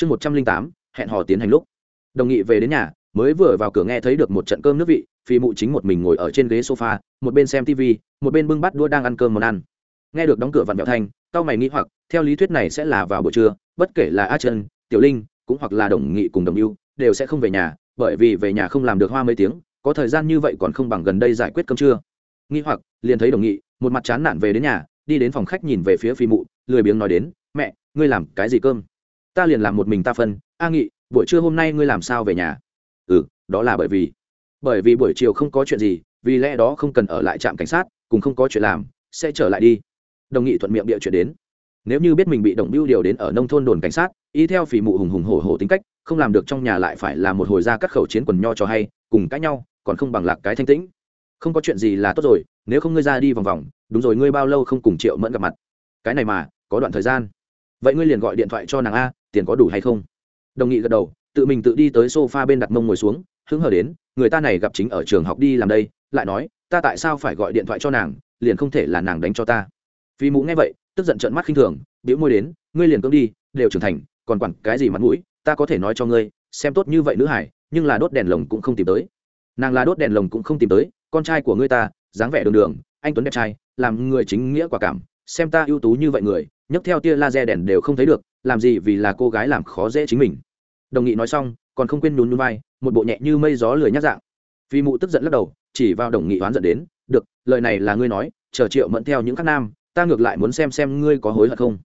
chương một trăm linh tám, hẹn hò tiến hành lúc. Đồng nghị về đến nhà, mới vừa vào cửa nghe thấy được một trận cơm nước vị, phi mụ chính một mình ngồi ở trên ghế sofa, một bên xem tv một bên bưng bát đua đang ăn cơm món ăn. Nghe được đóng cửa vặn vẹo thanh, tao mày nghĩ hoặc, theo lý thuyết này sẽ là vào buổi trưa, bất kể là a chân tiểu linh, cũng hoặc là đồng nghị cùng đồng yêu đều sẽ không về nhà, bởi vì về nhà không làm được hoa mấy tiếng, có thời gian như vậy còn không bằng gần đây giải quyết cơm trưa. Nghi hoặc, liền thấy đồng nghị, một mặt chán nản về đến nhà, đi đến phòng khách nhìn về phía phi mụ, lười biếng nói đến, mẹ, ngươi làm cái gì cơm? Ta liền làm một mình ta phân, a nghị, buổi trưa hôm nay ngươi làm sao về nhà? Ừ đó là bởi vì bởi vì buổi chiều không có chuyện gì, vì lẽ đó không cần ở lại trạm cảnh sát, cùng không có chuyện làm, sẽ trở lại đi. Đồng nghị thuận miệng địa chuyện đến. Nếu như biết mình bị đồng biêu điều đến ở nông thôn đồn cảnh sát ý theo phỉ mụ hùng hùng hổ hổ tính cách, không làm được trong nhà lại phải là một hồi ra các khẩu chiến quần nho cho hay, cùng cãi nhau, còn không bằng lạc cái thanh tĩnh. Không có chuyện gì là tốt rồi, nếu không ngươi ra đi vòng vòng, đúng rồi ngươi bao lâu không cùng triệu mẫn gặp mặt? Cái này mà, có đoạn thời gian. Vậy ngươi liền gọi điện thoại cho nàng a tiền có đủ hay không? Đồng nghị gật đầu, tự mình tự đi tới sofa bên đặt mông ngồi xuống, hứng hờ đến, người ta này gặp chính ở trường học đi làm đây, lại nói, ta tại sao phải gọi điện thoại cho nàng, liền không thể là nàng đánh cho ta? Vì mũ nghe vậy, tức giận trợn mắt khinh thường biểu môi đến, ngươi liền cưỡng đi, đều trưởng thành, còn quản cái gì mặt mũi, ta có thể nói cho ngươi, xem tốt như vậy nữ hải, nhưng là đốt đèn lồng cũng không tìm tới. Nàng là đốt đèn lồng cũng không tìm tới, con trai của ngươi ta, dáng vẻ đường đường, anh tuấn đẹp trai, làm người chính nghĩa quả cảm, xem ta ưu tú như vậy người, nhấc theo tia laser đèn đều không thấy được làm gì vì là cô gái làm khó dễ chính mình. Đồng nghị nói xong, còn không quên nhún nhún vai, một bộ nhẹ như mây gió lười nhát dạng. Phi mụ tức giận lắc đầu, chỉ vào đồng nghị oán giận đến, được, lời này là ngươi nói, chờ triệu mẫn theo những các nam, ta ngược lại muốn xem xem ngươi có hối hận không.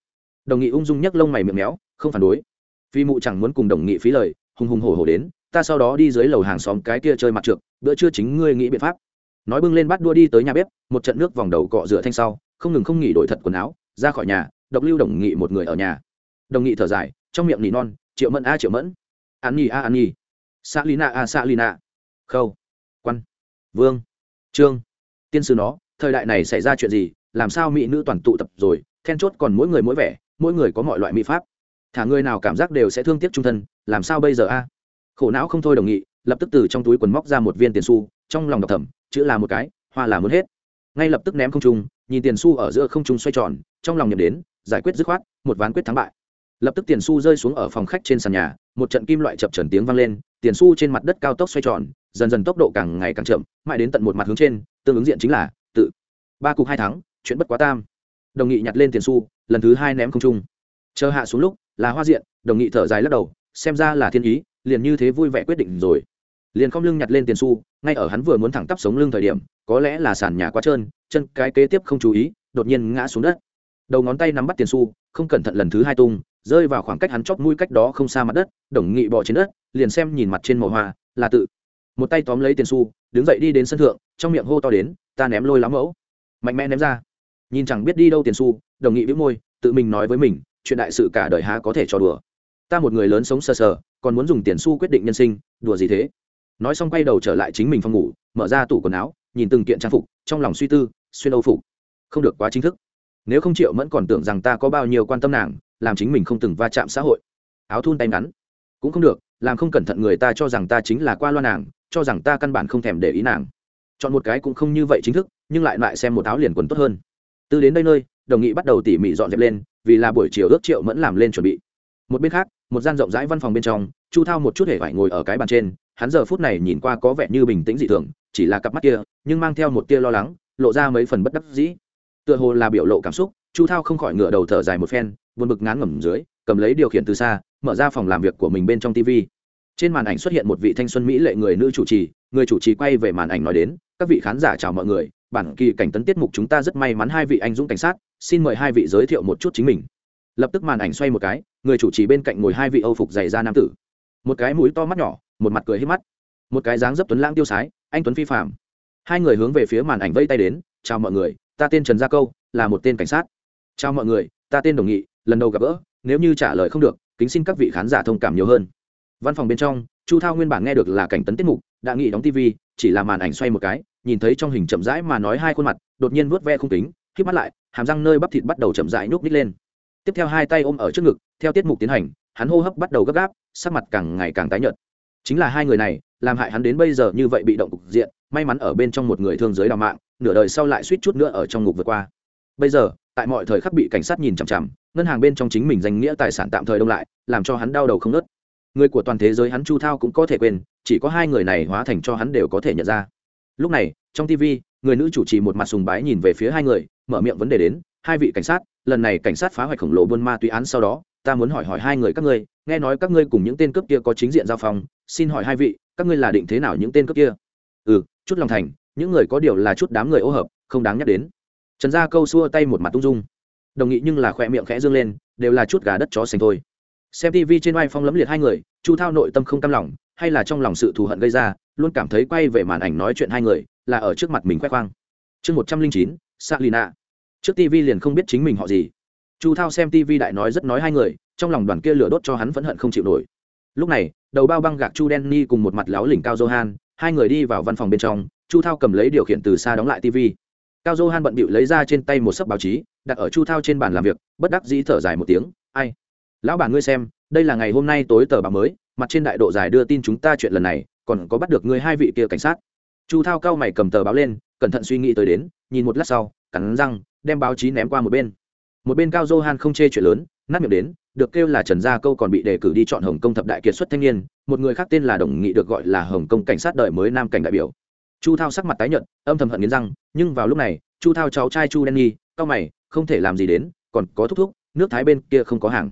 Đồng nghị ung dung nhấc lông mày miệng méo, không phản đối. Phi mụ chẳng muốn cùng đồng nghị phí lời, hùng hùng hổ hổ đến, ta sau đó đi dưới lầu hàng xóm cái kia chơi mặt trượt, bữa trưa chính ngươi nghĩ biện pháp. Nói bưng lên bắt đua đi tới nhà bếp, một trận nước vòng đầu cọ rửa thanh sau, không ngừng không nghỉ đổi thật quần áo, ra khỏi nhà, độc lưu đồng nghị một người ở nhà đồng nghị thở dài, trong miệng nỉ non, triệu mẫn a, triệu mẫn. An nhi a, an nhi. Sa lina a, sa lina khâu. Quan. Vương. Trương. Tiên sư nó, thời đại này xảy ra chuyện gì, làm sao mỹ nữ toàn tụ tập rồi, then chốt còn mỗi người mỗi vẻ, mỗi người có mọi loại mỹ pháp. Thả người nào cảm giác đều sẽ thương tiếc trung thân, làm sao bây giờ a? Khổ não không thôi đồng nghị, lập tức từ trong túi quần móc ra một viên tiền xu, trong lòng đọc thầm, chữ là một cái, hoa là muốn hết. Ngay lập tức ném không trung, nhìn tiền xu ở giữa không trung xoay tròn, trong lòng nhầm đến, giải quyết dứt khoát, một ván quyết thắng bại lập tức tiền xu rơi xuống ở phòng khách trên sàn nhà, một trận kim loại chập trần tiếng vang lên, tiền xu trên mặt đất cao tốc xoay tròn, dần dần tốc độ càng ngày càng chậm, mãi đến tận một mặt hướng trên, tương ứng diện chính là, tự. Ba cục hai thắng, chuyện bất quá tam. Đồng nghị nhặt lên tiền xu, lần thứ hai ném không trung. Chờ hạ xuống lúc, là hoa diện, đồng nghị thở dài lắc đầu, xem ra là thiên ý, liền như thế vui vẻ quyết định rồi. Liền không lưng nhặt lên tiền xu, ngay ở hắn vừa muốn thẳng tắp sống lưng thời điểm, có lẽ là sàn nhà quá trơn, chân cái kế tiếp không chú ý, đột nhiên ngã xuống đất đầu ngón tay nắm bắt tiền xu, không cẩn thận lần thứ hai tung, rơi vào khoảng cách hắn chót mũi cách đó không xa mặt đất, đồng nghị bỏ trên đất, liền xem nhìn mặt trên màu hoa, là tự. Một tay tóm lấy tiền xu, đứng dậy đi đến sân thượng, trong miệng hô to đến, ta ném lôi lắm mẫu. Mạnh mẽ ném ra. Nhìn chẳng biết đi đâu tiền xu, đồng nghị vĩ môi, tự mình nói với mình, chuyện đại sự cả đời há có thể cho đùa. Ta một người lớn sống sờ sờ, còn muốn dùng tiền xu quyết định nhân sinh, đùa gì thế? Nói xong quay đầu trở lại chính mình phòng ngủ, mở ra tủ quần áo, nhìn từng kiện trang phục, trong lòng suy tư, xuyên âu phục. Không được quá chính thức nếu không triệu mẫn còn tưởng rằng ta có bao nhiêu quan tâm nàng, làm chính mình không từng va chạm xã hội. Áo thun tay ngắn. Cũng không được, làm không cẩn thận người ta cho rằng ta chính là qua loa nàng, cho rằng ta căn bản không thèm để ý nàng. Chọn một cái cũng không như vậy chính thức, nhưng lại lại xem một áo liền quần tốt hơn. Từ đến đây nơi, đồng nghị bắt đầu tỉ mỉ dọn dẹp lên, vì là buổi chiều ước triệu mẫn làm lên chuẩn bị. Một bên khác, một gian rộng rãi văn phòng bên trong, chu thao một chút hề phải ngồi ở cái bàn trên, hắn giờ phút này nhìn qua có vẻ như bình tĩnh dị thường, chỉ là cặp mắt kia, nhưng mang theo một tia lo lắng, lộ ra mấy phần bất đắc dĩ tựa hồ là biểu lộ cảm xúc, chu thao không khỏi ngửa đầu thở dài một phen, buồn bực ngán ngẩm dưới, cầm lấy điều khiển từ xa, mở ra phòng làm việc của mình bên trong tv trên màn ảnh xuất hiện một vị thanh xuân mỹ lệ người nữ chủ trì, người chủ trì quay về màn ảnh nói đến, các vị khán giả chào mọi người, bản kỳ cảnh tấn tiết mục chúng ta rất may mắn hai vị anh dũng cảnh sát, xin mời hai vị giới thiệu một chút chính mình. Lập tức màn ảnh xoay một cái, người chủ trì bên cạnh ngồi hai vị âu phục dày da nam tử. Một cái mũi to mắt nhỏ, một mặt cười hết mắt. Một cái dáng dấp tuấn lãng tiêu sái, anh tuấn phi phạm hai người hướng về phía màn ảnh vây tay đến, chào mọi người ta tên trần gia câu, là một tên cảnh sát. Chào mọi người, ta tên đồng nghị, lần đầu gặp gỡ, nếu như trả lời không được, kính xin các vị khán giả thông cảm nhiều hơn. Văn phòng bên trong, chu thao nguyên bản nghe được là cảnh tấn tiết mục, đã nghị đóng tv chỉ là màn ảnh xoay một cái, nhìn thấy trong hình chậm rãi mà nói hai khuôn mặt, đột nhiên vớt ve không tính khi mắt lại, hàm răng nơi bắp thịt bắt đầu chậm rãi nhúc nít lên. Tiếp theo hai tay ôm ở trước ngực, theo tiết mục tiến hành, hắn hô hấp bắt đầu gấp gáp, sắc mặt càng ngày càng tái nhợt. Chính là hai người này, làm hại hắn đến bây giờ như vậy bị động cục diện, may mắn ở bên trong một người thương giới đào mạng nửa đời sau lại suýt chút nữa ở trong ngục vượt qua. Bây giờ tại mọi thời khắc bị cảnh sát nhìn chằm chằm ngân hàng bên trong chính mình danh nghĩa tài sản tạm thời đông lại làm cho hắn đau đầu không nớt người của toàn thế giới hắn chu thao cũng có thể quên chỉ có hai người này hóa thành cho hắn đều có thể nhận ra. Lúc này trong tv người nữ chủ trì một mặt sùng bái nhìn về phía hai người mở miệng vấn đề đến hai vị cảnh sát lần này cảnh sát phá hoại khổng lồ buôn ma túy án sau đó ta muốn hỏi hỏi hai người các ngươi nghe nói các ngươi cùng những tên cướp kia có chính diện giao phòng, xin hỏi hai vị các ngươi là định thế nào những tên cướp kia? Ừ chút lòng thành những người có điều là chút đám người ô hợp, không đáng nhắc đến. Trần gia câu xua tay một mặt tung dung. Đồng nghị nhưng là khoe miệng khẽ dương lên, đều là chút gà đất chó xanh thôi. Xem tv trên oai phong lấm liệt hai người, chu thao nội tâm không cam lòng, hay là trong lòng sự thù hận gây ra, luôn cảm thấy quay về màn ảnh nói chuyện hai người, là ở trước mặt mình khoe khoang. Chương một trăm linh chín salina trước tv liền không biết chính mình họ gì. Chu thao xem tv đại nói rất nói hai người, trong lòng đoàn kia lửa đốt cho hắn vẫn hận không chịu nổi. Lúc này, đầu bao băng gạc chu đen ni cùng một mặt láo lỉnh cao johan, hai người đi vào văn phòng bên trong chu thao cầm lấy điều khiển từ xa đóng lại tv cao johan bận bịu lấy ra trên tay một sấp báo chí, đặt ở chu thao trên bàn làm việc, bất đắc dĩ thở dài một tiếng, ai? Lão bản ngươi xem, đây là ngày hôm nay tối tờ báo mới, mặt trên đại độ dài đưa tin chúng ta chuyện lần này, còn có bắt được ngươi hai vị kia cảnh sát. Chu thao cao mày cầm tờ báo lên, cẩn thận suy nghĩ tới đến, nhìn một lát sau, cắn răng, đem báo chí ném qua một bên. Một bên cao johan không chê chuyện lớn, nát miệng đến, được kêu là trần gia câu còn bị đề cử đi chọn hồng kông thập đại kiệt xuất thanh niên, một người khác tên là đồng nghị được gọi là hồng kông cảnh sát đời mới nam cảnh đại biểu chu thao sắc mặt tái nhợt, âm thầm hận nghiến răng, nhưng vào lúc này, chu thao cháu trai chu đen nhi, cao mày, không thể làm gì đến, còn có thúc thúc, nước thái bên kia không có hàng.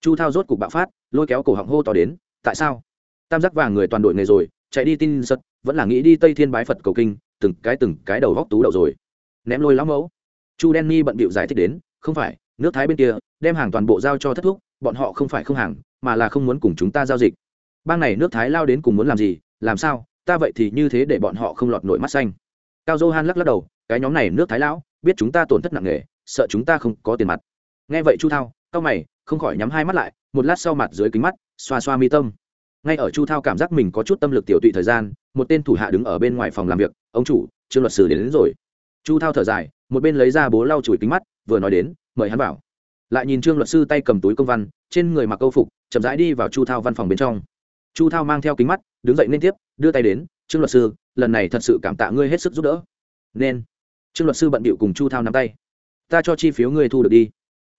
Chu thao rốt cục bạo phát, lôi kéo cổ họng hô to đến, tại sao? Tam giác vàng người toàn đội nghề rồi, chạy đi tin sật, vẫn là nghĩ đi tây thiên bái phật cầu kinh, từng cái từng cái đầu góc tú đậu rồi. Ném lôi lão mẫu. Chu đen nhi bận bịu giải thích đến, không phải, nước thái bên kia, đem hàng toàn bộ giao cho thất thúc, bọn họ không phải không hàng, mà là không muốn cùng chúng ta giao dịch. Bang này nước thái lao đến cùng muốn làm gì, làm sao? Ta vậy thì như thế để bọn họ không lọt nổi mắt xanh. Cao johan lắc lắc đầu cái nhóm này nước thái lão biết chúng ta tổn thất nặng nề sợ chúng ta không có tiền mặt. Nghe vậy chu thao cao mày không khỏi nhắm hai mắt lại một lát sau mặt dưới kính mắt xoa xoa mi tâm. Ngay ở chu thao cảm giác mình có chút tâm lực tiểu tụy thời gian một tên thủ hạ đứng ở bên ngoài phòng làm việc ông chủ trương luật sư đến, đến rồi. Chu thao thở dài một bên lấy ra bố lau chùi kính mắt vừa nói đến mời hắn vào. Lại nhìn trương luật sư tay cầm túi công văn trên người mặc câu phục chậm rãi đi vào chu thao văn phòng bên trong chu thao mang theo kính mắt, đứng dậy nên tiếp, đưa tay đến, trương luật sư, lần này thật sự cảm tạ ngươi hết sức giúp đỡ. Nên. Trương luật sư bận bịu cùng chu thao nắm tay. Ta cho chi phiếu ngươi thu được đi.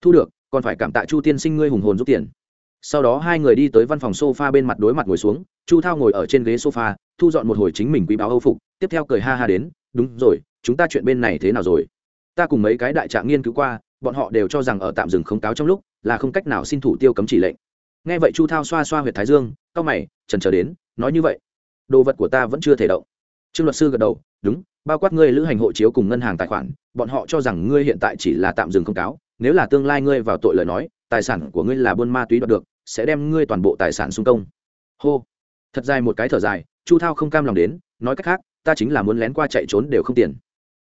Thu được, còn phải cảm tạ chu tiên sinh ngươi hùng hồn giúp tiền. Sau đó hai người đi tới văn phòng sofa bên mặt đối mặt ngồi xuống, chu thao ngồi ở trên ghế sofa, thu dọn một hồi chính mình quý báo âu phục, tiếp theo cười ha ha đến, đúng rồi, chúng ta chuyện bên này thế nào rồi? Ta cùng mấy cái đại trạng nghiên cứu qua, bọn họ đều cho rằng ở tạm dừng không cáo trong lúc, là không cách nào xin thủ tiêu cấm chỉ lệnh nghe vậy chu thao xoa xoa h u y ệ t thái dương c mày trần trở đến, nói như vậy. Đồ vật của ta vẫn chưa thể động. Trương luật sư gật đầu, đúng, bao quát ngươi lữ hành hộ chiếu cùng ngân hàng tài khoản, bọn họ cho rằng ngươi hiện tại chỉ là tạm dừng không cáo, nếu là tương lai ngươi vào tội lời nói, tài sản của ngươi là buôn ma túy đoạt được, sẽ đem ngươi toàn bộ tài sản xung công. Hô. Thật dài một cái thở dài, chu thao không cam lòng đến, nói cách khác, ta chính là muốn lén qua chạy trốn đều không tiền.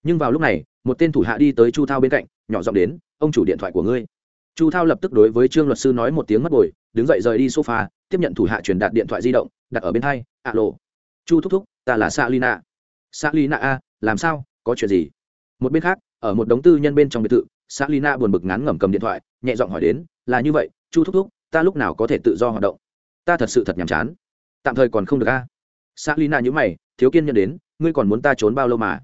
Nhưng vào lúc này, một tên thủ hạ đi tới chu thao bên cạnh, nhỏ giọng đến, ông chủ điện thoại của ngươi. Chu thao lập tức đối với trương luật sư nói một tiếng mất bồi đứng dậy rời đi sofa, tiếp nhận thủ hạ truyền đạt điện thoại di động, đặt ở bên thay ạ lộ chu thúc thúc, ta là sa lina sa lina a, làm sao, có chuyện gì? Một bên khác, ở một đống tư nhân bên trong biệt thự sa lina buồn bực ngán ngẩm cầm điện thoại, nhẹ giọng hỏi đến, là như vậy, chu thúc thúc, ta lúc nào có thể tự do hoạt động? Ta thật sự thật nhàm chán. Tạm thời còn không được a. Sa lina nhữ mày, thiếu kiên nhân đến, ngươi còn muốn ta trốn bao lâu mà?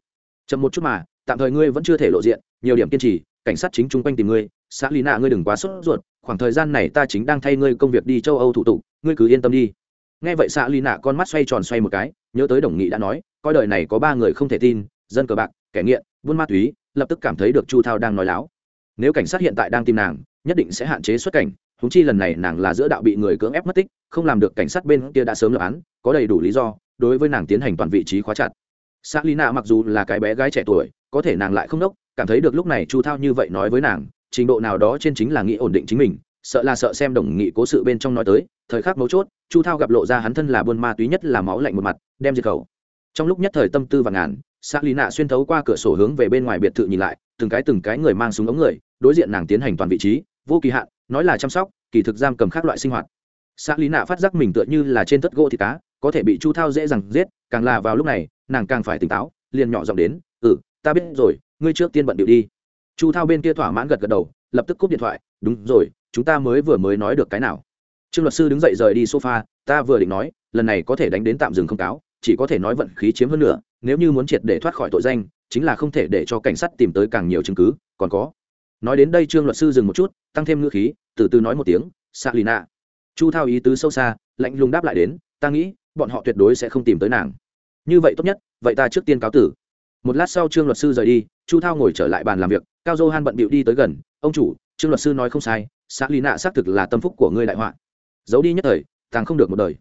Chậm một chút mà, tạm thời ngươi vẫn chưa thể lộ diện, nhiều điểm kiên trì, cảnh sát chính chung quanh tìm ngươi. Xã lý nạ ngươi đừng quá sốt ruột khoảng thời gian này ta chính đang thay ngươi công việc đi châu âu thủ tục, ngươi cứ yên tâm đi. Nghe vậy xã lý nạ con mắt xoay tròn xoay một cái, nhớ tới đồng nghị đã nói, coi đời này có ba người không thể tin, dân cờ bạc, kẻ nghiện, buôn ma túy, lập tức cảm thấy được chu thao đang nói láo. Nếu cảnh sát hiện tại đang tìm nàng, nhất định sẽ hạn chế xuất cảnh húng chi lần này nàng là giữa đạo bị người cưỡng ép mất tích, không làm được cảnh sát bên kia đã sớm lập án, có đầy đủ lý do, đối với nàng tiến hành toàn vị trí khóa chặt. S a mặc dù là cái bé gái trẻ tuổi, có thể nàng lại không đốc, cảm thấy được lúc này chu thao như vậy nói với nàng trình độ nào đó trên chính là nghĩ ổn định chính mình, sợ là sợ xem đồng nghị cố sự bên trong nói tới, thời khắc mấu chốt, chu thao gặp lộ ra hắn thân là buôn ma túy nhất là máu lạnh một mặt, đem diệt khẩu. Trong lúc nhất thời tâm tư và ngàn xã lý nạ xuyên thấu qua cửa sổ hướng về bên ngoài biệt thự nhìn lại, từng cái từng cái người mang súng ống người, đối diện nàng tiến hành toàn vị trí, vô kỳ hạn, nói là chăm sóc, kỳ thực giam cầm khác loại sinh hoạt. Xã lý nạ phát giác mình tựa như là trên tất gỗ thịt cá, có thể bị chu thao dễ dàng giết, càng là vào lúc này, nàng càng phải tỉnh táo, liền nhỏ giọng đến ừ ta biết rồi, ngươi trước tiên bận điệu đi chu thao bên kia thỏa mãn gật gật đầu, lập tức cúp điện thoại, đúng rồi, chúng ta mới vừa mới nói được cái nào? Trương luật sư đứng dậy rời đi sofa, ta vừa định nói, lần này có thể đánh đến tạm dừng không cáo, chỉ có thể nói vận khí chiếm hơn nữa nếu như muốn triệt để thoát khỏi tội danh, chính là không thể để cho cảnh sát tìm tới càng nhiều chứng cứ, còn có. Nói đến đây trương luật sư dừng một chút, tăng thêm ngữ khí, từ từ nói một tiếng xạ lì nạ. Chu thao ý tứ sâu xa, lạnh lùng đáp lại đến, ta nghĩ, bọn họ tuyệt đối sẽ không tìm tới nàng. Như vậy tốt nhất, vậy ta trước tiên cáo tử. Một lát sau trương luật sư rời đi, chu thao ngồi trở lại bàn làm việc cao dô han bận bịu đi tới gần, ông chủ, trương luật sư nói không sai, xã lý nạ xác thực là tâm phúc của ngươi đại họa. Giấu đi nhất thời tàng không được một đời.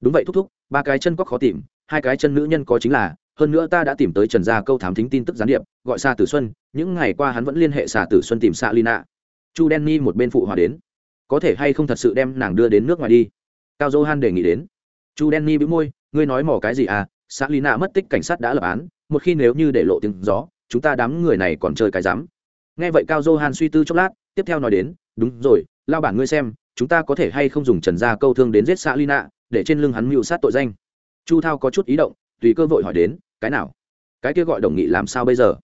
Đúng vậy thúc thúc, ba cái chân có khó tìm, hai cái chân nữ nhân có chính là, hơn nữa ta đã tìm tới trần gia câu thám thính tin tức gián điệp, gọi xa tử xuân, những ngày qua hắn vẫn liên hệ xà tử xuân tìm xạ lina chu đen ni một bên phụ hòa đến. Có thể hay không thật sự đem nàng đưa đến nước ngoài đi? Cao dô han đề nghị đến. Chu đen ni bĩu môi, ngươi nói mỏ cái gì à? Xạ lina mất tích cảnh sát đã lập án, một khi nếu như để lộ tiếng gió, chúng ta đám người này còn chơi cái dám nghe vậy cao johan suy tư chốc lát, tiếp theo nói đến, đúng rồi lao bản ngươi xem, chúng ta có thể hay không dùng trần gia câu thương đến giết xạ lina để trên lưng hắn mưu sát tội danh? Chu thao có chút ý động, tùy cơ vội hỏi đến, cái nào? Cái kia gọi đồng nghị làm sao bây giờ?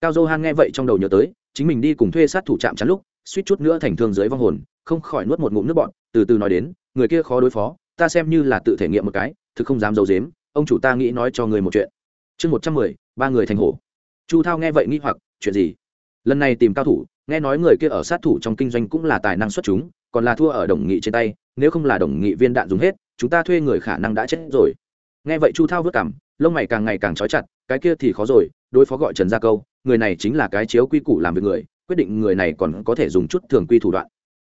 Cao johan nghe vậy trong đầu nhớ tới, chính mình đi cùng thuê sát thủ trạm chắn lúc, suýt chút nữa thành thương dưới vong hồn, không khỏi nuốt một ngụm nước bọn từ từ nói đến, người kia khó đối phó, ta xem như là tự thể nghiệm một cái, thực không dám giấu dếm ông chủ ta nghĩ nói cho người một chuyện. Chương một trăm mười, ba người thành hổ. Chu thao nghe vậy nghi hoặc, chuyện gì? Lần này tìm cao thủ, nghe nói người kia ở sát thủ trong kinh doanh cũng là tài năng xuất chúng, còn là thua ở đồng nghị trên tay, nếu không là đồng nghị viên đạn dùng hết, chúng ta thuê người khả năng đã chết rồi. Nghe vậy chu thao vất cảm lông mày càng ngày càng trói chặt, cái kia thì khó rồi, đối phó gọi trần gia câu, người này chính là cái chiếu quy củ làm việc người, quyết định người này còn có thể dùng chút thường quy thủ đoạn.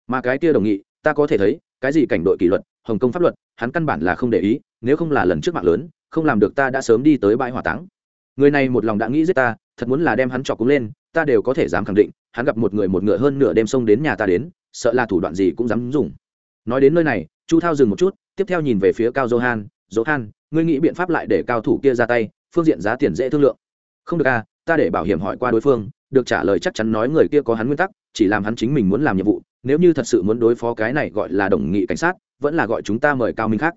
Mà cái kia đồng nghị, ta có thể thấy, cái gì cảnh đội kỷ luật, hồng công pháp luật, hắn căn bản là không để ý, nếu không là lần trước mạng lớn, không làm được ta đã sớm đi tới bãi hỏa táng. Người này một lòng đã nghĩ giết ta, thật muốn là đem hắn trọc cúng lên ta đều có thể dám khẳng định, hắn gặp một người một ngựa hơn nửa đêm xông đến nhà ta đến, sợ là thủ đoạn gì cũng dám dùng. Nói đến nơi này, chu thao dừng một chút, tiếp theo nhìn về phía cao johan johan, ngươi nghĩ biện pháp lại để cao thủ kia ra tay, phương diện giá tiền dễ thương lượng. Không được à ta để bảo hiểm hỏi qua đối phương, được trả lời chắc chắn nói người kia có hắn nguyên tắc, chỉ làm hắn chính mình muốn làm nhiệm vụ, nếu như thật sự muốn đối phó cái này gọi là đồng nghị cảnh sát, vẫn là gọi chúng ta mời cao minh khác.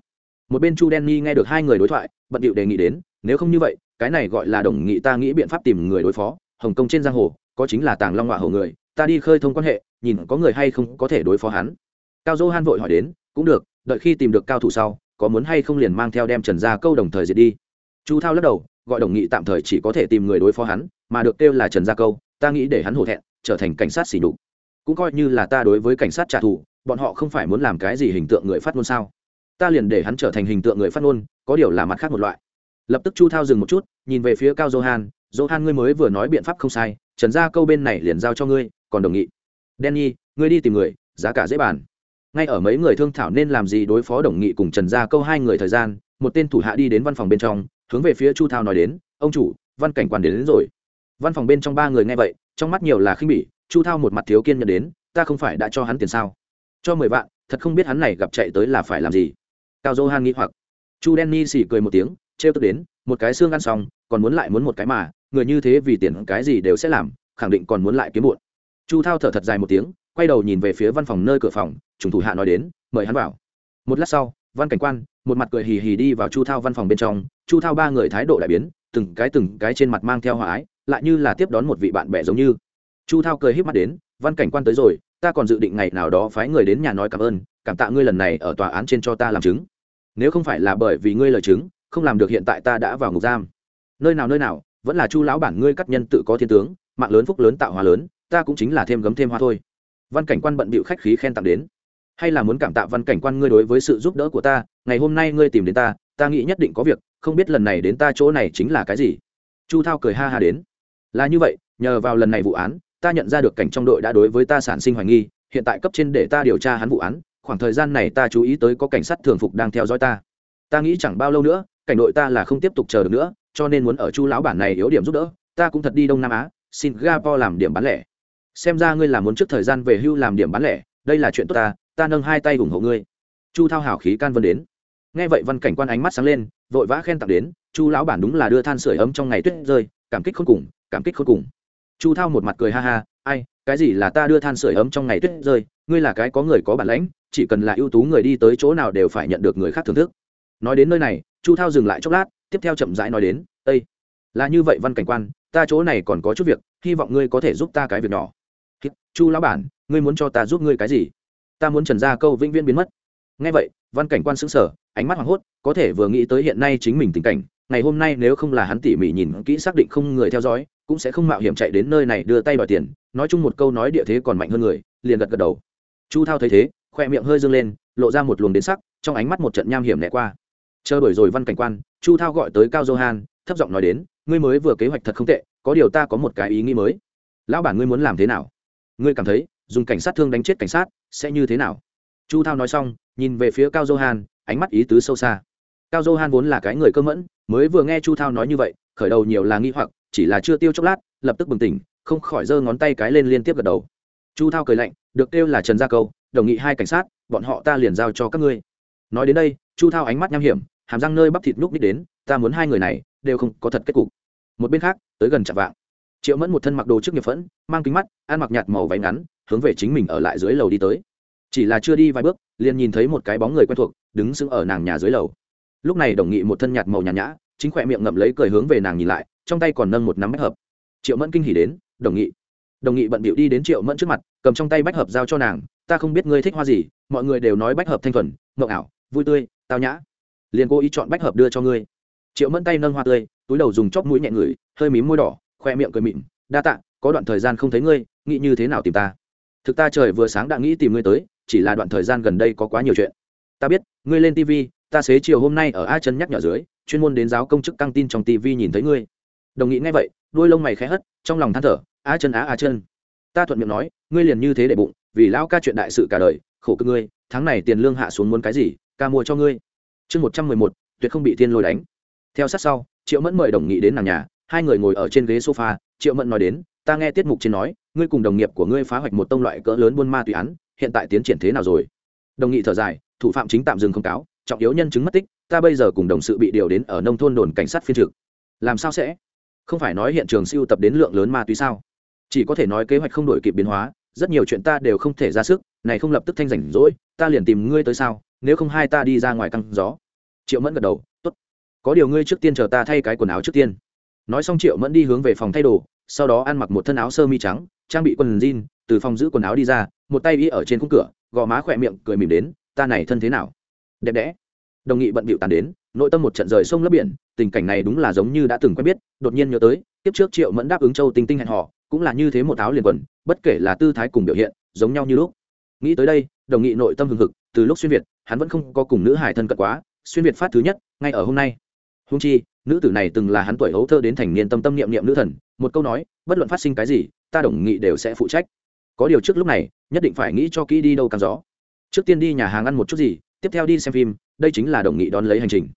Một bên chu đen nghe được hai người đối thoại, bận điệu đề nghị đến, nếu không như vậy, cái này gọi là đồng nghị ta nghĩ biện pháp tìm người đối phó hồng kông trên giang hồ, có chính là tàng long họa hồ người, ta đi khơi thông quan hệ, nhìn có người hay không có thể đối phó hắn. Cao dô han vội hỏi đến, cũng được, đợi khi tìm được cao thủ sau, có muốn hay không liền mang theo đem trần gia câu đồng thời diệt đi. Chu thao lắc đầu, gọi đồng nghị tạm thời chỉ có thể tìm người đối phó hắn, mà được kêu là trần gia câu, ta nghĩ để hắn hổ thẹn, trở thành cảnh sát xỉ nhục. Cũng coi như là ta đối với cảnh sát trả thù, bọn họ không phải muốn làm cái gì hình tượng người phát ngôn sao? Ta liền để hắn trở thành hình tượng người phát ngôn, có điều là mặt khác một loại. Lập tức chu thao dừng một chút, nhìn về phía cao johan johan ngươi mới vừa nói biện pháp không sai trần gia câu bên này liền giao cho ngươi còn đồng nghị. Denny ngươi đi tìm người giá cả dễ bàn. Ngay ở mấy người thương thảo nên làm gì đối phó đồng nghị cùng trần gia câu hai người thời gian một tên thủ hạ đi đến văn phòng bên trong hướng về phía chu thao nói đến ông chủ văn cảnh quản đến, đến rồi. Văn phòng bên trong ba người nghe vậy trong mắt nhiều là khinh bỉ chu thao một mặt thiếu kiên nhận đến ta không phải đã cho hắn tiền sao? Cho mười vạn thật không biết hắn này gặp chạy tới là phải làm gì. Cao dô han nghĩ hoặc. Chu đen ni xỉ cười một tiếng trêu tức đến một cái xương ăn xong còn muốn lại muốn một cái mà người như thế vì tiền cái gì đều sẽ làm, khẳng định còn muốn lại kiếm bụn chu thao thở thật dài một tiếng, quay đầu nhìn về phía văn phòng nơi cửa phòng, trùng thủ hạ nói đến, mời hắn vào. Một lát sau, văn cảnh quan, một mặt cười hì hì đi vào chu thao văn phòng bên trong, chu thao ba người thái độ đại biến, từng cái từng cái trên mặt mang theo hòa ái, lại như là tiếp đón một vị bạn bè giống như. Chu thao cười h í p mắt đến, văn cảnh quan tới rồi, ta còn dự định ngày nào đó phái người đến nhà nói cảm ơn, cảm tạ ngươi lần này ở tòa án trên cho ta làm chứng. Nếu không phải là bởi vì ngươi lời chứng, không làm được hiện tại ta đã vào ngục giam. Nơi nào nơi nào vẫn là chu lão bản ngươi cắt nhân tự có thiên tướng, mạng lớn phúc lớn tạo hóa lớn, ta cũng chính là thêm gấm thêm hoa thôi. Văn cảnh quan bận bịu khách khí khen tặng đến. Hay là muốn cảm tạ văn cảnh quan ngươi đối với sự giúp đỡ của ta, ngày hôm nay ngươi tìm đến ta ta nghĩ nhất định có việc, không biết lần này đến ta chỗ này chính là cái gì. Chu thao cười ha ha đến. Là như vậy, nhờ vào lần này vụ án, ta nhận ra được cảnh trong đội đã đối với ta sản sinh hoài nghi, hiện tại cấp trên để ta điều tra hắn vụ án, khoảng thời gian này ta chú ý tới có cảnh sát thường phục đang theo dõi ta. Ta nghĩ chẳng bao lâu nữa cảnh đội ta là không tiếp tục chờ được nữa, cho nên muốn ở chu lão bản này yếu điểm giúp đỡ, ta cũng thật đi đông nam á, singapore làm điểm bán lẻ. Xem ra ngươi là muốn trước thời gian về hưu làm điểm bán lẻ, đây là chuyện tốt ta ta nâng hai tay ủng hộ ngươi. Chu thao hào khí can vân đến. Nghe vậy văn cảnh quan ánh mắt sáng lên, vội vã khen tặng đến, chu lão bản đúng là đưa than sửa ấm trong ngày tuyết rơi, cảm kích khôn cùng, cảm kích khôn cùng. Chu thao một mặt cười ha ha, ai, cái gì là ta đưa than sửa ấm trong ngày tuyết rơi, ngươi là cái có người có bản lãnh, chỉ cần là ưu tú người đi tới chỗ nào đều phải nhận được người khác thưởng thức. Nói đến nơi này chu thao dừng lại chốc lát, tiếp theo chậm rãi nói đến ây là như vậy văn cảnh quan, ta chỗ này còn có chút việc, hy vọng ngươi có thể giúp ta cái việc nhỏ. Chu lão bản, ngươi muốn cho ta giúp ngươi cái gì? Ta muốn trần gia câu vĩnh viễn biến mất. Ngay vậy, văn cảnh quan xứng sở ánh mắt hoảng hốt, có thể vừa nghĩ tới hiện nay chính mình tình cảnh, ngày hôm nay nếu không là hắn tỉ mỉ nhìn kỹ xác định không người theo dõi, cũng sẽ không mạo hiểm chạy đến nơi này đưa tay đòi tiền, nói chung một câu nói địa thế còn mạnh hơn người, liền gật gật đầu. Chu thao thấy thế, khoe miệng hơi dâng lên, lộ ra một luồng đến sắc, trong ánh mắt một trận nham hiểm lẻ qua chờ đổi rồi văn cảnh quan, chu thao gọi tới cao johan, thấp giọng nói đến, ngươi mới vừa kế hoạch thật không tệ, có điều ta có một cái ý nghĩ mới. Lão bản ngươi muốn làm thế nào? Ngươi cảm thấy, dùng cảnh sát thương đánh chết cảnh sát, sẽ như thế nào? Chu thao nói xong, nhìn về phía cao johan, ánh mắt ý tứ sâu xa. Cao johan vốn là cái người cơ mẫn, mới vừa nghe chu thao nói như vậy, khởi đầu nhiều là nghi hoặc, chỉ là chưa tiêu chốc lát, lập tức bừng tỉnh, không khỏi giơ ngón tay cái lên liên tiếp gật đầu. Chu thao cười lạnh, được kêu là trần gia câu, đồng nghị hai cảnh sát, bọn họ ta liền giao cho các ngươi. Nói đến đây chu thao ánh mắt nham hiểm, hàm răng nơi bắp thịt núp nít đến, ta muốn hai người này đều không có thật kết cục. Một bên khác, tới gần chạm vạng. Triệu mẫn một thân mặc đồ trước nghiệp phẫn, mang kính mắt, ăn mặc nhạt màu váy ngắn, hướng về chính mình ở lại dưới lầu đi tới. Chỉ là chưa đi vài bước, liền nhìn thấy một cái bóng người quen thuộc, đứng sững ở nàng nhà dưới lầu. Lúc này đồng nghị một thân nhạt màu nhàn nhã, chính khỏe miệng ngậm lấy cười hướng về nàng nhìn lại, trong tay còn nâng một nắm bách hợp. Triệu mẫn kinh hỉ đến, đồng nghị. Đồng nghị bận bịu đi đến triệu mẫn trước mặt, cầm trong tay bách hợp giao cho nàng, ta không biết ngươi thích hoa gì, mọi người đều nói bách hợp thanh thuần, mộng ảo, vui tươi tao nhã. Liền cố ý chọn bách hợp đưa cho ngươi. Triệu mẫn tay nâng hoa tươi, túi đầu dùng chóp mũi nhẹ ngửi, hơi mím môi đỏ, khoe miệng cười mịn. Đa tạ, có đoạn thời gian không thấy ngươi, nghĩ như thế nào tìm ta? Thực ta trời vừa sáng đã nghĩ tìm ngươi tới, chỉ là đoạn thời gian gần đây có quá nhiều chuyện. Ta biết, ngươi lên tv ta xế chiều hôm nay ở a chân nhắc nhở dưới, chuyên môn đến giáo công chức căng tin trong tv nhìn thấy ngươi. Đồng nghĩ ngay vậy, đôi lông mày khẽ hất, trong lòng than thở, a chân á, a chân ta thuận miệng nói, ngươi liền như thế để bụng, vì lão ca chuyện đại sự cả đời, khổ cực ngươi, tháng này tiền lương hạ xuống muốn cái gì ca mua cho ngươi. Chương một trăm mười một, tuyệt không bị thiên lôi đánh. Theo sát sau, triệu mẫn mời đồng nghị đến nàng nhà, hai người ngồi ở trên ghế sofa, triệu mẫn nói đến, ta nghe tiết mục trên nói, ngươi cùng đồng nghiệp của ngươi phá hoạch một tông loại cỡ lớn buôn ma túy án, hiện tại tiến triển thế nào rồi? Đồng nghị thở dài, thủ phạm chính tạm dừng không cáo, trọng yếu nhân chứng mất tích, ta bây giờ cùng đồng sự bị điều đến ở nông thôn đồn cảnh sát phiên trực. Làm sao sẽ? Không phải nói hiện trường siêu tập đến lượng lớn ma túy sao? Chỉ có thể nói kế hoạch không đổi kịp biến hóa, rất nhiều chuyện ta đều không thể ra sức, này không lập tức thanh rảnh rỗi, ta liền tìm ngươi tới sao? Nếu không hai ta đi ra ngoài căng gió. Triệu mẫn gật đầu, tốt. Có điều ngươi trước tiên chờ ta thay cái quần áo trước tiên. Nói xong triệu mẫn đi hướng về phòng thay đồ, sau đó ăn mặc một thân áo sơ mi trắng, trang bị quần jean, từ phòng giữ quần áo đi ra, một tay y ở trên khung cửa, gò má khỏe miệng cười mỉm đến, ta này thân thế nào? Đẹp đẽ. Đồng nghị bận bịu tàn đến, nội tâm một trận rời sông lấp biển, tình cảnh này đúng là giống như đã từng quen biết, đột nhiên nhớ tới, tiếp trước triệu mẫn đáp ứng châu tinh tinh hẹn họ cũng là như thế một áo liền quần, bất kể là tư thái cùng biểu hiện, giống nhau như lúc. Nghĩ tới đây, đồng nghị nội tâm hừng hực, từ lúc xuyên việt hắn vẫn không có cùng nữ hải thân cận quá, xuyên việt phát thứ nhất, ngay ở hôm nay. Hung chi, nữ tử này từng là hắn tuổi hấu thơ đến thành niên tâm tâm niệm niệm nữ thần, một câu nói, bất luận phát sinh cái gì, ta đồng nghị đều sẽ phụ trách. Có điều trước lúc này, nhất định phải nghĩ cho kỹ đi đâu càng gió. Trước tiên đi nhà hàng ăn một chút gì, tiếp theo đi xem phim, đây chính là đồng nghị đón lấy hành trình.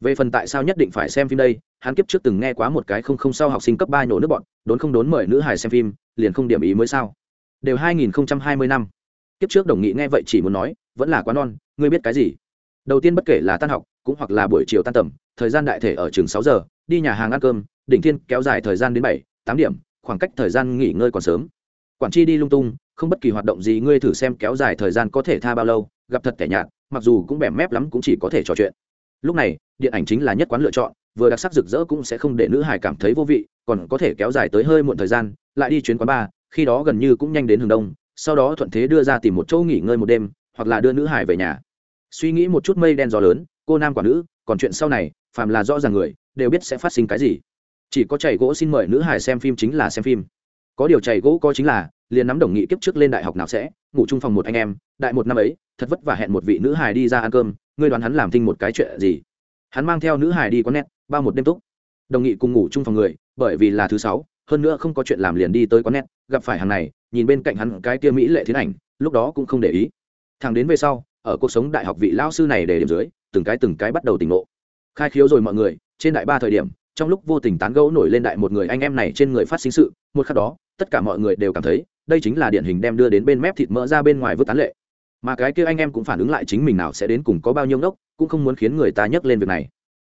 Về phần tại sao nhất định phải xem phim đây, hắn kiếp trước từng nghe quá một cái không không sao học sinh cấp ba nhổ nước bọn, đốn không đốn mời nữ hải xem phim, liền không điểm ý mới sao? Đều hai nghìn hai mươi năm. Kiếp trước đồng nghị nghe vậy chỉ muốn nói vẫn là quá non, ngươi biết cái gì? Đầu tiên bất kể là tan học, cũng hoặc là buổi chiều tan tầm, thời gian đại thể ở trường sáu giờ, đi nhà hàng ăn cơm, đỉnh thiên kéo dài thời gian đến bảy, tám điểm, khoảng cách thời gian nghỉ ngơi còn sớm. Quản tri đi lung tung, không bất kỳ hoạt động gì ngươi thử xem kéo dài thời gian có thể tha bao lâu, gặp thật tẻ nhạt, mặc dù cũng bẻ mép lắm cũng chỉ có thể trò chuyện. Lúc này, điện ảnh chính là nhất quán lựa chọn, vừa đặc sắc rực rỡ cũng sẽ không để nữ hải cảm thấy vô vị, còn có thể kéo dài tới hơi muộn thời gian, lại đi chuyến quán bar, khi đó gần như cũng nhanh đến hướng đông, sau đó thuận thế đưa ra tìm một chỗ nghỉ ngơi một đêm hoặc là đưa nữ hải về nhà. Suy nghĩ một chút mây đen gió lớn, cô nam quả nữ, còn chuyện sau này, phàm là rõ ràng người, đều biết sẽ phát sinh cái gì. Chỉ có chảy gỗ xin mời nữ hải xem phim chính là xem phim. Có điều chảy gỗ có chính là, liền nắm đồng nghị kiếp trước lên đại học nào sẽ, ngủ chung phòng một anh em, đại một năm ấy, thật vất vả hẹn một vị nữ hải đi ra ăn cơm ngươi đoán hắn làm thinh một cái chuyện gì. Hắn mang theo nữ hải đi có nét bao một đêm túc. Đồng nghị cùng ngủ chung phòng người, bởi vì là thứ sáu, hơn nữa không có chuyện làm liền đi tới có nét gặp phải hàng này, nhìn bên cạnh hắn cái kia mỹ lệ thiên ảnh, lúc đó cũng không để ý thằng đến về sau, ở cuộc sống đại học vị lao sư này để điểm dưới, từng cái từng cái bắt đầu tỉnh ngộ. Khai khiếu rồi mọi người, trên đại ba thời điểm, trong lúc vô tình tán gẫu nổi lên đại một người anh em này trên người phát sinh sự, một khắc đó, tất cả mọi người đều cảm thấy, đây chính là điển hình đem đưa đến bên mép thịt mỡ ra bên ngoài vứt tán lệ. Mà cái kia anh em cũng phản ứng lại chính mình nào sẽ đến cùng có bao nhiêu ngốc, cũng không muốn khiến người ta nhắc lên việc này.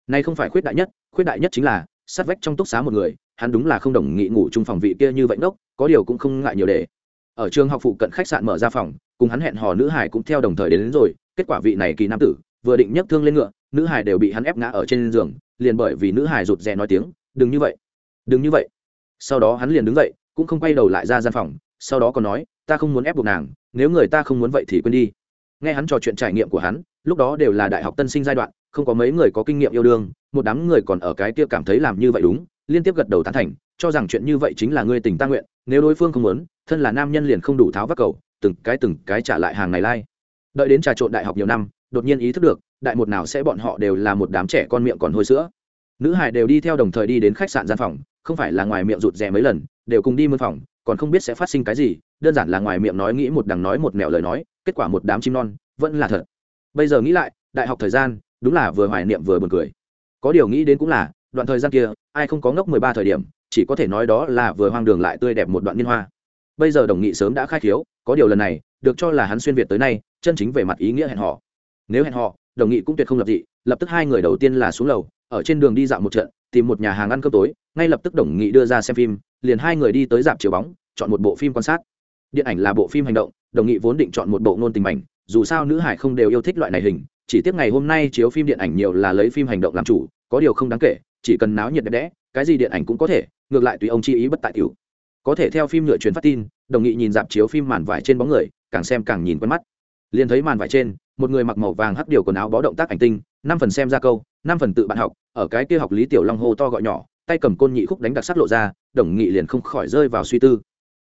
Nay không phải khuyết đại nhất, khuyết đại nhất chính là, sát vách trong túc xá một người, hắn đúng là không đồng nghị ngủ chung phòng vị kia như vậy ngốc, có điều cũng không ngại nhiều để ở trường học phụ cận khách sạn mở ra phòng cùng hắn hẹn hò nữ hải cũng theo đồng thời đến, đến rồi. Kết quả vị này kỳ nam tử vừa định nhấc thương lên ngựa nữ hải đều bị hắn ép ngã ở trên giường liền bởi vì nữ hải rụt rè nói tiếng đừng như vậy đừng như vậy. Sau đó hắn liền đứng dậy cũng không quay đầu lại ra gian phòng sau đó còn nói ta không muốn ép buộc nàng nếu người ta không muốn vậy thì quên đi. Nghe hắn trò chuyện trải nghiệm của hắn lúc đó đều là đại học tân sinh giai đoạn không có mấy người có kinh nghiệm yêu đương một đám người còn ở cái kia cảm thấy làm như vậy đúng liên tiếp gật đầu tán thành cho rằng chuyện như vậy chính là ngươi tình ta nguyện nếu đối phương không muốn, thân là nam nhân liền không đủ tháo vác cầu, từng cái từng cái trả lại hàng này lai、like. đợi đến trà trộn đại học nhiều năm, đột nhiên ý thức được, đại một nào sẽ bọn họ đều là một đám trẻ con miệng còn hôi sữa. Nữ hải đều đi theo đồng thời đi đến khách sạn gian phòng, không phải là ngoài miệng rụt rè mấy lần, đều cùng đi mân phòng, còn không biết sẽ phát sinh cái gì, đơn giản là ngoài miệng nói nghĩ một đằng nói một mẹo lời nói, kết quả một đám chim non, vẫn là thật. Bây giờ nghĩ lại, đại học thời gian, đúng là vừa hoài niệm vừa buồn cười. Có điều nghĩ đến cũng là, đoạn thời gian kia, ai không có ngốc mười ba thời điểm chỉ có thể nói đó là vừa hoang đường lại tươi đẹp một đoạn liên hoa. Bây giờ đồng nghị sớm đã khai khiếu, có điều lần này, được cho là hắn xuyên việt tới nay, chân chính về mặt ý nghĩa hẹn họ nếu hẹn họ đồng nghị cũng tuyệt không lập dị, lập tức hai người đầu tiên là xuống lầu, ở trên đường đi dạo một trận, tìm một nhà hàng ăn cơm tối, ngay lập tức đồng nghị đưa ra xem phim, liền hai người đi tới dạp chiếu bóng, chọn một bộ phim quan sát. Điện ảnh là bộ phim hành động, đồng nghị vốn định chọn một bộ ngôn tình mảnh, dù sao nữ hải không đều yêu thích loại này hình, chỉ tiếc ngày hôm nay chiếu phim điện ảnh nhiều là lấy phim hành động làm chủ, có điều không đáng kể, chỉ cần náo nhiệt đẹp đẽ cái gì điện ảnh cũng có thể, ngược lại tùy ông chi ý bất tại tiểu. Có thể theo phim nhựa truyền phát tin, đồng nghị nhìn dạp chiếu phim màn vải trên bóng người, càng xem càng nhìn quen mắt. Liền thấy màn vải trên, một người mặc màu vàng hắc điều quần áo bó động tác ảnh tinh, năm phần xem ra câu, năm phần tự bạn học, ở cái kia học lý tiểu long hô to gọi nhỏ, tay cầm côn nhị khúc đánh đặc sắc lộ ra, đồng nghị liền không khỏi rơi vào suy tư.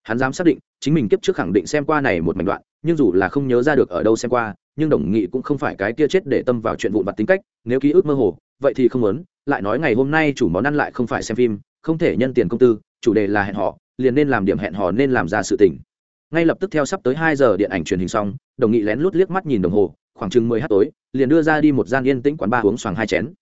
Hắn dám xác định, chính mình kiếp trước khẳng định xem qua này một mảnh đoạn, nhưng dù là không nhớ ra được ở đâu xem qua, nhưng đồng nghị cũng không phải cái kia chết để tâm vào chuyện vụn vặt tính cách, nếu ký ức mơ hồ, vậy thì không muốn lại nói ngày hôm nay chủ món ăn lại không phải xem phim, không thể nhân tiền công tư, chủ đề là hẹn họ liền nên làm điểm hẹn hò nên làm ra sự tình. Ngay lập tức theo sắp tới hai giờ điện ảnh truyền hình xong, đồng nghị lén lút liếc mắt nhìn đồng hồ, khoảng chừng mười h tối, liền đưa ra đi một gian yên tĩnh quán ba uống xoàng hai chén.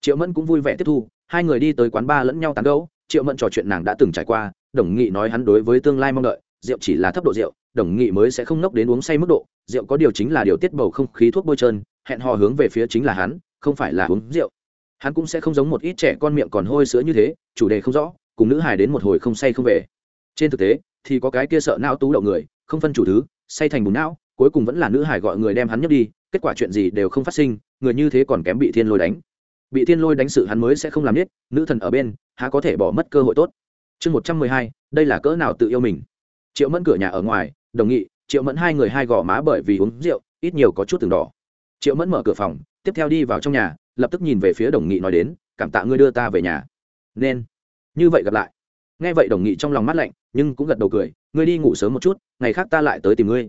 Triệu mẫn cũng vui vẻ tiếp thu, hai người đi tới quán ba lẫn nhau tán gẫu, triệu mẫn trò chuyện nàng đã từng trải qua, đồng nghị nói hắn đối với tương lai mong đợi, rượu chỉ là thấp độ rượu, đồng nghị mới sẽ không nốc đến uống say mức độ, rượu có điều chính là điều tiết bầu không khí thuốc bôi trơn, hẹn hò hướng về phía chính là hắn, không phải là uống rượu hắn cũng sẽ không giống một ít trẻ con miệng còn hôi sữa như thế, chủ đề không rõ, cùng nữ hài đến một hồi không say không về. Trên thực tế, thì có cái kia sợ não tú đậu người, không phân chủ thứ, say thành bùn não, cuối cùng vẫn là nữ hải gọi người đem hắn nhấc đi, kết quả chuyện gì đều không phát sinh, người như thế còn kém bị thiên lôi đánh. Bị thiên lôi đánh sự hắn mới sẽ không làm biết nữ thần ở bên, há có thể bỏ mất cơ hội tốt. Chương một trăm mười hai, đây là cỡ nào tự yêu mình? Triệu mẫn cửa nhà ở ngoài, đồng nghị, triệu mẫn hai người hai gò má bởi vì uống rượu, ít nhiều có chút từng đỏ. Triệu mẫn mở cửa phòng tiếp theo đi vào trong nhà, lập tức nhìn về phía đồng nghị nói đến, cảm tạ ngươi đưa ta về nhà. Nên. Như vậy gặp lại. Nghe vậy đồng nghị trong lòng mát lạnh, nhưng cũng gật đầu cười, ngươi đi ngủ sớm một chút, ngày khác ta lại tới tìm ngươi.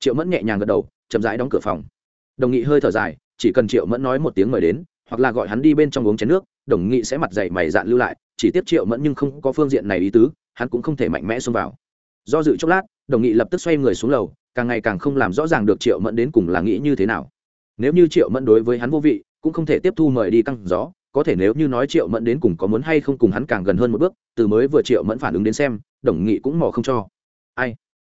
Triệu mẫn nhẹ nhàng gật đầu, chậm rãi đóng cửa phòng. Đồng nghị hơi thở dài, chỉ cần triệu mẫn nói một tiếng mời đến, hoặc là gọi hắn đi bên trong uống chén nước, đồng nghị sẽ mặt dày mày dạn lưu lại, chỉ tiếp triệu mẫn nhưng không có phương diện này ý tứ, hắn cũng không thể mạnh mẽ xông vào. Do dự chốc lát, đồng nghị lập tức xoay người xuống lầu, càng ngày càng không làm rõ ràng được triệu mẫn đến cùng là nghĩ như thế nào nếu như triệu mẫn đối với hắn vô vị, cũng không thể tiếp thu mời đi căng gió, có thể nếu như nói triệu mẫn đến cùng có muốn hay không cùng hắn càng gần hơn một bước, từ mới vừa triệu mẫn phản ứng đến xem, đồng nghị cũng mò không cho. Ai?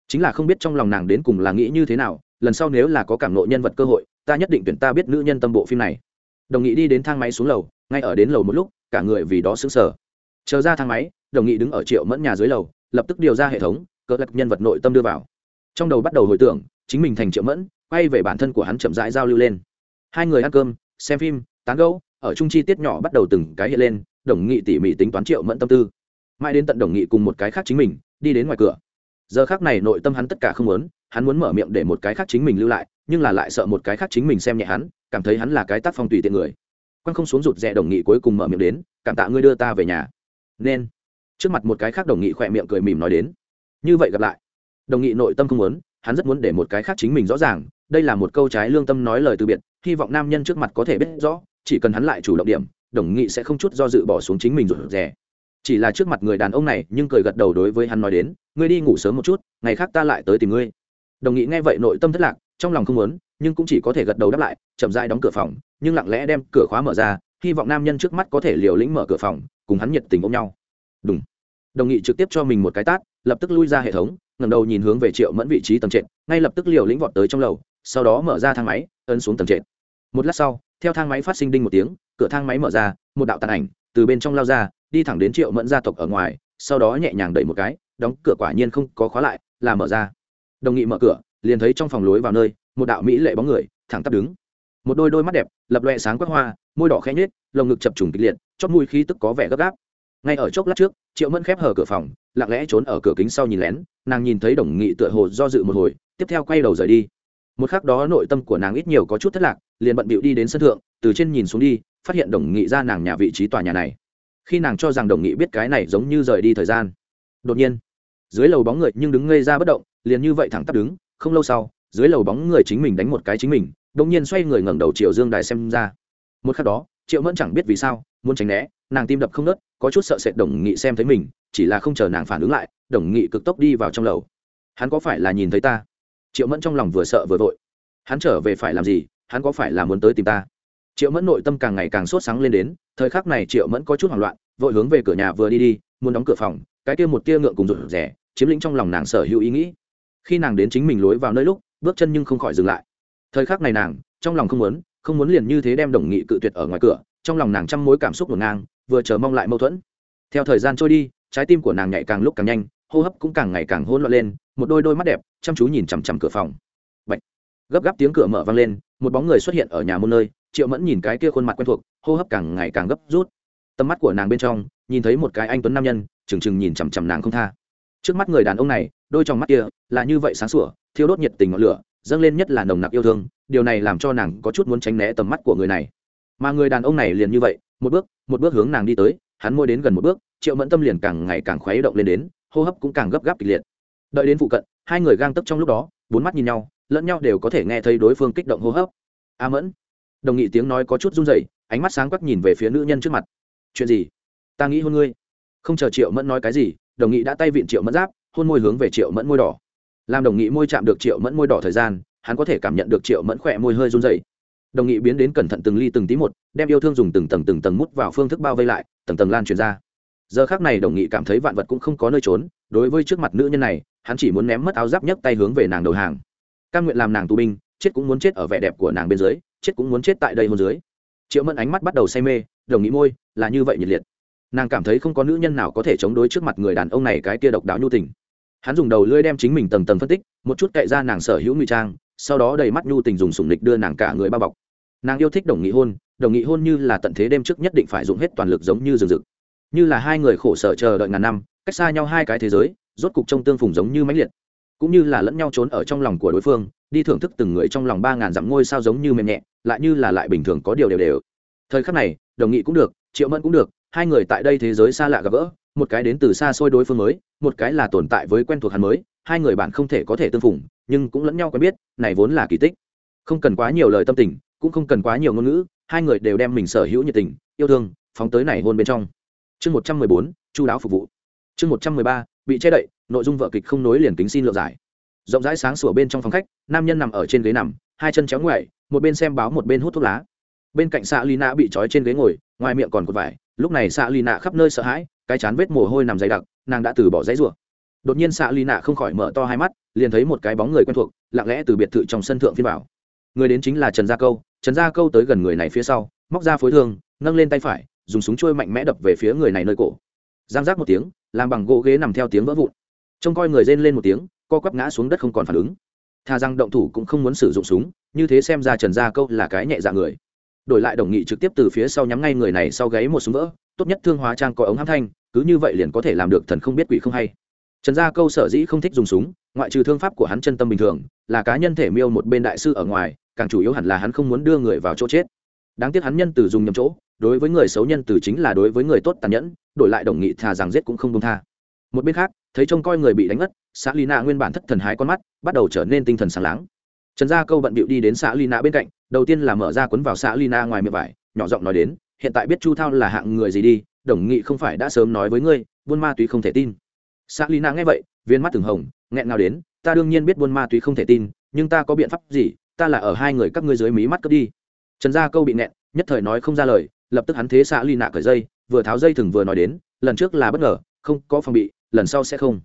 Chính là không biết trong lòng nàng đến cùng là nghĩ như thế nào, lần sau nếu là có cảm nộ nhân vật cơ hội, ta nhất định tuyển ta biết nữ nhân tâm bộ phim này. Đồng nghị đi đến thang máy xuống lầu, ngay ở đến lầu một lúc, cả người vì đó sững sờ. Chờ ra thang máy, đồng nghị đứng ở triệu mẫn nhà dưới lầu, lập tức điều ra hệ thống cỡ lật nhân vật nội tâm đưa vào. Trong đầu bắt đầu hồi tưởng, chính mình thành triệu mẫn quay về bản thân của hắn chậm rãi giao lưu lên. Hai người ăn cơm, xem phim, tán gẫu, ở chung chi tiết nhỏ bắt đầu từng cái hiện lên, đồng nghị tỉ mỉ tính toán triệu mẫn tâm tư. Mãi đến tận đồng nghị cùng một cái khác chính mình, đi đến ngoài cửa. Giờ khác này nội tâm hắn tất cả không muốn, hắn muốn mở miệng để một cái khác chính mình lưu lại, nhưng là lại sợ một cái khác chính mình xem nhẹ hắn, cảm thấy hắn là cái tác phong tùy tiện người. Quan không xuống rụt rè đồng nghị cuối cùng mở miệng đến, cảm tạ ngươi đưa ta về nhà. Nên, trước mặt một cái khác đồng nghị khỏe miệng cười mỉm nói đến, như vậy gặp lại. Đồng nghị nội tâm không muốn hắn rất muốn để một cái khác chính mình rõ ràng, đây là một câu trái lương tâm nói lời từ biệt, hy vọng nam nhân trước mặt có thể biết rõ, chỉ cần hắn lại chủ động điểm, đồng nghị sẽ không chút do dự bỏ xuống chính mình rồi rẻ chỉ là trước mặt người đàn ông này, nhưng cười gật đầu đối với hắn nói đến, ngươi đi ngủ sớm một chút, ngày khác ta lại tới tìm ngươi. Đồng nghị nghe vậy nội tâm thất lạc, trong lòng không muốn, nhưng cũng chỉ có thể gật đầu đáp lại, chậm rãi đóng cửa phòng, nhưng lặng lẽ đem cửa khóa mở ra, hy vọng nam nhân trước mắt có thể liều lĩnh mở cửa phòng, cùng hắn nhiệt tình ôm nhau. Đúng đồng nghị trực tiếp cho mình một cái tát, lập tức lui ra hệ thống ngẩng đầu nhìn hướng về triệu mẫn vị trí tầng trệt, ngay lập tức liều lĩnh vọt tới trong lầu, sau đó mở ra thang máy, ấn xuống tầng trệt. Một lát sau, theo thang máy phát sinh đinh một tiếng, cửa thang máy mở ra, một đạo tàn ảnh từ bên trong lao ra, đi thẳng đến triệu mẫn gia tộc ở ngoài, sau đó nhẹ nhàng đẩy một cái, đóng cửa quả nhiên không có khóa lại, là mở ra. Đồng nghị mở cửa, liền thấy trong phòng lối vào nơi, một đạo mỹ lệ bóng người, thẳng tắp đứng. Một đôi đôi mắt đẹp, lập loẹ sáng quắc hoa, môi đỏ khẽ nhếch, lồng ngực chập trùng kịch liệt chót mũi khí tức có vẻ gấp gáp. Ngay ở chốc lát trước, triệu mẫn khép hở cửa phòng lặng lẽ trốn ở cửa kính sau nhìn lén, nàng nhìn thấy đồng nghị tựa hồ do dự một hồi, tiếp theo quay đầu rời đi. Một khắc đó nội tâm của nàng ít nhiều có chút thất lạc, liền bận bịu đi đến sân thượng, từ trên nhìn xuống đi, phát hiện đồng nghị ra nàng nhà vị trí tòa nhà này. Khi nàng cho rằng đồng nghị biết cái này giống như rời đi thời gian, đột nhiên, dưới lầu bóng người nhưng đứng ngây ra bất động, liền như vậy thẳng tắp đứng, không lâu sau, dưới lầu bóng người chính mình đánh một cái chính mình, đột nhiên xoay người ngẩng đầu triệu dương đài xem ra. Một khắc đó, triệu mẫn chẳng biết vì sao, muốn tránh né, nàng tim đập không nớt có chút sợ sệt đồng nghị xem thấy mình chỉ là không chờ nàng phản ứng lại, đồng nghị cực tốc đi vào trong lầu. Hắn có phải là nhìn thấy ta? Triệu mẫn trong lòng vừa sợ vừa vội. Hắn trở về phải làm gì? Hắn có phải là muốn tới tìm ta? Triệu mẫn nội tâm càng ngày càng sốt sáng lên đến, thời khắc này triệu mẫn có chút hoảng loạn, vội hướng về cửa nhà vừa đi đi, muốn đóng cửa phòng, cái kia một tia ngượng cùng rụt rẻ chiếm lĩnh trong lòng nàng sở hữu ý nghĩ. Khi nàng đến chính mình lối vào nơi lúc, bước chân nhưng không khỏi dừng lại. Thời khắc này nàng, trong lòng không muốn không muốn liền như thế đem đồng nghị cự tuyệt ở ngoài cửa, trong lòng nàng trăm mối cảm xúc ngổn ngang, vừa chờ mong lại mâu thuẫn. Theo thời gian trôi đi trái tim của nàng nhảy càng lúc càng nhanh, hô hấp cũng càng ngày càng hỗn loạn lên, một đôi đôi mắt đẹp, chăm chú nhìn chằm chằm cửa phòng. Bạch. gấp gáp tiếng cửa mở vang lên, một bóng người xuất hiện ở nhà môn nơi, triệu mẫn nhìn cái kia khuôn mặt quen thuộc, hô hấp càng ngày càng gấp rút. Tầm mắt của nàng bên trong, nhìn thấy một cái anh tuấn nam nhân, trừng trừng nhìn chằm chằm nàng không tha. Trước mắt người đàn ông này, đôi trong mắt kia, là như vậy sáng sủa, thiêu đốt nhiệt tình ngọn lửa, dâng lên nhất là nồng nặc yêu thương, điều này làm cho nàng có chút muốn tránh né tầm mắt của người này. Mà người đàn ông này liền như vậy, một bước một bước hướng nàng đi tới, hắn môi đến gần một bước triệu mẫn tâm liền càng ngày càng khuấy động lên đến, hô hấp cũng càng gấp gáp kịch liệt. Đợi đến phụ cận, hai người gang tấp trong lúc đó, bốn mắt nhìn nhau, lẫn nhau đều có thể nghe thấy đối phương kích động hô hấp. A mẫn. Đồng nghị tiếng nói có chút run rẩy, ánh mắt sáng quắc nhìn về phía nữ nhân trước mặt. Chuyện gì? Ta nghĩ hôn ngươi. Không chờ triệu mẫn nói cái gì, đồng nghị đã tay vịn triệu mẫn giáp, hôn môi hướng về triệu mẫn môi đỏ. Làm đồng nghị môi chạm được triệu mẫn môi đỏ thời gian, hắn có thể cảm nhận được triệu mẫn khỏe môi hơi run rẩy. đồng nghị biến đến cẩn thận từng ly từng tí một, đem yêu thương dùng từng tầng từng tầng mút vào phương thức bao vây lại, tầng tầng lan truyền ra giờ khác này đồng nghị cảm thấy vạn vật cũng không có nơi trốn, đối với trước mặt nữ nhân này, hắn chỉ muốn ném mất áo giáp nhấc tay hướng về nàng đầu hàng. Căn nguyện làm nàng tù binh, chết cũng muốn chết ở vẻ đẹp của nàng bên dưới, chết cũng muốn chết tại đây hôn dưới. Triệu mẫn ánh mắt bắt đầu say mê, đồng nghị môi, là như vậy nhiệt liệt. Nàng cảm thấy không có nữ nhân nào có thể chống đối trước mặt người đàn ông này cái tia độc đáo nhu tình. Hắn dùng đầu lưỡi đem chính mình tầng tầng phân tích, một chút cậy ra nàng sở hữu ngụy trang, sau đó đầy mắt nhu tình dùng sủng lịch đưa nàng cả người bao bọc. Nàng yêu thích đồng nghị hôn, đồng nghị hôn như là tận thế đêm trước nhất định phải dùng hết toàn lực giống như rừng rực như là hai người khổ sở chờ đợi ngàn năm, cách xa nhau hai cái thế giới, rốt cục trông tương phùng giống như mãnh liệt. Cũng như là lẫn nhau trốn ở trong lòng của đối phương, đi thưởng thức từng người trong lòng ba ngàn dặm ngôi sao giống như mềm nhẹ, lại như là lại bình thường có điều đều đều. Thời khắc này, đồng nghị cũng được, triệu mẫn cũng được, hai người tại đây thế giới xa lạ gặp gỡ, một cái đến từ xa xôi đối phương mới, một cái là tồn tại với quen thuộc hắn mới, hai người bạn không thể có thể tương phùng, nhưng cũng lẫn nhau quen biết, này vốn là kỳ tích. Không cần quá nhiều lời tâm tình, cũng không cần quá nhiều ngôn ngữ, hai người đều đem mình sở hữu nhiệt tình, yêu thương, phóng tới này hôn bên trong chương một trăm mười bốn, chu đáo phục vụ. Chương một trăm mười ba, bị che đậy, nội dung vợ kịch không nối liền kính xin lựa giải. Rộng rãi sáng sủa bên trong phòng khách, nam nhân nằm ở trên ghế nằm, hai chân chéo ngoại một bên xem báo một bên hút thuốc lá. Bên cạnh xạ ly nạ bị trói trên ghế ngồi, ngoài miệng còn cột vải, lúc này xạ ly nạ khắp nơi sợ hãi, cái chán vết mồ hôi nằm dày đặc, nàng đã từ bỏ dãy rủa. Đột nhiên xạ ly nạ không khỏi mở to hai mắt, liền thấy một cái bóng người quen thuộc, lặng lẽ từ biệt thự trong sân thượng phiên bảo người đến chính là trần gia câu, trần gia câu tới gần người này phía sau, móc ra phối thương, nâng lên tay phải dùng súng trôi mạnh mẽ đập về phía người này nơi cổ. Giang giác một tiếng, làm bằng gỗ ghế nằm theo tiếng vỡ vụn. Trông coi người rên lên một tiếng, co quắp ngã xuống đất không còn phản ứng. Thà rằng động thủ cũng không muốn sử dụng súng, như thế xem ra trần gia câu là cái nhẹ dạ người. Đổi lại đồng nghị trực tiếp từ phía sau nhắm ngay người này sau gáy một súng vỡ, tốt nhất thương hóa trang có ống hãm thanh, cứ như vậy liền có thể làm được thần không biết quỷ không hay. Trần gia câu sở dĩ không thích dùng súng, ngoại trừ thương pháp của hắn chân tâm bình thường, là cá nhân thể miêu một bên đại sư ở ngoài, càng chủ yếu hẳn là hắn không muốn đưa người vào chỗ chết. Đáng tiếc hắn nhân từ dùng nhầm chỗ đối với người xấu nhân từ chính là đối với người tốt tàn nhẫn, đổi lại đồng nghị thà rằng giết cũng không công tha. Một bên khác, thấy trông coi người bị đánh ngất xã lina nguyên bản thất thần hái con mắt, bắt đầu trở nên tinh thần sáng láng. Trần gia câu bận bịu đi đến xã lina bên cạnh, đầu tiên là mở ra cuốn vào xã lina ngoài miệng vải, nhỏ giọng nói đến, hiện tại biết chu thao là hạng người gì đi, đồng nghị không phải đã sớm nói với ngươi, buôn ma túy không thể tin. Xã lina nghe vậy, viên mắt từng hồng, nghẹn ngào đến, ta đương nhiên biết buôn ma túy không thể tin, nhưng ta có biện pháp gì, ta là ở hai người các ngươi dưới mí mắt cướp đi. Trần gia câu bị nghẹn, nhất thời nói không ra lời lập tức hắn thế xã ly nạ cởi dây, vừa tháo dây thừng vừa nói đến, lần trước là bất ngờ, không, có phòng bị, lần sau sẽ không.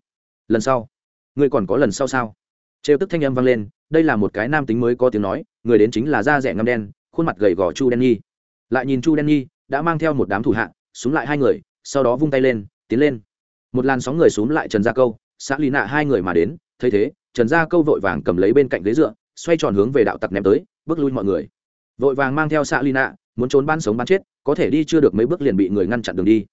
Lần sau? Ngươi còn có lần sau sao? Trêu tức thanh âm vang lên, đây là một cái nam tính mới có tiếng nói, người đến chính là da rẻ ngâm đen, khuôn mặt gầy gò chu đen nhi. Lại nhìn chu đen nhi, đã mang theo một đám thủ hạ xuống lại hai người, sau đó vung tay lên, tiến lên. Một làn sóng người xuống lại trần gia câu xã ly nạ hai người mà đến, thấy thế, trần gia câu vội vàng cầm lấy bên cạnh ghế dựa, xoay tròn hướng về đạo tặc ném tới, bước lui mọi người. Vội vàng mang theo xã ly nạ, muốn trốn ban sống ban chết có thể đi chưa được mấy bước liền bị người ngăn chặn đường đi.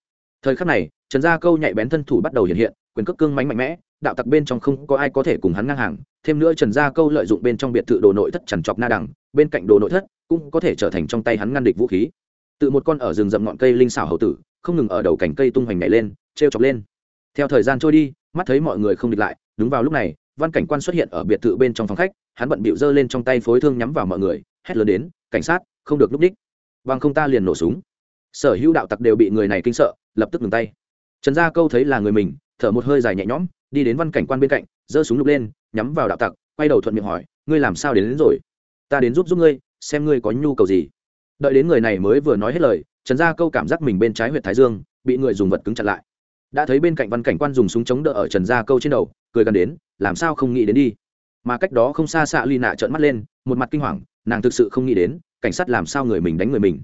Thời khắc này, trần gia câu nhạy bén thân thủ bắt đầu hiện hiện, quyền cước cương mánh mạnh mẽ, đạo tặc bên trong không có ai có thể cùng hắn ngang hàng, thêm nữa trần gia câu lợi dụng bên trong biệt thự đồ nội thất trằn trọc na đằng, bên cạnh đồ nội thất cũng có thể trở thành trong tay hắn ngăn địch vũ khí. Tự một con ở rừng rậm ngọn cây linh xảo hậu tử, không ngừng ở đầu cành cây tung hoành nhảy lên, trêu chọc lên. Theo thời gian trôi đi, mắt thấy mọi người không địch lại, đúng vào lúc này, văn cảnh quan xuất hiện ở biệt thự bên trong phòng khách, hắn bận bịu giơ lên trong tay phối thương nhắm vào mọi người, hét lớn đến, cảnh sát, không được núp đích bằng không ta liền nổ súng. Sở hữu đạo tặc đều bị người này kinh sợ lập tức ngừng tay. Trần gia câu thấy là người mình thở một hơi dài nhẹ nhõm đi đến văn cảnh quan bên cạnh giơ súng lục lên nhắm vào đạo tặc quay đầu thuận miệng hỏi ngươi làm sao đến, đến rồi? Ta đến giúp giúp ngươi xem ngươi có nhu cầu gì. Đợi đến người này mới vừa nói hết lời trần gia câu cảm giác mình bên trái huyện thái dương bị người dùng vật cứng chặn lại. Đã thấy bên cạnh văn cảnh quan dùng súng chống đỡ ở trần gia câu trên đầu cười gần đến làm sao không nghĩ đến đi? Mà cách đó không xa xạ ly nạ trợn mắt lên một mặt kinh hoàng nàng thực sự không nghĩ đến cảnh sát làm sao người mình đánh người mình?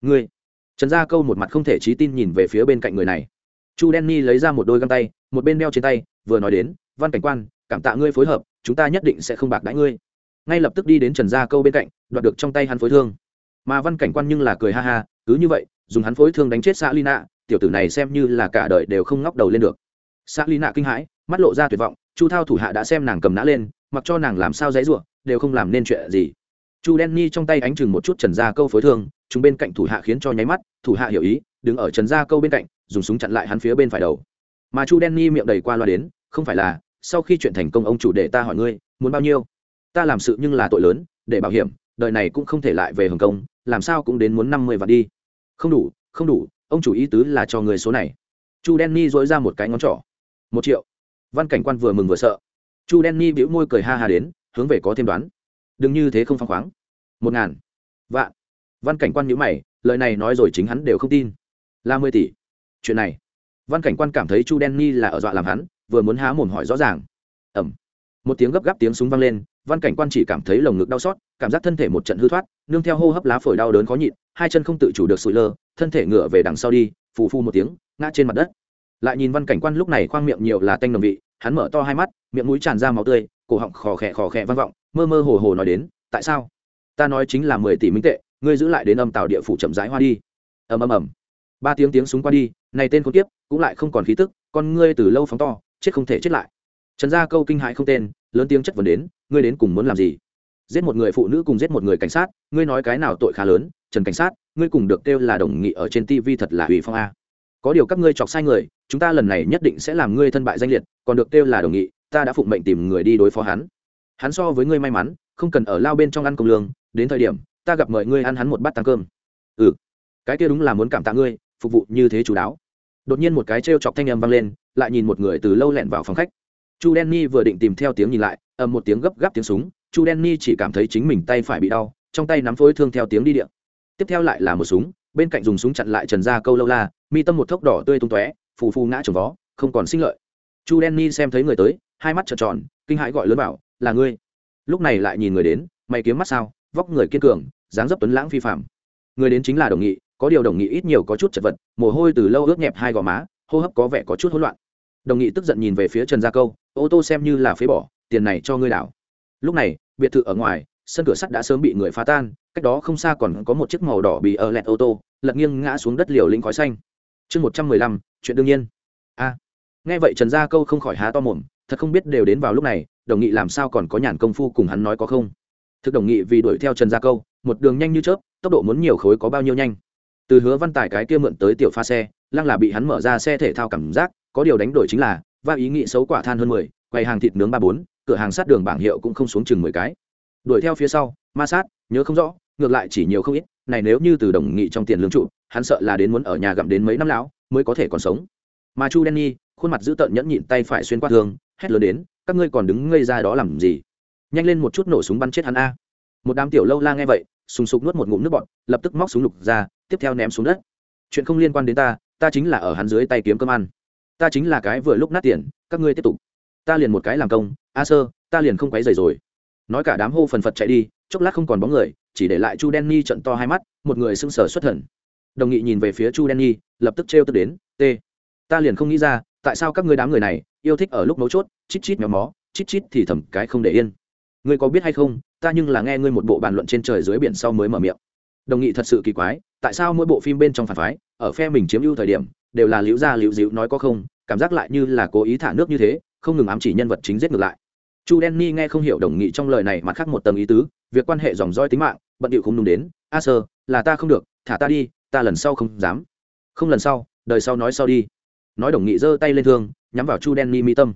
Ngươi. Trần gia câu một mặt không thể trí tin nhìn về phía bên cạnh người này. Chu đen ni lấy ra một đôi găng tay, một bên đeo trên tay, vừa nói đến, văn cảnh quan, cảm tạ ngươi phối hợp, chúng ta nhất định sẽ không bạc đãi ngươi. Ngay lập tức đi đến trần gia câu bên cạnh, đoạt được trong tay hắn phối thương. Mà văn cảnh quan nhưng là cười ha ha, cứ như vậy, dùng hắn phối thương đánh chết xã lina tiểu tử này xem như là cả đời đều không ngóc đầu lên được. Xã lina kinh hãi, mắt lộ ra tuyệt vọng, chu thao thủ hạ đã xem nàng cầm nã lên, mặc cho nàng làm sao dãy ruộng đều không làm nên chuyện gì chu đen ni trong tay ánh chừng một chút trần gia câu phối thương, chúng bên cạnh thủ hạ khiến cho nháy mắt, thủ hạ hiểu ý, đứng ở trần gia câu bên cạnh, dùng súng chặn lại hắn phía bên phải đầu. Mà chu đen ni miệng đầy qua loa đến, không phải là, sau khi chuyện thành công ông chủ để ta hỏi ngươi, muốn bao nhiêu? Ta làm sự nhưng là tội lớn, để bảo hiểm, đời này cũng không thể lại về hồng kông, làm sao cũng đến muốn năm mươi vạn đi. Không đủ không đủ, ông chủ ý tứ là cho người số này. Chu đen ni dỗi ra một cái ngón trỏ. Một triệu. Văn cảnh quan vừa mừng vừa sợ. Chu đen ni bĩu môi cười ha ha đến, hướng về có thêm đoán đừng như thế không phăng khoáng. Một ngàn vạn. Văn cảnh quan nhữ mày, lời này nói rồi chính hắn đều không tin. Là mười tỷ. Chuyện này. Văn cảnh quan cảm thấy chu đen ni là ở dọa làm hắn, vừa muốn há mồm hỏi rõ ràng. Ẩm một tiếng gấp gáp tiếng súng vang lên, văn cảnh quan chỉ cảm thấy lồng ngực đau xót, cảm giác thân thể một trận hư thoát, nương theo hô hấp lá phổi đau đớn khó nhịn, hai chân không tự chủ được sụi lơ, thân thể ngửa về đằng sau đi, phù phu một tiếng, ngã trên mặt đất. Lại nhìn văn cảnh quan lúc này khoang miệng nhiều là tanh đồng vị, hắn mở to hai mắt, miệng mũi tràn ra máu tươi cổ họng khò khẽ khò khẽ vang vọng, mơ mơ hồ hồ nói đến, tại sao? Ta nói chính là mười tỷ minh tệ, ngươi giữ lại đến âm tàu địa phủ chậm rãi hoa đi. Ầm ầm ầm. Ba tiếng tiếng súng qua đi, này tên con tiếp cũng lại không còn khí tức, con ngươi từ lâu phóng to, chết không thể chết lại. Trần gia câu kinh hãi không tên, lớn tiếng chất vấn đến, ngươi đến cùng muốn làm gì? Giết một người phụ nữ cùng giết một người cảnh sát, ngươi nói cái nào tội khá lớn, trần cảnh sát, ngươi cùng được kêu là đồng nghị ở trên tv thật là ủy phong a. Có điều các ngươi chọc sai người, chúng ta lần này nhất định sẽ làm ngươi thân bại danh liệt, còn được kêu là đồng nghị ta đã phụng mệnh tìm người đi đối phó hắn. Hắn so với ngươi may mắn, không cần ở lao bên trong ăn công lương, đến thời điểm, ta gặp mời ngươi ăn hắn một bát tăng cơm. Ừ cái kia đúng là muốn cảm tạ ngươi, phục vụ như thế chú đáo. Đột nhiên một cái t chọc thanh âm vang lên, lại nhìn một người từ lâu lẹn vào phòng khách. Chu đen vừa định tìm theo tiếng nhìn lại, ầm một tiếng gấp gáp tiếng súng, chu đen chỉ cảm thấy chính mình tay phải bị đau, trong tay nắm phối thương theo tiếng đi điện tiếp theo lại là một súng, bên cạnh dùng súng chặn lại trần gia câu lâu la, mi tâm một thốc đỏ tươi tung tóe, phù phù ngã trồng vó, không còn sinh lợi. Chu đen xem thấy người tới hai mắt trợn tròn, kinh hãi gọi lớn bảo, là ngươi. Lúc này lại nhìn người đến, mày kiếm mắt sao? Vóc người kiên cường, dáng dấp tuấn lãng phi phạm người đến chính là đồng nghị, có điều đồng nghị ít nhiều có chút chật vật, mồ hôi từ lâu ướt nhẹp hai gò má, hô hấp có vẻ có chút hỗn loạn. Đồng nghị tức giận nhìn về phía trần gia câu, ô tô xem như là phế bỏ, tiền này cho ngươi đảo. Lúc này, biệt thự ở ngoài, sân cửa sắt đã sớm bị người phá tan, cách đó không xa còn có một chiếc màu đỏ bị ở lẹt ô tô, lật nghiêng ngã xuống đất liều lĩnh khói xanh. Chương một trăm mười lăm, chuyện đương nhiên. A. Nghe vậy trần gia câu không khỏi há to mồm thật không biết đều đến vào lúc này, đồng nghị làm sao còn có nhàn công phu cùng hắn nói có không? Thực đồng nghị vì đuổi theo trần gia câu, một đường nhanh như chớp, tốc độ muốn nhiều khối có bao nhiêu nhanh? Từ hứa văn tài cái kia mượn tới tiểu pha xe, lăng là bị hắn mở ra xe thể thao cảm giác, có điều đánh đổi chính là va ý nghĩ xấu quả than hơn mười quầy hàng thịt nướng ba bốn, cửa hàng sát đường bảng hiệu cũng không xuống chừng mười cái. Đuổi theo phía sau, ma sát, nhớ không rõ, ngược lại chỉ nhiều không ít, này nếu như từ đồng nghị trong tiền lương trụ, hắn sợ là đến muốn ở nhà gặm đến mấy năm lão, mới có thể còn sống. Mà chu đen nhi, khuôn mặt giữ tợn nhẫn nhịn tay phải xuyên qua thương hét lớn đến, các ngươi còn đứng ngây ra đó làm gì? Nhanh lên một chút nổ súng bắn chết hắn a. Một đám tiểu lâu la nghe vậy, sùng sục nuốt một ngụm nước bọt, lập tức móc súng lục ra, tiếp theo ném xuống đất. Chuyện không liên quan đến ta ta chính là ở hắn dưới tay kiếm cơm ăn. Ta chính là cái vừa lúc nát tiền, các ngươi tiếp tục. Ta liền một cái làm công, a sơ, ta liền không quấy rầy rồi. Nói cả đám hô phần phật chạy đi, chốc lát không còn bóng người, chỉ để lại chu đen ni trận to hai mắt, một người sưng sờ xuất thần. Đồng nghị nhìn về phía chu đen ni lập tức trêu tức đến, t, ta liền không nghĩ ra tại sao các ngươi đám người này yêu thích ở lúc mấu chốt, chít chít méo mó, chít chít thì thầm cái không để yên. Ngươi có biết hay không, ta nhưng là nghe ngươi một bộ bàn luận trên trời dưới biển sau mới mở miệng. Đồng nghị thật sự kỳ quái, tại sao mỗi bộ phim bên trong phản phái, ở phe mình chiếm ưu thời điểm, đều là liễu gia liễu diễu nói có không, cảm giác lại như là cố ý thả nước như thế, không ngừng ám chỉ nhân vật chính giết ngược lại. Chu denny nghe không hiểu đồng nghị trong lời này mà khác một tầng ý tứ, việc quan hệ dòng roi tính mạng, bận điệu không đúng đến, a sơ, là ta không được, thả ta đi, ta lần sau không dám. Không lần sau, đời sau nói sau đi nói đồng nghị giơ tay lên thương, nhắm vào chu đen mi mi tâm.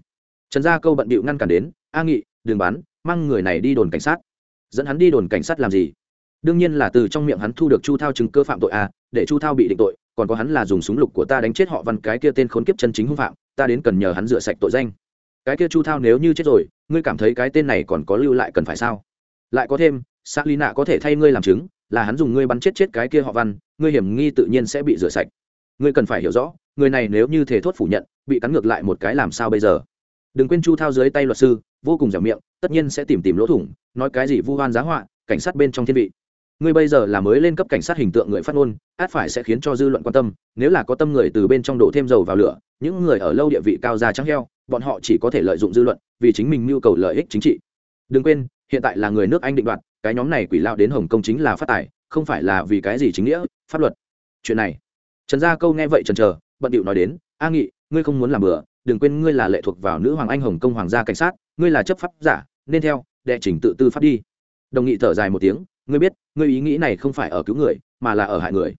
Trần gia câu bận bịu ngăn cản đến, a nghị, đừng bắn, mang người này đi đồn cảnh sát. Dẫn hắn đi đồn cảnh sát làm gì? Đương nhiên là từ trong miệng hắn thu được chu thao chứng cơ phạm tội a để chu thao bị định tội, còn có hắn là dùng súng lục của ta đánh chết họ văn cái kia tên khốn kiếp chân chính hung phạm, ta đến cần nhờ hắn rửa sạch tội danh. Cái kia chu thao nếu như chết rồi, ngươi cảm thấy cái tên này còn có lưu lại cần phải sao? Lại có thêm s a l i nạ có thể thay ngươi làm chứng, là hắn dùng ngươi bắn chết chết cái kia họ văn, ngươi hiểm nghi tự nhiên sẽ bị rửa sạch. Ngươi cần phải hiểu rõ người này nếu như thể thốt phủ nhận, bị cắn ngược lại một cái làm sao bây giờ? Đừng quên chu thao dưới tay luật sư, vô cùng dẻo miệng, tất nhiên sẽ tìm tìm lỗ thủng, nói cái gì vu hoan giá họa, cảnh sát bên trong thiên vị. Ngươi bây giờ là mới lên cấp cảnh sát hình tượng người phát ngôn, át phải sẽ khiến cho dư luận quan tâm, nếu là có tâm người từ bên trong đổ thêm dầu vào lửa, những người ở lâu địa vị cao già trắng heo, bọn họ chỉ có thể lợi dụng dư luận, vì chính mình nhu cầu lợi ích chính trị. Đừng quên, hiện tại là người nước anh định đoạt, cái nhóm này quỷ lao đến hồng kông chính là phát tài, không phải là vì cái gì chính nghĩa, pháp luật. Chuyện này. Trần gia câu nghe vậy trần trờ bận điệu nói đến a nghị ngươi không muốn làm bừa đừng quên ngươi là lệ thuộc vào nữ hoàng anh hồng Công hoàng gia cảnh sát ngươi là chấp pháp giả nên theo đệ trình tự tư pháp đi. Đồng nghị thở dài một tiếng ngươi biết ngươi ý nghĩ này không phải ở cứu người mà là ở hại người.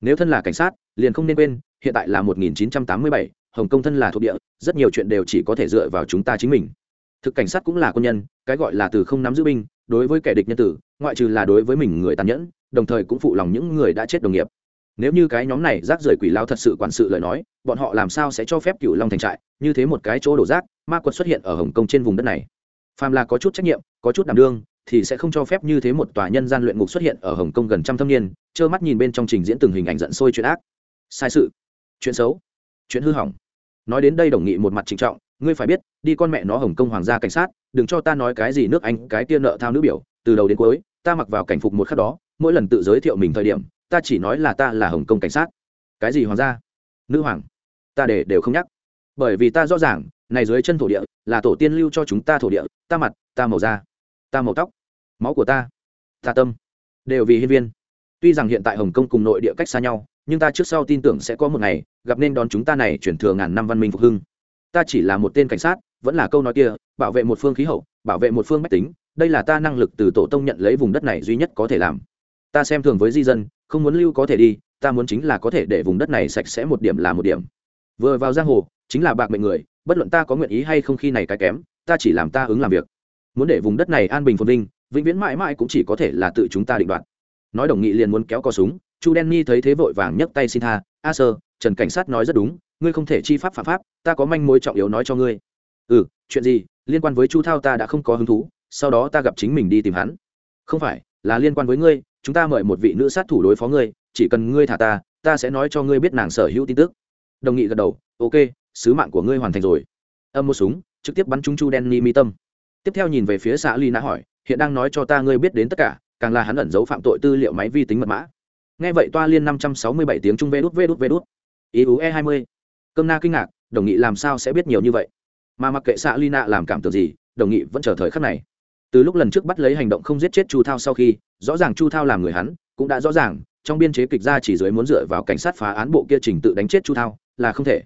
Nếu thân là cảnh sát liền không nên quên hiện tại là 1987, hồng kông thân là thuộc địa rất nhiều chuyện đều chỉ có thể dựa vào chúng ta chính mình. Thực cảnh sát cũng là quân nhân cái gọi là từ không nắm giữ binh đối với kẻ địch nhân tử ngoại trừ là đối với mình người tàn nhẫn đồng thời cũng phụ lòng những người đã chết đồng nghiệp nếu như cái nhóm này rác rưởi quỷ lao thật sự quản sự lời nói, bọn họ làm sao sẽ cho phép cựu long thành trại? Như thế một cái chỗ đổ rác, ma quật xuất hiện ở hồng kông trên vùng đất này. Phàm là có chút trách nhiệm, có chút đảm đương, thì sẽ không cho phép như thế một tòa nhân gian luyện ngục xuất hiện ở hồng kông gần trăm thâm niên, trơ mắt nhìn bên trong trình diễn từng hình ảnh giận sôi chuyện ác. Sai sự. Chuyện xấu. Chuyện hư hỏng. Nói đến đây đồng nghị một mặt trịnh trọng, ngươi phải biết, đi con mẹ nó hồng kông hoàng gia cảnh sát, đừng cho ta nói cái gì nước anh, cái tia nợ thao nữ biểu, từ đầu đến cuối, ta mặc vào cảnh phục một khắc đó, mỗi lần tự giới thiệu mình thời điểm ta chỉ nói là ta là hồng kông cảnh sát. Cái gì hoàng gia? Nữ hoàng. Ta để đều không nhắc. Bởi vì ta rõ ràng, này dưới chân thổ địa là tổ tiên lưu cho chúng ta thổ địa, ta mặt, ta màu da, ta màu tóc, máu của ta ta tâm, đều vì hiên viên. Tuy rằng hiện tại hồng kông cùng nội địa cách xa nhau, nhưng ta trước sau tin tưởng sẽ có một ngày gặp nên đón chúng ta này chuyển thừa ngàn năm văn minh phục hưng. Ta chỉ là một tên cảnh sát, vẫn là câu nói kia, bảo vệ một phương khí hậu, bảo vệ một phương mách tính, đây là ta năng lực từ tổ tông nhận lấy vùng đất này duy nhất có thể làm. Ta xem thường với di dân không muốn lưu có thể đi, ta muốn chính là có thể để vùng đất này sạch sẽ một điểm là một điểm. Vừa vào giang hồ, chính là bạc mệnh người, bất luận ta có nguyện ý hay không khi này cái kém, ta chỉ làm ta ứng làm việc. Muốn để vùng đất này an bình phồn vinh, vĩnh viễn mãi mãi cũng chỉ có thể là tự chúng ta định đoạt. Nói đồng nghị liền muốn kéo cò súng, chu đen ni thấy thế vội vàng nhấc tay xin tha, a sơ, trần cảnh sát nói rất đúng, ngươi không thể chi pháp phạm pháp, ta có manh mối trọng yếu nói cho ngươi. Ừ chuyện gì, liên quan với chu thao ta đã không có hứng thú, sau đó ta gặp chính mình đi tìm hắn. Không phải, là liên quan với ngươi chúng ta mời một vị nữ sát thủ đối phó ngươi, chỉ cần ngươi thả ta ta sẽ nói cho ngươi biết nàng sở hữu tin tức. Đồng nghị gật đầu, ok, sứ mạng của ngươi hoàn thành rồi. Âm một súng, trực tiếp bắn trúng chu đen ni mi tâm. Tiếp theo nhìn về phía xã ly nã hỏi, hiện đang nói cho ta ngươi biết đến tất cả, càng là hắn ẩn giấu phạm tội tư liệu máy vi tính mật mã. Nghe vậy toa liên năm trăm sáu mươi bảy tiếng trung vê đút vê đút vê đút. Ý ú e hai mươi. Cơm na kinh ngạc, đồng nghị làm sao sẽ biết nhiều như vậy? Mà mặc kệ xã ly nạ làm cảm tưởng gì, đồng nghị vẫn chờ thời khắc này từ lúc lần trước bắt lấy hành động không giết chết chu thao sau khi, rõ ràng chu thao làm người hắn, cũng đã rõ ràng, trong biên chế kịch ra chỉ dưới muốn dựa vào cảnh sát phá án bộ kia trình tự đánh chết chu thao, là không thể.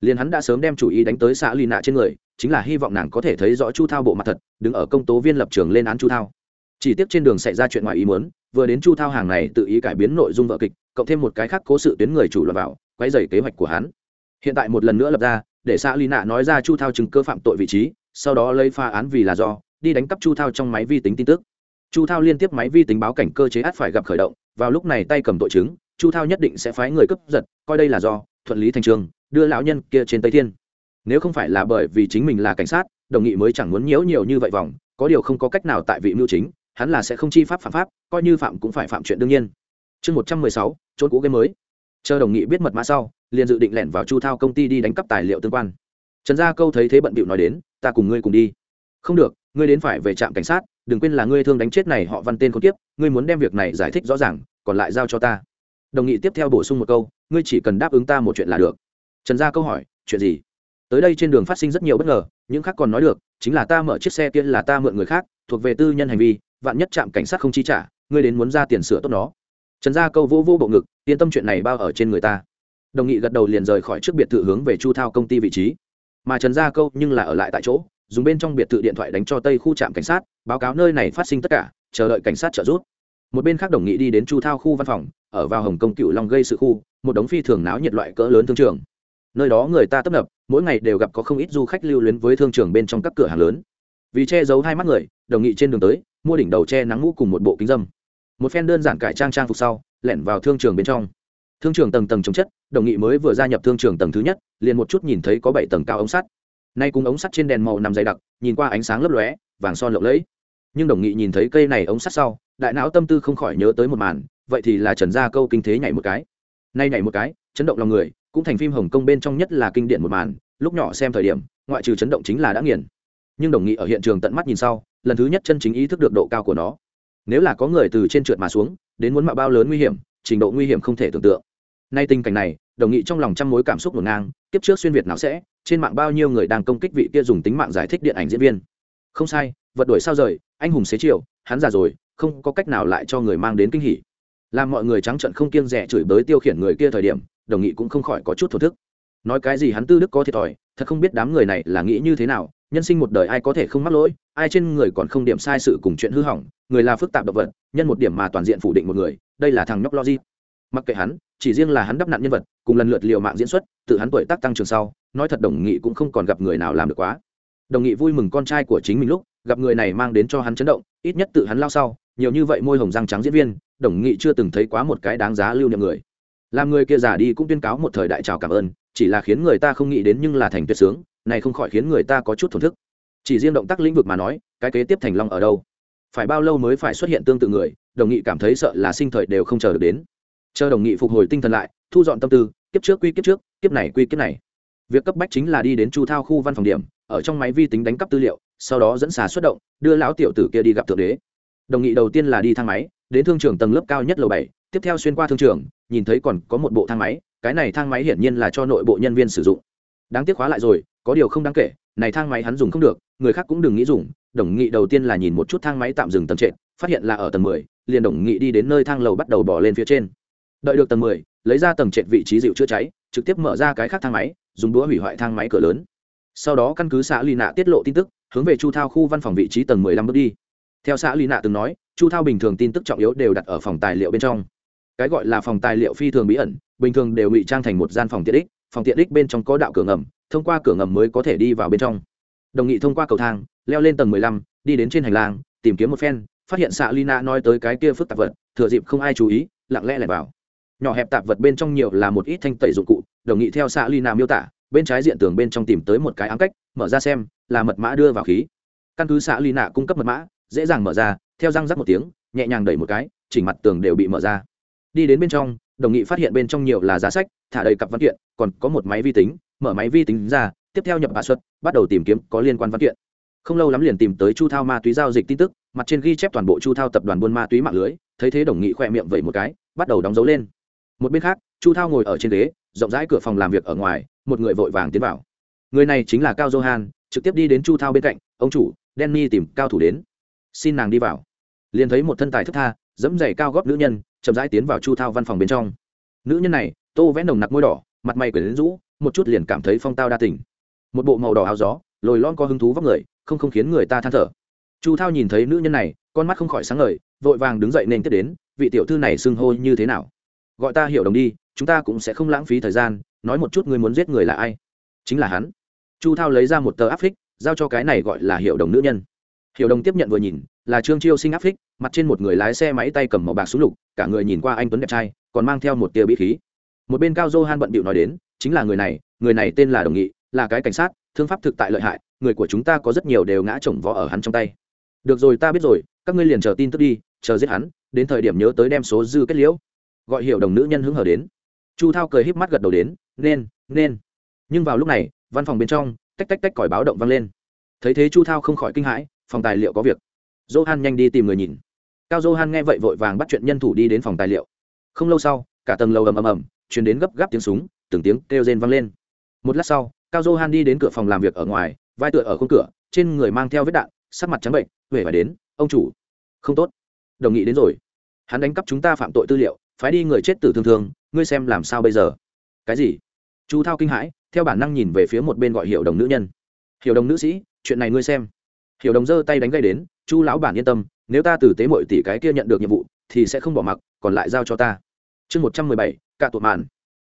Liền hắn đã sớm đem chủ ý đánh tới xã ly nạ trên người, chính là hy vọng nàng có thể thấy rõ chu thao bộ mặt thật, đứng ở công tố viên lập trường lên án chu thao. Chỉ tiếc trên đường xảy ra chuyện ngoài ý muốn, vừa đến chu thao hàng này tự ý cải biến nội dung vợ kịch, cộng thêm một cái khác cố sự tuyến người chủ luật vào quay dày kế hoạch của hắn. Hiện tại một lần nữa lập ra, để xã ly nạ nói ra chu thao chứng cơ phạm tội vị trí, sau đó lấy pha án vì là do đi đánh cắp chu thao trong máy vi tính tin tức. Chu thao liên tiếp máy vi tính báo cảnh cơ chế át phải gặp khởi động, vào lúc này tay cầm tội chứng, chu thao nhất định sẽ phái người cướp giật, coi đây là do, thuận lý thành trường, đưa lão nhân kia trên tây thiên. Nếu không phải là bởi vì chính mình là cảnh sát, đồng nghị mới chẳng muốn nhiễu nhiều như vậy vòng, có điều không có cách nào tại vị mưu chính, hắn là sẽ không chi pháp phạm pháp, coi như phạm cũng phải phạm chuyện đương nhiên. Chương một trăm mười sáu trốn cũ game mới. Chờ đồng nghị biết mật mã sau, liền dự định lẻn vào chu thao công ty đi đánh cắp tài liệu tương quan. Trần gia câu thấy thế bận bịu nói đến, ta cùng ngươi cùng đi. Không được ngươi đến phải về trạm cảnh sát, đừng quên là ngươi thương đánh chết này họ văn tên con tiếp ngươi muốn đem việc này giải thích rõ ràng, còn lại giao cho ta. Đồng nghị tiếp theo bổ sung một câu, ngươi chỉ cần đáp ứng ta một chuyện là được. Trần gia câu hỏi, chuyện gì? Tới đây trên đường phát sinh rất nhiều bất ngờ, những khác còn nói được, chính là ta mở chiếc xe kia là ta mượn người khác, thuộc về tư nhân hành vi, vạn nhất trạm cảnh sát không chi trả, ngươi đến muốn ra tiền sửa tốt nó. Trần gia câu vô vô bộ ngực, yên tâm chuyện này bao ở trên người ta. Đồng nghị gật đầu liền rời khỏi trước biệt thự hướng về chu thao công ty vị trí. Mà trần gia câu nhưng là ở lại tại chỗ dùng bên trong biệt thự điện thoại đánh cho tây khu trạm cảnh sát, báo cáo nơi này phát sinh tất cả, chờ đợi cảnh sát trợ giúp. Một bên khác đồng nghị đi đến chu thao khu văn phòng, ở vào hồng kông cựu long gây sự khu, một đống phi thường náo nhiệt loại cỡ lớn thương trường. Nơi đó người ta tấp nập, mỗi ngày đều gặp có không ít du khách lưu luyến với thương trường bên trong các cửa hàng lớn. Vì che giấu hai mắt người, đồng nghị trên đường tới, mua đỉnh đầu che nắng mũ cùng một bộ kính dâm. Một phen đơn giản cải trang trang phục sau, lẻn vào thương trường bên trong. Thương trường tầng tầng chống chất, đồng nghị mới vừa gia nhập thương trường tầng thứ nhất, liền một chút nhìn thấy có bảy tầng cao ống sắt nay cùng ống sắt trên đèn màu nằm dày đặc, nhìn qua ánh sáng lấp lóe, vàng son lộng lẫy. Nhưng đồng nghị nhìn thấy cây này ống sắt sau, đại não tâm tư không khỏi nhớ tới một màn, vậy thì là trần gia câu kinh thế nhảy một cái. Nay nhảy một cái, chấn động lòng người, cũng thành phim hồng kông bên trong nhất là kinh điển một màn, lúc nhỏ xem thời điểm, ngoại trừ chấn động chính là đã nghiền. Nhưng đồng nghị ở hiện trường tận mắt nhìn sau, lần thứ nhất chân chính ý thức được độ cao của nó. Nếu là có người từ trên trượt mà xuống, đến muốn mạo bao lớn nguy hiểm, trình độ nguy hiểm không thể tưởng tượng. Nay tình cảnh này, đồng nghị trong lòng trăm mối cảm xúc ngổn ngang tiếp trước xuyên việt nào sẽ trên mạng bao nhiêu người đang công kích vị kia dùng tính mạng giải thích điện ảnh diễn viên. Không sai, vật đổi sao rời, anh hùng xế chiều, hắn già rồi, không có cách nào lại cho người mang đến kinh hỉ. Làm mọi người trắng trận không kiêng rẻ chửi bới tiêu khiển người kia thời điểm, đồng nghị cũng không khỏi có chút thổ thức. Nói cái gì hắn tư đức có thiệt thòi, thật không biết đám người này là nghĩ như thế nào, nhân sinh một đời ai có thể không mắc lỗi, ai trên người còn không điểm sai sự cùng chuyện hư hỏng, người là phức tạp động vật, nhân một điểm mà toàn diện phủ định một người, đây là thằng nhóc logic mặc kệ hắn, chỉ riêng là hắn đắp nạn nhân vật, cùng lần lượt liều mạng diễn xuất, tự hắn tuổi tác tăng trưởng sau, nói thật đồng nghị cũng không còn gặp người nào làm được quá. Đồng nghị vui mừng con trai của chính mình lúc, gặp người này mang đến cho hắn chấn động, ít nhất tự hắn lao sau, nhiều như vậy môi hồng răng trắng diễn viên, đồng nghị chưa từng thấy quá một cái đáng giá lưu niệm người. Làm người kia giả đi cũng tuyên cáo một thời đại chào cảm ơn, chỉ là khiến người ta không nghĩ đến nhưng là thành tuyệt sướng, này không khỏi khiến người ta có chút thổn thức. Chỉ riêng động tác lĩnh vực mà nói, cái kế tiếp thành long ở đâu? Phải bao lâu mới phải xuất hiện tương tự người, đồng nghị cảm thấy sợ là sinh thời đều không chờ được đến chờ đồng nghị phục hồi tinh thần lại, thu dọn tâm tư, kiếp trước quy kiếp trước, kiếp này quy kiếp này. Việc cấp bách chính là đi đến chu thao khu văn phòng điểm, ở trong máy vi tính đánh cắp tư liệu, sau đó dẫn xà xuất động, đưa lão tiểu tử kia đi gặp thượng đế. Đồng nghị đầu tiên là đi thang máy, đến thương trường tầng lớp cao nhất lầu bảy, tiếp theo xuyên qua thương trường, nhìn thấy còn có một bộ thang máy, cái này thang máy hiển nhiên là cho nội bộ nhân viên sử dụng. Đáng tiếc khóa lại rồi, có điều không đáng kể, này thang máy hắn dùng không được, người khác cũng đừng nghĩ dùng, đồng nghị đầu tiên là nhìn một chút thang máy tạm dừng tầng trệt, phát hiện là ở tầng mười, liền đồng nghị đi đến nơi thang lầu bắt đầu bỏ lên phía trên đợi được tầng mười, lấy ra tầng trệt vị trí dịu chữa cháy, trực tiếp mở ra cái khác thang máy, dùng đũa hủy hoại thang máy cửa lớn. Sau đó căn cứ xã ly nạ tiết lộ tin tức, hướng về chu thao khu văn phòng vị trí tầng mười lăm bước đi. Theo xã ly nạ từng nói, chu thao bình thường tin tức trọng yếu đều đặt ở phòng tài liệu bên trong. Cái gọi là phòng tài liệu phi thường bí ẩn, bình thường đều bị trang thành một gian phòng tiện ích, phòng tiện ích bên trong có đạo cửa ngầm, thông qua cửa ngầm mới có thể đi vào bên trong. Đồng nghị thông qua cầu thang, leo lên tầng mười lăm, đi đến trên hành lang, tìm kiếm một phen, phát hiện xạ lina nói tới cái kia phức tạp vật, thừa dịp không ai chú ý, lặng lẽ lẻn vào nhỏ hẹp tạp vật bên trong nhiều là một ít thanh tẩy dụng cụ, đồng nghị theo xạ lina miêu tả, bên trái diện tường bên trong tìm tới một cái ám cách, mở ra xem, là mật mã đưa vào khí. Căn cứ xạ lina cung cấp mật mã, dễ dàng mở ra, theo răng rắc một tiếng, nhẹ nhàng đẩy một cái, chỉnh mặt tường đều bị mở ra. Đi đến bên trong, đồng nghị phát hiện bên trong nhiều là giá sách, thả đầy cặp văn kiện, còn có một máy vi tính, mở máy vi tính ra, tiếp theo nhập bà xuất, bắt đầu tìm kiếm có liên quan văn kiện. Không lâu lắm liền tìm tới chu thao ma túy giao dịch tin tức, mặt trên ghi chép toàn bộ chu thao tập đoàn buôn ma túy mạng lưới, thấy thế đồng nghị khoe miệng vậy một cái, bắt đầu đóng dấu lên một bên khác, chu thao ngồi ở trên ghế, rộng rãi cửa phòng làm việc ở ngoài, một người vội vàng tiến vào. Người này chính là cao johan, trực tiếp đi đến chu thao bên cạnh, ông chủ denny tìm cao thủ đến. Xin nàng đi vào. Liền thấy một thân tài thức tha dẫm dày cao góp nữ nhân, chậm rãi tiến vào chu thao văn phòng bên trong. Nữ nhân này, tô vẽ nồng nặc môi đỏ, mặt mày quyển rũ, một chút liền cảm thấy phong tao đa tình. Một bộ màu đỏ áo gió, lồi lon có hứng thú vóc người, không không khiến người ta than thở. Chu thao nhìn thấy nữ nhân này, con mắt không khỏi sáng ngời, vội vàng đứng dậy nên tiếp đến, vị tiểu thư này xưng hô như thế nào? Gọi ta hiểu đồng đi, chúng ta cũng sẽ không lãng phí thời gian, nói một chút ngươi muốn giết người là ai. Chính là hắn. Chu thao lấy ra một tờ áp phích, giao cho cái này gọi là hiểu đồng nữ nhân. Hiểu đồng tiếp nhận vừa nhìn, là trương chiêu sinh áp phích, mặt trên một người lái xe máy tay cầm màu bạc súng lục, cả người nhìn qua anh tuấn đẹp trai, còn mang theo một tia bí khí. Một bên cao johan bận bịu nói đến, chính là người này người này tên là đồng nghị, là cái cảnh sát, thương pháp thực tại lợi hại, người của chúng ta có rất nhiều đều ngã chồng vó ở hắn trong tay. Được rồi, ta biết rồi, các ngươi liền chờ tin tức đi, chờ giết hắn, đến thời điểm nhớ tới đem số dư kết liễu gọi hiệu đồng nữ nhân hứng hở đến. Chu thao cười híp mắt gật đầu đến, nên nên. Nhưng vào lúc này, văn phòng bên trong, tách tách tách còi báo động vang lên. Thấy thế chu thao không khỏi kinh hãi, phòng tài liệu có việc. Johan nhanh đi tìm người nhìn. Cao johan nghe vậy vội vàng bắt chuyện nhân thủ đi đến phòng tài liệu. Không lâu sau, cả tầng lầu ầm ầm ầm chuyển đến gấp gáp tiếng súng, từng tiếng kêu rên vang lên. Một lát sau, cao johan đi đến cửa phòng làm việc ở ngoài, vai tựa ở khung cửa, trên người mang theo vết đạn, sắc mặt trắng bệnh huệ phải đến, ông chủ. Không tốt. Đồng nghị đến rồi. Hắn đánh cắp chúng ta phạm tội tư liệu phái đi người chết tử thương thương, ngươi xem làm sao bây giờ? Cái gì? Chu thao kinh hãi, theo bản năng nhìn về phía một bên gọi hiệu đồng nữ nhân. Hiệu đồng nữ sĩ, chuyện này ngươi xem. Hiệu đồng giơ tay đánh gây đến, chu lão bản yên tâm, nếu ta tử tế mọi tỷ cái kia nhận được nhiệm vụ, thì sẽ không bỏ mặc, còn lại giao cho ta. Chương một trăm mười bảy, cạ tụt màn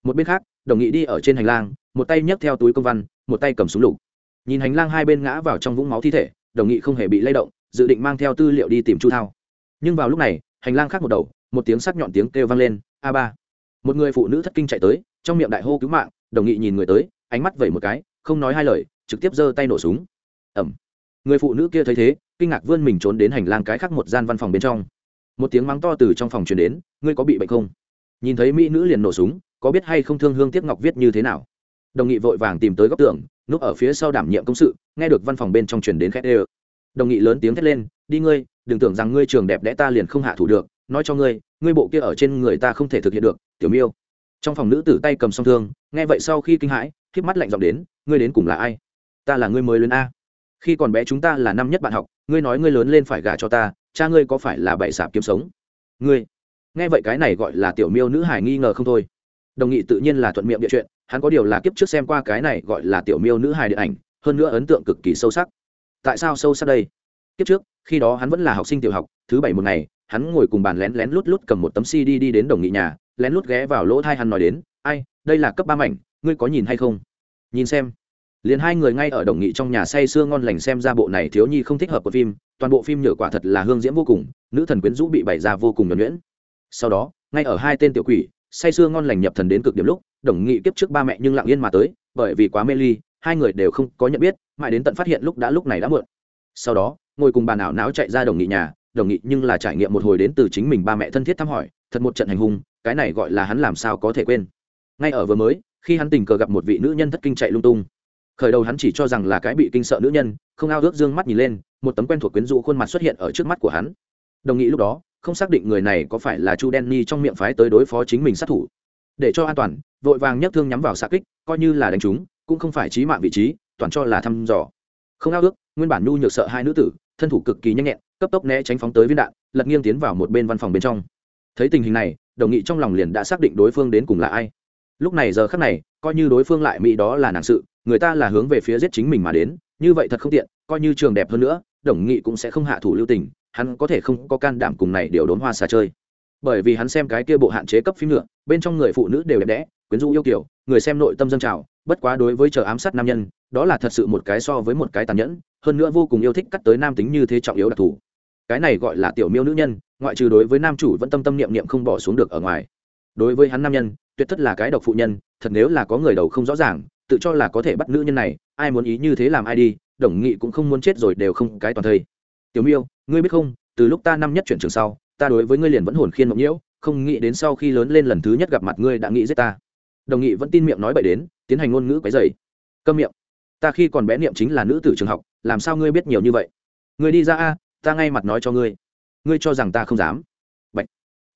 một bên khác, đồng nghị đi ở trên hành lang, một tay nhấc theo túi công văn, một tay cầm súng lục. Nhìn hành lang hai bên ngã vào trong vũng máu thi thể, đồng nghị không hề bị lay động, dự định mang theo tư liệu đi tìm chu thao. Nhưng vào lúc này, hành lang khác một đầu một tiếng sắc nhọn tiếng kêu vang lên, a ba. Một người phụ nữ thất kinh chạy tới, trong miệng đại hô cứu mạng, đồng nghị nhìn người tới, ánh mắt vẩy một cái, không nói hai lời, trực tiếp giơ tay nổ súng. Ẩm người phụ nữ kia thấy thế, kinh ngạc vươn mình trốn đến hành lang cái khác một gian văn phòng bên trong. Một tiếng mắng to từ trong phòng truyền đến, ngươi có bị bệnh không? Nhìn thấy mỹ nữ liền nổ súng, có biết hay không thương hương tiếc ngọc viết như thế nào? Đồng nghị vội vàng tìm tới góc tường, núp ở phía sau đảm nhiệm công sự, nghe được văn phòng bên trong truyền đến khét ê đồng nghị lớn tiếng thét lên, đi ngươi, đừng tưởng rằng ngươi trường đẹp đẽ ta liền không hạ thủ được nói cho ngươi ngươi bộ kia ở trên người ta không thể thực hiện được, tiểu miêu. Trong phòng nữ tử tay cầm song thương, nghe vậy sau khi kinh hãi khiếp mắt lạnh giọng đến, ngươi đến cùng là ai? Ta là ngươi mới lớn a. Khi còn bé chúng ta là năm nhất bạn học, ngươi nói ngươi lớn lên phải gả cho ta, cha ngươi có phải là bậy sạp kiếm sống? Ngươi. Nghe vậy cái này gọi là tiểu miêu nữ hải nghi ngờ không thôi. Đồng nghị tự nhiên là thuận miệng địa chuyện, hắn có điều là kiếp trước xem qua cái này gọi là tiểu miêu nữ hài điện ảnh, hơn nữa ấn tượng cực kỳ sâu sắc. Tại sao sâu sắc đây? Kiếp trước, khi đó hắn vẫn là học sinh tiểu học, thứ bảy một ngày hắn ngồi cùng bàn lén lén lút lút cầm một tấm cd đi đến đồng nghị nhà, lén lút ghé vào lỗ thai hắn nói đến, ai, đây là cấp ba mảnh, ngươi có nhìn hay không? Nhìn xem. Liền hai người ngay ở đồng nghị trong nhà say sưa ngon lành xem ra bộ này thiếu nhi không thích hợp của phim, toàn bộ phim nhựa quả thật là hương diễm vô cùng, nữ thần quyến rũ bị bày ra vô cùng nhuẩn nhuyễn. Sau đó, ngay ở hai tên tiểu quỷ, say sưa ngon lành nhập thần đến cực điểm lúc, đồng nghị kiếp trước ba mẹ nhưng lặng yên mà tới, bởi vì quá mê ly, hai người đều không có nhận biết, mãi đến tận phát hiện lúc đã lúc này đã muộn. Sau đó, ngồi cùng bàn ảo não chạy ra đồng nghị nhà đồng nghị nhưng là trải nghiệm một hồi đến từ chính mình ba mẹ thân thiết thăm hỏi, thật một trận hành hung, cái này gọi là hắn làm sao có thể quên. Ngay ở vừa mới, khi hắn tình cờ gặp một vị nữ nhân thất kinh chạy lung tung, khởi đầu hắn chỉ cho rằng là cái bị kinh sợ nữ nhân, không ao ước dương mắt nhìn lên, một tấm quen thuộc quyến rũ khuôn mặt xuất hiện ở trước mắt của hắn. Đồng nghị lúc đó, không xác định người này có phải là chu denny trong miệng phái tới đối phó chính mình sát thủ. Để cho an toàn, vội vàng nhấc thương nhắm vào xạ kích, coi như là đánh chúng, cũng không phải trí mạng vị trí, toàn cho là thăm dò. Không ao ước, nguyên bản nhu nhược sợ hai nữ tử, thân thủ cực kỳ nhanh nhẹn cấp tốc né tránh phóng tới viên đạn, lật nghiêng tiến vào một bên văn phòng bên trong. Thấy tình hình này, đồng nghị trong lòng liền đã xác định đối phương đến cùng là ai. Lúc này giờ khắc này, coi như đối phương lại mỹ đó là nàng sự, người ta là hướng về phía giết chính mình mà đến, như vậy thật không tiện, coi như trường đẹp hơn nữa, đồng nghị cũng sẽ không hạ thủ lưu tình, hắn có thể không có can đảm cùng này điều đốn hoa xà chơi. Bởi vì hắn xem cái kia bộ hạn chế cấp phim nữa, bên trong người phụ nữ đều đẹp đẽ, quyến rũ yêu kiểu, người xem nội tâm dân trào, bất quá đối với chờ ám sát nam nhân, đó là thật sự một cái so với một cái tàn nhẫn, hơn nữa vô cùng yêu thích cắt tới nam tính như thế trọng yếu đặc thù cái này gọi là tiểu miêu nữ nhân, ngoại trừ đối với nam chủ vẫn tâm tâm niệm niệm không bỏ xuống được ở ngoài. Đối với hắn nam nhân, tuyệt thất là cái độc phụ nhân, thật nếu là có người đầu không rõ ràng, tự cho là có thể bắt nữ nhân này, ai muốn ý như thế làm ai đi, đồng nghị cũng không muốn chết rồi đều không cái toàn thây. Tiểu miêu, ngươi biết không, từ lúc ta năm nhất chuyển trường sau, ta đối với ngươi liền vẫn hồn khiên mộng nhiễu, không nghĩ đến sau khi lớn lên lần thứ nhất gặp mặt ngươi đã nghĩ giết ta. Đồng nghị vẫn tin miệng nói bậy đến, tiến hành ngôn ngữ quấy dày câm miệng. Ta khi còn bé niệm chính là nữ tử trường học, làm sao ngươi biết nhiều như vậy? Ngươi đi ra a ta ngay mặt nói cho ngươi. Ngươi cho rằng ta không dám. Bạch.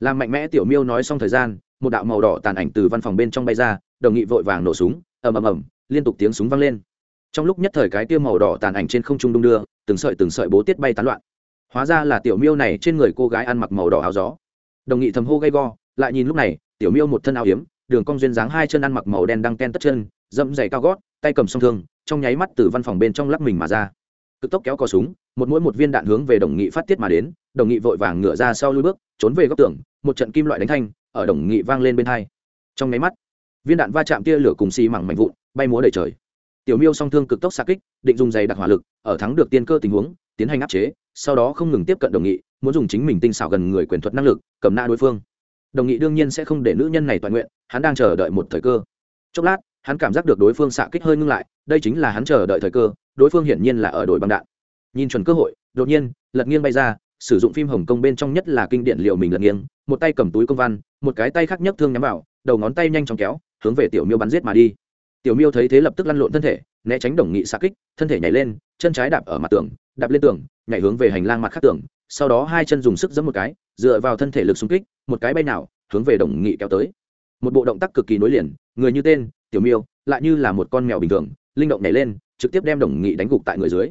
làm mạnh mẽ tiểu miêu nói xong thời gian, một đạo màu đỏ tàn ảnh từ văn phòng bên trong bay ra, đồng nghị vội vàng nổ súng, ầm ầm ầm, liên tục tiếng súng vang lên. Trong lúc nhất thời cái tiêu màu đỏ tàn ảnh trên không trung đung đưa, từng sợi từng sợi bố tiết bay tán loạn. Hóa ra là tiểu miêu này trên người cô gái ăn mặc màu đỏ áo gió. Đồng nghị thầm hô gay go, lại nhìn lúc này, tiểu miêu một thân áo hiếm đường cong duyên dáng hai chân ăn mặc màu đen đăng ken tất chân, dẫm giày cao gót, tay cầm song thương, trong nháy mắt từ văn phòng bên trong lắc mình mà ra cực tốc kéo cò súng, một mũi một viên đạn hướng về đồng nghị phát tiết mà đến, đồng nghị vội vàng ngửa ra sau lui bước, trốn về góc tường, một trận kim loại đánh thanh, ở đồng nghị vang lên bên hai. Trong nháy mắt, viên đạn va chạm tia lửa cùng xì mảng mạnh vụn, bay múa đầy trời. Tiểu miêu song thương cực tốc xa kích, định dùng giày đặc hỏa lực, ở thắng được tiên cơ tình huống, tiến hành áp chế, sau đó không ngừng tiếp cận đồng nghị, muốn dùng chính mình tinh xảo gần người quyền thuật năng lực, cầm nã đối phương. Đồng nghị đương nhiên sẽ không để nữ nhân này toàn nguyện, hắn đang chờ đợi một thời cơ. Chốc lát, hắn cảm giác được đối phương xạ kích hơi ngưng lại đây chính là hắn chờ đợi thời cơ, đối phương hiển nhiên là ở đội băng đạn. Nhìn chuẩn cơ hội, đột nhiên, lật nghiêng bay ra, sử dụng phim hồng kông bên trong nhất là kinh điển liệu mình lật nghiêng, một tay cầm túi công văn, một cái tay khác nhấc thương nhắm vào, đầu ngón tay nhanh chóng kéo, hướng về tiểu miêu bắn giết mà đi. Tiểu miêu thấy thế lập tức lăn lộn thân thể, né tránh đồng nghị xa kích, thân thể nhảy lên, chân trái đạp ở mặt tường, đạp lên tường, nhảy hướng về hành lang mặt khác tường, sau đó hai chân dùng sức giẫm một cái, dựa vào thân thể lực xung kích, một cái bay nào, hướng về đồng nghị kéo tới. Một bộ động tác cực kỳ nối liền, người như tên, tiểu miêu, lại như là một con mèo bình thường linh động nhảy lên, trực tiếp đem đồng nghị đánh gục tại người dưới.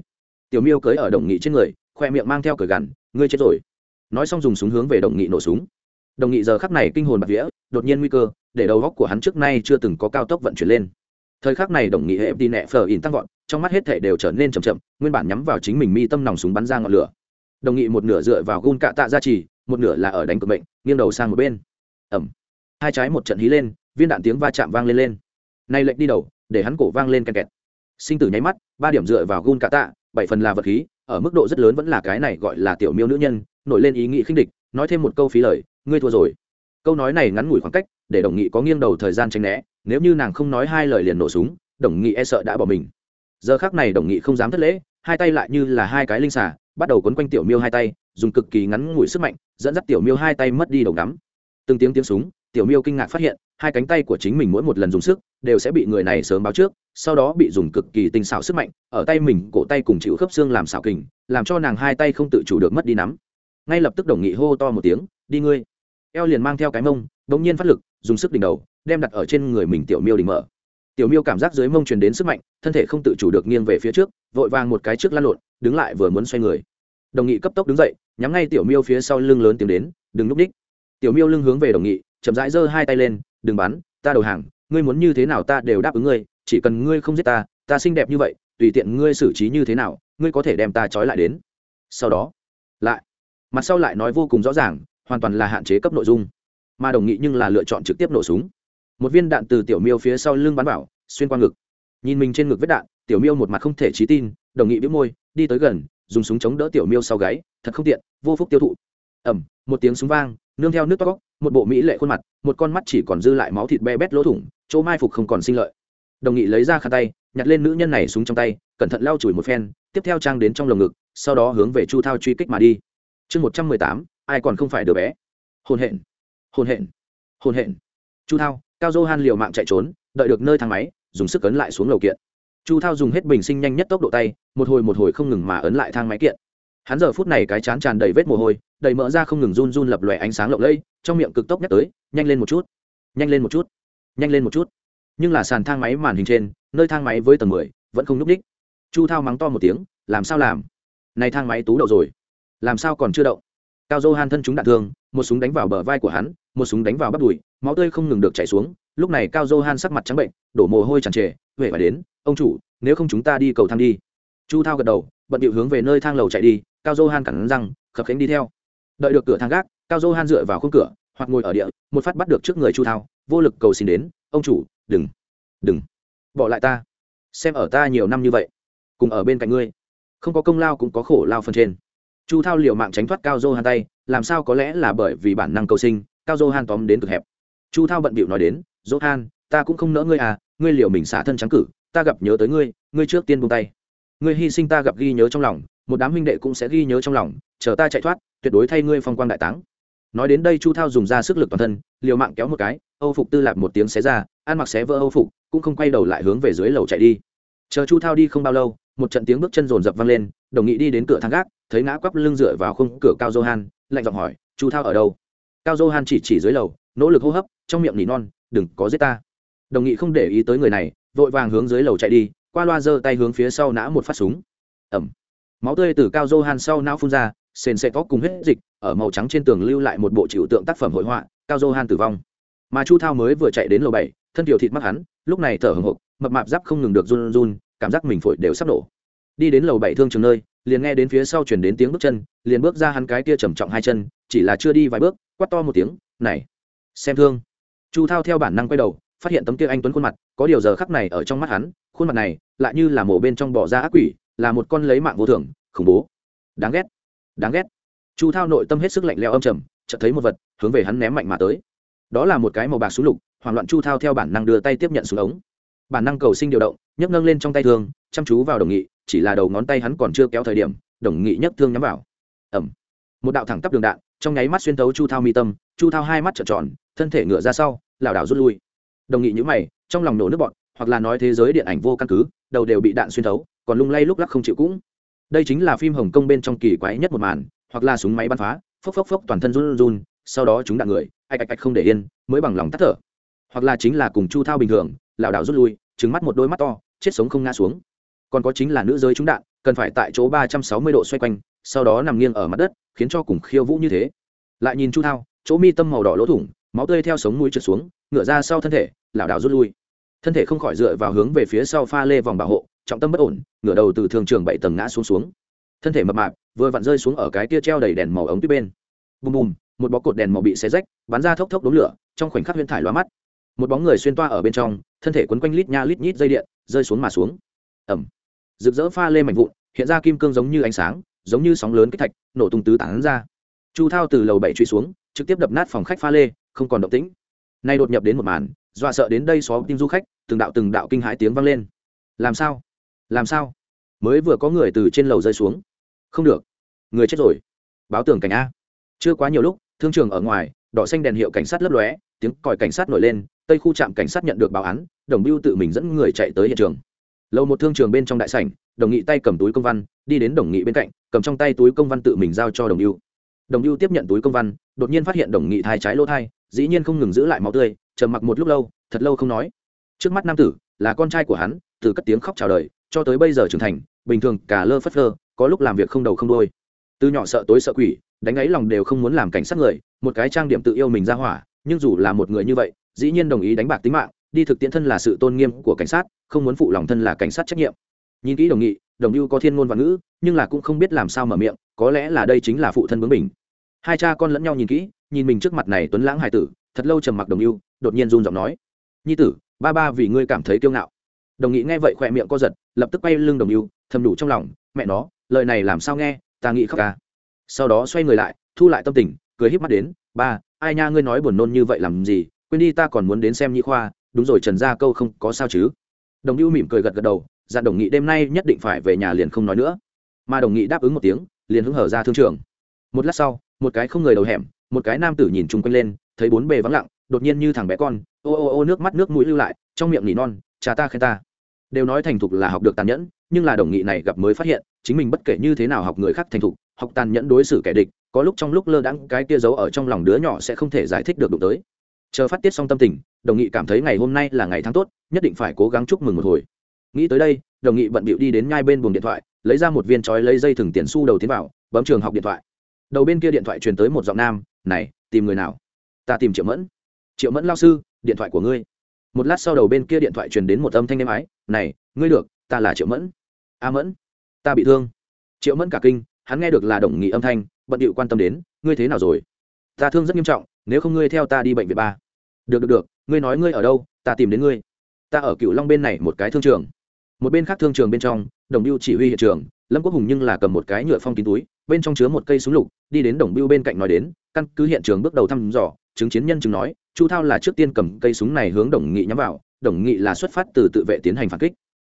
Tiểu miêu cưới ở đồng nghị trên người, khoe miệng mang theo cờ gằn, ngươi chết rồi. Nói xong dùng súng hướng về đồng nghị nổ súng. Đồng nghị giờ khắc này kinh hồn bạc vía, đột nhiên nguy cơ, để đầu góc của hắn trước nay chưa từng có cao tốc vận chuyển lên. Thời khắc này đồng nghị hệ đi nẹ phờ in tăng vọt, trong mắt hết thể đều trở nên chậm chậm, nguyên bản nhắm vào chính mình mi tâm nòng súng bắn ra ngọn lửa. Đồng nghị một nửa dựa vào gun cạ tạ gia trì, một nửa là ở đánh cực bệnh nghiêng đầu sang một bên. Ẩm hai trái một trận hí lên, viên đạn tiếng va chạm vang lên lên. Nay lệnh đi đầu, để hắn cổ vang lên kẹt kẹt sinh tử nháy mắt, ba điểm dựa vào gun cả tạ, bảy phần là vật khí, ở mức độ rất lớn vẫn là cái này gọi là tiểu miêu nữ nhân, nổi lên ý nghĩ khinh địch, nói thêm một câu phí lời, ngươi thua rồi. Câu nói này ngắn ngủi khoảng cách, để đồng nghị có nghiêng đầu thời gian tranh né, nếu như nàng không nói hai lời liền nổ súng, đồng nghị e sợ đã bỏ mình. Giờ khác này đồng nghị không dám thất lễ, hai tay lại như là hai cái linh xà, bắt đầu quấn quanh tiểu miêu hai tay, dùng cực kỳ ngắn ngủi sức mạnh, dẫn dắt tiểu miêu hai tay mất đi đầu ngắm. Từng tiếng tiếng súng tiểu miêu kinh ngạc phát hiện, hai cánh tay của chính mình mỗi một lần dùng sức, đều sẽ bị người này sớm báo trước, sau đó bị dùng cực kỳ tinh xảo sức mạnh, ở tay mình, cổ tay cùng chịu khớp xương làm xảo kình, làm cho nàng hai tay không tự chủ được mất đi nắm. Ngay lập tức đồng nghị hô to một tiếng, đi ngươi. Eo liền mang theo cái mông đ ỗ n g nhiên phát lực, dùng sức đỉnh đầu, đem đặt ở trên người mình tiểu miêu đỉnh mở. Tiểu miêu cảm giác dưới mông truyền đến sức mạnh, thân thể không tự chủ được nghiêng về phía trước, vội vàng một cái trước lăn lộn, đứng lại vừa muốn xoay người. Đồng nghị cấp tốc đứng dậy, nhắm ngay tiểu miêu phía sau lưng lớn tiếng đến, đừng núp đích. Tiểu miêu lưng hướng về đồng nghị chậm rãi giơ hai tay lên, đừng bắn, ta đầu hàng, ngươi muốn như thế nào ta đều đáp ứng ngươi, chỉ cần ngươi không giết ta ta xinh đẹp như vậy, tùy tiện ngươi xử trí như thế nào, ngươi có thể đem ta trói lại đến. Sau đó, lại, mặt sau lại nói vô cùng rõ ràng, hoàn toàn là hạn chế cấp nội dung. Mà đồng nghị nhưng là lựa chọn trực tiếp nổ súng. Một viên đạn từ tiểu miêu phía sau lưng bắn vào, xuyên qua ngực. Nhìn mình trên ngực vết đạn, tiểu miêu một mặt không thể trí tin, đồng nghị bĩu môi, đi tới gần, dùng súng chống đỡ tiểu miêu sau gáy, thật không tiện, vô phúc tiêu thụ. Ẩm một tiếng súng vang nương theo nước toác một bộ mỹ lệ khuôn mặt một con mắt chỉ còn dư lại máu thịt be bét lỗ thủng chỗ mai phục không còn sinh lợi. Đồng nghị lấy ra khăn tay nhặt lên nữ nhân này súng trong tay cẩn thận lau chùi một phen tiếp theo trang đến trong lồng ngực sau đó hướng về chu thao truy kích mà đi. Chương một trăm mười tám ai còn không phải đứa bé? Hôn hẹn, hôn hẹn, hôn hẹn. chu thao cao dô han liều mạng chạy trốn đợi được nơi thang máy dùng sức ấn lại xuống lầu kiện. Chu thao dùng hết bình sinh nhanh nhất tốc độ tay một hồi một hồi không ngừng mà ấn lại thang máy kiện. Hắn giờ phút này cái chán tràn đầy vết mồ hôi đầy mỡ ra không ngừng run run lập lòe ánh sáng lộng lẫy, trong miệng cực tốc nhắc tới, nhanh lên một chút, nhanh lên một chút, nhanh lên một chút. Nhưng là sàn thang máy màn hình trên, nơi thang máy với tầng mười vẫn không núp đích. Chu thao mắng to một tiếng, làm sao làm? Này thang máy tú đậu rồi. Làm sao còn chưa đậu cao dô han thân chúng đạn thương, một súng đánh vào bờ vai của hắn, một súng đánh vào bắp đùi, máu tươi không ngừng được chảy xuống. Lúc này cao dô han sắc mặt trắng bệnh, đổ mồ hôi tràn trề, huệ phải đến, ông chủ, nếu không chúng ta đi cầu thang đi. Chu thao gật đầu, bận điệu hướng về nơi thang lầu chạy đi. Cao dô han cẳng răng, khập khánh đi theo đợi được cửa thang gác, cao dô han dựa vào khung cửa, hoặc ngồi ở địa, một phát bắt được trước người chu thao, vô lực cầu xin đến, ông chủ, đừng đừng, bỏ lại ta. Xem ở ta nhiều năm như vậy, cùng ở bên cạnh ngươi, không có công lao cũng có khổ lao phần trên. Chu thao liều mạng tránh thoát cao dô han tay, làm sao có lẽ là bởi vì bản năng cầu sinh, cao dô han tóm đến cực hẹp. Chu thao bận bịu nói đến, dô han, ta cũng không nỡ ngươi à ngươi liều mình xả thân trắng cử, ta gặp nhớ tới ngươi ngươi trước tiên buông tay. Ngươi hy sinh ta gặp ghi nhớ trong lòng, một đám huynh đệ cũng sẽ ghi nhớ trong lòng, chờ ta chạy thoát tuyệt đối thay ngươi phong quang đại táng. Nói đến đây chu thao dùng ra sức lực toàn thân, liều mạng kéo một cái, âu phục tư lạp một tiếng xé ra, ăn mặc xé vỡ âu phục, cũng không quay đầu lại hướng về dưới lầu chạy đi. Chờ chu thao đi không bao lâu, một trận tiếng bước chân rồn rập vang lên, đồng nghị đi đến cửa thang gác, thấy ngã quắp lưng dựa vào khung cửa cao johan, lạnh giọng hỏi, chu thao ở đâu? Cao johan chỉ chỉ dưới lầu, nỗ lực hô hấp, trong miệng nỉ non, đừng có giết ta. Đồng nghị không để ý tới người này, vội vàng hướng dưới lầu chạy đi, qua loa giơ tay hướng phía sau nã một phát súng. Ẩm. Máu tươi từ cao johan sau não phun ra sền sẽ tóc cùng hết dịch, ở màu trắng trên tường lưu lại một bộ trừu tượng tác phẩm hội họa, cao johan tử vong. Mà chu thao mới vừa chạy đến lầu bảy, thân điều thịt mắc hắn, lúc này thở hồng hộc, mập mạp giáp không ngừng được run run, cảm giác mình phổi đều sắp nổ đi đến lầu bảy thương trường nơi, liền nghe đến phía sau chuyển đến tiếng bước chân, liền bước ra hắn cái kia trầm trọng hai chân, chỉ là chưa đi vài bước quắt to một tiếng, này, xem thương. Chu thao theo bản năng quay đầu, phát hiện tấm kia anh tuấn khuôn mặt, có điều giờ khắc này ở trong mắt hắn, khuôn mặt này lại như là mổ bên trong bỏ ra ác quỷ, là một con lấy mạng vô thường, khủng bố. Đáng ghét đáng ghét. Chu thao nội tâm hết sức lạnh leo âm trầm, chợt thấy một vật, hướng về hắn ném mạnh mà tới. Đó là một cái màu bạc súng lục, hoảng loạn chu thao theo bản năng đưa tay tiếp nhận xuống ống. Bản năng cầu sinh điều động, nhấc nâng lên trong tay thương, chăm chú vào đồng nghị, chỉ là đầu ngón tay hắn còn chưa kéo thời điểm, đồng nghị nhấc thương nhắm vào. Ẩm một đạo thẳng tắp đường đạn, trong nháy mắt xuyên tấu chu thao mi tâm, chu thao hai mắt trợn tròn, thân thể ngựa ra sau, lảo đảo rút lui. Đồng nghị nhíu mày, trong lòng nổ nước bọn hoặc là nói thế giới điện ảnh vô căn cứ, đầu đều bị đạn xuyên thấu, còn lung lay lúc lắc không chịu cũng đây chính là phim hồng kông bên trong kỳ quái nhất một màn, hoặc là súng máy bắn phá, phốc phốc phốc toàn thân run run, sau đó chúng đạn người, ạch ạch ạch không để yên, mới bằng lòng tắt thở. Hoặc là chính là cùng chu thao bình thường, lảo đảo rút lui trứng mắt một đôi mắt to, chết sống không ngã xuống. Còn có chính là nữ giới trúng đạn, cần phải tại chỗ ba trăm sáu mươi độ xoay quanh, sau đó nằm nghiêng ở mặt đất, khiến cho cùng khiêu vũ như thế. Lại nhìn chu thao, chỗ mi tâm màu đỏ lỗ thủng, máu tươi theo sống mũi trượt xuống ngựa ra sau thân thể, lảo đảo rút lui. Thân thể không khỏi dựa vào hướng về phía sau pha lê vòng bảo hộ trọng tâm bất ổn, ngửa đầu từ thường trường bảy tầng ngã xuống xuống. Thân thể mập mạp, vừa vặn rơi xuống ở cái tia treo đầy đèn màu ống tuyết bên. Bùm bùm, một bó cột đèn màu bị xé rách, bắn ra thốc thốc đốm lửa, trong khoảnh khắc huyên thải loa mắt. Một bóng người xuyên toa ở bên trong, thân thể quấn quanh lít nha lít nhít dây điện, rơi xuống mà xuống. Ẩm rực rỡ pha lê mạnh vụn, hiện ra kim cương giống như ánh sáng, giống như sóng lớn kích thạch, nổ tung tứ tán ra. Chu thao từ lầu bảy truy xuống, trực tiếp đập nát phòng khách pha lê, không còn động tĩnh. Nay đột nhập đến một màn, dọa sợ đến đây xó tim du khách, từng đạo từng đạo kinh hãi tiếng vang lên. Làm sao? Làm sao? Mới vừa có người từ trên lầu rơi xuống. Không được. Người chết rồi. Báo tường cảnh a. Chưa quá nhiều lúc, thương trường ở ngoài, đỏ xanh đèn hiệu cảnh sát lấp lóe, tiếng còi cảnh sát nổi lên, tây khu trạm cảnh sát nhận được báo án, đồng biêu tự mình dẫn người chạy tới hiện trường. Lâu một thương trường bên trong đại sảnh, đồng nghị tay cầm túi công văn, đi đến đồng nghị bên cạnh, cầm trong tay túi công văn tự mình giao cho đồng biêu. Đồng biêu tiếp nhận túi công văn, đột nhiên phát hiện đồng nghị thai trái lỗ thai, dĩ nhiên không ngừng giữ lại máu tươi, trầm mặc một lúc lâu, thật lâu không nói. Trước mắt nam tử, là con trai của hắn, từ cất tiếng khóc chào đời cho tới bây giờ trưởng thành, bình thường cả lơ phất lơ, có lúc làm việc không đầu không đôi từ nhỏ sợ tối sợ quỷ, đánh ấy lòng đều không muốn làm cảnh sát người, một cái trang điểm tự yêu mình ra hỏa, nhưng dù là một người như vậy, dĩ nhiên đồng ý đánh bạc tính mạng, đi thực tiễn thân là sự tôn nghiêm của cảnh sát, không muốn phụ lòng thân là cảnh sát trách nhiệm. Nhìn kỹ đồng nghị, đồng lưu có thiên ngôn và ngữ, nhưng là cũng không biết làm sao mở miệng, có lẽ là đây chính là phụ thân bướng mình hai cha con lẫn nhau nhìn kỹ, nhìn mình trước mặt này tuấn lãng hải tử, thật lâu trầm mặc đồng lưu, đột nhiên run giọng nói, nhi tử, ba ba vì ngươi cảm thấy kiêu ngạo đồng nghị nghe vậy khỏe miệng co giật, lập tức quay lưng đồng yêu thầm đủ trong lòng, mẹ nó, lời này làm sao nghe, ta nghĩ khóc ca sau đó xoay người lại, thu lại tâm tình, cười híp mắt đến, ba, ai nha, ngươi nói buồn nôn như vậy làm gì? Quên đi ta còn muốn đến xem nhi khoa, đúng rồi trần gia câu không có sao chứ. Đồng yêu mỉm cười gật gật đầu, dặn đồng nghị đêm nay nhất định phải về nhà liền không nói nữa. Mà đồng nghị đáp ứng một tiếng, liền hứng hở ra thương trường. Một lát sau, một cái không người đầu hẻm, một cái nam tử nhìn chung quanh lên, thấy bốn bề vắng lặng, đột nhiên như thằng bé con, ô ô ô nước mắt nước mũi lưu lại, trong miệng nỉ non, cha ta khen ta đều nói thành thục là học được tàn nhẫn, nhưng là đồng nghị này gặp mới phát hiện, chính mình bất kể như thế nào học người khác thành thục, học tàn nhẫn đối xử kẻ địch, có lúc trong lúc lơ đãng cái kia giấu ở trong lòng đứa nhỏ sẽ không thể giải thích được đụng tới. Chờ phát tiết xong tâm tình, đồng nghị cảm thấy ngày hôm nay là ngày tháng tốt, nhất định phải cố gắng chúc mừng một hồi. Nghĩ tới đây, đồng nghị bận bịu đi đến nhai bên buồng điện thoại, lấy ra một viên trói lấy dây thừng tiền xu đầu tiến vào, bấm trường học điện thoại. Đầu bên kia điện thoại truyền tới một giọng nam, này, tìm người nào? Ta tìm triệu mẫn. Triệu mẫn lao sư, điện thoại của ngươi một lát sau đầu bên kia điện thoại truyền đến một âm thanh êm ái, này, ngươi được, ta là triệu mẫn. A mẫn, ta bị thương. Triệu mẫn cả kinh, hắn nghe được là đồng nghị âm thanh, bận điệu quan tâm đến, ngươi thế nào rồi? Ta thương rất nghiêm trọng, nếu không ngươi theo ta đi bệnh viện ba. Được được được, ngươi nói ngươi ở đâu, ta tìm đến ngươi. Ta ở cựu long bên này một cái thương trường. Một bên khác thương trường bên trong, đồng biêu chỉ huy hiện trường, lâm quốc hùng nhưng là cầm một cái nhựa phong kín túi, bên trong chứa một cây súng lục, đi đến đồng biêu bên cạnh nói đến, căn cứ hiện trường bước đầu thăm dò, chứng chiến nhân chứng nói chu thao là trước tiên cầm cây súng này hướng đồng nghị nhắm vào, đồng nghị là xuất phát từ tự vệ tiến hành phản kích.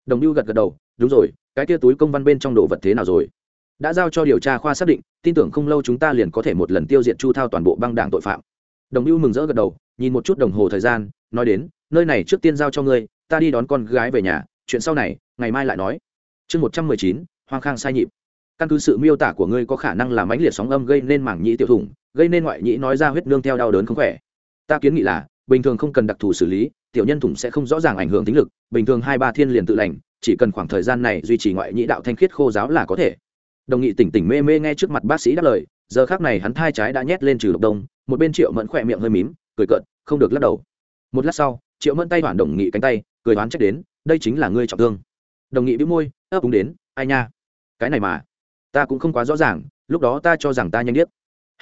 Đồng lưu gật gật đầu, đúng rồi, cái tia túi công văn bên trong đồ vật thế nào rồi? Đã giao cho điều tra khoa xác định, tin tưởng không lâu chúng ta liền có thể một lần tiêu diệt chu thao toàn bộ băng đảng tội phạm. Đồng lưu mừng rỡ gật đầu, nhìn một chút đồng hồ thời gian, nói đến, nơi này trước tiên giao cho ngươi, ta đi đón con gái về nhà, chuyện sau này, ngày mai lại nói. Chương một trăm mười chín, hoang khang sai nhịp. Căn cứ sự miêu tả của ngươi có khả năng làm ánh liệt sóng âm gây nên mảng nhĩ tiểu thủng, gây nên ngoại nhĩ nói ra huyết nương theo đau đớn không khỏe ta kiến nghị là, bình thường không cần đặc thù xử lý, tiểu nhân thủng sẽ không rõ ràng ảnh hưởng tính lực, bình thường hai ba thiên liền tự lành, chỉ cần khoảng thời gian này duy trì ngoại nhĩ đạo thanh khiết khô giáo là có thể. Đồng nghị tỉnh tỉnh mê mê nghe trước mặt bác sĩ đáp lời, giờ khác này hắn thai trái đã nhét lên trừ độc đông, một bên triệu mẫn khỏe miệng hơi mím, cười cợt, không được lắc đầu. Một lát sau, triệu mẫn tay hoàn đồng nghị cánh tay, cười đoán trách đến, đây chính là ngươi trọng thương. Đồng nghị bĩu môi, ấp úng đến, ai nha? Cái này mà, ta cũng không quá rõ ràng, lúc đó ta cho rằng ta nhanh biết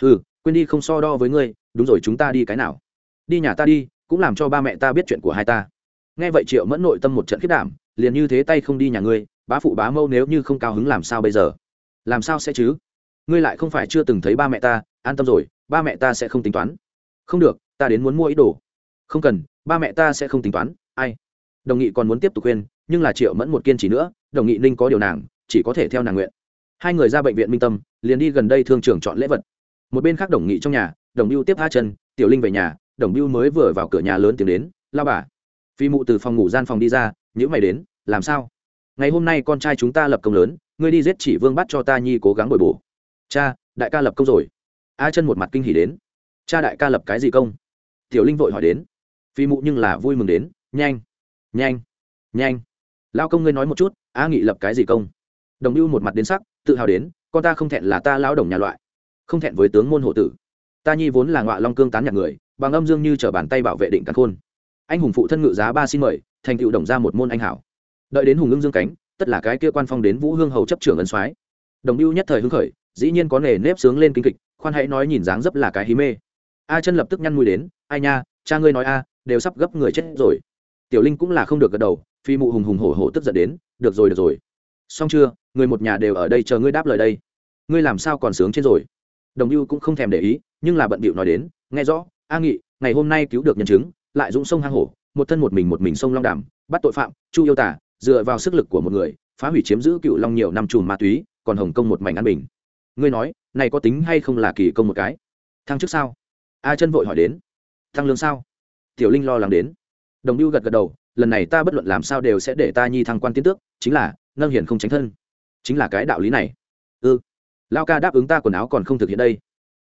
ừ quên đi không so đo với ngươi, đúng rồi chúng ta đi cái nào? Đi nhà ta đi, cũng làm cho ba mẹ ta biết chuyện của hai ta. Nghe vậy triệu mẫn nội tâm một trận khiết đảm, liền như thế tay không đi nhà ngươi, bá phụ bá mâu nếu như không cao hứng làm sao bây giờ? Làm sao sẽ chứ? Ngươi lại không phải chưa từng thấy ba mẹ ta, an tâm rồi, ba mẹ ta sẽ không tính toán. Không được, ta đến muốn mua ý đồ. Không cần, ba mẹ ta sẽ không tính toán, ai? Đồng nghị còn muốn tiếp tục khuyên, nhưng là triệu mẫn một kiên trì nữa, đồng nghị ninh có điều nàng, chỉ có thể theo nàng nguyện. Hai người ra bệnh viện minh tâm, liền đi gần đây thương trường chọn lễ vật. Một bên khác đồng nghị trong nhà, đồng ưu tiếp tha chân, tiểu linh về nhà đồng biêu mới vừa vào cửa nhà lớn tiếng đến, lao bà. Phi mụ từ phòng ngủ gian phòng đi ra, nhữ mày đến, làm sao? Ngày hôm nay con trai chúng ta lập công lớn, ngươi đi giết chỉ vương bắt cho ta nhi cố gắng bồi bổ. Cha, đại ca lập công rồi. A chân một mặt kinh hỉ đến, cha đại ca lập cái gì công? Tiểu linh vội hỏi đến, phi mụ nhưng là vui mừng đến, nhanh nhanh nhanh. Lao công ngươi nói một chút, a nghị lập cái gì công? Đồng mưu một mặt đến sắc, tự hào đến, con ta không thẹn là ta lao đồng nhà loại, không thẹn với tướng môn hộ tử. Ta nhi vốn là ngọa long cương tán nhạc người bằng âm dương như t bàn tay bảo vệ định cắn khôn. Anh hùng phụ thân ngự giá ba xin mời, thành tựu đồng ra một môn anh hảo. Đợi đến hùng ưng dương cánh, tất là cái kia quan phong đến vũ hương hầu chấp trưởng ấn soái. Đồng mưu nhất thời hưng khởi, dĩ nhiên có nề nếp sướng lên kinh kịch, khoan hãy nói nhìn dáng dấp là cái hí mê. A chân lập tức nhăn mũi đến, ai nha, cha ngươi nói a, đều sắp gấp người chết rồi. Tiểu linh cũng là không được gật đầu, phi mụ hùng hùng hổ hổ tức giận đến, được rồi được rồi. Xong chưa, người một nhà đều ở đây chờ ngươi đáp lời đây. Ngươi làm sao còn sướng trên rồi? Đồng ưu cũng không thèm để ý, nhưng là bận bịu nói đến, nghe rõ a nghị, ngày hôm nay cứu được nhân chứng, lại dũng sông hang hổ, một thân một mình một mình sông long đàm, bắt tội phạm, chu yêu tả, dựa vào sức lực của một người, phá hủy chiếm giữ cựu long nhiều năm chùm ma túy, còn hồng kông một mảnh an bình. Ngươi nói, này có tính hay không là kỳ công một cái? Thăng chức sao? A chân vội hỏi đến. Thăng lương sao? Tiểu linh lo lắng đến. Đồng lưu gật gật đầu, lần này ta bất luận làm sao đều sẽ để ta nhi thăng quan tiến tước, chính là, nâng hiển không tránh thân. Chính là cái đạo lý này. Ư ừ. lao ca đáp ứng ta quần áo còn không thực hiện đây.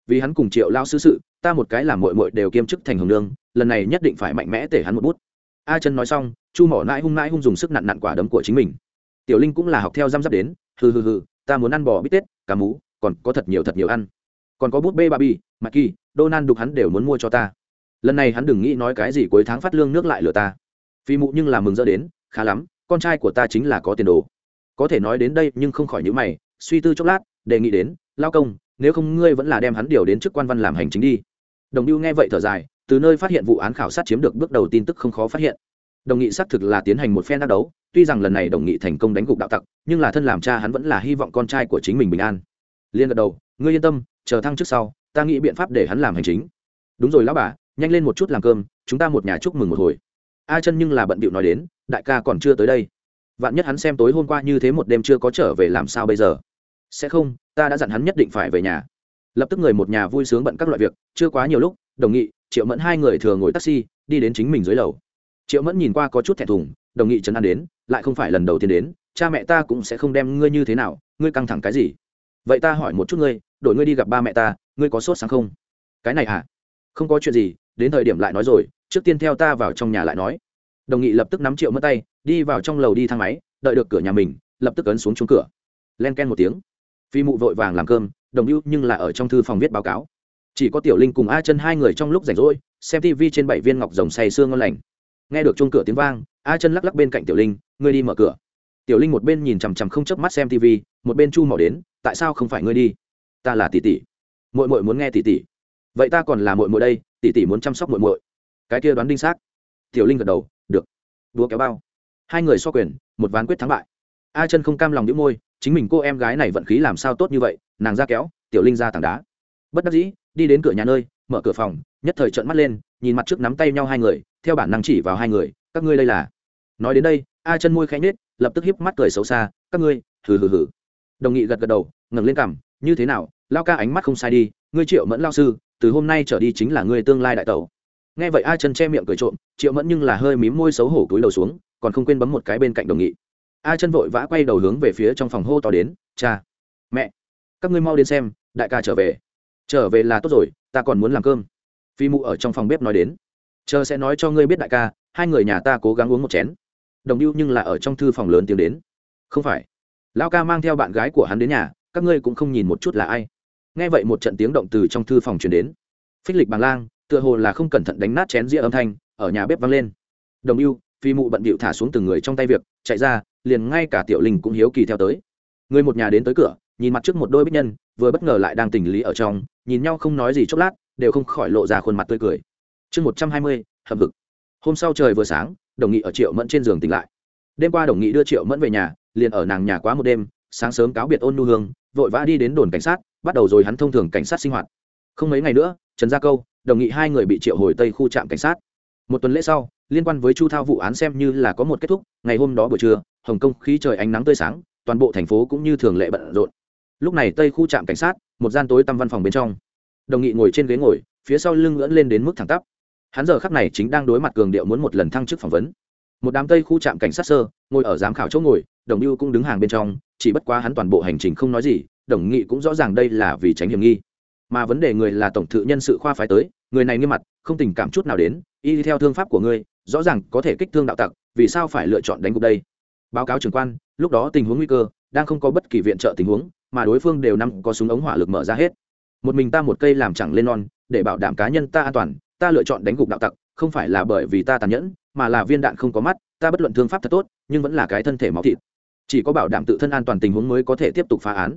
Vì hắn cùng triệu lao sư sự ta một cái làm muội muội đều kiêm chức thành hồng nương, lần này nhất định phải mạnh mẽ tể hắn một bút. A chân nói xong, chu mỏ nãi hung nãi hung dùng sức nặn nặn quả đấm của chính mình. Tiểu linh cũng là học theo răm rắp đến, hừ hừ hừ, ta muốn ăn bò bít tết, cá mú, còn có thật nhiều thật nhiều ăn. Còn có bút bê bà bi mặt kỳ donald đục hắn đều muốn mua cho ta. Lần này hắn đừng nghĩ nói cái gì cuối tháng phát lương nước lại lừa ta. Phi mụ nhưng là mừng rỡ đến, khá lắm, con trai của ta chính là có tiền đồ. Có thể nói đến đây nhưng không khỏi nhữ mày, suy tư chốc lát, đề nghị đến, lao công, nếu không ngươi vẫn là đem hắn điều đến chức quan văn làm hành chính đi đồng lưu nghe vậy thở dài, từ nơi phát hiện vụ án khảo sát chiếm được bước đầu tin tức không khó phát hiện. Đồng nghị xác thực là tiến hành một phen đắc đấu, tuy rằng lần này đồng nghị thành công đánh gục đạo tặc, nhưng là thân làm cha hắn vẫn là hy vọng con trai của chính mình bình an. Liên gật đầu, ngươi yên tâm, chờ thăng trước sau, ta nghĩ biện pháp để hắn làm hành chính. Đúng rồi lão bà, nhanh lên một chút làm cơm, chúng ta một nhà chúc mừng một hồi. A chân nhưng là bận bịu nói đến, đại ca còn chưa tới đây. Vạn nhất hắn xem tối hôm qua như thế một đêm chưa có trở về làm sao bây giờ? Sẽ không, ta đã dặn hắn nhất định phải về nhà lập tức người một nhà vui sướng bận các loại việc, chưa quá nhiều lúc, đồng nghị, triệu mẫn hai người thừa ngồi taxi, đi đến chính mình dưới lầu. Triệu mẫn nhìn qua có chút thẹn thùng, đồng nghị trấn an đến, lại không phải lần đầu tiên đến, cha mẹ ta cũng sẽ không đem ngươi như thế nào, ngươi căng thẳng cái gì? Vậy ta hỏi một chút ngươi, đổi ngươi đi gặp ba mẹ ta, ngươi có sốt sáng không? Cái này à không có chuyện gì, đến thời điểm lại nói rồi, trước tiên theo ta vào trong nhà lại nói. Đồng nghị lập tức nắm triệu mất tay, đi vào trong lầu đi thang máy, đợi được cửa nhà mình, lập tức ấn xuống chung cửa. Len ken một tiếng. Phi mụ vội vàng làm cơm đồng ưu nhưng là ở trong thư phòng viết báo cáo. Chỉ có tiểu linh cùng a chân hai người trong lúc rảnh rỗi, xem tv trên bảy viên ngọc rồng say sương ngon lành. Nghe được chung cửa tiếng vang, a chân lắc lắc bên cạnh tiểu linh, ngươi đi mở cửa. Tiểu linh một bên nhìn chằm chằm không chớp mắt xem tv một bên chu mỏ đến, tại sao không phải ngươi đi? Ta là tỷ tỷ. Mội mội muốn nghe tỷ tỷ. Vậy ta còn là mội mội đây, tỷ tỷ muốn chăm sóc mội mội cái kia đoán đinh xác. Tiểu linh gật đầu, được. Đua kéo bao. Hai người so quyền, một ván quyết thắng bại. A chân không cam lòng đĩu môi chính mình cô em gái này vận khí làm sao tốt như vậy, nàng ra kéo, tiểu linh ra tảng đá. Bất đắc dĩ, đi đến cửa nhà nơi, mở cửa phòng, nhất thời trợn mắt lên, nhìn mặt trước nắm tay nhau hai người, theo bản năng chỉ vào hai người, các ngươi đây là. Nói đến đây, a chân môi khẽ nết lập tức hiếp mắt cười xấu xa, các ngươi, hừ hừ hừ. Đồng nghị gật gật đầu, ngẩng lên cằm, như thế nào lao ca ánh mắt không sai đi, ngươi triệu mẫn lao sư, từ hôm nay trở đi chính là ngươi tương lai đại tẩu. Nghe vậy a chân che miệng cười trộm, triệu mẫn nhưng là hơi mím môi xấu hổ cúi đầu xuống, còn không quên bấm một cái bên cạnh đồng nghị a chân vội vã quay đầu hướng về phía trong phòng hô to đến, cha, mẹ, các ngươi mau đến xem, đại ca trở về. Trở về là tốt rồi, ta còn muốn làm cơm. Phi mụ ở trong phòng bếp nói đến. Chờ sẽ nói cho ngươi biết đại ca, hai người nhà ta cố gắng uống một chén. Đồng điêu nhưng là ở trong thư phòng lớn tiếng đến. Không phải. Lão ca mang theo bạn gái của hắn đến nhà, các ngươi cũng không nhìn một chút là ai. Nghe vậy một trận tiếng động từ trong thư phòng truyền đến. Phích lịch bằng lang, tựa hồ là không cẩn thận đánh nát chén rĩa âm thanh, ở nhà bếp vang lên. Đồng ưu phi mụ bận bịu thả xuống từng người trong tay việc, chạy ra, liền ngay cả tiểu linh cũng hiếu kỳ theo tới. Người một nhà đến tới cửa, nhìn mặt trước một đôi bích nhân, vừa bất ngờ lại đang tình lý ở trong, nhìn nhau không nói gì chốc lát, đều không khỏi lộ ra khuôn mặt tươi cười. Chương một trăm hai mươi hầm vực hôm sau trời vừa sáng, đồng nghị ở triệu mẫn trên giường tỉnh lại. Đêm qua đồng nghị đưa triệu mẫn về nhà, liền ở nàng nhà quá một đêm, sáng sớm cáo biệt ôn nu hương, vội vã đi đến đồn cảnh sát, bắt đầu rồi hắn thông thường cảnh sát sinh hoạt. Không mấy ngày nữa, trần gia câu, đồng nghị hai người bị triệu hồi tây khu trạm cảnh sát. Một tuần lễ sau liên quan với chu thao vụ án xem như là có một kết thúc, ngày hôm đó buổi trưa, hồng kông khí trời ánh nắng tươi sáng, toàn bộ thành phố cũng như thường lệ bận rộn. Lúc này tây khu trạm cảnh sát, một gian tối tăm văn phòng bên trong. Đồng nghị ngồi trên ghế ngồi, phía sau lưng ngưỡn lên đến mức thẳng tắp. Hắn giờ khắc này chính đang đối mặt cường điệu muốn một lần thăng chức phỏng vấn. Một đám tây khu trạm cảnh sát sơ, ngồi ở giám khảo chỗ ngồi, đồng lưu cũng đứng hàng bên trong, chỉ bất quá hắn toàn bộ hành trình không nói gì, đồng nghị cũng rõ ràng đây là vì tránh hiểm nghi mà vấn đề người là tổng thự nhân sự khoa phái tới, người này nghiêm mặt, không tình cảm chút nào đến, y theo thương pháp của ngươi, rõ ràng có thể kích thương đạo tặc, vì sao phải lựa chọn đánh gục đây? Báo cáo trưởng quan, lúc đó tình huống nguy cơ, đang không có bất kỳ viện trợ tình huống, mà đối phương đều nằm có súng ống hỏa lực mở ra hết. Một mình ta một cây làm chẳng lên non, để bảo đảm cá nhân ta an toàn, ta lựa chọn đánh gục đạo tặc, không phải là bởi vì ta tàn nhẫn, mà là viên đạn không có mắt, ta bất luận thương pháp thật tốt, nhưng vẫn là cái thân thể máu thịt. Chỉ có bảo đảm tự thân an toàn tình huống mới có thể tiếp tục phá án.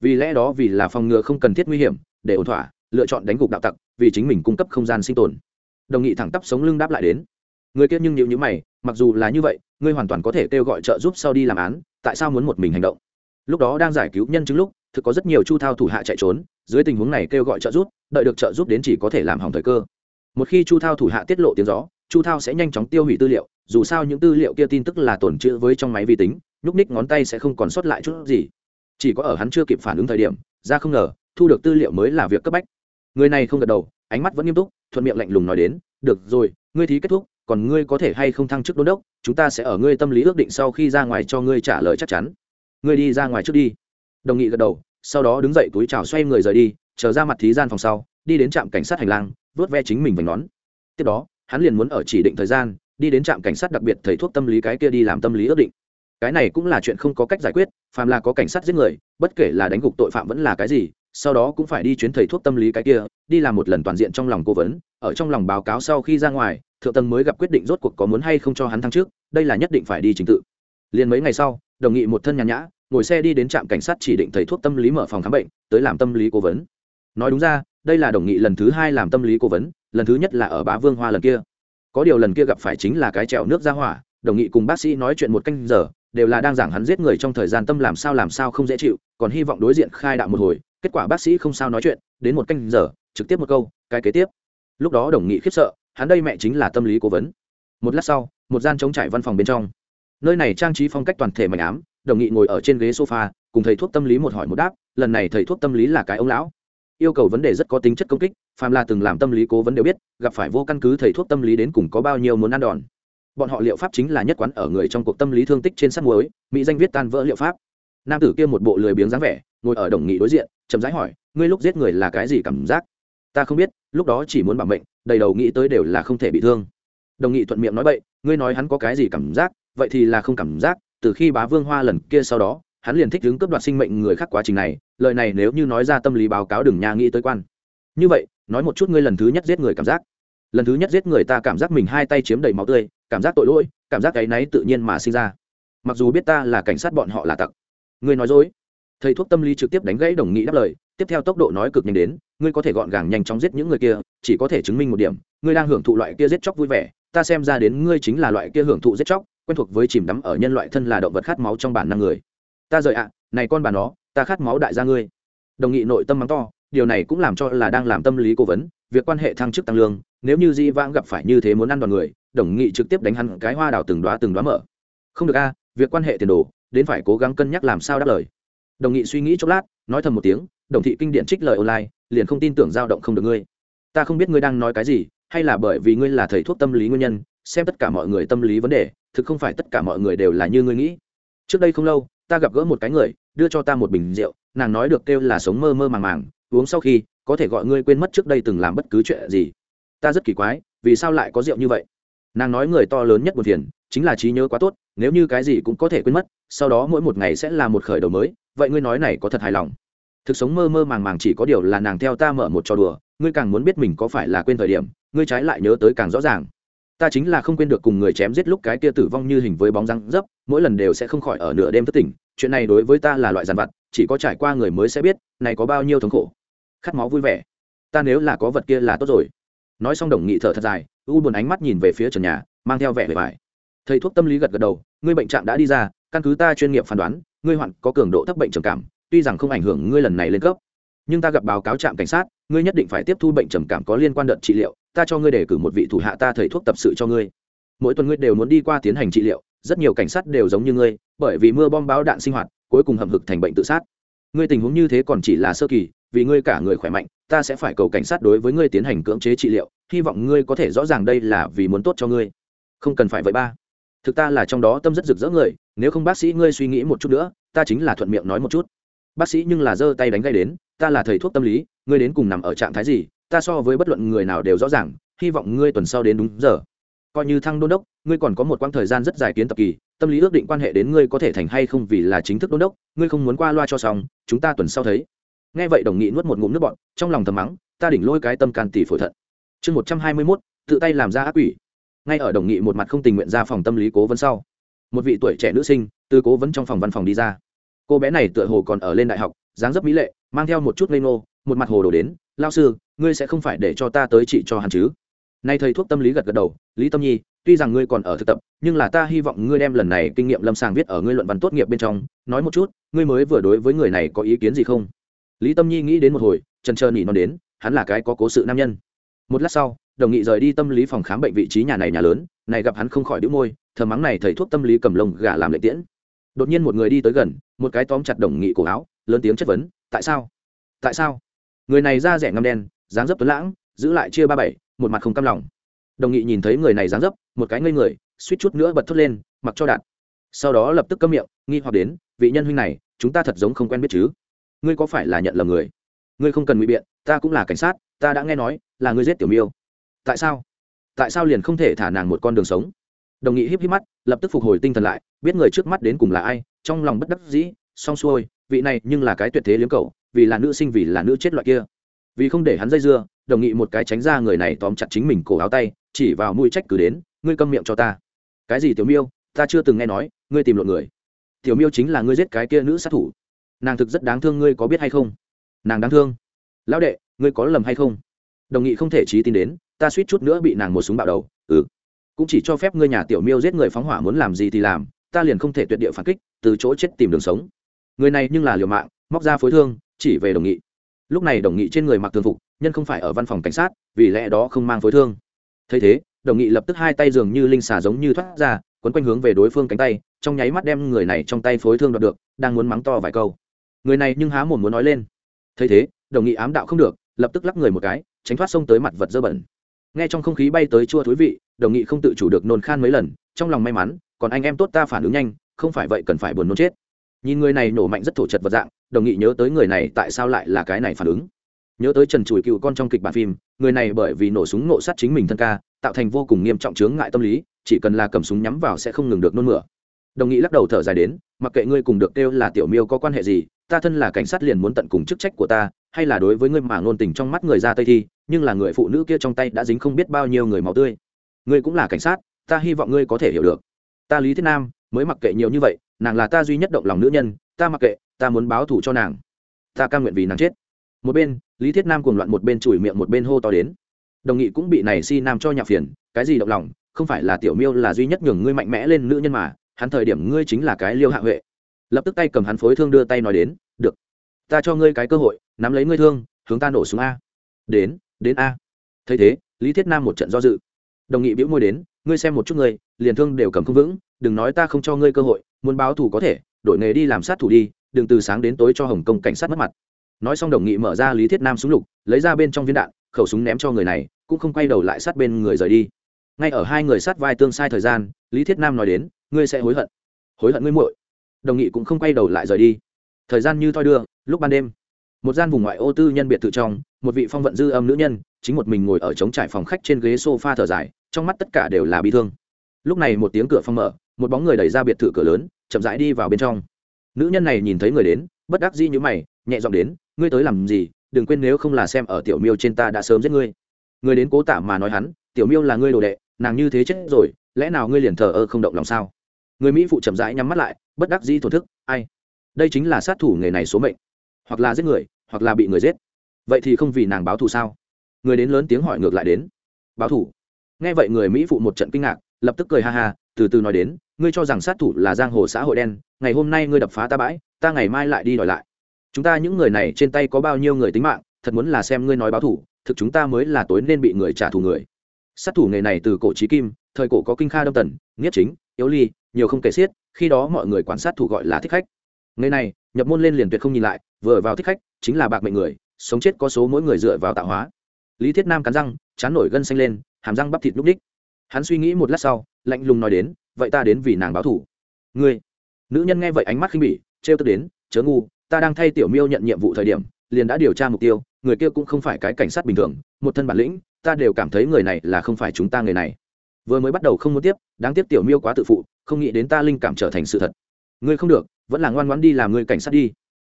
Vì lẽ đó vì là phòng ngừa không cần thiết nguy hiểm để ổn thỏa, lựa chọn đánh gục đạo tặc, vì chính mình cung cấp không gian sinh tồn. Đồng nghị thẳng tắp sống lưng đáp lại đến. Người kia nhưng nhịu nhữ mày, mặc dù là như vậy, ngươi hoàn toàn có thể kêu gọi trợ giúp sau đi làm án, tại sao muốn một mình hành động? Lúc đó đang giải cứu nhân chứng lúc, thực có rất nhiều chu thao thủ hạ chạy trốn, dưới tình huống này kêu gọi trợ giúp, đợi được trợ giúp đến chỉ có thể làm hỏng thời cơ. Một khi chu thao thủ hạ tiết lộ tiếng gió, chu thao sẽ nhanh chóng tiêu hủy tư liệu, dù sao những tư liệu kia tin tức là tồn trữ với trong máy vi tính, nhúc ních ngón tay sẽ không còn sót lại chút gì. Chỉ có ở hắn chưa kịp phản ứng thời điểm, ra không ngờ thu được tư liệu mới là việc cấp bách. Người này không gật đầu, ánh mắt vẫn nghiêm túc, thuận miệng lạnh lùng nói đến, được rồi, ngươi thí kết thúc, còn ngươi có thể hay không thăng chức đôn đốc, chúng ta sẽ ở ngươi tâm lý ước định sau khi ra ngoài cho ngươi trả lời chắc chắn. Ngươi đi ra ngoài trước đi. Đồng nghị gật đầu, sau đó đứng dậy túi chào xoay người rời đi, chờ ra mặt thí gian phòng sau, đi đến trạm cảnh sát hành lang, vớt ve chính mình vành nón. Tiếp đó, hắn liền muốn ở chỉ định thời gian, đi đến trạm cảnh sát đặc biệt thầy thuốc tâm lý cái kia đi làm tâm lý ước định. Cái này cũng là chuyện không có cách giải quyết, phàm là có cảnh sát giết người, bất kể là đánh gục tội phạm vẫn là cái gì sau đó cũng phải đi chuyến thầy thuốc tâm lý cái kia, đi làm một lần toàn diện trong lòng cố vấn, ở trong lòng báo cáo sau khi ra ngoài, thượng tầng mới gặp quyết định rốt cuộc có muốn hay không cho hắn thăng trước đây là nhất định phải đi trình tự. Liền mấy ngày sau, đồng nghị một thân nhàn nhã, ngồi xe đi đến trạm cảnh sát chỉ định thầy thuốc tâm lý mở phòng khám bệnh, tới làm tâm lý cố vấn. Nói đúng ra, đây là đồng nghị lần thứ hai làm tâm lý cố vấn, lần thứ nhất là ở bá vương hoa lần kia. Có điều lần kia gặp phải chính là cái trèo nước ra hỏa, đồng nghị cùng bác sĩ nói chuyện một canh giờ, đều là đang giảng hắn giết người trong thời gian tâm làm sao làm sao không dễ chịu, còn hy vọng đối diện khai đạo một hồi kết quả bác sĩ không sao nói chuyện, đến một canh giờ, trực tiếp một câu, cái kế tiếp. Lúc đó đồng nghị khiếp sợ, hắn đây mẹ chính là tâm lý cố vấn. Một lát sau, một gian chống trải văn phòng bên trong. Nơi này trang trí phong cách toàn thể mảnh ám, đồng nghị ngồi ở trên ghế sofa, cùng thầy thuốc tâm lý một hỏi một đáp, lần này thầy thuốc tâm lý là cái ông lão. Yêu cầu vấn đề rất có tính chất công kích, phàm là từng làm tâm lý cố vấn đều biết, gặp phải vô căn cứ thầy thuốc tâm lý đến cùng có bao nhiêu muốn ăn đòn. Bọn họ liệu pháp chính là nhất quán ở người trong cuộc tâm lý thương tích trên sắt muối, mỹ danh viết tan vỡ liệu pháp nam tử kia một bộ lười biếng dáng vẻ, ngồi ở đồng nghị đối diện, chậm rãi hỏi, ngươi lúc giết người là cái gì cảm giác? Ta không biết, lúc đó chỉ muốn bảo mệnh, đầy đầu nghĩ tới đều là không thể bị thương. Đồng nghị thuận miệng nói bậy ngươi nói hắn có cái gì cảm giác? Vậy thì là không cảm giác, từ khi bá vương hoa lần kia sau đó, hắn liền thích đứng cướp đoạt sinh mệnh người khác quá trình này, lời này nếu như nói ra tâm lý báo cáo đừng nha nghĩ tới quan. Như vậy, nói một chút ngươi lần thứ nhất giết người cảm giác. Lần thứ nhất giết người ta cảm giác mình hai tay chiếm đầy máu tươi, cảm giác tội lỗi, cảm giác cái náy tự nhiên mà sinh ra. Mặc dù biết ta là cảnh sát bọn họ là tặc ngươi nói dối. Thầy thuốc tâm lý trực tiếp đánh gãy đồng nghị đáp lời, tiếp theo tốc độ nói cực nhanh đến, ngươi có thể gọn gàng nhanh chóng giết những người kia, chỉ có thể chứng minh một điểm, ngươi đang hưởng thụ loại kia giết chóc vui vẻ, ta xem ra đến ngươi chính là loại kia hưởng thụ giết chóc, quen thuộc với chìm đắm ở nhân loại thân là động vật khát máu trong bản năng người. Ta rời ạ, này con bà nó, ta khát máu đại gia ngươi. Đồng nghị nội tâm mắng to, điều này cũng làm cho là đang làm tâm lý cố vấn, việc quan hệ thăng chức tăng lương, nếu như di vãng gặp phải như thế muốn ăn đòn người, đồng nghị trực tiếp đánh hắn cái hoa đào từng đóa từng đóa mở. Không được a, việc quan hệ tiền đồ đến phải cố gắng cân nhắc làm sao đáp lời. Đồng nghị suy nghĩ chốc lát, nói thầm một tiếng, đồng thị kinh điện trích lời online, liền không tin tưởng dao động không được ngươi. Ta không biết ngươi đang nói cái gì, hay là bởi vì ngươi là thầy thuốc tâm lý nguyên nhân, xem tất cả mọi người tâm lý vấn đề, thực không phải tất cả mọi người đều là như ngươi nghĩ. Trước đây không lâu, ta gặp gỡ một cái người, đưa cho ta một bình rượu, nàng nói được kêu là sống mơ mơ màng màng, uống sau khi, có thể gọi ngươi quên mất trước đây từng làm bất cứ chuyện gì. Ta rất kỳ quái, vì sao lại có rượu như vậy? Nàng nói người to lớn nhất buồn phiền, chính là trí nhớ quá tốt nếu như cái gì cũng có thể quên mất, sau đó mỗi một ngày sẽ là một khởi đầu mới, vậy ngươi nói này có thật hài lòng? Thực sống mơ mơ màng màng chỉ có điều là nàng theo ta mở một trò đùa, ngươi càng muốn biết mình có phải là quên thời điểm, ngươi trái lại nhớ tới càng rõ ràng. Ta chính là không quên được cùng người chém giết lúc cái kia tử vong như hình với bóng răng dấp, mỗi lần đều sẽ không khỏi ở nửa đêm thất tỉnh, chuyện này đối với ta là loại giàn vặt, chỉ có trải qua người mới sẽ biết, này có bao nhiêu thống khổ. Khát máu vui vẻ. Ta nếu là có vật kia là tốt rồi. Nói xong đồng nghị thở thật dài, u buồn ánh mắt nhìn về phía trần nhà, mang theo vẻ vẻ vải thầy thuốc tâm lý gật gật đầu, ngươi bệnh trạng đã đi ra, căn cứ ta chuyên nghiệp phán đoán, ngươi hoạn có cường độ thấp bệnh trầm cảm, tuy rằng không ảnh hưởng ngươi lần này lên cấp, nhưng ta gặp báo cáo trạm cảnh sát, ngươi nhất định phải tiếp thu bệnh trầm cảm có liên quan đợt trị liệu, ta cho ngươi đề cử một vị thủ hạ ta thầy thuốc tập sự cho ngươi. Mỗi tuần ngươi đều muốn đi qua tiến hành trị liệu, rất nhiều cảnh sát đều giống như ngươi, bởi vì mưa bom báo đạn sinh hoạt, cuối cùng hầm hực thành bệnh tự sát. Ngươi tình huống như thế còn chỉ là sơ kỳ, vì ngươi cả người khỏe mạnh, ta sẽ phải cầu cảnh sát đối với ngươi tiến hành cưỡng chế trị liệu, hy vọng ngươi có thể rõ ràng đây là vì muốn tốt cho ngươi. Không cần phải vậy ba thực ta là trong đó tâm rất rực rỡ người, nếu không bác sĩ ngươi suy nghĩ một chút nữa, ta chính là thuận miệng nói một chút. Bác sĩ nhưng là giơ tay đánh gây đến, ta là thầy thuốc tâm lý, ngươi đến cùng nằm ở trạng thái gì, ta so với bất luận người nào đều rõ ràng, hy vọng ngươi tuần sau đến đúng giờ. Coi như thăng đôn đốc, ngươi còn có một quãng thời gian rất dài kiến tập kỳ, tâm lý ước định quan hệ đến ngươi có thể thành hay không vì là chính thức đôn đốc, ngươi không muốn qua loa cho xong, chúng ta tuần sau thấy. Nghe vậy đồng nghị nuốt một ngụm nước bọn trong lòng thầm mắng, ta đỉnh lôi cái tâm can tỷ phổi thận. Chương một trăm hai mươi mốt, tự tay làm ra ác quỷ ngay ở đồng nghị một mặt không tình nguyện ra phòng tâm lý cố vấn sau. Một vị tuổi trẻ nữ sinh, từ cố vấn trong phòng văn phòng đi ra. Cô bé này tựa hồ còn ở lên đại học, dáng dấp mỹ lệ, mang theo một chút ngây ngô, một mặt hồ đồ đến, lao sư, ngươi sẽ không phải để cho ta tới trị cho hắn chứ? Nay thầy thuốc tâm lý gật gật đầu, lý tâm nhi, tuy rằng ngươi còn ở thực tập, nhưng là ta hy vọng ngươi đem lần này kinh nghiệm lâm sàng viết ở ngươi luận văn tốt nghiệp bên trong. Nói một chút, ngươi mới vừa đối với người này có ý kiến gì không? Lý tâm nhi nghĩ đến một hồi trần trờ nỉ nó đến, hắn là cái có cố sự nam nhân. Một lát sau đồng nghị rời đi tâm lý phòng khám bệnh vị trí nhà này nhà lớn, này gặp hắn không khỏi đĩu môi, thờ mắng này thầy thuốc tâm lý cầm lông gà làm lệ tiễn. Đột nhiên một người đi tới gần, một cái tóm chặt đồng nghị cổ áo, lớn tiếng chất vấn, tại sao? Tại sao? Người này da rẻ ngâm đen, dáng dấp tuấn lãng, giữ lại chia ba bảy, một mặt không cam lòng. Đồng nghị nhìn thấy người này dáng dấp, một cái ngây người, suýt chút nữa bật thốt lên, mặc cho đạt. Sau đó lập tức câm miệng, nghi hoặc đến, vị nhân huynh này, chúng ta thật giống không quen biết chứ? Ngươi có phải là nhận lầm người? Ngươi không cần ngụy biện, ta cũng là cảnh sát, ta đã nghe nói là ngươi giết tiểu miêu tại sao? Tại sao liền không thể thả nàng một con đường sống? Đồng nghị híp híp mắt, lập tức phục hồi tinh thần lại, biết người trước mắt đến cùng là ai, trong lòng bất đắc dĩ song xuôi, vị này nhưng là cái tuyệt thế liếm cầu vì là nữ sinh vì là nữ chết loại kia. Vì không để hắn dây dưa, đồng nghị một cái tránh ra người này tóm chặt chính mình cổ áo tay, chỉ vào mũi trách cử đến, ngươi câm miệng cho ta. Cái gì, tiểu miêu? Ta chưa từng nghe nói, ngươi tìm lộn người. Tiểu miêu chính là ngươi giết cái kia nữ sát thủ. Nàng thực rất đáng thương, ngươi có biết hay không? Nàng đáng thương? Lão đệ, ngươi có lầm hay không? Đồng nghị không thể trí tin đến, ta suýt chút nữa bị nàng một súng bạo đầu ừ. Cũng chỉ cho phép ngươi nhà tiểu miêu giết người phóng hỏa muốn làm gì thì làm, ta liền không thể tuyệt địa phản kích, từ chỗ chết tìm đường sống. Người này nhưng là liều mạng, móc ra phối thương, chỉ về đồng nghị. Lúc này đồng nghị trên người mặc thường phục, nhân không phải ở văn phòng cảnh sát, vì lẽ đó không mang phối thương. Thấy thế, đồng nghị lập tức hai tay dường như linh xà giống như thoát ra, quấn quanh hướng về đối phương cánh tay, trong nháy mắt đem người này trong tay phối thương đoạt được, đang muốn mắng to vài câu. Người này nhưng há mồm muốn nói lên. Thấy thế, đồng nghị ám đạo không được, lập tức lắc người một cái tránh thoát sông tới mặt vật dơ bẩn. Nghe trong không khí bay tới chua thú vị, đồng nghị không tự chủ được nôn khan mấy lần, trong lòng may mắn, còn anh em tốt ta phản ứng nhanh, không phải vậy cần phải buồn nôn chết. Nhìn người này nổ mạnh rất thổ chật vật dạng, đồng nghị nhớ tới người này tại sao lại là cái này phản ứng. Nhớ tới trần chùi cựu con trong kịch bản phim, người này bởi vì nổ súng nổ sát chính mình thân ca, tạo thành vô cùng nghiêm trọng chướng ngại tâm lý, chỉ cần là cầm súng nhắm vào sẽ không ngừng được nôn mửa. Đồng nghị lắc đầu thở dài đến, mặc kệ ngươi cùng được kêu là tiểu miêu có quan hệ gì, ta thân là cảnh sát liền muốn tận cùng chức trách của ta hay là đối với ngươi mà ngôn tình trong mắt người ra tây thi, nhưng là người phụ nữ kia trong tay đã dính không biết bao nhiêu người máu tươi. Ngươi cũng là cảnh sát, ta hy vọng ngươi có thể hiểu được. Ta lý thiết nam, mới mặc kệ nhiều như vậy, nàng là ta duy nhất động lòng nữ nhân, ta mặc kệ, ta muốn báo thù cho nàng. Ta cam nguyện vì nàng chết. Một bên, lý thiết nam cùng loạn một bên chùi miệng một bên hô to đến. Đồng nghị cũng bị này si nam cho nhạc phiền, cái gì động lòng, không phải là tiểu miêu là duy nhất nhường ngươi mạnh mẽ lên nữ nhân mà, hắn thời điểm ngươi chính là cái liêu hạ huệ. Lập tức tay cầm hắn phối thương đưa tay nói đến, được ta cho ngươi cái cơ hội, nắm lấy ngươi thương, hướng ta nổ xuống a. Đến đến a. Thấy thế, lý thiết nam một trận do dự. Đồng nghị bĩu môi đến, ngươi xem một chút ngươi, liền thương đều cầm không vững, đừng nói ta không cho ngươi cơ hội, muốn báo thù có thể, đổi nghề đi làm sát thủ đi, đừng từ sáng đến tối cho hồng kông cảnh sát mất mặt. Nói xong đồng nghị mở ra lý thiết nam súng lục, lấy ra bên trong viên đạn, khẩu súng ném cho người này, cũng không quay đầu lại sát bên người rời đi. Ngay ở hai người sát vai tương sai thời gian, lý thiết nam nói đến, ngươi sẽ hối hận. Hối hận ngươi muội. Đồng nghị cũng không quay đầu lại rời đi. Thời gian như thoi đưa lúc ban đêm, một gian vùng ngoại ô tư nhân biệt thự trong, một vị phong vận dư âm nữ nhân, chính một mình ngồi ở trống trải phòng khách trên ghế sofa thở dài, trong mắt tất cả đều là bi thương. Lúc này một tiếng cửa phong mở, một bóng người đẩy ra biệt thự cửa lớn, chậm rãi đi vào bên trong. Nữ nhân này nhìn thấy người đến, bất đắc dĩ như mày, nhẹ giọng đến, ngươi tới làm gì? Đừng quên nếu không là xem ở tiểu miêu trên ta đã sớm giết ngươi. Người đến cố tả mà nói hắn, tiểu miêu là ngươi đồ đệ, nàng như thế chết rồi, lẽ nào ngươi liền thờ ơ không động lòng sao? Người mỹ phụ chậm rãi nhắm mắt lại, bất đắc dĩ thổn thức, ai? Đây chính là sát thủ nghề này số mệnh hoặc là giết người, hoặc là bị người giết. Vậy thì không vì nàng báo thù sao? Người đến lớn tiếng hỏi ngược lại đến. Báo thù? Nghe vậy người mỹ phụ một trận kinh ngạc, lập tức cười ha ha, từ từ nói đến, ngươi cho rằng sát thủ là giang hồ xã hội đen, ngày hôm nay ngươi đập phá ta bãi, ta ngày mai lại đi đòi lại. Chúng ta những người này trên tay có bao nhiêu người tính mạng, thật muốn là xem ngươi nói báo thủ thực chúng ta mới là tối nên bị người trả thù người. Sát thủ nghề này từ cổ trí kim, thời cổ có kinh kha đông tần, nghiết chính, yếu ly, nhiều không kể xiết, khi đó mọi người quản sát thủ gọi là thích khách ngày này, nhập môn lên liền tuyệt không nhìn lại, vừa vào thích khách, chính là bạc mệnh người, sống chết có số mỗi người dựa vào tạo hóa. Lý thiết nam cắn răng, chán nổi gân xanh lên, hàm răng bắp thịt núp đích hắn suy nghĩ một lát sau, lạnh lùng nói đến, vậy ta đến vì nàng báo thủ. Ngươi? Nữ nhân nghe vậy ánh mắt khinh bỉ, trêu tức đến, chớ ngu, ta đang thay tiểu miêu nhận nhiệm vụ thời điểm, liền đã điều tra mục tiêu, người kia cũng không phải cái cảnh sát bình thường, một thân bản lĩnh, ta đều cảm thấy người này là không phải chúng ta người này. Vừa mới bắt đầu không muốn tiếp, đáng tiếc tiểu miêu quá tự phụ, không nghĩ đến ta linh cảm trở thành sự thật. Ngươi không được vẫn là ngoan ngoãn đi làm người cảnh sát đi.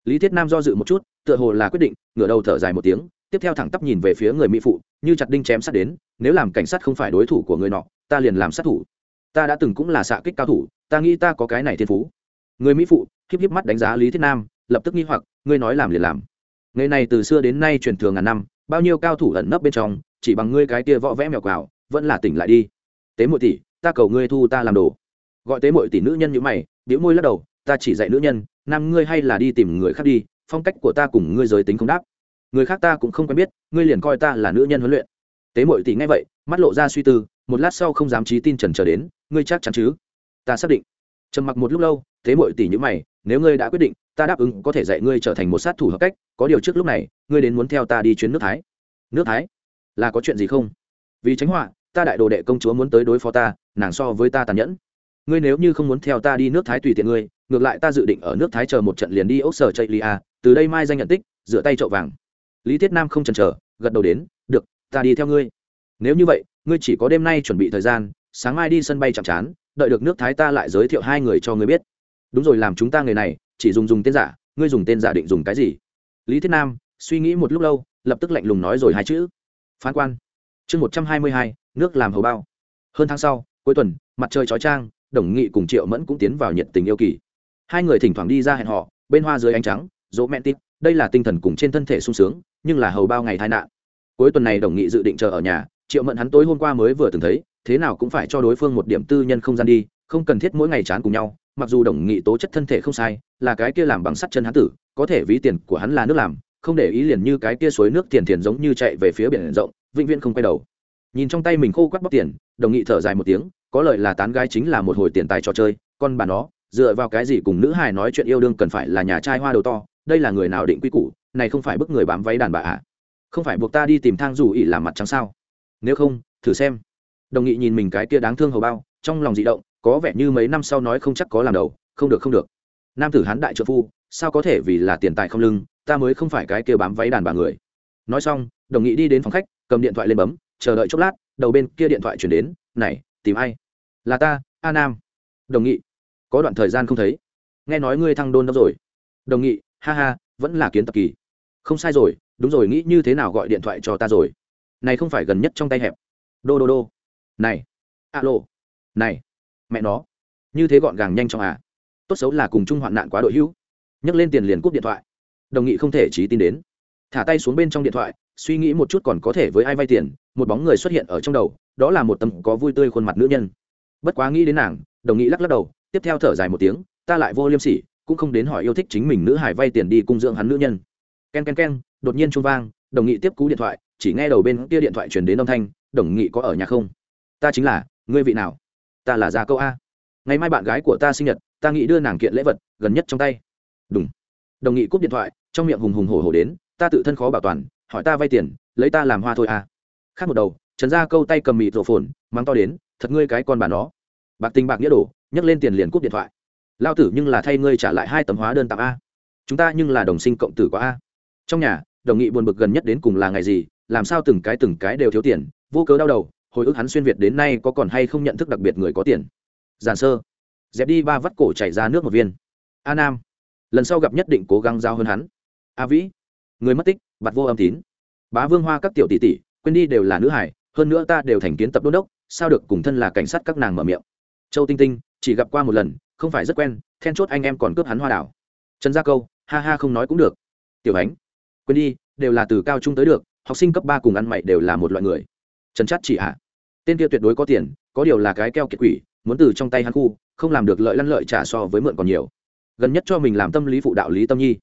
Lý thiết nam do dự một chút, tựa hồ là quyết định, ngửa đầu thở dài một tiếng, tiếp theo thẳng tắp nhìn về phía người mỹ phụ, như chặt đinh chém sát đến, nếu làm cảnh sát không phải đối thủ của người nọ, ta liền làm sát thủ. Ta đã từng cũng là xạ kích cao thủ, ta nghĩ ta có cái này thiên phú. Người mỹ phụ, híp híp mắt đánh giá lý thiết nam, lập tức nghi hoặc, ngươi nói làm liền làm. Nghề này từ xưa đến nay truyền thường ngàn năm, bao nhiêu cao thủ ẩn nấp bên trong, chỉ bằng ngươi cái kia võ vẽ mèo quào, vẫn là tỉnh lại đi. Tế mội tỷ, ta cầu ngươi thu ta làm đồ. Gọi tế mội tỷ nữ nhân như mày biểu môi lắc đầu ta chỉ dạy nữ nhân, nam ngươi hay là đi tìm người khác đi, phong cách của ta cùng ngươi giới tính không đáp. Người khác ta cũng không quen biết, ngươi liền coi ta là nữ nhân huấn luyện. Tế mội tỷ nghe vậy, mắt lộ ra suy tư, một lát sau không dám trí tin trần trở đến, ngươi chắc chắn chứ? Ta xác định. Trầm mặc một lúc lâu, tế mội tỷ như mày, nếu ngươi đã quyết định, ta đáp ứng có thể dạy ngươi trở thành một sát thủ hợp cách, có điều trước lúc này, ngươi đến muốn theo ta đi chuyến nước thái. Nước thái? Là có chuyện gì không? Vì tránh họa, ta đại đồ đệ công chúa muốn tới đối phó ta, nàng so với ta tàn nhẫn. Ngươi nếu như không muốn theo ta đi nước thái tùy tiện ngươi ngược lại ta dự định ở nước thái chờ một trận liền đi ốc sở chạy lia từ đây mai danh nhận tích dựa tay trậu vàng. Lý thiết nam không chần chờ, gật đầu đến, được, ta đi theo ngươi. Nếu như vậy, ngươi chỉ có đêm nay chuẩn bị thời gian, sáng mai đi sân bay chạm chán, đợi được nước thái ta lại giới thiệu hai người cho ngươi biết. Đúng rồi, làm chúng ta người này, chỉ dùng dùng tên giả, ngươi dùng tên giả định dùng cái gì? Lý thiết nam suy nghĩ một lúc lâu, lập tức lạnh lùng nói rồi hai chữ. Phán quan. Chương một trăm hai mươi hai, nước làm hầu bao. Hơn tháng sau, cuối tuần, mặt trời chói trang đồng nghị cùng triệu mẫn cũng tiến vào nhiệt tình yêu kỳ hai người thỉnh thoảng đi ra hẹn họ bên hoa dưới ánh trắng dỗ mẹn tít, đây là tinh thần cùng trên thân thể sung sướng, nhưng là hầu bao ngày tai nạn. Cuối tuần này đồng nghị dự định chờ ở nhà, triệu mẫn hắn tối hôm qua mới vừa từng thấy, thế nào cũng phải cho đối phương một điểm tư nhân không gian đi, không cần thiết mỗi ngày chán cùng nhau, mặc dù đồng nghị tố chất thân thể không sai, là cái kia làm bằng sắt chân hắn tử, có thể ví tiền của hắn là nước làm, không để ý liền như cái kia suối nước tiền tiền giống như chạy về phía biển rộng, vĩnh viễn không quay đầu. Nhìn trong tay mình khô quắt bóc tiền, đồng nghị thở dài một tiếng, có lợi là tán gái chính là một hồi tiền tài trò chơi, con bà nó dựa vào cái gì cùng nữ hài nói chuyện yêu đương cần phải là nhà trai hoa đầu to? Đây là người nào định quy củ? Này không phải bức người bám váy đàn bà ạ à? không phải buộc ta đi tìm thang dù ỉ làm mặt trắng sao? Nếu không, thử xem. Đồng nghị nhìn mình cái kia đáng thương hầu bao, trong lòng dị động, có vẻ như mấy năm sau nói không chắc có làm đầu, không được không được. Nam tử hán đại trợ phu, sao có thể vì là tiền tài không lưng, ta mới không phải cái kia bám váy đàn bà người. Nói xong, đồng nghị đi đến phòng khách, cầm điện thoại lên bấm, chờ đợi chốc lát, đầu bên kia điện thoại chuyển đến, này, tìm ai? Là ta, a nam. Đồng nghị có đoạn thời gian không thấy. Nghe nói ngươi thăng đôn đâu rồi. Đồng nghị, ha ha, vẫn là kiến tập kỳ. Không sai rồi, đúng rồi, nghĩ như thế nào gọi điện thoại cho ta rồi. Này không phải gần nhất trong tay hẹp. Đô đô đô. Này. Alo. Này. Mẹ nó. Như thế gọn gàng nhanh chóng à. Tốt xấu là cùng chung hoạn nạn quá đội hữu. Nhấc lên tiền liền cúp điện thoại. Đồng nghị không thể trí tin đến. Thả tay xuống bên trong điện thoại, suy nghĩ một chút còn có thể với ai vay tiền, một bóng người xuất hiện ở trong đầu, đó là một tầm có vui tươi khuôn mặt nữ nhân. Bất quá nghĩ đến nàng, đồng nghị lắc lắc đầu tiếp theo thở dài một tiếng, ta lại vô liêm sỉ, cũng không đến hỏi yêu thích chính mình nữ hải vay tiền đi cung dưỡng hắn nữ nhân. K e n k e n k e n đột nhiên trung vang, đồng nghị tiếp cú điện thoại, chỉ nghe đầu bên kia điện thoại truyền đến âm thanh, đồng nghị có ở nhà không? Ta chính là, ngươi vị nào? Ta là gia câu a. Ngày mai bạn gái của ta sinh nhật, ta nghĩ đưa nàng kiện lễ vật, gần nhất trong tay. Đúng đồng nghị cúp điện thoại, trong miệng hùng hùng hổ hổ đến, ta tự thân khó bảo toàn, hỏi ta vay tiền, lấy ta làm hoa thôi à khác một đầu, trần gia câu tay cầm mịt rổ phồn, mắng to đến, thật ngươi cái con bà nó. Bạc tình bạc nghĩa đổ nhấc lên tiền liền cúp điện thoại. Lao tử nhưng là thay ngươi trả lại hai tấm hóa đơn tặng a. Chúng ta nhưng là đồng sinh cộng tử quá a. Trong nhà, đồng nghị buồn bực gần nhất đến cùng là ngày gì, làm sao từng cái từng cái đều thiếu tiền, vô cớ đau đầu, hồi ức hắn xuyên việt đến nay có còn hay không nhận thức đặc biệt người có tiền. Giản sơ, dẹp đi ba vắt cổ chảy ra nước một viên. A nam, lần sau gặp nhất định cố gắng giao hơn hắn. A vĩ, người mất tích bặt vô âm tín. Bá vương hoa các tiểu tỷ tỷ, quên đi đều là nữ hải, hơn nữa ta đều thành kiến tập đôn đốc, sao được cùng thân là cảnh sát các nàng mở miệng. Châu tinh tinh chỉ gặp qua một lần, không phải rất quen, then chốt anh em còn cướp hắn hoa đảo. Trần gia câu, ha ha không nói cũng được. Tiểu ánh, quên đi, đều là từ cao trung tới được, học sinh cấp ba cùng ăn mày đều là một loại người. Trần chắt chỉ hạ tên kia tuyệt đối có tiền, có điều là cái keo kiệt quỷ, muốn từ trong tay hắn khu, không làm được lợi lăn lợi trả so với mượn còn nhiều. Gần nhất cho mình làm tâm lý phụ đạo lý tâm nhi.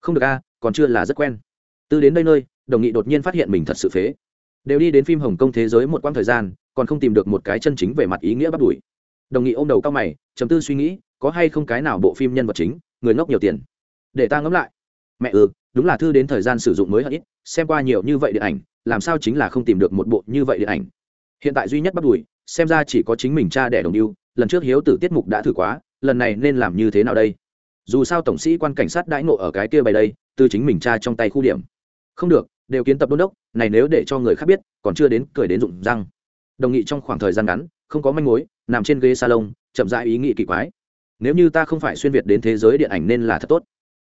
Không được a, còn chưa là rất quen. Từ đến đây nơi, đồng nghị đột nhiên phát hiện mình thật sự phế. Đều đi đến phim hồng kông thế giới một quãng thời gian, còn không tìm được một cái chân chính về mặt ý nghĩa bắt đuổi đồng nghị ôm đầu cao mày chấm tư suy nghĩ, có hay không cái nào bộ phim nhân vật chính, người ngốc nhiều tiền? Để ta ngẫm lại. Mẹ ừ đúng là thư đến thời gian sử dụng mới hơi ít, xem qua nhiều như vậy điện ảnh, làm sao chính là không tìm được một bộ như vậy điện ảnh? Hiện tại duy nhất bắt đuổi, xem ra chỉ có chính mình cha đẻ đồng yêu, lần trước hiếu tử tiết mục đã thử quá, lần này nên làm như thế nào đây? Dù sao tổng sĩ quan cảnh sát đãi ngộ ở cái kia bày đây, từ chính mình cha trong tay khu điểm. Không được, đều kiến tập đôn đốc, này nếu để cho người khác biết, còn chưa đến cười đến rụng răng. Đồng nghị trong khoảng thời gian ngắn, không có manh mối nằm trên ghế salon, chậm rãi ý nghĩ kỳ quái. Nếu như ta không phải xuyên việt đến thế giới điện ảnh nên là thật tốt.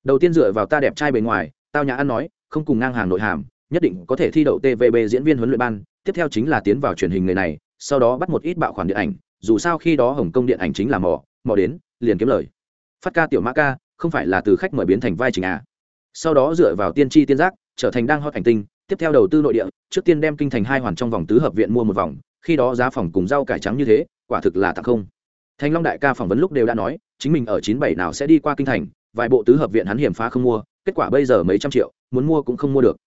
Đầu tiên dựa vào ta đẹp trai bề ngoài, tao nhã ăn nói, không cùng ngang hàng nội hàm, nhất định có thể thi đậu tvb diễn viên huấn luyện ban. Tiếp theo chính là tiến vào truyền hình người này, sau đó bắt một ít bạo khoản điện ảnh, dù sao khi đó hồng kông điện ảnh chính là mỏ mỏ đến, liền kiếm lời. Phát ca tiểu mã ca, không phải là từ khách mời biến thành vai trình à. Sau đó dựa vào tiên tri tiên giác, trở thành đang hot hành tinh, tiếp theo đầu tư nội địa, trước tiên đem kinh thành hai hoàn trong vòng tứ hợp viện mua một vòng, khi đó giá phòng cùng rau cải trắng như thế quả thực là tặng không. Thanh long đại ca phỏng vấn lúc đều đã nói, chính mình ở chín bảy nào sẽ đi qua kinh thành, vài bộ tứ hợp viện hắn hiểm phá không mua, kết quả bây giờ mấy trăm triệu, muốn mua cũng không mua được.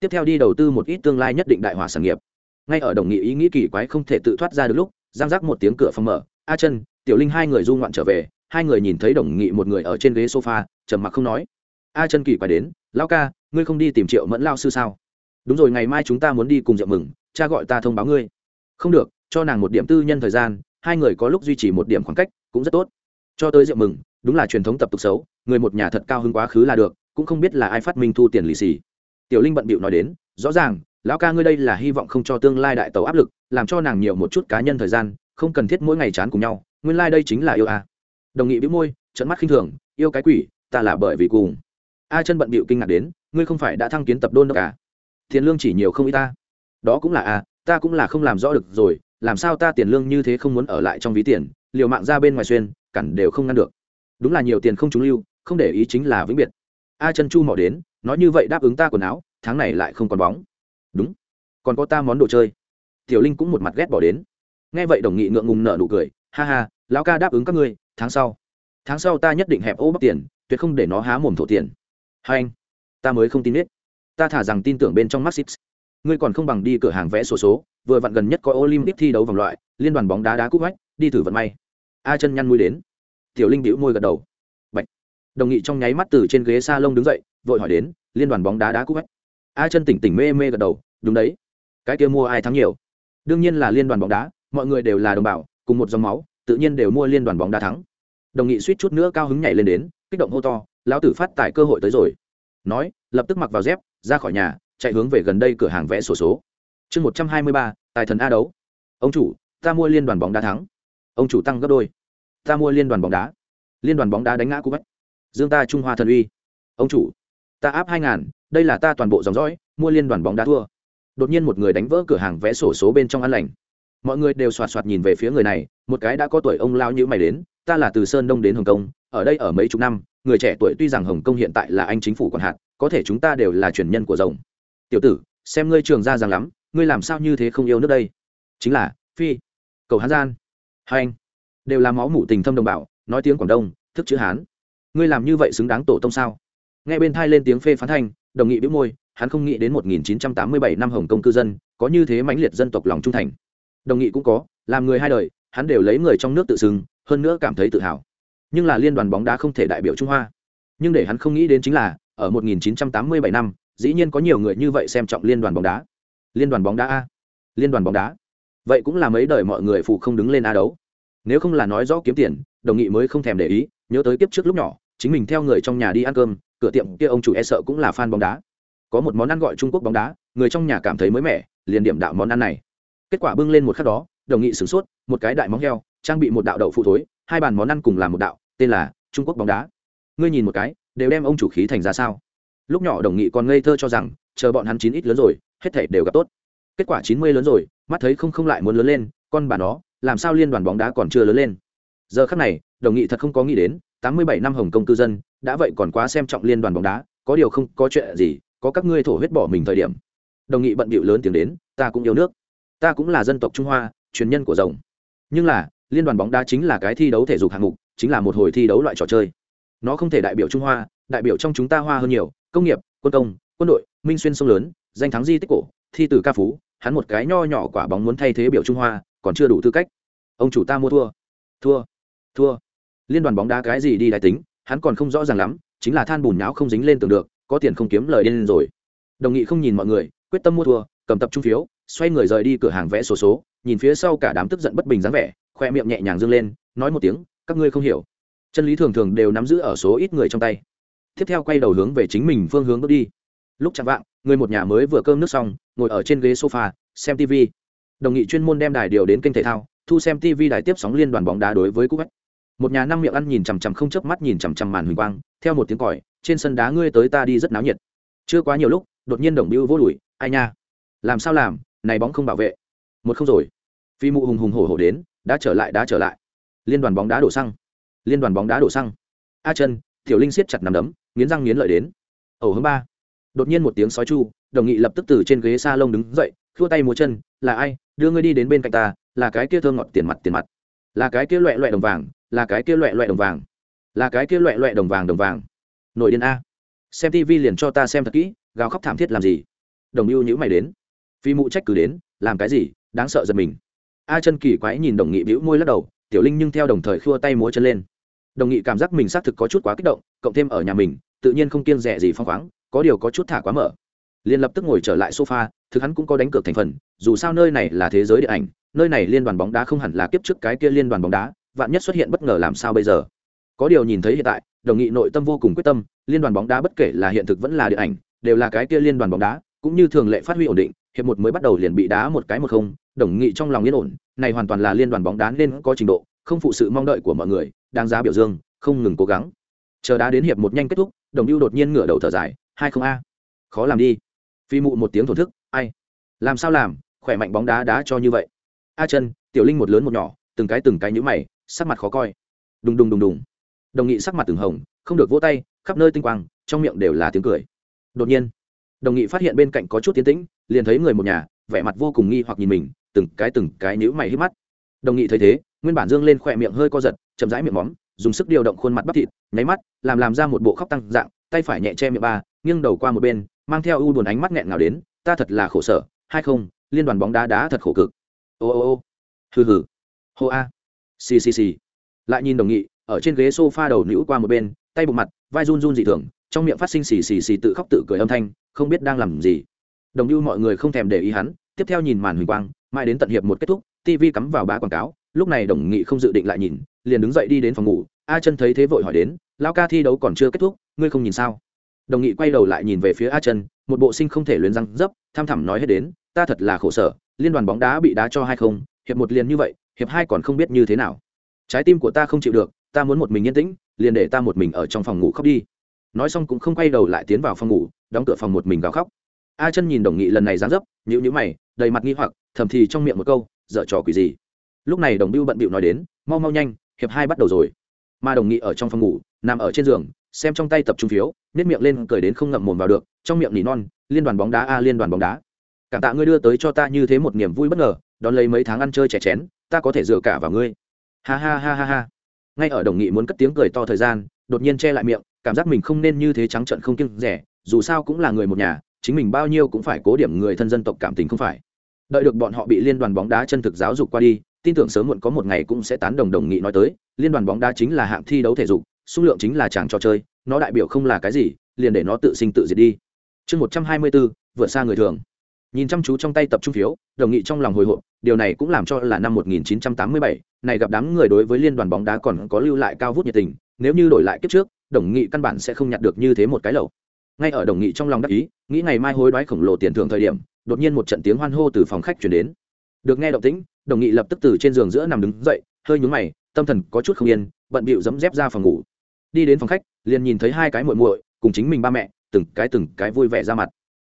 Tiếp theo đi đầu tư một ít tương lai nhất định đại hỏa sản nghiệp. Ngay ở đồng nghị ý nghĩ kỳ quái không thể tự thoát ra được lúc, giang giác một tiếng cửa phòng mở, a chân tiểu linh hai người du ngoạn trở về. Hai người nhìn thấy đồng nghị một người ở trên ghế sofa, trầm mặc không nói. A chân kỳ quái đến lao ca, ngươi không đi tìm triệu mẫn lao sư sao? Đúng rồi, ngày mai chúng ta muốn đi cùng rượu mừng, cha gọi ta thông báo ngươi. Không được cho nàng một điểm tư nhân thời gian, hai người có lúc duy trì một điểm khoảng cách, cũng rất tốt. Cho tới rượu mừng, đúng là truyền thống tập tục xấu, người một nhà thật cao hứng quá khứ là được, cũng không biết là ai phát minh thu tiền lì xì. Tiểu linh bận bịu nói đến, rõ ràng, lão ca ngươi đây là hy vọng không cho tương lai đại tàu áp lực, làm cho nàng nhiều một chút cá nhân thời gian, không cần thiết mỗi ngày chán cùng nhau, nguyên lai、like、đây chính là yêu a. Đồng nghị bĩu môi trận mắt khinh thường, yêu cái quỷ, ta là bởi vì cùng. A chân bận bịu kinh ngạc đến, ngươi không phải đã thăng kiến tập đôn đâu cả à? tiền lương chỉ nhiều không ít ta. Đó cũng là a, ta cũng là không làm rõ được rồi làm sao ta tiền lương như thế không muốn ở lại trong ví tiền, liều mạng ra bên ngoài xuyên, cản đều không ngăn được. Đúng là nhiều tiền không trúng lưu, không để ý chính là vĩnh biệt. A chân chu mỏ đến, nói như vậy đáp ứng ta quần áo, tháng này lại không còn bóng. Đúng. Còn có ta món đồ chơi. Tiểu linh cũng một mặt ghét bỏ đến. Nghe vậy đồng nghị ngượng ngùng nở nụ cười, ha ha, lão ca đáp ứng các ngươi, tháng sau. Tháng sau ta nhất định hẹp ô bóc tiền, tuyệt không để nó há mồm thổ tiền. Hai anh, ta mới không tin biết ta thả rằng tin tưởng bên trong maxis ngươi còn không bằng đi cửa hàng vẽ sổ số, số vừa vặn gần nhất có olympic thi đấu vòng loại liên đoàn bóng đá đá cúp vách đi thử vận may. A chân nhăn mũi đến. Tiểu linh bĩu môi gật đầu. Bạch. đồng nghị trong nháy mắt từ trên ghế sa lông đứng dậy vội hỏi đến liên đoàn bóng đá đá cúp vách. A chân tỉnh tỉnh mê mê gật đầu đúng đấy. Cái kia mua ai thắng nhiều? Đương nhiên là liên đoàn bóng đá mọi người đều là đồng bào cùng một dòng máu tự nhiên đều mua liên đoàn bóng đá thắng. Đồng nghị suýt chút nữa cao hứng nhảy lên đến kích động hô to lão tử phát tài cơ hội tới rồi. Nói lập tức mặc vào dép ra khỏi nhà chạy hướng về gần đây cửa hàng vẽ sổ số. Chương một trăm hai mươi ba, tài thần a đấu. Ông chủ, ta mua liên đoàn bóng đá thắng. Ông chủ tăng gấp đôi. Ta mua liên đoàn bóng đá. Liên đoàn bóng đá đánh ngã cú bách. Dương ta trung hoa thần uy. Ông chủ, ta áp hai ngàn, đây là ta toàn bộ dòng dõi, mua liên đoàn bóng đá thua. Đột nhiên một người đánh vỡ cửa hàng vẽ sổ số bên trong ăn lành. Mọi người đều xoạt xoạt nhìn về phía người này, một cái đã có tuổi ông lao như mày đến, ta là từ sơn đông đến hồng kông, ở đây ở mấy chục năm, người trẻ tuổi tuy rằng hồng kông hiện tại là anh chính phủ còn hạn, có thể chúng ta đều là truyền nhân của rồng tiểu tử, xem ngươi trường ra rằng lắm, ngươi làm sao như thế không yêu nước đây? Chính là, phi, cầu hán gian. Hai anh, đều là máu mủ tình thâm đồng bào, nói tiếng quảng đông, thức chữ hán. Ngươi làm như vậy xứng đáng tổ tông sao? Nghe bên thai lên tiếng phê phán thanh, đồng nghị biếu môi, hắn không nghĩ đến 1987 năm hồng kông cư dân, có như thế mãnh liệt dân tộc lòng trung thành. Đồng nghị cũng có, làm người hai đời, hắn đều lấy người trong nước tự xưng, hơn nữa cảm thấy tự hào. Nhưng là liên đoàn bóng đá không thể đại biểu trung hoa. Nhưng để hắn không nghĩ đến chính là, ở 1987 năm dĩ nhiên có nhiều người như vậy xem trọng liên đoàn bóng đá. Liên đoàn bóng đá a. Liên đoàn bóng đá. Vậy cũng là mấy đời mọi người phụ không đứng lên a đấu. Nếu không là nói rõ kiếm tiền, đồng nghị mới không thèm để ý, nhớ tới kiếp trước lúc nhỏ, chính mình theo người trong nhà đi ăn cơm, cửa tiệm kia ông chủ e sợ cũng là fan bóng đá. Có một món ăn gọi trung quốc bóng đá, người trong nhà cảm thấy mới mẻ, liền điểm đạo món ăn này. Kết quả bưng lên một khắc đó, đồng nghị sửng sốt, một cái đại móng heo, trang bị một đạo đậu phụ thối, hai bàn món ăn cùng làm một đạo, tên là trung quốc bóng đá. Ngươi nhìn một cái, đều đem ông chủ khí thành ra sao? Lúc nhỏ đồng nghị còn ngây thơ cho rằng, chờ bọn hắn chín ít lớn rồi, hết thể đều gặp tốt. Kết quả chín mươi lớn rồi, mắt thấy không không lại muốn lớn lên, con bà nó, làm sao liên đoàn bóng đá còn chưa lớn lên? Giờ khắc này, đồng nghị thật không có nghĩ đến, tám mươi bảy năm hồng kông cư dân, đã vậy còn quá xem trọng liên đoàn bóng đá, có điều không có chuyện gì, có các ngươi thổ huyết bỏ mình thời điểm. Đồng nghị bận bịu lớn tiếng đến, ta cũng yêu nước. Ta cũng là dân tộc trung hoa, truyền nhân của rồng. Nhưng là, liên đoàn bóng đá chính là cái thi đấu thể dục hạng mục, chính là một hồi thi đấu loại trò chơi. Nó không thể đại biểu trung hoa, đại biểu trong chúng ta hoa hơn nhiều công nghiệp quân công quân đội minh xuyên sông lớn danh thắng di tích cổ thi từ ca phú hắn một cái nho nhỏ quả bóng muốn thay thế biểu trung hoa còn chưa đủ tư cách. Ông chủ ta mua thua. Thua. Thua. Liên đoàn bóng đá cái gì đi đại tính hắn còn không rõ ràng lắm chính là than bùn nháo không dính lên tường được có tiền không kiếm lời lên rồi. Đồng nghị không nhìn mọi người quyết tâm mua thua cầm tập trung phiếu xoay người rời đi cửa hàng vẽ sổ số, số nhìn phía sau cả đám tức giận bất bình dáng vẻ khoe miệng nhẹ nhàng dương lên nói một tiếng các ngươi không hiểu. Chân lý thường thường đều nắm giữ ở số ít người trong tay tiếp theo quay đầu hướng về chính mình phương hướng bước đi. Lúc chạm vạng, người một nhà mới vừa cơm nước xong, ngồi ở trên ghế sofa, xem tv đồng nghị chuyên môn đem đài điều đến kênh thể thao, thu xem tv đài tiếp sóng liên đoàn bóng đá đối với cúc một nhà năm miệng ăn nhìn chằm chằm không chớp mắt nhìn chằm chằm màn huỳnh quang, theo một tiếng còi, trên sân đá ngươi tới ta đi rất náo nhiệt. Chưa quá nhiều lúc, đột nhiên đồng bưu vô đùi ai nha? Làm sao làm? Này bóng không bảo vệ. Một không rồi. Phi mụ hùng hùng hổ hổ đến đã trở lại đã trở lại. Liên đoàn bóng đá đổ xăng. Liên đoàn bóng đá đổ xăng. A chân tiểu linh siết chặt nằm đấm nghiến răng nghiến lợi đến. Ẩu hướng ba. Đột nhiên một tiếng sói chu, đồng nghị lập tức từ trên ghế sa lông đứng dậy thua tay múa chân, là ai? Đưa ngươi đi đến bên cạnh ta, là cái kia thơ ngọt tiền mặt tiền mặt. Là cái kia loẹ loẹ đồng vàng, là cái kia loẹ loẹ đồng vàng. Là cái kia loẹ loẹ đồng vàng đồng vàng. Nội điên a. Xem tv liền cho ta xem thật kỹ, gào khóc thảm thiết làm gì? Đồng mưu nhữ mày đến. Phi mụ trách cứ đến, làm cái gì? Đáng sợ giật mình. A chân kỳ quái nhìn đồng nghị bĩu môi lắc đầu, tiểu linh nhưng theo đồng thời khua tay múa chân lên đồng nghị cảm giác mình xác thực có chút quá kích động, cộng thêm ở nhà mình, tự nhiên không kiêng rẻ gì phong khoáng, có điều có chút thả quá mở. Liền lập tức ngồi trở lại sofa, thực hắn cũng có đánh cược thành phần, dù sao nơi này là thế giới điện ảnh, nơi này liên đoàn bóng đá không hẳn là kiếp trước cái kia liên đoàn bóng đá, vạn nhất xuất hiện bất ngờ làm sao bây giờ? Có điều nhìn thấy hiện tại, đồng nghị nội tâm vô cùng quyết tâm, liên đoàn bóng đá bất kể là hiện thực vẫn là điện ảnh, đều là cái kia liên đoàn bóng đá, cũng như thường lệ phát huy ổn định, hiệp một mới bắt đầu liền bị đá một cái một không, đồng nghị trong lòng yên ổn, này hoàn toàn là liên đoàn bóng đá nên có trình độ, không phụ sự mong đợi của mọi người đáng giá biểu dương, không ngừng cố gắng. Chờ đá đến hiệp một nhanh kết thúc, đồng lưu đột nhiên ngửa đầu thở dài, hai không a. Khó làm đi. Phi mụ một tiếng thổn thức, ai? Làm sao làm, khỏe mạnh bóng đá đá cho như vậy. A chân tiểu linh một lớn một nhỏ, từng cái từng cái nhữ mày, sắc mặt khó coi. Đùng đùng đùng đùng. Đồng nghị sắc mặt từng hồng, không được vỗ tay, khắp nơi tinh quang, trong miệng đều là tiếng cười. Đột nhiên, đồng nghị phát hiện bên cạnh có chút tiến tĩnh, liền thấy người một nhà, vẻ mặt vô cùng nghi hoặc nhìn mình, từng cái từng cái nhữ mày hít mắt. Đồng nghị thấy thế nguyên bản dương lên khỏe miệng hơi co giật, chậm rãi miệng móm, dùng sức điều động khuôn mặt bắp thịt, nháy mắt, làm làm ra một bộ khóc tăng dạng, tay phải nhẹ che miệng ba, nghiêng đầu qua một bên, mang theo u buồn ánh mắt nghẹn ngào đến, ta thật là khổ sở hay không, liên đoàn bóng đá đá thật khổ cực. Ô ô ô, hừ hừ, hô a, xì xì xì. Lại nhìn đồng nghị, ở trên ghế sofa đầu nữ qua một bên, tay bụng mặt, vai run run dị thường, trong miệng phát sinh xì xì xì tự khóc tự cười âm thanh, không biết đang làm gì. Đồng như mọi người không thèm để ý hắn, tiếp theo nhìn màn huỳnh quang, mãi đến tận hiệp một kết thúc tv cắm vào bá quảng cáo lúc này đồng nghị không dự định lại nhìn, liền đứng dậy đi đến phòng ngủ. A chân thấy thế vội hỏi đến lao ca thi đấu còn chưa kết thúc, ngươi không nhìn sao? Đồng nghị quay đầu lại nhìn về phía a chân, một bộ sinh không thể luyến răng dấp, tham thẳm nói hết đến, ta thật là khổ sở, liên đoàn bóng đá bị đá cho hay không, hiệp một liền như vậy, hiệp hai còn không biết như thế nào. Trái tim của ta không chịu được, ta muốn một mình yên tĩnh, liền để ta một mình ở trong phòng ngủ khóc đi. Nói xong cũng không quay đầu lại tiến vào phòng ngủ, đóng cửa phòng một mình gào khóc. A chân nhìn đồng nghị lần này dán dấp nhữ nhữ mày, đầy mặt nghi hoặc, thầm thì trong miệng một câu, dở trò quỷ gì? Lúc này đồng bưu bận bịu nói đến, mau mau nhanh, hiệp hai bắt đầu rồi. Mà đồng nghị ở trong phòng ngủ, nằm ở trên giường, xem trong tay tập trung phiếu nếp miệng lên cười đến không ngậm mồm vào được, trong miệng nỉ non, liên đoàn bóng đá a, liên đoàn bóng đá. Cảm tạ ngươi đưa tới cho ta như thế một niềm vui bất ngờ, đón lấy mấy tháng ăn chơi trẻ chén, ta có thể dựa cả vào ngươi. Ha ha ha ha ha. Ngay ở đồng nghị muốn cất tiếng cười to thời gian, đột nhiên che lại miệng, cảm giác mình không nên như thế trắng trợn không kiêng rẻ, dù sao cũng là người một nhà, chính mình bao nhiêu cũng phải cố điểm người thân dân tộc cảm tình không phải. Đợi được bọn họ bị liên đoàn bóng đá chân thực giáo dục qua đi tin tưởng sớm muộn có một ngày cũng sẽ tán đồng đồng nghị nói tới liên đoàn bóng đá chính là hạng thi đấu thể dục số lượng chính là chàng trò chơi nó đại biểu không là cái gì liền để nó tự sinh tự diệt đi. Chương một trăm hai mươi bốn vượt xa người thường. Nhìn chăm chú trong tay tập trung phiếu đồng nghị trong lòng hồi hộp điều này cũng làm cho là năm 1987, này gặp đám người đối với liên đoàn bóng đá còn có lưu lại cao vút nhiệt tình nếu như đổi lại kiếp trước đồng nghị căn bản sẽ không nhặt được như thế một cái lẩu ngay ở đồng nghị trong lòng đắc ý nghĩ ngày mai hối đoái khổng lồ tiền thưởng thời điểm đột nhiên một trận tiếng hoan hô từ phòng khách chuyển đến được nghe động tĩnh, đồng nghị lập tức từ trên giường giữa nằm đứng dậy, hơi nhúng mày, tâm thần có chút không yên, bận bịu dẫm dép ra phòng ngủ. Đi đến phòng khách, liền nhìn thấy hai cái muội muội, cùng chính mình ba mẹ, từng cái từng cái vui vẻ ra mặt.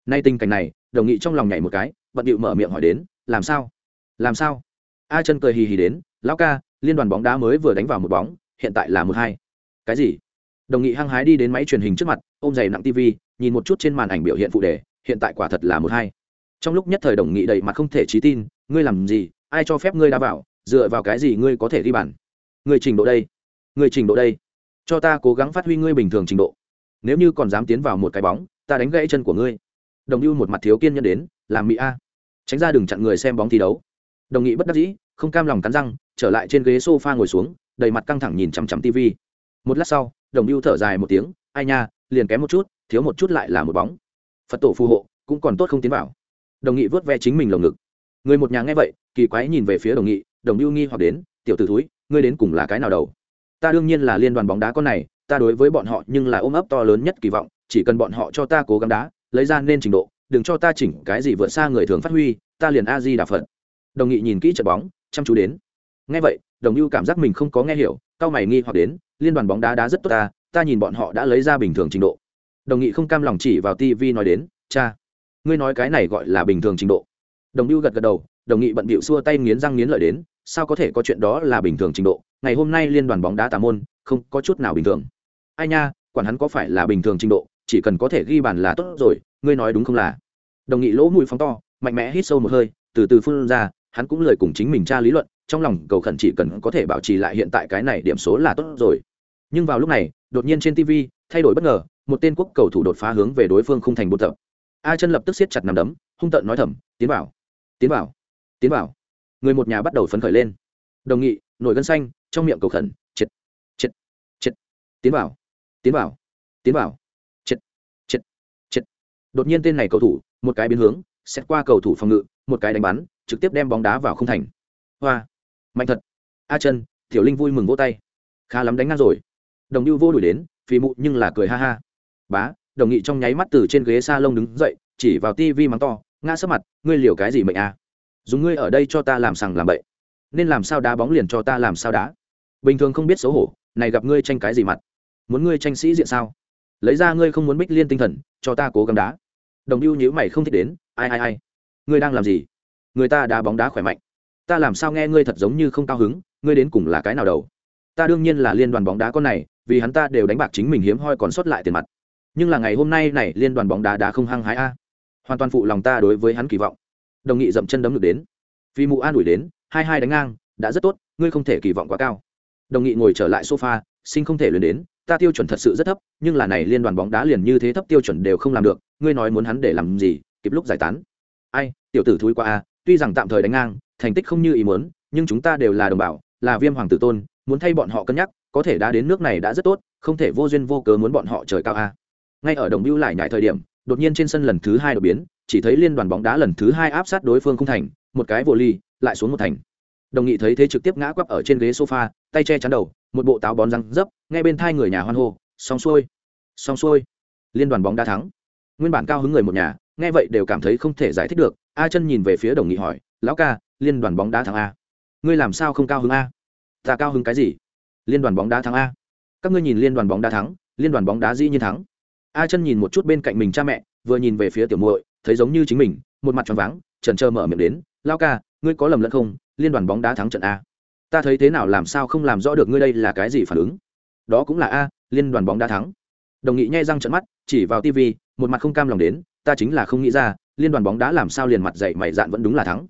Nay tình cảnh này, đồng nghị trong lòng nhảy một cái, bận bịu mở miệng hỏi đến, làm sao? Làm sao? A chân cười hì hì đến, lão ca, liên đoàn bóng đá mới vừa đánh vào một bóng, hiện tại là một hai. Cái gì? Đồng nghị hăng hái đi đến máy truyền hình trước mặt, ôm giày nặng tv nhìn một chút trên màn ảnh biểu hiện phụ đề, hiện tại quả thật là một hai trong lúc nhất thời đồng nghị đầy mặt không thể trí tin, ngươi làm gì? Ai cho phép ngươi đá vào? Dựa vào cái gì ngươi có thể ghi bàn? Ngươi trình độ đây. Ngươi trình độ đây. Cho ta cố gắng phát huy ngươi bình thường trình độ. Nếu như còn dám tiến vào một cái bóng, ta đánh gãy chân của ngươi. Đồng ưu một mặt thiếu kiên nhẫn đến, làm mỹ a. Tránh ra đừng chặn người xem bóng thi đấu. Đồng nghị bất đắc dĩ, không cam lòng cắn răng, trở lại trên ghế sofa ngồi xuống, đầy mặt căng thẳng nhìn chằm chằm tv một lát sau, đồng ưu thở dài một tiếng, ai nha, liền kém một chút, thiếu một chút lại là một bóng. Phật tổ phù hộ, cũng còn tốt không tiến vào đồng nghị vớt ve chính mình lồng ngực. Người một nhà nghe vậy, kỳ quái nhìn về phía đồng nghị, đồng lưu nghi hoặc đến, tiểu t ử thúi, ngươi đến cùng là cái nào đầu? Ta đương nhiên là liên đoàn bóng đá con này, ta đối với bọn họ nhưng là ôm ấp to lớn nhất kỳ vọng, chỉ cần bọn họ cho ta cố gắng đá, lấy ra nên trình độ, đừng cho ta chỉnh cái gì vượt xa người thường phát huy, ta liền a di đà phật. Đồng nghị nhìn kỹ trận bóng, chăm chú đến. Nghe vậy, đồng lưu cảm giác mình không có nghe hiểu cao mày nghi hoặc đến, liên đoàn bóng đá đá rất tốt ta ta nhìn bọn họ đã lấy ra bình thường trình độ. Đồng nghị không cam lòng chỉ vào tv nói đến, cha ngươi nói cái này gọi là bình thường trình độ. Đồng lưu gật gật đầu, đồng nghị bận bịu xua tay nghiến răng nghiến lợi đến, sao có thể có chuyện đó là bình thường trình độ, ngày hôm nay liên đoàn bóng đá tà môn, không có chút nào bình thường. Ai nha, quản hắn có phải là bình thường trình độ, chỉ cần có thể ghi bàn là tốt rồi, ngươi nói đúng không là? Đồng nghị lỗ mũi phóng to, mạnh mẽ hít sâu một hơi, từ từ phun ra, hắn cũng lời cùng chính mình tra lý luận, trong lòng cầu khẩn chỉ cần có thể bảo trì lại hiện tại cái này điểm số là tốt rồi. Nhưng vào lúc này, đột nhiên trên tv thay đổi bất ngờ, một tên quốc cầu thủ đột phá hướng về đối phương không thành buôn tập a chân lập tức siết chặt nằm đấm, hung tợn nói thầm, tiến vào tiến vào tiến vào. Người một nhà bắt đầu phấn khởi lên. Đồng nghị, nổi gân xanh, trong miệng cầu khẩn triệt triệt triệt tiến vào tiến vào tiến vào triệt triệt triệt đột nhiên tên này cầu thủ, một cái biến hướng xét qua cầu thủ phòng ngự, một cái đánh bắn, trực tiếp đem bóng đá vào không thành. Hoa, mạnh thật. A chân, tiểu linh vui mừng vỗ tay. Khá lắm đánh ngang rồi. Đồng lưu vô đuổi đến, phì mụ nhưng là cười ha ha. Bá đồng nghị trong nháy mắt từ trên ghế sa lông đứng dậy, chỉ vào tivi mắng to ngã sấp mặt, ngươi liều cái gì mệnh à dùng ngươi ở đây cho ta làm sằng làm bậy. Nên làm sao đá bóng liền cho ta làm sao đá. Bình thường không biết xấu hổ, này gặp ngươi tranh cái gì mặt? Muốn ngươi tranh sĩ diện sao? Lấy ra ngươi không muốn bích liên tinh thần, cho ta cố gắng đá. Đồng ưu nhữ mày không thích đến, ai ai ai? Ngươi đang làm gì? Người ta đá bóng đá khỏe mạnh. Ta làm sao nghe ngươi thật giống như không cao hứng, ngươi đến cùng là cái nào đầu? Ta đương nhiên là liên đoàn bóng đá con này, vì hắn ta đều đánh bạc chính mình hiếm hoi còn sót lại tiền mặt nhưng là ngày hôm nay này liên đoàn bóng đá đá không hăng hái a. Hoàn toàn phụ lòng ta đối với hắn kỳ vọng. Đồng nghị dậm chân đấm được đến. Vì mụ an ủi đến, hai hai đánh ngang, đã rất tốt, ngươi không thể kỳ vọng quá cao. Đồng nghị ngồi trở lại sofa sinh không thể luyện đến, ta tiêu chuẩn thật sự rất thấp, nhưng là này liên đoàn bóng đá liền như thế thấp tiêu chuẩn đều không làm được, ngươi nói muốn hắn để làm gì, kịp lúc giải tán. Ai, tiểu tử thúi qua a, tuy rằng tạm thời đánh ngang, thành tích không như ý muốn, nhưng chúng ta đều là đồng bào, là viêm hoàng tử tôn, muốn thay bọn họ cân nhắc, có thể đã đến nước này đã rất tốt, không thể vô duyên vô cớ muốn bọn họ trời cao a ngay ở đồng biêu lại nhảy thời điểm, đột nhiên trên sân lần thứ hai đột biến, chỉ thấy liên đoàn bóng đá lần thứ hai áp sát đối phương không thành, một cái vô ly, lại xuống một thành. Đồng nghị thấy thế trực tiếp ngã quắp ở trên ghế sofa, tay che chắn đầu, một bộ táo bón răng dấp ngay bên thai người nhà hoan hô, xong xuôi xong xuôi. Liên đoàn bóng đá thắng. Nguyên bản cao hứng người một nhà, nghe vậy đều cảm thấy không thể giải thích được, a chân nhìn về phía đồng nghị hỏi, lão ca, liên đoàn bóng đá thắng a? Ngươi làm sao không cao hứng a? Ta cao hứng cái gì? Liên đoàn bóng đá thắng a? Các ngươi nhìn liên đoàn bóng đá thắng, liên đoàn bóng đá dĩ nhiên thắng a chân nhìn một chút bên cạnh mình cha mẹ, vừa nhìn về phía tiểu muội, thấy giống như chính mình, một mặt tròn váng, trần trơ mở miệng đến, lao ca, ngươi có lầm lẫn không? Liên đoàn bóng đá thắng trận a. Ta thấy thế nào làm sao không làm rõ được ngươi đây là cái gì phản ứng? Đó cũng là a, liên đoàn bóng đá thắng. Đồng nghị nhai răng trận mắt, chỉ vào tv một mặt không cam lòng đến, ta chính là không nghĩ ra, liên đoàn bóng đá làm sao liền mặt dậy mày dạn vẫn đúng là thắng.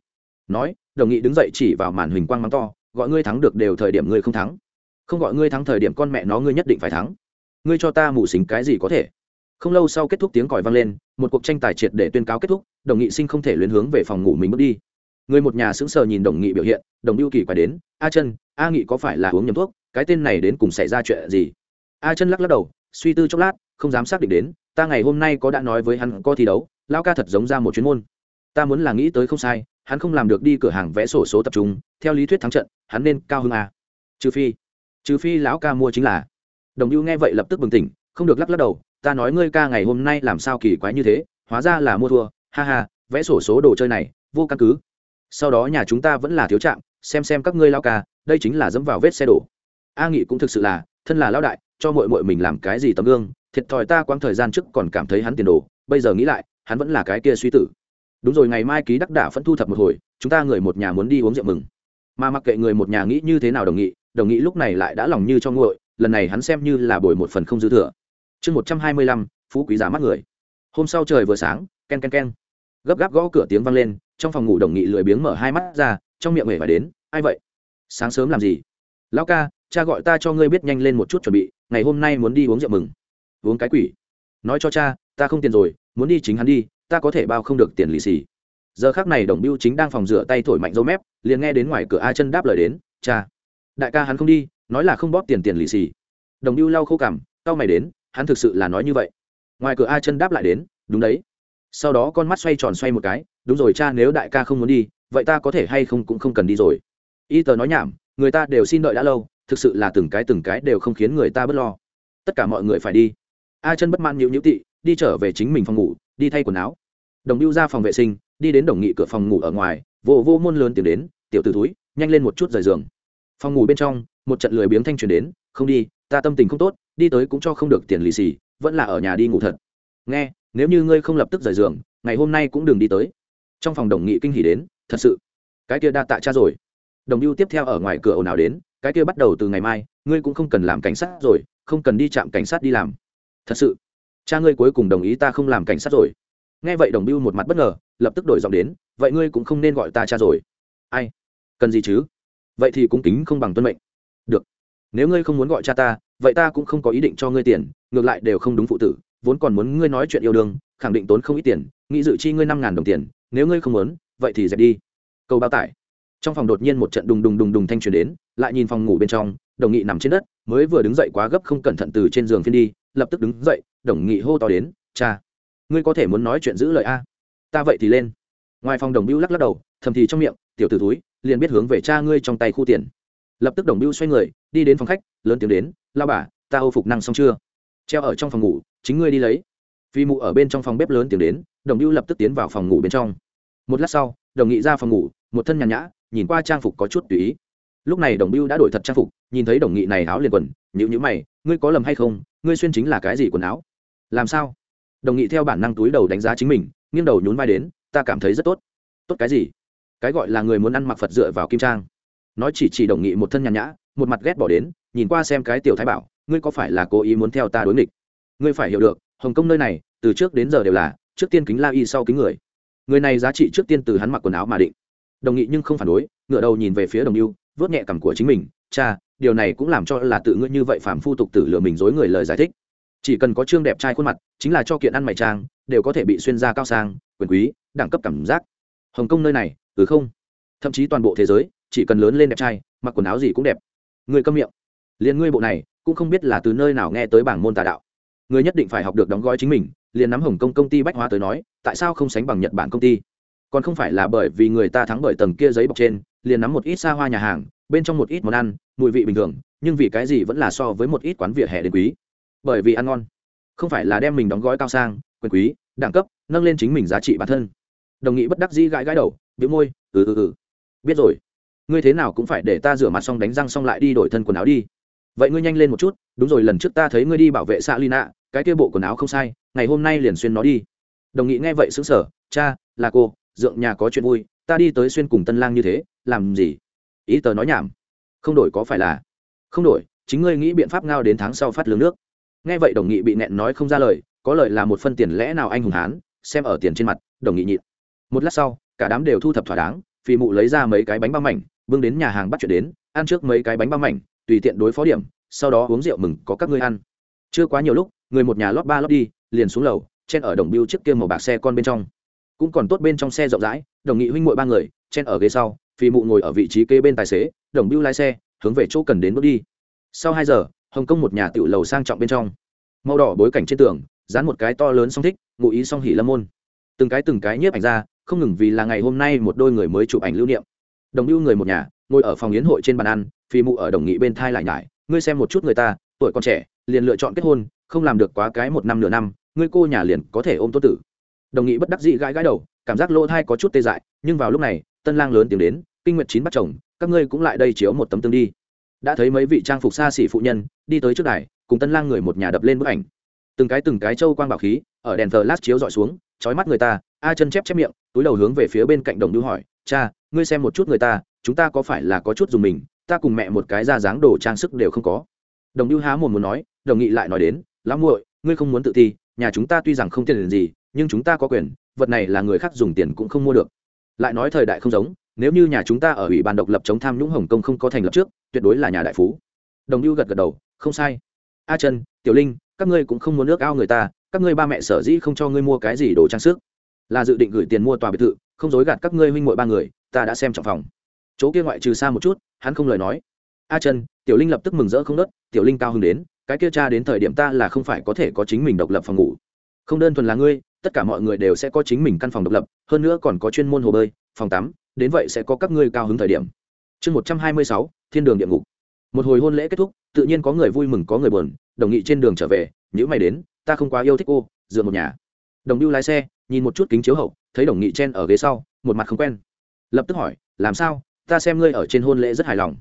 Nói, đồng nghị đứng dậy chỉ vào màn hình quang mắng to, gọi ngươi thắng được đều thời điểm ngươi không thắng. Không gọi ngươi thắng thời điểm con mẹ nó ngươi nhất định phải thắng. Ngươi cho ta mù xính cái gì có thể? Không lâu sau kết thúc tiếng còi vang lên, một cuộc tranh tài triệt để tuyên cáo kết thúc, đồng nghị sinh không thể luyến hướng về phòng ngủ mình bước đi. Người một nhà sững sờ nhìn đồng nghị biểu hiện, đồng lưu kỳ quay đến, a chân, a nghị có phải là uống nhầm thuốc? Cái tên này đến cùng xảy ra chuyện gì? A chân lắc lắc đầu, suy tư chốc lát, không dám xác định đến, ta ngày hôm nay có đã nói với hắn có thi đấu lao ca thật giống ra một chuyến môn. Ta muốn là nghĩ tới không sai, hắn không làm được đi cửa hàng vẽ sổ số tập trung, theo lý thuyết thắng trận, hắn nên cao hơn a. Trừ phi trừ phi lão ca mua chính là. Đồng lưu nghe vậy lập tức bừng tỉnh, không được lắc lắc đầu ta nói ngươi ca ngày hôm nay làm sao kỳ quái như thế, hóa ra là mua thua, ha ha, vẽ sổ số đồ chơi này, vô căn cứ. Sau đó nhà chúng ta vẫn là thiếu trạng xem xem các ngươi lao ca, đây chính là dẫm vào vết xe đổ. A nghị cũng thực sự là, thân là lao đại, cho mội mội mình làm cái gì tấm gương, thiệt thòi ta quãng thời gian trước còn cảm thấy hắn tiền đồ, bây giờ nghĩ lại, hắn vẫn là cái kia suy tử. Đúng rồi, ngày mai ký đắc đả phân thu thập một hồi, chúng ta người một nhà muốn đi uống rượu mừng. Mà mặc kệ người một nhà nghĩ như thế nào đồng nghị đồng nghị lúc này lại đã lòng như cho nguội, lần này hắn xem như là bồi một phần không dư thừa chương một trăm hai mươi lăm, phú quý giá mắt người. Hôm sau trời vừa sáng, ken ken ken. Gấp gáp gõ cửa tiếng vang lên, trong phòng ngủ đồng nghị lười biếng mở hai mắt ra, trong miệng hề phải đến, ai vậy? Sáng sớm làm gì? Lão ca, cha gọi ta cho ngươi biết nhanh lên một chút chuẩn bị, ngày hôm nay muốn đi uống rượu mừng. Uống cái quỷ? Nói cho cha, ta không tiền rồi, muốn đi chính hắn đi, ta có thể bao không được tiền lì xì. Giờ khác này đồng biêu chính đang phòng rửa tay thổi mạnh dâu mép, liền nghe đến ngoài cửa a chân đáp lời đến, cha, đại ca hắn không đi, nói là không bóp tiền tiền lì xì. Đồng biêu lau khô cằm tao mày đến hắn thực sự là nói như vậy. Ngoài cửa a chân đáp lại đến, đúng đấy. Sau đó con mắt xoay tròn xoay một cái, đúng rồi cha, nếu đại ca không muốn đi, vậy ta có thể hay không cũng không cần đi rồi. Y tờ nói nhảm, người ta đều xin đợi đã lâu, thực sự là từng cái từng cái đều không khiến người ta bớt lo. Tất cả mọi người phải đi. A chân bất mãn nhịu nhịu tị, đi trở về chính mình phòng ngủ, đi thay quần áo. Đồng biêu ra phòng vệ sinh, đi đến đồng nghị cửa phòng ngủ ở ngoài, vô vô môn lớn tìm đến, tiểu t ử túi nhanh lên một chút rời giường. Phòng ngủ bên trong một trận lười biếng thanh truyền đến, không đi, ta tâm tình không tốt, đi tới cũng cho không được tiền lì xì, vẫn là ở nhà đi ngủ thật. Nghe, nếu như ngươi không lập tức rời giường, ngày hôm nay cũng đừng đi tới. Trong phòng đồng nghị kinh hỉ đến, thật sự, cái kia đa tạ cha rồi. Đồng ưu tiếp theo ở ngoài cửa ồn ào đến, cái kia bắt đầu từ ngày mai, ngươi cũng không cần làm cảnh sát rồi, không cần đi chạm cảnh sát đi làm. Thật sự, cha ngươi cuối cùng đồng ý ta không làm cảnh sát rồi. Nghe vậy đồng biêu một mặt bất ngờ, lập tức đổi giọng đến, vậy ngươi cũng không nên gọi ta cha rồi. Ai? Cần gì chứ? Vậy thì cũng kính không bằng tuân mệnh được. Nếu ngươi không muốn gọi cha ta, vậy ta cũng không có ý định cho ngươi tiền, ngược lại đều không đúng phụ tử, vốn còn muốn ngươi nói chuyện yêu đương, khẳng định tốn không ít tiền, nghĩ dự chi ngươi năm ngàn đồng tiền, nếu ngươi không muốn, vậy thì dẹp đi. Câu bao tải. Trong phòng đột nhiên một trận đùng đùng đùng đùng thanh truyền đến, lại nhìn phòng ngủ bên trong, đồng nghị nằm trên đất, mới vừa đứng dậy quá gấp không cẩn thận từ trên giường phiên đi, lập tức đứng dậy, đồng nghị hô to đến, cha, ngươi có thể muốn nói chuyện giữ lời a? Ta vậy thì lên. Ngoài phòng đồng bưu lắc lắc đầu, thầm thì trong miệng, tiểu t ử túi liền biết hướng về cha ngươi trong tay khu tiền lập tức đồng bưu xoay người, đi đến phòng khách, lớn tiếng đến lao bà, ta ô phục năng xong chưa? Treo ở trong phòng ngủ, chính ngươi đi lấy. Phi mụ ở bên trong phòng bếp lớn tiếng đến, đồng bưu lập tức tiến vào phòng ngủ bên trong. Một lát sau, đồng nghị ra phòng ngủ, một thân nhàn nhã, nhìn qua trang phục có chút tùy ý. Lúc này đồng bưu đã đổi thật trang phục, nhìn thấy đồng nghị này áo liền quần nhữ nhữ mày, ngươi có lầm hay không? Ngươi xuyên chính là cái gì quần áo? Làm sao? Đồng nghị theo bản năng túi đầu đánh giá chính mình, nghiêng đầu nhún vai đến, ta cảm thấy rất tốt. Tốt cái gì? Cái gọi là người muốn ăn mặc phật dựa vào kim trang nói chỉ chỉ đồng nghị một thân nhàn nhã một mặt ghét bỏ đến nhìn qua xem cái tiểu thái bảo ngươi có phải là cố ý muốn theo ta đối nghịch? Ngươi phải hiểu được hồng kông nơi này từ trước đến giờ đều là trước tiên kính la y sau kính người. Người này giá trị trước tiên từ hắn mặc quần áo mà định. Đồng nghị nhưng không phản đối ngựa đầu nhìn về phía đồng yêu, vớt nhẹ cằm của chính mình cha điều này cũng làm cho là tự ngươi như vậy phàm phu tục tử lừa mình dối người lời giải thích. Chỉ cần có trương đẹp trai khuôn mặt chính là cho kiện ăn mày trang đều có thể bị xuyên ra cao sang quyền quý đẳng cấp cảm giác. Hồng kông nơi này ừ không. Thậm chí toàn bộ thế giới chỉ cần lớn lên đẹp trai, mặc quần áo gì cũng đẹp. Người câm miệng. Liền ngươi bộ này, cũng không biết là từ nơi nào nghe tới bảng môn tà đạo. Người nhất định phải học được đóng gói chính mình, liền nắm hồng kông công ty bách hóa tới nói, tại sao không sánh bằng nhật bản công ty? Còn không phải là bởi vì người ta thắng bởi tầng kia giấy bọc trên, liền nắm một ít xa hoa nhà hàng, bên trong một ít món ăn, mùi vị bình thường, nhưng vì cái gì vẫn là so với một ít quán vỉa hè đến quý? Bởi vì ăn ngon. Không phải là đem mình đóng gói cao sang, quyền quý, đẳng cấp, nâng lên chính mình giá trị bản thân. Đồng nghị bất đắc dĩ gãi gãi đầu biếu môi ừ ừ ừ. Biết rồi ngươi thế nào cũng phải để ta rửa mặt xong đánh răng xong lại đi đổi thân quần áo đi. Vậy ngươi nhanh lên một chút, đúng rồi, lần trước ta thấy ngươi đi bảo vệ xạ lina cái kia bộ quần áo không sai, ngày hôm nay liền xuyên nó đi. Đồng nghị nghe vậy xứng sở cha, là cô, dượng nhà có chuyện vui, ta đi tới xuyên cùng tân lang như thế, làm gì? Ý tờ nói nhảm. Không đổi có phải là? Không đổi, chính ngươi nghĩ biện pháp ngao đến tháng sau phát lương nước. Nghe vậy đồng nghị bị nẹn nói không ra lời, có lời là một phân tiền lẽ nào anh hùng hán, xem ở tiền trên mặt, đồng nghị nhịn. Một lát sau, cả đám đều thu thập thỏa đáng phi mụ lấy ra mấy cái bánh bao mảnh bưng đến nhà hàng bắt chuyện đến, ăn trước mấy cái bánh bao mảnh, tùy tiện đối phó điểm, sau đó uống rượu mừng, có các ngươi ăn. Chưa quá nhiều lúc, người một nhà lót ba lót đi, liền xuống lầu, chen ở đồng biêu trước kia màu bạc xe con bên trong. Cũng còn tốt bên trong xe rộng rãi, đồng nghị huynh m ba người, chen ở ghế sau phi mụ ngồi ở vị trí kế bên tài xế, đồng biêu lái xe, hướng về chỗ cần đến bước đi. Sau hai giờ, hồng kông một nhà tiểu lầu sang trọng bên trong. Màu đỏ bối cảnh trên tường, dán một cái to lớn song thích, ngụ ý song hỉ lâm môn. Từng cái từng cái nhiếp ảnh ra, không ngừng vì là ngày hôm nay một đôi người mới chụp ảnh lưu niệm đồng lưu người một nhà, ngồi ở phòng yến hội trên bàn ăn, phi mụ ở đồng nghị bên thai lại nhải, ngươi xem một chút người ta, tuổi còn trẻ, liền lựa chọn kết hôn, không làm được quá cái một năm nửa năm, ngươi cô nhà liền có thể ôm tô tử. Đồng nghị bất đắc dĩ gãi gãi đầu, cảm giác lỗ thai có chút tê dại, nhưng vào lúc này, tân lang lớn tiếng đến, kinh nguyệt chín bắt chồng, các ngươi cũng lại đây chiếu một tấm tương đi. Đã thấy mấy vị trang phục xa xỉ phụ nhân, đi tới trước đài, cùng tân lang người một nhà đập lên bức ảnh. Từng cái từng cái châu quang bảo khí, ở đèn thờ lát chiếu dọi xuống trói mắt người ta, a chân chép chép miệng, túi đầu hướng về phía bên cạnh đồng đưu hỏi, cha ngươi xem một chút người ta, chúng ta có phải là có chút dùng mình, ta cùng mẹ một cái ra dáng đồ trang sức đều không có. Đồng đưu há mồm muốn nói, đồng nghị lại nói đến, lão muội, ngươi không muốn tự thi. nhà chúng ta tuy rằng không tiền gì, nhưng chúng ta có quyền, vật này là người khác dùng tiền cũng không mua được. Lại nói thời đại không giống, nếu như nhà chúng ta ở ủy ban độc lập chống tham nhũng hồng kông không có thành lập trước, tuyệt đối là nhà đại phú. Đồng lưu gật gật đầu, không sai. A trần, tiểu linh, các ngươi cũng không muốn nước ao người ta, các ngươi ba mẹ sở dĩ không cho ngươi mua cái gì đồ trang sức? Là dự định gửi tiền mua tòa biệt thự, không dối gạt các ngươi huynh muội ba người ta đã xem trọng phòng. Chỗ kia ngoại trừ xa một chút, hắn không lời nói. A chân tiểu linh lập tức mừng rỡ không nớt, tiểu linh cao hứng đến, cái kia cha đến thời điểm ta là không phải có thể có chính mình độc lập phòng ngủ. Không đơn thuần là ngươi, tất cả mọi người đều sẽ có chính mình căn phòng độc lập, hơn nữa còn có chuyên môn hồ bơi, phòng tắm, đến vậy sẽ có các ngươi cao hứng thời điểm. Chương một trăm hai mươi sáu, thiên đường địa ngục. Một hồi hôn lễ kết thúc, tự nhiên có người vui mừng, có người buồn, đồng nghị trên đường trở về, nhữ mày đến, ta không quá yêu thích cô, dựa một nhà. Đồng lưu lái xe, nhìn một chút kính chiếu hậu, thấy đồng nghị chen ở ghế sau, một mặt không quen lập tức hỏi, làm sao? Ta xem ngươi ở trên hôn lễ rất hài lòng.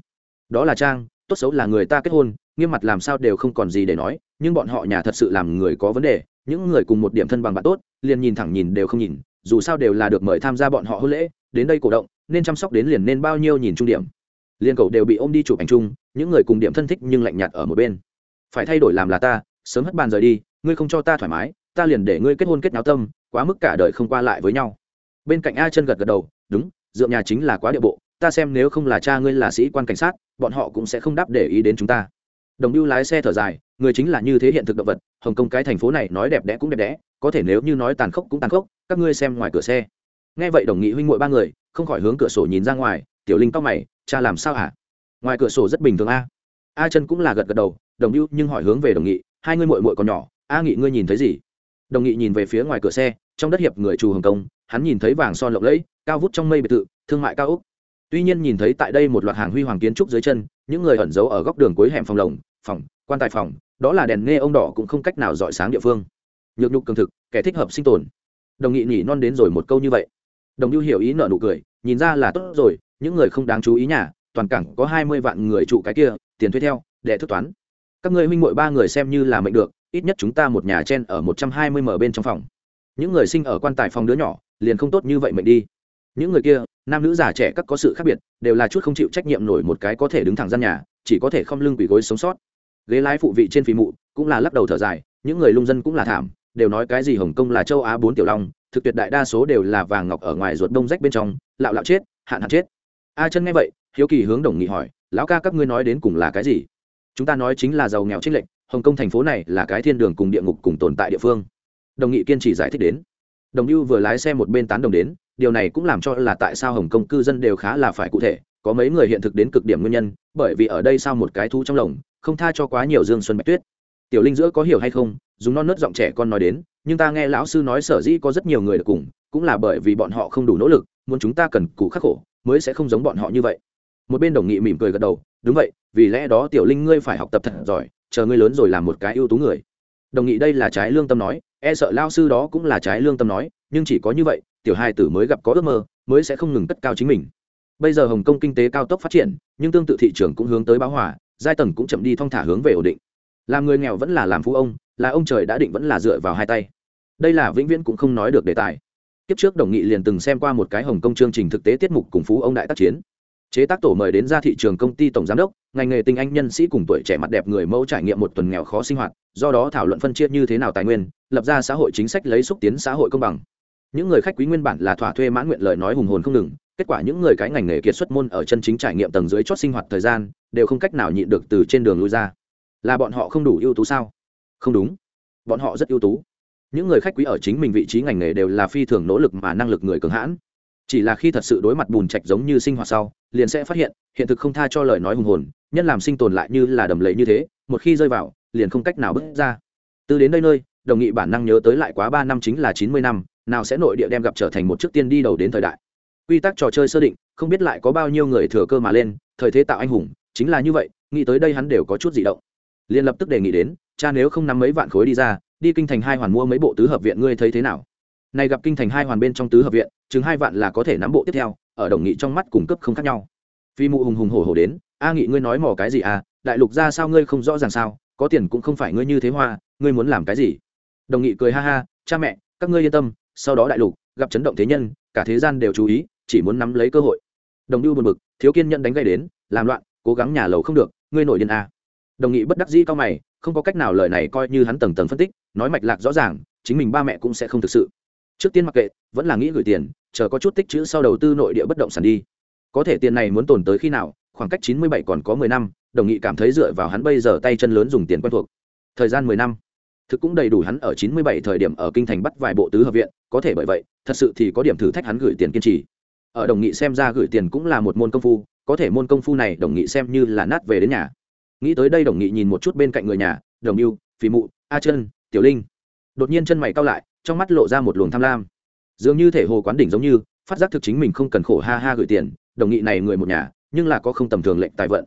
Đó là trang, tốt xấu là người ta kết hôn, nghiêm mặt làm sao đều không còn gì để nói, nhưng bọn họ nhà thật sự làm người có vấn đề, những người cùng một điểm thân bằng bạn tốt, liền nhìn thẳng nhìn đều không nhìn, dù sao đều là được mời tham gia bọn họ hôn lễ, đến đây cổ động, nên chăm sóc đến liền nên bao nhiêu nhìn trung điểm. Liền cầu đều bị ôm đi chụp ảnh chung, những người cùng điểm thân thích nhưng lạnh nhạt ở một bên. Phải thay đổi làm là ta, sớm hất bàn rời đi, ngươi không cho ta thoải mái, ta liền để ngươi kết hôn kết náo tâm, quá mức cả đời không qua lại với nhau. Bên cạnh a chân gật gật đầu, đúng dựa nhà chính là quá địa bộ, ta xem nếu không là cha ngươi là sĩ quan cảnh sát, bọn họ cũng sẽ không đáp để ý đến chúng ta. Đồng lưu lái xe thở dài, người chính là như thế hiện thực động vật, hồng kông cái thành phố này nói đẹp đẽ cũng đẹp đẽ, có thể nếu như nói tàn khốc cũng tàn khốc, các ngươi xem ngoài cửa xe. Nghe vậy đồng nghị huynh muội ba người, không khỏi hướng cửa sổ nhìn ra ngoài, tiểu linh cao mày, cha làm sao hả? Ngoài cửa sổ rất bình thường a. A chân cũng là gật gật đầu, đồng lưu nhưng hỏi hướng về đồng nghị, hai ngươi muội muội còn nhỏ, a nghị ngươi nhìn thấy gì? Đồng nghị nhìn về phía ngoài cửa xe, trong đất hiệp người trù hồng kông hắn nhìn thấy vàng son lộng lẫy, cao vút trong mây biệt thự, thương mại cao úc. Tuy nhiên nhìn thấy tại đây một loạt hàng huy hoàng kiến trúc dưới chân, những người ẩn giấu ở góc đường cuối hẻm phòng lồng, phòng, quan tài phòng, đó là đèn nghe ông đỏ cũng không cách nào dọi sáng địa phương. Nhược nhục cường thực, kẻ thích hợp sinh tồn. Đồng nghị nhỉ non đến rồi một câu như vậy. Đồng lưu hiểu ý nợ nụ cười, nhìn ra là tốt rồi, những người không đáng chú ý nhà, toàn cảng có hai mươi vạn người trụ cái kia, tiền thuê theo, để thức toán. Các ngươi huynh muội ba người xem như là mệnh được, ít nhất chúng ta một nhà chen ở một trăm hai mươi m bên trong phòng những người sinh ở quan tài phòng đứa nhỏ, liền không tốt như vậy mệnh đi. Những người kia, nam nữ già trẻ các có sự khác biệt, đều là chút không chịu trách nhiệm nổi một cái có thể đứng thẳng gian nhà, chỉ có thể không lưng quỳ gối sống sót. Ghế lái phụ vị trên phì mụ cũng là lắc đầu thở dài, những người lung dân cũng là thảm, đều nói cái gì hồng kông là châu á bốn tiểu long, thực tuyệt đại đa số đều là vàng ngọc ở ngoài ruột đông rách bên trong, lạo lạo chết, hạn hạn chết. A chân nghe vậy, hiếu kỳ hướng đồng nghị hỏi, lão ca các ngươi nói đến cùng là cái gì? Chúng ta nói chính là giàu nghèo trích lệnh hồng kông thành phố này là cái thiên đường cùng địa ngục cùng tồn tại địa phương đồng nghị kiên trì giải thích đến. Đồng lưu vừa lái xe một bên tán đồng đến, điều này cũng làm cho là tại sao hồng kông cư dân đều khá là phải cụ thể, có mấy người hiện thực đến cực điểm nguyên nhân, bởi vì ở đây sao một cái thú trong lồng, không tha cho quá nhiều dương xuân bạch tuyết. Tiểu linh giữa có hiểu hay không, dùng non nớt giọng trẻ con nói đến, nhưng ta nghe lão sư nói sở dĩ có rất nhiều người được cùng, cũng là bởi vì bọn họ không đủ nỗ lực, muốn chúng ta cần cù khắc khổ, mới sẽ không giống bọn họ như vậy. Một bên đồng nghị mỉm cười gật đầu, đúng vậy, vì lẽ đó tiểu linh ngươi phải học tập thật giỏi, chờ ngươi lớn rồi làm một cái ưu tú người. Đồng nghị đây là trái lương tâm nói e sợ lao sư đó cũng là trái lương tâm nói, nhưng chỉ có như vậy, tiểu hai tử mới gặp có ước mơ, mới sẽ không ngừng cất cao chính mình. Bây giờ hồng kông kinh tế cao tốc phát triển, nhưng tương tự thị trường cũng hướng tới báo hỏa giai tầng cũng chậm đi thong thả hướng về ổn định. Làm người nghèo vẫn là làm phú ông, là ông trời đã định vẫn là dựa vào hai tay. Đây là vĩnh viễn cũng không nói được đề tài. Kiếp trước đồng nghị liền từng xem qua một cái hồng kông chương trình thực tế tiết mục cùng phú ông đại tác chiến chế tác tổ mời đến ra thị trường công ty tổng giám đốc, ngành nghề tinh anh nhân sĩ cùng tuổi trẻ mặt đẹp người mẫu trải nghiệm một tuần nghèo khó sinh hoạt, do đó thảo luận phân chia như thế nào tài nguyên, lập ra xã hội chính sách lấy xúc tiến xã hội công bằng. Những người khách quý nguyên bản là thỏa thuê mãn nguyện lời nói hùng hồn không ngừng, kết quả những người cái ngành nghề kiệt xuất môn ở chân chính trải nghiệm tầng dưới chót sinh hoạt thời gian, đều không cách nào nhịn được từ trên đường lui ra. Là bọn họ không đủ ưu tú sao? Không đúng. Bọn họ rất ưu tú. Những người khách quý ở chính mình vị trí ngành nghề đều là phi thường nỗ lực mà năng lực người cường hãn. Chỉ là khi thật sự đối mặt bùn trạch giống như sinh hoạt sau liền sẽ phát hiện hiện thực không tha cho lời nói hùng hồn, nhân làm sinh tồn lại như là đầm lầy như thế, một khi rơi vào, liền không cách nào bước ra. Từ đến đây nơi, đồng nghị bản năng nhớ tới lại quá ba năm chính là chín mươi năm, nào sẽ nội địa đem gặp trở thành một trước tiên đi đầu đến thời đại. Quy tắc trò chơi sơ định, không biết lại có bao nhiêu người thừa cơ mà lên, thời thế tạo anh hùng, chính là như vậy, nghĩ tới đây hắn đều có chút dị động. Liền lập tức đề nghị đến, cha nếu không nắm mấy vạn khối đi ra, đi kinh thành hai hoàn mua mấy bộ tứ hợp viện ngươi thấy thế nào? Này gặp kinh thành hai hoàn bên trong tứ hợp viện, chừng hai vạn là có thể nắm bộ tiếp theo ở đồng nghị trong mắt cung cấp không khác nhau. Phi mụ hùng hùng hổ hổ đến, a nghị, ngươi nói mỏ cái gì à? Đại lục ra sao ngươi không rõ ràng sao? Có tiền cũng không phải ngươi như thế hoa, ngươi muốn làm cái gì? Đồng nghị cười ha ha, cha mẹ, các ngươi yên tâm, sau đó đại lục, gặp chấn động thế nhân, cả thế gian đều chú ý, chỉ muốn nắm lấy cơ hội. Đồng lưu buồn bực, thiếu kiên nhận đánh gây đến, làm loạn, cố gắng nhà lầu không được, ngươi nổi điên à. đồng nghị bất đắc dĩ cao mày, không có cách nào lời này coi như hắn tầng tầng phân tích, nói mạch lạc rõ ràng, chính mình ba mẹ cũng sẽ không thực sự trước tiên mặc kệ, vẫn là nghĩ gửi tiền, chờ có chút tích chữ sau đầu tư nội địa bất động sản đi. Có thể tiền này muốn tồn tới khi nào, khoảng cách chín mươi bảy còn có mười năm, đồng nghị cảm thấy dựa vào hắn bây giờ tay chân lớn dùng tiền quen thuộc. Thời gian mười năm. Thực cũng đầy đủ hắn ở chín mươi bảy thời điểm ở kinh thành bắt vài bộ tứ hợp viện, có thể bởi vậy, thật sự thì có điểm thử thách hắn gửi tiền kiên trì. Ở đồng nghị xem ra gửi tiền cũng là một môn công phu, có thể môn công phu này đồng nghị xem như là nát về đến nhà. Nghĩ tới đây đồng nghị nhìn một chút bên cạnh người nhà, đồng yêu phí mụ, a chân tiểu linh đột nhiên chân mày cao lại trong mắt lộ ra một luồng tham lam. Dường như thể hồ quán đỉnh giống như phát giác thực chính mình không cần khổ ha ha gửi tiền đồng nghị này người một nhà nhưng là có không tầm thường lệnh tài vận.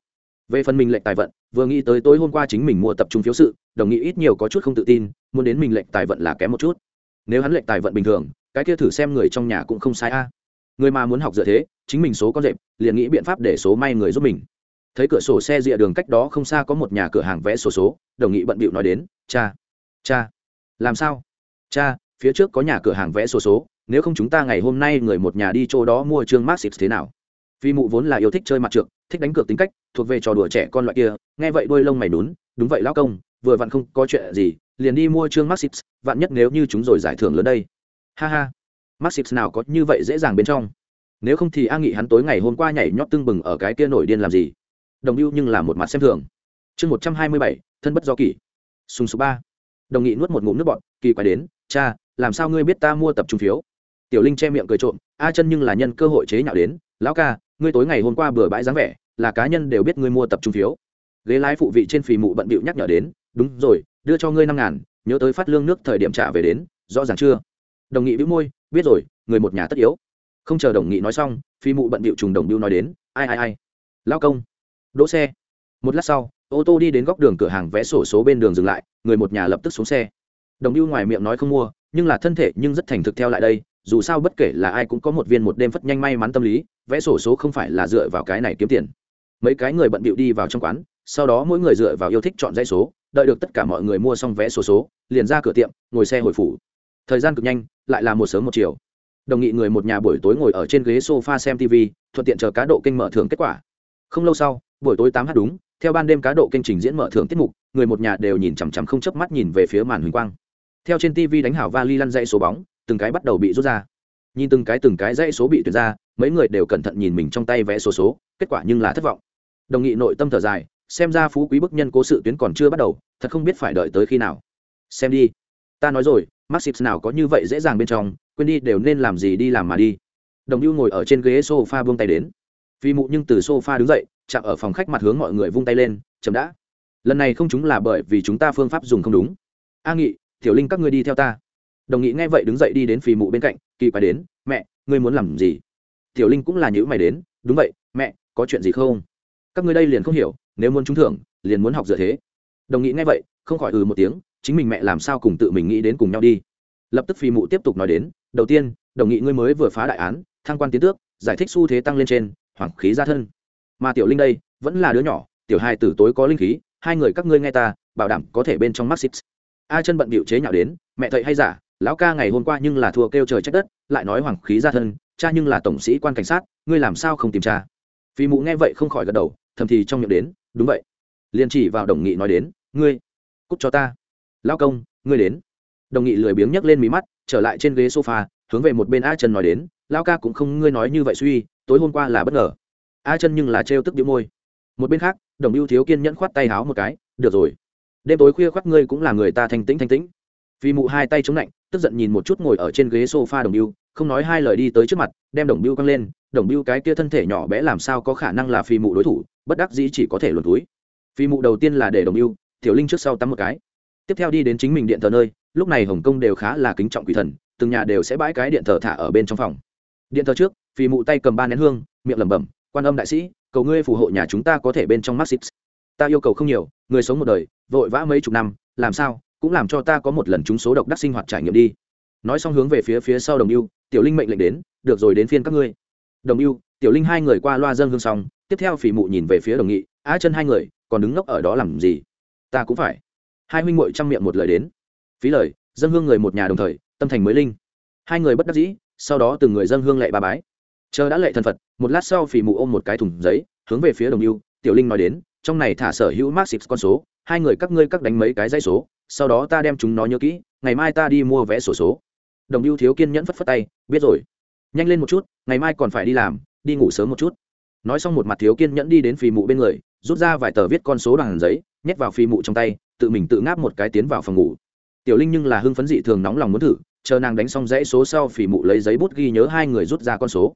Về phần mình lệnh tài vận vừa nghĩ tới tối hôm qua chính mình mua tập trung phiếu sự đồng nghị ít nhiều có chút không tự tin muốn đến mình lệnh tài vận là kém một chút. Nếu hắn lệnh tài vận bình thường cái kia thử xem người trong nhà cũng không sai a. À. Người mà muốn học dựa thế chính mình số con rệp liền nghĩ biện pháp để số may người giúp mình. Thấy cửa sổ xe rìa đường cách đó không xa có một nhà cửa hàng vẽ sổ số, số đồng nghị bận bịu nói đến cha cha làm sao? Cha phía trước có nhà cửa hàng vẽ sổ số, số nếu không chúng ta ngày hôm nay người một nhà đi chỗ đó mua trương xịt thế nào? Vì mụ vốn là yêu thích chơi mặt trượt thích đánh cược tính cách thuộc về trò đùa trẻ con loại kia nghe vậy đôi lông mày nún. đúng vậy lão công vừa vặn không có chuyện gì liền đi mua trương xịt vạn nhất nếu như chúng rồi giải thưởng lớn đây. Ha ha. Maxix nào có như vậy dễ dàng bên trong? Nếu không thì a nghị hắn tối ngày hôm qua nhảy nhót tưng bừng ở cái kia nổi điên làm gì? Đồng mưu nhưng là một mặt xem thường. Chương một trăm hai mươi bảy thân bất do kỷ. Sùng số ba đồng nghị nuốt một ngụm nước bọt, kỳ quái đến, cha, làm sao ngươi biết ta mua tập trung phiếu? Tiểu linh che miệng cười trộm, a chân nhưng là nhân cơ hội chế nhạo đến, lão ca, ngươi tối ngày hôm qua bừa bãi dáng vẻ, là cá nhân đều biết ngươi mua tập trung phiếu. Ghế lái phụ vị trên phì mụ bận bịu nhắc nhở đến, đúng rồi, đưa cho ngươi năm ngàn, nhớ tới phát lương nước thời điểm trả về đến, rõ ràng chưa? Đồng nghị bĩu môi, biết rồi, người một nhà tất yếu. Không chờ đồng nghị nói xong phi mụ bận bịu trùng đồng biêu nói đến, ai ai ai? Lao công. Đỗ xe. Một lát sau ô tô đi đến góc đường cửa hàng vẽ sổ số bên đường dừng lại, người một nhà lập tức xuống xe. Đồng ưu ngoài miệng nói không mua, nhưng là thân thể nhưng rất thành thực theo lại đây, dù sao bất kể là ai cũng có một viên một đêm phất nhanh may mắn tâm lý vẽ sổ số không phải là dựa vào cái này kiếm tiền. Mấy cái người bận bịu đi vào trong quán, sau đó mỗi người dựa vào yêu thích chọn dãy số, đợi được tất cả mọi người mua xong vé sổ số, liền ra cửa tiệm, ngồi xe hồi phủ. Thời gian cực nhanh, lại là một sớm một chiều. Đồng nghị người một nhà buổi tối ngồi ở trên ghế sofa xem tv thuận tiện chờ cá độ kênh mở thưởng kết quả. Không lâu sau, buổi tối tám h đúng theo ban đêm cá độ kênh trình diễn mở thưởng tiết mục, người một nhà đều nhìn chằm chằm không chớp mắt nhìn về phía màn huỳnh quang. Theo trên tv đánh hảo vali lăn dãy số bóng, từng cái bắt đầu bị rút ra. Nhìn từng cái từng cái dãy số bị tuyệt ra, mấy người đều cẩn thận nhìn mình trong tay vẽ số số, kết quả nhưng là thất vọng. Đồng nghị nội tâm thở dài, xem ra phú quý bức nhân cố sự tuyến còn chưa bắt đầu, thật không biết phải đợi tới khi nào. Xem đi. Ta nói rồi maxip nào có như vậy dễ dàng bên trong, quên đi đều nên làm gì đi làm mà đi. Đồng hưu ngồi ở trên ghế sofa buông tay đến. Vì mụ nhưng từ sofa đứng dậy chạm ở phòng khách mặt hướng mọi người vung tay lên chậm đã. Lần này không chúng là bởi vì chúng ta phương pháp dùng không đúng. A nghị, tiểu linh các ngươi đi theo ta. Đồng nghị nghe vậy đứng dậy đi đến phì mụ bên cạnh, kỳ quái đến, mẹ, ngươi muốn làm gì? Tiểu linh cũng là nhữ mày đến, đúng vậy, mẹ, có chuyện gì không? Các ngươi đây liền không hiểu, nếu muốn trúng thưởng, liền muốn học dựa thế. Đồng nghị nghe vậy, không khỏi ừ một tiếng, chính mình mẹ làm sao cùng tự mình nghĩ đến cùng nhau đi. Lập tức phi mụ tiếp tục nói đến, đầu tiên, đồng nghị ngươi mới vừa phá đại án, thăng quan tiến tước, giải thích xu thế tăng lên trên hoàng khí ra thân mà tiểu linh đây vẫn là đứa nhỏ, tiểu hai tử tối có linh khí, hai người các ngươi nghe ta, bảo đảm có thể bên trong mắt xích a chân bận bịu chế nhạo đến, mẹ thầy hay giả, lão ca ngày hôm qua nhưng là thua kêu trời trách đất, lại nói hoàng khí ra thân, cha nhưng là tổng sĩ quan cảnh sát, ngươi làm sao không tìm cha? Phi mụ nghe vậy không khỏi gật đầu, thầm thì trong miệng đến, đúng vậy. Liền chỉ vào đồng nghị nói đến, ngươi, cút cho ta. Lão công, ngươi đến. Đồng nghị lười biếng nhấc lên mí mắt, trở lại trên ghế sofa, hướng về một bên a chân nói đến, lão ca cũng không ngươi nói như vậy suy, tối hôm qua là bất ngờ a chân nhưng là trêu tức đĩu môi. Một bên khác, đồng ưu thiếu kiên nhẫn khoát tay háo một cái, được rồi. Đêm tối khuya khoác ngươi cũng là người ta thanh tĩnh thanh tĩnh. Vì mụ hai tay chống lạnh, tức giận nhìn một chút ngồi ở trên ghế sofa đồng ưu, không nói hai lời đi tới trước mặt, đem đồng ưu căng lên. Đồng ưu cái kia thân thể nhỏ bé làm sao có khả năng là phi mụ đối thủ, bất đắc dĩ chỉ có thể luồn túi. Phi mụ đầu tiên là để đồng ưu, tiểu linh trước sau tắm một cái. Tiếp theo đi đến chính mình điện thờ nơi, lúc này hồng kông đều khá là kính trọng quỷ thần, từng nhà đều sẽ bãi cái điện thờ thả ở bên trong phòng. Điện thờ trước, phi mụ tay cầm ba nén hương, miệng lẩm bẩm quan âm đại sĩ, cầu ngươi phù hộ nhà chúng ta có thể bên trong mắt ta yêu cầu không nhiều, người sống một đời, vội vã mấy chục năm, làm sao, cũng làm cho ta có một lần chúng số độc đắc sinh hoạt trải nghiệm đi. Nói xong hướng về phía phía sau đồng ưu, tiểu linh mệnh lệnh đến, được rồi đến phiên các ngươi. Đồng ưu, tiểu linh hai người qua loa dân hương xong, tiếp theo phỉ mụ nhìn về phía đồng nghị, á chân hai người, còn đứng ngốc ở đó làm gì? Ta cũng phải. Hai huynh muội chăm miệng một lời đến. Phí lời dân hương người một nhà đồng thời, tâm thành mới linh. Hai người bất đắc dĩ, sau đó từng người dân hương lệ ba bái chờ đã lệ thần phật, một lát sau phỉ mụ ôm một cái thùng giấy, hướng về phía đồng ưu, tiểu linh nói đến, trong này thả sở hữu mác xịt con số, hai người các ngươi các đánh mấy cái dãy số, sau đó ta đem chúng nó nhớ kỹ, ngày mai ta đi mua vé sổ số. Đồng ưu thiếu kiên nhẫn phất phất tay, biết rồi. Nhanh lên một chút, ngày mai còn phải đi làm, đi ngủ sớm một chút. Nói xong một mặt thiếu kiên nhẫn đi đến phì mụ bên người, rút ra vài tờ viết con số bằng giấy, nhét vào phì mụ trong tay, tự mình tự ngáp một cái tiến vào phòng ngủ. Tiểu linh nhưng là hưng phấn dị thường nóng lòng muốn thử, chờ nàng đánh xong dãy số sau phì mụ lấy giấy bút ghi nhớ hai người rút ra con số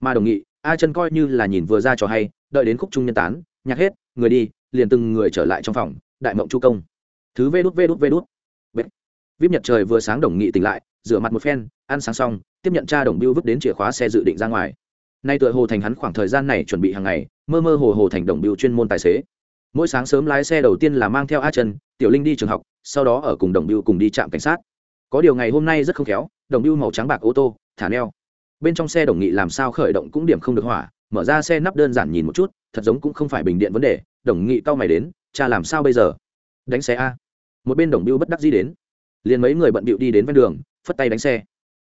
mà đồng nghị, a chân coi như là nhìn vừa ra cho hay, đợi đến khúc trung nhân tán, nhạc hết, người đi, liền từng người trở lại trong phòng, đại mộng chu công. Thứ vê đút vê đút vê đút. Vip nhật trời vừa sáng đồng nghị tỉnh lại, rửa mặt một phen, ăn sáng xong, tiếp nhận cha đồng biêu vứt đến chìa khóa xe dự định ra ngoài. Nay tựa hồ thành hắn khoảng thời gian này chuẩn bị hàng ngày, mơ mơ hồ hồ thành đồng biêu chuyên môn tài xế. Mỗi sáng sớm lái xe đầu tiên là mang theo a chân tiểu linh đi trường học, sau đó ở cùng đồng biêu cùng đi trạm cảnh sát. Có điều ngày hôm nay rất không khéo, đồng biêu màu trắng bạc ô tô, thả neo bên trong xe đồng nghị làm sao khởi động cũng điểm không được hỏa, mở ra xe nắp đơn giản nhìn một chút, thật giống cũng không phải bình điện vấn đề, đồng nghị cau mày đến, cha làm sao bây giờ? Đánh xe a. Một bên đồng biêu bất đắc dĩ đến. Liền mấy người bận bịu đi đến ven đường, phất tay đánh xe.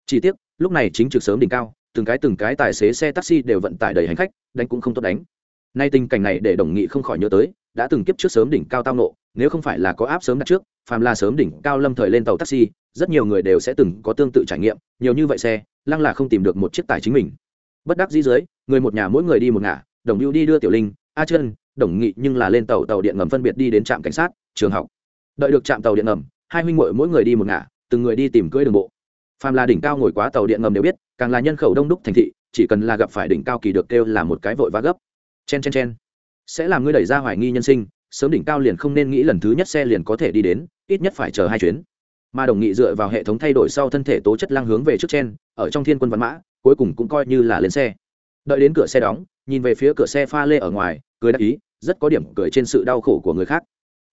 Chỉ tiếc, lúc này chính trực sớm đỉnh cao, từng cái từng cái tài xế xe taxi đều vận tải đầy hành khách, đánh cũng không tốt đánh. Nay tình cảnh này để đồng nghị không khỏi nhớ tới, đã từng kiếp trước sớm đỉnh cao tao nộ, nếu không phải là có áp sớm đặt trước, phàm là sớm đỉnh cao lâm thời lên tàu taxi, rất nhiều người đều sẽ từng có tương tự trải nghiệm, nhiều như vậy xe lăng là không tìm được một chiếc tài chính mình. Bất đắc dĩ dưới, người một nhà mỗi người đi một ngả, đồng lưu đi đưa tiểu linh, a chân đồng nghị nhưng là lên tàu tàu điện ngầm phân biệt đi đến trạm cảnh sát, trường học. Đợi được trạm tàu điện ngầm, hai huynh muội mỗi người đi một ngả, từng người đi tìm cưỡi đường bộ. Phàm là đỉnh cao ngồi quá tàu điện ngầm đều biết, càng là nhân khẩu đông đúc thành thị, chỉ cần là gặp phải đỉnh cao kỳ được kêu là một cái vội vã gấp. Chen chen chen. Sẽ làm ngươi đẩy ra hoài nghi nhân sinh, sớm đỉnh cao liền không nên nghĩ lần thứ nhất xe liền có thể đi đến, ít nhất phải chờ hai chuyến mà đồng nghị dựa vào hệ thống thay đổi sau thân thể tố chất lăng hướng về trước trên, ở trong thiên quân văn mã cuối cùng cũng coi như là lên xe. Đợi đến cửa xe đóng nhìn về phía cửa xe pha lê ở ngoài cười đắc ý rất có điểm cười trên sự đau khổ của người khác.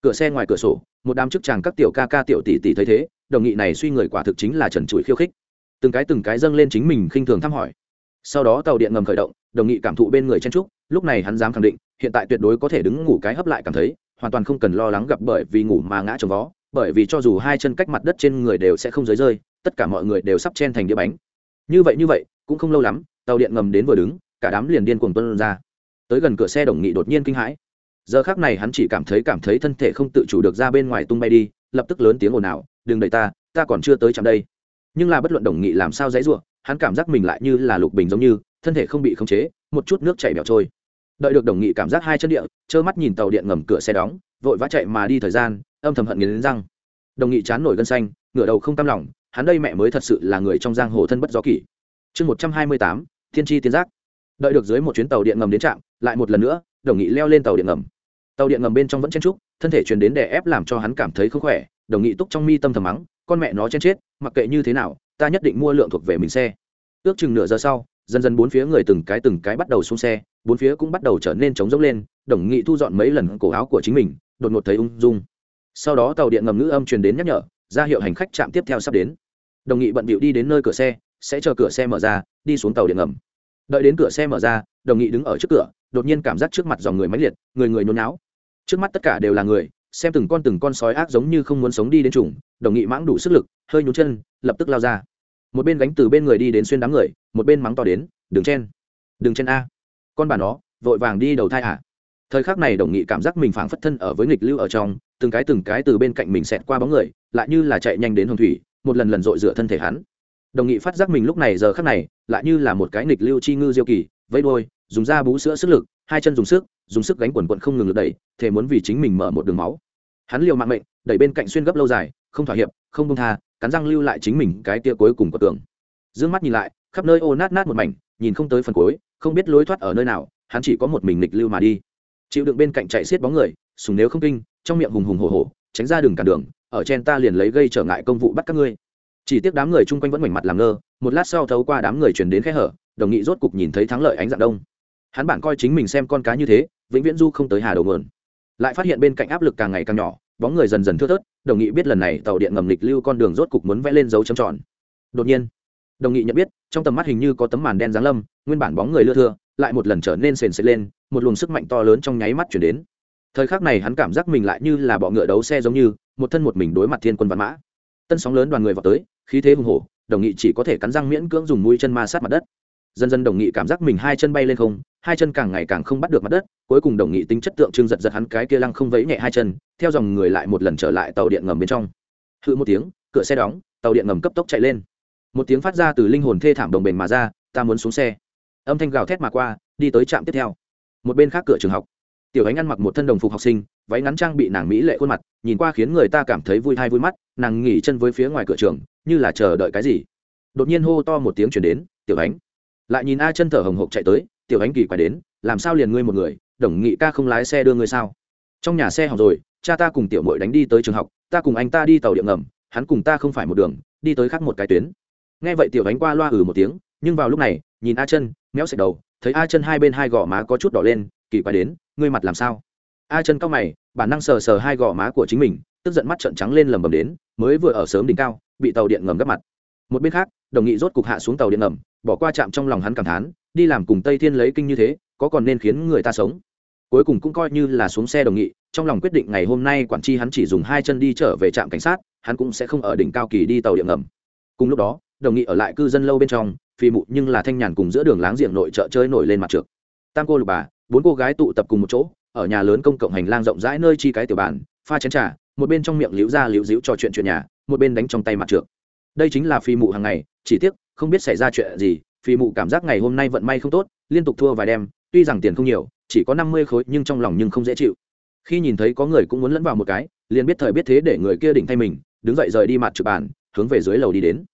Cửa xe ngoài cửa sổ một đám chức chàng các tiểu ca ca tiểu tỷ tỷ thấy thế đồng nghị này suy người quả thực chính là trần trụi khiêu khích. Từng cái từng cái dâng lên chính mình khinh thường thăm hỏi. Sau đó tàu điện ngầm khởi động đồng nghị cảm thụ bên người chen trúc lúc này hắn dám khẳng định hiện tại tuyệt đối có thể đứng ngủ cái hấp lại cảm thấy hoàn toàn không cần lo lắng gặp bởi vì ngủ mà ngã trồng vó bởi vì cho dù hai chân cách mặt đất trên người đều sẽ không rơi rơi, tất cả mọi người đều sắp chen thành đĩa bánh. Như vậy như vậy, cũng không lâu lắm, tàu điện ngầm đến vừa đứng, cả đám liền điên cuồng tuân ra. Tới gần cửa xe đồng nghị đột nhiên kinh hãi. Giờ khác này hắn chỉ cảm thấy cảm thấy thân thể không tự chủ được ra bên ngoài tung bay đi, lập tức lớn tiếng ồn ào, đừng đẩy ta ta còn chưa tới chạm đây. Nhưng là bất luận đồng nghị làm sao dãy ruộng, hắn cảm giác mình lại như là lục bình giống như, thân thể không bị khống chế, một chút nước chảy bẹo trôi. Đợi được đồng nghị cảm giác hai chân địa, trơ mắt nhìn tàu điện ngầm cửa xe đóng, vội vã chạy mà đi thời gian âm thầm hận nghiến răng. Đồng nghị chán nổi gân xanh, ngửa đầu không tam lòng, hắn đây mẹ mới thật sự là người trong giang hồ thân bất gió kỷ. Chương một trăm hai mươi tám, thiên tri tiến giác. Đợi được dưới một chuyến tàu điện ngầm đến trạm, lại một lần nữa, đồng nghị leo lên tàu điện ngầm. Tàu điện ngầm bên trong vẫn chen trúc thân thể truyền đến đè ép làm cho hắn cảm thấy không khỏe, đồng nghị túc trong mi tâm thầm mắng, con mẹ nó chen chết, mặc kệ như thế nào, ta nhất định mua lượng thuộc về mình xe. Ước chừng nửa giờ sau, dần dần bốn phía người từng cái từng cái bắt đầu xuống xe, bốn phía cũng bắt đầu trở nên trống rỗng lên, đồng nghị thu dọn mấy lần cổ áo của chính mình, đột ngột thấy ung dung sau đó tàu điện ngầm ngữ âm truyền đến nhắc nhở, ra hiệu hành khách trạm tiếp theo sắp đến. Đồng nghị bận bịu đi đến nơi cửa xe, sẽ chờ cửa xe mở ra, đi xuống tàu điện ngầm. Đợi đến cửa xe mở ra, đồng nghị đứng ở trước cửa, đột nhiên cảm giác trước mặt dòng người máy liệt, người người nhốn náo trước mắt tất cả đều là người, xem từng con từng con sói ác giống như không muốn sống đi đến trùng, đồng nghị mãng đủ sức lực, hơi nhún chân, lập tức lao ra. Một bên gánh từ bên người đi đến xuyên đám người, một bên mắng to đến, đừng chen đừng chen a, con bà nó, vội vàng đi đầu thai à thời khắc này đồng nghị cảm giác mình phảng phất thân ở với nghịch lưu ở trong, từng cái từng cái từ bên cạnh mình xẹt qua bóng người, lại như là chạy nhanh đến hồng thủy, một lần lần dội dựa thân thể hắn. Đồng nghị phát giác mình lúc này giờ khắc này, lại như là một cái nghịch lưu chi ngư diêu kỳ vây đôi dùng da bú sữa sức lực, hai chân dùng sức dùng sức gánh quần quận không ngừng lực đẩy thể muốn vì chính mình mở một đường máu. Hắn liều mạng mệnh, đẩy bên cạnh xuyên gấp lâu dài, không thỏa hiệp, không buông tha, cắn răng lưu lại chính mình cái tia cuối cùng của tường. Dương mắt nhìn lại, khắp nơi ô nát nát một mảnh, nhìn không tới phần cuối, không biết lối thoát ở nơi nào, hắn chỉ có một mình nghịch lưu mà đi chịu đựng bên cạnh chạy xiết bóng người, sùng nếu không kinh, trong miệng hùng hùng hổ hổ, tránh ra đường cản đường, ở trên ta liền lấy gây trở ngại công vụ bắt các ngươi. Chỉ tiếc đám người chung quanh vẫn mảnh mặt làm ngơ, một lát sau thấu qua đám người chuyển đến khe hở, đồng nghị rốt cục nhìn thấy thắng lợi ánh dạng đông. Hắn bản coi chính mình xem con cá như thế, vĩnh viễn du không tới hà đầu mượn lại phát hiện bên cạnh áp lực càng ngày càng nhỏ, bóng người dần dần thưa thớt, đồng nghị biết lần này tàu điện ngầm lịch lưu con đường rốt cục muốn vẽ lên dấu chấm tròn. Đột nhiên đồng nghị nhận biết, trong tầm mắt hình như có tấm màn đen giáng lâm, nguyên bản bóng người lưa thưa, lại một lần trở nên sền sệt lên, một luồng sức mạnh to lớn trong nháy mắt chuyển đến. Thời khắc này hắn cảm giác mình lại như là bọ ngựa đấu xe giống như, một thân một mình đối mặt thiên quân văn mã. Tân sóng lớn đoàn người vào tới, khí thế hùng hổ, đồng nghị chỉ có thể cắn răng miễn cưỡng dùng mũi chân ma sát mặt đất. Dần dần đồng nghị cảm giác mình hai chân bay lên không, hai chân càng ngày càng không bắt được mặt đất, cuối cùng đồng nghị tính chất tượng trưng giật giật hắn cái kia lăng không vẫy nhẹ hai chân, theo dòng người lại một lần trở lại tàu điện ngầm bên trong. Hự một tiếng, cửa xe đóng, tàu điện ngầm cấp tốc chạy lên một tiếng phát ra từ linh hồn thê thảm đồng bền mà ra, ta muốn xuống xe. Âm thanh gào thét mà qua, đi tới trạm tiếp theo. Một bên khác cửa trường học. Tiểu ánh ăn mặc một thân đồng phục học sinh, váy ngắn trang bị nàng mỹ lệ khuôn mặt, nhìn qua khiến người ta cảm thấy vui thai vui mắt, nàng nghỉ chân với phía ngoài cửa trường, như là chờ đợi cái gì. Đột nhiên hô to một tiếng chuyển đến, tiểu ánh. Lại nhìn a chân thở hồng hộc chạy tới, tiểu ánh kỳ quay đến, làm sao liền ngươi một người, đồng nghị ca không lái xe đưa ngươi sao? Trong nhà xe học rồi, cha ta cùng tiểu mội đánh đi tới trường học, ta cùng anh ta đi tàu điện ngầm, hắn cùng ta không phải một đường, đi tới khác một cái tuyến nghe vậy tiểu ánh qua loa ừ một tiếng, nhưng vào lúc này, nhìn a chân, méo sạch đầu, thấy a chân hai bên hai gò má có chút đỏ lên, kỳ quái đến, ngươi mặt làm sao? A chân cao mày, bản năng sờ sờ hai gò má của chính mình, tức giận mắt trợn trắng lên lầm bầm đến, mới vừa ở sớm đỉnh cao, bị tàu điện ngầm gấp mặt. Một bên khác, đồng nghị rốt cục hạ xuống tàu điện ngầm, bỏ qua chạm trong lòng hắn cảm thán, đi làm cùng tây thiên lấy kinh như thế, có còn nên khiến người ta sống? Cuối cùng cũng coi như là xuống xe đồng nghị, trong lòng quyết định ngày hôm nay quản tri hắn chỉ dùng hai chân đi trở về trạm cảnh sát, hắn cũng sẽ không ở đỉnh cao kỳ đi tàu điện ngầm. Cùng lúc đó đồng nghị ở lại cư dân lâu bên trong phi mụ nhưng là thanh nhàn cùng giữa đường láng giềng nội chợ chơi nổi lên mặt trượt tam cô lục bà, bốn cô gái tụ tập cùng một chỗ, ở nhà lớn công cộng hành lang rộng rãi nơi chi cái tiểu bàn, pha chén trà, một bên trong miệng liễu ra liễu díu trò chuyện chuyện nhà, một bên đánh trong tay mặt trượt đây chính là phi mụ hàng ngày, chỉ tiếc, không biết xảy ra chuyện gì phi mụ cảm giác ngày hôm nay vận may không tốt, liên tục thua vài đêm tuy rằng tiền không nhiều, chỉ có năm mươi khối nhưng trong lòng nhưng không dễ chịu. Khi nhìn thấy có người cũng muốn lẫn vào một cái, liền biết thời biết thế để người kia đỉnh thay mình, đứng dậy rời đi mặt trực bàn, hướng về dưới lầu đi đến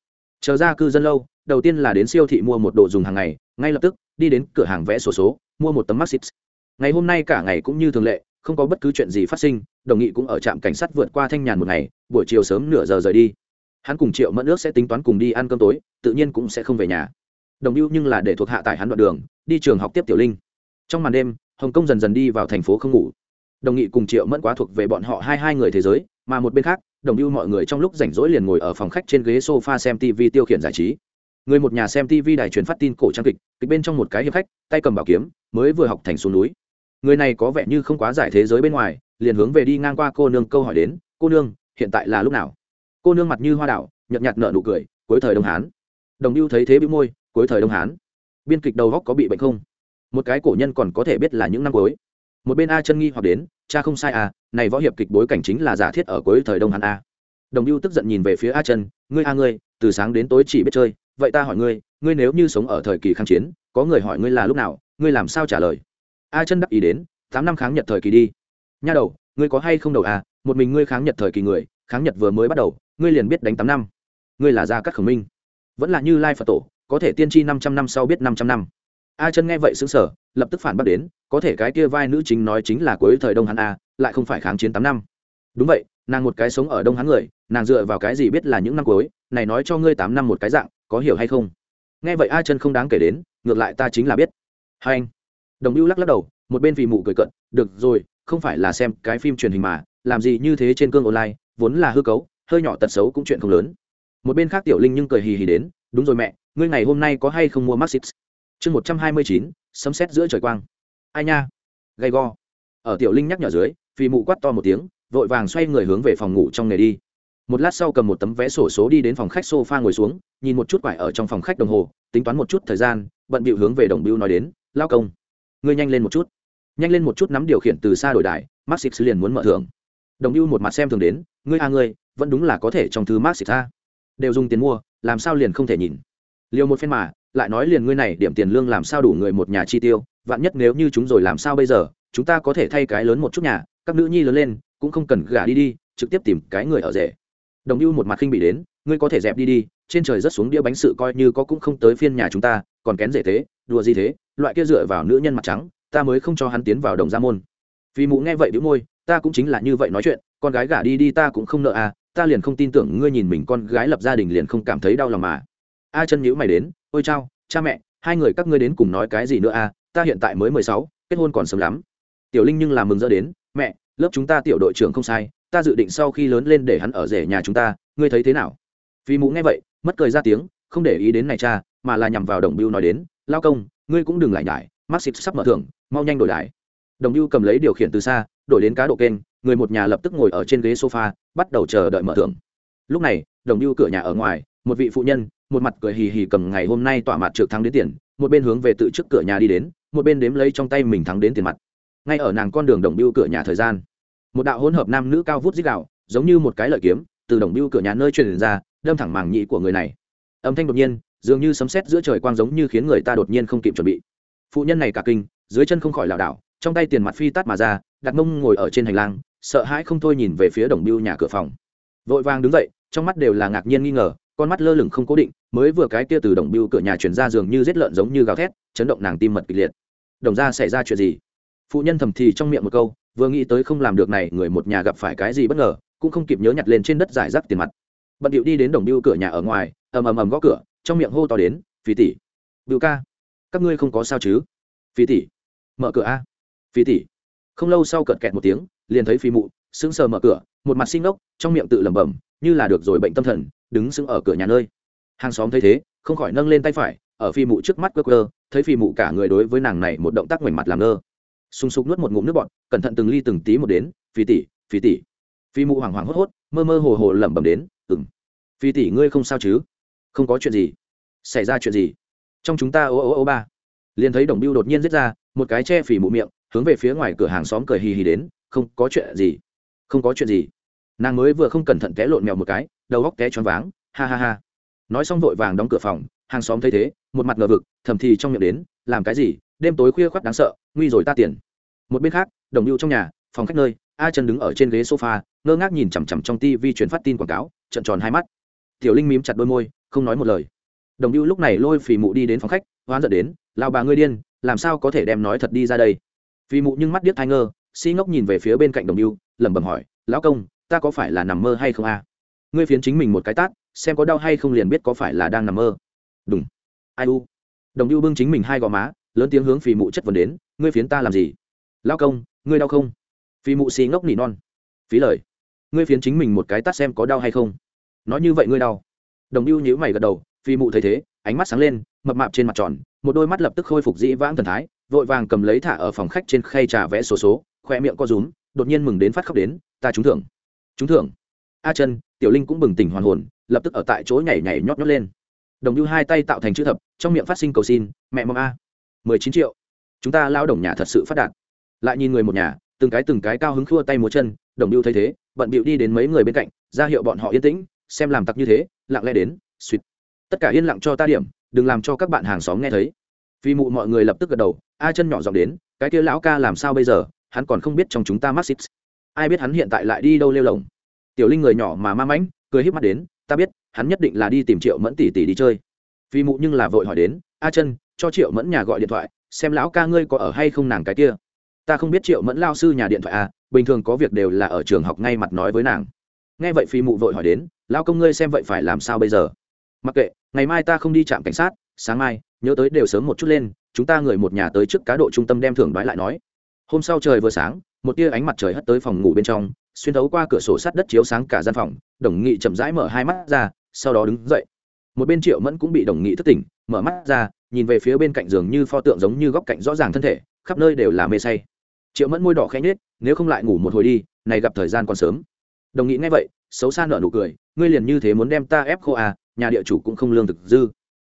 chờ ra cư dân lâu đầu tiên là đến siêu thị mua một đồ dùng hàng ngày ngay lập tức đi đến cửa hàng vẽ sổ số, số mua một tấm maxit ngày hôm nay cả ngày cũng như thường lệ không có bất cứ chuyện gì phát sinh đồng nghị cũng ở trạm cảnh sát vượt qua thanh nhàn một ngày buổi chiều sớm nửa giờ rời đi. Hắn cùng triệu mẫn ước sẽ tính toán cùng đi ăn cơm tối tự nhiên cũng sẽ không về nhà. Đồng hưu nhưng là để thuộc hạ tại hắn đoạn đường đi trường học tiếp tiểu linh. Trong màn đêm hồng kông dần dần đi vào thành phố không ngủ. Đồng nghị cùng triệu mẫn quá thuộc về bọn họ hai hai người thế giới mà một bên khác, đồng ưu mọi người trong lúc rảnh rỗi liền ngồi ở phòng khách trên ghế sofa xem tv tiêu khiển giải trí. Người một nhà xem tv đài truyền phát tin cổ trang kịch kịch bên trong một cái hiệp khách, tay cầm bảo kiếm, mới vừa học thành xuống núi. Người này có vẻ như không quá giải thế giới bên ngoài, liền hướng về đi ngang qua cô nương câu hỏi đến, cô nương, hiện tại là lúc nào? Cô nương mặt như hoa đảo, nhợt nhạt nợ nụ cười, cuối thời đông hán. Đồng lưu thấy thế bị môi, cuối thời đông hán. Biên kịch đầu góc có bị bệnh không? Một cái cổ nhân còn có thể biết là những năm cuối. Một bên a chân nghi hoặc đến cha không sai à này võ hiệp kịch bối cảnh chính là giả thiết ở cuối thời đông hán a. Đồng ưu tức giận nhìn về phía a chân ngươi a ngươi, từ sáng đến tối chỉ biết chơi, vậy ta hỏi ngươi ngươi nếu như sống ở thời kỳ kháng chiến, có người hỏi ngươi là lúc nào, ngươi làm sao trả lời? A chân đắc ý đến, tám năm kháng nhật thời kỳ đi. Nha đầu, ngươi có hay không đầu à một mình ngươi kháng nhật thời kỳ người, kháng nhật vừa mới bắt đầu, ngươi liền biết đánh tám năm. Ngươi là gia cát khổng minh. Vẫn là như lai phật tổ, có thể tiên tri năm trăm năm sau biết năm trăm năm a chân nghe vậy xứng sở lập tức phản bác đến, có thể cái kia vai nữ chính nói chính là cuối thời đông hán a, lại không phải kháng chiến tám năm. Đúng vậy, nàng một cái sống ở đông hán người, nàng dựa vào cái gì biết là những năm cuối, này nói cho ngươi tám năm một cái dạng, có hiểu hay không? Nghe vậy a chân không đáng kể đến, ngược lại ta chính là biết. Hai anh, đồng lưu lắc lắc đầu, một bên vì mụ cười cận được rồi, không phải là xem cái phim truyền hình mà, làm gì như thế trên cương online, vốn là hư cấu, hơi nhỏ tật xấu cũng chuyện không lớn. Một bên khác tiểu linh nhưng cười hì hì đến, đúng rồi mẹ, ngươi ngày hôm nay có hay không mua maxit chương một trăm hai mươi chín, sấm xét giữa trời quang. Ai nha? Gay go. Ở tiểu linh nhắc nhở dưới phi mụ quát to một tiếng, vội vàng xoay người hướng về phòng ngủ trong nghề đi. Một lát sau cầm một tấm vé sổ số đi đến phòng khách sofa ngồi xuống, nhìn một chút quải ở trong phòng khách đồng hồ, tính toán một chút thời gian, bận bịu hướng về đồng biêu nói đến, lao công, ngươi nhanh lên một chút. Nhanh lên một chút nắm điều khiển từ xa đổi đại maxit liền muốn mở thưởng. Đồng biêu một mặt xem thường đến, ngươi a ngươi, vẫn đúng là có thể trong thứ maxit ta. Đều dùng tiền mua, làm sao liền không thể nhìn? Liều một phen mà lại nói liền ngươi này, điểm tiền lương làm sao đủ người một nhà chi tiêu, vạn nhất nếu như chúng rồi làm sao bây giờ, chúng ta có thể thay cái lớn một chút nhà, các nữ nhi lớn lên, cũng không cần gả đi đi, trực tiếp tìm cái người ở rể. Đồng ưu một mặt khinh bị đến, ngươi có thể dẹp đi đi, trên trời rất xuống đĩa bánh sự coi như có cũng không tới phiên nhà chúng ta, còn kén rể thế, đùa gì thế, loại kia dựa vào nữ nhân mặt trắng, ta mới không cho hắn tiến vào đồng gia môn. Vì mụ nghe vậy đĩu môi, ta cũng chính là như vậy nói chuyện, con gái gả đi đi ta cũng không nợ à ta liền không tin tưởng ngươi nhìn mình con gái lập gia đình liền không cảm thấy đau lòng mà. A chân nhữ mày đến ôi chao, cha mẹ, hai người các ngươi đến cùng nói cái gì nữa à ta hiện tại mới mười sáu, kết hôn còn sớm lắm. Tiểu linh nhưng làm mừng rỡ đến, mẹ, lớp chúng ta tiểu đội trưởng không sai, ta dự định sau khi lớn lên để hắn ở rể nhà chúng ta, ngươi thấy thế nào? Vì mụ nghe vậy, mất cười ra tiếng, không để ý đến này cha, mà là nhằm vào đồng biêu nói đến, lao công, ngươi cũng đừng lại nhải maxit sắp mở thưởng, mau nhanh đổi lại. đồng biêu cầm lấy điều khiển từ xa, đổi đến cá độ kênh, người một nhà lập tức ngồi ở trên ghế sofa, bắt đầu chờ đợi mở thưởng. Lúc này, đồng biêu cửa nhà ở ngoài, một vị phụ nhân một mặt cười hì hì cầm ngày hôm nay tỏa mặt trượt thắng đến tiền, một bên hướng về tự trước cửa nhà đi đến, một bên đếm lấy trong tay mình thắng đến tiền mặt. Ngay ở nàng con đường đồng biêu cửa nhà thời gian, một đạo hỗn hợp nam nữ cao vút dít đạo, giống như một cái lợi kiếm, từ đồng biêu cửa nhà nơi truyền ra, đâm thẳng màng nhị của người này. Âm thanh đột nhiên, dường như sấm sét giữa trời quang giống như khiến người ta đột nhiên không kịp chuẩn bị. Phụ nhân này cả kinh, dưới chân không khỏi lảo đảo, trong tay tiền mặt phi tát mà ra, đặt mông ngồi ở trên hành lang, sợ hãi không thôi nhìn về phía đồng biêu nhà cửa phòng. Vội vàng đứng dậy, trong mắt đều là ngạc nhiên nghi ngờ, con mắt lơ lửng không cố định mới vừa cái kia từ đồng biêu cửa nhà chuyển ra giường như giết lợn giống như gào thét, chấn động nàng tim mật kịch liệt. Đồng ra xảy ra chuyện gì? Phụ nhân thầm thì trong miệng một câu, vừa nghĩ tới không làm được này, người một nhà gặp phải cái gì bất ngờ, cũng không kịp nhớ nhặt lên trên đất giải rác tiền mặt. Bận điệu đi đến đồng biêu cửa nhà ở ngoài, ầm ầm ầm gõ cửa, trong miệng hô to đến phí tỷ bưu ca, các ngươi không có sao chứ? Phí tỷ, mở cửa a. Phí tỷ. Không lâu sau cợt kẹt một tiếng, liền thấy phi mụ, sững sờ mở cửa, một mặt sinh ngốc, trong miệng tự lẩm bẩm, như là được rồi bệnh tâm thần, đứng sững ở cửa nhà nơi hàng xóm thấy thế, không khỏi nâng lên tay phải, ở phi mụ trước mắt cơ cơ thấy phi mụ cả người đối với nàng này một động tác ngoảnh mặt làm ngơ. Sung sục nuốt một ngụm nước bọt, cẩn thận từng ly từng tí một đến, phi tỷ phi tỷ. Phi mụ hoảng hoảng hốt hốt, mơ mơ hồ hồ lẩm bẩm đến ừng phi tỷ, ngươi không sao chứ? Không có chuyện gì. Xảy ra chuyện gì? Trong chúng ta ô ô ô ba. Liền thấy đồng biêu đột nhiên giết ra, một cái che phỉ mụ miệng, hướng về phía ngoài cửa hàng xóm cười hì hì đến, không có chuyện gì. Không có chuyện gì. Nàng mới vừa không cẩn thận té lộn mèo một cái, đầu góc té choáng váng, ha ha ha nói xong vội vàng đóng cửa phòng, hàng xóm thấy thế, một mặt ngờ vực, thầm thì trong miệng đến, làm cái gì? Đêm tối khuya khoắt đáng sợ, nguy rồi ta tiền. Một bên khác, đồng hưu trong nhà, phòng khách nơi, a chân đứng ở trên ghế sofa, ngơ ngác nhìn chằm chằm trong tivi truyền phát tin quảng cáo trận tròn hai mắt. Tiểu linh mím chặt đôi môi, không nói một lời. Đồng hưu lúc này lôi phì mụ đi đến phòng khách, hoán giận đến lao bà ngươi điên, làm sao có thể đem nói thật đi ra đây? Phì mụ nhưng mắt điếc thai ngơ, si ngốc nhìn về phía bên cạnh đồng hưu lẩm bẩm hỏi, lão công, ta có phải là nằm mơ hay không a? Ngươi phiến chính mình một cái tát xem có đau hay không liền biết có phải là đang nằm mơ. Đúng ai u. Đồng ưu bưng chính mình hai gò má, lớn tiếng hướng phì mụ chất vấn đến, ngươi phiến ta làm gì? Lao công, ngươi đau không? Phì mụ xì ngốc nỉ non. Phí lời. Ngươi phiến chính mình một cái tát xem có đau hay không. Nói như vậy ngươi đau. Đồng ưu nhíu mày gật đầu phi mụ thấy thế, ánh mắt sáng lên, mập mạp trên mặt tròn, một đôi mắt lập tức khôi phục dĩ vãng thần thái, vội vàng cầm lấy thả ở phòng khách trên khay trà vẽ số số khoe miệng co rúm, đột nhiên mừng đến phát khóc đến, ta trúng thưởng. Trúng thưởng? A chân tiểu linh cũng bừng tỉnh hoàn hồn lập tức ở tại chỗ nhảy nhảy nhót nhót lên. Đồng lưu hai tay tạo thành chữ thập, trong miệng phát sinh cầu xin, mẹ mong a, mười chín triệu, chúng ta lao đồng nhà thật sự phát đạt. Lại nhìn người một nhà, từng cái từng cái cao hứng khua tay múa chân, đồng lưu thấy thế, bận bịu đi đến mấy người bên cạnh, ra hiệu bọn họ yên tĩnh, xem làm tặc như thế, lặng lẽ đến, suýt. Tất cả yên lặng cho ta điểm, đừng làm cho các bạn hàng xóm nghe thấy. Vì mụ mọi người lập tức gật đầu, a chân nhỏ giọng đến, cái kia lão ca làm sao bây giờ, hắn còn không biết trong chúng ta mắc xích ai biết hắn hiện tại lại đi đâu lêu lồng. Tiểu linh người nhỏ mà ma mãnh, cười híp mắt đến ta biết, hắn nhất định là đi tìm triệu mẫn tỷ tỷ đi chơi. Vì mụ nhưng là vội hỏi đến, a chân cho triệu mẫn nhà gọi điện thoại, xem lão ca ngươi có ở hay không nàng cái kia. Ta không biết triệu mẫn lao sư nhà điện thoại à bình thường có việc đều là ở trường học ngay mặt nói với nàng. Nghe vậy phi mụ vội hỏi đến lao công ngươi xem vậy phải làm sao bây giờ? Mặc kệ, ngày mai ta không đi trạm cảnh sát, sáng mai, nhớ tới đều sớm một chút lên, chúng ta người một nhà tới trước cá độ trung tâm đem thưởng đoái lại nói. Hôm sau trời vừa sáng, một tia ánh mặt trời hất tới phòng ngủ bên trong xuyên thấu qua cửa sổ sắt đất chiếu sáng cả gian phòng, đồng nghị chậm rãi mở hai mắt ra, sau đó đứng dậy. Một bên triệu mẫn cũng bị đồng nghị thức tỉnh, mở mắt ra, nhìn về phía bên cạnh giường như pho tượng giống như góc cạnh rõ ràng thân thể, khắp nơi đều là mê say. Triệu mẫn môi đỏ khẽ nhết nếu không lại ngủ một hồi đi, này gặp thời gian còn sớm. Đồng nghị nghe vậy, xấu xa nợ nụ cười, ngươi liền như thế muốn đem ta ép khô à nhà địa chủ cũng không lương thực dư.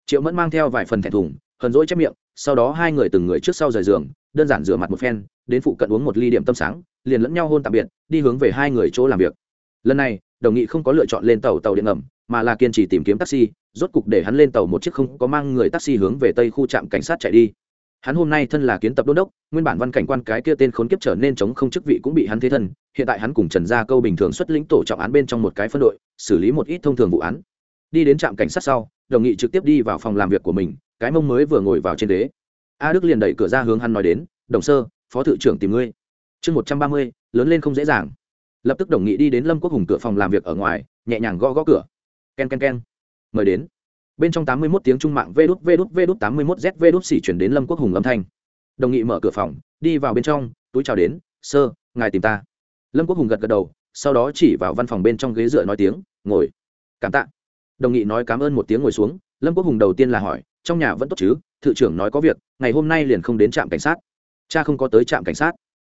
Triệu mẫn mang theo vài phần thẹn thùng, hờn rỗi chép miệng, sau đó hai người từng người trước sau rời giường đơn giản rửa mặt một phen, đến phụ cận uống một ly điểm tâm sáng, liền lẫn nhau hôn tạm biệt, đi hướng về hai người chỗ làm việc. Lần này, đồng nghị không có lựa chọn lên tàu tàu điện ngầm, mà là kiên trì tìm kiếm taxi, rốt cục để hắn lên tàu một chiếc không có mang người taxi hướng về tây khu trạm cảnh sát chạy đi. Hắn hôm nay thân là kiến tập đôn đốc, nguyên bản văn cảnh quan cái kia tên khốn kiếp trở nên chống không chức vị cũng bị hắn thế thân, hiện tại hắn cùng trần gia câu bình thường xuất lĩnh tổ trọng án bên trong một cái phân đội, xử lý một ít thông thường vụ án. Đi đến trạm cảnh sát sau, đồng nghị trực tiếp đi vào phòng làm việc của mình, cái mông mới vừa ngồi vào trên đế a đức liền đẩy cửa ra hướng hắn nói đến, đồng sơ, phó thự trưởng tìm ngươi. Chương một trăm ba mươi, lớn lên không dễ dàng. Lập tức đồng nghị đi đến lâm quốc hùng cửa phòng làm việc ở ngoài, nhẹ nhàng gõ gõ cửa. K e n k e n k e n mời đến. Bên trong tám mươi mốt tiếng trung mạng vê đút vê đút vê đút tám mươi mốt z vê đút xỉ chuyển đến lâm quốc hùng âm thanh. Đồng nghị mở cửa phòng, đi vào bên trong, túi chào đến, sơ, ngài tìm ta. Lâm quốc hùng gật gật đầu, sau đó chỉ vào văn phòng bên trong ghế dựa nói tiếng, ngồi. Cảm tạ. Đồng nghị nói cảm ơn một tiếng ngồi xuống, lâm quốc hùng đầu tiên là hỏi, trong nhà vẫn tốt chứ? Thự trưởng nói có việc, ngày hôm nay liền không đến trạm cảnh sát. Cha không có tới trạm cảnh sát.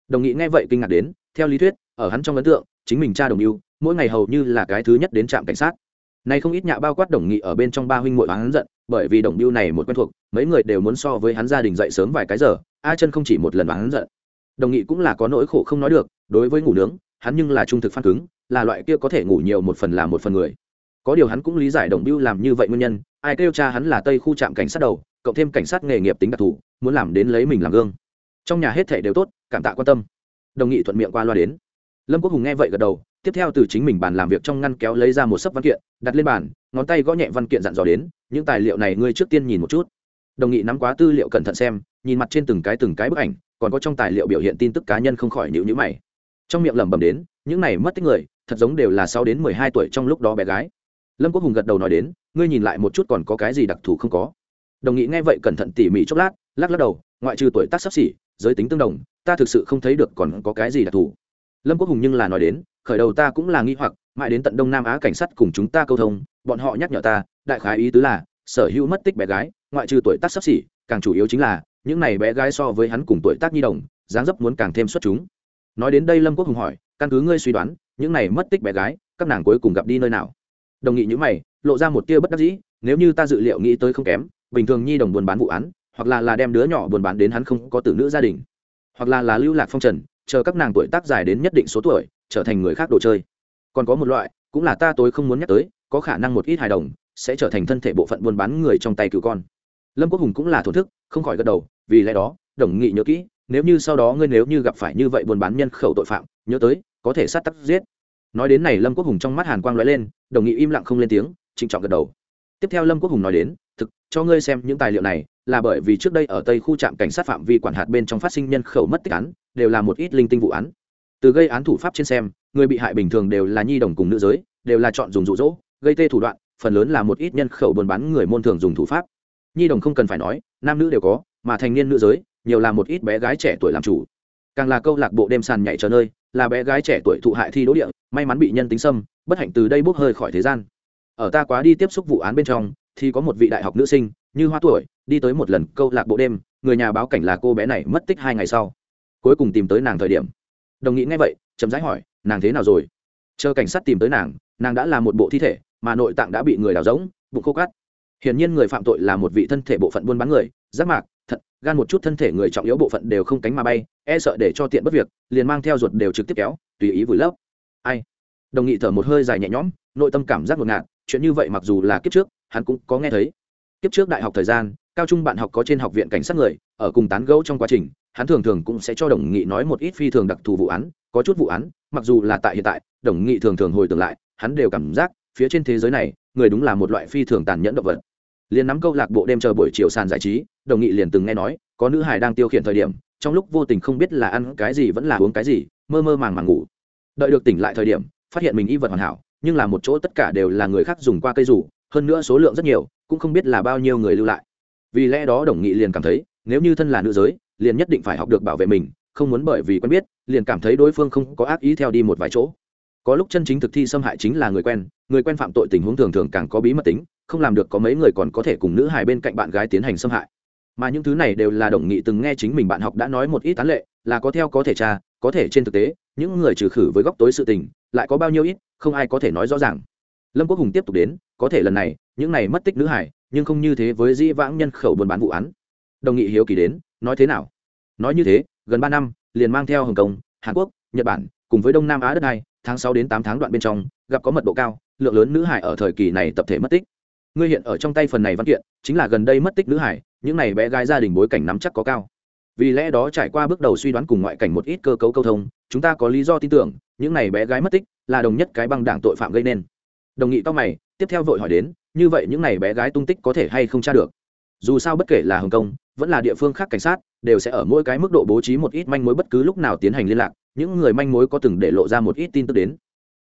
Đồng nghị nghe vậy kinh ngạc đến, theo lý thuyết, ở hắn trong ấn tượng, chính mình cha đồng yêu, mỗi ngày hầu như là cái thứ nhất đến trạm cảnh sát. Nay không ít nhạ bao quát đồng nghị ở bên trong ba huynh muội hắn giận, bởi vì đồng biêu này một quen thuộc, mấy người đều muốn so với hắn gia đình dậy sớm vài cái giờ, a chân không chỉ một lần hắn giận. Đồng nghị cũng là có nỗi khổ không nói được, đối với ngủ nướng, hắn nhưng là trung thực phan cứng là loại kia có thể ngủ nhiều một phần là một phần người. Có điều hắn cũng lý giải đồng biêu làm như vậy nguyên nhân, ai kêu cha hắn là tây khu trạm cảnh sát đầu cộng thêm cảnh sát nghề nghiệp tính đặc thù, muốn làm đến lấy mình làm gương. Trong nhà hết thể đều tốt, cảm tạ quan tâm. Đồng nghị thuận miệng qua loa đến. Lâm quốc hùng nghe vậy gật đầu, tiếp theo từ chính mình bàn làm việc trong ngăn kéo lấy ra một sấp văn kiện, đặt lên bàn, ngón tay gõ nhẹ văn kiện dặn dò đến, những tài liệu này ngươi trước tiên nhìn một chút. Đồng nghị nắm quá tư liệu cẩn thận xem, nhìn mặt trên từng cái từng cái bức ảnh, còn có trong tài liệu biểu hiện tin tức cá nhân không khỏi nhữ nhữ mày. Trong miệng lẩm bẩm đến, những này mất tích người, thật giống đều là sáu đến mười hai tuổi trong lúc đó bé gái. Lâm quốc hùng gật đầu nói đến, ngươi nhìn lại một chút còn có cái gì đặc thù không có? Đồng nghị nghe vậy cẩn thận tỉ mỉ chốc lát, lắc lắc đầu, ngoại trừ tuổi tác sắp xỉ, giới tính tương đồng, ta thực sự không thấy được còn có cái gì đặc thù. Lâm quốc hùng nhưng là nói đến, khởi đầu ta cũng là nghi hoặc, mãi đến tận đông nam á cảnh sát cùng chúng ta câu thông, bọn họ nhắc nhở ta, đại khái ý tứ là, sở hữu mất tích bé gái, ngoại trừ tuổi tác sắp xỉ, càng chủ yếu chính là, những này bé gái so với hắn cùng tuổi tác nhi đồng, dáng dấp muốn càng thêm xuất chúng. Nói đến đây lâm quốc hùng hỏi, căn cứ ngươi suy đoán, những này mất tích bé gái, các nàng cuối cùng gặp đi nơi nào? Đồng nghị những mày, lộ ra một tia bất đắc dĩ, nếu như ta dự liệu nghĩ tới không kém bình thường nhi đồng buôn bán vụ án, hoặc là là đem đứa nhỏ buôn bán đến hắn không có tử nữ gia đình, hoặc là là lưu lạc phong trần, chờ các nàng tuổi tác dài đến nhất định số tuổi, trở thành người khác đồ chơi. Còn có một loại, cũng là ta tối không muốn nhắc tới, có khả năng một ít hài đồng sẽ trở thành thân thể bộ phận buôn bán người trong tay cứu con. Lâm quốc hùng cũng là thổn thức, không khỏi gật đầu, vì lẽ đó, đồng nghị nhớ kỹ, nếu như sau đó ngươi nếu như gặp phải như vậy buôn bán nhân khẩu tội phạm, nhớ tới, có thể sát tắc giết. Nói đến này lâm quốc hùng trong mắt hàn quang lóe lên, đồng nghị im lặng không lên tiếng, trịnh trọng gật đầu. Tiếp theo lâm quốc hùng nói đến cho ngươi xem những tài liệu này, là bởi vì trước đây ở tây khu trạm cảnh sát phạm vi quản hạt bên trong phát sinh nhân khẩu mất tích án, đều là một ít linh tinh vụ án. Từ gây án thủ pháp trên xem, người bị hại bình thường đều là nhi đồng cùng nữ giới, đều là chọn dùng rụ rỗ gây tê thủ đoạn, phần lớn là một ít nhân khẩu buôn bán người môn thường dùng thủ pháp. Nhi đồng không cần phải nói, nam nữ đều có, mà thành niên nữ giới, nhiều là một ít bé gái trẻ tuổi làm chủ. Càng là câu lạc bộ đêm sàn nhảy chờ nơi, là bé gái trẻ tuổi thụ hại thi đỗ địa, may mắn bị nhân tính xâm, bất hạnh từ đây bốc hơi khỏi thế gian. Ở ta quá đi tiếp xúc vụ án bên trong thì có một vị đại học nữ sinh, như hoa tuổi, đi tới một lần câu lạc bộ đêm, người nhà báo cảnh là cô bé này mất tích hai ngày sau. Cuối cùng tìm tới nàng thời điểm. Đồng nghĩ ngay vậy chấm rãi hỏi, nàng thế nào rồi? Chờ cảnh sát tìm tới nàng nàng đã là một bộ thi thể, mà nội tạng đã bị người đào rỗng, bụng khô cát. Hiển nhiên người phạm tội là một vị thân thể bộ phận buôn bán người, giác mạc thận gan một chút thân thể người trọng yếu bộ phận đều không cánh mà bay e sợ để cho tiện bất việc, liền mang theo ruột đều trực tiếp kéo, tùy ý vùi lấp. Ai? Đồng nghị thở một hơi dài nhẹ nhõm, nội tâm cảm giác ngột ngạt, chuyện như vậy mặc dù là kiếp trước hắn cũng có nghe thấy. Kiếp trước đại học thời gian, cao trung bạn học có trên học viện cảnh sát người, ở cùng tán gẫu trong quá trình, hắn thường thường cũng sẽ cho đồng nghị nói một ít phi thường đặc thù vụ án, có chút vụ án, mặc dù là tại hiện tại, đồng nghị thường thường hồi tưởng lại, hắn đều cảm giác, phía trên thế giới này, người đúng là một loại phi thường tàn nhẫn động vật. Liền nắm câu lạc bộ đêm chờ buổi chiều sàn giải trí, đồng nghị liền từng nghe nói, có nữ hải đang tiêu khiển thời điểm, trong lúc vô tình không biết là ăn cái gì vẫn là uống cái gì, mơ mơ màng màng ngủ. Đợi được tỉnh lại thời điểm, phát hiện mình y vật hoàn hảo, nhưng là một chỗ tất cả đều là người khác dùng qua cây rủ hơn nữa số lượng rất nhiều, cũng không biết là bao nhiêu người lưu lại. Vì lẽ đó đồng nghị liền cảm thấy, nếu như thân là nữ giới, liền nhất định phải học được bảo vệ mình, không muốn bởi vì quen biết, liền cảm thấy đối phương không có ác ý theo đi một vài chỗ. Có lúc chân chính thực thi xâm hại chính là người quen người quen phạm tội tình huống thường thường càng có bí mật tính, không làm được có mấy người còn có thể cùng nữ hài bên cạnh bạn gái tiến hành xâm hại. Mà những thứ này đều là đồng nghị từng nghe chính mình bạn học đã nói một ít tán lệ, là có theo có thể tra, có thể trên thực tế, những người trừ khử với góc tối sự tình, lại có bao nhiêu ít, không ai có thể nói rõ ràng. Lâm quốc hùng tiếp tục đến có thể lần này, những này mất tích nữ hải, nhưng không như thế với di vãng nhân khẩu buôn bán vụ án. Đồng nghị hiếu kỳ đến, nói thế nào? Nói như thế, gần ba năm, liền mang theo hồng kông, hàn quốc, nhật bản, cùng với đông nam á đất này, tháng sáu đến tám tháng đoạn bên trong, gặp có mật độ cao, lượng lớn nữ hải ở thời kỳ này tập thể mất tích. Ngươi hiện ở trong tay phần này văn kiện, chính là gần đây mất tích nữ hải, những này bé gái gia đình bối cảnh nắm chắc có cao. Vì lẽ đó trải qua bước đầu suy đoán cùng ngoại cảnh một ít cơ cấu câu thông, chúng ta có lý do tin tưởng, những này bé gái mất tích là đồng nhất cái băng đảng tội phạm gây nên. Đồng nghị tóc mày tiếp theo vội hỏi đến, như vậy những này bé gái tung tích có thể hay không tra được? Dù sao bất kể là hồng kông, vẫn là địa phương khác cảnh sát, đều sẽ ở mỗi cái mức độ bố trí một ít manh mối bất cứ lúc nào tiến hành liên lạc, những người manh mối có từng để lộ ra một ít tin tức đến.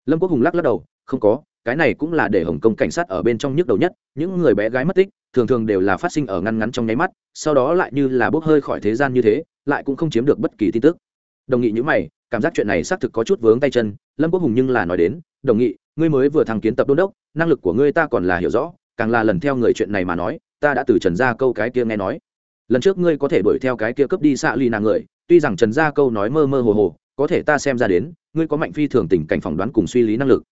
Lâm quốc hùng lắc lắc đầu, không có, cái này cũng là để hồng kông cảnh sát ở bên trong nhức đầu nhất, những người bé gái mất tích, thường thường đều là phát sinh ở ngăn ngắn trong nháy mắt, sau đó lại như là bốc hơi khỏi thế gian như thế, lại cũng không chiếm được bất kỳ tin tức. Đồng nghị như mày, cảm giác chuyện này xác thực có chút vướng tay chân, lâm quốc hùng nhưng là nói đến đồng nghị, ngươi mới vừa thăng kiến tập đôn đốc, năng lực của ngươi ta còn là hiểu rõ, càng là lần theo người chuyện này mà nói, ta đã từ trần gia câu cái kia nghe nói. Lần trước ngươi có thể đuổi theo cái kia cướp đi xạ ly nàng người, tuy rằng trần gia câu nói mơ mơ hồ hồ, có thể ta xem ra đến, ngươi có mạnh phi thường tình cảnh phỏng đoán cùng suy lý năng lực.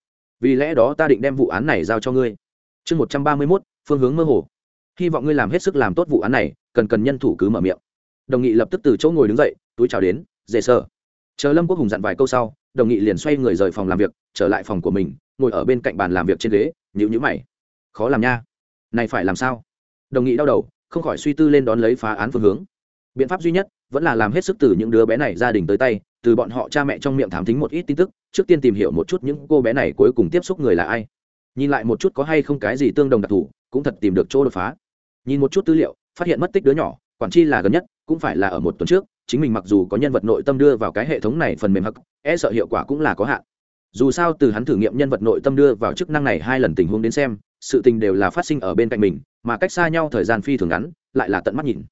Vì lẽ đó ta định đem vụ án này giao cho ngươi. Chương một trăm ba mươi mốt, phương hướng mơ hồ. Hy vọng ngươi làm hết sức làm tốt vụ án này, cần cần nhân thủ cứ mở miệng. Đồng nghị lập tức từ chỗ ngồi đứng dậy, túi chào đến dễ sợ chờ lâm quốc hùng dặn vài câu sau, đồng nghị liền xoay người rời phòng làm việc trở lại phòng của mình, ngồi ở bên cạnh bàn làm việc trên ghế nhữ nhữ mày. Khó làm nha. Này phải làm sao? Đồng nghị đau đầu, không khỏi suy tư lên đón lấy phá án phương hướng. Biện pháp duy nhất vẫn là làm hết sức từ những đứa bé này gia đình tới tay, từ bọn họ cha mẹ trong miệng thám thính một ít tin tức, trước tiên tìm hiểu một chút những cô bé này cuối cùng tiếp xúc người là ai. Nhìn lại một chút có hay không cái gì tương đồng đặc thù, cũng thật tìm được chỗ đột phá. Nhìn một chút tư liệu, phát hiện mất tích đứa nhỏ, quản chi là gần nhất, cũng phải là ở một tuần trước, chính mình mặc dù có nhân vật nội tâm đưa vào cái hệ thống này phần mềm hắc e sợ hiệu quả cũng là có hạn dù sao từ hắn thử nghiệm nhân vật nội tâm đưa vào chức năng này hai lần tình huống đến xem, sự tình đều là phát sinh ở bên cạnh mình, mà cách xa nhau thời gian phi thường ngắn, lại là tận mắt nhìn.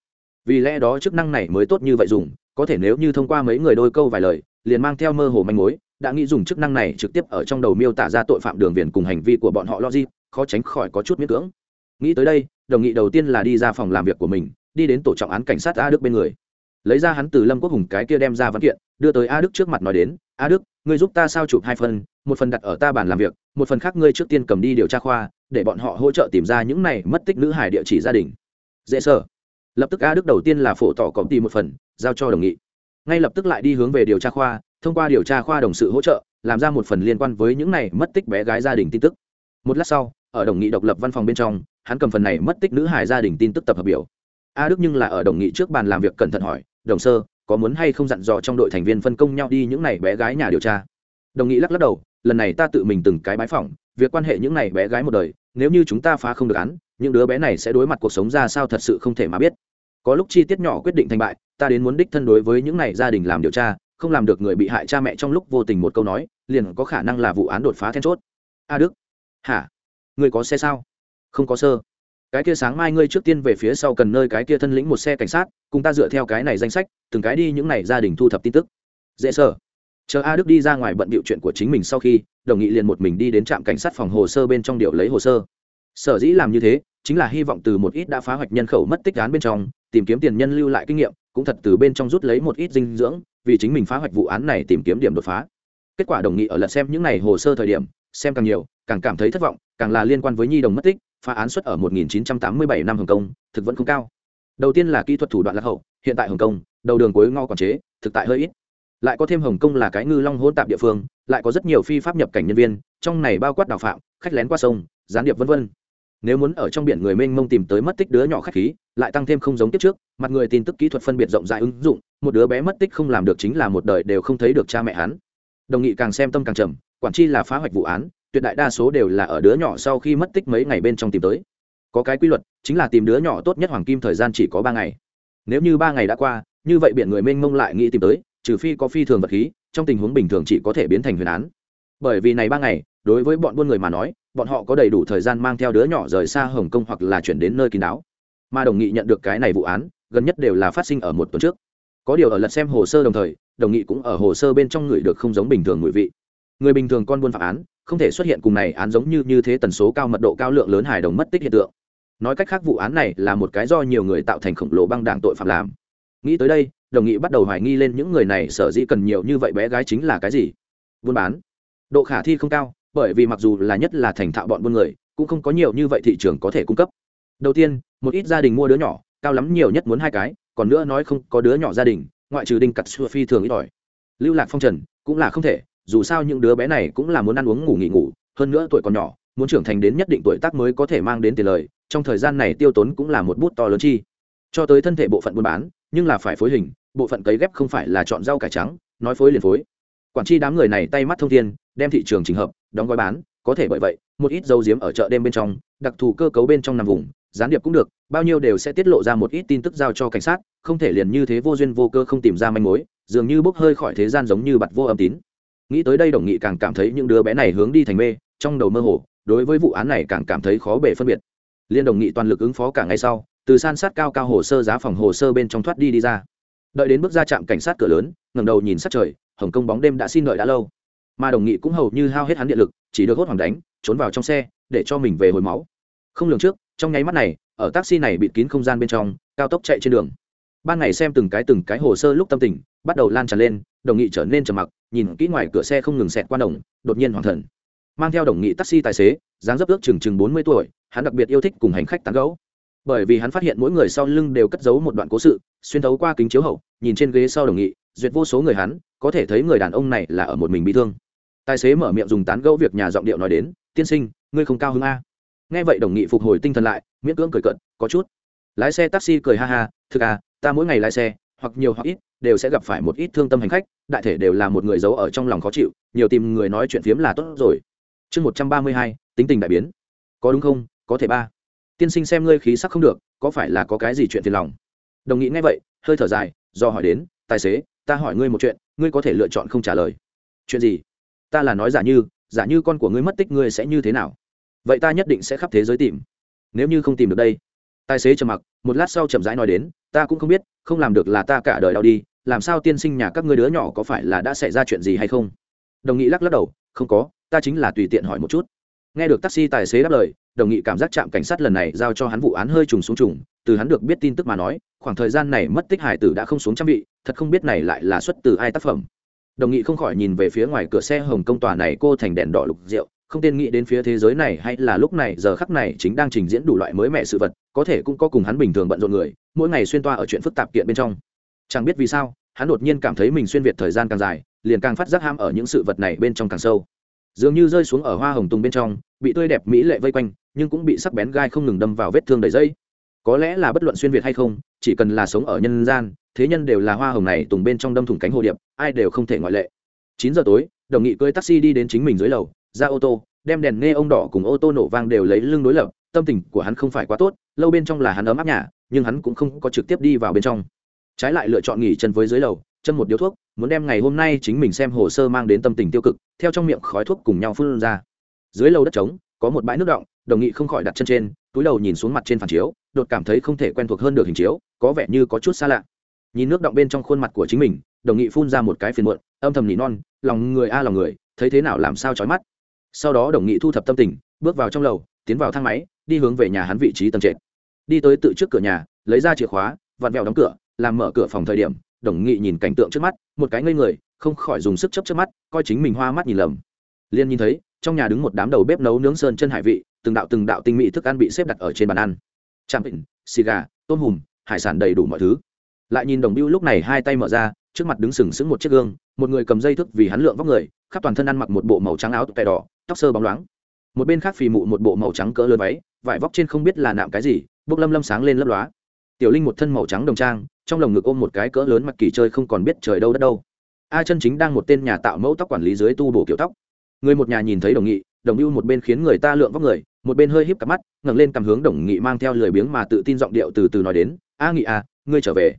Vì lẽ đó chức năng này mới tốt như vậy dùng, có thể nếu như thông qua mấy người đôi câu vài lời, liền mang theo mơ hồ manh mối, đã nghĩ dùng chức năng này trực tiếp ở trong đầu miêu tả ra tội phạm đường viền cùng hành vi của bọn họ logic, khó tránh khỏi có chút miễn cưỡng. Nghĩ tới đây, đồng nghị đầu tiên là đi ra phòng làm việc của mình, đi đến tổ trọng án cảnh sát a đức bên người. Lấy ra hắn từ lâm quốc hùng cái kia đem ra văn kiện, đưa tới a đức trước mặt nói đến a đức, ngươi giúp ta sao chụp hai phần, một phần đặt ở ta bàn làm việc, một phần khác ngươi trước tiên cầm đi điều tra khoa, để bọn họ hỗ trợ tìm ra những này mất tích nữ hải địa chỉ gia đình. Dễ sợ. Lập tức a đức đầu tiên là phổ tỏ công tìm một phần, giao cho đồng nghị. Ngay lập tức lại đi hướng về điều tra khoa, thông qua điều tra khoa đồng sự hỗ trợ, làm ra một phần liên quan với những này mất tích bé gái gia đình tin tức. Một lát sau, ở đồng nghị độc lập văn phòng bên trong, hắn cầm phần này mất tích nữ hải gia đình tin tức tập hợp biểu. A đức nhưng là ở đồng nghị trước bàn làm việc cẩn thận hỏi, đồng sơ có muốn hay không dặn dò trong đội thành viên phân công nhau đi những này bé gái nhà điều tra. Đồng nghị lắc lắc đầu, lần này ta tự mình từng cái bái phỏng, việc quan hệ những này bé gái một đời, nếu như chúng ta phá không được án, những đứa bé này sẽ đối mặt cuộc sống ra sao thật sự không thể mà biết. Có lúc chi tiết nhỏ quyết định thành bại, ta đến muốn đích thân đối với những này gia đình làm điều tra, không làm được người bị hại cha mẹ trong lúc vô tình một câu nói, liền có khả năng là vụ án đột phá then chốt. A đức. Hả? Người có xe sao? Không có sơ cái kia sáng mai ngươi trước tiên về phía sau cần nơi cái kia thân lĩnh một xe cảnh sát, cùng ta dựa theo cái này danh sách, từng cái đi những này gia đình thu thập tin tức. Dễ sở chờ a đức đi ra ngoài bận bịu chuyện của chính mình sau khi, đồng nghị liền một mình đi đến trạm cảnh sát phòng hồ sơ bên trong điệu lấy hồ sơ. Sở dĩ làm như thế, chính là hy vọng từ một ít đã phá hoạch nhân khẩu mất tích án bên trong, tìm kiếm tiền nhân lưu lại kinh nghiệm, cũng thật từ bên trong rút lấy một ít dinh dưỡng, vì chính mình phá hoạch vụ án này tìm kiếm điểm đột phá. Kết quả đồng nghị ở lật xem những n à y hồ sơ thời điểm, xem càng nhiều, càng cảm thấy thất vọng, càng là liên quan với nhi đồng mất tích phá án xuất ở 1987 năm hồng kông, thực vẫn không cao. Đầu tiên là kỹ thuật thủ đoạn lạc hậu, hiện tại hồng kông, đầu đường cuối ngo quản chế, thực tại hơi ít. Lại có thêm hồng kông là cái ngư long hỗn tạp địa phương, lại có rất nhiều phi pháp nhập cảnh nhân viên, trong này bao quát đào phạm, khách lén qua sông, gián điệp vân vân. nếu muốn ở trong biển người mênh mông tìm tới mất tích đứa nhỏ khách khí, lại tăng thêm không giống tiếp trước, mặt người tin tức kỹ thuật phân biệt rộng rãi ứng dụng, một đứa bé mất tích không làm được chính là một đời đều không thấy được cha mẹ hắn. Đồng nghị càng xem tâm càng trầm, quản chi là phá hoạch vụ án tuyệt đại đa số đều là ở đứa nhỏ sau khi mất tích mấy ngày bên trong tìm tới. Có cái quy luật, chính là tìm đứa nhỏ tốt nhất hoàng kim thời gian chỉ có ba ngày. Nếu như ba ngày đã qua, như vậy biển người mênh mông lại nghĩ tìm tới, trừ phi có phi thường vật khí, trong tình huống bình thường chỉ có thể biến thành huyền án. Bởi vì này ba ngày, đối với bọn buôn người mà nói, bọn họ có đầy đủ thời gian mang theo đứa nhỏ rời xa hồng kông hoặc là chuyển đến nơi kín đáo. Mà đồng nghị nhận được cái này vụ án, gần nhất đều là phát sinh ở một tuần trước. Có điều ở lật xem hồ sơ đồng thời, đồng nghị cũng ở hồ sơ bên trong người được không giống bình thường ngụy vị. Người bình thường con buôn phạm án không thể xuất hiện cùng này án giống như như thế tần số cao mật độ cao lượng lớn hài đồng mất tích hiện tượng. Nói cách khác vụ án này là một cái do nhiều người tạo thành khổng lồ băng đảng tội phạm làm. Nghĩ tới đây, đồng nghị bắt đầu hoài nghi lên những người này sở dĩ cần nhiều như vậy bé gái chính là cái gì? Buôn bán. Độ khả thi không cao, bởi vì mặc dù là nhất là thành thạo bọn buôn người, cũng không có nhiều như vậy thị trường có thể cung cấp. Đầu tiên, một ít gia đình mua đứa nhỏ, cao lắm nhiều nhất muốn hai cái, còn nữa nói không có đứa nhỏ gia đình, ngoại trừ đinh cặt xua phi thường ít ỏi. Lưu lạc phong trần, cũng là không thể dù sao những đứa bé này cũng là muốn ăn uống ngủ nghỉ ngủ, hơn nữa tuổi còn nhỏ, muốn trưởng thành đến nhất định tuổi tác mới có thể mang đến tiền lời, trong thời gian này tiêu tốn cũng là một bút to lớn chi. Cho tới thân thể bộ phận buôn bán, nhưng là phải phối hình, bộ phận cấy ghép không phải là chọn rau cải trắng, nói phối liền phối. Quản tri đám người này tay mắt thông thiên, đem thị trường trình hợp, đóng gói bán, có thể bởi vậy, một ít dấu diếm ở chợ đêm bên trong, đặc thù cơ cấu bên trong nằm vùng, gián điệp cũng được, bao nhiêu đều sẽ tiết lộ ra một ít tin tức giao cho cảnh sát, không thể liền như thế vô duyên vô cơ không tìm ra manh mối, dường như bốc hơi khỏi thế gian giống như bặt vô âm tín nghĩ tới đây đồng nghị càng cảm thấy những đứa bé này hướng đi thành mê, trong đầu mơ hồ, đối với vụ án này càng cảm thấy khó bể phân biệt. Liên đồng nghị toàn lực ứng phó cả ngày sau, từ san sát cao cao hồ sơ giá phòng hồ sơ bên trong thoát đi đi ra. Đợi đến bước ra trạm cảnh sát cửa lớn, ngẩng đầu nhìn sát trời, hồng kông bóng đêm đã xin đợi đã lâu. Mà đồng nghị cũng hầu như hao hết hắn điện lực, chỉ được hốt hoảng đánh, trốn vào trong xe, để cho mình về hồi máu. Không lường trước, trong nháy mắt này, ở taxi này bịt kín không gian bên trong, cao tốc chạy trên đường. Ban ngày xem từng cái từng cái hồ sơ lúc tâm tình, bắt đầu lan tràn lên đồng nghị trở nên trầm mặc, nhìn kỹ ngoài cửa xe không ngừng xẹt qua đồng, đột nhiên hoàng thần. Mang theo đồng nghị taxi tài xế, dáng dấp ước chừng chừng bốn mươi tuổi, hắn đặc biệt yêu thích cùng hành khách tán gẫu. Bởi vì hắn phát hiện mỗi người sau lưng đều cất giấu một đoạn cố sự, xuyên thấu qua kính chiếu hậu, nhìn trên ghế sau đồng nghị, duyệt vô số người hắn, có thể thấy người đàn ông này là ở một mình bị thương. Tài xế mở miệng dùng tán gẫu việc nhà giọng điệu nói đến, tiên sinh, ngươi không cao hứng a? Nghe vậy đồng nghị phục hồi tinh thần lại, miễn cưỡng cười cận có chút. Lái xe taxi cười ha ha, thực à ta mỗi ngày lái xe, hoặc nhiều hoặc ít đều sẽ gặp phải một ít thương tâm hành khách, đại thể đều là một người giấu ở trong lòng khó chịu, nhiều tìm người nói chuyện phiếm là tốt rồi. Chương một trăm ba mươi hai, tính tình đại biến. Có đúng không? Có thể ba. Tiên sinh xem ngươi khí sắc không được, có phải là có cái gì chuyện phiền lòng? Đồng nghĩ nghe vậy, hơi thở dài, do hỏi đến, tài xế, ta hỏi ngươi một chuyện, ngươi có thể lựa chọn không trả lời. Chuyện gì? Ta là nói giả như giả như con của ngươi mất tích ngươi sẽ như thế nào? Vậy ta nhất định sẽ khắp thế giới tìm. Nếu như không tìm được đây tài xế trầm mặc, một lát sau chậm rãi nói đến, ta cũng không biết, không làm được là ta cả đời đau đi, làm sao tiên sinh nhà các ngươi đứa nhỏ có phải là đã xảy ra chuyện gì hay không? Đồng nghị lắc lắc đầu, không có, ta chính là tùy tiện hỏi một chút. Nghe được taxi tài xế đáp lời, đồng nghị cảm giác trạm cảnh sát lần này giao cho hắn vụ án hơi trùng xuống trùng, từ hắn được biết tin tức mà nói, khoảng thời gian này mất tích hải tử đã không xuống trang bị thật không biết này lại là xuất từ ai tác phẩm. Đồng nghị không khỏi nhìn về phía ngoài cửa xe hồng công tòa này cô thành đèn đỏ lục rượu, không tên nghĩ đến phía thế giới này hay là lúc này, giờ khắc này chính đang trình diễn đủ loại mới mẻ sự vật có thể cũng có cùng hắn bình thường bận rộn người, mỗi ngày xuyên toa ở chuyện phức tạp kiện bên trong. Chẳng biết vì sao, hắn đột nhiên cảm thấy mình xuyên việt thời gian càng dài, liền càng phát giác ham ở những sự vật này bên trong càng sâu. Dường như rơi xuống ở hoa hồng tùng bên trong, bị tươi đẹp mỹ lệ vây quanh, nhưng cũng bị sắc bén gai không ngừng đâm vào vết thương đầy dây. Có lẽ là bất luận xuyên việt hay không, chỉ cần là sống ở nhân gian, thế nhân đều là hoa hồng này tùng bên trong đâm thủng cánh hồ điệp, ai đều không thể ngoại lệ. Chín giờ tối, đồng nghị cưới taxi đi đến chính mình dưới lầu, ra ô tô, đem đèn nghe ông đỏ cùng ô tô nổ vang đều lấy lưng đối lập tâm tình của hắn không phải quá tốt, lâu bên trong là hắn ấm áp nhà, nhưng hắn cũng không có trực tiếp đi vào bên trong. Trái lại lựa chọn nghỉ chân với dưới lầu chân một điếu thuốc, muốn đem ngày hôm nay chính mình xem hồ sơ mang đến tâm tình tiêu cực, theo trong miệng khói thuốc cùng nhau phun ra. Dưới lầu đất trống, có một bãi nước động, đồng nghị không khỏi đặt chân trên, túi đầu nhìn xuống mặt trên phản chiếu, đột cảm thấy không thể quen thuộc hơn được hình chiếu, có vẻ như có chút xa lạ. Nhìn nước động bên trong khuôn mặt của chính mình, đồng nghị phun ra một cái phiền muộn, âm thầm nỉ non, lòng người a lòng người, thấy thế nào làm sao chói mắt. Sau đó đồng nghị thu thập tâm tình, bước vào trong lầu tiến vào thang máy, đi hướng về nhà hắn vị trí tầng trệt. Đi tới tự trước cửa nhà, lấy ra chìa khóa, vặn vẹo đóng cửa, làm mở cửa phòng thời điểm, đồng nghị nhìn cảnh tượng trước mắt, một cái ngây người, không khỏi dùng sức chấp trước mắt, coi chính mình hoa mắt nhìn lầm. Liên nhìn thấy, trong nhà đứng một đám đầu bếp nấu nướng sơn chân hải vị, từng đạo từng đạo tinh mỹ thức ăn bị xếp đặt ở trên bàn ăn. Chạm vịnh xì gà, tôm hùm, hải sản đầy đủ mọi thứ. Lại nhìn đồng biêu lúc này hai tay mở ra, trước mặt đứng sừng sững một chiếc gương, một người cầm dây thức vì hắn lượng vóc người, khắp toàn thân ăn mặc một bộ màu trắng áo tè đỏ, tóc sơ bóng loáng một bên khác phì mụ một bộ màu trắng cỡ lớn váy, vải vóc trên không biết là nạm cái gì, bốc lâm lâm sáng lên lấp lóa. Tiểu linh một thân màu trắng đồng trang, trong lồng ngực ôm một cái cỡ lớn mặc kỳ chơi không còn biết trời đâu đất đâu. A chân chính đang một tên nhà tạo mẫu tóc quản lý dưới tu bổ kiểu tóc. Người một nhà nhìn thấy đồng nghị, đồng ưu một bên khiến người ta lượng vóc người, một bên hơi híp cặp mắt, ngẩng lên cầm hướng đồng nghị mang theo lười biếng mà tự tin giọng điệu từ từ nói đến, a nghị a ngươi trở về.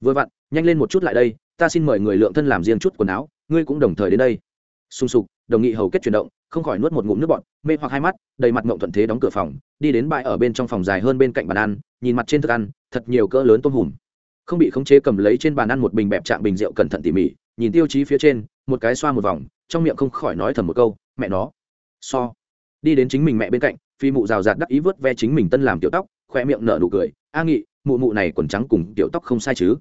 Vừa vặn, nhanh lên một chút lại đây, ta xin mời người lượng thân làm riêng chút quần áo, ngươi cũng đồng thời đến đây. Sung sục đồng nghị hầu kết chuyển động, không khỏi nuốt một ngụm nước bọt, mê hoặc hai mắt, đầy mặt ngộng thuận thế đóng cửa phòng, đi đến bãi ở bên trong phòng dài hơn bên cạnh bàn ăn, nhìn mặt trên thức ăn, thật nhiều cỡ lớn tôm hùm. Không bị khống chế cầm lấy trên bàn ăn một bình bẹp trạng bình rượu cẩn thận tỉ mỉ, nhìn tiêu chí phía trên, một cái xoa một vòng, trong miệng không khỏi nói thầm một câu, mẹ nó. So, đi đến chính mình mẹ bên cạnh, phi mụ rào rạt đắc ý vớt ve chính mình tân làm tiểu tóc, khoe miệng nở nụ cười, a nghị, mụ mụ này quần trắng cùng tiểu tóc không sai chứ?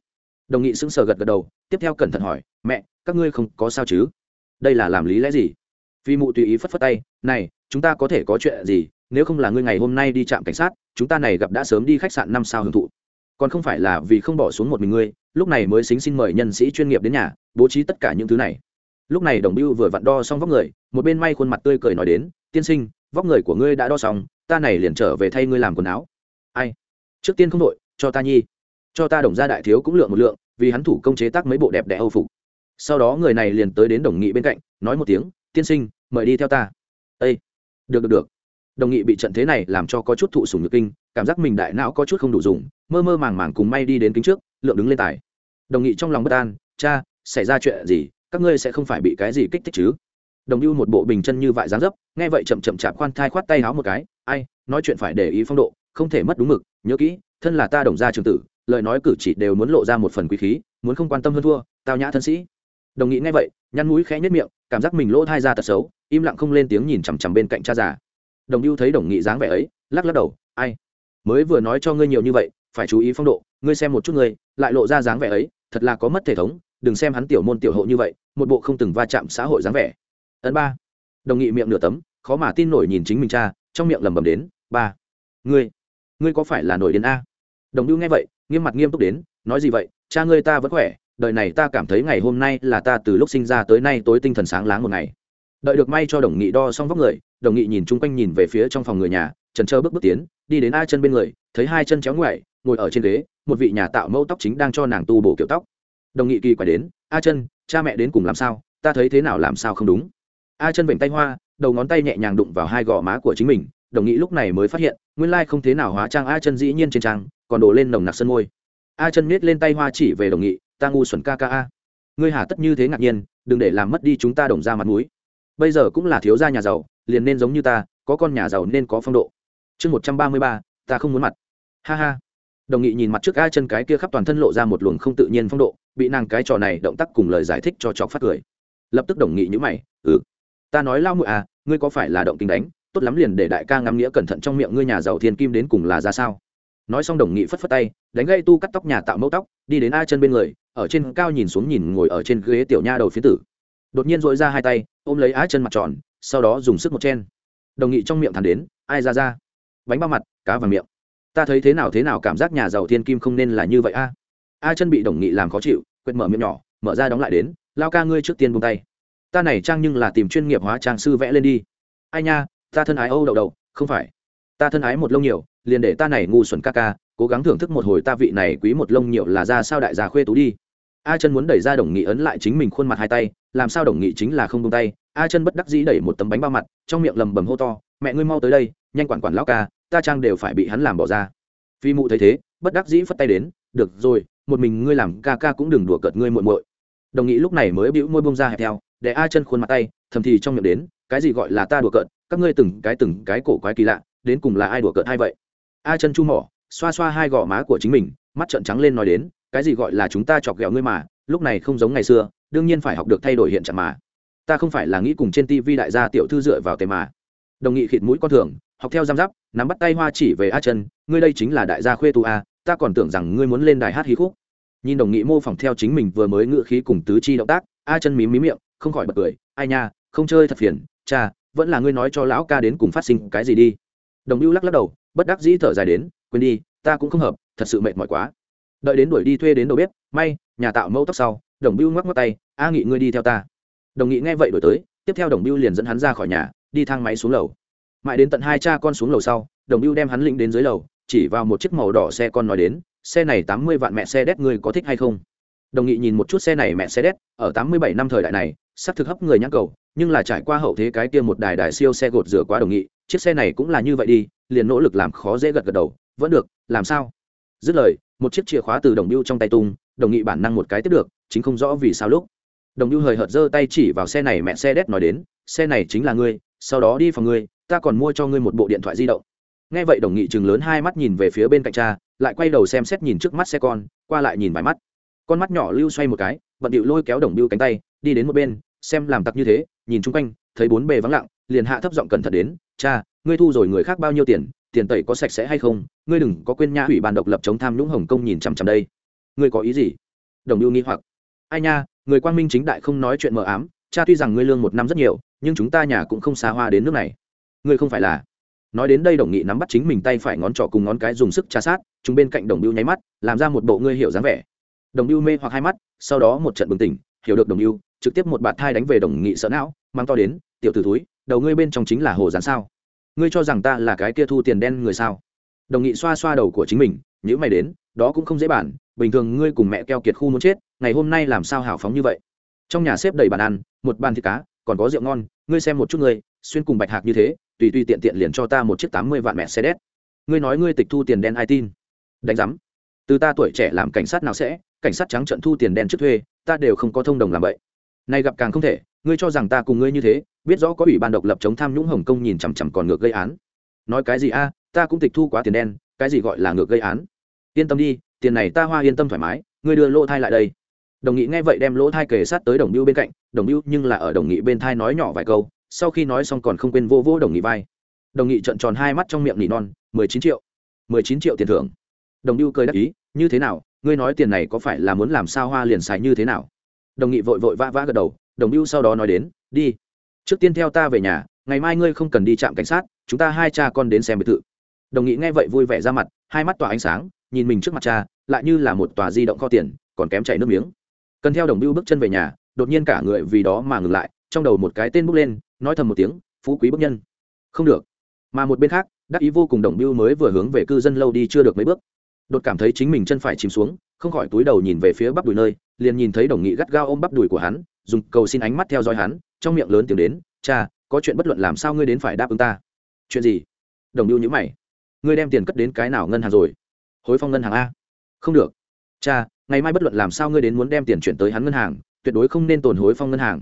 Đồng nghị sững sờ gật gật đầu, tiếp theo cẩn thận hỏi, mẹ, các ngươi không có sao chứ? Đây là làm lý lẽ gì? Phi mụ tùy ý phất phất tay, này, chúng ta có thể có chuyện gì? Nếu không là ngươi ngày hôm nay đi trạm cảnh sát, chúng ta này gặp đã sớm đi khách sạn năm sao hưởng thụ. Còn không phải là vì không bỏ xuống một mình ngươi, lúc này mới xính xin mời nhân sĩ chuyên nghiệp đến nhà, bố trí tất cả những thứ này. Lúc này đồng bưu vừa vặn đo xong vóc người, một bên may khuôn mặt tươi cười nói đến, tiên sinh, vóc người của ngươi đã đo xong, ta này liền trở về thay ngươi làm quần áo. Ai? Trước tiên không đội, cho ta nhi. Cho ta đồng gia đại thiếu cũng lượng một lượng, vì hắn thủ công chế tác mấy bộ đẹp đẽ âu phục sau đó người này liền tới đến đồng nghị bên cạnh, nói một tiếng, tiên sinh, mời đi theo ta. Ây được được được. Đồng nghị bị trận thế này làm cho có chút thụ sùng nhược kinh, cảm giác mình đại não có chút không đủ dùng, mơ mơ màng màng cùng may đi đến kính trước, lượng đứng lên tài. Đồng nghị trong lòng bất an, cha, xảy ra chuyện gì? Các ngươi sẽ không phải bị cái gì kích thích chứ? Đồng ưu một bộ bình chân như vại dáng dấp, nghe vậy chậm chậm chạp khoan thai khoát tay háo một cái, ai, nói chuyện phải để ý phong độ, không thể mất đúng mực, nhớ kỹ, thân là ta đồng gia trường tử, lời nói cử chỉ đều muốn lộ ra một phần quý khí, muốn không quan tâm hơn thua, tao nhã thân sĩ đồng nghị nghe vậy, nhăn mũi khẽ nhất miệng, cảm giác mình lỗ thai ra tật xấu, im lặng không lên tiếng nhìn chằm chằm bên cạnh cha già. Đồng ưu thấy đồng nghị dáng vẻ ấy, lắc lắc đầu, ai? Mới vừa nói cho ngươi nhiều như vậy, phải chú ý phong độ, ngươi xem một chút ngươi, lại lộ ra dáng vẻ ấy, thật là có mất thể thống, đừng xem hắn tiểu môn tiểu hộ như vậy, một bộ không từng va chạm xã hội dáng vẻ. Ấn ba. Đồng nghị miệng nửa tấm, khó mà tin nổi nhìn chính mình cha, trong miệng lẩm bẩm đến, ba, ngươi ngươi có phải là nổi đến a? Đồng ưu nghe vậy, nghiêm mặt nghiêm túc đến, nói gì vậy, cha ngươi ta vẫn khỏe đời này ta cảm thấy ngày hôm nay là ta từ lúc sinh ra tới nay tối tinh thần sáng láng một ngày. Đợi được may cho đồng nghị đo xong vóc người, đồng nghị nhìn chung quanh nhìn về phía trong phòng người nhà trần trơ bước bước tiến, đi đến a chân bên người, thấy hai chân chéo ngoại, ngồi ở trên ghế, một vị nhà tạo mẫu tóc chính đang cho nàng tu bổ kiểu tóc. Đồng nghị kỳ quay đến, a chân, cha mẹ đến cùng làm sao? Ta thấy thế nào làm sao không đúng? A chân vểnh tay hoa, đầu ngón tay nhẹ nhàng đụng vào hai gò má của chính mình, đồng nghị lúc này mới phát hiện, nguyên lai không thế nào hóa trang a chân dĩ nhiên trên trang, còn đổ lên nồng nặc sân môi. A chân miết lên tay hoa chỉ về đồng nghị ta ngu xuẩn ca ca a. Ngươi hà tất như thế ngạc nhiên, đừng để làm mất đi chúng ta đồng ra mặt mũi. Bây giờ cũng là thiếu gia nhà giàu, liền nên giống như ta, có con nhà giàu nên có phong độ. Chương một trăm ba mươi ba, ta không muốn mặt. Ha ha. Đồng nghị nhìn mặt trước a chân cái kia khắp toàn thân lộ ra một luồng không tự nhiên phong độ, bị nàng cái trò này động tác cùng lời giải thích cho chọc phát cười. Lập tức đồng nghị nhữ mày ừ ta nói lao mụi à ngươi có phải là động tình đánh, tốt lắm liền để đại ca ngắm nghĩa cẩn thận trong miệng ngươi nhà giàu thiên kim đến cùng là ra sao? Nói xong đồng nghị phất phất tay, đánh gây tu cắt tóc nhà tạo mẫu tóc, đi đến a chân bên người ở trên cao nhìn xuống nhìn ngồi ở trên ghế tiểu nha đầu phía tử. Đột nhiên dội ra hai tay, ôm lấy á chân mặt tròn, sau đó dùng sức một chen. Đồng nghị trong miệng thẳng đến, ai ra ra? Bánh bao mặt, cá và miệng. Ta thấy thế nào thế nào cảm giác nhà giàu thiên kim không nên là như vậy a. A chân bị đồng nghị làm khó chịu, quệt mở miệng nhỏ, mở ra đóng lại đến, lao ca ngươi trước tiên buông tay. Ta này trang nhưng là tìm chuyên nghiệp hóa trang sư vẽ lên đi. Ai nha, ta thân ái âu đậu đậu, không phải. Ta thân ái một lông nhiều, liền để ta này ngu xuẩn ca ca cố gắng thưởng thức một hồi ta vị này quý một lông nhiều là ra sao đại gia khuê tú đi. A chân muốn đẩy ra đồng nghị ấn lại chính mình khuôn mặt hai tay, làm sao đồng nghị chính là không tung tay. A chân bất đắc dĩ đẩy một tấm bánh bao mặt, trong miệng lầm bầm hô to, mẹ ngươi mau tới đây, nhanh quản quản lão ca, ta trang đều phải bị hắn làm bỏ ra. Phi mụ thấy thế, bất đắc dĩ phất tay đến, được rồi, một mình ngươi làm ca ca cũng đừng đùa cợt ngươi muội muội. Đồng nghị lúc này mới bĩu môi bông ra hẹp theo, để a chân khuôn mặt tay, thầm thì trong miệng đến, cái gì gọi là ta đùa cợt, các ngươi từng cái từng cái cổ quái kỳ lạ, đến cùng là ai đùa cợt hay vậy? A chân chu mỏ xoa xoa hai gò má của chính mình, mắt trợn trắng lên nói đến, cái gì gọi là chúng ta chọc ghẹo ngươi mà, lúc này không giống ngày xưa, đương nhiên phải học được thay đổi hiện trạng mà. Ta không phải là nghĩ cùng trên tivi đại gia tiểu thư dựa vào tề mà. Đồng nghị khịt mũi con thường, học theo giam giáp, nắm bắt tay hoa chỉ về a chân ngươi đây chính là đại gia khuê tu a, ta còn tưởng rằng ngươi muốn lên đài hát hí khúc. Nhìn đồng nghị mô phỏng theo chính mình vừa mới ngựa khí cùng tứ chi động tác, a chân mím mí miệng, không khỏi bật cười, ai nha, không chơi thật phiền, cha, vẫn là ngươi nói cho lão ca đến cùng phát sinh cái gì đi. Đồng lưu lắc lắc đầu, bất đắc dĩ thở dài đến quên đi, ta cũng không hợp, thật sự mệt mỏi quá. Đợi đến đuổi đi thuê đến đầu bếp, may, nhà tạo mẫu tóc sau, đồng biêu ngoắc ngoắc tay, a nghị ngươi đi theo ta. Đồng nghị nghe vậy đổi tới, tiếp theo đồng biêu liền dẫn hắn ra khỏi nhà, đi thang máy xuống lầu. Mãi đến tận hai cha con xuống lầu sau, đồng biêu đem hắn lĩnh đến dưới lầu, chỉ vào một chiếc màu đỏ xe con nói đến, xe này tám mươi vạn mẹ xe đét ngươi có thích hay không? Đồng nghị nhìn một chút xe này mẹ xe đét, ở tám mươi bảy năm thời đại này, sắp thực hấp người nhãn cầu, nhưng là trải qua hậu thế cái kia một đài đài siêu xe gột rửa quá đồng nghị, chiếc xe này cũng là như vậy đi, liền nỗ lực làm khó dễ gật gật đầu vẫn được, làm sao? Dứt lời, một chiếc chìa khóa từ đồng biêu trong tay tung, đồng nghị bản năng một cái tiếp được, chính không rõ vì sao lúc. Đồng biêu hời hợt giơ tay chỉ vào xe này mẹ xe đét nói đến, xe này chính là ngươi, sau đó đi phòng ngươi, ta còn mua cho ngươi một bộ điện thoại di động. Nghe vậy đồng nghị chừng lớn hai mắt nhìn về phía bên cạnh cha, lại quay đầu xem xét nhìn trước mắt xe con, qua lại nhìn vài mắt. Con mắt nhỏ lưu xoay một cái, bận điệu lôi kéo đồng biêu cánh tay, đi đến một bên, xem làm tặc như thế, nhìn chung quanh, thấy bốn bề vắng lặng, liền hạ thấp giọng cẩn thận đến, cha, ngươi thu rồi người khác bao nhiêu tiền tiền tẩy có sạch sẽ hay không, ngươi đừng có quên nha ủy ban độc lập chống tham nhũng hồng kông nhìn chằm chằm đây. Ngươi có ý gì? Đồng lưu nghi hoặc. Ai nha, người quang minh chính đại không nói chuyện mờ ám, cha tuy rằng ngươi lương một năm rất nhiều, nhưng chúng ta nhà cũng không xa hoa đến nước này. Ngươi không phải là. Nói đến đây đồng nghị nắm bắt chính mình tay phải ngón trỏ cùng ngón cái dùng sức tra sát, chúng bên cạnh đồng lưu nháy mắt, làm ra một bộ ngươi hiểu dáng vẻ. Đồng lưu mê hoặc hai mắt, sau đó một trận bừng tỉnh, hiểu được đồng lưu trực tiếp một bạt thai đánh về đồng nghị sợ não, mang to đến, tiểu tử túi đầu ngươi bên trong chính là hồ gián sao? Ngươi cho rằng ta là cái kia thu tiền đen người sao? Đồng nghị xoa xoa đầu của chính mình nhữ mày đến, đó cũng không dễ bản bình thường ngươi cùng mẹ keo kiệt khu muốn chết, ngày hôm nay làm sao hào phóng như vậy? Trong nhà xếp đầy bàn ăn, một bàn thịt cá, còn có rượu ngon, ngươi xem một chút ngươi, xuyên cùng bạch hạc như thế, tùy tùy tiện tiện liền cho ta một chiếc tám mươi vạn mẹ xe đét. Ngươi nói ngươi tịch thu tiền đen ai tin? Đánh giám, từ ta tuổi trẻ làm cảnh sát nào sẽ, cảnh sát trắng trận thu tiền đen trước thuê, ta đều không có thông đồng làm vậy. Nay gặp càng không thể ngươi cho rằng ta cùng ngươi như thế, biết rõ có ủy ban độc lập chống tham nhũng hồng kông nhìn chằm chằm còn ngược gây án. Nói cái gì a, ta cũng tịch thu quá tiền đen, cái gì gọi là ngược gây án? Yên tâm đi, tiền này ta hoa yên tâm thoải mái, ngươi đưa lỗ thai lại đây. Đồng nghị nghe vậy đem lỗ thai kề sát tới đồng biêu bên cạnh, đồng biêu nhưng là ở đồng nghị bên thai nói nhỏ vài câu, sau khi nói xong còn không quên vô vô đồng nghị vai. Đồng nghị trợn tròn hai mắt trong miệng nỉ non, mười chín triệu, mười chín triệu tiền thưởng. Đồng biêu cười đắc ý, như thế nào, ngươi nói tiền này có phải là muốn làm sao hoa liền xài như thế nào? Đồng nghị vội vội vã vã gật đầu đồng ưu sau đó nói đến, đi, trước tiên theo ta về nhà, ngày mai ngươi không cần đi trạm cảnh sát, chúng ta hai cha con đến xem biệt thự. Đồng nghị nghe vậy vui vẻ ra mặt, hai mắt tỏa ánh sáng, nhìn mình trước mặt cha, lại như là một tòa di động kho tiền, còn kém chảy nước miếng. Cần theo đồng ưu bước chân về nhà, đột nhiên cả người vì đó mà ngừng lại, trong đầu một cái tên bước lên, nói thầm một tiếng, phú quý bức nhân. Không được. Mà một bên khác, đắc ý vô cùng đồng ưu mới vừa hướng về cư dân lâu đi chưa được mấy bước. Đột cảm thấy chính mình chân phải chìm xuống, không khỏi túi đầu nhìn về phía bắp đùi nơi, liền nhìn thấy đồng nghị gắt gao ôm bắp đùi của hắn dùng cầu xin ánh mắt theo dõi hắn, trong miệng lớn tiếng đến, cha, có chuyện bất luận làm sao ngươi đến phải đáp ứng ta. Chuyện gì? Đồng lưu nhữ mày. Ngươi đem tiền cất đến cái nào ngân hàng rồi? Hối phong ngân hàng a. Không được. Cha, ngày mai bất luận làm sao ngươi đến muốn đem tiền chuyển tới hắn ngân hàng, tuyệt đối không nên tồn hối phong ngân hàng.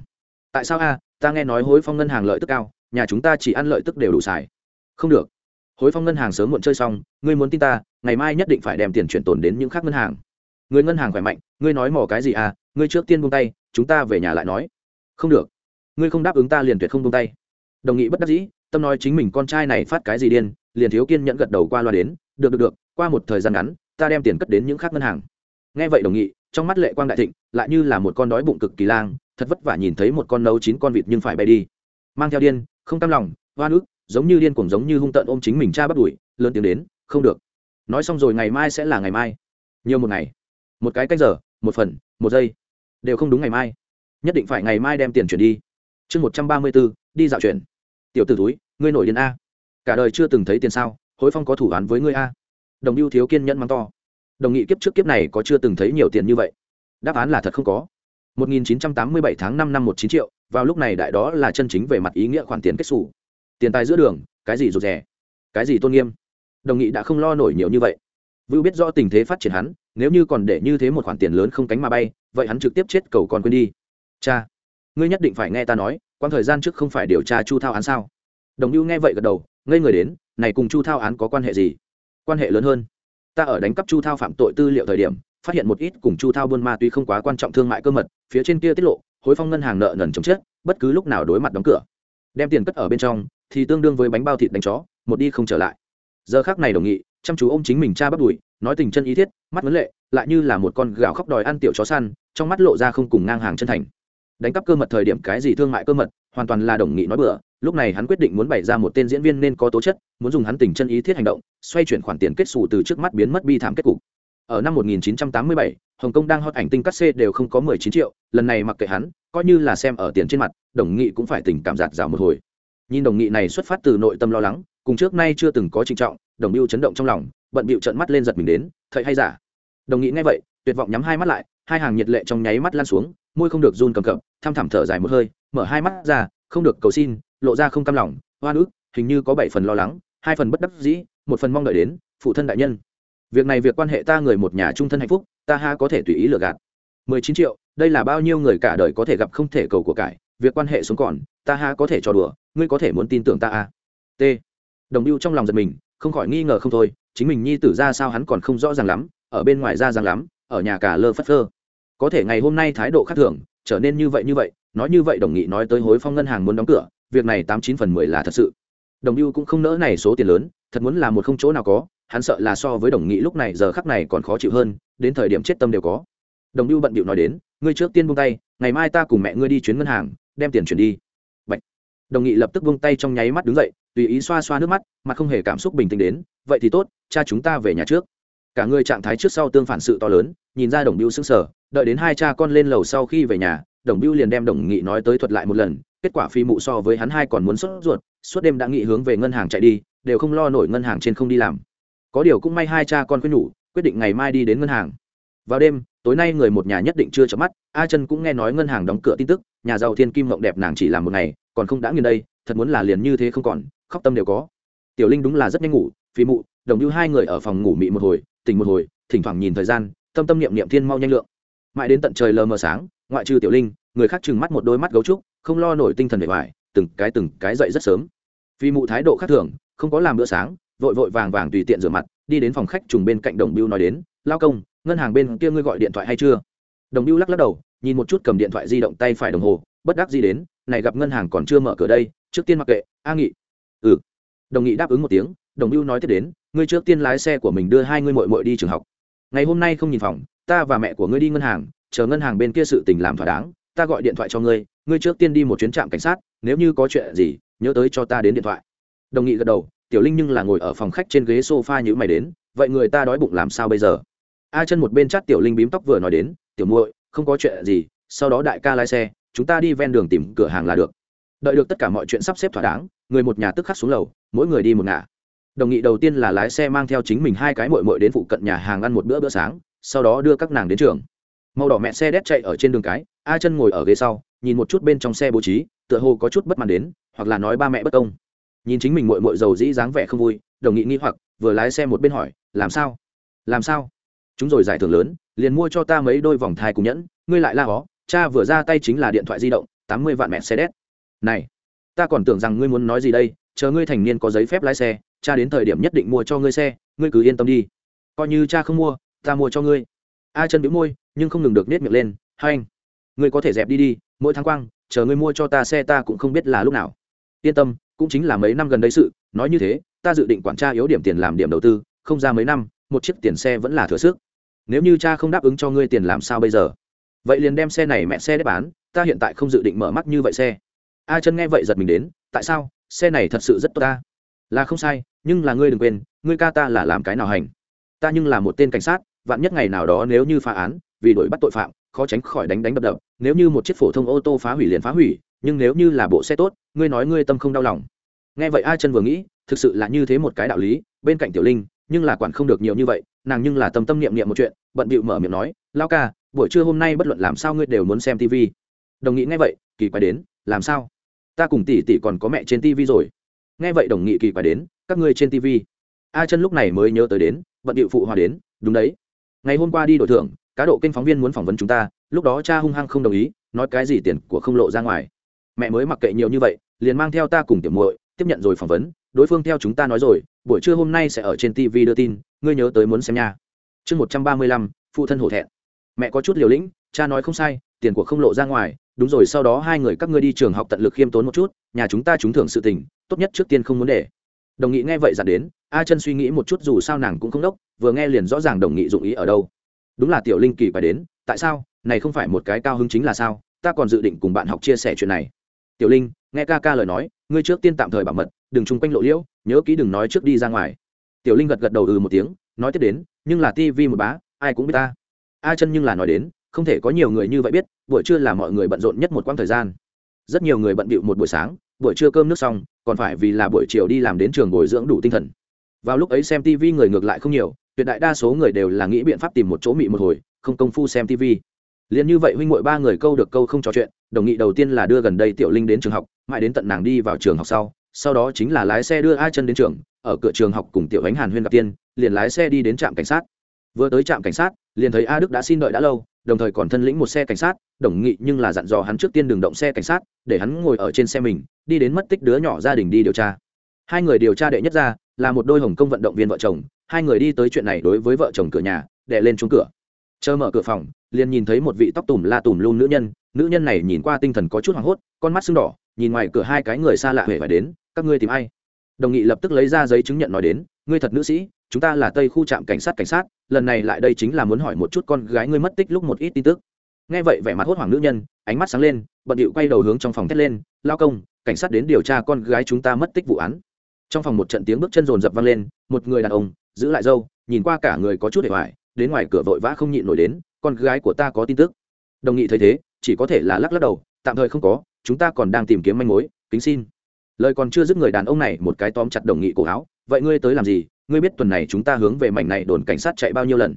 Tại sao a? Ta nghe nói hối phong ngân hàng lợi tức cao, nhà chúng ta chỉ ăn lợi tức đều đủ xài. Không được. Hối phong ngân hàng sớm muộn chơi xong, ngươi muốn tin ta, ngày mai nhất định phải đem tiền chuyển tồn đến những khác ngân hàng. Người ngân hàng khỏe mạnh, ngươi nói mỏ cái gì à ngươi trước tiên buông tay chúng ta về nhà lại nói. Không được. Ngươi không đáp ứng ta liền tuyệt không buông tay. Đồng nghị bất đắc dĩ, tâm nói chính mình con trai này phát cái gì điên, liền thiếu kiên nhẫn gật đầu qua loa đến. Được được được, qua một thời gian ngắn, ta đem tiền cất đến những khác ngân hàng. Nghe vậy đồng nghị, trong mắt lệ quang đại thịnh, lại như là một con đói bụng cực kỳ lang, thật vất vả nhìn thấy một con nấu chín con vịt nhưng phải bay đi. Mang theo điên, không tâm lòng hoa nước giống như điên cuồng giống như hung tợn ôm chính mình cha bắt đuổi, lớn tiếng đến, không được. Nói xong rồi ngày mai sẽ là ngày mai. Nhiều một ngày, một cái cách giờ, một phần, một giây đều không đúng ngày mai. Nhất định phải ngày mai đem tiền chuyển đi. Chương một trăm ba mươi b ố đi dạo chuyển. Tiểu t ử túi ngươi nổi điên a. Cả đời chưa từng thấy tiền sao, hối phong có thủ án với ngươi a. Đồng lưu thiếu kiên nhẫn mắng to. Đồng nghị kiếp trước kiếp này có chưa từng thấy nhiều tiền như vậy. Đáp án là thật không có. 1987 tháng 5 năm 19 triệu, vào lúc này đại đó là chân chính về mặt ý nghĩa khoản tiền kết xù. Tiền tài giữa đường, cái gì rụt rẻ cái gì tôn nghiêm? Đồng nghị đã không lo nổi nhiều như vậy. Vưu biết rõ tình thế phát triển hắn nếu như còn để như thế một khoản tiền lớn không cánh mà bay, vậy hắn trực tiếp chết cầu còn quên đi. Cha, ngươi nhất định phải nghe ta nói, quãng thời gian trước không phải điều tra chu thao án sao? Đồng lưu nghe vậy gật đầu, ngây người đến, này cùng chu thao án có quan hệ gì? Quan hệ lớn hơn. Ta ở đánh cắp chu thao phạm tội tư liệu thời điểm, phát hiện một ít cùng chu thao buôn ma túy không quá quan trọng thương mại cơ mật, phía trên kia tiết lộ, hối phong ngân hàng nợ nần chồng chết, bất cứ lúc nào đối mặt đóng cửa. Đem tiền cất ở bên trong, thì tương đương với bánh bao thịt đánh chó, một đi không trở lại. Giờ khác này đồng nghị, chăm chú ô m chính mình cha bắt đùi, nói tình chân ý thiết mắt vấn lệ lại như là một con gạo khóc đòi ăn tiểu chó săn trong mắt lộ ra không cùng ngang hàng chân thành. Đánh cắp cơ mật thời điểm cái gì thương mại cơ mật hoàn toàn là đồng nghị nói bừa lúc này hắn quyết định muốn bày ra một tên diễn viên nên có tố chất muốn dùng hắn tình chân ý thiết hành động xoay chuyển khoản tiền kết xù từ trước mắt biến mất bi thảm kết cục. Ở năm 1987, hồng kông đang hot ảnh tinh cắt xê đều không có 19 triệu lần này mặc kệ hắn coi như là xem ở tiền trên mặt đồng nghị cũng phải tình cảm giạt rào một hồi. Nhìn đồng nghị này xuất phát từ nội tâm lo lắng cùng trước nay chưa từng có trinh trọng đồng biêu chấn động trong lòng bận bịu trợn mắt lên giật mình đến, thầy hay giả? Đồng nghị nghe vậy, tuyệt vọng nhắm hai mắt lại, hai hàng nhiệt lệ trong nháy mắt lan xuống, môi không được run cầm cập thăm thẳm thở dài một hơi, mở hai mắt ra, không được cầu xin, lộ ra không cam lòng, oan ức, hình như có bảy phần lo lắng, hai phần bất đắc dĩ, một phần mong đợi đến, phụ thân đại nhân. Việc này việc quan hệ ta người một nhà trung thân hạnh phúc, ta ha có thể tùy ý lừa gạt. Mười chín triệu, đây là bao nhiêu người cả đời có thể gặp không thể cầu của cải, việc quan hệ sống còn, ta ha có thể trò đùa, ngươi có thể muốn tin tưởng ta a t. Đồng lưu trong lòng giật mình, không khỏi nghi ngờ không thôi chính mình nhi tử ra sao hắn còn không rõ ràng lắm, ở bên ngoài ra ràng lắm, ở nhà cả lơ phất phơ. Có thể ngày hôm nay thái độ khác thường, trở nên như vậy như vậy, nói như vậy đồng nghị nói tới hối phong ngân hàng muốn đóng cửa, việc này tám chín phần mười là thật sự. Đồng lưu cũng không nỡ này số tiền lớn, thật muốn là một không chỗ nào có, hắn sợ là so với đồng nghị lúc này giờ khắc này còn khó chịu hơn, đến thời điểm chết tâm đều có. Đồng lưu bận bịu nói đến, ngươi trước tiên buông tay, ngày mai ta cùng mẹ ngươi đi chuyến ngân hàng, đem tiền chuyển đi. Bạch. đồng nghị lập tức buông tay trong nháy mắt đứng dậy tùy ý xoa xoa nước mắt, mà không hề cảm xúc bình tĩnh đến, vậy thì tốt, cha chúng ta về nhà trước. Cả người trạng thái trước sau tương phản sự to lớn, nhìn ra đồng biêu sững sờ, đợi đến hai cha con lên lầu sau khi về nhà, đồng biêu liền đem đồng nghị nói tới thuật lại một lần, kết quả phi mụ so với hắn hai còn muốn sốt ruột, suốt đêm đã nghị hướng về ngân hàng chạy đi, đều không lo nổi ngân hàng trên không đi làm. Có điều cũng may hai cha con quyết nhủ, quyết định ngày mai đi đến ngân hàng. Vào đêm, tối nay người một nhà nhất định chưa chợp mắt, a chân cũng nghe nói ngân hàng đóng cửa tin tức, nhà giàu thiên kim mộng đẹp nàng chỉ làm một ngày, còn không đã nghiền đây, thật muốn là liền như thế không còn khóc tâm đều có. Tiểu linh đúng là rất nhanh ngủ phi mụ, đồng như hai người ở phòng ngủ mị một hồi, tỉnh một hồi, thỉnh thoảng nhìn thời gian, tâm tâm niệm niệm thiên mau nhanh lượng. Mãi đến tận trời lờ mờ sáng, ngoại trừ tiểu linh, người khác chừng mắt một đôi mắt gấu trúc, không lo nổi tinh thần để hoài từng cái từng cái dậy rất sớm. Phi mụ thái độ khác thường, không có làm bữa sáng, vội vội vàng vàng tùy tiện rửa mặt, đi đến phòng khách trùng bên cạnh đồng biêu nói đến, lao công, ngân hàng bên kia ngươi gọi điện thoại hay chưa? Đồng biêu lắc lắc đầu, nhìn một chút cầm điện thoại di động tay phải đồng hồ, bất đắc gì đến, này gặp ngân hàng còn chưa mở cửa đây, trước tiên mặc kệ, a nghị ừ. Đồng nghị đáp ứng một tiếng, đồng biêu nói tiếp đến, ngươi trước tiên lái xe của mình đưa hai ngươi mội mội đi trường học. Ngày hôm nay không nhìn phòng, ta và mẹ của ngươi đi ngân hàng, chờ ngân hàng bên kia sự tình làm thỏa đáng, ta gọi điện thoại cho ngươi ngươi trước tiên đi một chuyến trạm cảnh sát, nếu như có chuyện gì, nhớ tới cho ta đến điện thoại. Đồng nghị gật đầu, tiểu linh nhưng là ngồi ở phòng khách trên ghế sofa như mày đến, vậy người ta đói bụng làm sao bây giờ? A chân một bên chát tiểu linh bím tóc vừa nói đến, tiểu muội, không có chuyện gì, sau đó đại ca lái xe, chúng ta đi ven đường tìm cửa hàng là được. Đợi được tất cả mọi chuyện sắp xếp thỏa đáng người một nhà tức khắc xuống lầu, mỗi người đi một ngả. Đồng nghị đầu tiên là lái xe mang theo chính mình hai cái mội mội đến phụ cận nhà hàng ăn một bữa bữa sáng, sau đó đưa các nàng đến trường. Màu đỏ mẹ xe đét chạy ở trên đường cái, a chân ngồi ở ghế sau, nhìn một chút bên trong xe bố trí, tựa hồ có chút bất mãn đến, hoặc là nói ba mẹ bất công. Nhìn chính mình mội mội giàu dĩ dáng vẻ không vui, đồng nghị nghi hoặc, vừa lái xe một bên hỏi, làm sao? Làm sao? Chúng rồi giải thưởng lớn, liền mua cho ta mấy đôi vòng thai cùng nhẫn, ngươi lại la hó, cha vừa ra tay chính là điện thoại di động, tám mươi vạn mẹ xe đét. Này ta còn tưởng rằng ngươi muốn nói gì đây, chờ ngươi thành niên có giấy phép lái xe, cha đến thời điểm nhất định mua cho ngươi xe, ngươi cứ yên tâm đi. Coi như cha không mua, ta mua cho ngươi. A chân bĩu môi, nhưng không ngừng được nết miệng lên, hai anh, ngươi có thể dẹp đi đi, mỗi tháng quang, chờ ngươi mua cho ta xe ta cũng không biết là lúc nào. Yên tâm, cũng chính là mấy năm gần đây sự, nói như thế, ta dự định quản tra yếu điểm tiền làm điểm đầu tư, không ra mấy năm, một chiếc tiền xe vẫn là thừa sức. Nếu như cha không đáp ứng cho ngươi tiền làm sao bây giờ? Vậy liền đem xe này mẹ xe để bán, ta hiện tại không dự định mở mắt như vậy xe a chân nghe vậy giật mình đến, tại sao? Xe này thật sự rất tốt ta. Là không sai, nhưng là ngươi đừng quên, ngươi ca ta là làm cái nào hành? Ta nhưng là một tên cảnh sát, vạn nhất ngày nào đó nếu như phá án, vì đuổi bắt tội phạm, khó tránh khỏi đánh đánh đập đập. Nếu như một chiếc phổ thông ô tô phá hủy liền phá hủy, nhưng nếu như là bộ xe tốt, ngươi nói ngươi tâm không đau lòng. Nghe vậy a chân vừa nghĩ, thực sự là như thế một cái đạo lý, bên cạnh tiểu linh, nhưng là quản không được nhiều như vậy, nàng nhưng là tâm tâm niệm niệm một chuyện, bận bịu mở miệng nói, lao ca, buổi trưa hôm nay bất luận làm sao ngươi đều muốn xem tv đồng nghị nghe vậy, kỳ quái đến, làm sao? Ta cùng tỷ tỷ còn có mẹ trên tivi rồi. Nghe vậy đồng nghị kỳ quái đến các ngươi trên tivi, a chân lúc này mới nhớ tới đến bận điệu phụ hòa đến đúng đấy. Ngày hôm qua đi đổi thưởng cá độ kênh phóng viên muốn phỏng vấn chúng ta lúc đó cha hung hăng không đồng ý nói cái gì tiền của không lộ ra ngoài. Mẹ mới mặc kệ nhiều như vậy liền mang theo ta cùng tiểu muội tiếp nhận rồi phỏng vấn đối phương theo chúng ta nói rồi buổi trưa hôm nay sẽ ở trên tv đưa tin ngươi nhớ tới muốn xem nha. Chương một trăm ba mươi lăm phụ thân hổ thẹn. Mẹ có chút liều lĩnh cha nói không sai tiền của không lộ ra ngoài, đúng rồi, sau đó hai người các ngươi đi trường học tận lực khiêm tốn một chút, nhà chúng ta trúng thưởng sự tình, tốt nhất trước tiên không muốn để. Đồng nghị nghe vậy dặn đến, a chân suy nghĩ một chút dù sao nàng cũng không đốc, vừa nghe liền rõ ràng đồng nghị dụng ý ở đâu. Đúng là tiểu linh kỳ phải đến, tại sao, này không phải một cái cao hứng chính là sao, ta còn dự định cùng bạn học chia sẻ chuyện này. Tiểu linh, nghe ca ca lời nói, ngươi trước tiên tạm thời bảo mật, đừng chung quanh lộ liễu, nhớ kỹ đừng nói trước đi ra ngoài. Tiểu linh gật gật đầu ừ một tiếng, nói tiếp đến, nhưng là tivi một bá, ai cũng biết ta. A chân nhưng là nói đến không thể có nhiều người như vậy biết, buổi trưa là mọi người bận rộn nhất một quãng thời gian. Rất nhiều người bận bịu một buổi sáng, buổi trưa cơm nước xong, còn phải vì là buổi chiều đi làm đến trường bồi dưỡng đủ tinh thần. Vào lúc ấy xem tv người ngược lại không nhiều, tuyệt đại đa số người đều là nghĩ biện pháp tìm một chỗ mị một hồi, không công phu xem tv liền như vậy huynh ngội ba người câu được câu không trò chuyện, đồng nghị đầu tiên là đưa gần đây tiểu linh đến trường học, mãi đến tận nàng đi vào trường học sau sau đó chính là lái xe đưa a chân đến trường, ở cửa trường học cùng tiểu ánh hàn huyên gặp tiên, liền lái xe đi đến trạm cảnh sát. Vừa tới trạm cảnh sát, liền thấy a đức đã xin đợi đã lâu đồng thời còn thân lĩnh một xe cảnh sát, đồng nghị nhưng là dặn dò hắn trước tiên đừng động xe cảnh sát, để hắn ngồi ở trên xe mình, đi đến mất tích đứa nhỏ gia đình đi điều tra. Hai người điều tra đệ nhất ra, là một đôi hồng công vận động viên vợ chồng, hai người đi tới chuyện này đối với vợ chồng cửa nhà đệ lên chung cửa. Chờ mở cửa phòng, liền nhìn thấy một vị tóc tùm la tùm luôn nữ nhân nữ nhân này nhìn qua tinh thần có chút hoảng hốt, con mắt sưng đỏ, nhìn ngoài cửa hai cái người xa lạ huệ phải đến, các ngươi tìm ai? Đồng nghị lập tức lấy ra giấy chứng nhận nói đến, ngươi thật nữ sĩ chúng ta là tây khu trạm cảnh sát cảnh sát, lần này lại đây chính là muốn hỏi một chút con gái ngươi mất tích lúc một ít tin tức. Nghe vậy vẻ mặt hốt hoảng nữ nhân, ánh mắt sáng lên, bận điệu quay đầu hướng trong phòng thét lên, lao công, cảnh sát đến điều tra con gái chúng ta mất tích vụ án. Trong phòng một trận tiếng bước chân rồn rập vang lên, một người đàn ông, giữ lại dâu, nhìn qua cả người có chút để hoài, đến ngoài cửa vội vã không nhịn nổi đến, con gái của ta có tin tức. Đồng nghị thấy thế, chỉ có thể là lắc lắc đầu, tạm thời không có, chúng ta còn đang tìm kiếm manh mối, kính xin. Lời còn chưa dứt người đàn ông này một cái tóm chặt đồng nghị cổ áo, vậy ngươi tới làm gì? Ngươi biết tuần này chúng ta hướng về mảnh này đồn cảnh sát chạy bao nhiêu lần?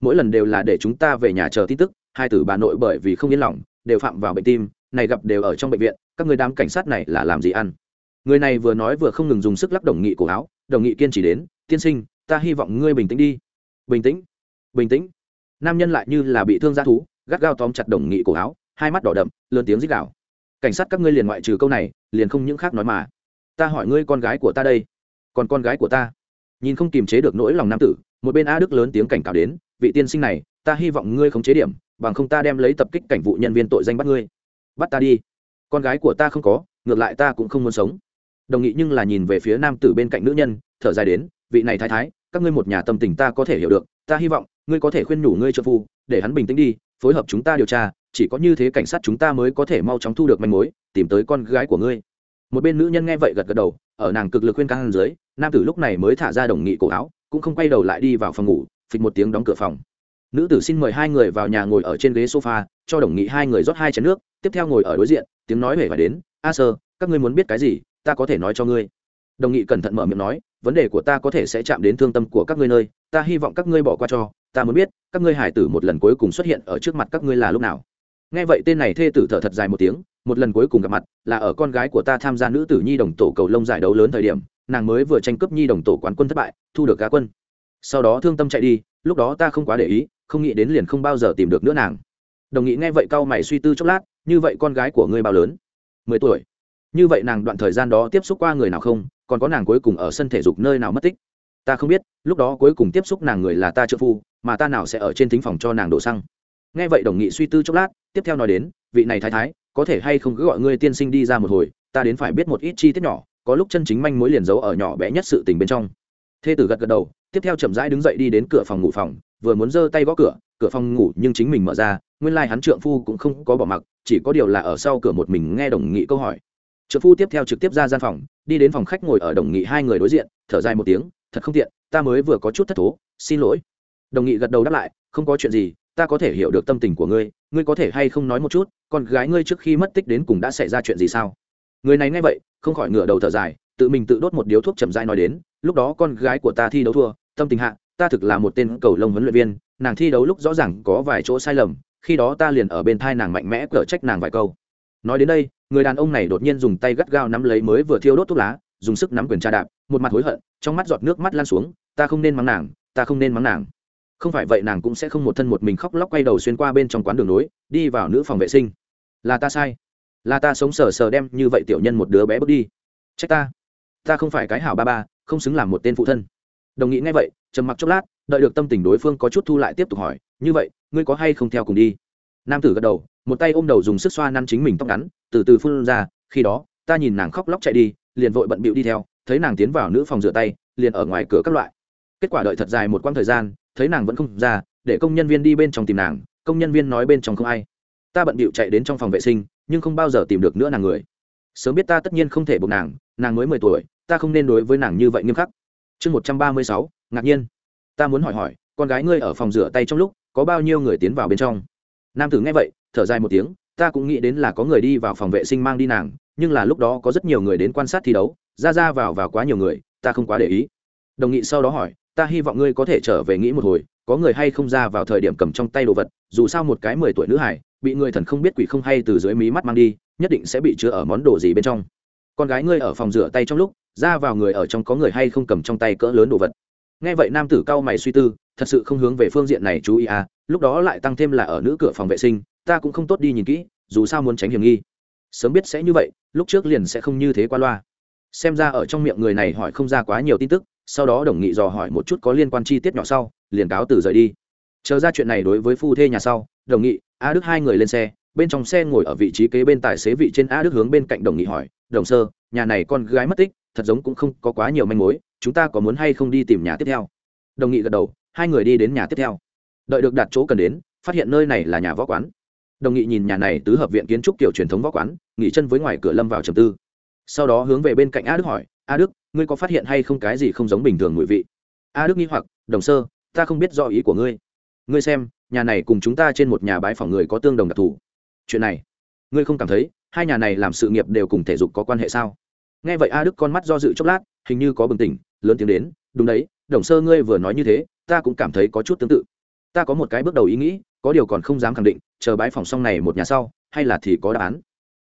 Mỗi lần đều là để chúng ta về nhà chờ tin tức, hai tử bà nội bởi vì không yên lòng, đều phạm vào bệnh tim, này gặp đều ở trong bệnh viện, các người đám cảnh sát này là làm gì ăn? Người này vừa nói vừa không ngừng dùng sức lắc đồng nghị cổ áo, đồng nghị kiên trì đến, tiên sinh, ta hy vọng ngươi bình tĩnh đi. Bình tĩnh? Bình tĩnh? Nam nhân lại như là bị thương g thú, gắt gao tóm chặt đồng nghị cổ áo, hai mắt đỏ đậm, lớn tiếng rít gạo cảnh sát các ngươi liền ngoại trừ câu này, liền không những khác nói mà. Ta hỏi ngươi con gái của ta đây. Còn con gái của ta? Nhìn không kiềm chế được nỗi lòng nam tử, một bên a đức lớn tiếng cảnh cáo đến, vị tiên sinh này, ta hy vọng ngươi không chế điểm, bằng không ta đem lấy tập kích cảnh vụ nhân viên tội danh bắt ngươi. Bắt ta đi. Con gái của ta không có, ngược lại ta cũng không muốn sống. Đồng nghị nhưng là nhìn về phía nam tử bên cạnh nữ nhân, thở dài đến, vị này thái thái, các ngươi một nhà tâm tình ta có thể hiểu được, ta hy vọng, ngươi có thể khuyên nhủ ngươi trợ phu, để hắn bình tĩnh đi, phối hợp chúng ta điều tra, chỉ có như thế cảnh sát chúng ta mới có thể mau chóng thu được manh mối, tìm tới con gái của ngươi. Một bên nữ nhân nghe vậy gật gật đầu ở nàng cực lực khuyên can dưới, nam tử lúc này mới thả ra đồng nghị cổ áo, cũng không quay đầu lại đi vào phòng ngủ, phịch một tiếng đóng cửa phòng. Nữ tử xin mời hai người vào nhà ngồi ở trên ghế sofa, cho đồng nghị hai người rót hai chén nước, tiếp theo ngồi ở đối diện, tiếng nói hề phải đến, a sơ, các ngươi muốn biết cái gì, ta có thể nói cho ngươi. Đồng nghị cẩn thận mở miệng nói, vấn đề của ta có thể sẽ chạm đến thương tâm của các ngươi nơi, ta hy vọng các ngươi bỏ qua cho, ta muốn biết, các ngươi hải tử một lần cuối cùng xuất hiện ở trước mặt các ngươi là lúc nào. Nghe vậy, tên này thê tử thở thật dài một tiếng một lần cuối cùng gặp mặt là ở con gái của ta tham gia nữ tử nhi đồng tổ cầu lông giải đấu lớn thời điểm, nàng mới vừa tranh cướp nhi đồng tổ quán quân thất bại, thu được cá quân. Sau đó thương tâm chạy đi, lúc đó ta không quá để ý, không nghĩ đến liền không bao giờ tìm được nữa nàng. Đồng nghị nghe vậy cau mày suy tư chốc lát, như vậy con gái của ngươi bao lớn? Mười tuổi. Như vậy nàng đoạn thời gian đó tiếp xúc qua người nào không? Còn có nàng cuối cùng ở sân thể dục nơi nào mất tích? Ta không biết, lúc đó cuối cùng tiếp xúc nàng người là ta trợ phu, mà ta nào sẽ ở trên thính phòng cho nàng đổ xăng? Nghe vậy đồng nghị suy tư chốc lát, tiếp theo nói đến, vị này thái thái có thể hay không cứ gọi ngươi tiên sinh đi ra một hồi, ta đến phải biết một ít chi tiết nhỏ, có lúc chân chính manh mối liền giấu ở nhỏ bé nhất sự tình bên trong. Thê tử gật gật đầu, tiếp theo chậm rãi đứng dậy đi đến cửa phòng ngủ phòng, vừa muốn giơ tay gõ cửa cửa phòng ngủ nhưng chính mình mở ra, nguyên lai、like、hắn trượng phu cũng không có bỏ mặc, chỉ có điều là ở sau cửa một mình nghe đồng nghị câu hỏi. Trượng phu tiếp theo trực tiếp ra gian phòng, đi đến phòng khách ngồi ở đồng nghị hai người đối diện, thở dài một tiếng, thật không tiện, ta mới vừa có chút thất thố, xin lỗi. Đồng nghị gật đầu đáp lại, không có chuyện gì, ta có thể hiểu được tâm tình của ngươi ngươi có thể hay không nói một chút? Con gái ngươi trước khi mất tích đến cùng đã xảy ra chuyện gì sao? Người này nghe vậy, không khỏi ngửa đầu thở dài, tự mình tự đốt một điếu thuốc chậm dai nói đến, lúc đó con gái của ta thi đấu thua, tâm tình hạ, ta thực là một tên cầu lông huấn luyện viên, nàng thi đấu lúc rõ ràng có vài chỗ sai lầm, khi đó ta liền ở bên thai nàng mạnh mẽ cở trách nàng vài câu. Nói đến đây, người đàn ông này đột nhiên dùng tay gắt gao nắm lấy mới vừa thiêu đốt thuốc lá, dùng sức nắm quyền tra đạp, một mặt hối hận, trong mắt giọt nước mắt lan xuống, ta không nên mắng nàng, ta không nên mắng nàng không phải vậy nàng cũng sẽ không một thân một mình khóc lóc quay đầu xuyên qua bên trong quán đường nối, đi vào nữ phòng vệ sinh. Là ta sai. Là ta sống sờ sờ đem như vậy tiểu nhân một đứa bé bước đi. Trách ta. Ta không phải cái hảo ba ba, không xứng làm một tên phụ thân. Đồng nghĩ ngay vậy, trầm mặc chốc lát, đợi được tâm tình đối phương có chút thu lại tiếp tục hỏi, như vậy, ngươi có hay không theo cùng đi? Nam tử gật đầu, một tay ôm đầu dùng sức xoa năn chính mình tóc ngắn, từ từ phun ra, khi đó, ta nhìn nàng khóc lóc chạy đi, liền vội bận bịu đi theo, thấy nàng tiến vào nữ phòng rửa tay, liền ở ngoài cửa các loại. Kết quả đợi thật dài một quãng thời gian thấy nàng vẫn không ra, để công nhân viên đi bên trong tìm nàng, công nhân viên nói bên trong không ai. Ta bận bịu chạy đến trong phòng vệ sinh, nhưng không bao giờ tìm được nữa nàng người. Sớm biết ta tất nhiên không thể buộc nàng nàng mới mười tuổi, ta không nên đối với nàng như vậy nghiêm khắc. Chương một trăm ba mươi sáu, ngạc nhiên. Ta muốn hỏi hỏi, con gái ngươi ở phòng rửa tay trong lúc, có bao nhiêu người tiến vào bên trong? Nam tử nghe vậy, thở dài một tiếng, ta cũng nghĩ đến là có người đi vào phòng vệ sinh mang đi nàng, nhưng là lúc đó có rất nhiều người đến quan sát thi đấu, ra ra vào vào quá nhiều người, ta không quá để ý. Đồng nghị sau đó hỏi ta hy vọng ngươi có thể trở về nghĩ một hồi, có người hay không ra vào thời điểm cầm trong tay đồ vật, dù sao một cái mười tuổi nữ hải, bị người thần không biết quỷ không hay từ dưới mí mắt mang đi, nhất định sẽ bị chứa ở món đồ gì bên trong. Con gái ngươi ở phòng rửa tay trong lúc, ra vào người ở trong có người hay không cầm trong tay cỡ lớn đồ vật. Nghe vậy nam tử cao mày suy tư, thật sự không hướng về phương diện này chú ý à lúc đó lại tăng thêm là ở nữ cửa phòng vệ sinh, ta cũng không tốt đi nhìn kỹ, dù sao muốn tránh hiểm nghi. Sớm biết sẽ như vậy, lúc trước liền sẽ không như thế qua loa. Xem ra ở trong miệng người này hỏi không ra quá nhiều tin tức sau đó đồng nghị dò hỏi một chút có liên quan chi tiết nhỏ sau, liền cáo từ rời đi. Chờ ra chuyện này đối với phu thê nhà sau, đồng nghị, a đức hai người lên xe, bên trong xe ngồi ở vị trí kế bên tài xế vị trên a đức hướng bên cạnh đồng nghị hỏi, đồng sơ, nhà này con gái mất tích, thật giống cũng không có quá nhiều manh mối, chúng ta có muốn hay không đi tìm nhà tiếp theo? Đồng nghị gật đầu, hai người đi đến nhà tiếp theo. Đợi được đặt chỗ cần đến, phát hiện nơi này là nhà võ quán. Đồng nghị nhìn nhà này tứ hợp viện kiến trúc kiểu truyền thống võ quán, nghỉ chân với ngoài cửa lâm vào trầm tư. Sau đó hướng về bên cạnh a đức hỏi, a đức ngươi có phát hiện hay không cái gì không giống bình thường mùi vị? A đức nghi hoặc, đồng sơ, ta không biết do ý của ngươi. Ngươi xem, nhà này cùng chúng ta trên một nhà bãi phòng người có tương đồng đặc thù. Chuyện này, ngươi không cảm thấy hai nhà này làm sự nghiệp đều cùng thể dục có quan hệ sao? Nghe vậy a đức con mắt do dự chốc lát, hình như có bừng tỉnh, lớn tiếng đến, đúng đấy, đồng sơ ngươi vừa nói như thế, ta cũng cảm thấy có chút tương tự. Ta có một cái bước đầu ý nghĩ, có điều còn không dám khẳng định, chờ bãi phòng xong này một nhà sau, hay là thì có đáp án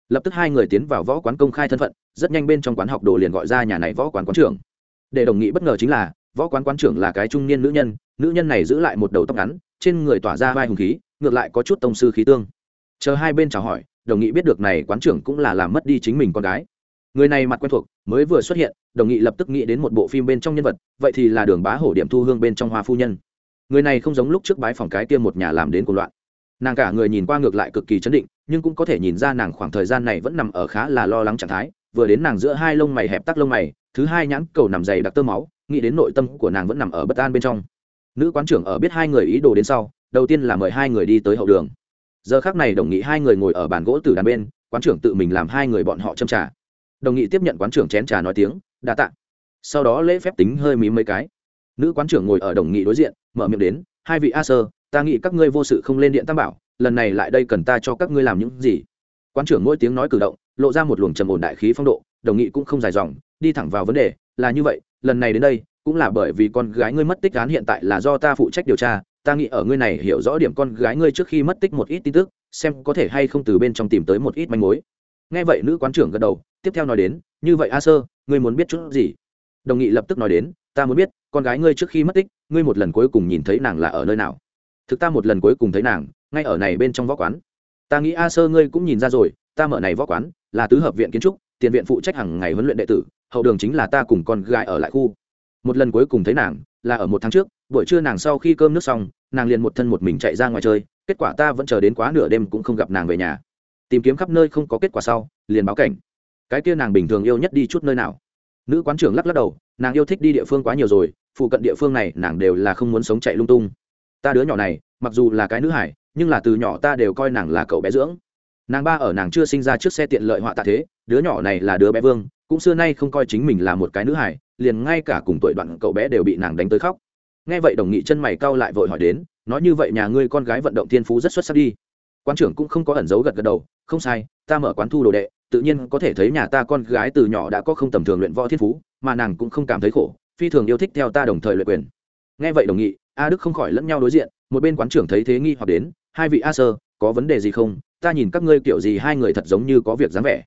lập tức hai người tiến vào võ quán công khai thân phận, rất nhanh bên trong quán học đồ liền gọi ra nhà này võ quán quán trưởng. Để đồng nghị bất ngờ chính là, võ quán quán trưởng là cái trung niên nữ nhân nữ nhân này giữ lại một đầu tóc ngắn, trên người tỏa ra vai hùng khí, ngược lại có chút tông sư khí tương. Chờ hai bên chào hỏi, đồng nghị biết được này quán trưởng cũng là làm mất đi chính mình con gái. Người này mặt quen thuộc, mới vừa xuất hiện, đồng nghị lập tức nghĩ đến một bộ phim bên trong nhân vật, vậy thì là đường bá hổ điểm thu hương bên trong hoa phu nhân. Người này không giống lúc trước bái phòng cái tiêm một nhà làm đến cuộc loạn. Nàng cả người nhìn qua ngược lại cực kỳ chấn định nhưng cũng có thể nhìn ra nàng khoảng thời gian này vẫn nằm ở khá là lo lắng trạng thái, vừa đến nàng giữa hai lông mày hẹp tắc lông mày, thứ hai nhãn cầu nằm dày đặc tơ máu, nghĩ đến nội tâm của nàng vẫn nằm ở bất an bên trong. Nữ quán trưởng ở biết hai người ý đồ đến sau, đầu tiên là mời hai người đi tới hậu đường. Giờ khác này đồng nghị hai người ngồi ở bàn gỗ từ đàn bên, quán trưởng tự mình làm hai người bọn họ châm trà. Đồng nghị tiếp nhận quán trưởng chén trà nói tiếng, đa tạ. Sau đó lễ phép tính hơi mí mấy cái. Nữ quán trưởng ngồi ở đồng nghị đối diện, mở miệng đến, hai vị a sơ, ta nghĩ các ngươi vô sự không lên điện tam bảo lần này lại đây cần ta cho các ngươi làm những gì? Quán trưởng mỗi tiếng nói cử động, lộ ra một luồng trầm ổn đại khí phong độ, đồng nghị cũng không dài dòng, đi thẳng vào vấn đề, là như vậy, lần này đến đây, cũng là bởi vì con gái ngươi mất tích án hiện tại là do ta phụ trách điều tra, ta nghĩ ở ngươi này hiểu rõ điểm con gái ngươi trước khi mất tích một ít tin tức, xem có thể hay không từ bên trong tìm tới một ít manh mối. Nghe vậy nữ quán trưởng gật đầu, tiếp theo nói đến, như vậy a sơ, ngươi muốn biết chút gì? Đồng nghị lập tức nói đến, ta muốn biết, con gái ngươi trước khi mất tích, ngươi một lần cuối cùng nhìn thấy nàng là ở nơi nào? Thực ta một lần cuối cùng thấy nàng ngay ở này bên trong võ quán. Ta nghĩ a sơ ngươi cũng nhìn ra rồi, ta mở này võ quán, là tứ hợp viện kiến trúc, tiền viện phụ trách hàng ngày huấn luyện đệ tử, hậu đường chính là ta cùng con gái ở lại khu. Một lần cuối cùng thấy nàng, là ở một tháng trước, buổi trưa nàng sau khi cơm nước xong, nàng liền một thân một mình chạy ra ngoài chơi, kết quả ta vẫn chờ đến quá nửa đêm cũng không gặp nàng về nhà. Tìm kiếm khắp nơi không có kết quả sau, liền báo cảnh. Cái kia nàng bình thường yêu nhất đi chút nơi nào? Nữ quán trưởng lắc lắc đầu, nàng yêu thích đi địa phương quá nhiều rồi, phụ cận địa phương này nàng đều là không muốn sống chạy lung tung. Ta đứa nhỏ này, mặc dù là cái nữ hải nhưng là từ nhỏ ta đều coi nàng là cậu bé dưỡng. Nàng ba ở nàng chưa sinh ra trước xe tiện lợi họa tạ thế, đứa nhỏ này là đứa bé vương, cũng xưa nay không coi chính mình là một cái nữ hải liền ngay cả cùng tuổi đoạn cậu bé đều bị nàng đánh tới khóc. Nghe vậy đồng nghị chân mày cau lại vội hỏi đến, nói như vậy nhà ngươi con gái vận động thiên phú rất xuất sắc đi. Quan trưởng cũng không có ẩn giấu gật gật đầu, không sai, ta mở quán thu đồ đệ, tự nhiên có thể thấy nhà ta con gái từ nhỏ đã có không tầm thường luyện võ thiên phú, mà nàng cũng không cảm thấy khổ, phi thường yêu thích theo ta đồng thời luyện quyền. Nghe vậy đồng nghị, a đức không khỏi lẫn nhau đối diện, một bên quán trưởng thấy thế nghi hoặc đến hai vị a sơ, có vấn đề gì không? Ta nhìn các ngươi kiểu gì hai người thật giống như có việc dám vẻ.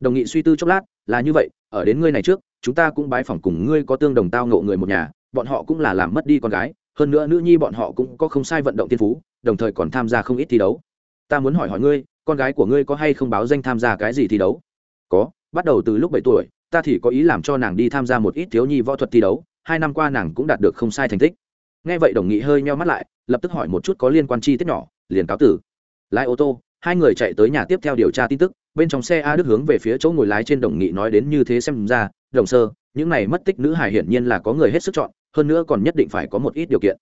Đồng nghị suy tư chốc lát, là như vậy, ở đến ngươi này trước, chúng ta cũng bái phỏng cùng ngươi có tương đồng tao ngộ người một nhà, bọn họ cũng là làm mất đi con gái, hơn nữa nữ nhi bọn họ cũng có không sai vận động tiên phú, đồng thời còn tham gia không ít thi đấu. Ta muốn hỏi hỏi ngươi, con gái của ngươi có hay không báo danh tham gia cái gì thi đấu? Có, bắt đầu từ lúc bảy tuổi, ta thì có ý làm cho nàng đi tham gia một ít thiếu nhi võ thuật thi đấu, hai năm qua nàng cũng đạt được không sai thành tích. Nghe vậy đồng nghị hơi meo mắt lại, lập tức hỏi một chút có liên quan chi tiết nhỏ liền cáo tử. Lái ô tô, hai người chạy tới nhà tiếp theo điều tra tin tức, bên trong xe a đức hướng về phía chỗ ngồi lái trên đồng nghị nói đến như thế xem ra, đồng sơ, những này mất tích nữ hải hiển nhiên là có người hết sức chọn, hơn nữa còn nhất định phải có một ít điều kiện.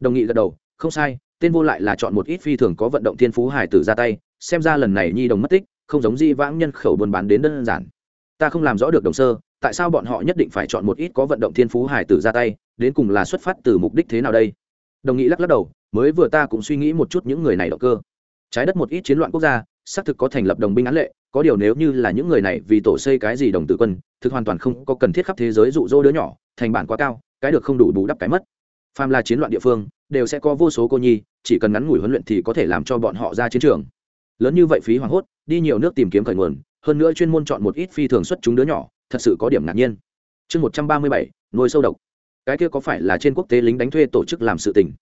Đồng nghị gật đầu, không sai, tên vô lại là chọn một ít phi thường có vận động thiên phú hải tử ra tay, xem ra lần này nhi đồng mất tích, không giống di vãng nhân khẩu buôn bán đến đơn giản. Ta không làm rõ được đồng sơ, tại sao bọn họ nhất định phải chọn một ít có vận động thiên phú hải tử ra tay, đến cùng là xuất phát từ mục đích thế nào đây? Đồng nghị lắc lắc đầu mới vừa ta cũng suy nghĩ một chút những người này động cơ. Trái đất một ít chiến loạn quốc gia, xác thực có thành lập đồng binh án lệ, có điều nếu như là những người này vì tổ xây cái gì đồng tử quân, thực hoàn toàn không có cần thiết khắp thế giới dụ dỗ đứa nhỏ, thành bản quá cao, cái được không đủ bù đắp cái mất. Phàm là chiến loạn địa phương, đều sẽ có vô số cô nhi, chỉ cần ngắn ngủi huấn luyện thì có thể làm cho bọn họ ra chiến trường. Lớn như vậy phí hoảng hốt, đi nhiều nước tìm kiếm khởi nguồn, hơn nữa chuyên môn chọn một ít phi thường xuất chúng đứa nhỏ, thật sự có điểm ngạc nhiên. Chương một trăm ba mươi bảy nuôi sâu độc. Cái kia có phải là trên quốc tế lính đánh thuê tổ chức làm sự tình?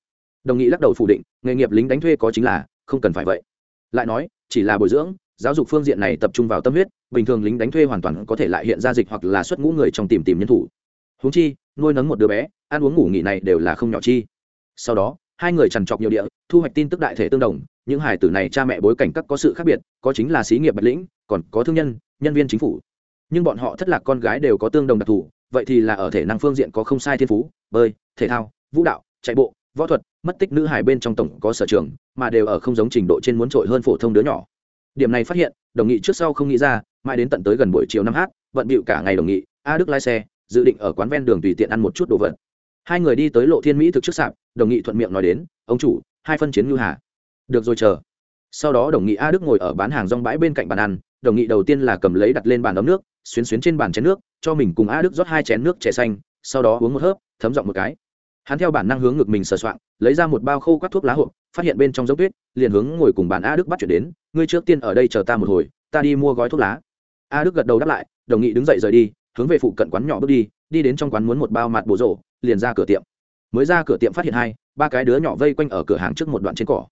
Đồng nghị lắc đầu phủ định, nghề nghiệp lính đánh thuê có chính là, không cần phải vậy. Lại nói, chỉ là bồi dưỡng, giáo dục phương diện này tập trung vào tâm huyết, bình thường lính đánh thuê hoàn toàn có thể lại hiện ra dịch hoặc là xuất ngũ người trong tìm tìm nhân thủ. Huống chi, nuôi nấng một đứa bé, ăn uống ngủ nghỉ này đều là không nhỏ chi. Sau đó, hai người trằn trọc nhiều địa, thu hoạch tin tức đại thể tương đồng, những hải tử này cha mẹ bối cảnh các có sự khác biệt, có chính là xí nghiệp bạch lĩnh, còn có thương nhân nhân viên chính phủ. Nhưng bọn họ thất lạc con gái đều có tương đồng đặc thù, vậy thì là ở thể năng phương diện có không sai thiên phú, bơi, thể thao, vũ đạo, chạy bộ võ thuật, mất tích nữ hải bên trong tổng có sở trường, mà đều ở không giống trình độ trên muốn trội hơn phổ thông đứa nhỏ. Điểm này phát hiện, đồng nghị trước sau không nghĩ ra, mãi đến tận tới gần buổi chiều năm h vận bịu cả ngày đồng nghị, a đức lái xe, dự định ở quán ven đường tùy tiện ăn một chút đồ vật. Hai người đi tới lộ thiên mỹ thực trước sạp, đồng nghị thuận miệng nói đến, ông chủ, hai phân chiến ngư hà. Được rồi chờ. Sau đó đồng nghị a đức ngồi ở bán hàng rong bãi bên cạnh bàn ăn, đồng nghị đầu tiên là cầm lấy đặt lên bàn ấm nước, xuyến xuyến trên bàn chén nước, cho mình cùng a đức rót hai chén nước chè xanh, sau đó uống một hớp, thấm giọng một cái hắn theo bản năng hướng ngực mình sờ soạng, lấy ra một bao khô các thuốc lá hộp, phát hiện bên trong dấu tuyết, liền hướng ngồi cùng bàn a đức bắt chuyển đến, ngươi trước tiên ở đây chờ ta một hồi, ta đi mua gói thuốc lá. A đức gật đầu đáp lại, đồng nghị đứng dậy rời đi, hướng về phụ cận quán nhỏ bước đi đi đến trong quán muốn một bao mặt bổ rổ, liền ra cửa tiệm. Mới ra cửa tiệm phát hiện hai, ba cái đứa nhỏ vây quanh ở cửa hàng trước một đoạn trên cỏ.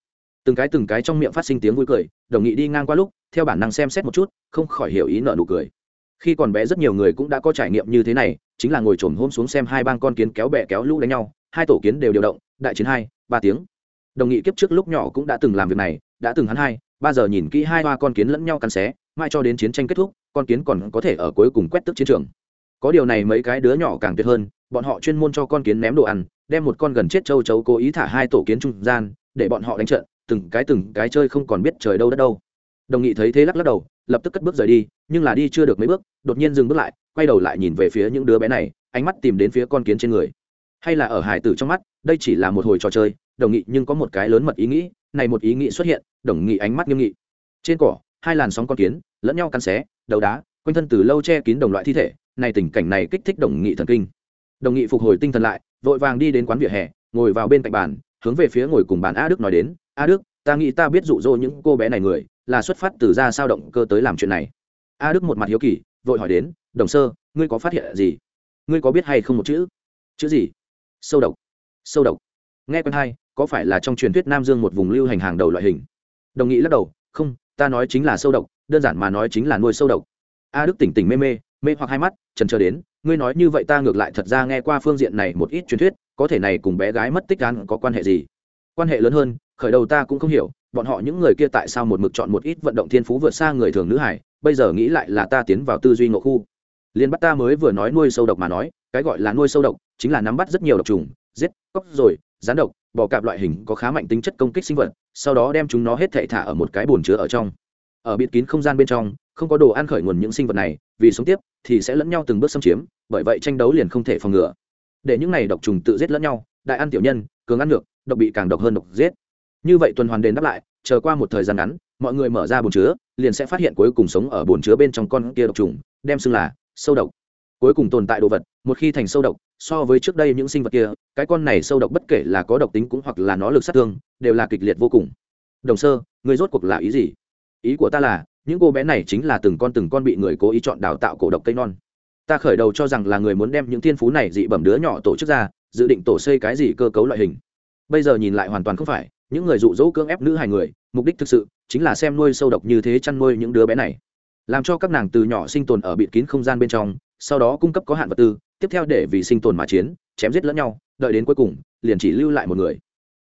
Từng cái từng cái trong miệng phát sinh tiếng vui cười, đồng nghị đi ngang qua lúc, theo bản năng xem xét một chút, không khỏi hiểu ý nợ nụ cười. Khi còn bé rất nhiều người cũng đã có trải nghiệm như thế này, chính là ngồi trồm hôm xuống xem hai bang con kiến kéo bè kéo lũ đánh nhau hai tổ kiến đều điều động, đại chiến hai, ba tiếng. Đồng nghị kiếp trước lúc nhỏ cũng đã từng làm việc này, đã từng hắn hai, ba giờ nhìn kỹ hai ba con kiến lẫn nhau cắn xé mai cho đến chiến tranh kết thúc, con kiến còn có thể ở cuối cùng quét tức chiến trường. Có điều này mấy cái đứa nhỏ càng tuyệt hơn, bọn họ chuyên môn cho con kiến ném đồ ăn, đem một con gần chết châu chấu cố ý thả hai tổ kiến trung gian, để bọn họ đánh trận, từng cái từng cái chơi không còn biết trời đâu đất đâu. Đồng nghị thấy thế lắc lắc đầu, lập tức cất bước rời đi, nhưng là đi chưa được mấy bước, đột nhiên dừng bước lại, quay đầu lại nhìn về phía những đứa bé này, ánh mắt tìm đến phía con kiến trên người hay là ở hải tử trong mắt, đây chỉ là một hồi trò chơi, đồng nghị nhưng có một cái lớn mật ý nghĩ, này một ý nghĩ xuất hiện, đồng nghị ánh mắt nghiêm nghị. Trên cỏ, hai làn sóng con kiến, lẫn nhau cắn xé đầu đá, quanh thân từ lâu che kín đồng loại thi thể, này tình cảnh này kích thích đồng nghị thần kinh. Đồng nghị phục hồi tinh thần lại, vội vàng đi đến quán vỉa hè, ngồi vào bên cạnh bàn, hướng về phía ngồi cùng bàn a đức nói đến, a đức, ta nghĩ ta biết dụ dỗ những cô bé này người, là xuất phát từ ra sao động cơ tới làm chuyện này. A đức một mặt hiếu kỳ, vội hỏi đến, đồng sơ, ngươi có phát hiện gì? Ngươi có biết hay không một chữ? Chữ gì? Sâu độc sâu độc. Nghe quen hay, có phải là trong truyền thuyết nam dương một vùng lưu hành hàng đầu loại hình? Đồng nghị lắc đầu, không, ta nói chính là sâu độc, đơn giản mà nói chính là nuôi sâu độc. A đức tỉnh tỉnh mê mê mê hoặc hai mắt trần chờ đến, ngươi nói như vậy ta ngược lại thật ra nghe qua phương diện này một ít truyền thuyết, có thể này cùng bé gái mất tích gan có quan hệ gì? Quan hệ lớn hơn, khởi đầu ta cũng không hiểu, bọn họ những người kia tại sao một mực chọn một ít vận động thiên phú vượt xa người thường nữ hải, bây giờ nghĩ lại là ta tiến vào tư duy ngộ khu liên bắt ta mới vừa nói nuôi sâu độc mà nói, cái gọi là nuôi sâu độc chính là nắm bắt rất nhiều độc trùng, giết, cóc rồi, rán độc, bò cạp loại hình có khá mạnh tính chất công kích sinh vật, sau đó đem chúng nó hết thảy thả ở một cái bồn chứa ở trong. Ở bịt kín không gian bên trong, không có đồ ăn khởi nguồn những sinh vật này, vì sống tiếp thì sẽ lẫn nhau từng bước xâm chiếm, bởi vậy tranh đấu liền không thể phòng ngừa. Để những này độc trùng tự giết lẫn nhau, đại ăn tiểu nhân, cường ăn ngược, độc bị càng độc hơn độc giết. Như vậy tuần hoàn đền đáp lại, chờ qua một thời gian ngắn, mọi người mở ra bồn chứa, liền sẽ phát hiện cuối cùng sống ở bồn chứa bên trong con kia độc trùng, đem xưng là sâu độc. Cuối cùng tồn tại đồ vật, một khi thành sâu độc, so với trước đây những sinh vật kia, cái con này sâu độc bất kể là có độc tính cũng hoặc là nó lực sát thương, đều là kịch liệt vô cùng. Đồng sơ người rốt cuộc là ý gì? Ý của ta là, những cô bé này chính là từng con từng con bị người cố ý chọn đào tạo cổ độc cây non. Ta khởi đầu cho rằng là người muốn đem những thiên phú này dị bẩm đứa nhỏ tổ chức ra, dự định tổ xây cái gì cơ cấu loại hình. Bây giờ nhìn lại hoàn toàn không phải, những người dụ dỗ cưỡng ép nữ hài người, mục đích thực sự, chính là xem nuôi sâu độc như thế chăn nuôi những đứa bé này làm cho các nàng từ nhỏ sinh tồn ở bịt kín không gian bên trong, sau đó cung cấp có hạn vật tư, tiếp theo để vì sinh tồn mà chiến, chém giết lẫn nhau, đợi đến cuối cùng, liền chỉ lưu lại một người.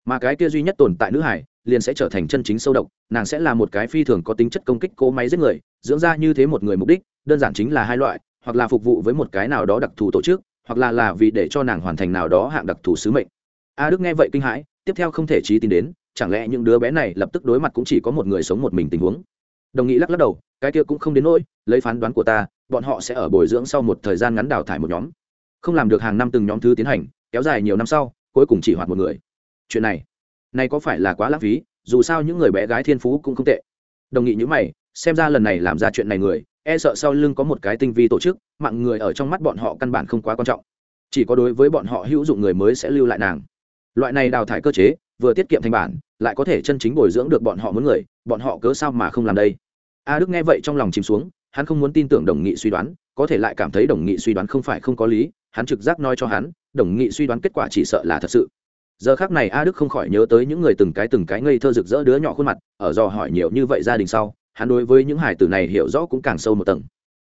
Mà cái kia duy nhất tồn tại nữ hải, liền sẽ trở thành chân chính sâu độc, nàng sẽ là một cái phi thường có tính chất công kích cố máy giết người, dưỡng ra như thế một người mục đích, đơn giản chính là hai loại, hoặc là phục vụ với một cái nào đó đặc thù tổ chức, hoặc là là vì để cho nàng hoàn thành nào đó hạng đặc thù sứ mệnh. A đức nghe vậy kinh hãi, tiếp theo không thể trí tin đến, chẳng lẽ những đứa bé này lập tức đối mặt cũng chỉ có một người sống một mình tình huống? Đồng nghị lắc lắc đầu cái kia cũng không đến nỗi, lấy phán đoán của ta, bọn họ sẽ ở bồi dưỡng sau một thời gian ngắn đào thải một nhóm. Không làm được hàng năm từng nhóm thứ tiến hành, kéo dài nhiều năm sau, cuối cùng chỉ hoạt một người. Chuyện này này có phải là quá lãng phí, dù sao những người bé gái thiên phú cũng không tệ. Đồng nghị như mày, xem ra lần này làm ra chuyện này người e sợ sau lưng có một cái tinh vi tổ chức, mạng người ở trong mắt bọn họ căn bản không quá quan trọng. Chỉ có đối với bọn họ hữu dụng người mới sẽ lưu lại nàng. Loại này đào thải cơ chế, vừa tiết kiệm thành bản, lại có thể chân chính bồi dưỡng được bọn họ muốn người, bọn họ cớ sao mà không làm đây? A đức nghe vậy trong lòng chìm xuống, hắn không muốn tin tưởng đồng nghị suy đoán, có thể lại cảm thấy đồng nghị suy đoán không phải không có lý, hắn trực giác nói cho hắn, đồng nghị suy đoán kết quả chỉ sợ là thật sự. Giờ khác này a đức không khỏi nhớ tới những người từng cái từng cái ngây thơ rực rỡ đứa nhỏ khuôn mặt, ở do hỏi nhiều như vậy gia đình sau, hắn đối với những hải tử này hiểu rõ cũng càng sâu một tầng.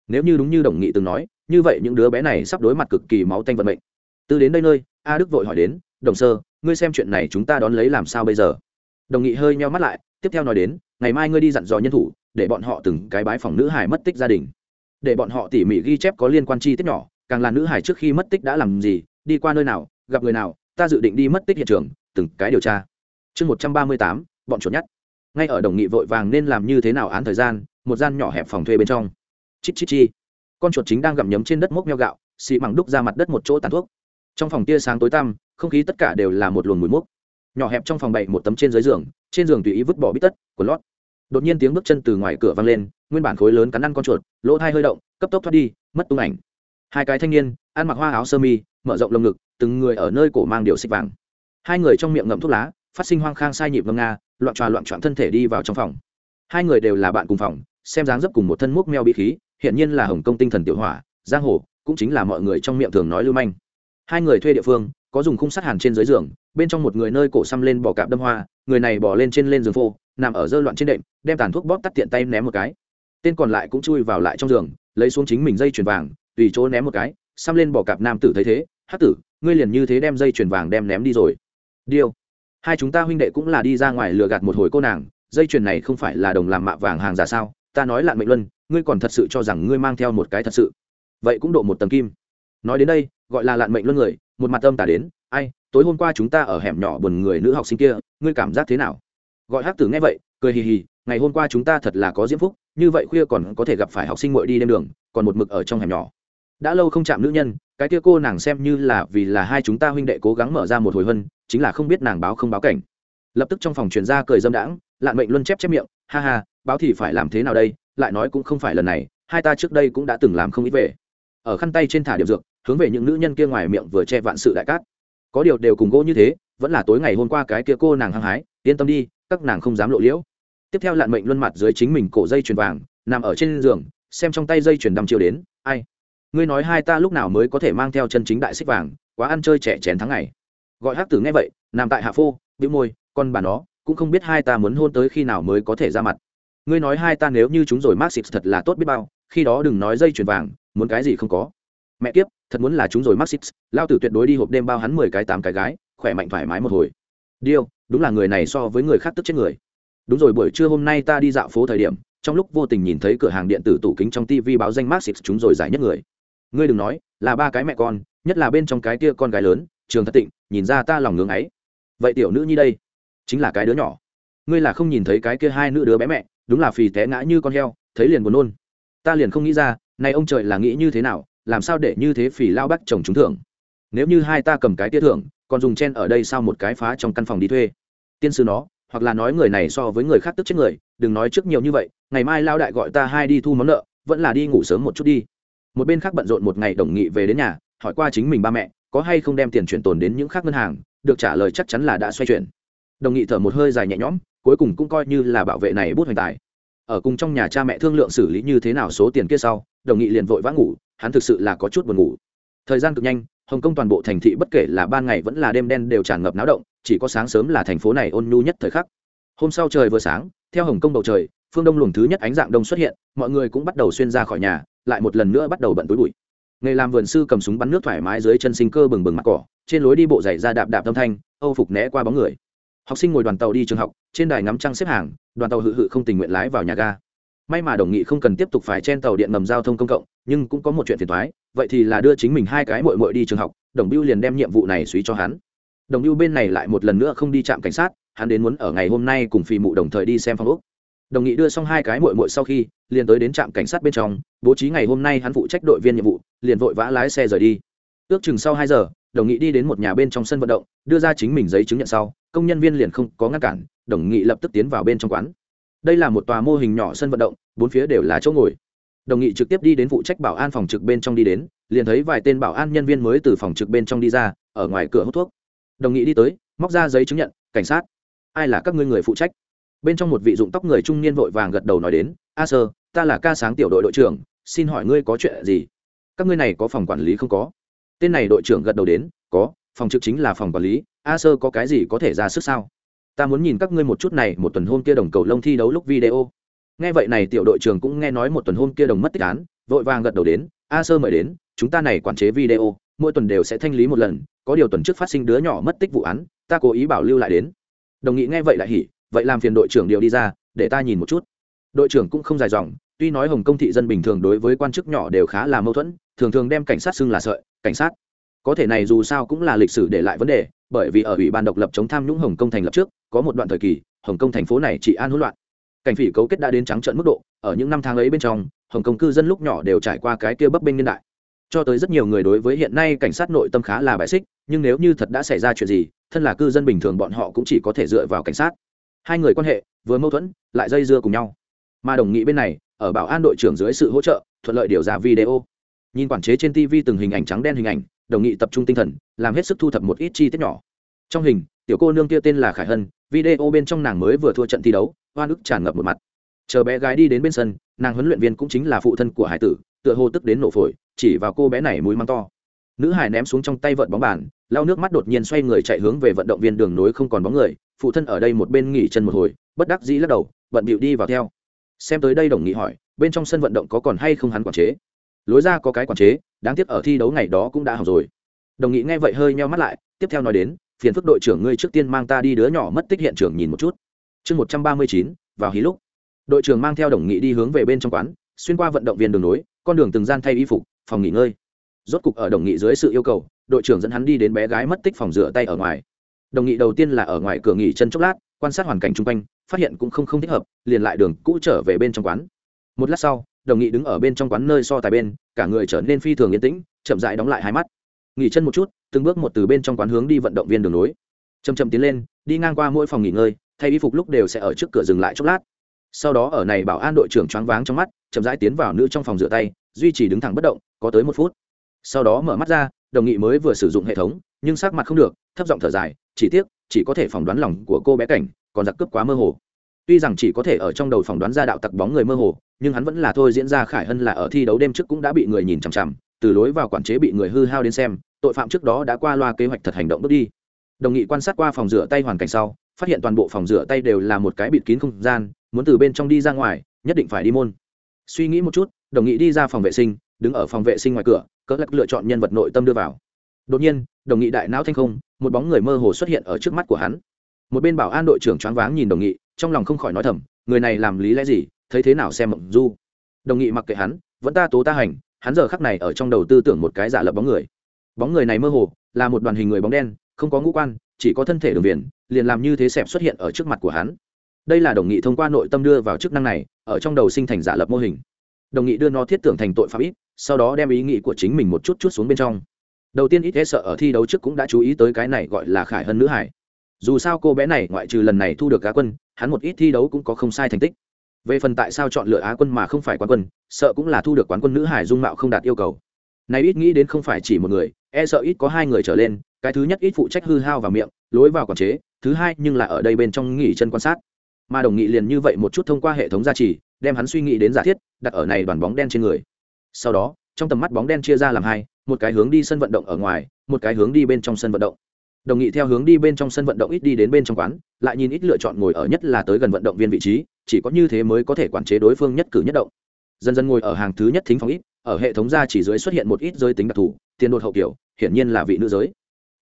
Nếu như đúng như đồng nghị từng nói, như vậy những đứa bé này sắp đối mặt cực kỳ máu tanh vận mệnh. Từ đến đây nơi, a đức vội hỏi đến, đồng sơ, ngươi xem chuyện này chúng ta đón lấy làm sao bây giờ? Đồng nghị hơi meo mắt lại tiếp theo nói đến, ngày mai ngươi đi dặn dò nhân thủ, để bọn họ từng cái bái phòng nữ hải mất tích gia đình. Để bọn họ tỉ mỉ ghi chép có liên quan chi tiết nhỏ, càng là nữ hải trước khi mất tích đã làm gì, đi qua nơi nào, gặp người nào, ta dự định đi mất tích hiện trường, từng cái điều tra. Chương một trăm ba mươi tám, bọn chuột nhất ngay ở đồng nghị vội vàng nên làm như thế nào án thời gian, một gian nhỏ hẹp phòng thuê bên trong. Chít chít chi. Con chuột chính đang gặm nhấm trên đất mốc meo gạo xị mẳng đúc ra mặt đất một chỗ tàn thuốc. Trong phòng tia sáng tối tăm, không khí tất cả đều là một luồng mùi mốc nhỏ hẹp trong phòng bậy một tấm trên dưới giường, trên giường tùy ý vứt bỏ bít tất, quần lót. Đột nhiên tiếng bước chân từ ngoài cửa vang lên, nguyên bản khối lớn cắn ăn con chuột, lỗ thai hơi động, cấp tốc thoát đi, mất tung ảnh. Hai cái thanh niên, ăn mặc hoa áo sơ mi, mở rộng lồng ngực, từng người ở nơi cổ mang điều xích vàng. Hai người trong miệng ngậm thuốc lá, phát sinh hoang khang sai nhịp ngâm nga, loạn tròa loạn trọn thân thể đi vào trong phòng. Hai người đều là bạn cùng phòng, xem dáng dấp cùng một thân múc meo bị khí hiện nhiên là hồng công tinh thần tiểu hỏa, giang hồ, cũng chính là mọi người trong miệng thường nói lưu manh. Hai người thuê địa phương có dùng khung sắt hàn trên dưới giường, bên trong một người nơi cổ xăm lên bỏ cạp đâm hoa, người này bỏ lên trên lên giường phô, nằm ở dơ loạn trên đệm, đem tàn thuốc bóp tắt tiện tay ném một cái. Tên còn lại cũng chui vào lại trong giường, lấy xuống chính mình dây chuyền vàng, tùy chỗ ném một cái, xăm lên bỏ cạp nam tử thấy thế hát tử, ngươi liền như thế đem dây chuyền vàng đem ném đi rồi. Điêu. Hai chúng ta huynh đệ cũng là đi ra ngoài lừa gạt một hồi cô nàng, dây chuyền này không phải là đồng làm mạ vàng hàng giả sao? Ta nói lạn mệnh luân, ngươi còn thật sự cho rằng ngươi mang theo một cái thật sự. Vậy cũng độ một tầng kim. Nói đến đây gọi là lạn mệnh luân người, một mặt âm tả đến, ai, tối hôm qua chúng ta ở hẻm nhỏ buồn người nữ học sinh kia, ngươi cảm giác thế nào? Gọi hắc tử nghe vậy, cười hì hì, ngày hôm qua chúng ta thật là có diễm phúc, như vậy khuya còn có thể gặp phải học sinh muội đi đêm đường, còn một mực ở trong hẻm nhỏ. Đã lâu không chạm nữ nhân, cái kia cô nàng xem như là vì là hai chúng ta huynh đệ cố gắng mở ra một hồi hơn chính là không biết nàng báo không báo cảnh. Lập tức trong phòng truyền ra cười dâm đãng, lạn mệnh luân chép chép miệng, ha ha, báo thì phải làm thế nào đây, lại nói cũng không phải lần này, hai ta trước đây cũng đã từng làm không ít về. Ở khăn tay trên thả điểm dược hướng về những nữ nhân kia ngoài miệng vừa che vạn sự đại cát. Có điều đều cùng gỗ như thế, vẫn là tối ngày hôm qua cái kia cô nàng hăng hái, yên tâm đi, các nàng không dám lộ liễu. Tiếp theo lạn mệnh luân mặt dưới chính mình cổ dây chuyền vàng, nằm ở trên giường, xem trong tay dây chuyền đăm chiều đến, ai? Ngươi nói hai ta lúc nào mới có thể mang theo chân chính đại xích vàng, quá ăn chơi trẻ chén tháng ngày. Gọi hắc tử nghe vậy, nằm tại hạ phô bị môi, con bà nó, cũng không biết hai ta muốn hôn tới khi nào mới có thể ra mặt. Ngươi nói hai ta nếu như chúng rồi mắc xịt thật là tốt biết bao, khi đó đừng nói dây chuyền vàng, muốn cái gì không có mẹ kiếp thật muốn là chúng rồi Maxis, lao tử tuyệt đối đi hộp đêm bao hắn mười cái tám cái gái khỏe mạnh thoải mái một hồi. Điêu đúng là người này so với người khác tức chết người. Đúng rồi buổi trưa hôm nay ta đi dạo phố thời điểm trong lúc vô tình nhìn thấy cửa hàng điện tử tủ kính trong tv báo danh Maxis, chúng rồi giải nhất người. Ngươi đừng nói là ba cái mẹ con nhất là bên trong cái kia con gái lớn trường thất tịnh nhìn ra ta lòng ngưỡng ấy. Vậy tiểu nữ nhi đây chính là cái đứa nhỏ. Ngươi là không nhìn thấy cái kia hai nữ đứa bé mẹ đúng là phì té ngã như con heo thấy liền buồn nôn. Ta liền không nghĩ ra nay ông trời là nghĩ như thế nào làm sao để như thế phỉ lao bắt chồng chúng thưởng? Nếu như hai ta cầm cái tia thưởng, còn dùng chen ở đây sao một cái phá trong căn phòng đi thuê? Tiên sư nó, hoặc là nói người này so với người khác tức chết người, đừng nói trước nhiều như vậy, ngày mai lao đại gọi ta hai đi thu món nợ, vẫn là đi ngủ sớm một chút đi. Một bên khác bận rộn một ngày đồng nghị về đến nhà, hỏi qua chính mình ba mẹ, có hay không đem tiền chuyển tồn đến những khác ngân hàng, được trả lời chắc chắn là đã xoay chuyển. Đồng nghị thở một hơi dài nhẹ nhõm, cuối cùng cũng coi như là bảo vệ này bút hoành tài. Ở cùng trong nhà cha mẹ thương lượng xử lý như thế nào số tiền kia sau, đồng nghị liền vội vã ngủ hắn thực sự là có chút buồn ngủ. Thời gian cực nhanh, hồng kông toàn bộ thành thị bất kể là ban ngày vẫn là đêm đen đều tràn ngập náo động, chỉ có sáng sớm là thành phố này ôn nhu nhất thời khắc. Hôm sau trời vừa sáng, theo hồng kông bầu trời, phương đông luồng thứ nhất ánh dạng đông xuất hiện, mọi người cũng bắt đầu xuyên ra khỏi nhà, lại một lần nữa bắt đầu bận túi bụi. Nghề làm vườn sư cầm súng bắn nước thoải mái dưới chân sinh cơ bừng bừng mặt cỏ, trên lối đi bộ dày ra đạp đạp âm thanh, âu phục né qua bóng người. Học sinh ngồi đoàn tàu đi trường học, trên đài ngắm trăng xếp hàng, đoàn tàu hự hự không tình nguyện lái vào nhà ga. May mà đồng nghị không cần tiếp tục phải chen tàu điện ngầm giao thông công cộng nhưng cũng có một chuyện phiền thoái, vậy thì là đưa chính mình hai cái mội mội đi trường học, đồng biêu liền đem nhiệm vụ này suý cho hắn. Đồng biêu bên này lại một lần nữa không đi trạm cảnh sát, hắn đến muốn ở ngày hôm nay cùng phi mụ đồng thời đi xem phong úc đồng nghị đưa xong hai cái mội mội sau khi, liền tới đến trạm cảnh sát bên trong, bố trí ngày hôm nay hắn phụ trách đội viên nhiệm vụ, liền vội vã lái xe rời đi. Ước chừng sau hai giờ, đồng nghị đi đến một nhà bên trong sân vận động, đưa ra chính mình giấy chứng nhận sau, công nhân viên liền không có ngăn cản, đồng nghị lập tức tiến vào bên trong quán. Đây là một tòa mô hình nhỏ sân vận động, bốn phía đều là chỗ ngồi đồng nghị trực tiếp đi đến phụ trách bảo an phòng trực bên trong đi đến, liền thấy vài tên bảo an nhân viên mới từ phòng trực bên trong đi ra, ở ngoài cửa hút thuốc. Đồng nghị đi tới, móc ra giấy chứng nhận, cảnh sát, ai là các ngươi người phụ trách? Bên trong một vị dụng tóc người trung niên vội vàng gật đầu nói đến, a sơ, ta là ca sáng tiểu đội đội trưởng, xin hỏi ngươi có chuyện gì? Các ngươi này có phòng quản lý không có? Tên này đội trưởng gật đầu đến, có, phòng trực chính là phòng quản lý, a sơ có cái gì có thể ra sức sao? Ta muốn nhìn các ngươi một chút này, một tuần hôm kia đồng cầu lông thi đấu lúc video nghe vậy này tiểu đội trưởng cũng nghe nói một tuần hôm kia đồng mất tích án, vội vàng gật đầu đến, a sơ mời đến, chúng ta này quản chế video, mỗi tuần đều sẽ thanh lý một lần, có điều tuần trước phát sinh đứa nhỏ mất tích vụ án, ta cố ý bảo lưu lại đến. Đồng nghị nghe vậy lại hỉ, vậy làm phiền đội trưởng điều đi ra, để ta nhìn một chút. Đội trưởng cũng không dài dòng, tuy nói hồng công thị dân bình thường đối với quan chức nhỏ đều khá là mâu thuẫn, thường thường đem cảnh sát xưng là sợi, cảnh sát. Có thể này dù sao cũng là lịch sử để lại vấn đề, bởi vì ở ủy ban độc lập chống tham nhũng hồng công thành lập trước, có một đoạn thời kỳ, hồng công thành phố này chỉ an hỗn loạn cảnh phỉ cấu kết đã đến trắng trận mức độ, ở những năm tháng ấy bên trong, hồng kông cư dân lúc nhỏ đều trải qua cái kia bấp bênh niên đại. Cho tới rất nhiều người đối với hiện nay cảnh sát nội tâm khá là bài xích, nhưng nếu như thật đã xảy ra chuyện gì, thân là cư dân bình thường bọn họ cũng chỉ có thể dựa vào cảnh sát. Hai người quan hệ, vừa mâu thuẫn, lại dây dưa cùng nhau. Mà đồng nghị bên này, ở bảo an đội trưởng dưới sự hỗ trợ, thuận lợi điều ra video. Nhìn quản chế trên tv từng hình ảnh trắng đen hình ảnh, đồng nghị tập trung tinh thần, làm hết sức thu thập một ít chi tiết nhỏ trong hình, tiểu cô nương kia tên là khải hân, video bên trong nàng mới vừa thua trận thi đấu, hoa nước tràn ngập một mặt. Chờ bé gái đi đến bên sân, nàng huấn luyện viên cũng chính là phụ thân của hải tử, tựa hồ tức đến nổ phổi, chỉ vào cô bé này mũi măng to. Nữ hải ném xuống trong tay vợt bóng bàn, lau nước mắt đột nhiên xoay người chạy hướng về vận động viên đường nối không còn bóng người, phụ thân ở đây một bên nghỉ chân một hồi, bất đắc dĩ lắc đầu bận bịu đi vào theo. Xem tới đây đồng nghị hỏi, bên trong sân vận động có còn hay không hắn quản chế? Lối ra có cái quản chế, đáng tiếc ở thi đấu ngày đó cũng đã học rồi. Đồng nghị nghe vậy hơi meo mắt lại, tiếp theo nói đến phiền phức đội trưởng ngươi trước tiên mang ta đi đứa nhỏ mất tích hiện trường nhìn một chút. Chương một trăm ba mươi chín, vào hí lúc. Đội trưởng mang theo đồng nghị đi hướng về bên trong quán, xuyên qua vận động viên đường nối, con đường từng gian thay y phục, phòng nghỉ ngơi. Rốt cục ở đồng nghị dưới sự yêu cầu, đội trưởng dẫn hắn đi đến bé gái mất tích phòng rửa tay ở ngoài. Đồng nghị đầu tiên là ở ngoài cửa nghỉ chân chốc lát, quan sát hoàn cảnh chung quanh, phát hiện cũng không không thích hợp, liền lại đường cũ trở về bên trong quán. Một lát sau, đồng nghị đứng ở bên trong quán nơi so tài bên, cả người trở nên phi thường yên tĩnh, chậm rãi đóng lại hai mắt nghỉ chân một chút, từng bước một từ bên trong quán hướng đi vận động viên đường nối chầm chậm tiến lên, đi ngang qua mỗi phòng nghỉ ngơi, thay y phục lúc đều sẽ ở trước cửa dừng lại chốc lát. Sau đó ở này bảo an đội trưởng choáng váng trong mắt, chậm rãi tiến vào nữ trong phòng rửa tay, duy trì đứng thẳng bất động, có tới một phút. Sau đó mở mắt ra, đồng nghị mới vừa sử dụng hệ thống, nhưng sắc mặt không được, thấp giọng thở dài, chỉ tiếc, chỉ có thể phỏng đoán lòng của cô bé cảnh, còn giặc cướp quá mơ hồ. Tuy rằng chỉ có thể ở trong đầu phỏng đoán ra đạo tặc bóng người mơ hồ, nhưng hắn vẫn là thôi diễn ra khải hân là ở thi đấu đêm trước cũng đã bị người nhìn chằm chằm, từ lối vào quản chế bị người hư hao đến xem tội phạm trước đó đã qua loa kế hoạch thật hành động bước đi. Đồng nghị quan sát qua phòng rửa tay hoàn cảnh sau, phát hiện toàn bộ phòng rửa tay đều là một cái bịt kín không gian, muốn từ bên trong đi ra ngoài, nhất định phải đi môn. Suy nghĩ một chút, đồng nghị đi ra phòng vệ sinh, đứng ở phòng vệ sinh ngoài cửa cỡ lắc lựa chọn nhân vật nội tâm đưa vào. Đột nhiên, đồng nghị đại não thanh không, một bóng người mơ hồ xuất hiện ở trước mắt của hắn. Một bên bảo an đội trưởng choáng váng nhìn đồng nghị, trong lòng không khỏi nói thầm, người này làm lý lẽ gì, thấy thế nào xem mộng du. Đồng nghị mặc kệ hắn, vẫn ta tố ta hành, hắn giờ khắc này ở trong đầu tư tưởng một cái giả lập bóng người bóng người này mơ hồ, là một đoàn hình người bóng đen, không có ngũ quan, chỉ có thân thể đường viền, liền làm như thế xẹp xuất hiện ở trước mặt của hắn. Đây là đồng nghị thông qua nội tâm đưa vào chức năng này, ở trong đầu sinh thành giả lập mô hình. Đồng nghị đưa nó thiết tưởng thành tội phạm ít, sau đó đem ý nghĩ của chính mình một chút chút xuống bên trong. Đầu tiên ít e sợ ở thi đấu trước cũng đã chú ý tới cái này gọi là khải hân nữ hải. Dù sao cô bé này ngoại trừ lần này thu được cá quân, hắn một ít thi đấu cũng có không sai thành tích. Về phần tại sao chọn lựa á quân mà không phải quán quân, sợ cũng là thu được quán quân nữ hải dung mạo không đạt yêu cầu. Này ít nghĩ đến không phải chỉ một người e sợ ít có hai người trở lên, cái thứ nhất ít phụ trách hư hao vào miệng, lối vào quản chế, thứ hai nhưng là ở đây bên trong nghỉ chân quan sát. Mà đồng nghị liền như vậy một chút thông qua hệ thống gia trì, đem hắn suy nghĩ đến giả thiết, đặt ở này đoàn bóng đen trên người. Sau đó, trong tầm mắt bóng đen chia ra làm hai, một cái hướng đi sân vận động ở ngoài, một cái hướng đi bên trong sân vận động. Đồng nghị theo hướng đi bên trong sân vận động ít đi đến bên trong quán, lại nhìn ít lựa chọn ngồi ở nhất là tới gần vận động viên vị trí, chỉ có như thế mới có thể quản chế đối phương nhất cử nhất động. Dần dần ngồi ở hàng thứ nhất thính phòng ít ở hệ thống gia chỉ dưới xuất hiện một ít giới tính đặc thù, tiền đột hậu kiểu, hiển nhiên là vị nữ giới.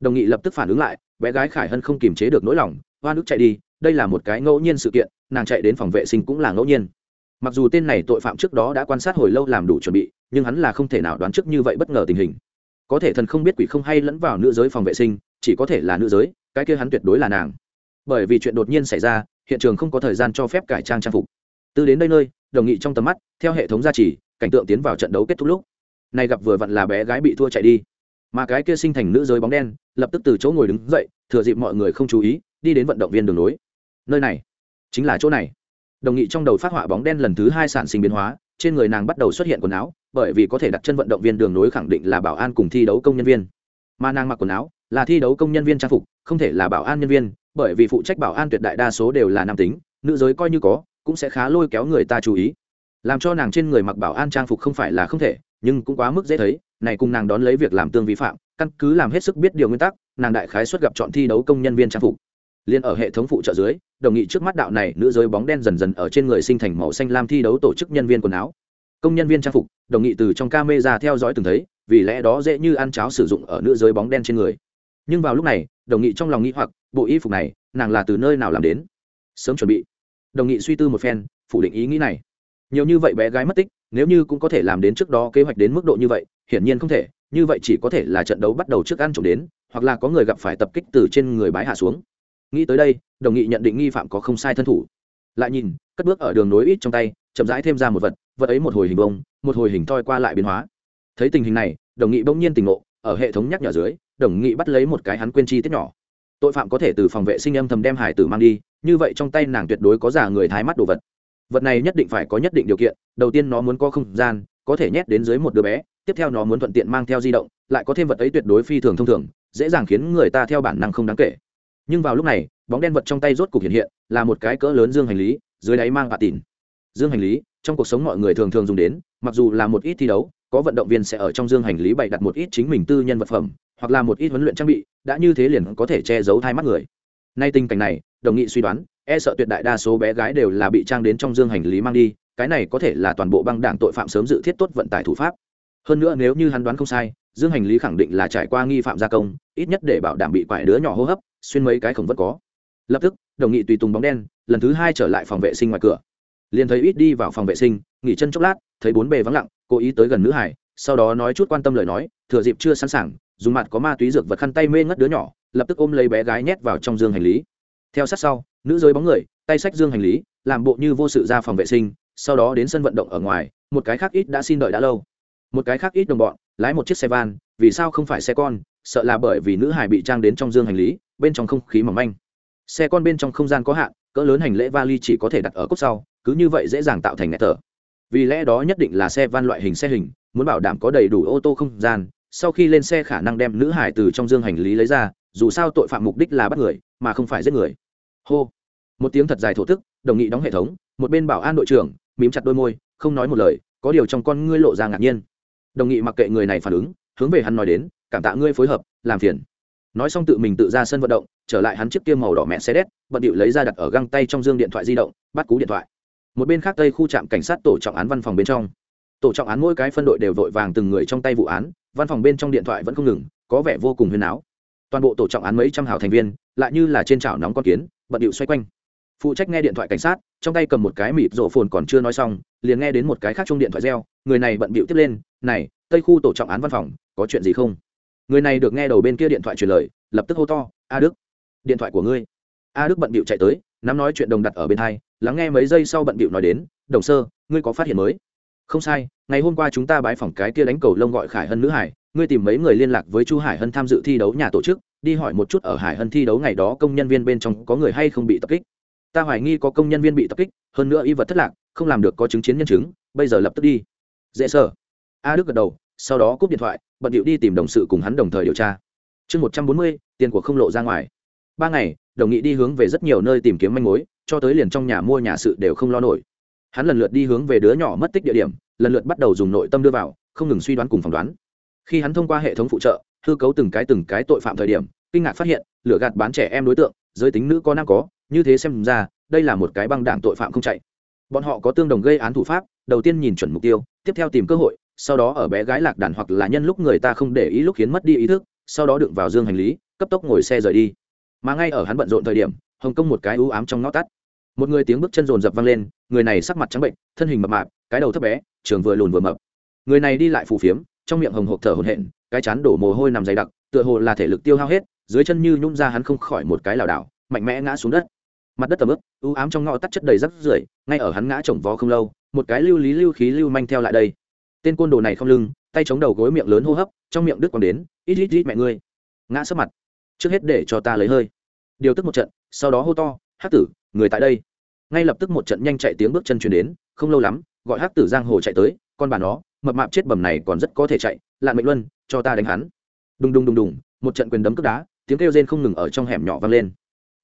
Đồng nghị lập tức phản ứng lại, bé gái khải hân không kiềm chế được nỗi lòng, hoa nước chạy đi, đây là một cái ngẫu nhiên sự kiện, nàng chạy đến phòng vệ sinh cũng là ngẫu nhiên. Mặc dù tên này tội phạm trước đó đã quan sát hồi lâu làm đủ chuẩn bị, nhưng hắn là không thể nào đoán trước như vậy bất ngờ tình hình. Có thể thần không biết quỷ không hay lẫn vào nữ giới phòng vệ sinh, chỉ có thể là nữ giới, cái kia hắn tuyệt đối là nàng. Bởi vì chuyện đột nhiên xảy ra, hiện trường không có thời gian cho phép cải trang trang phục. Từ đến đây nơi, đồng nghị trong tầm mắt, theo hệ thống gia trì cảnh tượng tiến vào trận đấu kết thúc lúc. Này gặp vừa vặn là bé gái bị thua chạy đi. Mà cái kia sinh thành nữ giới bóng đen, lập tức từ chỗ ngồi đứng dậy, thừa dịp mọi người không chú ý, đi đến vận động viên đường nối nơi này, chính là chỗ này. Đồng nghị trong đầu phát họa bóng đen lần thứ hai sản sinh biến hóa, trên người nàng bắt đầu xuất hiện quần áo, bởi vì có thể đặt chân vận động viên đường nối khẳng định là bảo an cùng thi đấu công nhân viên. Mà nàng mặc quần áo, là thi đấu công nhân viên trang phục, không thể là bảo an nhân viên, bởi vì phụ trách bảo an tuyệt đại đa số đều là nam tính, nữ giới coi như có, cũng sẽ khá lôi kéo người ta chú ý làm cho nàng trên người mặc bảo an trang phục không phải là không thể, nhưng cũng quá mức dễ thấy, này cùng nàng đón lấy việc làm tương vi phạm, căn cứ làm hết sức biết điều nguyên tắc, nàng đại khái xuất gặp chọn thi đấu công nhân viên trang phục. Liên ở hệ thống phụ trợ dưới, đồng nghị trước mắt đạo này nữ giới bóng đen dần dần ở trên người sinh thành màu xanh lam thi đấu tổ chức nhân viên quần áo. Công nhân viên trang phục, đồng nghị từ trong camera theo dõi từng thấy, vì lẽ đó dễ như ăn cháo sử dụng ở nữ giới bóng đen trên người. Nhưng vào lúc này, đồng nghị trong lòng nghĩ hoặc, bộ y phục này, nàng là từ nơi nào làm đến? Sớm chuẩn bị. Đồng nghị suy tư một phen, phủ định ý nghĩ này nhiều như vậy bé gái mất tích, nếu như cũng có thể làm đến trước đó kế hoạch đến mức độ như vậy, hiển nhiên không thể, như vậy chỉ có thể là trận đấu bắt đầu trước ăn trộm đến, hoặc là có người gặp phải tập kích từ trên người bái hạ xuống. Nghĩ tới đây, đồng nghị nhận định nghi phạm có không sai thân thủ. Lại nhìn, cất bước ở đường nối ít trong tay, chậm rãi thêm ra một vật vật ấy một hồi hình bông, một hồi hình thoi qua lại biến hóa. Thấy tình hình này, đồng nghị bỗng nhiên tỉnh ngộ, ở hệ thống nhắc nhở dưới, đồng nghị bắt lấy một cái hắn quên chi tiết nhỏ. Tội phạm có thể từ phòng vệ sinh âm thầm đem hải tử mang đi, như vậy trong tay nàng tuyệt đối có giả người thái mắt đồ vật vật này nhất định phải có nhất định điều kiện, đầu tiên nó muốn có không gian, có thể nhét đến dưới một đứa bé, tiếp theo nó muốn thuận tiện mang theo di động, lại có thêm vật ấy tuyệt đối phi thường thông thường, dễ dàng khiến người ta theo bản năng không đáng kể. Nhưng vào lúc này, bóng đen vật trong tay rốt cục hiện hiện, là một cái cỡ lớn dương hành lý, dưới đáy mang bạ tìn dương hành lý, trong cuộc sống mọi người thường thường dùng đến, mặc dù là một ít thi đấu, có vận động viên sẽ ở trong dương hành lý bày đặt một ít chính mình tư nhân vật phẩm, hoặc là một ít huấn luyện trang bị, đã như thế liền có thể che giấu hai mắt người. Nay tình cảnh này, đồng nghị suy đoán e sợ tuyệt đại đa số bé gái đều là bị trang đến trong dương hành lý mang đi, cái này có thể là toàn bộ băng đảng tội phạm sớm dự thiết tốt vận tải thủ pháp. Hơn nữa nếu như hắn đoán không sai, dương hành lý khẳng định là trải qua nghi phạm gia công, ít nhất để bảo đảm bị quải đứa nhỏ hô hấp, xuyên mấy cái khổng vẫn có. Lập tức, đồng nghị tùy tùng bóng đen, lần thứ hai trở lại phòng vệ sinh ngoài cửa. Liền thấy ít đi vào phòng vệ sinh, nghỉ chân chốc lát, thấy bốn bề vắng lặng, cố ý tới gần nữ hải, sau đó nói chút quan tâm lời nói, thừa dịp chưa sẵn sàng, dùng mặt có ma túy dược vật khăn tay mê ngất đứa nhỏ, lập tức ôm lấy bé gái nhét vào trong dương hành lý. Theo sát sau nữ giới bóng người, tay sách dương hành lý, làm bộ như vô sự ra phòng vệ sinh, sau đó đến sân vận động ở ngoài, một cái khác ít đã xin đợi đã lâu. Một cái khác ít đồng bọn, lái một chiếc xe van, vì sao không phải xe con, sợ là bởi vì nữ hải bị trang đến trong dương hành lý, bên trong không khí mỏng manh. Xe con bên trong không gian có hạn, cỡ lớn hành lễ vali chỉ có thể đặt ở cốt sau, cứ như vậy dễ dàng tạo thành ngạt thở. Vì lẽ đó nhất định là xe van loại hình xe hình, muốn bảo đảm có đầy đủ ô tô không gian, sau khi lên xe khả năng đem nữ hải từ trong dương hành lý lấy ra, dù sao tội phạm mục đích là bắt người, mà không phải giết người hô. Một tiếng thật dài thổ tức, đồng nghị đóng hệ thống, một bên bảo an đội trưởng, mím chặt đôi môi, không nói một lời, có điều trong con ngươi lộ ra ngạc nhiên. Đồng nghị mặc kệ người này phản ứng, hướng về hắn nói đến, cảm tạ ngươi phối hợp, làm phiền. Nói xong tự mình tự ra sân vận động, trở lại hắn chiếc kia màu đỏ mẹ xe đét bận điệu lấy ra đặt ở găng tay trong dương điện thoại di động, bắt cú điện thoại. Một bên khác tây khu trạm cảnh sát tổ trọng án văn phòng bên trong. Tổ trọng án mỗi cái phân đội đều vội vàng từng người trong tay vụ án, văn phòng bên trong điện thoại vẫn không ngừng, có vẻ vô cùng huyên áo. Toàn bộ tổ trọng án mấy trăm hào thành viên, lại như là trên chảo nóng con kiến bận điệu xoay quanh. Phụ trách nghe điện thoại cảnh sát, trong tay cầm một cái mịt rổ phồn còn chưa nói xong, liền nghe đến một cái khác chung điện thoại reo, người này bận bịu tiếp lên, này, tây khu tổ trọng án văn phòng, có chuyện gì không? Người này được nghe đầu bên kia điện thoại truyền lời, lập tức hô to, a đức, điện thoại của ngươi. A đức bận bịu chạy tới, nắm nói chuyện đồng đặt ở bên hai, lắng nghe mấy giây sau bận bịu nói đến, đồng sơ, ngươi có phát hiện mới? Không sai, ngày hôm qua chúng ta bái phỏng cái kia đánh cầu lông gọi khải hân nữ hải, ngươi tìm mấy người liên lạc với chu hải hân tham dự thi đấu nhà tổ chức đi hỏi một chút ở hải hân thi đấu ngày đó công nhân viên bên trong có người hay không bị tập kích. Ta hoài nghi có công nhân viên bị tập kích, hơn nữa y vật thất lạc, không làm được có chứng chiến nhân chứng, bây giờ lập tức đi. Dễ sợ. A đức gật đầu, sau đó cúp điện thoại, bận điệu đi tìm đồng sự cùng hắn đồng thời điều tra. Chương một trăm bốn mươi, tiền của không lộ ra ngoài. Ba ngày, đồng nghị đi hướng về rất nhiều nơi tìm kiếm manh mối, cho tới liền trong nhà mua nhà sự đều không lo nổi. Hắn lần lượt đi hướng về đứa nhỏ mất tích địa điểm, lần lượt bắt đầu dùng nội tâm đưa vào, không ngừng suy đoán cùng phỏng đoán. Khi hắn thông qua hệ thống phụ trợ hư cấu từng cái từng cái tội phạm thời điểm, kinh ngạc phát hiện, lửa gạt bán trẻ em đối tượng, giới tính nữ có nam có, như thế xem ra, đây là một cái băng đảng tội phạm không chạy. Bọn họ có tương đồng gây án thủ pháp, đầu tiên nhìn chuẩn mục tiêu, tiếp theo tìm cơ hội, sau đó ở bé gái lạc đàn hoặc là nhân lúc người ta không để ý lúc khiến mất đi ý thức, sau đó đựng vào dương hành lý, cấp tốc ngồi xe rời đi. Mà ngay ở hắn bận rộn thời điểm, hồng kông một cái ưu ám trong ngõ tắt. Một người tiếng bước chân rồn rập vang lên, người này sắc mặt trắng bệnh, thân hình mập mạp, cái đầu thấp bé, trường vừa lùn vừa mập. Người này đi lại phù phiếm, trong miệng hồng hộp thở hổn hển cái chán đổ mồ hôi nằm dày đặc, tựa hồ là thể lực tiêu hao hết, dưới chân như nhung ra hắn không khỏi một cái lảo đảo, mạnh mẽ ngã xuống đất. Mặt đất tầm ướp ưu ám trong ngõ tắt chất đầy rắc rưởi, ngay ở hắn ngã chồng vó không lâu, một cái lưu lý lưu khí lưu manh theo lại đây. Tên côn đồ này không lưng, tay chống đầu gối miệng lớn hô hấp, trong miệng đứt còn đến, ít ít ít mẹ ngươi. Ngã sấp mặt. Trước hết để cho ta lấy hơi. Điều tức một trận, sau đó hô to hát tử, người tại đây. Ngay lập tức một trận nhanh chạy tiếng bước chân chuyển đến, không lâu lắm, gọi hát tử giang hồ chạy tới, con bà nó, mập mạp chết bầm này còn rất có thể chạy lạn mệnh luân, cho ta đánh hắn. Đùng đùng đùng đùng, một trận quyền đấm cướp đá, tiếng kêu rên không ngừng ở trong hẻm nhỏ vang lên.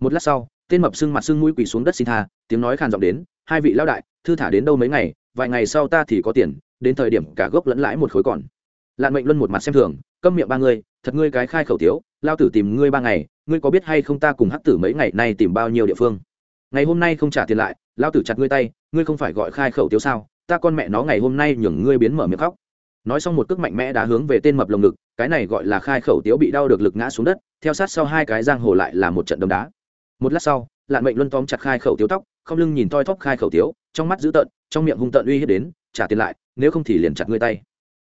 Một lát sau, tên mập sưng mặt sưng mũi quỳ xuống đất xin tha, tiếng nói khàn giọng đến, hai vị lão đại, thư thả đến đâu mấy ngày, vài ngày sau ta thì có tiền, đến thời điểm cả gốc lẫn lãi một khối còn. Lạn mệnh luân một mặt xem thường, câm miệng ba ngươi thật ngươi cái khai khẩu tiếu, lao tử tìm ngươi ba ngày, ngươi có biết hay không ta cùng hắc tử mấy ngày nay tìm bao nhiêu địa phương? Ngày hôm nay không trả tiền lại, lao tử chặt ngươi tay, ngươi không phải gọi khai khẩu tiếu sao? Ta con mẹ nó ngày hôm nay nhường ngươi biến mở miệng khóc nói xong một cước mạnh mẽ đã hướng về tên mập lồng ngực, cái này gọi là khai khẩu tiếu bị đau được lực ngã xuống đất, theo sát sau hai cái giang hồ lại là một trận đấm đá. Một lát sau, lạn mệnh luân tóm chặt khai khẩu tiếu tóc, không lưng nhìn toi thóc khai khẩu tiếu, trong mắt dữ tợn, trong miệng hung tợn uy hiếp đến, trả tiền lại, nếu không thì liền chặt ngươi tay.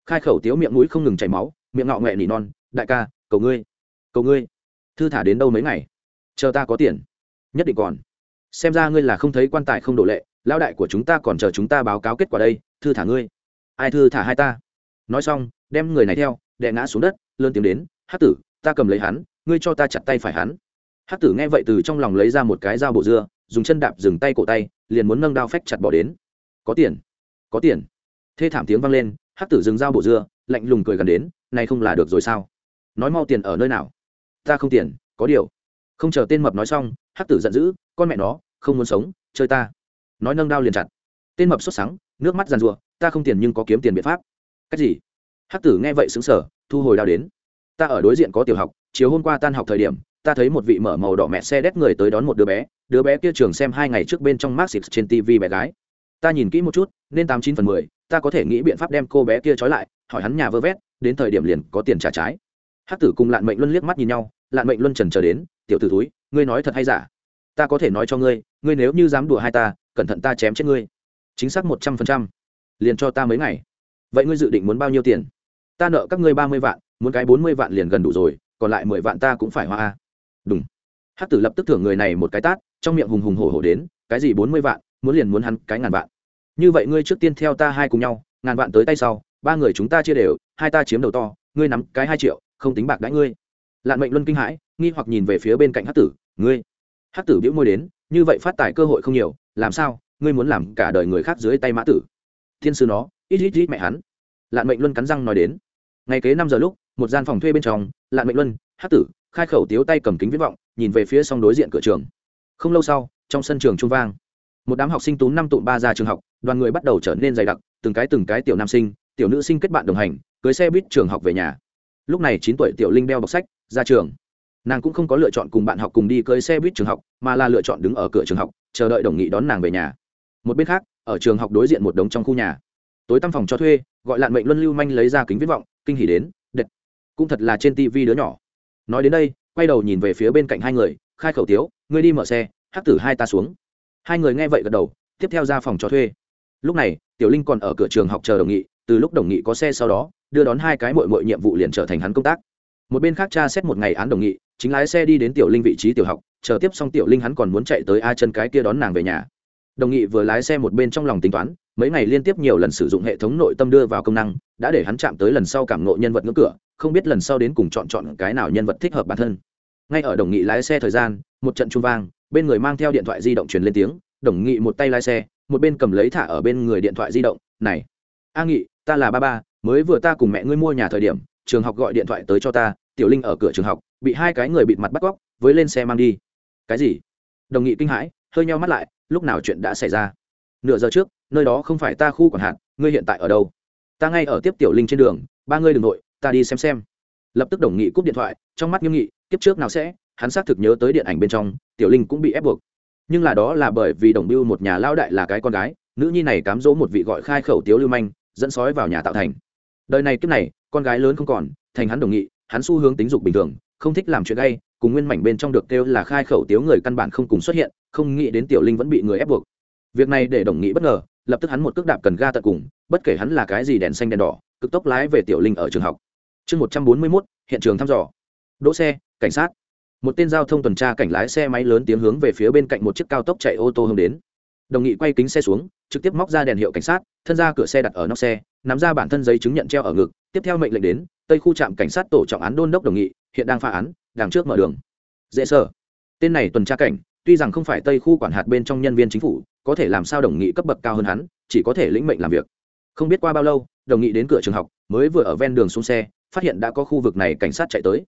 Khai khẩu tiếu miệng mũi không ngừng chảy máu, miệng ngọ nghẹ nỉ non, đại ca, cầu ngươi cầu ngươi, thư thả đến đâu mấy ngày? Chờ ta có tiền. Nhất định còn. Xem ra ngươi là không thấy quan tài không đổ lệ, lão đại của chúng ta còn chờ chúng ta báo cáo kết quả đây, thư thả ngươi. Ai thư thả hai ta? Nói xong đem người này theo đè ngã xuống đất lớn tiếng đến hát tử ta cầm lấy hắn ngươi cho ta chặt tay phải hắn. Hát tử nghe vậy từ trong lòng lấy ra một cái dao bộ dưa dùng chân đạp dừng tay cổ tay liền muốn nâng đao phách chặt bỏ đến. Có tiền có tiền. Thê thảm tiếng vang lên hát tử dừng dao bộ dưa lạnh lùng cười gần đến này không là được rồi sao? Nói mau tiền ở nơi nào? Ta không tiền có điều. Không chờ tên mập nói xong hát tử giận dữ con mẹ nó không muốn sống chơi ta. Nói nâng đao liền chặt. Tên mập sốt sắng, nước mắt giàn rùa ta không tiền nhưng có kiếm tiền biện pháp cách gì? Hắc tử nghe vậy xứng sở thu hồi đao đến. Ta ở đối diện có tiểu học, chiều hôm qua tan học thời điểm, ta thấy một vị mở màu đỏ mẹ xe đét người tới đón một đứa bé đứa bé kia trường xem hai ngày trước bên trong max trên tv bé gái. Ta nhìn kỹ một chút, nên tám chín phần mười, ta có thể nghĩ biện pháp đem cô bé kia trói lại, hỏi hắn nhà vơ vét, đến thời điểm liền có tiền trả trái. Hắc tử cùng lạn mệnh luân liếc mắt nhìn nhau, lạn mệnh luân trần chờ đến, tiểu t ử túi ngươi nói thật hay giả? Ta có thể nói cho ngươi ngươi nếu như dám đùa hai ta, cẩn thận ta chém chết ngươi. Chính xác một trăm phần trăm. Liền cho ta mấy ngày vậy ngươi dự định muốn bao nhiêu tiền? Ta nợ các ngươi ba mươi vạn, muốn cái bốn mươi vạn liền gần đủ rồi, còn lại mười vạn ta cũng phải hoa a. Đúng hát tử lập tức thưởng người này một cái tát, trong miệng hùng hùng hổ hổ đến, cái gì bốn mươi vạn, muốn liền muốn hắn cái ngàn vạn. Như vậy ngươi trước tiên theo ta hai cùng nhau, ngàn vạn tới tay sau, ba người chúng ta chia đều, hai ta chiếm đầu to, ngươi nắm cái hai triệu, không tính bạc đãi ngươi. Lạn mệnh luân kinh hãi, nghi hoặc nhìn về phía bên cạnh hát tử, ngươi? Hát tử biễu môi đến, như vậy phát tài cơ hội không nhiều, làm sao? Ngươi muốn làm cả đời người khác dưới tay mã tử. Thiên sư nó ít ít ít mẹ hắn. Lạn mệnh luân cắn răng nói đến. Ngày kế năm giờ lúc, một gian phòng thuê bên trong, lạn mệnh luân hát tử, khai khẩu tiếu tay cầm kính viết vọng, nhìn về phía song đối diện cửa trường. Không lâu sau, trong sân trường trung vang. Một đám học sinh tú năm tụm ba ra trường học, đoàn người bắt đầu trở nên dày đặc, từng cái từng cái tiểu nam sinh, tiểu nữ sinh kết bạn đồng hành, cưới xe buýt trường học về nhà. Lúc này chín tuổi tiểu linh đeo bọc sách, ra trường. Nàng cũng không có lựa chọn cùng bạn học cùng đi cưới xe buýt trường học, mà là lựa chọn đứng ở cửa trường học, chờ đợi đồng nghị đón nàng về nhà. Một bên khác, ở trường học đối diện một đống trong khu nhà tối tăm phòng cho thuê, gọi lạn mệnh luân lưu manh lấy ra kính viết vọng, kinh hỉ đến, đệt. Cũng thật là trên tivi đứa nhỏ. Nói đến đây, quay đầu nhìn về phía bên cạnh hai người, khai khẩu tiếu, ngươi đi mở xe, hắc tử hai ta xuống. Hai người nghe vậy gật đầu, tiếp theo ra phòng cho thuê. Lúc này, tiểu linh còn ở cửa trường học chờ đồng nghị, từ lúc đồng nghị có xe sau đó, đưa đón hai cái mội mội nhiệm vụ liền trở thành hắn công tác. Một bên khác cha xét một ngày án đồng nghị, chính lái xe đi đến tiểu linh vị trí tiểu học, chờ tiếp xong tiểu linh hắn còn muốn chạy tới a chân cái kia đón nàng về nhà. Đồng nghị vừa lái xe một bên trong lòng tính toán mấy ngày liên tiếp nhiều lần sử dụng hệ thống nội tâm đưa vào công năng, đã để hắn chạm tới lần sau cảm nộ nhân vật ngưỡng cửa, không biết lần sau đến cùng chọn chọn cái nào nhân vật thích hợp bản thân. Ngay ở đồng nghị lái xe thời gian, một trận trung vang, bên người mang theo điện thoại di động truyền lên tiếng, đồng nghị một tay lái xe, một bên cầm lấy thả ở bên người điện thoại di động, này, a nghị, ta là ba ba, mới vừa ta cùng mẹ ngươi mua nhà thời điểm, trường học gọi điện thoại tới cho ta, tiểu linh ở cửa trường học, bị hai cái người bịt mặt bắt cóc, với lên xe mang đi. Cái gì? Đồng nghị kinh hãi, hơi nheo mắt lại, lúc nào chuyện đã xảy ra? Nửa giờ trước, nơi đó không phải ta khu quản hạt, ngươi hiện tại ở đâu? Ta ngay ở tiếp tiểu linh trên đường, ba ngươi đ ừ n g nội ta đi xem xem. Lập tức đồng nghị cúp điện thoại, trong mắt nghiêm nghị, kiếp trước nào sẽ, hắn xác thực nhớ tới điện ảnh bên trong, tiểu linh cũng bị ép buộc. Nhưng là đó là bởi vì đồng biêu một nhà lao đại là cái con gái, nữ nhi này cám dỗ một vị gọi khai khẩu tiếu lưu manh, dẫn sói vào nhà tạo thành. Đời này kiếp này, con gái lớn không còn, thành hắn đồng nghị, hắn xu hướng tính dục bình thường, không thích làm chuyện gay, cùng nguyên mảnh bên trong được kêu là khai khẩu tiếu người căn bản không cùng xuất hiện, không nghĩ đến tiểu linh vẫn bị người ép buộc việc này để đồng nghị bất ngờ, lập tức hắn một cước đạp cần ga tận cùng, bất kể hắn là cái gì đèn xanh đèn đỏ, cực tốc lái về tiểu linh ở trường học. Chương một trăm bốn mươi mốt, hiện trường thăm dò. Đỗ xe, cảnh sát. Một tên giao thông tuần tra cảnh lái xe máy lớn tiếng hướng về phía bên cạnh một chiếc cao tốc chạy ô tô hướng đến. Đồng nghị quay kính xe xuống, trực tiếp móc ra đèn hiệu cảnh sát, thân ra cửa xe đặt ở nóc xe, nắm ra bản thân giấy chứng nhận treo ở ngực, tiếp theo mệnh lệnh đến, tây khu trạm cảnh sát tổ trọng án đôn đốc đồng nghị, hiện đang phá án, đằng trước mở đường. Dễ sở tên này tuần tra cảnh, tuy rằng không phải tây khu quản hạt bên trong nhân viên chính phủ có thể làm sao đồng nghị cấp bậc cao hơn hắn, chỉ có thể lĩnh mệnh làm việc. Không biết qua bao lâu, đồng nghị đến cửa trường học, mới vừa ở ven đường xuống xe, phát hiện đã có khu vực này cảnh sát chạy tới.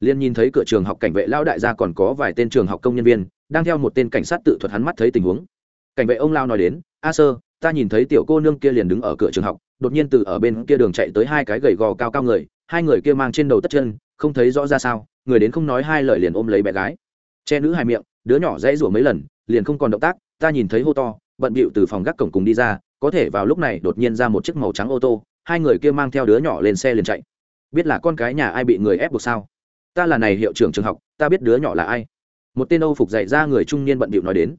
Liên nhìn thấy cửa trường học cảnh vệ lao đại gia còn có vài tên trường học công nhân viên, đang theo một tên cảnh sát tự thuật hắn mắt thấy tình huống. Cảnh vệ ông lao nói đến, a sơ, ta nhìn thấy tiểu cô nương kia liền đứng ở cửa trường học, đột nhiên từ ở bên kia đường chạy tới hai cái gầy gò cao cao người, hai người kia mang trên đầu tất chân, không thấy rõ ra sao, người đến không nói hai lời liền ôm lấy bé gái. Che nữ hai miệng, đứa nhỏ dãy rủa mấy lần liền không còn động tác, ta nhìn thấy hô to, bận bịu từ phòng gác cổng cùng đi ra, có thể vào lúc này đột nhiên ra một chiếc màu trắng ô tô, hai người kia mang theo đứa nhỏ lên xe liền chạy. Biết là con cái nhà ai bị người ép buộc sao? Ta là này hiệu trưởng trường học, ta biết đứa nhỏ là ai. Một tên âu phục dạy ra người trung niên bận bịu nói đến.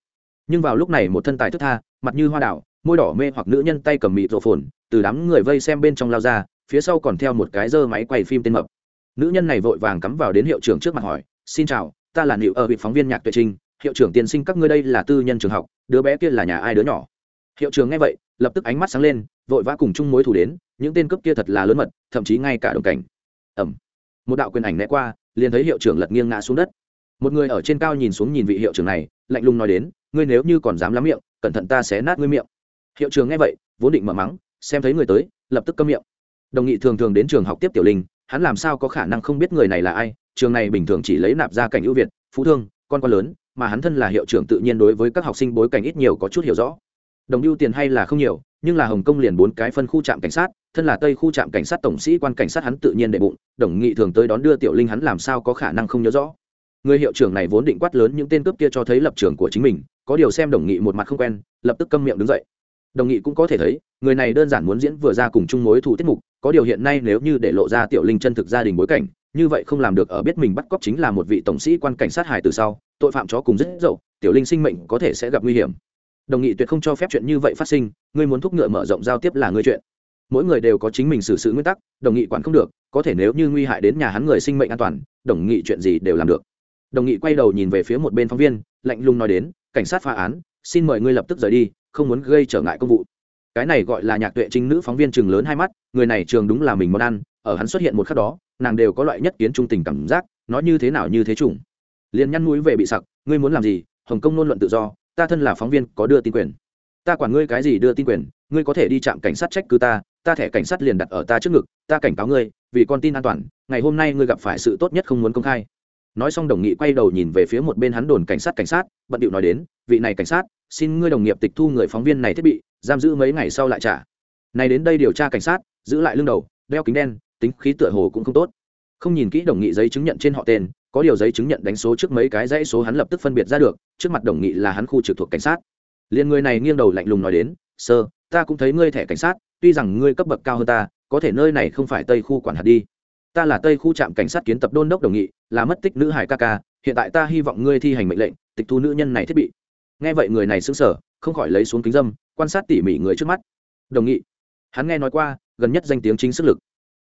Nhưng vào lúc này một thân tài thức tha, mặt như hoa đảo, môi đỏ mê hoặc nữ nhân tay cầm mịt rộ phồn, từ đám người vây xem bên trong lao ra, phía sau còn theo một cái dơ máy quay phim tên mập. Nữ nhân này vội vàng cắm vào đến hiệu trưởng trước mặt hỏi, xin chào, ta là nịu ở vị phóng viên nhạc tuệ trinh hiệu trưởng tiên sinh các ngươi đây là tư nhân trường học, đứa bé kia là nhà ai đứa nhỏ? Hiệu trưởng nghe vậy, lập tức ánh mắt sáng lên, vội vã cùng chung mối thủ đến, những tên cướp kia thật là lớn mật, thậm chí ngay cả đồng cảnh. Ẩm một đạo quyền ảnh né qua, liền thấy hiệu trưởng lật nghiêng ngã xuống đất. Một người ở trên cao nhìn xuống nhìn vị hiệu trưởng này, lạnh lùng nói đến, ngươi nếu như còn dám lắm miệng, cẩn thận ta sẽ nát ngươi miệng. Hiệu trưởng nghe vậy, vốn định mở mắng, xem thấy người tới, lập tức câm miệng. Đồng nghị thường thường đến trường học tiếp tiểu linh, hắn làm sao có khả năng không biết người này là ai, trường này bình thường chỉ lấy nạp ra cảnh ưu việt, phú thương, con con lớn mà hắn thân là hiệu trưởng tự nhiên đối với các học sinh bối cảnh ít nhiều có chút hiểu rõ. Đồng ưu tiền hay là không nhiều, nhưng là hồng kông liền bốn cái phân khu trạm cảnh sát, thân là tây khu trạm cảnh sát tổng sĩ quan cảnh sát hắn tự nhiên đệ bụng, đồng nghị thường tới đón đưa tiểu linh hắn làm sao có khả năng không nhớ rõ. Người hiệu trưởng này vốn định quát lớn những tên cướp kia cho thấy lập trường của chính mình, có điều xem đồng nghị một mặt không quen, lập tức câm miệng đứng dậy. Đồng nghị cũng có thể thấy, người này đơn giản muốn diễn vừa ra cùng chung mối thủ tiết mục, có điều hiện nay nếu như để lộ ra tiểu linh chân thực gia đình bối cảnh như vậy không làm được ở biết mình bắt cóc chính là một vị tổng sĩ quan cảnh sát hải từ sau, tội phạm chó cùng rất dậu, tiểu linh sinh mệnh có thể sẽ gặp nguy hiểm. Đồng nghị tuyệt không cho phép chuyện như vậy phát sinh, ngươi muốn thúc ngựa mở rộng giao tiếp là ngươi chuyện. Mỗi người đều có chính mình xử sự nguyên tắc, đồng nghị quản không được, có thể nếu như nguy hại đến nhà hắn người sinh mệnh an toàn, đồng nghị chuyện gì đều làm được. Đồng nghị quay đầu nhìn về phía một bên phóng viên, lạnh lùng nói đến, cảnh sát phá án, xin mời ngươi lập tức rời đi, không muốn gây trở ngại công vụ. Cái này gọi là nhạc tuệ trinh nữ phóng viên trường lớn hai mắt, người này trường đúng là mình món ăn, ở hắn xuất hiện một khắc đó nàng đều có loại nhất kiến trung tình cảm giác nói như thế nào như thế chủng. Liền nhăn mũi về bị sặc, ngươi muốn làm gì? Hồng kông nôn luận tự do, ta thân là phóng viên, có đưa tin quyền. Ta quản ngươi cái gì đưa tin quyền, ngươi có thể đi chạm cảnh sát trách cứ ta ta thẻ cảnh sát liền đặt ở ta trước ngực, ta cảnh cáo ngươi, vì con tin an toàn, ngày hôm nay ngươi gặp phải sự tốt nhất không muốn công khai. Nói xong đồng nghị quay đầu nhìn về phía một bên hắn đồn cảnh sát cảnh sát, bận điệu nói đến, vị này cảnh sát, xin ngươi đồng nghiệp tịch thu người phóng viên này thiết bị, giam giữ mấy ngày sau lại trả. Này đến đây điều tra cảnh sát, giữ lại lưng đầu, đeo kính đen tính khí tựa hồ cũng không tốt. Không nhìn kỹ đồng nghị giấy chứng nhận trên họ tên, có điều giấy chứng nhận đánh số trước mấy cái dãy số hắn lập tức phân biệt ra được, trước mặt đồng nghị là hắn khu trực thuộc cảnh sát. Liền người này nghiêng đầu lạnh lùng nói đến, sơ, ta cũng thấy ngươi thẻ cảnh sát, tuy rằng ngươi cấp bậc cao hơn ta, có thể nơi này không phải tây khu quản hạt đi. Ta là tây khu trạm cảnh sát kiến tập đôn đốc đồng nghị, là mất tích nữ hải ca ca, hiện tại ta hy vọng ngươi thi hành mệnh lệnh, tịch thu nữ nhân này thiết bị. Nghe vậy người này xứng sở không khỏi lấy xuống kính dâm, quan sát tỉ mỉ người trước mắt. Đồng nghị, hắn nghe nói qua, gần nhất danh tiếng chính sức lực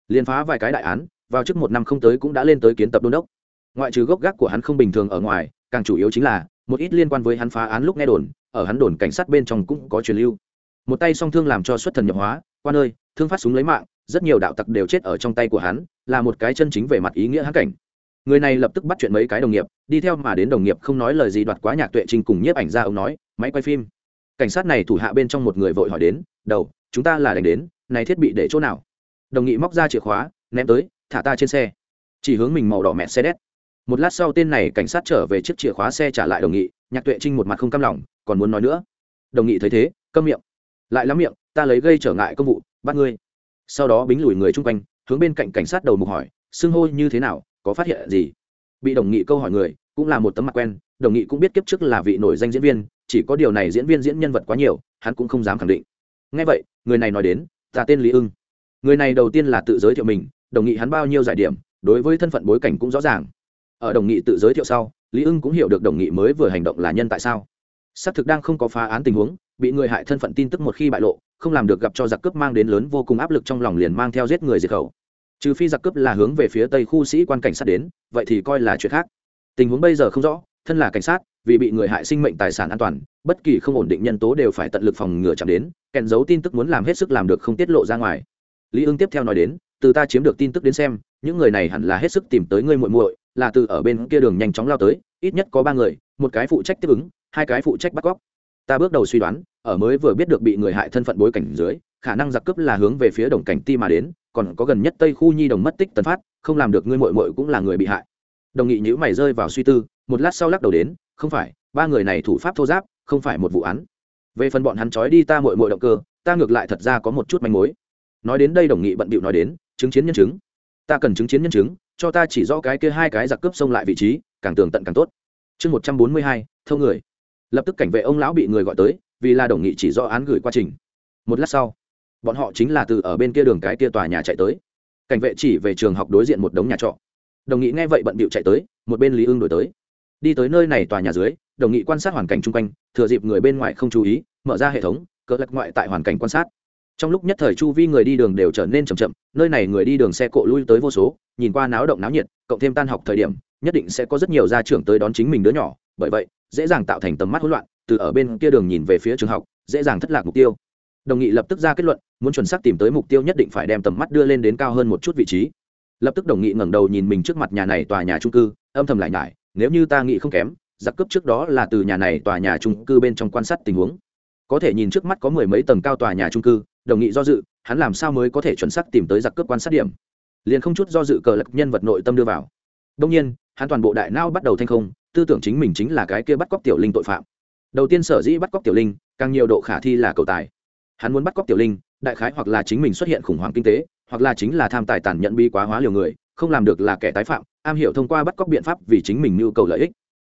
liền phá vài cái đại án, vào trước một năm không tới cũng đã lên tới kiến tập đôn đốc. Ngoại trừ gốc gác của hắn không bình thường ở ngoài, càng chủ yếu chính là, một ít liên quan với hắn phá án lúc nghe đồn, ở hắn đồn cảnh sát bên trong cũng có truyền lưu. Một tay song thương làm cho xuất thần nhập hóa, quan ơi, thương phát súng lấy mạng, rất nhiều đạo tặc đều chết ở trong tay của hắn, là một cái chân chính về mặt ý nghĩa hãng cảnh. Người này lập tức bắt chuyện mấy cái đồng nghiệp, đi theo mà đến đồng nghiệp không nói lời gì đoạt quá nhạc tuệ trinh cùng nhiếp ảnh ra ông nói, máy quay phim. Cảnh sát này thủ hạ bên trong một người vội hỏi đến, đầu, chúng ta là đánh đến, này thiết bị để chỗ nào? Đồng nghị móc ra chìa khóa, ném tới, thả ta trên xe. Chỉ hướng mình màu đỏ mẹ xe đét. Một lát sau tên này cảnh sát trở về chiếc chìa khóa xe trả lại đồng nghị, nhạc tuệ trinh một mặt không cam lòng, còn muốn nói nữa. Đồng nghị thấy thế, câm miệng. Lại lắm miệng, ta lấy gây trở ngại công vụ, bắt ngươi. Sau đó bính lùi người chung quanh, hướng bên cạnh cảnh sát đầu mục hỏi, xưng hô như thế nào, có phát hiện gì? Bị đồng nghị câu hỏi người, cũng là một tấm mặt quen, đồng nghị cũng biết kiếp trước là vị nổi danh diễn viên, chỉ có điều này diễn viên diễn nhân vật quá nhiều, hắn cũng không dám khẳng định. Ngay vậy, người này nói đến, ta tên lý ưng người này đầu tiên là tự giới thiệu mình, đồng nghị hắn bao nhiêu giải điểm, đối với thân phận bối cảnh cũng rõ ràng. Ở đồng nghị tự giới thiệu sau, lý ưng cũng hiểu được đồng nghị mới vừa hành động là nhân tại sao. Xác thực đang không có phá án tình huống, bị người hại thân phận tin tức một khi bại lộ, không làm được gặp cho giặc cướp mang đến lớn vô cùng áp lực trong lòng liền mang theo giết người diệt khẩu. Trừ phi giặc cướp là hướng về phía tây khu sĩ quan cảnh sát đến, vậy thì coi là chuyện khác. Tình huống bây giờ không rõ, thân là cảnh sát, vì bị người hại sinh mệnh tài sản an toàn, bất kỳ không ổn định nhân tố đều phải tận lực phòng ngừa chạm đến, kèn giấu tin tức muốn làm hết sức làm được không tiết lộ ra ngoài lý ưng tiếp theo nói đến, từ ta chiếm được tin tức đến xem, những người này hẳn là hết sức tìm tới ngươi muội muội, là từ ở bên kia đường nhanh chóng lao tới, ít nhất có ba người, một cái phụ trách tiếp ứng, hai cái phụ trách bắt cóc. Ta bước đầu suy đoán, ở mới vừa biết được bị người hại thân phận bối cảnh dưới, khả năng giặc cướp là hướng về phía đồng cảnh ti mà đến, còn có gần nhất tây khu nhi đồng mất tích tần phát, không làm được ngươi muội muội cũng là người bị hại. Đồng nghị nhữ mày rơi vào suy tư, một lát sau lắc đầu đến, không phải, ba người này thủ pháp thô giáp, không phải một vụ án. Về phần bọn hắn trói đi ta muội muội động cơ, ta ngược lại thật ra có một chút manh mối nói đến đây đồng nghị bận bịu nói đến, chứng chiến nhân chứng. Ta cần chứng chiến nhân chứng, cho ta chỉ rõ cái kia hai cái giặc cướp xông lại vị trí, càng tường tận càng tốt. Chương một trăm bốn mươi hai, thâu người. Lập tức cảnh vệ ông lão bị người gọi tới, vì là đồng nghị chỉ rõ án gửi quá trình. Một lát sau, bọn họ chính là từ ở bên kia đường cái kia tòa nhà chạy tới. Cảnh vệ chỉ về trường học đối diện một đống nhà trọ. Đồng nghị nghe vậy bận bịu chạy tới, một bên lý ưng đổi tới. Đi tới nơi này tòa nhà dưới, đồng nghị quan sát hoàn cảnh chung quanh, thừa dịp người bên ngoài không chú ý, mở ra hệ thống, cỡ lật ngoại tại hoàn cảnh quan sát trong lúc nhất thời chu vi người đi đường đều trở nên chậm chậm, nơi này người đi đường xe cộ lui tới vô số, nhìn qua náo động náo nhiệt, cộng thêm tan học thời điểm, nhất định sẽ có rất nhiều gia trưởng tới đón chính mình đứa nhỏ. Bởi vậy, dễ dàng tạo thành tầm mắt hỗn loạn, từ ở bên kia đường nhìn về phía trường học, dễ dàng thất lạc mục tiêu. Đồng nghị lập tức ra kết luận, muốn chuẩn xác tìm tới mục tiêu nhất định phải đem tầm mắt đưa lên đến cao hơn một chút vị trí. Lập tức đồng nghị ngẩng đầu nhìn mình trước mặt nhà này tòa nhà trung cư, âm thầm lại nhải, nếu như ta nghĩ không kém, giặc cướp trước đó là từ nhà này tòa nhà trung cư bên trong quan sát tình huống. Có thể nhìn trước mắt có mười mấy tầng cao tòa nhà trung cư đồng nghị do dự, hắn làm sao mới có thể chuẩn xác tìm tới giặc cướp quan sát điểm? Liền không chút do dự cờ lật nhân vật nội tâm đưa vào. Đông nhiên, hắn toàn bộ đại não bắt đầu thanh không, tư tưởng chính mình chính là cái kia bắt cóc tiểu linh tội phạm. Đầu tiên sở dĩ bắt cóc tiểu linh, càng nhiều độ khả thi là cầu tài. Hắn muốn bắt cóc tiểu linh, đại khái hoặc là chính mình xuất hiện khủng hoảng kinh tế, hoặc là chính là tham tài tàn nhẫn bi quá hóa liều người, không làm được là kẻ tái phạm, am hiểu thông qua bắt cóc biện pháp vì chính mình nhu cầu lợi ích.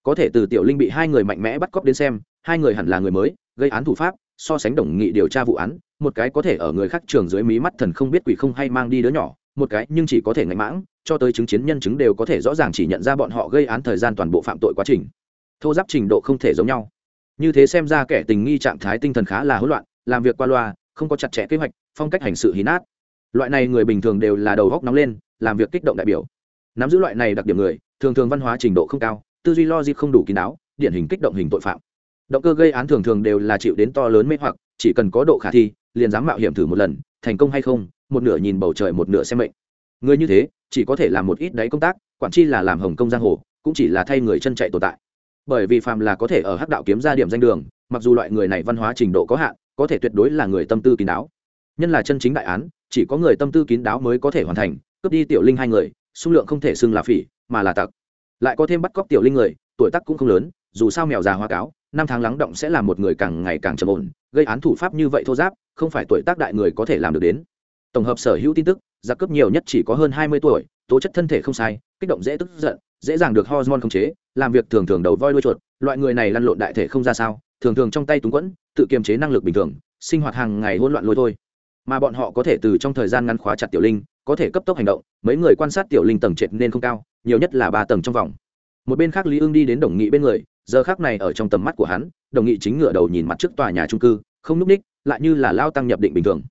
Có thể từ tiểu linh bị hai người mạnh mẽ bắt cóc đến xem, hai người hẳn là người mới, gây án thủ pháp, so sánh đồng nghị điều tra vụ án một cái có thể ở người khác trường dưới mí mắt thần không biết quỷ không hay mang đi đứa nhỏ, một cái nhưng chỉ có thể ngạnh mãng, cho tới chứng kiến nhân chứng đều có thể rõ ràng chỉ nhận ra bọn họ gây án thời gian toàn bộ phạm tội quá trình. Thô giáp trình độ không thể giống nhau. Như thế xem ra kẻ tình nghi trạng thái tinh thần khá là hỗn loạn, làm việc qua loa, không có chặt chẽ kế hoạch, phong cách hành sự hí nát. Loại này người bình thường đều là đầu góc nóng lên, làm việc kích động đại biểu. Nắm giữ loại này đặc điểm người, thường thường văn hóa trình độ không cao, tư duy logic không đủ kín đáo, điển hình kích động hình tội phạm. Động cơ gây án thường thường đều là chịu đến to lớn mê hoặc, chỉ cần có độ khả thi liền dám mạo hiểm thử một lần, thành công hay không, một nửa nhìn bầu trời một nửa xem mệnh. Người như thế, chỉ có thể làm một ít đáy công tác, quản chi là làm hồng công giang hồ, cũng chỉ là thay người chân chạy tồn tại. Bởi vì phàm là có thể ở hắc đạo kiếm ra điểm danh đường, mặc dù loại người này văn hóa trình độ có hạn, có thể tuyệt đối là người tâm tư kín đáo. Nhân là chân chính đại án, chỉ có người tâm tư kín đáo mới có thể hoàn thành, cướp đi tiểu linh hai người số lượng không thể xưng là phỉ, mà là tặc. Lại có thêm bắt cóc tiểu linh người, tuổi tác cũng không lớn, dù sao mèo già hoa cáo năm tháng lắng động sẽ làm một người càng ngày càng trầm ổn, gây án thủ pháp như vậy thô giáp, không phải tuổi tác đại người có thể làm được đến. Tổng hợp sở hữu tin tức, giặc cướp nhiều nhất chỉ có hơn hai mươi tuổi, tố chất thân thể không sai, kích động dễ tức giận, dễ dàng được hormone khống chế, làm việc thường thường đầu voi đuôi chuột, loại người này lăn lộn đại thể không ra sao, thường thường trong tay túng quẫn, tự kiềm chế năng lực bình thường, sinh hoạt hàng ngày hỗn loạn lôi thôi. Mà bọn họ có thể từ trong thời gian ngắn khóa chặt tiểu linh, có thể cấp tốc hành động, mấy người quan sát tiểu linh tầng trệt nên không cao, nhiều nhất là ba tầng trong vòng. Một bên khác lý ưng đi đến đồng nghị bên người giờ khác này ở trong tầm mắt của hắn, đồng nghị chính ngựa đầu nhìn mặt trước tòa nhà trung cư, không núp ních, lại như là lao tăng nhập định bình thường.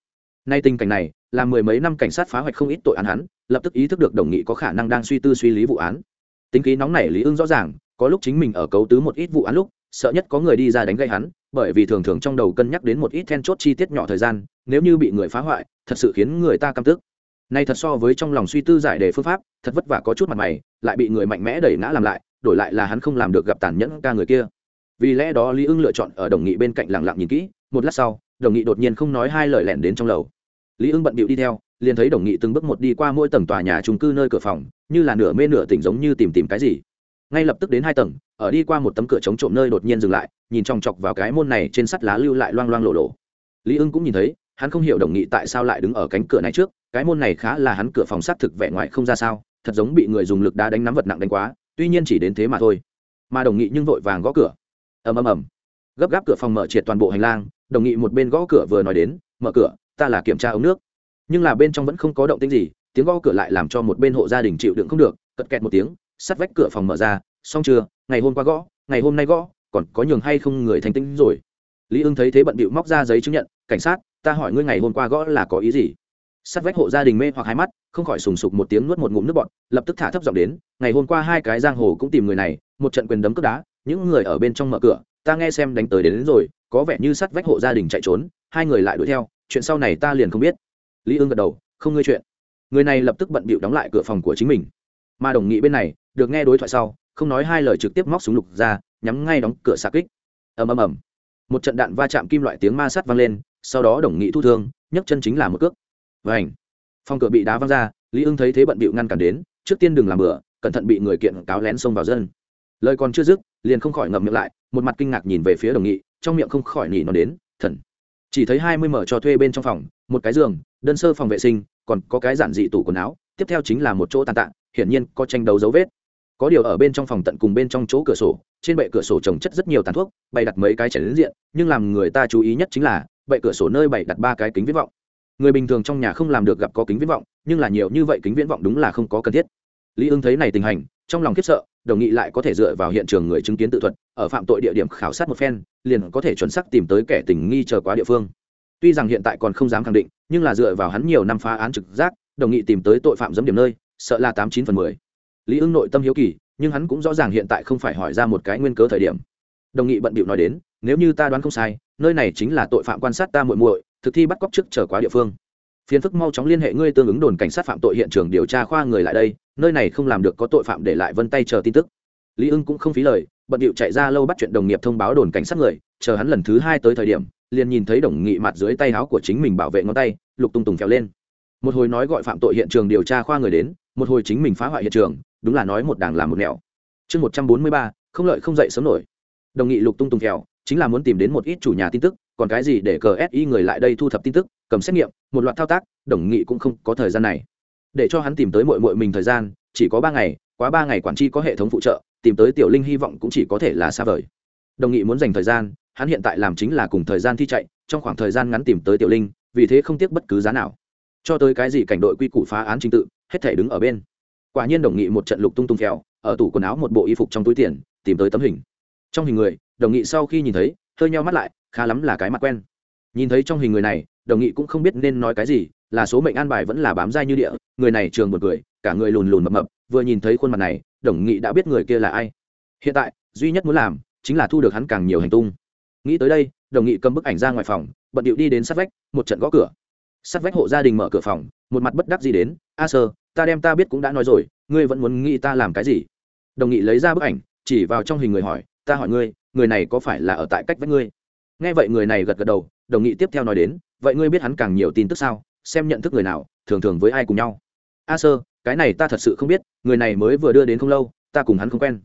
Nay tình cảnh này, là mười mấy năm cảnh sát phá hoạch không ít tội án hắn, lập tức ý thức được đồng nghị có khả năng đang suy tư suy lý vụ án. Tính khí nóng này lý ương rõ ràng, có lúc chính mình ở cấu tứ một ít vụ án lúc, sợ nhất có người đi ra đánh gây hắn, bởi vì thường thường trong đầu cân nhắc đến một ít then chốt chi tiết nhỏ thời gian, nếu như bị người phá hoại, thật sự khiến người ta căm tức. Nay thật so với trong lòng suy tư giải đề phương pháp, thật vất vả có chút mặt mày, lại bị người mạnh mẽ đẩy ngã làm lại đổi lại là hắn không làm được gặp tàn nhẫn ca người kia. Vì lẽ đó lý ưng lựa chọn ở đồng nghị bên cạnh lặng lặng nhìn kỹ, một lát sau, đồng nghị đột nhiên không nói hai lời lẻn đến trong lầu. Lý ưng bận bịu đi theo, liền thấy đồng nghị từng bước một đi qua mỗi tầng tòa nhà trung cư nơi cửa phòng, như là nửa mê nửa tỉnh giống như tìm tìm cái gì. Ngay lập tức đến hai tầng, ở đi qua một tấm cửa chống trộm nơi đột nhiên dừng lại, nhìn chòng chọc vào cái môn này trên sắt lá lưu lại loang loang lộ lộ. Lý ưng cũng nhìn thấy, hắn không hiểu đồng nghị tại sao lại đứng ở cánh cửa này trước, cái môn này khá là hắn cửa phòng xác thực vẻ ngoài không ra sao, thật giống bị người dùng lực đá đánh nắm vật nặng đánh quá tuy nhiên chỉ đến thế mà thôi. Mà đồng nghị nhưng vội vàng gõ cửa. Ầm ầm ầm. Gấp gáp cửa phòng mở triệt toàn bộ hành lang, đồng nghị một bên gõ cửa vừa nói đến, mở cửa, ta là kiểm tra ống nước. Nhưng là bên trong vẫn không có động tĩnh gì, tiếng gõ cửa lại làm cho một bên hộ gia đình chịu đựng không được, cật kẹt một tiếng, sắt vách cửa phòng mở ra, xong chưa? Ngày hôm qua gõ, ngày hôm nay gõ, còn có nhường hay không người thành tinh rồi? Lý ưng thấy thế bận bịu móc ra giấy chứng nhận, cảnh sát, ta hỏi ngươi ngày hôm qua gõ là có ý gì? Sát vách hộ gia đình mê hoặc hai mắt không khỏi sùng sục một tiếng nuốt một ngụm nước bọt lập tức thả thấp giọng đến ngày hôm qua hai cái giang hồ cũng tìm người này một trận quyền đấm cướp đá những người ở bên trong mở cửa ta nghe xem đánh tới đến, đến rồi có vẻ như sát vách hộ gia đình chạy trốn hai người lại đuổi theo chuyện sau này ta liền không biết. Lý ương gật đầu không ngơi chuyện. Người này lập tức bận bịu đóng lại cửa phòng của chính mình. Mà đồng nghị bên này được nghe đối thoại sau không nói hai lời trực tiếp móc súng lục ra nhắm ngay đóng cửa xạ kích. Ầm ầm ầm. Một trận đạn va chạm kim loại tiếng ma sát vang lên sau đó đồng nghị thu thương nhấc chân chính là một cước vảnh phòng cửa bị đá văng ra, lý ưng thấy thế bận bịu ngăn cản đến, trước tiên đừng làm bừa, cẩn thận bị người kiện cáo lén xông vào dân. Lời còn chưa dứt, liền không khỏi ngậm miệng lại, một mặt kinh ngạc nhìn về phía đồng nghị, trong miệng không khỏi nhỉ nó đến, thần. Chỉ thấy hai mươi mở cho thuê bên trong phòng, một cái giường, đơn sơ phòng vệ sinh, còn có cái giản dị tủ quần áo, tiếp theo chính là một chỗ tàn tạ, hiển nhiên có tranh đấu dấu vết. Có điều ở bên trong phòng tận cùng bên trong chỗ cửa sổ, trên bệ cửa sổ trồng chất rất nhiều tàn thuốc, bày đặt mấy cái chảy đến diện, nhưng làm người ta chú ý nhất chính là, bệ cửa sổ nơi bày đặt ba cái kính viễn vọng người bình thường trong nhà không làm được gặp có kính viễn vọng, nhưng là nhiều như vậy kính viễn vọng đúng là không có cần thiết. Lý ưng thấy này tình hành, trong lòng khiếp sợ, đồng nghị lại có thể dựa vào hiện trường người chứng kiến tự thuật, ở phạm tội địa điểm khảo sát một phen, liền có thể chuẩn xác tìm tới kẻ tình nghi chờ quá địa phương. Tuy rằng hiện tại còn không dám khẳng định, nhưng là dựa vào hắn nhiều năm phá án trực giác, đồng nghị tìm tới tội phạm dẫm điểm nơi, sợ là tám chín phần mười. Lý ưng nội tâm hiếu kỳ, nhưng hắn cũng rõ ràng hiện tại không phải hỏi ra một cái nguyên cớ thời điểm. Đồng nghị bận bịu nói đến, nếu như ta đoán không sai, nơi này chính là tội phạm quan sát ta muội muội thực thi bắt cóc trước trở quá địa phương. Phiến phức mau chóng liên hệ ngươi tương ứng đồn cảnh sát phạm tội hiện trường điều tra khoa người lại đây nơi này không làm được có tội phạm để lại vân tay chờ tin tức. Lý ưng cũng không phí lời bận điệu chạy ra lâu bắt chuyện đồng nghiệp thông báo đồn cảnh sát người chờ hắn lần thứ hai tới thời điểm liền nhìn thấy đồng nghị mặt dưới tay áo của chính mình bảo vệ ngón tay lục tung tùng kéo lên. Một hồi nói gọi phạm tội hiện trường điều tra khoa người đến một hồi chính mình phá hoại hiện trường đúng là nói một đảng làm một nẻo. Chương một trăm bốn mươi ba không lợi không dậy sớm nổi. Đồng nghị lục tung tùng kéo, chính là muốn tìm đến một ít chủ nhà tin tức còn cái gì để cờ si người lại đây thu thập tin tức cầm xét nghiệm một loạt thao tác đồng nghị cũng không có thời gian này. Để cho hắn tìm tới mội mội mình thời gian chỉ có ba ngày quá ba ngày quản tri có hệ thống phụ trợ tìm tới tiểu linh hy vọng cũng chỉ có thể là xa vời. Đồng nghị muốn dành thời gian hắn hiện tại làm chính là cùng thời gian thi chạy trong khoảng thời gian ngắn tìm tới tiểu linh vì thế không tiếc bất cứ giá nào. Cho tới cái gì cảnh đội quy củ phá án trình tự hết thể đứng ở bên. Quả nhiên đồng nghị một trận lục tung tung kẹo, ở tủ quần áo một bộ y phục trong túi tiền tìm tới tấm hình. Trong hình người đồng nghị sau khi nhìn thấy hơi nheo mắt lại khá lắm là cái mặt quen. Nhìn thấy trong hình người này, đồng nghị cũng không biết nên nói cái gì, là số mệnh an bài vẫn là bám dai như địa, người này trường một người cả người lùn lùn mập mập, vừa nhìn thấy khuôn mặt này, đồng nghị đã biết người kia là ai. Hiện tại, duy nhất muốn làm, chính là thu được hắn càng nhiều hành tung. Nghĩ tới đây, đồng nghị cầm bức ảnh ra ngoài phòng, bận điệu đi đến sát vách, một trận gõ cửa. Sát vách hộ gia đình mở cửa phòng, một mặt bất đắc gì đến, a sơ, ta đem ta biết cũng đã nói rồi, ngươi vẫn muốn nghĩ ta làm cái gì? Đồng nghị lấy ra bức ảnh, chỉ vào trong hình người hỏi, ta hỏi ngươi, người này có phải là ở tại cách vách ngươi? Nghe vậy người này gật gật đầu, đồng nghị tiếp theo nói đến, vậy ngươi biết hắn càng nhiều tin tức sao? Xem nhận thức người nào, thường thường với ai cùng nhau? A sơ, cái này ta thật sự không biết, người này mới vừa đưa đến không lâu, ta cùng hắn không quen.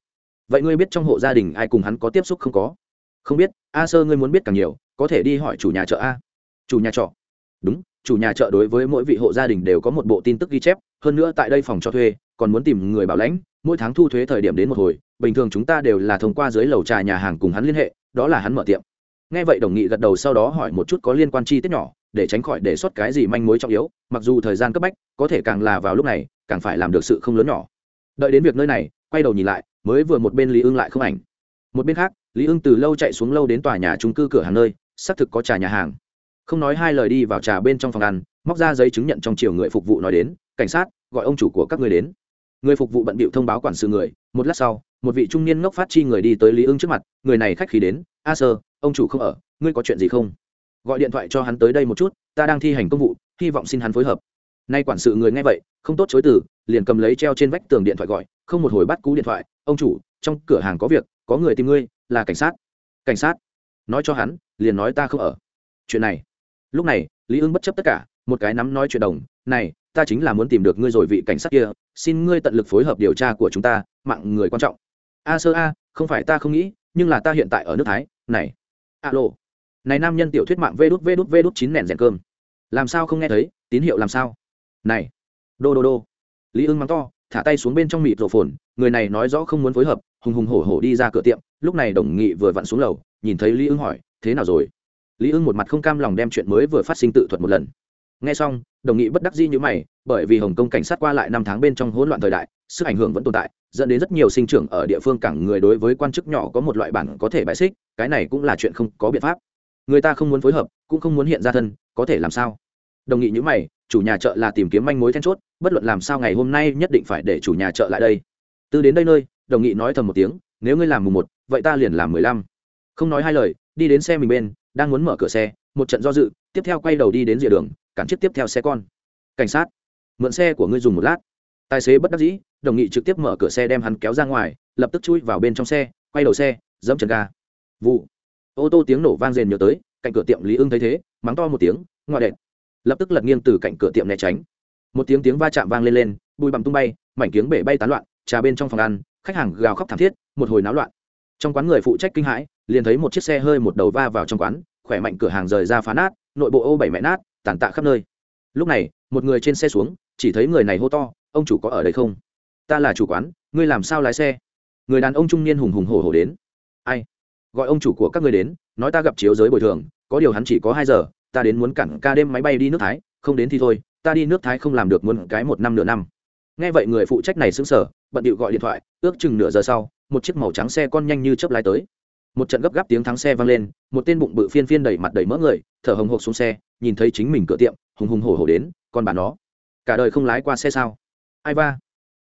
Vậy ngươi biết trong hộ gia đình ai cùng hắn có tiếp xúc không có? Không biết, a sơ ngươi muốn biết càng nhiều, có thể đi hỏi chủ nhà chợ a. Chủ nhà trọ? Đúng, chủ nhà chợ đối với mỗi vị hộ gia đình đều có một bộ tin tức ghi chép, hơn nữa tại đây phòng cho thuê, còn muốn tìm người bảo lãnh, mỗi tháng thu thuế thời điểm đến một hồi, bình thường chúng ta đều là thông qua dưới lầu trà nhà hàng cùng hắn liên hệ, đó là hắn mở tiệm nghe vậy đồng nghị gật đầu sau đó hỏi một chút có liên quan chi tiết nhỏ, để tránh khỏi đề xuất cái gì manh mối trọng yếu, mặc dù thời gian cấp bách, có thể càng là vào lúc này, càng phải làm được sự không lớn nhỏ. Đợi đến việc nơi này, quay đầu nhìn lại, mới vừa một bên lý ưng lại không ảnh. Một bên khác, lý ưng từ lâu chạy xuống lâu đến tòa nhà trung cư cửa hàng nơi, xác thực có trà nhà hàng. Không nói hai lời đi vào trà bên trong phòng ăn, móc ra giấy chứng nhận trong chiều người phục vụ nói đến, cảnh sát, gọi ông chủ của các người đến. Người phục vụ bận bịu thông báo quản sự người, một lát sau, một vị trung niên ngốc phát chi người đi tới lý ưng trước mặt, người này khách khí đến, a sơ ông chủ không ở, ngươi có chuyện gì không? Gọi điện thoại cho hắn tới đây một chút, ta đang thi hành công vụ, hy vọng xin hắn phối hợp. Nay quản sự người nghe vậy, không tốt chối từ, liền cầm lấy treo trên vách tường điện thoại gọi, không một hồi bắt cú điện thoại, ông chủ, trong cửa hàng có việc, có người tìm ngươi, là cảnh sát. Cảnh sát? Nói cho hắn, liền nói ta không ở. Chuyện này. Lúc này, lý ưng bất chấp tất cả, một cái nắm nói chuyện đồng, này, ta chính là muốn tìm được ngươi rồi vị cảnh sát kia, xin ngươi tận lực phối hợp điều tra của chúng ta, mạng người quan trọng. A sơ a, không phải ta không nghĩ, nhưng là ta hiện tại ở nước thái, này alo. Này nam nhân tiểu thuyết mạng vê đút vê đút vê đút chín nẻn rèn cơm. Làm sao không nghe thấy? Tín hiệu làm sao? Này. Đô đô đô. Lý ưng mắng to, thả tay xuống bên trong mịt rổ phồn, người này nói rõ không muốn phối hợp, hùng hùng hổ hổ đi ra cửa tiệm, lúc này đồng nghị vừa vặn xuống lầu, nhìn thấy lý ưng hỏi, thế nào rồi? Lý ưng một mặt không cam lòng đem chuyện mới vừa phát sinh tự thuật một lần. Nghe xong, đồng nghị bất đắc dĩ như mày, bởi vì hồng kông cảnh sát qua lại năm tháng bên trong hỗn loạn thời đại sức ảnh hưởng vẫn tồn tại, dẫn đến rất nhiều sinh trưởng ở địa phương cảng người đối với quan chức nhỏ có một loại bản có thể bãi xích, cái này cũng là chuyện không có biện pháp. Người ta không muốn phối hợp, cũng không muốn hiện ra thân, có thể làm sao? Đồng nghị như mày, chủ nhà chợ là tìm kiếm manh mối then chốt, bất luận làm sao ngày hôm nay nhất định phải để chủ nhà chợ lại đây. Từ đến đây nơi, đồng nghị nói thầm một tiếng, nếu ngươi làm mùng một, vậy ta liền làm mười lăm. Không nói hai lời, đi đến xe mình bên, đang muốn mở cửa xe, một trận do dự, tiếp theo quay đầu đi đến rìa đường, cản chiếc tiếp theo xe con. Cảnh sát, mượn xe của ngươi dùng một lát. Tài xế bất đắc dĩ đồng nghị trực tiếp mở cửa xe đem hắn kéo ra ngoài, lập tức chui vào bên trong xe, quay đầu xe, dẫm chân ga. Vụ. Ô tô tiếng nổ vang rền nhớ tới, cạnh cửa tiệm lý ưng thấy thế, mắng to một tiếng ngoại đệm lập tức lật nghiêng từ cạnh cửa tiệm né tránh. Một tiếng tiếng va chạm vang lên lên, bụi bằm tung bay, mảnh kiếng bể bay tán loạn, trà bên trong phòng ăn, khách hàng gào khóc thảm thiết, một hồi náo loạn. Trong quán người phụ trách kinh hãi, liền thấy một chiếc xe hơi một đầu va vào trong quán, khỏe mạnh cửa hàng rời ra phá nát, nội bộ ô bảy mẹ nát, tàn tạ khắp nơi. Lúc này, một người trên xe xuống, chỉ thấy người này hô to, ông chủ có ở đây không? Ta là chủ quán, ngươi làm sao lái xe? Người đàn ông trung niên hùng hùng hổ hổ đến. Ai? Gọi ông chủ của các ngươi đến, nói ta gặp chiếu giới bồi thường, có điều hắn chỉ có hai giờ, ta đến muốn cản ca đêm máy bay đi nước thái, không đến thì thôi, ta đi nước thái không làm được muốn cái một năm nửa năm. Nghe vậy người phụ trách này xứng sở bận điệu gọi điện thoại, ước chừng nửa giờ sau, một chiếc màu trắng xe con nhanh như chớp lái tới. Một trận gấp gáp tiếng thắng xe vang lên, một tên bụng bự phiên phiên đẩy mặt đầy mỡ người, thở hồng hộc xuống xe, nhìn thấy chính mình cửa tiệm, hùng hùng hổ hổ đến còn bà nó, cả đời không lái qua xe sao? Ai va?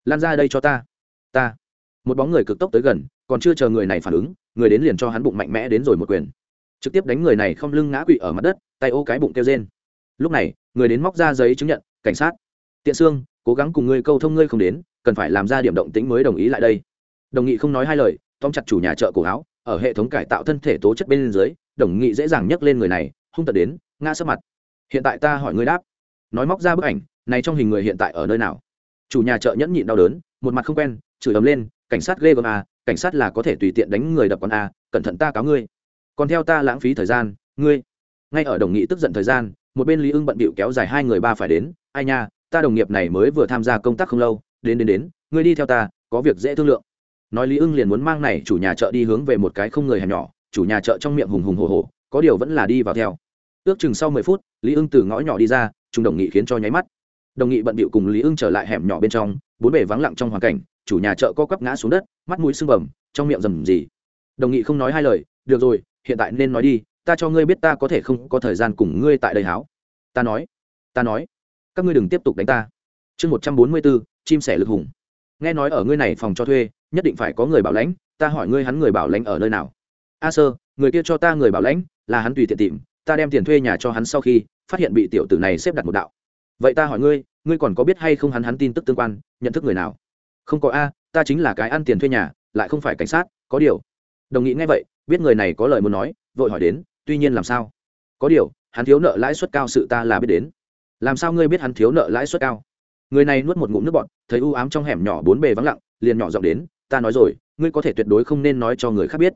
Lan ra đây cho ta. Ta. Một bóng người cực tốc tới gần, còn chưa chờ người này phản ứng, người đến liền cho hắn bụng mạnh mẽ đến rồi một quyền. Trực tiếp đánh người này không lưng ngã quỵ ở mặt đất, tay ô cái bụng kêu rên. Lúc này, người đến móc ra giấy chứng nhận, cảnh sát. Tiện xương cố gắng cùng ngươi câu thông ngươi không đến, cần phải làm ra điểm động tính mới đồng ý lại đây. Đồng nghị không nói hai lời, tóm chặt chủ nhà chợ cổ áo, ở hệ thống cải tạo thân thể tố chất bên dưới, đồng nghị dễ dàng nhấc lên người này, hung tật đến, ngã sấp mặt. Hiện tại ta hỏi ngươi đáp. Nói móc ra bức ảnh, này trong hình người hiện tại ở nơi nào? Chủ nhà chợ nhẫn nhịn đau đớn, một mặt không quen, chửi ấm lên, cảnh sát ghê gớm a cảnh sát là có thể tùy tiện đánh người đập con a à, cẩn thận ta cáo ngươi. Còn theo ta lãng phí thời gian, ngươi. Ngay ở đồng nghị tức giận thời gian, một bên lý ưng bận bịu kéo dài hai người ba phải đến, ai nha, ta đồng nghiệp này mới vừa tham gia công tác không lâu, đến đến đến, ngươi đi theo ta, có việc dễ thương lượng. Nói lý ưng liền muốn mang này chủ nhà chợ đi hướng về một cái không người hẻm nhỏ, chủ nhà chợ trong miệng hùng hùng hồ hồ có điều vẫn là đi vào theo. Ước chừng sau mười phút, lý ưng từ ngõ nhỏ đi ra chúng đồng nghị khiến cho nháy mắt đồng nghị bận bịu cùng lý ưng trở lại hẻm nhỏ bên trong, bốn bề vắng lặng trong hoàn cảnh, chủ nhà chợ co quắp ngã xuống đất, mắt mũi sưng bầm, trong miệng rầm gì. Đồng nghị không nói hai lời, được rồi, hiện tại nên nói đi, ta cho ngươi biết ta có thể không có thời gian cùng ngươi tại đây háo. Ta nói ta nói, các ngươi đừng tiếp tục đánh ta. Chương một trăm bốn mươi bốn, chim sẻ lực hùng. Nghe nói ở ngươi này phòng cho thuê, nhất định phải có người bảo lãnh, ta hỏi ngươi hắn người bảo lãnh ở nơi nào? A sơ, người kia cho ta người bảo lãnh, là hắn tùy tiện tìm, ta đem tiền thuê nhà cho hắn sau khi, phát hiện bị tiểu tử này xếp đặt một đạo vậy ta hỏi ngươi ngươi còn có biết hay không hắn hắn tin tức tương quan, nhận thức người nào? Không có a, ta chính là cái ăn tiền thuê nhà, lại không phải cảnh sát, có điều. Đồng nghị nghe vậy, biết người này có lời muốn nói, vội hỏi đến, tuy nhiên làm sao? Có điều, hắn thiếu nợ lãi suất cao sự ta là biết đến. Làm sao ngươi biết hắn thiếu nợ lãi suất cao? Người này nuốt một ngụm nước bọt, thấy u ám trong hẻm nhỏ bốn bề vắng lặng, liền nhỏ giọng đến, ta nói rồi, ngươi có thể tuyệt đối không nên nói cho người khác biết.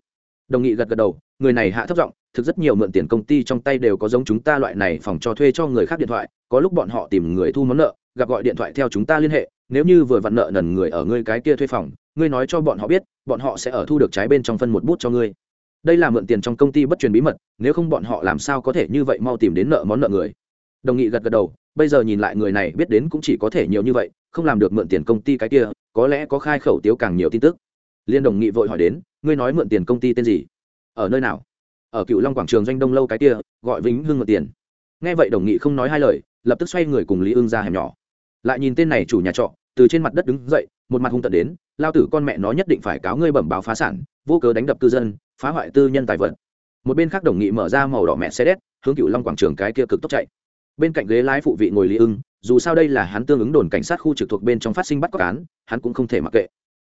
Đồng nghị gật gật đầu, người này hạ thấp giọng thực rất nhiều mượn tiền công ty trong tay đều có giống chúng ta loại này phòng cho thuê cho người khác điện thoại, có lúc bọn họ tìm người thu món nợ, gặp gọi điện thoại theo chúng ta liên hệ, nếu như vừa vặn nợ nần người ở ngươi cái kia thuê phòng, ngươi nói cho bọn họ biết, bọn họ sẽ ở thu được trái bên trong phân một bút cho ngươi. Đây là mượn tiền trong công ty bất truyền bí mật, nếu không bọn họ làm sao có thể như vậy mau tìm đến nợ món nợ người. Đồng nghị gật gật đầu, bây giờ nhìn lại người này biết đến cũng chỉ có thể nhiều như vậy, không làm được mượn tiền công ty cái kia, có lẽ có khai khẩu tiếu càng nhiều tin tức. Liên đồng nghị vội hỏi đến, ngươi nói mượn tiền công ty tên gì? Ở nơi nào? Ở cựu long quảng trường doanh đông lâu cái kia, gọi vĩnh hưng mượn tiền. Nghe vậy đồng nghị không nói hai lời, lập tức xoay người cùng lý ưng ra hẻm nhỏ. Lại nhìn tên này chủ nhà trọ, từ trên mặt đất đứng dậy, một mặt hung tận đến, lao tử con mẹ nó nhất định phải cáo ngươi bẩm báo phá sản, vô cớ đánh đập cư dân, phá hoại tư nhân tài vật. Một bên khác đồng nghị mở ra màu đỏ mẹ xe đét, hướng cựu long quảng trường cái kia cực tốc chạy. Bên cạnh ghế lái phụ vị ngồi lý ưng, dù sao đây là hắn tương ứng đồn cảnh sát khu trực thuộc bên trong phát sinh bắt cóc án, hắn cũng không thể mặc kệ.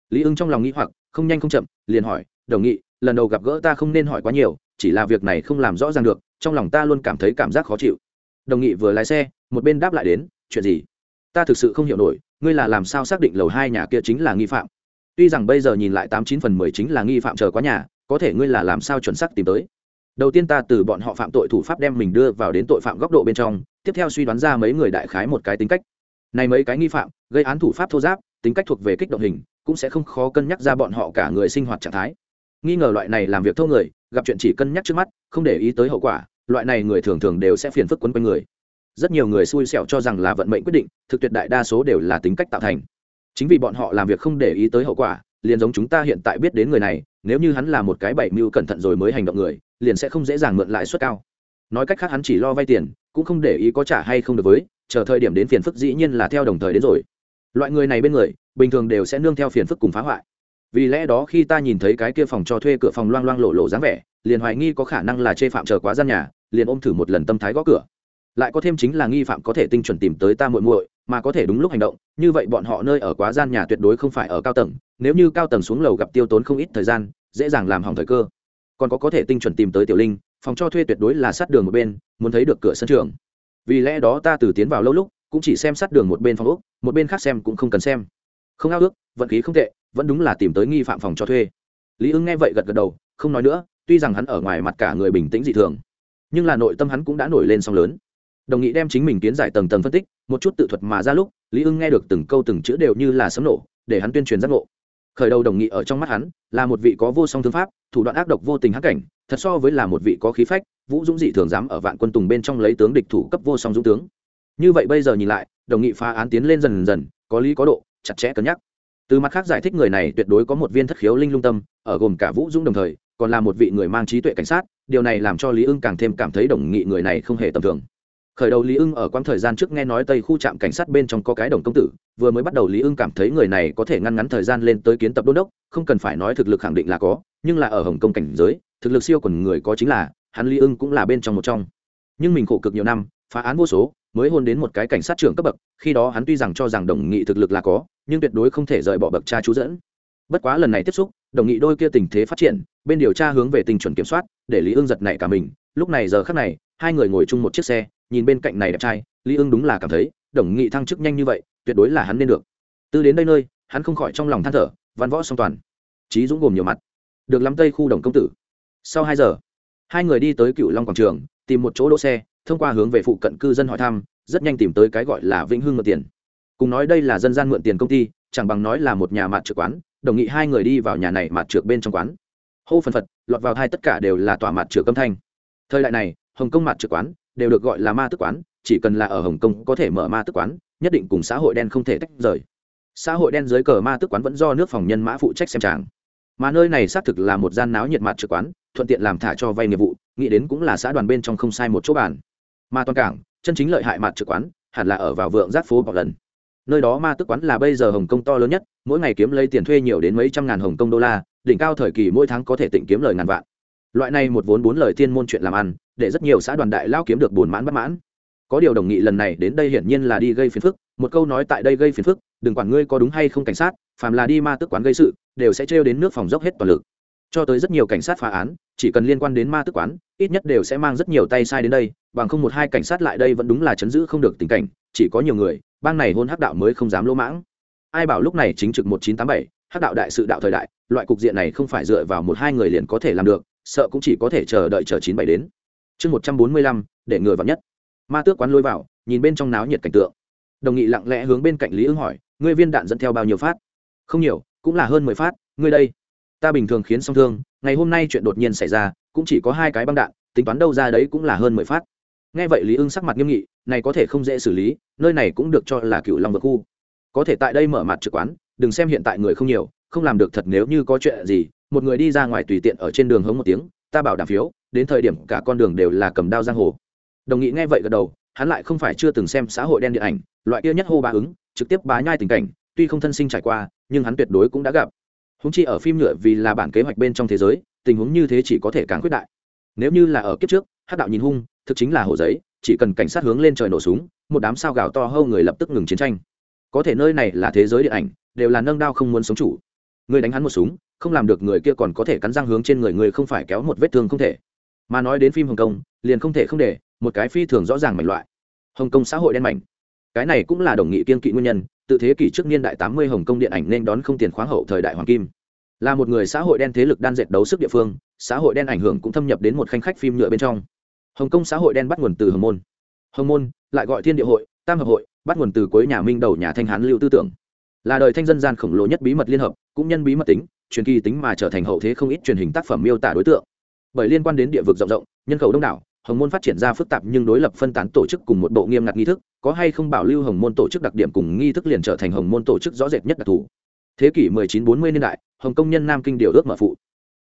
Lý ưng trong lòng nghĩ hoặc, không nhanh không chậm, liền hỏi, đồng nghị, lần đầu gặp gỡ ta không nên hỏi quá nhiều chỉ là việc này không làm rõ ràng được, trong lòng ta luôn cảm thấy cảm giác khó chịu. Đồng nghị vừa lái xe, một bên đáp lại đến, chuyện gì? Ta thực sự không hiểu nổi, ngươi là làm sao xác định lầu hai nhà kia chính là nghi phạm? Tuy rằng bây giờ nhìn lại tám chín phần mười chính là nghi phạm chờ quá nhà, có thể ngươi là làm sao chuẩn xác tìm tới? Đầu tiên ta từ bọn họ phạm tội thủ pháp đem mình đưa vào đến tội phạm góc độ bên trong, tiếp theo suy đoán ra mấy người đại khái một cái tính cách. Này mấy cái nghi phạm, gây án thủ pháp thô giáp, tính cách thuộc về kích động hình, cũng sẽ không khó cân nhắc ra bọn họ cả người sinh hoạt trạng thái. Nghi ngờ loại này làm việc thô người gặp chuyện chỉ cân nhắc trước mắt, không để ý tới hậu quả, loại này người thường thường đều sẽ phiền phức quấn quanh người. Rất nhiều người xui xẻo cho rằng là vận mệnh quyết định, thực tuyệt đại đa số đều là tính cách tạo thành. Chính vì bọn họ làm việc không để ý tới hậu quả, liền giống chúng ta hiện tại biết đến người này, nếu như hắn là một cái bảy mưu cẩn thận rồi mới hành động người, liền sẽ không dễ dàng mượn lãi suất cao. Nói cách khác hắn chỉ lo vay tiền, cũng không để ý có trả hay không được với, chờ thời điểm đến phiền phức dĩ nhiên là theo đồng thời đến rồi. Loại người này bên người, bình thường đều sẽ nương theo phiền phức cùng phá hoại vì lẽ đó khi ta nhìn thấy cái kia phòng cho thuê cửa phòng loang loang lộ lộ dáng vẻ, liền hoài nghi có khả năng là chê phạm chờ quá gian nhà, liền ôm thử một lần tâm thái gõ cửa. Lại có thêm chính là nghi phạm có thể tinh chuẩn tìm tới ta muội muội, mà có thể đúng lúc hành động, như vậy bọn họ nơi ở quá gian nhà tuyệt đối không phải ở cao tầng, nếu như cao tầng xuống lầu gặp tiêu tốn không ít thời gian, dễ dàng làm hỏng thời cơ. Còn có có thể tinh chuẩn tìm tới tiểu linh, phòng cho thuê tuyệt đối là sát đường một bên, muốn thấy được cửa sân trường. Vì lẽ đó ta từ tiến vào lâu lúc, cũng chỉ xem sát đường một bên phòng úc một bên khác xem cũng không cần xem. Không ao ước, vận khí không tệ vẫn đúng là tìm tới nghi phạm phòng cho thuê. Lý ưng nghe vậy gật gật đầu, không nói nữa, tuy rằng hắn ở ngoài mặt cả người bình tĩnh dị thường, nhưng là nội tâm hắn cũng đã nổi lên song lớn. Đồng nghị đem chính mình kiến giải tầng tầng phân tích, một chút tự thuật mà ra lúc, lý ưng nghe được từng câu từng chữ đều như là sấm nổ, để hắn tuyên truyền giác ngộ. Khởi đầu đồng nghị ở trong mắt hắn, là một vị có vô song thương pháp, thủ đoạn ác độc vô tình hắc cảnh, thật so với là một vị có khí phách, vũ dũng dị thường dám ở vạn quân tùng bên trong lấy tướng địch thủ cấp vô song dũng tướng. Như vậy bây giờ nhìn lại, đồng nghị phá án tiến lên dần dần, có lý có độ, chặt chẽ cân nhắc từ mặt khác giải thích người này tuyệt đối có một viên thất khiếu linh lung tâm, ở gồm cả vũ dũng đồng thời, còn là một vị người mang trí tuệ cảnh sát, điều này làm cho lý ưng càng thêm cảm thấy đồng nghị người này không hề tầm thường. Khởi đầu lý ưng ở quãng thời gian trước nghe nói tây khu trạm cảnh sát bên trong có cái đồng công tử, vừa mới bắt đầu lý ưng cảm thấy người này có thể ngăn ngắn thời gian lên tới kiến tập đôn đốc, không cần phải nói thực lực khẳng định là có, nhưng là ở hồng kông cảnh giới, thực lực siêu quần người có chính là, hắn lý ưng cũng là bên trong một trong. Nhưng mình khổ cực nhiều năm, phá án vô số mới hôn đến một cái cảnh sát trưởng cấp bậc, khi đó hắn tuy rằng cho rằng đồng nghị thực lực là có, nhưng tuyệt đối không thể rời bỏ bậc cha chú dẫn. Bất quá lần này tiếp xúc, đồng nghị đôi kia tình thế phát triển, bên điều tra hướng về tình chuẩn kiểm soát, để lý ương giật nảy cả mình. Lúc này giờ khắc này, hai người ngồi chung một chiếc xe, nhìn bên cạnh này đẹp trai, lý ương đúng là cảm thấy, đồng nghị thăng chức nhanh như vậy, tuyệt đối là hắn nên được. Từ đến đây nơi, hắn không khỏi trong lòng than thở, văn võ song toàn. Trí dũng gồm nhiều mặt. Được lắm tây khu đồng công tử. Sau hai giờ, hai người đi tới cựu long quảng trường, tìm một chỗ đỗ xe thông qua hướng về phụ cận cư dân hỏi thăm, rất nhanh tìm tới cái gọi là vĩnh hưng mượn tiền. Cùng nói đây là dân gian mượn tiền công ty, chẳng bằng nói là một nhà mạt trượt quán, đồng nghị hai người đi vào nhà này mạt trược bên trong quán. Hô phần phật, lọt vào hai tất cả đều là tòa mạt trược âm thanh. Thời đại này, hồng kông mạt trược quán đều được gọi là ma tức quán, chỉ cần là ở hồng kông có thể mở ma tức quán, nhất định cùng xã hội đen không thể tách rời. Xã hội đen dưới cờ ma tức quán vẫn do nước phòng nhân mã phụ trách xem tràng. Mà nơi này xác thực là một gian náo nhiệt mạt trược quán, thuận tiện làm thả cho vay nghiệp vụ, nghĩ đến cũng là xã đoàn bên trong không sai một chỗ bàn mà toàn cảng, chân chính lợi hại mặt trực quán, hẳn là ở vào vượng giác phố bọc lần. Nơi đó ma tức quán là bây giờ hồng kông to lớn nhất, mỗi ngày kiếm lấy tiền thuê nhiều đến mấy trăm ngàn hồng kông đô la, đỉnh cao thời kỳ mỗi tháng có thể tịnh kiếm lời ngàn vạn. Loại này một vốn bốn lời thiên môn chuyện làm ăn, để rất nhiều xã đoàn đại lao kiếm được buồn mãn bất mãn. Có điều đồng nghị lần này đến đây hiển nhiên là đi gây phiền phức, một câu nói tại đây gây phiền phức, đừng quản ngươi có đúng hay không cảnh sát, phàm là đi ma tức quán gây sự, đều sẽ trêu đến nước phòng dốc hết toàn lực cho tới rất nhiều cảnh sát phá án, chỉ cần liên quan đến ma tức quán, ít nhất đều sẽ mang rất nhiều tay sai đến đây, bằng không một hai cảnh sát lại đây vẫn đúng là chấn giữ không được tình cảnh, chỉ có nhiều người, bang này hôn hắc đạo mới không dám lỗ mãng. Ai bảo lúc này chính trực một chín tám bảy, hắc đạo đại sự đạo thời đại, loại cục diện này không phải dựa vào một hai người liền có thể làm được, sợ cũng chỉ có thể chờ đợi chờ chín bảy đến. Chương một trăm bốn mươi lăm, để người vào nhất. Ma tước quán lôi vào, nhìn bên trong náo nhiệt cảnh tượng. Đồng nghị lặng lẽ hướng bên cạnh lý ứng hỏi, ngươi viên đạn dẫn theo bao nhiêu phát? Không nhiều, cũng là hơn mười phát, ngươi đây ta bình thường khiến song thương, ngày hôm nay chuyện đột nhiên xảy ra, cũng chỉ có hai cái băng đạn, tính toán đâu ra đấy cũng là hơn mười phát. Nghe vậy lý ưng sắc mặt nghiêm nghị, này có thể không dễ xử lý, nơi này cũng được cho là cựu long vực khu. Có thể tại đây mở mặt trực quán, đừng xem hiện tại người không nhiều, không làm được thật nếu như có chuyện gì, một người đi ra ngoài tùy tiện ở trên đường hống một tiếng, ta bảo đảm phiếu, đến thời điểm cả con đường đều là cầm đao giang hồ. Đồng nghị nghe vậy gật đầu, hắn lại không phải chưa từng xem xã hội đen điện ảnh, loại kia nhất hô ba ứng, trực tiếp bá nhai tình cảnh, tuy không thân sinh trải qua, nhưng hắn tuyệt đối cũng đã gặp húng chi ở phim nhựa vì là bản kế hoạch bên trong thế giới, tình huống như thế chỉ có thể càng quyết đại. Nếu như là ở kiếp trước hát đạo nhìn hung, thực chính là hồ giấy, chỉ cần cảnh sát hướng lên trời nổ súng, một đám sao gào to hâu người lập tức ngừng chiến tranh. Có thể nơi này là thế giới điện ảnh, đều là nâng đao không muốn sống chủ. Người đánh hắn một súng, không làm được người kia còn có thể cắn răng hướng trên người người không phải kéo một vết thương không thể. Mà nói đến phim hồng kông, liền không thể không để, một cái phi thường rõ ràng mạnh loại. Hồng kông xã hội đen mạnh cái này cũng là đồng nghị kiên kỵ nguyên nhân tự thế kỷ trước niên đại tám mươi hồng kông điện ảnh nên đón không tiền khoáng hậu thời đại hoàng kim. Là một người xã hội đen thế lực đan dệt đấu sức địa phương, xã hội đen ảnh hưởng cũng thâm nhập đến một khanh khách phim nhựa bên trong. Hồng kông xã hội đen bắt nguồn từ hồng môn. Hồng môn, lại gọi thiên địa hội, tam hợp hội, bắt nguồn từ cuối nhà minh đầu, nhà thanh hán lưu tư tưởng. Là đời thanh dân gian khổng lồ nhất bí mật liên hợp, cũng nhân bí mật tính, truyền kỳ tính mà trở thành hậu thế không ít truyền hình tác phẩm miêu tả đối tượng. Bởi liên quan đến địa vực rộng rộng, nhân khẩu đông đảo hồng môn phát triển ra phức tạp nhưng đối lập phân tán tổ chức cùng một bộ nghiêm ngặt nghi thức, có hay không bảo lưu hồng môn tổ chức đặc điểm cùng nghi thức liền trở thành hồng môn tổ chức rõ rệt nhất đặc thù. Thế kỷ 1940 niên đại, hồng Công nhân nam kinh điều ước mở phụ.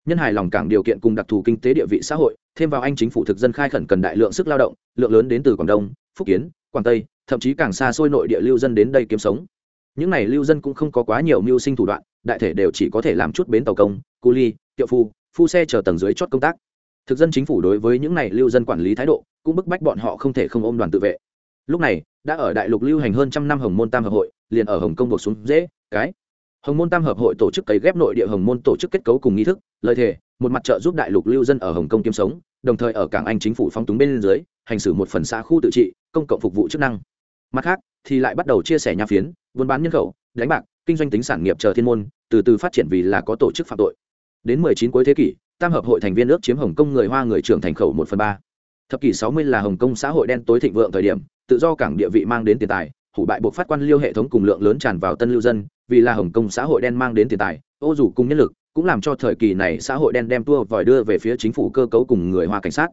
Nhân hài lòng cảng điều kiện cùng đặc thù kinh tế địa vị xã hội, thêm vào anh chính phủ thực dân khai khẩn cần đại lượng sức lao động, lượng lớn đến từ quảng đông, phúc kiến, quảng tây, thậm chí càng xa xôi nội địa lưu dân đến đây kiếm sống. Những này lưu dân cũng không có quá nhiều mưu sinh thủ đoạn, đại thể đều chỉ có thể làm chút bến tàu công, cu ly tiệu phu phu xe chờ tầng dưới chót công tác thực dân chính phủ đối với những này lưu dân quản lý thái độ cũng bức bách bọn họ không thể không ôm đoàn tự vệ. Lúc này, đã ở đại lục lưu hành hơn trăm năm hồng môn tam hợp hội, liền ở hồng kông buộc xuống dễ, cái. Hồng môn tam hợp hội tổ chức cấy ghép nội địa hồng môn tổ chức kết cấu cùng nghi thức, lời thế một mặt trợ giúp đại lục lưu dân ở hồng kông kiếm sống, đồng thời ở cảng anh chính phủ phong túng bên dưới, hành xử một phần xã khu tự trị, công cộng phục vụ chức năng. Mặt khác, thì lại bắt đầu chia sẻ nhà phiến, buôn bán nhân khẩu, đánh bạc, kinh doanh tính sản nghiệp chờ thiên môn, từ từ phát triển vì là có tổ chức phạm tội. Đến 19 cuối thế kỷ tam hợp hội thành viên ước chiếm hồng kông người hoa người trưởng thành khẩu một phần ba. Thập kỷ 60 là hồng kông xã hội đen tối thịnh vượng thời điểm tự do cảng địa vị mang đến tiền tài hủ bại buộc phát quan liêu hệ thống cùng lượng lớn tràn vào tân lưu dân vì là hồng kông xã hội đen mang đến tiền tài ô dù cùng nhân lực cũng làm cho thời kỳ này xã hội đen đem tua vòi đưa về phía chính phủ cơ cấu cùng người hoa cảnh sát.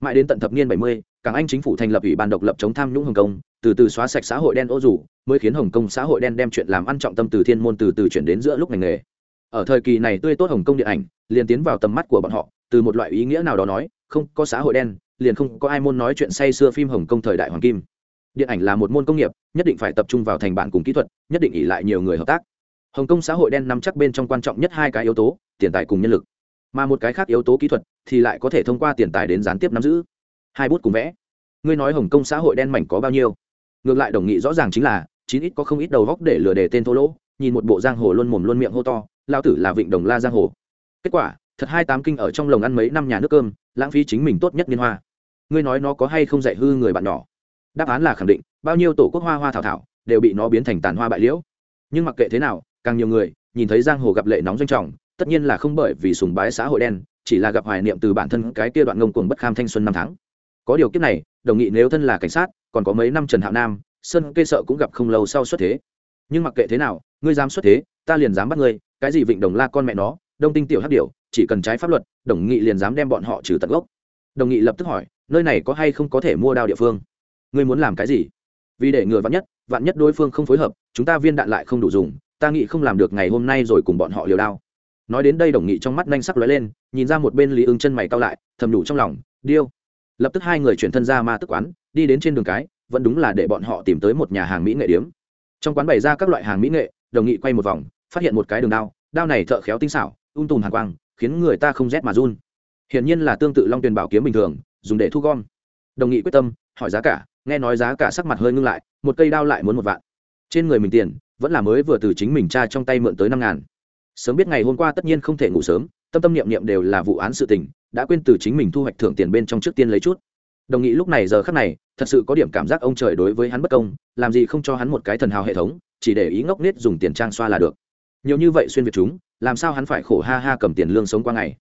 Mãi đến tận thập niên 70, cảng anh chính phủ thành lập ủy ban độc lập chống tham nhũng hồng kông từ từ xóa sạch xã hội đen ô dù mới khiến hồng kông xã hội đen đem chuyện làm ăn trọng tâm từ thiên môn từ từ chuyển đến giữa lúc ngành nghề ở thời kỳ này tươi tốt hồng kông điện ảnh, liền tiến vào tầm mắt của bọn họ, từ một loại ý nghĩa nào đó nói, không có xã hội đen, liền không có ai môn nói chuyện say xưa phim hồng kông thời đại hoàng kim. Điện ảnh là một môn công nghiệp, nhất định phải tập trung vào thành bản cùng kỹ thuật, nhất định ỉ lại nhiều người hợp tác. Hồng kông xã hội đen nắm chắc bên trong quan trọng nhất hai cái yếu tố, tiền tài cùng nhân lực. Mà một cái khác yếu tố kỹ thuật thì lại có thể thông qua tiền tài đến gián tiếp nắm giữ. Hai bút cùng vẽ. Ngươi nói hồng kông xã hội đen mảnh có bao nhiêu? Ngược lại đồng nghị rõ ràng chính là, chín ít có không ít đầu góc để lừa đề tên thô lỗ, nhìn một bộ giang hồ luôn mồm luôn miệng hô to lao tử là vịnh đồng la giang hồ. Kết quả, thật hai tám kinh ở trong lồng ăn mấy năm nhà nước cơm, lãng phí chính mình tốt nhất liên hoa. Ngươi nói nó có hay không dạy hư người bạn nhỏ? Đáp án là khẳng định, bao nhiêu tổ quốc hoa hoa thảo thảo đều bị nó biến thành tàn hoa bại liễu. Nhưng mặc kệ thế nào, càng nhiều người nhìn thấy giang hồ gặp lệ nóng doanh trọng, tất nhiên là không bởi vì sùng bái xã hội đen, chỉ là gặp hoài niệm từ bản thân cái kia đoạn ngông cuồng bất kham thanh xuân năm tháng. Có điều kiếp này, đồng nghị nếu thân là cảnh sát, còn có mấy năm trần hạo nam, sơn kê sợ cũng gặp không lâu sau xuất thế. Nhưng mặc kệ thế nào, ngươi dám xuất thế, ta liền dám bắt ngươi cái gì vịnh đồng la con mẹ nó, đông tinh tiểu hắc điểu, chỉ cần trái pháp luật, đồng nghị liền dám đem bọn họ trừ tận gốc. Đồng nghị lập tức hỏi, nơi này có hay không có thể mua đao địa phương? Ngươi muốn làm cái gì? Vì để ngừa vạn nhất vạn nhất đối phương không phối hợp, chúng ta viên đạn lại không đủ dùng, ta nghĩ không làm được ngày hôm nay rồi cùng bọn họ liều đao. Nói đến đây đồng nghị trong mắt nhanh sắc lóe lên, nhìn ra một bên lý ưng chân mày cao lại, thầm đủ trong lòng, điêu. Lập tức hai người chuyển thân ra ma tức quán, đi đến trên đường cái, vẫn đúng là để bọn họ tìm tới một nhà hàng mỹ nghệ điếm. Trong quán bày ra các loại hàng mỹ nghệ, đồng nghị quay một vòng phát hiện một cái đường đao đao này thợ khéo tinh xảo, ung tùm hàng quang, khiến người ta không rét mà run. Hiển nhiên là tương tự long tuyền bảo kiếm bình thường, dùng để thu gom. Đồng nghị quyết tâm, hỏi giá cả, nghe nói giá cả sắc mặt hơi ngưng lại, một cây đao lại muốn một vạn. Trên người mình tiền, vẫn là mới vừa từ chính mình cha trong tay mượn tới năm ngàn. Sớm biết ngày hôm qua tất nhiên không thể ngủ sớm, tâm tâm niệm niệm đều là vụ án sự tình, đã quên từ chính mình thu hoạch thưởng tiền bên trong trước tiên lấy chút. Đồng nghị lúc này giờ khắc này, thật sự có điểm cảm giác ông trời đối với hắn bất công, làm gì không cho hắn một cái thần hào hệ thống, chỉ để ý ngốc nết dùng tiền trang xoa là được nhiều như vậy xuyên việt chúng, làm sao hắn phải khổ ha ha cầm tiền lương sống qua ngày?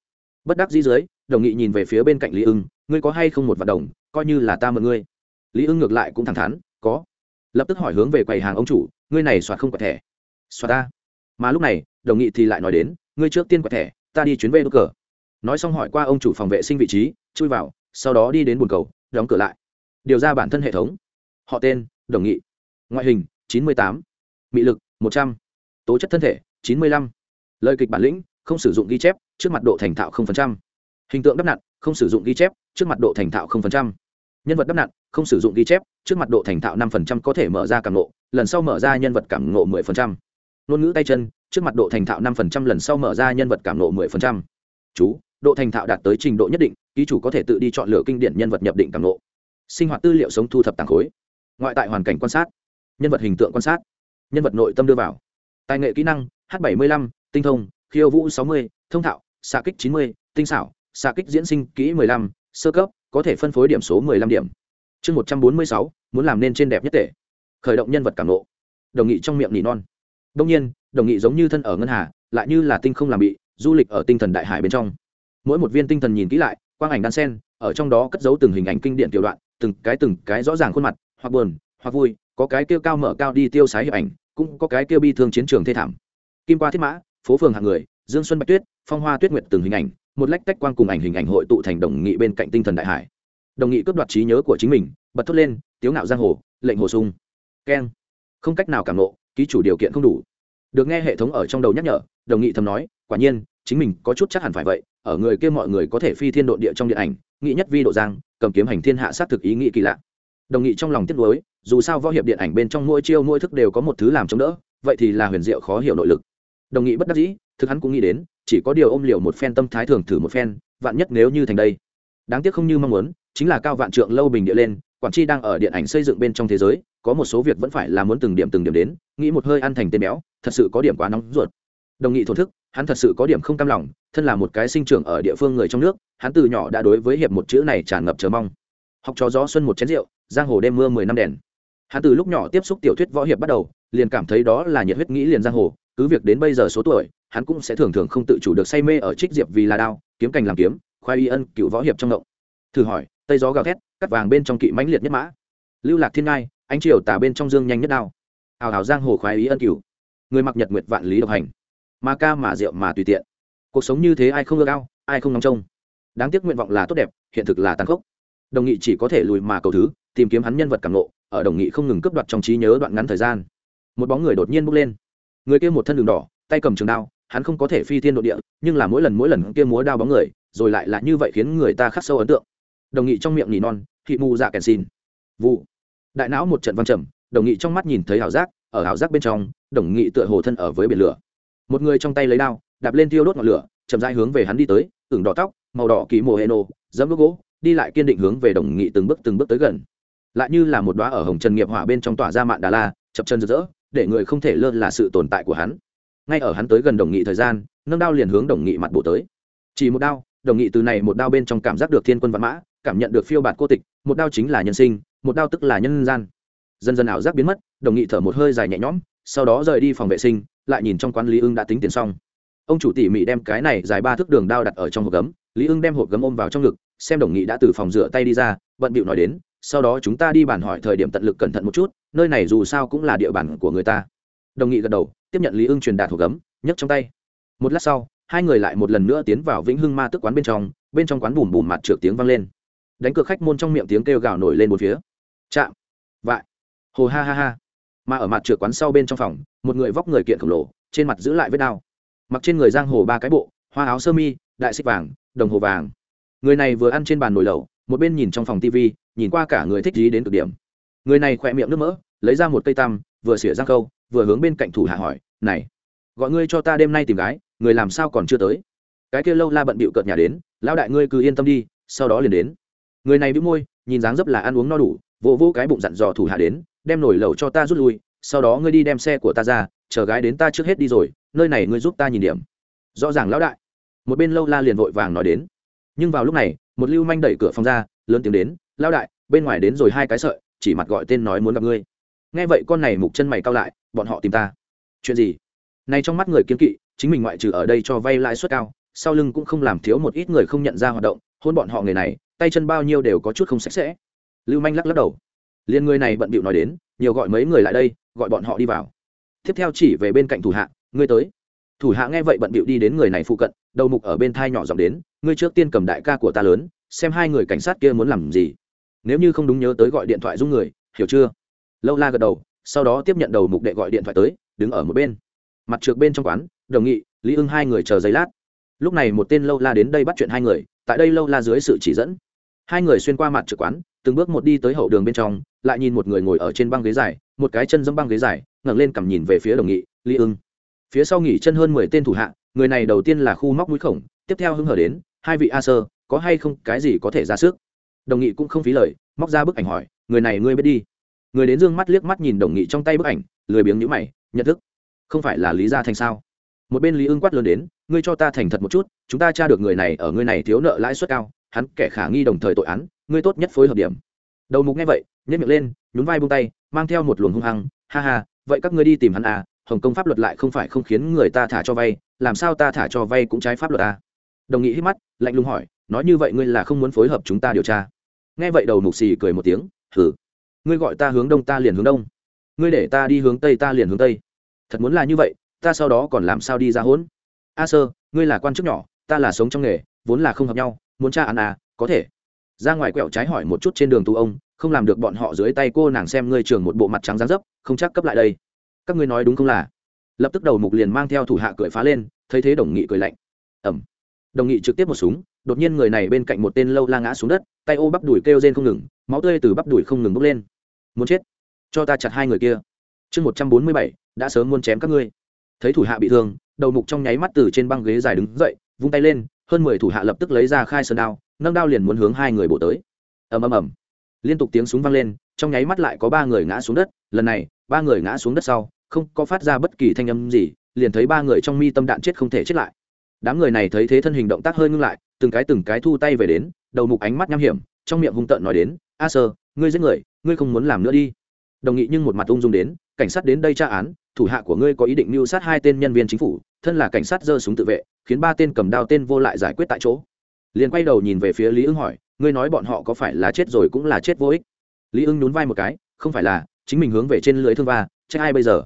Bất đắc dĩ dưới, đồng nghị nhìn về phía bên cạnh lý ưng, ngươi có hay không một vạn đồng, coi như là ta mượn ngươi. Lý ưng ngược lại cũng thẳng thắn, có. Lập tức hỏi hướng về quầy hàng ông chủ, ngươi này soạt không quẹt thẻ? Soạt ta. Mà lúc này, đồng nghị thì lại nói đến, ngươi trước tiên quẹt thẻ, ta đi chuyến về đốt cờ. Nói xong hỏi qua ông chủ phòng vệ sinh vị trí, chui vào, sau đó đi đến bồn cầu, đóng cửa lại. Điều ra bản thân hệ thống. Họ tên, đồng nghị. Ngoại hình, chín mươi tám. Mị lực, một trăm. Tố chất thân thể chín mươi lăm. Lời kịch bản lĩnh, không sử dụng ghi chép, trước mặt độ thành thạo hình tượng đắp nặn, không sử dụng ghi chép, trước mặt độ thành thạo nhân vật đắp nặn, không sử dụng ghi chép, trước mặt độ thành thạo năm có thể mở ra cảm nộ lần sau mở ra nhân vật cảm nộ 10%. ngôn ngữ tay chân, trước mặt độ thành thạo 5% lần sau mở ra nhân vật cảm nộ 10%. chú, độ thành thạo đạt tới trình độ nhất định, ký chủ có thể tự đi chọn lựa kinh điển nhân vật nhập định cảm nộ sinh hoạt tư liệu sống thu thập tàng khối. Ngoại tại hoàn cảnh quan sát. Nhân vật hình tượng quan sát. Nhân vật nội tâm đưa vào. Tài nghệ kỹ năng h 75 tinh thông khiêu vũ 60 thông thạo xạ kích 90 tinh xảo xạ kích diễn sinh kỹ 15 sơ cấp có thể phân phối điểm số 15 điểm. Chương 146, muốn làm nên trên đẹp nhất tệ khởi động nhân vật cảm lộ đồng nghị trong miệng nỉ non. Đông nhiên đồng nghị giống như thân ở ngân hà lại như là tinh không làm bị du lịch ở tinh thần đại hải bên trong. Mỗi một viên tinh thần nhìn kỹ lại quang ảnh đan sen ở trong đó cất giấu từng hình ảnh kinh điển tiểu đoạn từng cái từng cái rõ ràng khuôn mặt hoặc buồn hoặc vui có cái kêu cao mở cao đi tiêu sái hiệp ảnh cũng có cái kêu bi thương chiến trường thê thảm kim qua thiết mã, phố phường hạng người, dương xuân bạch tuyết, phong hoa tuyết nguyệt từng hình ảnh, một lách tách quang cùng ảnh hình ảnh hội tụ thành đồng nghị bên cạnh tinh thần đại hải. Đồng nghị cướp đoạt trí nhớ của chính mình, bật thốt lên, tiếu ngạo giang hồ, lệnh hồ sung. Keng. Không cách nào cảm nộ ký chủ điều kiện không đủ. Được nghe hệ thống ở trong đầu nhắc nhở, đồng nghị thầm nói, quả nhiên, chính mình có chút chắc hẳn phải vậy, ở người kia mọi người có thể phi thiên độ địa trong điện ảnh nghị nhất vi độ giang, cầm kiếm hành thiên hạ sát thực ý nghĩ kỳ lạ. Đồng nghị trong lòng tiếc nuối, dù sao võ hiệp điện ảnh bên trong mỗi chiêu mỗi thức đều có một thứ làm chống đỡ, vậy thì là huyền diệu khó hiểu nội lực đồng nghị bất đắc dĩ, thực hắn cũng nghĩ đến, chỉ có điều ôm liều một phen tâm thái thường thử một phen, vạn nhất nếu như thành đây. Đáng tiếc không như mong muốn, chính là cao vạn trượng lâu bình địa lên, quản chi đang ở điện ảnh xây dựng bên trong thế giới, có một số việc vẫn phải là muốn từng điểm từng điểm đến, nghĩ một hơi ăn thành tên béo, thật sự có điểm quá nóng ruột. Đồng nghị thổn thức, hắn thật sự có điểm không cam lòng, thân là một cái sinh trưởng ở địa phương người trong nước, hắn từ nhỏ đã đối với hiệp một chữ này tràn ngập chờ mong. Học trò gió xuân một chén rượu, giang hồ đêm mưa mười năm đèn. Hắn từ lúc nhỏ tiếp xúc tiểu thuyết võ hiệp bắt đầu, liền cảm thấy đó là nhiệt huyết nghĩ liền giang hồ cứ việc đến bây giờ số tuổi, hắn cũng sẽ thường thường không tự chủ được say mê ở trích diệp vì là đao, kiếm cành làm kiếm, khoai y ân, cựu võ hiệp trong động. Thử hỏi, tây gió gào thét, cắt vàng bên trong kỵ mãnh liệt nhất mã. Lưu lạc thiên ngai, ánh triều tả bên trong dương nhanh nhất đao. Hào hào giang hồ khoái ý ân cửu người mặc nhật nguyệt vạn lý độc hành. Mà ca mà rượu mà tùy tiện. Cuộc sống như thế ai không ưa cao ai không nóng trông. Đáng tiếc nguyện vọng là tốt đẹp, hiện thực là tàn khốc. Đồng nghị chỉ có thể lùi mà cầu thứ, tìm kiếm hắn nhân vật cảm nộ ở đồng nghị không ngừng cướp đoạt trong trí nhớ đoạn ngắn thời gian. Một bóng người đột nhiên bốc lên người kia một thân đường đỏ, tay cầm trường đao, hắn không có thể phi thiên nội địa, nhưng là mỗi lần mỗi lần kia múa đao bóng người, rồi lại là như vậy khiến người ta khắc sâu ấn tượng. Đồng nghị trong miệng nỉ non thị mù dạ kèn xin vụ. Đại não một trận văn trầm, đồng nghị trong mắt nhìn thấy ảo giác, ở ảo giác bên trong, đồng nghị tựa hồ thân ở với biển lửa. Một người trong tay lấy đao, đạp lên tiêu đốt ngọn lửa, chậm rãi hướng về hắn đi tới, ửng đỏ tóc, màu đỏ ký mồ hệ nô dẫm bước gỗ, đi lại kiên định hướng về đồng nghị từng bước từng bước tới gần. Lại như là một đóa ở hồng trần nghiệp hỏa bên trong tỏa ra mạn đà la, chập chân rực rỡ để người không thể lơ là sự tồn tại của hắn. Ngay ở hắn tới gần đồng nghị thời gian, nâng đao liền hướng đồng nghị mặt bộ tới. Chỉ một đao, đồng nghị từ này một đao bên trong cảm giác được thiên quân văn mã, cảm nhận được phiêu bạt cô tịch, một đao chính là nhân sinh, một đao tức là nhân gian. Dần dần ảo giác biến mất, đồng nghị thở một hơi dài nhẹ nhõm, sau đó rời đi phòng vệ sinh, lại nhìn trong quán lý ưng đã tính tiền xong. Ông chủ tỉ mỉ đem cái này dài ba thước đường đao đặt ở trong hộp gấm, lý ưng đem hộp gấm ôm vào trong ngực, xem đồng nghị đã từ phòng rửa tay đi ra vận bịu nói đến sau đó chúng ta đi bàn hỏi thời điểm tận lực cẩn thận một chút, nơi này dù sao cũng là địa bàn của người ta. Đồng nghị gật đầu, tiếp nhận lý ưng truyền đạt hộp gấm, nhấc trong tay. Một lát sau, hai người lại một lần nữa tiến vào vĩnh hưng ma tức quán bên trong bên trong quán bùm bùm mặt trượt tiếng vang lên. Đánh cược khách môn trong miệng tiếng kêu gào nổi lên một phía. Chạm, vại, hồ ha ha ha. Mà ở mặt trượt quán sau bên trong phòng, một người vóc người kiện khổng lồ, trên mặt giữ lại vết đao. Mặc trên người giang hồ ba cái bộ, hoa áo sơ mi, đại xích vàng, đồng hồ vàng. Người này vừa ăn trên bàn nồi lẩu, một bên nhìn trong phòng tv nhìn qua cả người thích gì đến cực điểm. Người này khỏe miệng nước mỡ, lấy ra một cây tăm, vừa xỉa răng câu, vừa hướng bên cạnh thủ hạ hỏi, này, gọi ngươi cho ta đêm nay tìm gái, người làm sao còn chưa tới? Cái kia lâu la bận bịu cợt nhà đến, lão đại ngươi cứ yên tâm đi, sau đó liền đến. Người này bĩu môi, nhìn dáng dấp là ăn uống no đủ, vỗ vỗ cái bụng dặn dò thủ hạ đến, đem nổi lẩu cho ta rút lui, sau đó ngươi đi đem xe của ta ra, chờ gái đến ta trước hết đi rồi, nơi này ngươi giúp ta nhìn điểm. Rõ ràng lão đại, một bên lâu la liền vội vàng nói đến. Nhưng vào lúc này, một lưu manh đẩy cửa phòng ra, lớn tiếng đến Lao đại, bên ngoài đến rồi hai cái sợi, chỉ mặt gọi tên nói muốn gặp ngươi. Nghe vậy con này mục chân mày cao lại, bọn họ tìm ta. Chuyện gì? Này trong mắt người kiên kỵ, chính mình ngoại trừ ở đây cho vay lãi suất cao, sau lưng cũng không làm thiếu một ít người không nhận ra hoạt động, hôn bọn họ người này, tay chân bao nhiêu đều có chút không sạch sẽ. Lưu manh lắc lắc đầu. Liền người này bận bịu nói đến, nhiều gọi mấy người lại đây, gọi bọn họ đi vào. Tiếp theo chỉ về bên cạnh thủ hạ, ngươi tới. Thủ hạ nghe vậy bận bịu đi đến người này phụ cận, đầu mục ở bên thai nhỏ giọng đến, ngươi trước tiên cầm đại ca của ta lớn, xem hai người cảnh sát kia muốn làm gì nếu như không đúng nhớ tới gọi điện thoại giúp người, hiểu chưa? Lâu la gật đầu, sau đó tiếp nhận đầu mục đệ gọi điện thoại tới, đứng ở một bên. Mặt trượt bên trong quán, đồng nghị, lý ưng hai người chờ giấy lát. Lúc này một tên lâu la đến đây bắt chuyện hai người, tại đây lâu la dưới sự chỉ dẫn. Hai người xuyên qua mặt trượt quán, từng bước một đi tới hậu đường bên trong, lại nhìn một người ngồi ở trên băng ghế dài, một cái chân dẫm băng ghế dài, ngẩng lên cầm nhìn về phía đồng nghị, lý ưng. Phía sau nghỉ chân hơn mười tên thủ hạ, người này đầu tiên là khu móc mũi khổng, tiếp theo hưng hở đến, hai vị a sơ, có hay không cái gì có thể ra sức? Đồng nghị cũng không phí lời, móc ra bức ảnh hỏi, người này ngươi biết đi? Người đến dương mắt liếc mắt nhìn đồng nghị trong tay bức ảnh, lười biếng nhữ mày, nhận thức. Không phải là lý gia thành sao? Một bên lý ưng quát lớn đến, ngươi cho ta thành thật một chút, chúng ta tra được người này ở người này thiếu nợ lãi suất cao, hắn kẻ khả nghi đồng thời tội án, ngươi tốt nhất phối hợp điểm. Đầu mục nghe vậy nhét miệng lên, nhún vai buông tay, mang theo một luồng hung hăng, ha ha, vậy các ngươi đi tìm hắn à hồng kông pháp luật lại không phải không khiến người ta thả cho vay, làm sao ta thả cho vay cũng trái pháp luật à? Đồng nghị hít mắt, lạnh lùng hỏi nói như vậy ngươi là không muốn phối hợp chúng ta điều tra. Nghe vậy đầu mục xì cười một tiếng hử ngươi gọi ta hướng đông ta liền hướng đông. Ngươi để ta đi hướng tây ta liền hướng tây. Thật muốn là như vậy, ta sau đó còn làm sao đi ra hỗn? A sơ, ngươi là quan chức nhỏ, ta là sống trong nghề, vốn là không hợp nhau, muốn tra ăn à có thể. Ra ngoài quẹo trái hỏi một chút trên đường tu ông, không làm được bọn họ dưới tay cô nàng xem ngươi trường một bộ mặt trắng dáng dấp, không chắc cấp lại đây. Các ngươi nói đúng không là? Lập tức đầu mục liền mang theo thủ hạ cười phá lên, thấy thế đồng nghị cười lạnh. Ẩm. Đồng nghị trực tiếp một súng đột nhiên người này bên cạnh một tên lâu la ngã xuống đất, tay ô bắp đùi kêu rên không ngừng, máu tươi từ bắp đùi không ngừng bốc lên. Muốn chết. Cho ta chặt hai người kia. Chương một trăm bốn mươi bảy, đã sớm muốn chém các ngươi. Thấy thủ hạ bị thương, đầu mục trong nháy mắt từ trên băng ghế dài đứng dậy, vung tay lên, hơn mười thủ hạ lập tức lấy ra khai sơn đao, nâng đao liền muốn hướng hai người bổ tới. Ầm ầm ầm. Liên tục tiếng súng vang lên, trong nháy mắt lại có ba người ngã xuống đất, lần này, ba người ngã xuống đất sau, không có phát ra bất kỳ thanh âm gì, liền thấy ba người trong mi tâm đạn chết không thể chết lại đám người này thấy thế thân hình động tác hơi ngưng lại, từng cái từng cái thu tay về đến, đầu mục ánh mắt nham hiểm, trong miệng hung tợn nói đến, a sơ, ngươi giết người, ngươi không muốn làm nữa đi. Đồng nghị nhưng một mặt ung dung đến, cảnh sát đến đây tra án, thủ hạ của ngươi có ý định mưu sát hai tên nhân viên chính phủ, thân là cảnh sát giơ súng tự vệ, khiến ba tên cầm đao tên vô lại giải quyết tại chỗ. Liền quay đầu nhìn về phía lý ưng hỏi, ngươi nói bọn họ có phải là chết rồi cũng là chết vô ích? Lý ưng nhún vai một cái, không phải là, chính mình hướng về trên lưới thương va, trách ai bây giờ?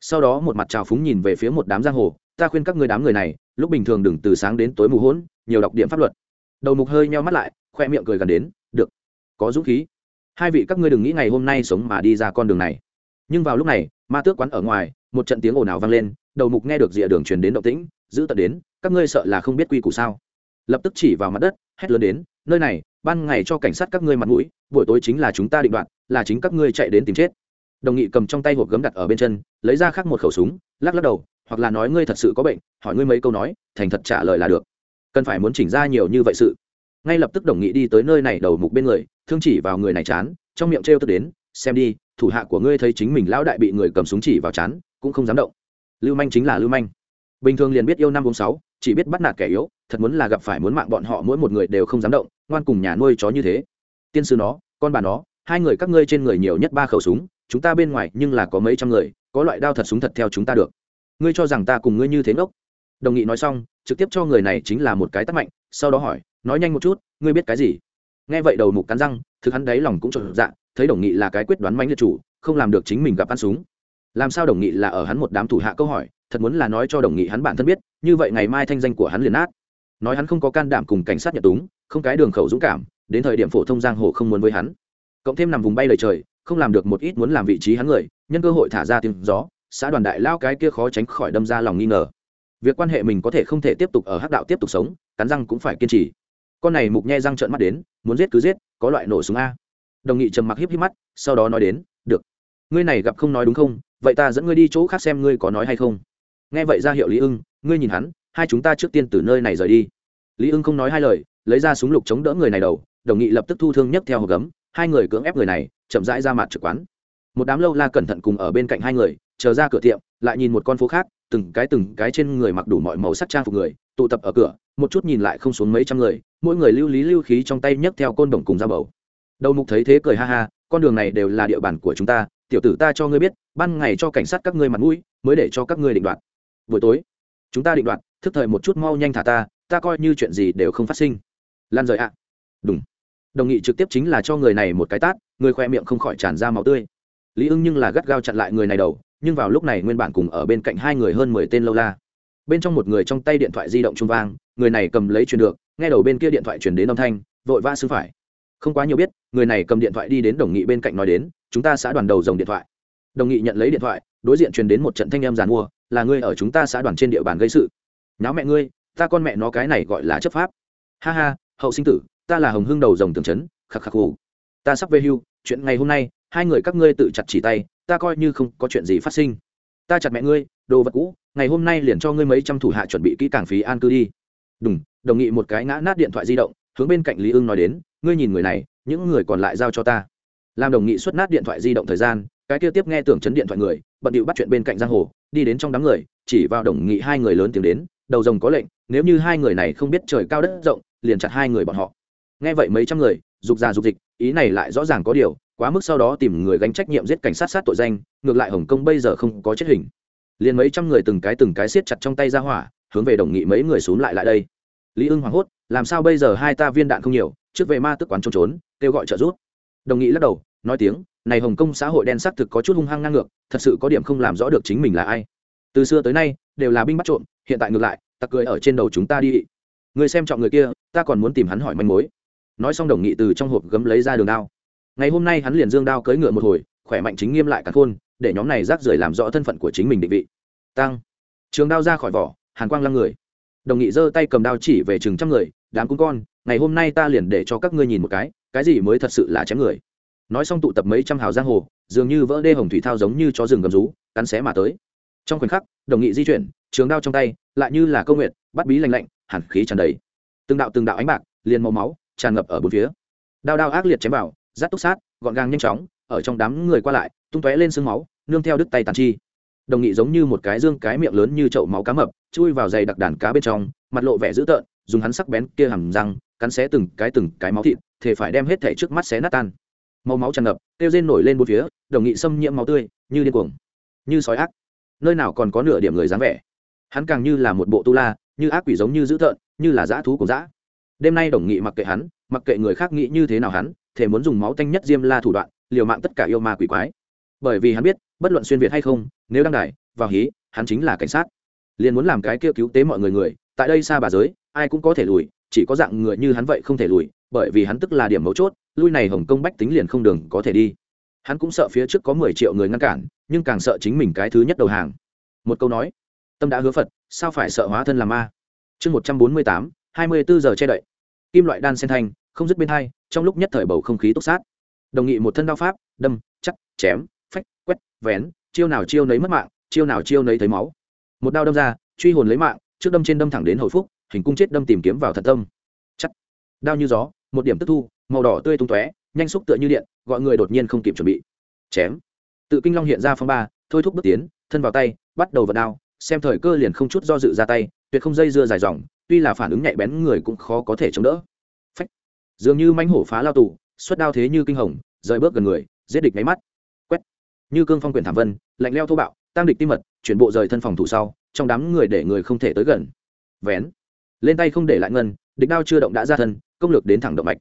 Sau đó một mặt trào phúng nhìn về phía một đám giang hồ, ta khuyên các ngươi đám người này lúc bình thường đừng từ sáng đến tối mù hỗn, nhiều đọc điểm pháp luật. Đầu mục hơi nheo mắt lại, khoe miệng cười gần đến, được, có dũng khí. Hai vị các ngươi đừng nghĩ ngày hôm nay sống mà đi ra con đường này. Nhưng vào lúc này, ma tước quán ở ngoài, một trận tiếng ồn ào vang lên, đầu mục nghe được rìa đường truyền đến động tĩnh, giữ tận đến, các ngươi sợ là không biết quy củ sao? Lập tức chỉ vào mặt đất, hét lớn đến, nơi này, ban ngày cho cảnh sát các ngươi mặt mũi, buổi tối chính là chúng ta định đoạt, là chính các ngươi chạy đến tìm chết. Đồng nghị cầm trong tay hộp gấm đặt ở bên chân, lấy ra khác một khẩu súng, lắc lắc đầu hoặc là nói ngươi thật sự có bệnh, hỏi ngươi mấy câu nói, thành thật trả lời là được. Cần phải muốn chỉnh ra nhiều như vậy sự. Ngay lập tức đồng nghị đi tới nơi này đầu mục bên người, thương chỉ vào người này chán, trong miệng trêu tức đến, xem đi, thủ hạ của ngươi thấy chính mình lão đại bị người cầm súng chỉ vào chán, cũng không dám động. Lưu manh chính là lưu manh. Bình thường liền biết yêu năm bốn sáu, chỉ biết bắt nạt kẻ yếu, thật muốn là gặp phải muốn mạng bọn họ mỗi một người đều không dám động, ngoan cùng nhà nuôi chó như thế. Tiên sư nó, con bà nó, hai người các ngươi trên người nhiều nhất ba khẩu súng, chúng ta bên ngoài nhưng là có mấy trăm người, có loại đao thật súng thật theo chúng ta được ngươi cho rằng ta cùng ngươi như thế ngốc? Đồng nghị nói xong, trực tiếp cho người này chính là một cái tắt mạnh, sau đó hỏi, nói nhanh một chút, ngươi biết cái gì? Nghe vậy đầu mục cắn răng, thực hắn đáy lòng cũng trộn dạ thấy đồng nghị là cái quyết đoán manh liệt chủ, không làm được chính mình gặp ăn súng. Làm sao đồng nghị là ở hắn một đám thủ hạ câu hỏi, thật muốn là nói cho đồng nghị hắn bản thân biết, như vậy ngày mai thanh danh của hắn liền nát. Nói hắn không có can đảm cùng cảnh sát nhận túng, không cái đường khẩu dũng cảm, đến thời điểm phổ thông giang hồ không muốn với hắn. Cộng thêm nằm vùng bay lời trời, không làm được một ít muốn làm vị trí hắn người, nhân cơ hội thả ra tiếng gió xã đoàn đại lao cái kia khó tránh khỏi đâm ra lòng nghi ngờ. Việc quan hệ mình có thể không thể tiếp tục ở hắc đạo tiếp tục sống, cắn răng cũng phải kiên trì. Con này mục nhe răng trợn mắt đến, muốn giết cứ giết, có loại nổ súng a. Đồng nghị trầm mặc híp híp mắt, sau đó nói đến, được, ngươi này gặp không nói đúng không? Vậy ta dẫn ngươi đi chỗ khác xem ngươi có nói hay không. Nghe vậy ra hiệu lý ưng, ngươi nhìn hắn, hai chúng ta trước tiên từ nơi này rời đi. Lý ưng không nói hai lời, lấy ra súng lục chống đỡ người này đầu, đồng nghị lập tức thu thương nhấc theo hộp gấm, hai người cưỡng ép người này, chậm rãi ra mặt trực quán. Một đám lâu la cẩn thận cùng ở bên cạnh hai người chờ ra cửa tiệm, lại nhìn một con phố khác, từng cái từng cái trên người mặc đủ mọi màu sắc trang phục người, tụ tập ở cửa, một chút nhìn lại không xuống mấy trăm người, mỗi người lưu lý lưu khí trong tay nhấc theo côn đồng cùng dao bầu. Đầu mục thấy thế cười ha ha, con đường này đều là địa bàn của chúng ta, tiểu tử ta cho ngươi biết, ban ngày cho cảnh sát các ngươi mặt mũi, mới để cho các ngươi định đoạt. Buổi tối, chúng ta định đoạt, thức thời một chút mau nhanh thả ta ta coi như chuyện gì đều không phát sinh. Lan rời ạ. Đúng đồng nghị trực tiếp chính là cho người này một cái tát, người khoe miệng không khỏi tràn ra máu tươi. Lý ưng nhưng là gắt gao chặn lại người này đầu nhưng vào lúc này nguyên bản cùng ở bên cạnh hai người hơn mười tên lâu la. Bên trong một người trong tay điện thoại di động trung vang, người này cầm lấy truyền được, nghe đầu bên kia điện thoại truyền đến âm thanh, vội vã xưng phải. Không quá nhiều biết, người này cầm điện thoại đi đến đồng nghị bên cạnh nói đến, chúng ta xã đoàn đầu dòng điện thoại. Đồng nghị nhận lấy điện thoại, đối diện truyền đến một trận thanh em giàn mua, là ngươi ở chúng ta xã đoàn trên địa bàn gây sự. Nháo mẹ ngươi, ta con mẹ nó cái này gọi là chấp pháp. Ha ha, hậu sinh tử, ta là hồng hưng đầu dòng tường trấn khắc khắc hù ta sắp về hưu, chuyện ngày hôm nay, hai người các ngươi tự chặt chỉ tay ta coi như không có chuyện gì phát sinh. Ta chặt mẹ ngươi, đồ vật cũ, ngày hôm nay liền cho ngươi mấy trăm thủ hạ chuẩn bị kỹ càng phí an cư đi. Đúng đồng nghị một cái ngã nát điện thoại di động, hướng bên cạnh lý ưng nói đến, ngươi nhìn người này, những người còn lại giao cho ta. Làm đồng nghị xuất nát điện thoại di động thời gian, cái kia tiếp nghe tưởng chấn điện thoại người, bận điệu bắt chuyện bên cạnh giang hồ, đi đến trong đám người, chỉ vào đồng nghị hai người lớn tiếng đến, đầu rồng có lệnh, nếu như hai người này không biết trời cao đất rộng, liền chặt hai người bọn họ. Nghe vậy mấy trăm người, dục già dục dịch, ý này lại rõ ràng có điều quá mức sau đó tìm người gánh trách nhiệm giết cảnh sát sát tội danh, ngược lại hồng kông bây giờ không có chết hình. Liền mấy trăm người từng cái từng cái siết chặt trong tay ra hỏa, hướng về đồng nghị mấy người xuống lại lại đây. Lý ưng hoảng hốt, làm sao bây giờ hai ta viên đạn không nhiều, trước về ma tức quán trốn trốn, kêu gọi trợ giúp. Đồng nghị lắc đầu, nói tiếng, này hồng kông xã hội đen xác thực có chút hung hăng ngang ngược, thật sự có điểm không làm rõ được chính mình là ai. Từ xưa tới nay, đều là binh bắt trộm, hiện tại ngược lại, tặc cười ở trên đầu chúng ta đi. Người xem trọng người kia, ta còn muốn tìm hắn hỏi manh mối. Nói xong đồng nghị từ trong hộp gấm lấy ra đường đao ngày hôm nay hắn liền dương đao cưỡi ngựa một hồi, khỏe mạnh chính nghiêm lại cả khôn, để nhóm này rác rưởi làm rõ thân phận của chính mình định vị. Tăng. Trường đao ra khỏi vỏ, hàn quang lăng người. Đồng nghị giơ tay cầm đao chỉ về chừng trăm người, đám cung con, ngày hôm nay ta liền để cho các ngươi nhìn một cái cái gì mới thật sự là chém người. Nói xong tụ tập mấy trăm hào giang hồ, dường như vỡ đê hồng thủy thao giống như chó rừng gầm rú, cắn xé mà tới. Trong khoảnh khắc, đồng nghị di chuyển, trường đao trong tay, lại như là câu nguyện, bắt bí lạnh lạnh hẳn khí tràn đầy. Từng đạo từng đạo ánh bạc, liền màu máu, tràn ngập ở bốn phía. Đao đao ác liệt chém vào rát túc sát, gọn gàng nhanh chóng, ở trong đám người qua lại, tung tóe lên sương máu, nương theo đứt tay tàn chi. Đồng nghị giống như một cái dương cái miệng lớn như chậu máu cá mập, chui vào dày đặc đàn cá bên trong, mặt lộ vẻ dữ tợn, dùng hắn sắc bén kia hầm răng, cắn xé từng cái từng cái máu thịt thể phải đem hết thể trước mắt xé nát tan. Màu máu tràn ngập, tiêu rên nổi lên bốn phía, đồng nghị xâm nhiễm máu tươi, như điên cuồng, như sói ác. Nơi nào còn có nửa điểm người dáng vẻ. Hắn càng như là một bộ tu la, như ác quỷ giống như dữ tợn, như là dã thú của dã. Đêm nay đồng nghị mặc kệ hắn mặc kệ người khác nghĩ như thế nào hắn, thể muốn dùng máu tanh nhất diêm la thủ đoạn, liều mạng tất cả yêu ma quỷ quái. Bởi vì hắn biết, bất luận xuyên việt hay không, nếu đăng đài, vào hí, hắn chính là cảnh sát. Liền muốn làm cái kia cứu tế mọi người người, tại đây xa bà giới, ai cũng có thể lùi, chỉ có dạng người như hắn vậy không thể lùi, bởi vì hắn tức là điểm mấu chốt, lui này hồng công bách tính liền không đường có thể đi. Hắn cũng sợ phía trước có mười triệu người ngăn cản, nhưng càng sợ chính mình cái thứ nhất đầu hàng. Một câu nói, tâm đã hứa phật, sao phải sợ hóa thân làm ma? Chương một trăm bốn mươi tám, hai mươi bốn giờ che đậy kim loại đan sen thanh, không dứt bên hai, trong lúc nhất thời bầu không khí túc sát. Đồng nghị một thân đao pháp, đâm chắc chém, phách, quét, vén, chiêu nào chiêu nấy mất mạng, chiêu nào chiêu nấy thấy máu. Một đao đâm ra, truy hồn lấy mạng, trước đâm trên đâm thẳng đến hồi phúc, hình cung chết đâm tìm kiếm vào thật tâm. Chắc đao như gió, một điểm tức thu, màu đỏ tươi tung tóe, nhanh xúc tựa như điện, gọi người đột nhiên không kịp chuẩn bị. Chém. Tự kinh long hiện ra phong ba, thôi thúc bước tiến, thân vào tay, bắt đầu vào đao, xem thời cơ liền không chút do dự ra tay tuyệt không dây dưa dài dòng, tuy là phản ứng nhạy bén người cũng khó có thể chống đỡ. Phách. Dường như mánh hổ phá lao tù, xuất đao thế như kinh hồng, rời bước gần người, giết địch máy mắt. Quét. Như cương phong quyền thảm vân, lạnh leo thô bạo tăng địch tim mật, chuyển bộ rời thân phòng thủ sau, trong đám người để người không thể tới gần. Vén. Lên tay không để lại ngân, địch đao chưa động đã ra thân, công lược đến thẳng động mạch.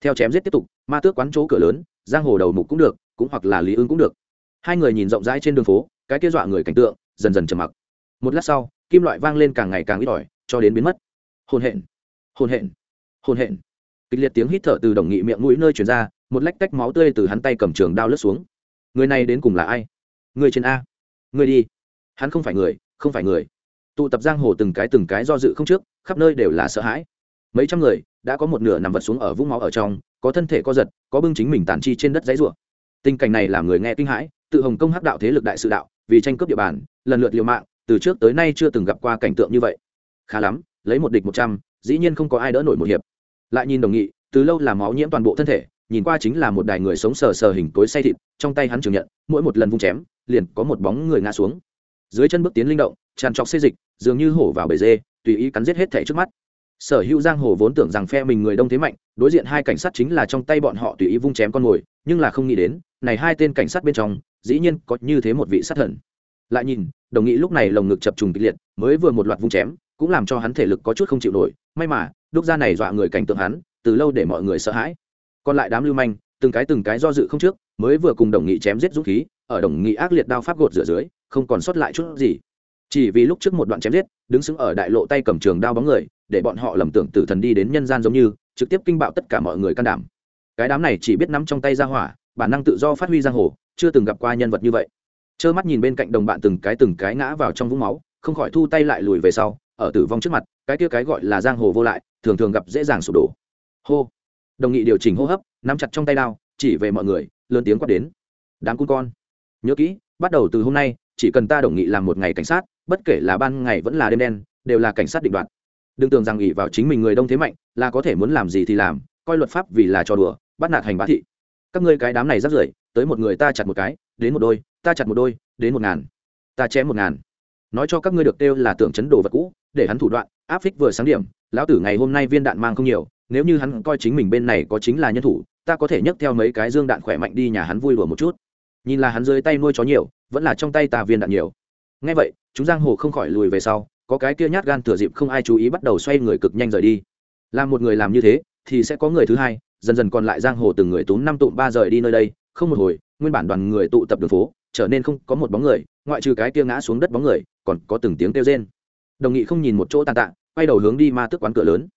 Theo chém giết tiếp tục, ma tước quán chỗ cửa lớn, giang hồ đầu mục cũng được, cũng hoặc là lý ương cũng được. Hai người nhìn rộng rãi trên đường phố, cái kia dọa người cảnh tượng, dần dần trầm mặc. Một lát sau kim loại vang lên càng ngày càng ít ỏi, cho đến biến mất. Hồn hện hồn hện hồn hện. Kịch liệt tiếng hít thở từ đồng nghị miệng mũi nơi chuyển ra, một lách tách máu tươi từ hắn tay cầm trường đao lướt xuống. Người này đến cùng là ai? Người trên a. Người đi. Hắn không phải người, không phải người. Tụ tập giang hồ từng cái từng cái do dự không trước, khắp nơi đều là sợ hãi. Mấy trăm người, đã có một nửa nằm vật xuống ở vũng máu ở trong, có thân thể co giật, có bưng chính mình tàn chi trên đất giấy ruộng tình cảnh này làm người nghe kinh hãi, tự hồng công hắc đạo thế lực đại sự đạo, vì tranh cướp địa bàn, lần lượt liều mạng từ trước tới nay chưa từng gặp qua cảnh tượng như vậy. Khá lắm, lấy một địch một trăm, dĩ nhiên không có ai đỡ nổi một hiệp. Lại nhìn đồng nghị, từ lâu làm máu nhiễm toàn bộ thân thể, nhìn qua chính là một đài người sống sờ sờ hình tối say thịt, trong tay hắn trường nhận, mỗi một lần vung chém, liền có một bóng người ngã xuống. Dưới chân bước tiến linh động, tràn trọc xê dịch, dường như hổ vào bể dê, tùy ý cắn giết hết thẻ trước mắt. Sở hữu giang hồ vốn tưởng rằng phe mình người đông thế mạnh, đối diện hai cảnh sát chính là trong tay bọn họ tùy ý vung chém con mồi, nhưng là không nghĩ đến, này hai tên cảnh sát bên trong, dĩ nhiên có như thế một vị sát thần. Lại nhìn đồng nghị lúc này lồng ngực chập trùng kịch liệt, mới vừa một loạt vung chém, cũng làm cho hắn thể lực có chút không chịu nổi. May mà lúc ra này dọa người cảnh tượng hắn, từ lâu để mọi người sợ hãi. Còn lại đám lưu manh, từng cái từng cái do dự không trước, mới vừa cùng đồng nghị chém giết dũng khí, ở đồng nghị ác liệt đao pháp gột rửa dưới, không còn sót lại chút gì. Chỉ vì lúc trước một đoạn chém giết, đứng sững ở đại lộ tay cầm trường đao bóng người, để bọn họ lầm tưởng tử thần đi đến nhân gian giống như, trực tiếp kinh bạo tất cả mọi người can đảm. Cái đám này chỉ biết nắm trong tay ra hỏa, bản năng tự do phát huy giang hồ, chưa từng gặp qua nhân vật như vậy trơ mắt nhìn bên cạnh đồng bạn từng cái từng cái ngã vào trong vũng máu, không khỏi thu tay lại lùi về sau, ở tử vong trước mặt, cái kia cái gọi là giang hồ vô lại, thường thường gặp dễ dàng sụp đổ. Hô. Đồng nghị điều chỉnh hô hấp, nắm chặt trong tay đao, chỉ về mọi người, lớn tiếng quát đến. Đám cún con. Nhớ kỹ, bắt đầu từ hôm nay, chỉ cần ta đồng nghị làm một ngày cảnh sát, bất kể là ban ngày vẫn là đêm đen, đều là cảnh sát định đoạt. Đừng tưởng rằng ỷ vào chính mình người đông thế mạnh, là có thể muốn làm gì thì làm, coi luật pháp vì là trò đùa, bắt nạt hành bá thị. Các ngươi cái đám này rất rưởi, tới một người ta chặt một cái, đến một đôi ta chặt một đôi, đến một ngàn. Ta chém một ngàn. Nói cho các ngươi được kêu là tưởng chấn đồ vật cũ, để hắn thủ đoạn, áp phích vừa sáng điểm, lão tử ngày hôm nay viên đạn mang không nhiều, nếu như hắn coi chính mình bên này có chính là nhân thủ, ta có thể nhấc theo mấy cái dương đạn khỏe mạnh đi nhà hắn vui đùa một chút. Nhìn là hắn dưới tay nuôi chó nhiều, vẫn là trong tay tà viên đạn nhiều. Ngay vậy, chúng giang hồ không khỏi lùi về sau, có cái kia nhát gan thừa dịp không ai chú ý bắt đầu xoay người cực nhanh rời đi. Làm một người làm như thế, thì sẽ có người thứ hai, dần dần còn lại giang hồ từng người tốn năm tụm ba rời đi nơi đây, không một hồi, nguyên bản đoàn người tụ tập đường phố trở nên không có một bóng người, ngoại trừ cái kia ngã xuống đất bóng người, còn có từng tiếng kêu rên. Đồng nghị không nhìn một chỗ tàn tạ, quay đầu hướng đi ma tước quán cửa lớn.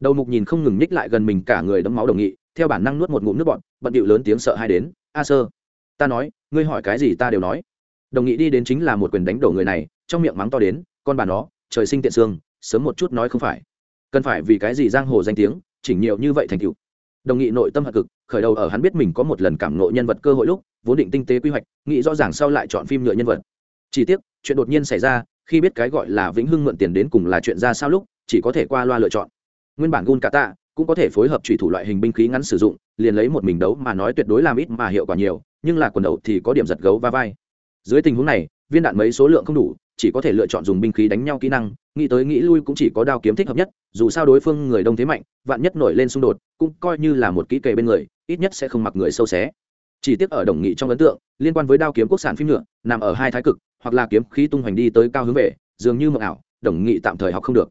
Đầu mục nhìn không ngừng nhích lại gần mình cả người đấm máu đồng nghị, theo bản năng nuốt một ngụm nước bọt, bận điệu lớn tiếng sợ hai đến, a sơ, ta nói, ngươi hỏi cái gì ta đều nói. Đồng nghị đi đến chính là một quyền đánh đổ người này, trong miệng mắng to đến, con bà nó, trời sinh tiện xương, sớm một chút nói không phải. Cần phải vì cái gì giang hồ danh tiếng, chỉnh nhiều như vậy thành tiệu đồng nghị nội tâm hận cực, khởi đầu ở hắn biết mình có một lần cảm nộ nhân vật cơ hội lúc vốn định tinh tế quy hoạch, nghĩ rõ ràng sau lại chọn phim nhựa nhân vật. Chỉ tiếc, chuyện đột nhiên xảy ra, khi biết cái gọi là vĩnh hưng mượn tiền đến cùng là chuyện ra sao lúc, chỉ có thể qua loa lựa chọn. Nguyên bản gun tạ cũng có thể phối hợp trùy thủ loại hình binh khí ngắn sử dụng, liền lấy một mình đấu mà nói tuyệt đối làm ít mà hiệu quả nhiều, nhưng là quần đầu thì có điểm giật gấu va vai. Dưới tình huống này, viên đạn mấy số lượng không đủ, chỉ có thể lựa chọn dùng binh khí đánh nhau kỹ năng, nghĩ tới nghĩ lui cũng chỉ có đao kiếm thích hợp nhất, dù sao đối phương người đông thế mạnh, vạn nhất nổi lên xung đột, cũng coi như là một kỹ kề bên người, ít nhất sẽ không mặc người sâu xé chỉ tiếc ở đồng nghị trong ấn tượng, liên quan với đao kiếm quốc sản phim nhựa, nằm ở hai thái cực, hoặc là kiếm khí tung hoành đi tới cao hướng về, dường như mộng ảo, đồng nghị tạm thời học không được.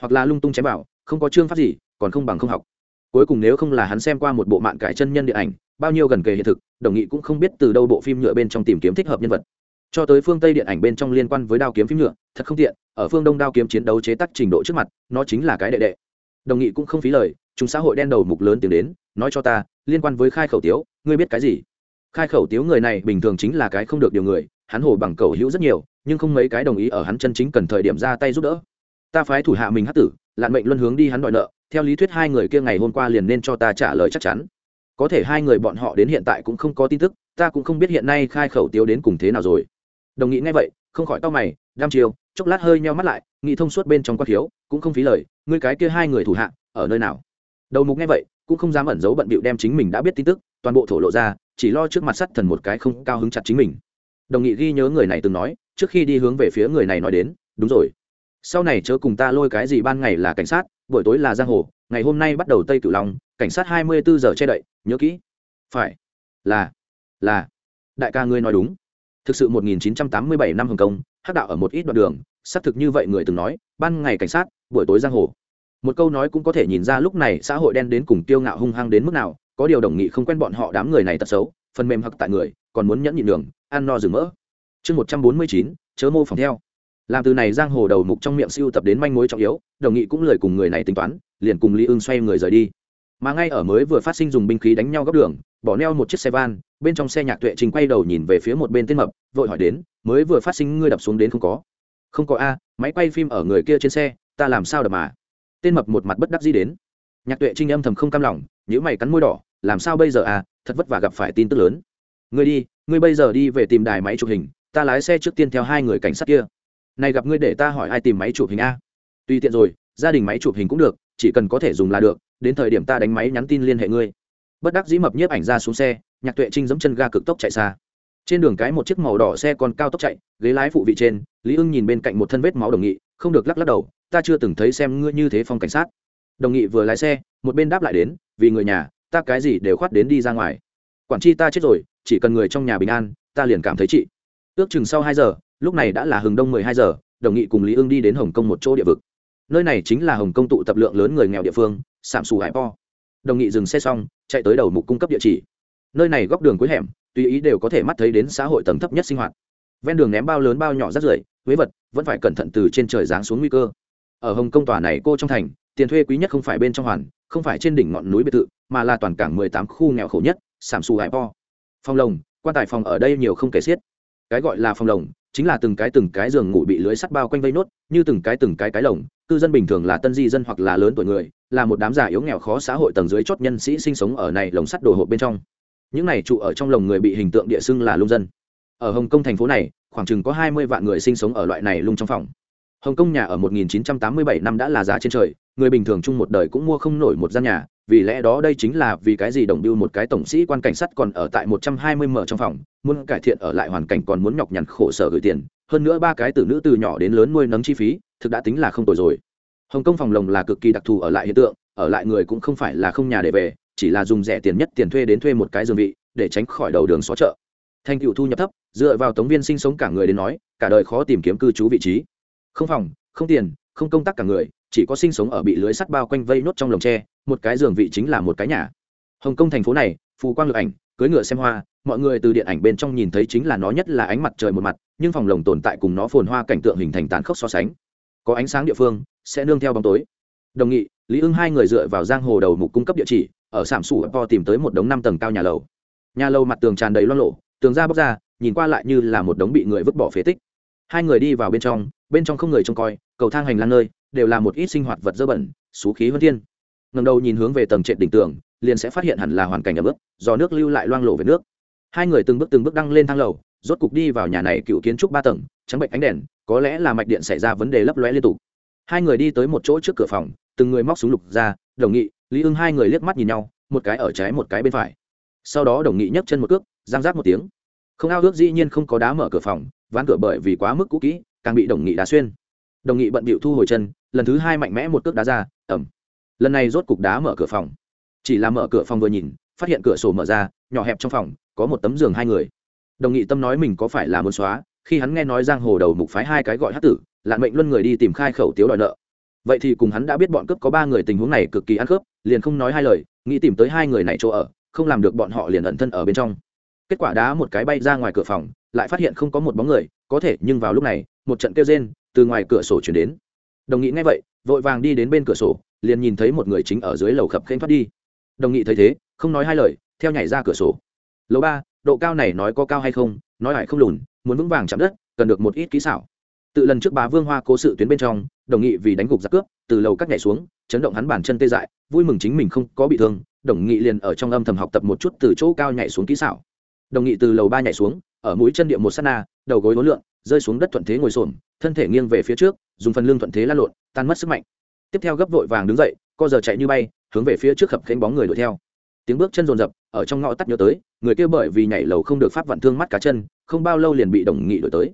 Hoặc là lung tung chém vào, không có chương pháp gì, còn không bằng không học. Cuối cùng nếu không là hắn xem qua một bộ mạng cải chân nhân điện ảnh, bao nhiêu gần kề hiện thực, đồng nghị cũng không biết từ đâu bộ phim nhựa bên trong tìm kiếm thích hợp nhân vật. Cho tới phương tây điện ảnh bên trong liên quan với đao kiếm phim nhựa, thật không tiện, ở phương đông đao kiếm chiến đấu chế tác trình độ trước mặt, nó chính là cái đệ đệ. Đồng nghị cũng không phí lời, chúng xã hội đen đầu mục lớn tiếng đến, nói cho ta, liên quan với khai khẩu tiếu, ngươi biết cái gì? Khai khẩu tiếu người này bình thường chính là cái không được điều người, hắn hồ bằng cầu hữu rất nhiều, nhưng không mấy cái đồng ý ở hắn chân chính cần thời điểm ra tay giúp đỡ. Ta phái thủ hạ mình hát tử, lạn mệnh luân hướng đi hắn đòi nợ, theo lý thuyết hai người kia ngày hôm qua liền nên cho ta trả lời chắc chắn. Có thể hai người bọn họ đến hiện tại cũng không có tin tức, ta cũng không biết hiện nay khai khẩu tiếu đến cùng thế nào rồi. Đồng nghĩ ngay vậy, không khỏi tao mày đam chiều, chốc lát hơi nheo mắt lại nghĩ thông suốt bên trong quan thiếu, cũng không phí lời, ngươi cái kia hai người thủ hạ, ở nơi nào? Đầu mục nghe vậy, cũng không dám ẩn giấu bận bịu đem chính mình đã biết tin tức, toàn bộ thổ lộ ra chỉ lo trước mặt sắt thần một cái không cao hứng chặt chính mình. Đồng nghị ghi nhớ người này từng nói, trước khi đi hướng về phía người này nói đến, đúng rồi. Sau này chớ cùng ta lôi cái gì ban ngày là cảnh sát, buổi tối là giang hồ, ngày hôm nay bắt đầu tây cửu long, cảnh sát hai mươi bốn giờ che đậy, nhớ kỹ. Phải. Là là. Đại ca ngươi nói đúng. Thực sự 1987 năm hồng kông, hắc đạo ở một ít đoạn đường, xác thực như vậy người từng nói, ban ngày cảnh sát, buổi tối giang hồ. Một câu nói cũng có thể nhìn ra lúc này xã hội đen đến cùng tiêu ngạo hung hăng đến mức nào có điều đồng nghị không quen bọn họ đám người này tật xấu, phần mềm hặc tại người, còn muốn nhẫn nhịn đường ăn no rừng mỡ. Chương một trăm bốn mươi chín, chớ mô phỏng theo. Làm từ này giang hồ đầu mục trong miệng siêu tập đến manh mối trọng yếu, đồng nghị cũng lời cùng người này tính toán, liền cùng lý ưng xoay người rời đi. Mà ngay ở mới vừa phát sinh dùng binh khí đánh nhau góc đường, bỏ neo một chiếc xe van, bên trong xe nhạc tuệ trình quay đầu nhìn về phía một bên tên mập, vội hỏi đến, mới vừa phát sinh ngươi đập xuống đến không có? Không có a, máy quay phim ở người kia trên xe, ta làm sao đập mà? Tên mập một mặt bất đắc dĩ đến. Nhạc tuệ trinh âm thầm không cam lòng nhữ mày cắn môi đỏ làm sao bây giờ à thật vất vả gặp phải tin tức lớn. Ngươi đi, ngươi bây giờ đi về tìm đài máy chụp hình, ta lái xe trước tiên theo hai người cảnh sát kia. Này gặp ngươi để ta hỏi ai tìm máy chụp hình a? Tùy tiện rồi, gia đình máy chụp hình cũng được, chỉ cần có thể dùng là được, đến thời điểm ta đánh máy nhắn tin liên hệ ngươi. Bất đắc dĩ mập nhiếp ảnh ra xuống xe, nhạc tuệ trinh giẫm chân ga cực tốc chạy xa. Trên đường cái một chiếc màu đỏ xe còn cao tốc chạy, ghế lái phụ vị trên, lý ưng nhìn bên cạnh một thân vết máu đồng nghị, không được lắc lắc đầu, ta chưa từng thấy xem ngươi như thế phong cảnh sát. Đồng nghị vừa lái xe, một bên đáp lại đến, vì người nhà ta cái gì đều khoát đến đi ra ngoài. Quản chi ta chết rồi, chỉ cần người trong nhà bình an, ta liền cảm thấy chị. Ước chừng sau hai giờ, lúc này đã là hừng đông mười hai giờ, đồng nghị cùng lý ưng đi đến hồng kông một chỗ địa vực. Nơi này chính là hồng kông tụ tập lượng lớn người nghèo địa phương, sạm xù hải po. Đồng nghị dừng xe xong, chạy tới đầu mục cung cấp địa chỉ. Nơi này góc đường cuối hẻm, tùy ý đều có thể mắt thấy đến xã hội tầng thấp nhất sinh hoạt. Ven đường ném bao lớn bao nhỏ rác rưởi, huế vật, vẫn phải cẩn thận từ trên trời giáng xuống nguy cơ. Ở hồng kông tòa này cô trong thành, tiền thuê quý nhất không phải bên trong hoàn không phải trên đỉnh ngọn núi biệt thự, mà là toàn cảng mười tám khu nghèo khổ nhất, sảm xù hải po. Phòng lồng, quan tài phòng ở đây nhiều không kể xiết. Cái gọi là phòng lồng chính là từng cái từng cái giường ngủ bị lưới sắt bao quanh vây nốt, như từng cái từng cái cái lồng, cư dân bình thường là tân di dân hoặc là lớn tuổi người, là một đám già yếu nghèo khó xã hội tầng dưới chót nhân sĩ sinh sống ở này lồng sắt đồ hộp bên trong. Những này trụ ở trong lồng người bị hình tượng địa xưng là lung dân. Ở hồng kông thành phố này, khoảng chừng có hai mươi vạn người sinh sống ở loại này lung trong phòng. Hồng kông nhà ở 1987 năm đã là giá trên trời người bình thường chung một đời cũng mua không nổi một gian nhà, vì lẽ đó đây chính là vì cái gì đồng biêu một cái tổng sĩ quan cảnh sát còn ở tại một trăm hai mươi mở trong phòng, muốn cải thiện ở lại hoàn cảnh còn muốn nhọc nhằn khổ sở gửi tiền, hơn nữa ba cái từ nữ từ nhỏ đến lớn nuôi nấng chi phí, thực đã tính là không tồi rồi. Hồng kông phòng lồng là cực kỳ đặc thù ở lại hiện tượng, ở lại người cũng không phải là không nhà để về, chỉ là dùng rẻ tiền nhất tiền thuê đến thuê một cái giường vị, để tránh khỏi đầu đường xó chợ. Thành cựu thu nhập thấp, dựa vào tống viên sinh sống cả người đến nói, cả đời khó tìm kiếm cư trú vị trí. Không phòng, không tiền, không công tác cả người chỉ có sinh sống ở bị lưới sắt bao quanh vây nốt trong lồng tre, một cái giường vị chính là một cái nhà. Hồng kông thành phố này, phù quang lực ảnh, cưới ngựa xem hoa, mọi người từ điện ảnh bên trong nhìn thấy chính là nó nhất là ánh mặt trời một mặt, nhưng phòng lồng tồn tại cùng nó phồn hoa cảnh tượng hình thành tàn khốc so sánh. Có ánh sáng địa phương, sẽ nương theo bóng tối. Đồng nghị, lý ưng hai người dựa vào giang hồ đầu mục cung cấp địa chỉ, ở sảm sủ po tìm tới một đống năm tầng cao nhà lầu. Nhà lầu mặt tường tràn đầy loang lộ tường ra bóc ra, nhìn qua lại như là một đống bị người vứt bỏ phế tích. Hai người đi vào bên trong bên trong không người trông coi, cầu thang hành lang nơi đều là một ít sinh hoạt vật dơ bẩn, xú khí vân thiên. Ngầm đầu nhìn hướng về tầng trệt đỉnh tường, liền sẽ phát hiện hẳn là hoàn cảnh ấm ức do nước lưu lại loang lộ về nước. Hai người từng bước từng bước đăng lên thang lầu, rốt cục đi vào nhà này cựu kiến trúc ba tầng, trắng bệnh ánh đèn, có lẽ là mạch điện xảy ra vấn đề lấp lóe liên tục. Hai người đi tới một chỗ trước cửa phòng, từng người móc súng lục ra, đồng nghị, lý ưng hai người liếc mắt nhìn nhau, một cái ở trái một cái bên phải. Sau đó đồng nghị nhấc chân một cước, giang rác một tiếng. Không ao ước dĩ nhiên không có đá mở cửa phòng, ván cửa bởi vì quá mức cũ kỹ, càng bị đồng nghị đá xuyên đồng nghị bận bịu thu hồi chân, lần thứ hai mạnh mẽ một cước đá ra ẩm lần này rốt cục đá mở cửa phòng. Chỉ là mở cửa phòng vừa nhìn, phát hiện cửa sổ mở ra, nhỏ hẹp trong phòng, có một tấm giường hai người. Đồng nghị tâm nói mình có phải là muốn xóa, khi hắn nghe nói giang hồ đầu mục phái hai cái gọi hát tử, lạn mệnh luân người đi tìm khai khẩu tiếu đòi nợ. Vậy thì cùng hắn đã biết bọn cướp có ba người tình huống này cực kỳ ăn khớp, liền không nói hai lời, nghĩ tìm tới hai người này chỗ ở, không làm được bọn họ liền ẩn thân ở bên trong. Kết quả đá một cái bay ra ngoài cửa phòng, lại phát hiện không có một bóng người, có thể, nhưng vào lúc này, một trận kêu rên từ ngoài cửa sổ chuyển đến. Đồng nghị nghe vậy, vội vàng đi đến bên cửa sổ, liền nhìn thấy một người chính ở dưới lầu khập khênh thoát đi. Đồng nghị thấy thế, không nói hai lời, theo nhảy ra cửa sổ. Lầu ba, độ cao này nói có cao hay không, nói lại không lùn, muốn vững vàng chạm đất, cần được một ít kỹ xảo. Tự lần trước bá vương hoa cố sự tuyến bên trong, đồng nghị vì đánh gục giặc cướp, từ lầu cắt nhảy xuống, chấn động hắn bàn chân tê dại, vui mừng chính mình không có bị thương, đồng nghị liền ở trong âm thầm học tập một chút từ chỗ cao nhảy xuống kỹ xảo. Đồng nghị từ lầu ba nhảy xuống, ở mũi chân địa một sát na, đầu gối hối lượn rơi xuống đất thuận thế ngồi xổm, thân thể nghiêng về phía trước, dùng phần lưng thuận thế l lộn, tan mất sức mạnh. Tiếp theo gấp vội vàng đứng dậy, co giờ chạy như bay, hướng về phía trước khập khánh bóng người đuổi theo. Tiếng bước chân rồn rập ở trong ngõ tắt nhớ tới, người kia bởi vì nhảy lầu không được pháp vặn thương mắt cá chân, không bao lâu liền bị đồng nghị đuổi tới.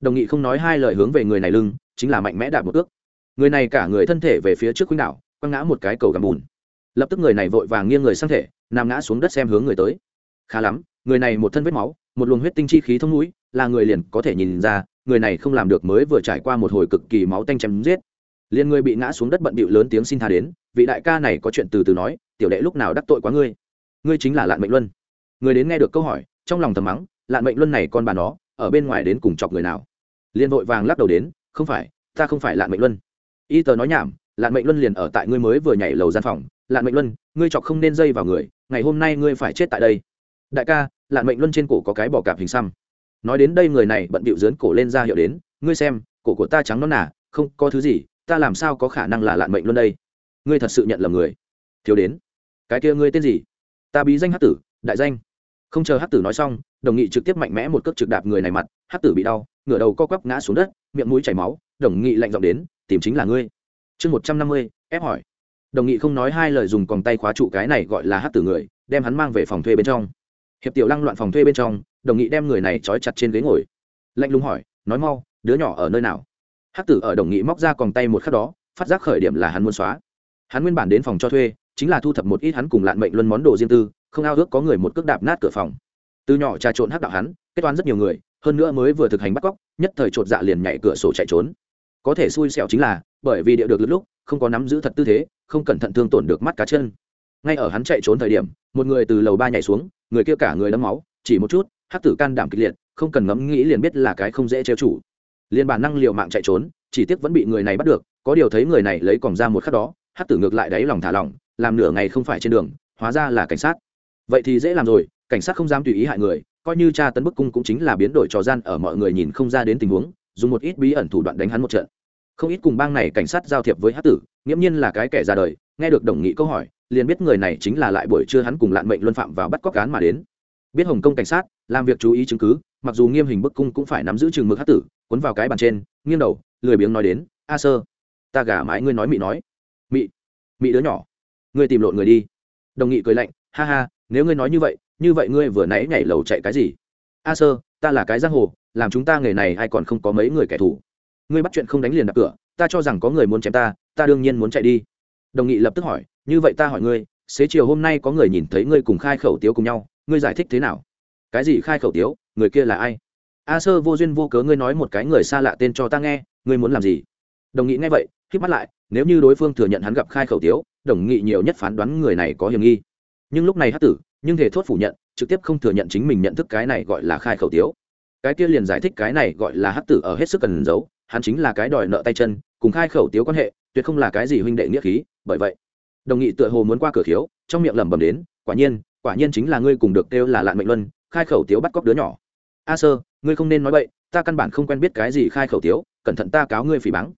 Đồng nghị không nói hai lời hướng về người này lưng, chính là mạnh mẽ đạp một ước người này cả người thân thể về phía trước khuynh đảo, quăng ngã một cái cầu gầm bùn. Lập tức người này vội vàng nghiêng người sang thể, nằm ngã xuống đất xem hướng người tới. Khá lắm, người này một thân vết máu, một luồng huyết tinh chi khí thông mũi là người liền có thể nhìn ra, người này không làm được mới vừa trải qua một hồi cực kỳ máu tanh chém giết. Liền người bị ngã xuống đất bận bịu lớn tiếng xin tha đến, vị đại ca này có chuyện từ từ nói, tiểu đệ lúc nào đắc tội quá ngươi? Ngươi chính là lạn mệnh luân. Người đến nghe được câu hỏi, trong lòng thầm mắng, lạn mệnh luân này con bà nó, ở bên ngoài đến cùng chọc người nào? Liền vội vàng lắc đầu đến, không phải, ta không phải lạn mệnh luân. Y tờ nói nhảm, lạn mệnh luân liền ở tại ngươi mới vừa nhảy lầu gian phòng, lạn mệnh luân, ngươi chọc không nên dây vào người, ngày hôm nay ngươi phải chết tại đây. Đại ca, lạn mệnh luân trên cổ có cái bỏ cạp hình xăm nói đến đây người này bận bịu dướn cổ lên ra hiệu đến, ngươi xem, cổ của ta trắng non nả không có thứ gì, ta làm sao có khả năng là lạn mệnh luôn đây? Ngươi thật sự nhận lầm người. Thiếu đến. Cái kia ngươi tên gì? Ta bí danh hát tử, đại danh. Không chờ hát tử nói xong, đồng nghị trực tiếp mạnh mẽ một cước trực đạp người này mặt hát tử bị đau, ngửa đầu co quắp ngã xuống đất, miệng mũi chảy máu, đồng nghị lạnh giọng đến, tìm chính là ngươi. Chương một trăm năm mươi, ép hỏi. Đồng nghị không nói hai lời dùng còng tay khóa trụ cái này gọi là hát tử người, đem hắn mang về phòng thuê bên trong hiệp tiểu lăng loạn phòng thuê bên trong, đồng nghị đem người này trói chặt trên ghế ngồi. Lạnh lùng hỏi, nói mau, đứa nhỏ ở nơi nào? Hắc tử ở đồng nghị móc ra còn tay một khắc đó, phát giác khởi điểm là hắn muốn xóa. Hắn nguyên bản đến phòng cho thuê, chính là thu thập một ít hắn cùng lạn mệnh luân món đồ riêng tư, không ao ước có người một cước đạp nát cửa phòng. Từ nhỏ trà trộn hắc đạo hắn, kết toán rất nhiều người, hơn nữa mới vừa thực hành bắt cóc, nhất thời trột dạ liền nhảy cửa sổ chạy trốn. Có thể xui xẻo chính là, bởi vì địa được lúc, không có nắm giữ thật tư thế, không cẩn thận thương tổn được mắt cá chân. Ngay ở hắn chạy trốn thời điểm, một người từ lầu ba nhảy xuống người kia cả người đẫm máu, chỉ một chút, hắc tử can đảm kịch liệt, không cần ngẫm nghĩ liền biết là cái không dễ trêu chủ. Liền bản năng liều mạng chạy trốn, chỉ tiếc vẫn bị người này bắt được, có điều thấy người này lấy còng ra một khắc đó, hắc tử ngược lại đáy lòng thả lỏng, làm nửa ngày không phải trên đường, hóa ra là cảnh sát. Vậy thì dễ làm rồi, cảnh sát không dám tùy ý hại người, coi như cha tấn bức cung cũng chính là biến đổi trò gian ở mọi người nhìn không ra đến tình huống, dùng một ít bí ẩn thủ đoạn đánh hắn một trận. Không ít cùng bang này cảnh sát giao thiệp với hát tử, nghiễm nhiên là cái kẻ ra đời, nghe được đồng nghị câu hỏi liền biết người này chính là lại buổi trưa hắn cùng lạn mệnh luân phạm vào bắt cóc cán mà đến. Biết hồng kông cảnh sát, làm việc chú ý chứng cứ, mặc dù nghiêm hình bức cung cũng phải nắm giữ chừng mực hát tử, cuốn vào cái bàn trên, nghiêng đầu, lười biếng nói đến, a sơ, ta gả mãi ngươi nói mị nói. Mị mị đứa nhỏ, ngươi tìm lộn người đi. Đồng nghị cười lạnh, ha ha, nếu ngươi nói như vậy như vậy ngươi vừa nãy nhảy lầu chạy cái gì? A sơ, ta là cái giang hồ, làm chúng ta nghề này hay còn không có mấy người kẻ thù. Ngươi bắt chuyện không đánh liền đập cửa, ta cho rằng có người muốn chém ta ta đương nhiên muốn chạy đi đồng nghị lập tức hỏi, như vậy ta hỏi ngươi, xế chiều hôm nay có người nhìn thấy ngươi cùng khai khẩu tiếu cùng nhau, ngươi giải thích thế nào? Cái gì khai khẩu tiếu? Người kia là ai? A sơ vô duyên vô cớ ngươi nói một cái người xa lạ tên cho ta nghe, ngươi muốn làm gì? Đồng nghị nghe vậy k mắt lại, nếu như đối phương thừa nhận hắn gặp khai khẩu tiếu, đồng nghị nhiều nhất phán đoán người này có hiểm nghi. Nhưng lúc này hát tử, nhưng thể thốt phủ nhận, trực tiếp không thừa nhận chính mình nhận thức cái này gọi là khai khẩu tiếu. Cái kia liền giải thích cái này gọi là hát tử ở hết sức cần giấu, hắn chính là cái đòi nợ tay chân, cùng khai khẩu tiếu quan hệ, tuyệt không là cái gì huynh đệ nghĩa khí bởi vậy, đồng nghị tựa hồ muốn qua cửa khiếu, trong miệng lẩm bẩm đến, quả nhiên quả nhiên chính là ngươi cùng được kêu là lạn mệnh luân, khai khẩu tiếu bắt cóc đứa nhỏ. A sơ, ngươi không nên nói vậy ta căn bản không quen biết cái gì khai khẩu tiếu, cẩn thận ta cáo ngươi phỉ báng.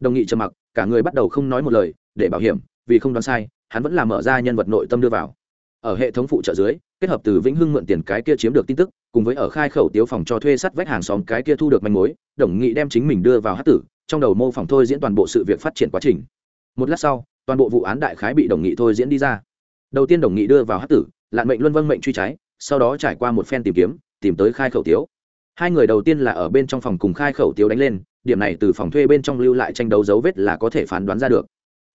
Đồng nghị trầm mặc, cả người bắt đầu không nói một lời, để bảo hiểm, vì không đoán sai, hắn vẫn là mở ra nhân vật nội tâm đưa vào. Ở hệ thống phụ trợ dưới, kết hợp từ vĩnh hưng mượn tiền cái kia chiếm được tin tức, cùng với ở khai khẩu tiếu phòng cho thuê sắt vách hàng xóm cái kia thu được manh mối, đồng nghị đem chính mình đưa vào hát tử, trong đầu mô phỏng thôi diễn toàn bộ sự việc phát triển quá trình. Một lát sau toàn bộ vụ án đại khái bị đồng nghị thôi diễn đi ra. Đầu tiên đồng nghị đưa vào hát tử, lạn mệnh luân vâng mệnh truy trái, sau đó trải qua một phen tìm kiếm, tìm tới khai khẩu tiếu. Hai người đầu tiên là ở bên trong phòng cùng khai khẩu tiếu đánh lên, điểm này từ phòng thuê bên trong lưu lại tranh đấu dấu vết là có thể phán đoán ra được.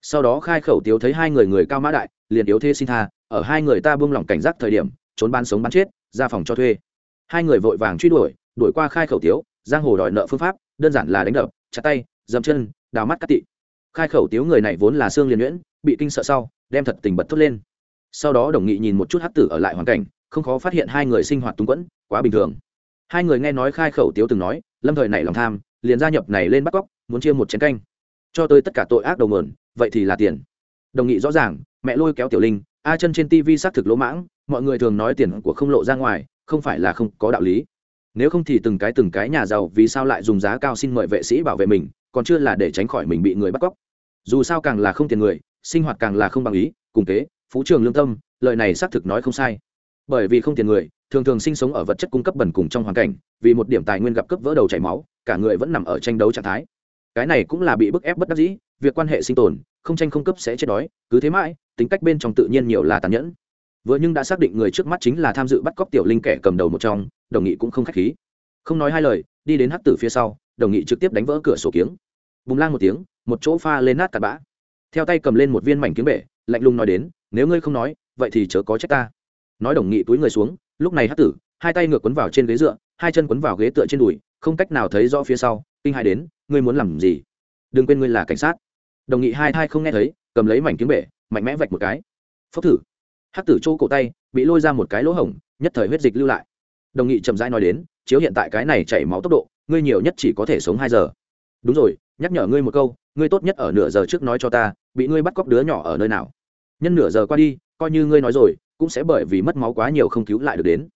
Sau đó khai khẩu tiếu thấy hai người người cao mã đại, liền yếu thế xin tha, ở hai người ta buông lỏng cảnh giác thời điểm, trốn ban sống bán chết, ra phòng cho thuê. Hai người vội vàng truy đuổi đuổi qua khai khẩu tiếu, giang hồ đòi nợ phương pháp, đơn giản là đánh đập, chặt tay dầm chân, đào mắt cắt tị khai khẩu tiếu người này vốn là xương liền nhuyễn bị kinh sợ sau, đem thật tình bật thốt lên. Sau đó đồng nghị nhìn một chút hát tử ở lại hoàn cảnh, không khó phát hiện hai người sinh hoạt túng quẫn, quá bình thường. Hai người nghe nói khai khẩu tiếu từng nói, lâm thời này lòng tham, liền gia nhập này lên bắt cóc, muốn chia một chén canh. Cho tới tất cả tội ác đầu mờn vậy thì là tiền. Đồng nghị rõ ràng, mẹ lôi kéo tiểu linh, a chân trên tv xác thực lỗ mãng, mọi người thường nói tiền của không lộ ra ngoài, không phải là không có đạo lý. Nếu không thì từng cái từng cái nhà giàu vì sao lại dùng giá cao xin mời vệ sĩ bảo vệ mình, còn chưa là để tránh khỏi mình bị người bắt cóc dù sao càng là không tiền người, sinh hoạt càng là không bằng ý, cùng kế, phú trường lương tâm, lời này xác thực nói không sai. Bởi vì không tiền người, thường thường sinh sống ở vật chất cung cấp bẩn cùng trong hoàn cảnh, vì một điểm tài nguyên gặp cấp vỡ đầu chảy máu, cả người vẫn nằm ở tranh đấu trạng thái. Cái này cũng là bị bức ép bất đắc dĩ, việc quan hệ sinh tồn, không tranh không cấp sẽ chết đói, cứ thế mãi, tính cách bên trong tự nhiên nhiều là tàn nhẫn. Vừa nhưng đã xác định người trước mắt chính là tham dự bắt cóc tiểu linh kẻ cầm đầu một trong, đồng nghị cũng không khách khí. Không nói hai lời, đi đến hắc tử phía sau, đồng nghị trực tiếp đánh vỡ cửa sổ kiếng bùng lang một tiếng, một chỗ pha lên nát cặn bã. Theo tay cầm lên một viên mảnh kiếm bể, lạnh lùng nói đến, nếu ngươi không nói, vậy thì chớ có trách ta. Nói đồng nghị túi người xuống, lúc này hắc tử, hai tay ngược quấn vào trên ghế dựa, hai chân quấn vào ghế tựa trên đùi, không cách nào thấy rõ phía sau, kinh hai đến, ngươi muốn làm gì? Đừng quên ngươi là cảnh sát. Đồng nghị hai thai không nghe thấy, cầm lấy mảnh kiếm bể, mạnh mẽ vạch một cái. Phốc thử. Hắc tử chỗ cổ tay, bị lôi ra một cái lỗ hổng, nhất thời huyết dịch lưu lại. Đồng nghị chậm rãi nói đến, chiếu hiện tại cái này chảy máu tốc độ, ngươi nhiều nhất chỉ có thể sống hai giờ. Đúng rồi nhắc nhở ngươi một câu, ngươi tốt nhất ở nửa giờ trước nói cho ta, bị ngươi bắt cóc đứa nhỏ ở nơi nào. Nhân nửa giờ qua đi, coi như ngươi nói rồi, cũng sẽ bởi vì mất máu quá nhiều không cứu lại được đến.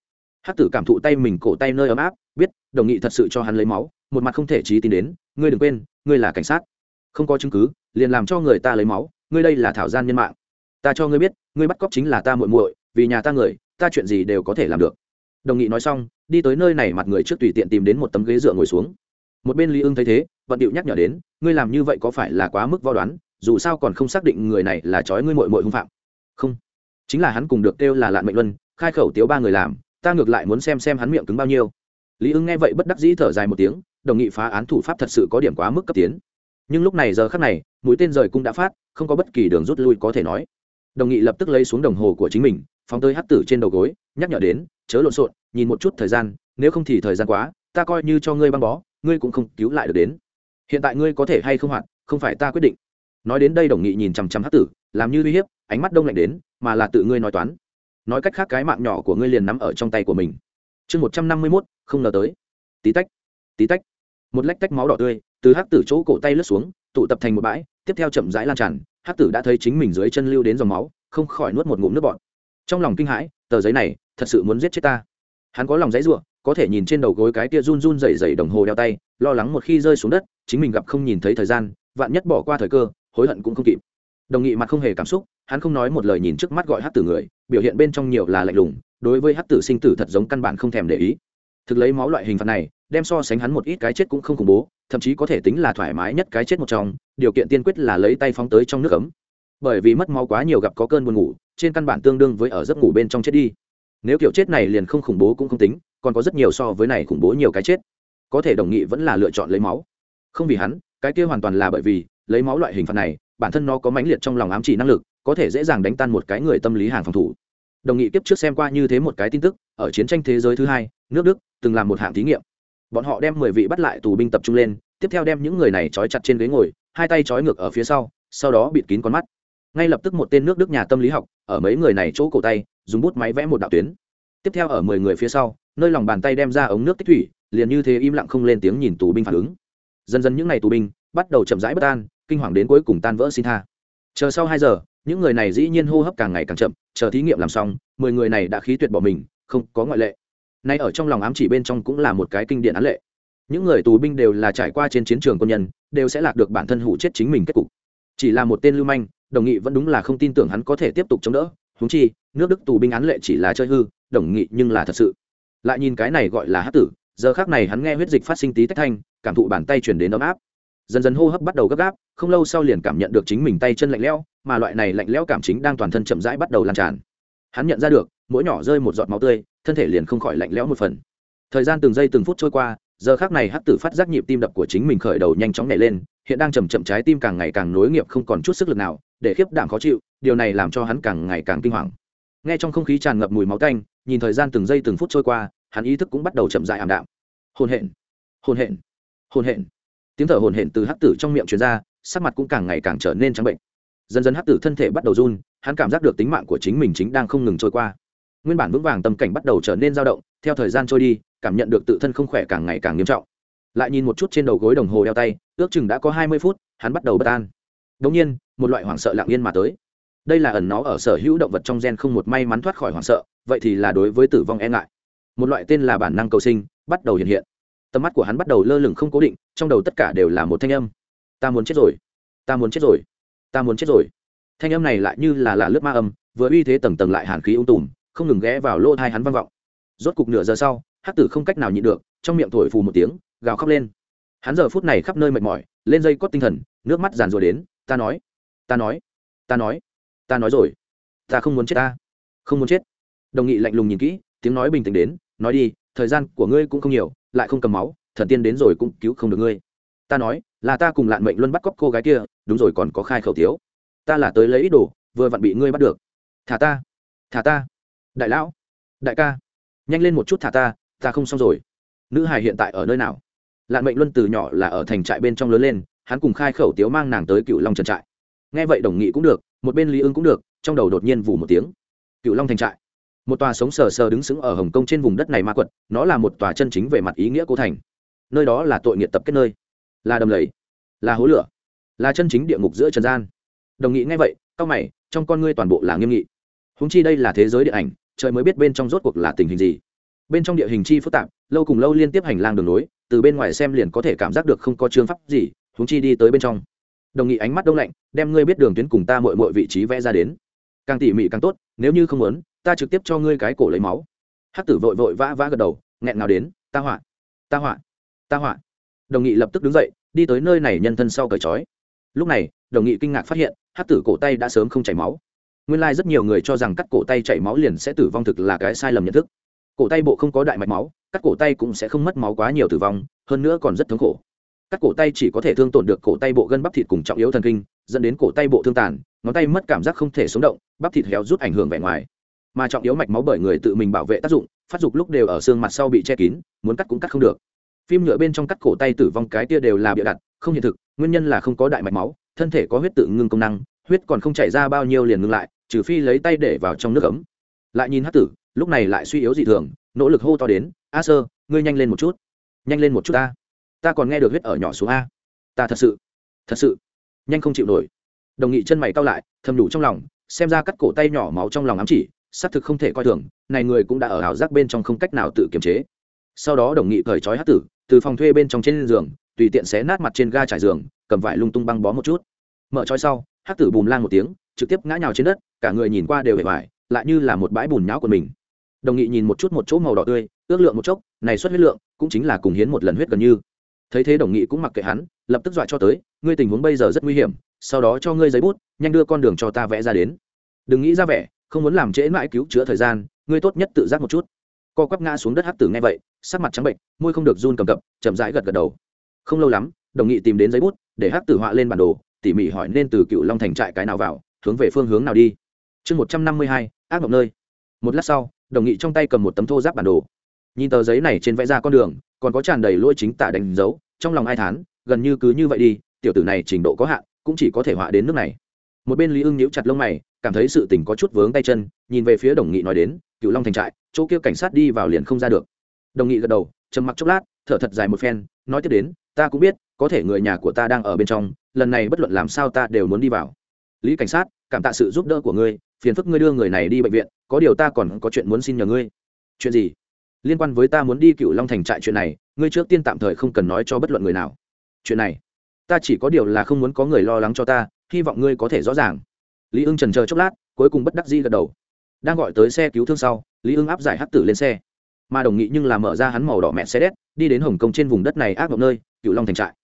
Hắc tử cảm thụ tay mình cổ tay nơi ấm áp, biết, đồng nghị thật sự cho hắn lấy máu, một mặt không thể trí tin đến, ngươi đừng quên, ngươi là cảnh sát. Không có chứng cứ, liền làm cho người ta lấy máu, ngươi đây là thảo gian nhân mạng. Ta cho ngươi biết, ngươi bắt cóc chính là ta muội muội, vì nhà ta người, ta chuyện gì đều có thể làm được. Đồng nghị nói xong, đi tới nơi này mặt người trước tùy tiện tìm đến một tấm ghế dựa ngồi xuống một bên lý ưng thấy thế, vận điệu nhắc nhở đến, ngươi làm như vậy có phải là quá mức vo đoán, dù sao còn không xác định người này là trói ngươi muội muội hung phạm. Không. Chính là hắn cùng được kêu là lạn mệnh luân, khai khẩu tiếu ba người làm, ta ngược lại muốn xem xem hắn miệng cứng bao nhiêu. Lý ưng nghe vậy bất đắc dĩ thở dài một tiếng, đồng nghị phá án thủ pháp thật sự có điểm quá mức cấp tiến. Nhưng lúc này giờ khắc này, mũi tên rời cũng đã phát, không có bất kỳ đường rút lui có thể nói. Đồng nghị lập tức lấy xuống đồng hồ của chính mình, phóng tới hắt tử trên đầu gối, nhắc nhở đến, chớ lộn xộn, nhìn một chút thời gian, nếu không thì thời gian quá, ta coi như cho ngươi băng bó ngươi cũng không cứu lại được đến. Hiện tại ngươi có thể hay không hoạt, không phải ta quyết định. Nói đến đây đồng nghị nhìn chằm chằm hát tử, làm như uy hiếp, ánh mắt đông lạnh đến, mà là tự ngươi nói toán. Nói cách khác cái mạng nhỏ của ngươi liền nắm ở trong tay của mình. Chương một trăm năm mươi mốt, không ngờ tới. Tí tách tí tách. Một lách tách máu đỏ tươi, từ hắc tử chỗ cổ tay lướt xuống, tụ tập thành một bãi, tiếp theo chậm rãi lan tràn, hắc tử đã thấy chính mình dưới chân lưu đến dòng máu, không khỏi nuốt một ngụm nước bọt. Trong lòng kinh hãi, tờ giấy này thật sự muốn giết chết ta. Hắn có lòng giấy ruộng có thể nhìn trên đầu gối cái tia run run dày dày đồng hồ đeo tay, lo lắng một khi rơi xuống đất, chính mình gặp không nhìn thấy thời gian, vạn nhất bỏ qua thời cơ, hối hận cũng không kịp. Đồng nghị mặt không hề cảm xúc, hắn không nói một lời nhìn trước mắt gọi hát tử người, biểu hiện bên trong nhiều là lạnh lùng, đối với hát tử sinh tử thật giống căn bản không thèm để ý. Thực lấy máu loại hình phạt này, đem so sánh hắn một ít cái chết cũng không khủng bố, thậm chí có thể tính là thoải mái nhất cái chết một trong, điều kiện tiên quyết là lấy tay phóng tới trong nước ấm. Bởi vì mất máu quá nhiều gặp có cơn buồn ngủ, trên căn bản tương đương với ở giấc ngủ bên trong chết đi nếu kiểu chết này liền không khủng bố cũng không tính, còn có rất nhiều so với này khủng bố nhiều cái chết. Có thể đồng nghị vẫn là lựa chọn lấy máu. Không vì hắn, cái kia hoàn toàn là bởi vì, lấy máu loại hình phạt này, bản thân nó có mãnh liệt trong lòng ám chỉ năng lực, có thể dễ dàng đánh tan một cái người tâm lý hàng phòng thủ. Đồng nghị tiếp trước xem qua như thế một cái tin tức, ở chiến tranh thế giới thứ hai, nước đức, từng làm một hạng thí nghiệm. Bọn họ đem mười vị bắt lại tù binh tập trung lên, tiếp theo đem những người này trói chặt trên ghế ngồi, hai tay trói ngược ở phía sau sau đó bịt kín con mắt. Ngay lập tức một tên nước đức nhà tâm lý học, ở mấy người này chỗ cổ tay dùng bút máy vẽ một đạo tuyến. Tiếp theo ở mười người phía sau, nơi lòng bàn tay đem ra ống nước tích thủy, liền như thế im lặng không lên tiếng nhìn tù binh phản ứng. Dần dần những ngày tù binh bắt đầu chậm rãi bất an, kinh hoàng đến cuối cùng tan vỡ xin tha. Chờ sau hai giờ, những người này dĩ nhiên hô hấp càng ngày càng chậm, chờ thí nghiệm làm xong, mười người này đã khí tuyệt bỏ mình, không có ngoại lệ. Nay ở trong lòng ám chỉ bên trong cũng là một cái kinh điển án lệ. Những người tù binh đều là trải qua trên chiến trường quân nhân, đều sẽ lạc được bản thân hủ chết chính mình kết cục. Chỉ là một tên lưu manh, đồng nghị vẫn đúng là không tin tưởng hắn có thể tiếp tục chống đỡ húng chi, nước đức tù binh án lệ chỉ là chơi hư, đồng nghị nhưng là thật sự. Lại nhìn cái này gọi là hát tử, giờ khác này hắn nghe huyết dịch phát sinh tí tách thanh, cảm thụ bàn tay chuyển đến ấm áp. Dần dần hô hấp bắt đầu gấp gáp, không lâu sau liền cảm nhận được chính mình tay chân lạnh lẽo, mà loại này lạnh lẽo cảm chính đang toàn thân chậm rãi bắt đầu lan tràn. Hắn nhận ra được, mỗi nhỏ rơi một giọt máu tươi, thân thể liền không khỏi lạnh lẽo một phần. Thời gian từng giây từng phút trôi qua, giờ khác này hắc tử phát giác nhịp tim đập của chính mình khởi đầu nhanh chóng nhảy lên, hiện đang chầm chậm trái tim càng ngày càng nối nghiệp không còn chút sức lực nào để khiếp đảm khó chịu, điều này làm cho hắn càng ngày càng kinh hoàng. Nghe trong không khí tràn ngập mùi máu tanh, nhìn thời gian từng giây từng phút trôi qua, hắn ý thức cũng bắt đầu chậm dại ảm đạm. Hồn hện hồn hện hồn hện tiếng thở hồn hện từ hắc tử trong miệng truyền ra, sắc mặt cũng càng ngày càng trở nên trắng bệnh. Dần dần hắc tử thân thể bắt đầu run, hắn cảm giác được tính mạng của chính mình chính đang không ngừng trôi qua. Nguyên bản vững vàng tâm cảnh bắt đầu trở nên dao động, theo thời gian trôi đi, cảm nhận được tự thân không khỏe càng ngày càng nghiêm trọng. Lại nhìn một chút trên đầu gối đồng hồ đeo tay, ước chừng đã có hai mươi phút, hắn bắt đầu bất an. Đ ỗ n g nhiên một loại hoảng sợ lặng yên mà tới. Đây là ẩn nó ở sở hữu động vật trong gen không một may mắn thoát khỏi hoảng sợ, vậy thì là đối với tử vong e ngại. Một loại tên là bản năng cầu sinh, bắt đầu hiện hiện. Tầm mắt của hắn bắt đầu lơ lửng không cố định, trong đầu tất cả đều là một thanh âm. Ta muốn chết rồi. Ta muốn chết rồi. Ta muốn chết rồi. Thanh âm này lại như là lạ lướt ma âm, vừa uy thế tầng tầng lại hàn khí ung tùm, không ngừng ghé vào lỗ thai hắn vang vọng. Rốt cục nửa giờ sau, hắc tử không cách nào nhịn được, trong miệng thổi phù một tiếng, gào khóc lên. Hắn giờ phút này khắp nơi mệt mỏi, lên dây cót tinh thần, nước mắt giàn rồi đến, ta nói ta nói ta nói ta nói rồi. Ta không muốn chết ta. Không muốn chết. Đồng nghị lạnh lùng nhìn kỹ, tiếng nói bình tĩnh đến, nói đi, thời gian của ngươi cũng không nhiều, lại không cầm máu, thần tiên đến rồi cũng cứu không được ngươi. Ta nói, là ta cùng lạn mệnh luân bắt cóc cô gái kia, đúng rồi còn có khai khẩu thiếu ta là tới lấy ít đồ, vừa vặn bị ngươi bắt được. Thả ta thả ta. Đại lão, đại ca, nhanh lên một chút thả ta ta không xong rồi. Nữ hài hiện tại ở nơi nào? Lạn mệnh luân từ nhỏ là ở thành trại bên trong lớn lên, hắn cùng khai khẩu tiếu mang nàng tới cựu long trần trại nghe vậy đồng nghị cũng được, một bên lý ưng cũng được, trong đầu đột nhiên vù một tiếng. Cựu long thành trại. Một tòa sống sờ sờ đứng sững ở hồng kông trên vùng đất này ma quật, nó là một tòa chân chính về mặt ý nghĩa cô thành. Nơi đó là tội nghiệt tập kết nơi. Là đầm lầy. Là hố lửa. Là chân chính địa ngục giữa trần gian. Đồng nghị nghe vậy cao mày, trong con ngươi toàn bộ là nghiêm nghị. Húng chi đây là thế giới điện ảnh, trời mới biết bên trong rốt cuộc là tình hình gì. Bên trong địa hình chi phức tạp, lâu cùng lâu liên tiếp hành lang đường nối, từ bên ngoài xem liền có thể cảm giác được không có chương pháp gì húng chi đi tới bên trong đồng nghị ánh mắt đông lạnh, đem ngươi biết đường tuyến cùng ta mọi mọi vị trí vẽ ra đến. Càng tỉ mỉ càng tốt, nếu như không muốn, ta trực tiếp cho ngươi cái cổ lấy máu. Hắc tử vội vội vã vã gật đầu, nghẹn nào đến, ta họa ta họa ta họa. Đồng nghị lập tức đứng dậy, đi tới nơi này nhân thân sau cởi trói. Lúc này, đồng nghị kinh ngạc phát hiện, hắc tử cổ tay đã sớm không chảy máu. Nguyên lai rất nhiều người cho rằng cắt cổ tay chảy máu liền sẽ tử vong thực là cái sai lầm nhận thức. Cổ tay bộ không có đại mạch máu, cắt cổ tay cũng sẽ không mất máu quá nhiều tử vong, hơn nữa còn rất thống khổ cắt cổ tay chỉ có thể thương tổn được cổ tay bộ gân bắp thịt cùng trọng yếu thần kinh, dẫn đến cổ tay bộ thương tàn, ngón tay mất cảm giác không thể sống động, bắp thịt héo rút ảnh hưởng vẻ ngoài. Mà trọng yếu mạch máu bởi người tự mình bảo vệ tác dụng, phát dục lúc đều ở xương mặt sau bị che kín, muốn cắt cũng cắt không được. Phim nhựa bên trong cắt cổ tay tử vong cái tia đều là bịa đặt, không hiện thực, nguyên nhân là không có đại mạch máu, thân thể có huyết tự ngưng công năng, huyết còn không chảy ra bao nhiêu liền ngưng lại, trừ phi lấy tay để vào trong nước ấm. Lại nhìn hát tử, lúc này lại suy yếu dị thường, nỗ lực hô to đến, a sơ, ngươi nhanh lên một chút, nhanh lên một chút ta ta còn nghe được huyết ở nhỏ xuống a. Ta thật sự thật sự, nhanh không chịu nổi. Đồng nghị chân mày cau lại, thầm đủ trong lòng, xem ra cắt cổ tay nhỏ máu trong lòng ám chỉ, xác thực không thể coi thường, này người cũng đã ở ảo giác bên trong không cách nào tự kiềm chế. Sau đó đồng nghị cởi trói hát tử, từ phòng thuê bên trong trên giường, tùy tiện xé nát mặt trên ga trải giường, cầm vải lung tung băng bó một chút. Mở trói sau hát tử bùm lang một tiếng, trực tiếp ngã nhào trên đất, cả người nhìn qua đều hề vải lại như là một bãi bùn nhão của mình. Đồng nghị nhìn một chút một chỗ màu đỏ tươi, ước lượng một chốc, này xuất huyết lượng cũng chính là cùng hiến một lần huyết gần như thấy thế đồng nghị cũng mặc kệ hắn, lập tức dọa cho tới, ngươi tình huống bây giờ rất nguy hiểm, sau đó cho ngươi giấy bút, nhanh đưa con đường cho ta vẽ ra đến. Đừng nghĩ ra vẻ, không muốn làm trễ mãi cứu chữa thời gian, ngươi tốt nhất tự giác một chút. Co quắp ngã xuống đất hắc tử nghe vậy, sắc mặt trắng bệnh, môi không được run cầm cập, chậm rãi gật gật đầu. Không lâu lắm, đồng nghị tìm đến giấy bút, để hắc tử họa lên bản đồ, tỉ mỉ hỏi nên từ cựu long thành trại cái nào vào, hướng về phương hướng nào đi. Chương một trăm năm mươi hai, ác mộng nơi. Một lát sau, đồng nghị trong tay cầm một tấm thô giáp bản đồ nhìn tờ giấy này trên vẽ ra con đường, còn có tràn đầy lỗi chính tả đánh dấu, trong lòng ai thán, gần như cứ như vậy đi, tiểu tử này trình độ có hạn, cũng chỉ có thể họa đến nước này. Một bên lý ưng nhíu chặt lông mày, cảm thấy sự tình có chút vướng tay chân, nhìn về phía đồng nghị nói đến cựu long thành trại, chỗ kia cảnh sát đi vào liền không ra được. Đồng nghị gật đầu, trầm mặc chốc lát, thở thật dài một phen, nói tiếp đến, ta cũng biết, có thể người nhà của ta đang ở bên trong, lần này bất luận làm sao ta đều muốn đi vào. Lý cảnh sát, cảm tạ sự giúp đỡ của ngươi, phiền phức ngươi đưa người này đi bệnh viện, có điều ta còn có chuyện muốn xin nhờ ngươi. Chuyện gì? Liên quan với ta muốn đi cựu long thành trại chuyện này, ngươi trước tiên tạm thời không cần nói cho bất luận người nào. Chuyện này, ta chỉ có điều là không muốn có người lo lắng cho ta, hy vọng ngươi có thể rõ ràng. Lý ưng trần chờ chốc lát, cuối cùng bất đắc dĩ gật đầu. Đang gọi tới xe cứu thương sau, lý ưng áp giải hắc tử lên xe. Mà đồng nghị nhưng là mở ra hắn màu đỏ mẹ xe đét đi đến hồng kông trên vùng đất này ác mộng nơi cựu long thành trại.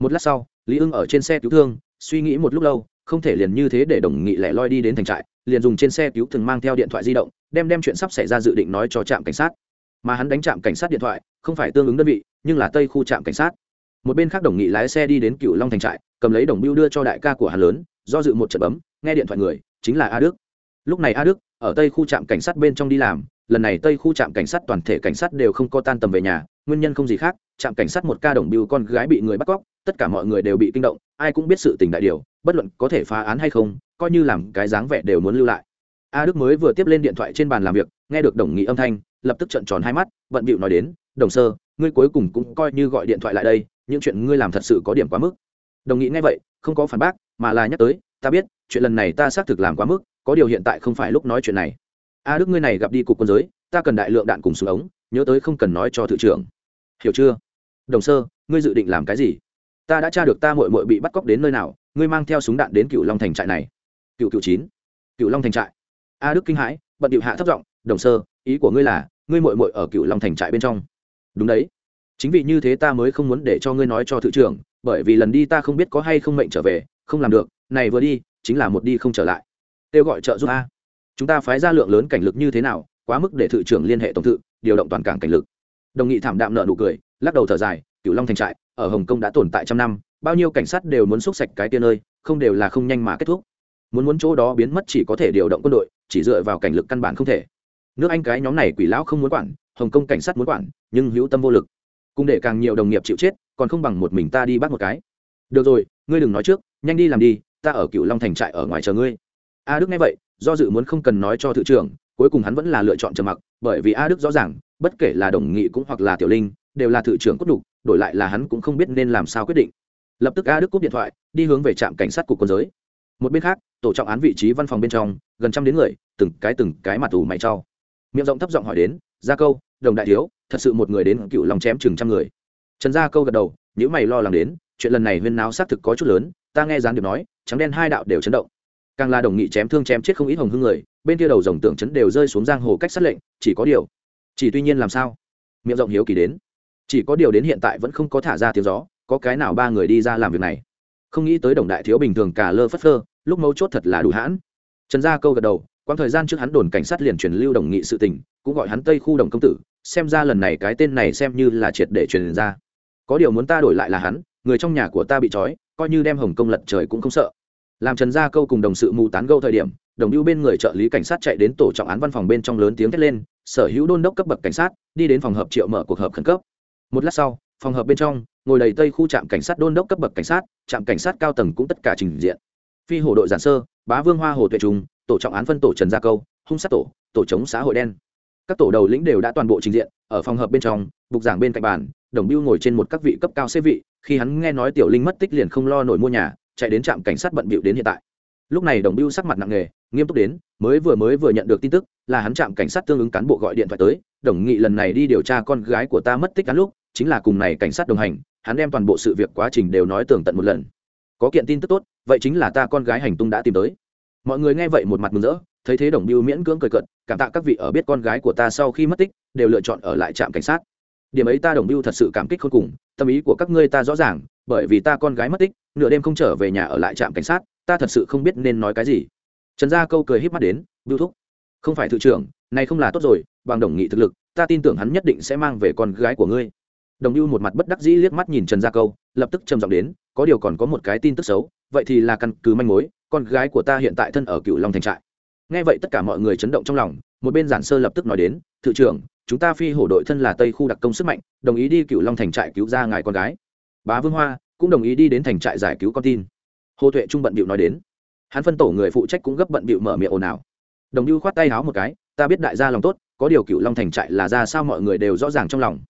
Một lát sau, lý ưng ở trên xe cứu thương, suy nghĩ một lúc lâu, không thể liền như thế để đồng nghị lẻ loi đi đến thành trại, liền dùng trên xe cứu thương mang theo điện thoại di động, đem đem chuyện sắp xảy ra dự định nói cho trạm cảnh sát mà hắn đánh trạm cảnh sát điện thoại, không phải tương ứng đơn vị, nhưng là tây khu trạm cảnh sát. Một bên khác đồng nghị lái xe đi đến cựu long thành trại, cầm lấy đồng biêu đưa cho đại ca của hắn lớn, do dự một trận bấm, nghe điện thoại người, chính là a đức. Lúc này a đức, ở tây khu trạm cảnh sát bên trong đi làm, lần này tây khu trạm cảnh sát toàn thể cảnh sát đều không có tan tầm về nhà, nguyên nhân không gì khác, trạm cảnh sát một ca đồng biêu con gái bị người bắt cóc, tất cả mọi người đều bị kinh động, ai cũng biết sự tình đại điều, bất luận có thể phá án hay không, coi như làm cái dáng vẻ đều muốn lưu lại. A đức mới vừa tiếp lên điện thoại trên bàn làm việc, nghe được đồng nghị âm thanh lập tức trợn tròn hai mắt vận bịu nói đến, đồng sơ, ngươi cuối cùng cũng coi như gọi điện thoại lại đây, những chuyện ngươi làm thật sự có điểm quá mức. Đồng nghị nghe vậy, không có phản bác, mà là nhắc tới, ta biết, chuyện lần này ta xác thực làm quá mức, có điều hiện tại không phải lúc nói chuyện này. A đức ngươi này gặp đi cục quân giới, ta cần đại lượng đạn cùng súng ống, nhớ tới không cần nói cho thự trưởng. Hiểu chưa? Đồng sơ, ngươi dự định làm cái gì? Ta đã tra được ta mội mội bị bắt cóc đến nơi nào, ngươi mang theo súng đạn đến cựu long thành trại này. Cựu cựu chín. Cựu long thành trại. A đức kinh hãi, bận điệu hạ thấp giọng, đồng sơ ý của ngươi là, ngươi mội mội ở cựu long thành trại bên trong. Đúng đấy. Chính vì như thế ta mới không muốn để cho ngươi nói cho thự trưởng, bởi vì lần đi ta không biết có hay không mệnh trở về, không làm được, này vừa đi, chính là một đi không trở lại. Kêu gọi trợ giúp a. Chúng ta phái ra lượng lớn cảnh lực như thế nào, quá mức để thự trưởng liên hệ tổng thự, điều động toàn cảng cảnh lực. Đồng nghị thảm đạm nợ nụ cười, lắc đầu thở dài cựu long thành trại, ở hồng kông đã tồn tại trăm năm, bao nhiêu cảnh sát đều muốn xúc sạch cái tiên ơi không đều là không nhanh mà kết thúc. Muốn muốn chỗ đó biến mất chỉ có thể điều động quân đội, chỉ dựa vào cảnh lực căn bản không thể nước anh cái nhóm này quỷ lão không muốn quản, hồng kông cảnh sát muốn quản, nhưng hữu tâm vô lực. Cùng để càng nhiều đồng nghiệp chịu chết, còn không bằng một mình ta đi bắt một cái. Được rồi, ngươi đừng nói trước, nhanh đi làm đi, ta ở cựu long thành trại ở ngoài chờ ngươi. A đức nghe vậy, do dự muốn không cần nói cho thự trưởng, cuối cùng hắn vẫn là lựa chọn trầm mặc, bởi vì a đức rõ ràng, bất kể là đồng nghị cũng hoặc là tiểu linh, đều là thự trưởng cốt đục đổi lại là hắn cũng không biết nên làm sao quyết định. Lập tức a đức cúp điện thoại, đi hướng về trạm cảnh sát cục quân giới. Một bên khác, tổ trọng án vị trí văn phòng bên trong, gần trăm đến người, từng cái từng cái mặt ủ mày trao miệng rộng thấp giọng hỏi đến, gia câu, đồng đại thiếu, thật sự một người đến cựu lòng chém chừng trăm người. Trần gia câu gật đầu những mày lo lắng đến, chuyện lần này huyên náo xác thực có chút lớn, ta nghe gián điệp nói, trắng đen hai đạo đều chấn động. Càng là đồng nghị chém thương chém chết không ít hồng hưng người, bên kia đầu dòng tưởng chấn đều rơi xuống giang hồ cách sát lệnh, chỉ có điều, chỉ tuy nhiên làm sao, miệng rộng hiếu kỳ đến, chỉ có điều đến hiện tại vẫn không có thả ra tiếng gió, có cái nào ba người đi ra làm việc này? Không nghĩ tới đồng đại thiếu bình thường cả lơ phất phơ, lúc mấu chốt thật là đủ hãn. Trần gia câu gật đầu quãng thời gian trước hắn đồn cảnh sát liền truyền lưu đồng nghị sự tình, cũng gọi hắn tây khu đồng công tử, xem ra lần này cái tên này xem như là triệt để truyền ra. Có điều muốn ta đổi lại là hắn, người trong nhà của ta bị trói, coi như đem hồng công lật trời cũng không sợ. Làm trần gia câu cùng đồng sự mù tán gâu thời điểm, đồng hữu bên người trợ lý cảnh sát chạy đến tổ trọng án văn phòng bên trong lớn tiếng thét lên, sở hữu đôn đốc cấp bậc cảnh sát, đi đến phòng hợp triệu mở cuộc họp khẩn cấp. Một lát sau, phòng hợp bên trong, ngồi đầy tây khu trạm cảnh sát đôn đốc cấp bậc cảnh sát, trạm cảnh sát cao tầng cũng tất cả trình diện. Phi hổ đội giản sơ, bá vương hoa hồ tuệ trung tổ trọng án phân tổ trần gia câu, hung sát tổ tổ chống xã hội đen. Các tổ đầu lĩnh đều đã toàn bộ trình diện, ở phòng hợp bên trong, bục giảng bên cạnh bàn, đồng biêu ngồi trên một các vị cấp cao xếp vị, khi hắn nghe nói tiểu linh mất tích liền không lo nổi mua nhà, chạy đến trạm cảnh sát bận bịu đến hiện tại. Lúc này đồng biêu sắc mặt nặng nề, nghiêm túc đến, mới vừa mới vừa nhận được tin tức, là hắn trạm cảnh sát tương ứng cán bộ gọi điện thoại tới, đồng nghị lần này đi điều tra con gái của ta mất tích cán lúc, chính là cùng này cảnh sát đồng hành, hắn đem toàn bộ sự việc quá trình đều nói tường tận một lần. Có kiện tin tức tốt, vậy chính là ta con gái hành tung đã tìm tới mọi người nghe vậy một mặt mừng rỡ, thấy thế đồng biêu miễn cưỡng cười cận cảm tạ các vị ở biết con gái của ta sau khi mất tích, đều lựa chọn ở lại trạm cảnh sát. Điểm ấy ta đồng biêu thật sự cảm kích khôn cùng, tâm ý của các ngươi ta rõ ràng, bởi vì ta con gái mất tích, nửa đêm không trở về nhà ở lại trạm cảnh sát, ta thật sự không biết nên nói cái gì. Trần gia câu cười híp mắt đến biêu thúc, không phải thự trưởng, này không là tốt rồi, bằng đồng nghị thực lực, ta tin tưởng hắn nhất định sẽ mang về con gái của ngươi. Đồng lưu một mặt bất đắc dĩ liếc mắt nhìn trần gia câu, lập tức trầm giọng đến, có điều còn có một cái tin tức xấu, vậy thì là căn cứ manh mối con gái của ta hiện tại thân ở cựu long thành trại nghe vậy tất cả mọi người chấn động trong lòng một bên giản sơ lập tức nói đến thự trưởng chúng ta phi hổ đội thân là tây khu đặc công sức mạnh đồng ý đi cựu long thành trại cứu ra ngài con gái bá vương hoa cũng đồng ý đi đến thành trại giải cứu con tin hồ tuệ trung bận bịu nói đến hắn phân tổ người phụ trách cũng gấp bận bịu mở miệng ồn ào đồng lưu khoát tay háo một cái ta biết đại gia lòng tốt có điều cựu long thành trại là ra sao mọi người đều rõ ràng trong lòng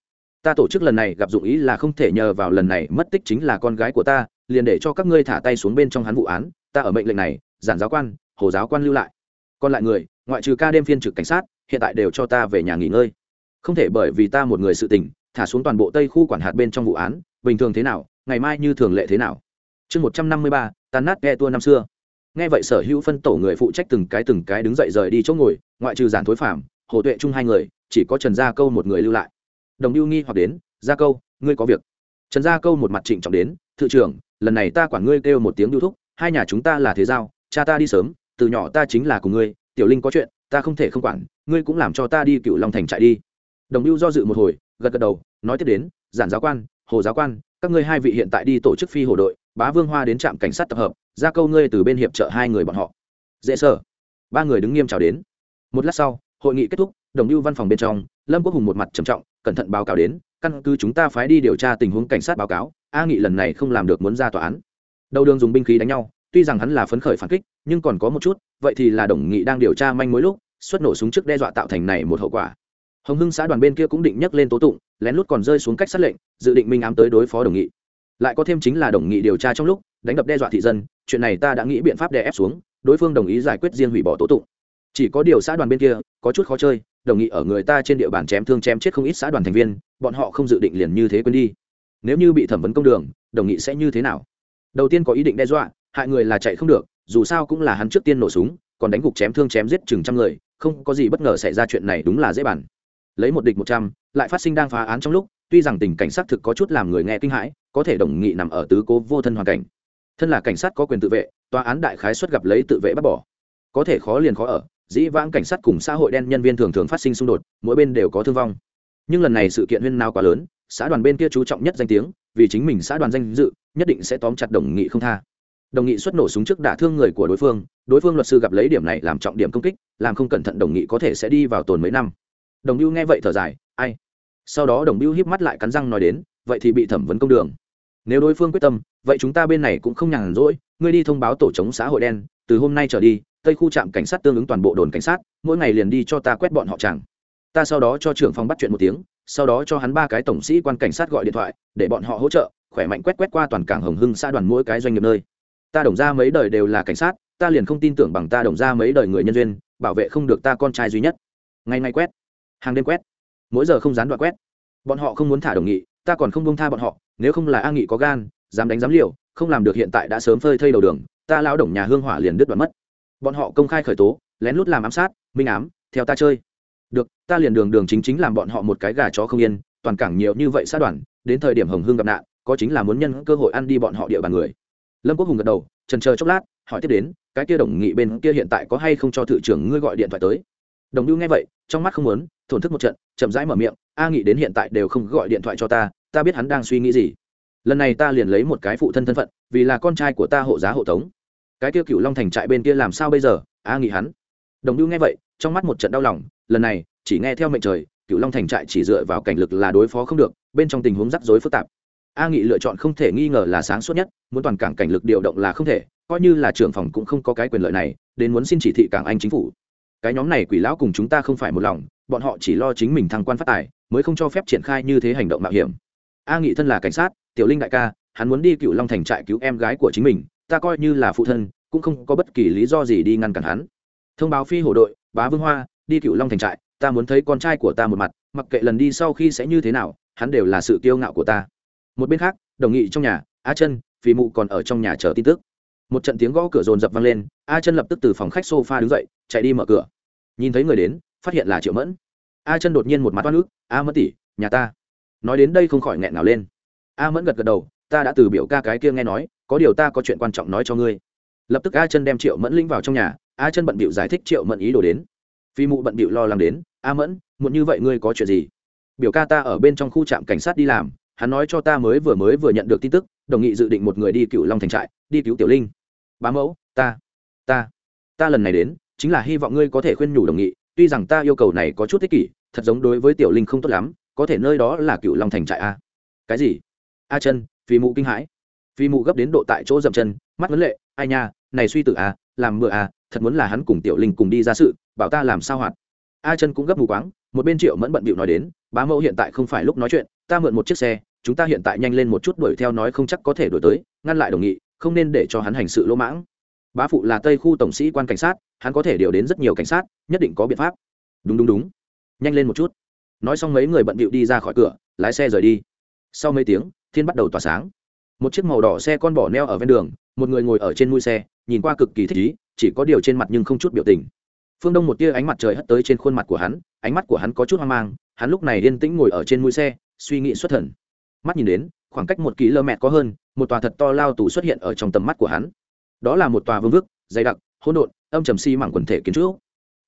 ta tổ chức lần này gặp dụng ý là không thể nhờ vào lần này mất tích chính là con gái của ta liền để cho các ngươi thả tay xuống bên trong hắn vụ án ta ở mệnh lệnh này, giản giáo quan, hồ giáo quan lưu lại. Còn lại người, ngoại trừ ca đêm phiên trực cảnh sát, hiện tại đều cho ta về nhà nghỉ ngơi. Không thể bởi vì ta một người sự tình, thả xuống toàn bộ tây khu quản hạt bên trong vụ án, bình thường thế nào, ngày mai như thường lệ thế nào. Chương một trăm năm mươi ba, tan nát ghe tua năm xưa. Nghe vậy sở hữu phân tổ người phụ trách từng cái từng cái đứng dậy rời đi chỗ ngồi, ngoại trừ giản thối phạm hồ tuệ chung hai người, chỉ có trần gia câu một người lưu lại. Đồng lưu nghi hoặc đến, gia câu, ngươi có việc. Trần gia câu một mặt trịnh trọng đến, thự trưởng, lần này ta quản ngươi kêu một tiếng lưu thúc hai nhà chúng ta là thế giao, cha ta đi sớm, từ nhỏ ta chính là cùng ngươi, tiểu linh có chuyện, ta không thể không quản, ngươi cũng làm cho ta đi cựu long thành trại đi. Đồng lưu do dự một hồi, gật gật đầu, nói tiếp đến, giản giáo quan, hồ giáo quan, các ngươi hai vị hiện tại đi tổ chức phi hồ đội, bá vương hoa đến trạm cảnh sát tập hợp, ra câu ngươi từ bên hiệp trợ hai người bọn họ. Dễ sở ba người đứng nghiêm chào đến. Một lát sau, hội nghị kết thúc, đồng lưu văn phòng bên trong, lâm quốc hùng một mặt trầm trọng, cẩn thận báo cáo đến, căn cứ chúng ta phái đi điều tra tình huống cảnh sát báo cáo, a nghị lần này không làm được muốn ra tòa án đầu đường dùng binh khí đánh nhau, tuy rằng hắn là phấn khởi phản kích, nhưng còn có một chút, vậy thì là đồng nghị đang điều tra manh mối lúc, xuất nổ súng trước đe dọa tạo thành này một hậu quả. Hồng hưng xã đoàn bên kia cũng định nhắc lên tố tụng, lén lút còn rơi xuống cách sát lệnh, dự định minh ám tới đối phó đồng nghị. Lại có thêm chính là đồng nghị điều tra trong lúc, đánh đập đe dọa thị dân, chuyện này ta đã nghĩ biện pháp đè ép xuống, đối phương đồng ý giải quyết riêng hủy bỏ tố tụng. Chỉ có điều xã đoàn bên kia, có chút khó chơi, đồng nghị ở người ta trên địa bàn chém thương chém chết không ít xã đoàn thành viên, bọn họ không dự định liền như thế quên đi. Nếu như bị thẩm vấn công đường, đồng nghị sẽ như thế nào? Đầu tiên có ý định đe dọa, hại người là chạy không được, dù sao cũng là hắn trước tiên nổ súng, còn đánh gục chém thương chém giết chừng trăm người, không có gì bất ngờ xảy ra chuyện này đúng là dễ bàn. Lấy một địch một trăm, lại phát sinh đang phá án trong lúc, tuy rằng tình cảnh sát thực có chút làm người nghe kinh hãi, có thể đồng nghị nằm ở tứ cố vô thân hoàn cảnh. Thân là cảnh sát có quyền tự vệ, tòa án đại khái xuất gặp lấy tự vệ bắt bỏ. Có thể khó liền khó ở, dĩ vãng cảnh sát cùng xã hội đen nhân viên thường thường phát sinh xung đột, mỗi bên đều có thương vong. Nhưng lần này sự kiện huyên nào quá lớn, xã đoàn bên kia chú trọng nhất danh tiếng vì chính mình xã đoàn danh dự, nhất định sẽ tóm chặt đồng nghị không tha. Đồng nghị xuất nổ súng trước đả thương người của đối phương đối phương luật sư gặp lấy điểm này làm trọng điểm công kích, làm không cẩn thận đồng nghị có thể sẽ đi vào tồn mấy năm. Đồng Biêu nghe vậy thở dài, ai? Sau đó đồng Biêu híp mắt lại cắn răng nói đến, vậy thì bị thẩm vấn công đường. Nếu đối phương quyết tâm, vậy chúng ta bên này cũng không nhàn rỗi, ngươi đi thông báo tổ chống xã hội đen, từ hôm nay trở đi, tây khu trạm cảnh sát tương ứng toàn bộ đồn cảnh sát, mỗi ngày liền đi cho ta quét bọn họ chẳng. Ta sau đó cho trưởng phòng bắt chuyện một tiếng sau đó cho hắn ba cái tổng sĩ quan cảnh sát gọi điện thoại, để bọn họ hỗ trợ, khỏe mạnh quét quét qua toàn cảng hồng hưng xã đoàn mỗi cái doanh nghiệp nơi. Ta đồng ra mấy đời đều là cảnh sát, ta liền không tin tưởng bằng ta đồng ra mấy đời người nhân duyên, bảo vệ không được ta con trai duy nhất. Ngày ngày quét, hàng đêm quét, mỗi giờ không gián đoạn quét. Bọn họ không muốn thả đồng nghị, ta còn không bông tha bọn họ, nếu không là a nghị có gan, dám đánh dám liều, không làm được hiện tại đã sớm phơi thây đầu đường, ta lao đồng nhà hương hỏa liền đứt đoạn mất. Bọn họ công khai khởi tố, lén lút làm ám sát, minh ám, theo ta chơi được, ta liền đường đường chính chính làm bọn họ một cái gà chó không yên, toàn cảng nhiều như vậy sát đoàn, đến thời điểm hồng hương gặp nạn, có chính là muốn nhân cơ hội ăn đi bọn họ địa bàn người. Lâm quốc hùng gật đầu, trần chờ chốc lát, hỏi tiếp đến, cái kia đồng nghị bên kia hiện tại có hay không cho thự trưởng ngươi gọi điện thoại tới? Đồng lưu nghe vậy, trong mắt không muốn, thổn thức một trận, chậm rãi mở miệng, a nghị đến hiện tại đều không gọi điện thoại cho ta ta biết hắn đang suy nghĩ gì. Lần này ta liền lấy một cái phụ thân thân phận, vì là con trai của ta hộ giá hộ tống. Cái kia cựu long thành trại bên kia làm sao bây giờ? A nghị hắn. Đồng lưu nghe vậy, trong mắt một trận đau lòng lần này, chỉ nghe theo mệnh trời cựu long thành trại chỉ dựa vào cảnh lực là đối phó không được, bên trong tình huống rắc rối phức tạp. A nghị lựa chọn không thể nghi ngờ là sáng suốt nhất, muốn toàn cảng cảnh lực điều động là không thể, coi như là trưởng phòng cũng không có cái quyền lợi này, đến muốn xin chỉ thị cảng anh chính phủ. Cái nhóm này quỷ lão cùng chúng ta không phải một lòng, bọn họ chỉ lo chính mình thăng quan phát tài, mới không cho phép triển khai như thế hành động mạo hiểm. A nghị thân là cảnh sát, tiểu linh đại ca, hắn muốn đi cựu long thành trại cứu em gái của chính mình, ta coi như là phụ thân, cũng không có bất kỳ lý do gì đi ngăn cản hắn. Thông báo phi hổ đội, bá vương hoa đi cựu long thành trại, ta muốn thấy con trai của ta một mặt, mặc kệ lần đi sau khi sẽ như thế nào, hắn đều là sự kiêu ngạo của ta. Một bên khác, đồng nghị trong nhà, a chân, phì mụ còn ở trong nhà chờ tin tức. Một trận tiếng gõ cửa rồn rập vang lên, a chân lập tức từ phòng khách sofa đứng dậy, chạy đi mở cửa. Nhìn thấy người đến, phát hiện là triệu mẫn. A chân đột nhiên một mặt oan ức, a mẫn tỉ nhà ta. Nói đến đây không khỏi nghẹn nào lên. A mẫn gật gật đầu, ta đã từ biểu ca cái kia nghe nói, có điều ta có chuyện quan trọng nói cho ngươi. Lập tức a chân đem triệu mẫn linh vào trong nhà, a chân bận bịu giải thích triệu mẫn ý đồ đến phi mụ bận bịu lo lắng đến, a mẫn, muộn như vậy ngươi có chuyện gì? Biểu ca ta ở bên trong khu trạm cảnh sát đi làm, hắn nói cho ta mới vừa mới vừa nhận được tin tức, đồng nghị dự định một người đi cựu long thành trại, đi cứu tiểu linh. Bá mẫu, ta ta ta lần này đến, chính là hy vọng ngươi có thể khuyên nhủ đồng nghị, tuy rằng ta yêu cầu này có chút ích kỷ, thật giống đối với tiểu linh không tốt lắm, có thể nơi đó là cựu long thành trại a. Cái gì? A chân phi mụ kinh hãi. Phi mụ gấp đến độ tại chỗ dậm chân, mắt vấn lệ, ai nha, này suy tử a, làm mưa a thật muốn là hắn cùng tiểu linh cùng đi ra sự, bảo ta làm sao hoạt? A chân cũng gấp mù quáng, một bên triệu mẫn bận bịu nói đến, bá mẫu hiện tại không phải lúc nói chuyện, ta mượn một chiếc xe, chúng ta hiện tại nhanh lên một chút đuổi theo nói không chắc có thể đuổi tới, ngăn lại đồng nghị, không nên để cho hắn hành sự lỗ mãng. Bá phụ là tây khu tổng sĩ quan cảnh sát, hắn có thể điều đến rất nhiều cảnh sát, nhất định có biện pháp. Đúng đúng đúng. Nhanh lên một chút. Nói xong mấy người bận bịu đi ra khỏi cửa, lái xe rời đi. Sau mấy tiếng, thiên bắt đầu tỏa sáng. Một chiếc màu đỏ xe con bỏ neo ở ven đường, một người ngồi ở trên mui xe, nhìn qua cực kỳ thích ý chỉ có điều trên mặt nhưng không chút biểu tình. Phương đông một tia ánh mặt trời hất tới trên khuôn mặt của hắn, ánh mắt của hắn có chút hoang mang, hắn lúc này yên tĩnh ngồi ở trên mũi xe, suy nghĩ xuất thần. Mắt nhìn đến, khoảng cách một km có hơn, một tòa thật to lao tù xuất hiện ở trong tầm mắt của hắn. Đó là một tòa vương vức, dày đặc, hỗn độn, âm trầm si mảng quần thể kiến trúc.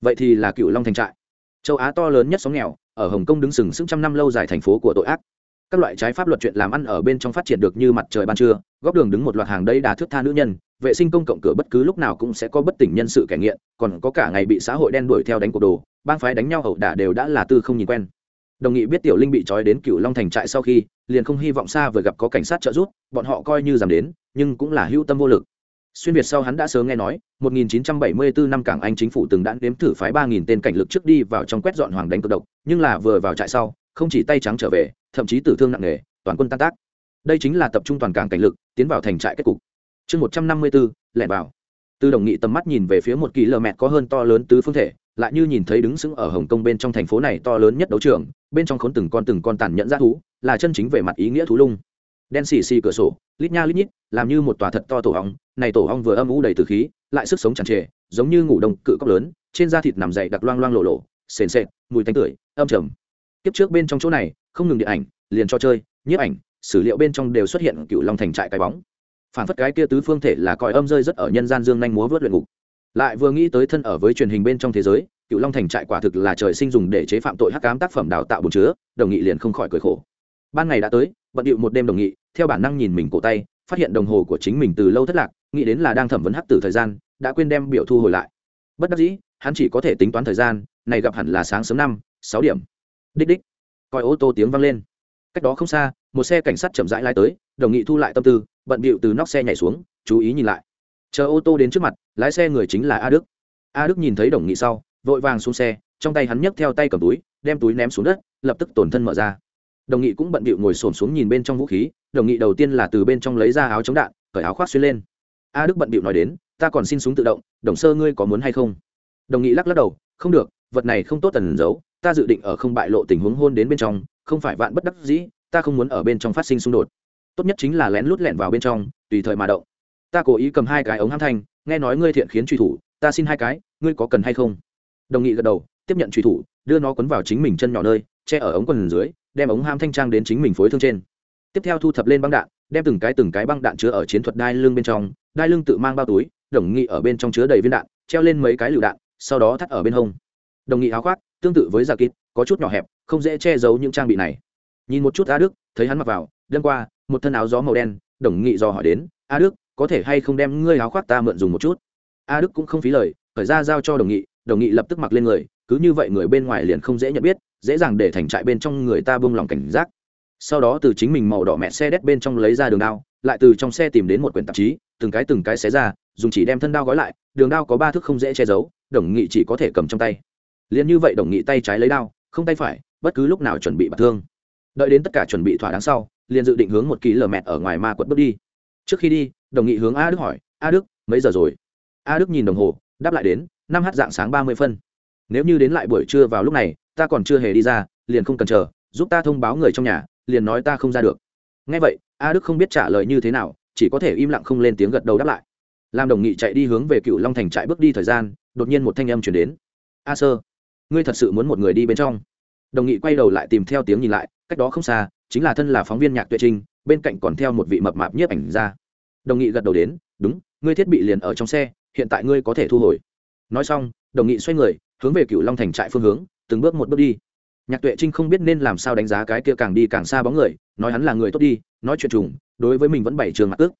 Vậy thì là cựu long thành trại. Châu á to lớn nhất sóng nghèo, ở hồng kông đứng sừng sững trăm năm lâu dài thành phố của tội ác. Các loại trái pháp luật chuyện làm ăn ở bên trong phát triển được như mặt trời ban trưa, góc đường đứng một loạt hàng đây đà thước tha nữ nhân vệ sinh công cộng cửa bất cứ lúc nào cũng sẽ có bất tỉnh nhân sự kẻ nghiện, còn có cả ngày bị xã hội đen đuổi theo đánh cuộc đồ, bang phái đánh nhau ẩu đả đều đã là tư không nhìn quen. Đồng nghị biết tiểu linh bị trói đến cựu long thành trại sau khi, liền không hy vọng xa vừa gặp có cảnh sát trợ giúp, bọn họ coi như giảm đến, nhưng cũng là hữu tâm vô lực. Xuyên việt sau hắn đã sớm nghe nói 1974 năm cảng anh chính phủ từng đã nếm thử phái 3.000 tên cảnh lực trước đi vào trong quét dọn hoàng đánh cực độc, nhưng là vừa vào trại sau, không chỉ tay trắng trở về, thậm chí tử thương nặng nề, toàn quân tan tác. Đây chính là tập trung toàn cảng cảnh lực, tiến vào thành trại kết cục chương 154, lẻn vào. Tư đồng nghị tầm mắt nhìn về phía một kỳ lờ mẹt có hơn to lớn tứ phương thể lại như nhìn thấy đứng sững ở hồng kông bên trong thành phố này to lớn nhất đấu trường bên trong khốn từng con từng con tàn nhẫn ra thú là chân chính về mặt ý nghĩa thú lung. Đen xì xì cửa sổ lít nha lít nhít làm như một tòa thật to tổ hong này tổ hong vừa âm u đầy từ khí lại sức sống tràn trề giống như ngủ đông cự cốc lớn trên da thịt nằm dày đặc loang loang lộ lộ sền sệt mùi tanh tưởi âm trầm. Tiếp trước bên trong chỗ này không ngừng điện ảnh liền cho chơi nhiếp ảnh sử liệu bên trong đều xuất hiện cựu long thành trại cái bóng phản phất cái kia tứ phương thể là còi âm rơi rất ở nhân gian dương nhanh múa vớt luyện ngục. Lại vừa nghĩ tới thân ở với truyền hình bên trong thế giới, cựu long thành trại quả thực là trời sinh dùng để chế phạm tội hắc cám tác phẩm đào tạo bồn chứa, đồng nghị liền không khỏi cười khổ. Ban ngày đã tới, bận điệu một đêm đồng nghị, theo bản năng nhìn mình cổ tay, phát hiện đồng hồ của chính mình từ lâu thất lạc, nghĩ đến là đang thẩm vấn hắc tử thời gian, đã quên đem biểu thu hồi lại. Bất đắc dĩ, hắn chỉ có thể tính toán thời gian, này gặp hẳn là sáng sớm năm, sáu điểm. Đích đích. Coi ô tô tiếng vang lên cách đó không xa, một xe cảnh sát chậm rãi lái tới, đồng nghị thu lại tâm tư, bận bịu từ nóc xe nhảy xuống, chú ý nhìn lại. Chờ ô tô đến trước mặt, lái xe người chính là a đức. A đức nhìn thấy đồng nghị sau, vội vàng xuống xe, trong tay hắn nhấc theo tay cầm túi, đem túi ném xuống đất, lập tức tổn thân mở ra. Đồng nghị cũng bận bịu ngồi xổm xuống nhìn bên trong vũ khí, đồng nghị đầu tiên là từ bên trong lấy ra áo chống đạn, cởi áo khoác xuyên lên. A đức bận bịu nói đến, ta còn xin súng tự động, đồng sơ ngươi có muốn hay không? Đồng nghị lắc lắc đầu, không được, vật này không tốt tần giấu ta dự định ở không bại lộ tình huống hôn đến bên trong không phải vạn bất đắc dĩ, ta không muốn ở bên trong phát sinh xung đột. Tốt nhất chính là lén lút lẻn vào bên trong, tùy thời mà động. Ta cố ý cầm hai cái ống ham thanh, nghe nói ngươi thiện khiến truy thủ, ta xin hai cái, ngươi có cần hay không? Đồng nghị gật đầu, tiếp nhận truy thủ, đưa nó quấn vào chính mình chân nhỏ nơi, che ở ống quần dưới, đem ống ham thanh trang đến chính mình phối thương trên. Tiếp theo thu thập lên băng đạn, đem từng cái từng cái băng đạn chứa ở chiến thuật đai lưng bên trong, đai lưng tự mang bao túi, đồng nghị ở bên trong chứa đầy viên đạn, treo lên mấy cái lựu đạn, sau đó thắt ở bên hông. Đồng nghị áo khoác, tương tự với giả kít có chút nhỏ hẹp không dễ che giấu những trang bị này. Nhìn một chút a đức, thấy hắn mặc vào đêm qua, một thân áo gió màu đen, đồng nghị dò hỏi đến, a đức, có thể hay không đem ngươi áo khoác ta mượn dùng một chút? A đức cũng không phí lời khởi ra giao cho đồng nghị đồng nghị lập tức mặc lên người, cứ như vậy người bên ngoài liền không dễ nhận biết, dễ dàng để thành trại bên trong người ta buông lòng cảnh giác. Sau đó từ chính mình màu đỏ mẹ xe đét bên trong lấy ra đường đao, lại từ trong xe tìm đến một quyển tạp chí, từng cái từng cái xé ra, dùng chỉ đem thân đao gói lại, đường đao có ba thước không dễ che giấu, đồng nghị chỉ có thể cầm trong tay. Liền như vậy đồng nghị tay trái lấy đao, không tay phải bất cứ lúc nào chuẩn bị bạc thương. Đợi đến tất cả chuẩn bị thỏa đáng sau, liền dự định hướng một kỳ lờ mẹt ở ngoài ma quật bước đi. Trước khi đi, đồng nghị hướng a đức hỏi, a đức, mấy giờ rồi? A đức nhìn đồng hồ, đáp lại đến, năm h dạng sáng ba mươi phân. Nếu như đến lại buổi trưa vào lúc này, ta còn chưa hề đi ra, liền không cần chờ, giúp ta thông báo người trong nhà, liền nói ta không ra được. Ngay vậy, a đức không biết trả lời như thế nào, chỉ có thể im lặng không lên tiếng gật đầu đáp lại. Làm đồng nghị chạy đi hướng về cựu long thành trại bước đi thời gian, đột nhiên một thanh âm chuyển đến. A sơ, ngươi thật sự muốn một người đi bên trong? Đồng nghị quay đầu lại tìm theo tiếng nhìn lại, cách đó không xa, chính là thân là phóng viên nhạc tuệ trinh bên cạnh còn theo một vị mập mạp nhiếp ảnh ra. Đồng nghị gật đầu đến, đúng, ngươi thiết bị liền ở trong xe, hiện tại ngươi có thể thu hồi. Nói xong, đồng nghị xoay người, hướng về cựu long thành trại phương hướng, từng bước một bước đi. Nhạc tuệ trinh không biết nên làm sao đánh giá cái kia càng đi càng xa bóng người, nói hắn là người tốt đi, nói chuyện trùng, đối với mình vẫn bảy trường mặt ước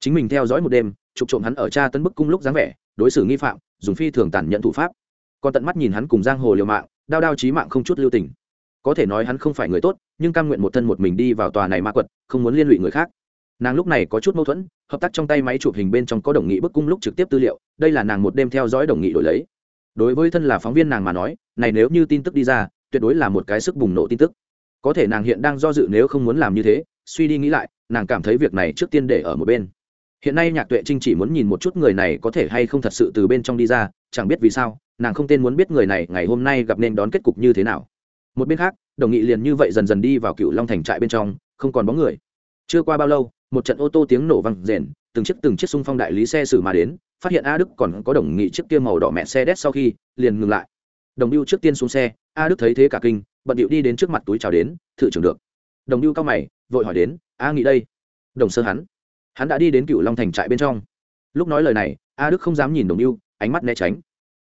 chính mình theo dõi một đêm, chụp trộm hắn ở cha tấn bức cung lúc dáng vẻ, đối xử nghi phạm, dùng phi thường tàn nhận thủ pháp. Còn tận mắt nhìn hắn cùng giang hồ liều mạng đao đao chí mạng không chút lưu tình. Có thể nói hắn không phải người tốt, nhưng cam nguyện một thân một mình đi vào tòa này ma quật, không muốn liên lụy người khác. Nàng lúc này có chút mâu thuẫn, hợp tác trong tay máy chụp hình bên trong có đồng nghị bức cung lúc trực tiếp tư liệu, đây là nàng một đêm theo dõi đồng nghị đổi lấy. Đối với thân là phóng viên nàng mà nói, này nếu như tin tức đi ra, tuyệt đối là một cái sức bùng nổ tin tức. Có thể nàng hiện đang do dự nếu không muốn làm như thế, suy đi nghĩ lại, nàng cảm thấy việc này trước tiên để ở một bên. Hiện nay nhạc tuệ trinh chỉ muốn nhìn một chút người này có thể hay không thật sự từ bên trong đi ra, chẳng biết vì sao nàng không tên muốn biết người này ngày hôm nay gặp nên đón kết cục như thế nào. Một bên khác, đồng nghị liền như vậy dần dần đi vào cựu long thành trại bên trong, không còn bóng người. Chưa qua bao lâu, một trận ô tô tiếng nổ vang rền, từng chiếc từng chiếc xung phong đại lý xe xử mà đến, phát hiện a đức còn có đồng nghị chiếc kia màu đỏ mẹ xe đét sau khi, liền ngừng lại. Đồng biêu trước tiên xuống xe, a đức thấy thế cả kinh, bận điệu đi đến trước mặt túi chào đến, thự trưởng được. Đồng biêu cao mày, vội hỏi đến, a nghị đây? Đồng sơ hắn. Hắn đã đi đến cựu long thành trại bên trong. Lúc nói lời này, a đức không dám nhìn đồng biêu ánh mắt né tránh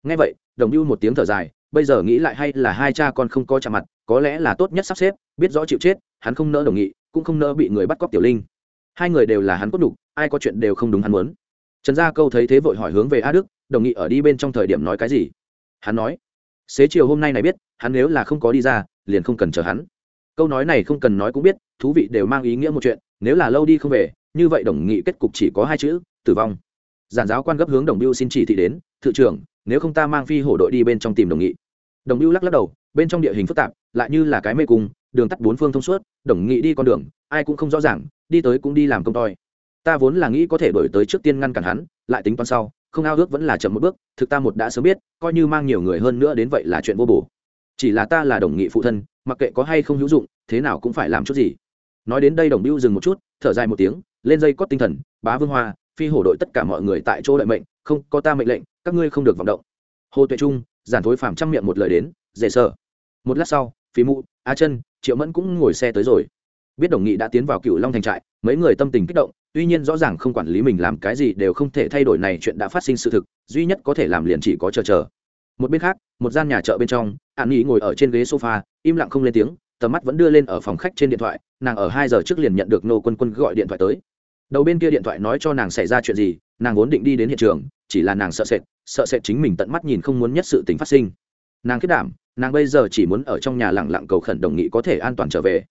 ngay vậy, đồng biêu một tiếng thở dài, bây giờ nghĩ lại hay là hai cha con không có chạm mặt, có lẽ là tốt nhất sắp xếp, biết rõ chịu chết, hắn không nỡ đồng nghị, cũng không nỡ bị người bắt cóc tiểu linh. Hai người đều là hắn cốt đục ai có chuyện đều không đúng hắn muốn. Trần gia câu thấy thế vội hỏi hướng về a đức, đồng nghị ở đi bên trong thời điểm nói cái gì? Hắn nói, xế chiều hôm nay này biết, hắn nếu là không có đi ra, liền không cần chờ hắn. Câu nói này không cần nói cũng biết, thú vị đều mang ý nghĩa một chuyện, nếu là lâu đi không về, như vậy đồng nghị kết cục chỉ có hai chữ, tử vong. Giản giáo quan gấp hướng đồng biêu xin chỉ thị đến, thự trưởng nếu không ta mang phi hổ đội đi bên trong tìm đồng nghị. Đồng ưu lắc lắc đầu, bên trong địa hình phức tạp, lại như là cái mê cung, đường tắt bốn phương thông suốt, đồng nghị đi con đường, ai cũng không rõ ràng, đi tới cũng đi làm công toi. Ta vốn là nghĩ có thể đổi tới trước tiên ngăn cản hắn, lại tính toán sau, không ao ước vẫn là chậm một bước, thực ta một đã sớm biết, coi như mang nhiều người hơn nữa đến vậy là chuyện vô bổ. Chỉ là ta là đồng nghị phụ thân, mặc kệ có hay không hữu dụng, thế nào cũng phải làm chút gì. Nói đến đây đồng biêu dừng một chút, thở dài một tiếng, lên dây cót tinh thần, bá vương hoa, phi hổ đội tất cả mọi người tại chỗ đợi mệnh không, có ta mệnh lệnh, các ngươi không được vọng động. Hồ tuệ trung, giản thối phàm trăm miệng một lời đến, dễ sợ. Một lát sau, phí mụ, a chân, triệu mẫn cũng ngồi xe tới rồi. Biết đồng nghị đã tiến vào cựu long thành trại, mấy người tâm tình kích động, tuy nhiên rõ ràng không quản lý mình làm cái gì đều không thể thay đổi này chuyện đã phát sinh sự thực, duy nhất có thể làm liền chỉ có chờ chờ. Một bên khác, một gian nhà chợ bên trong, an nghỉ ngồi ở trên ghế sofa, im lặng không lên tiếng, tầm mắt vẫn đưa lên ở phòng khách trên điện thoại, nàng ở hai giờ trước liền nhận được nô quân quân gọi điện thoại tới. Đầu bên kia điện thoại nói cho nàng xảy ra chuyện gì nàng vốn định đi đến hiện trường, chỉ là nàng sợ sệt sợ sệt chính mình tận mắt nhìn không muốn nhất sự tình phát sinh. Nàng kết đảm, nàng bây giờ chỉ muốn ở trong nhà lặng lặng cầu khẩn đồng nghị có thể an toàn trở về.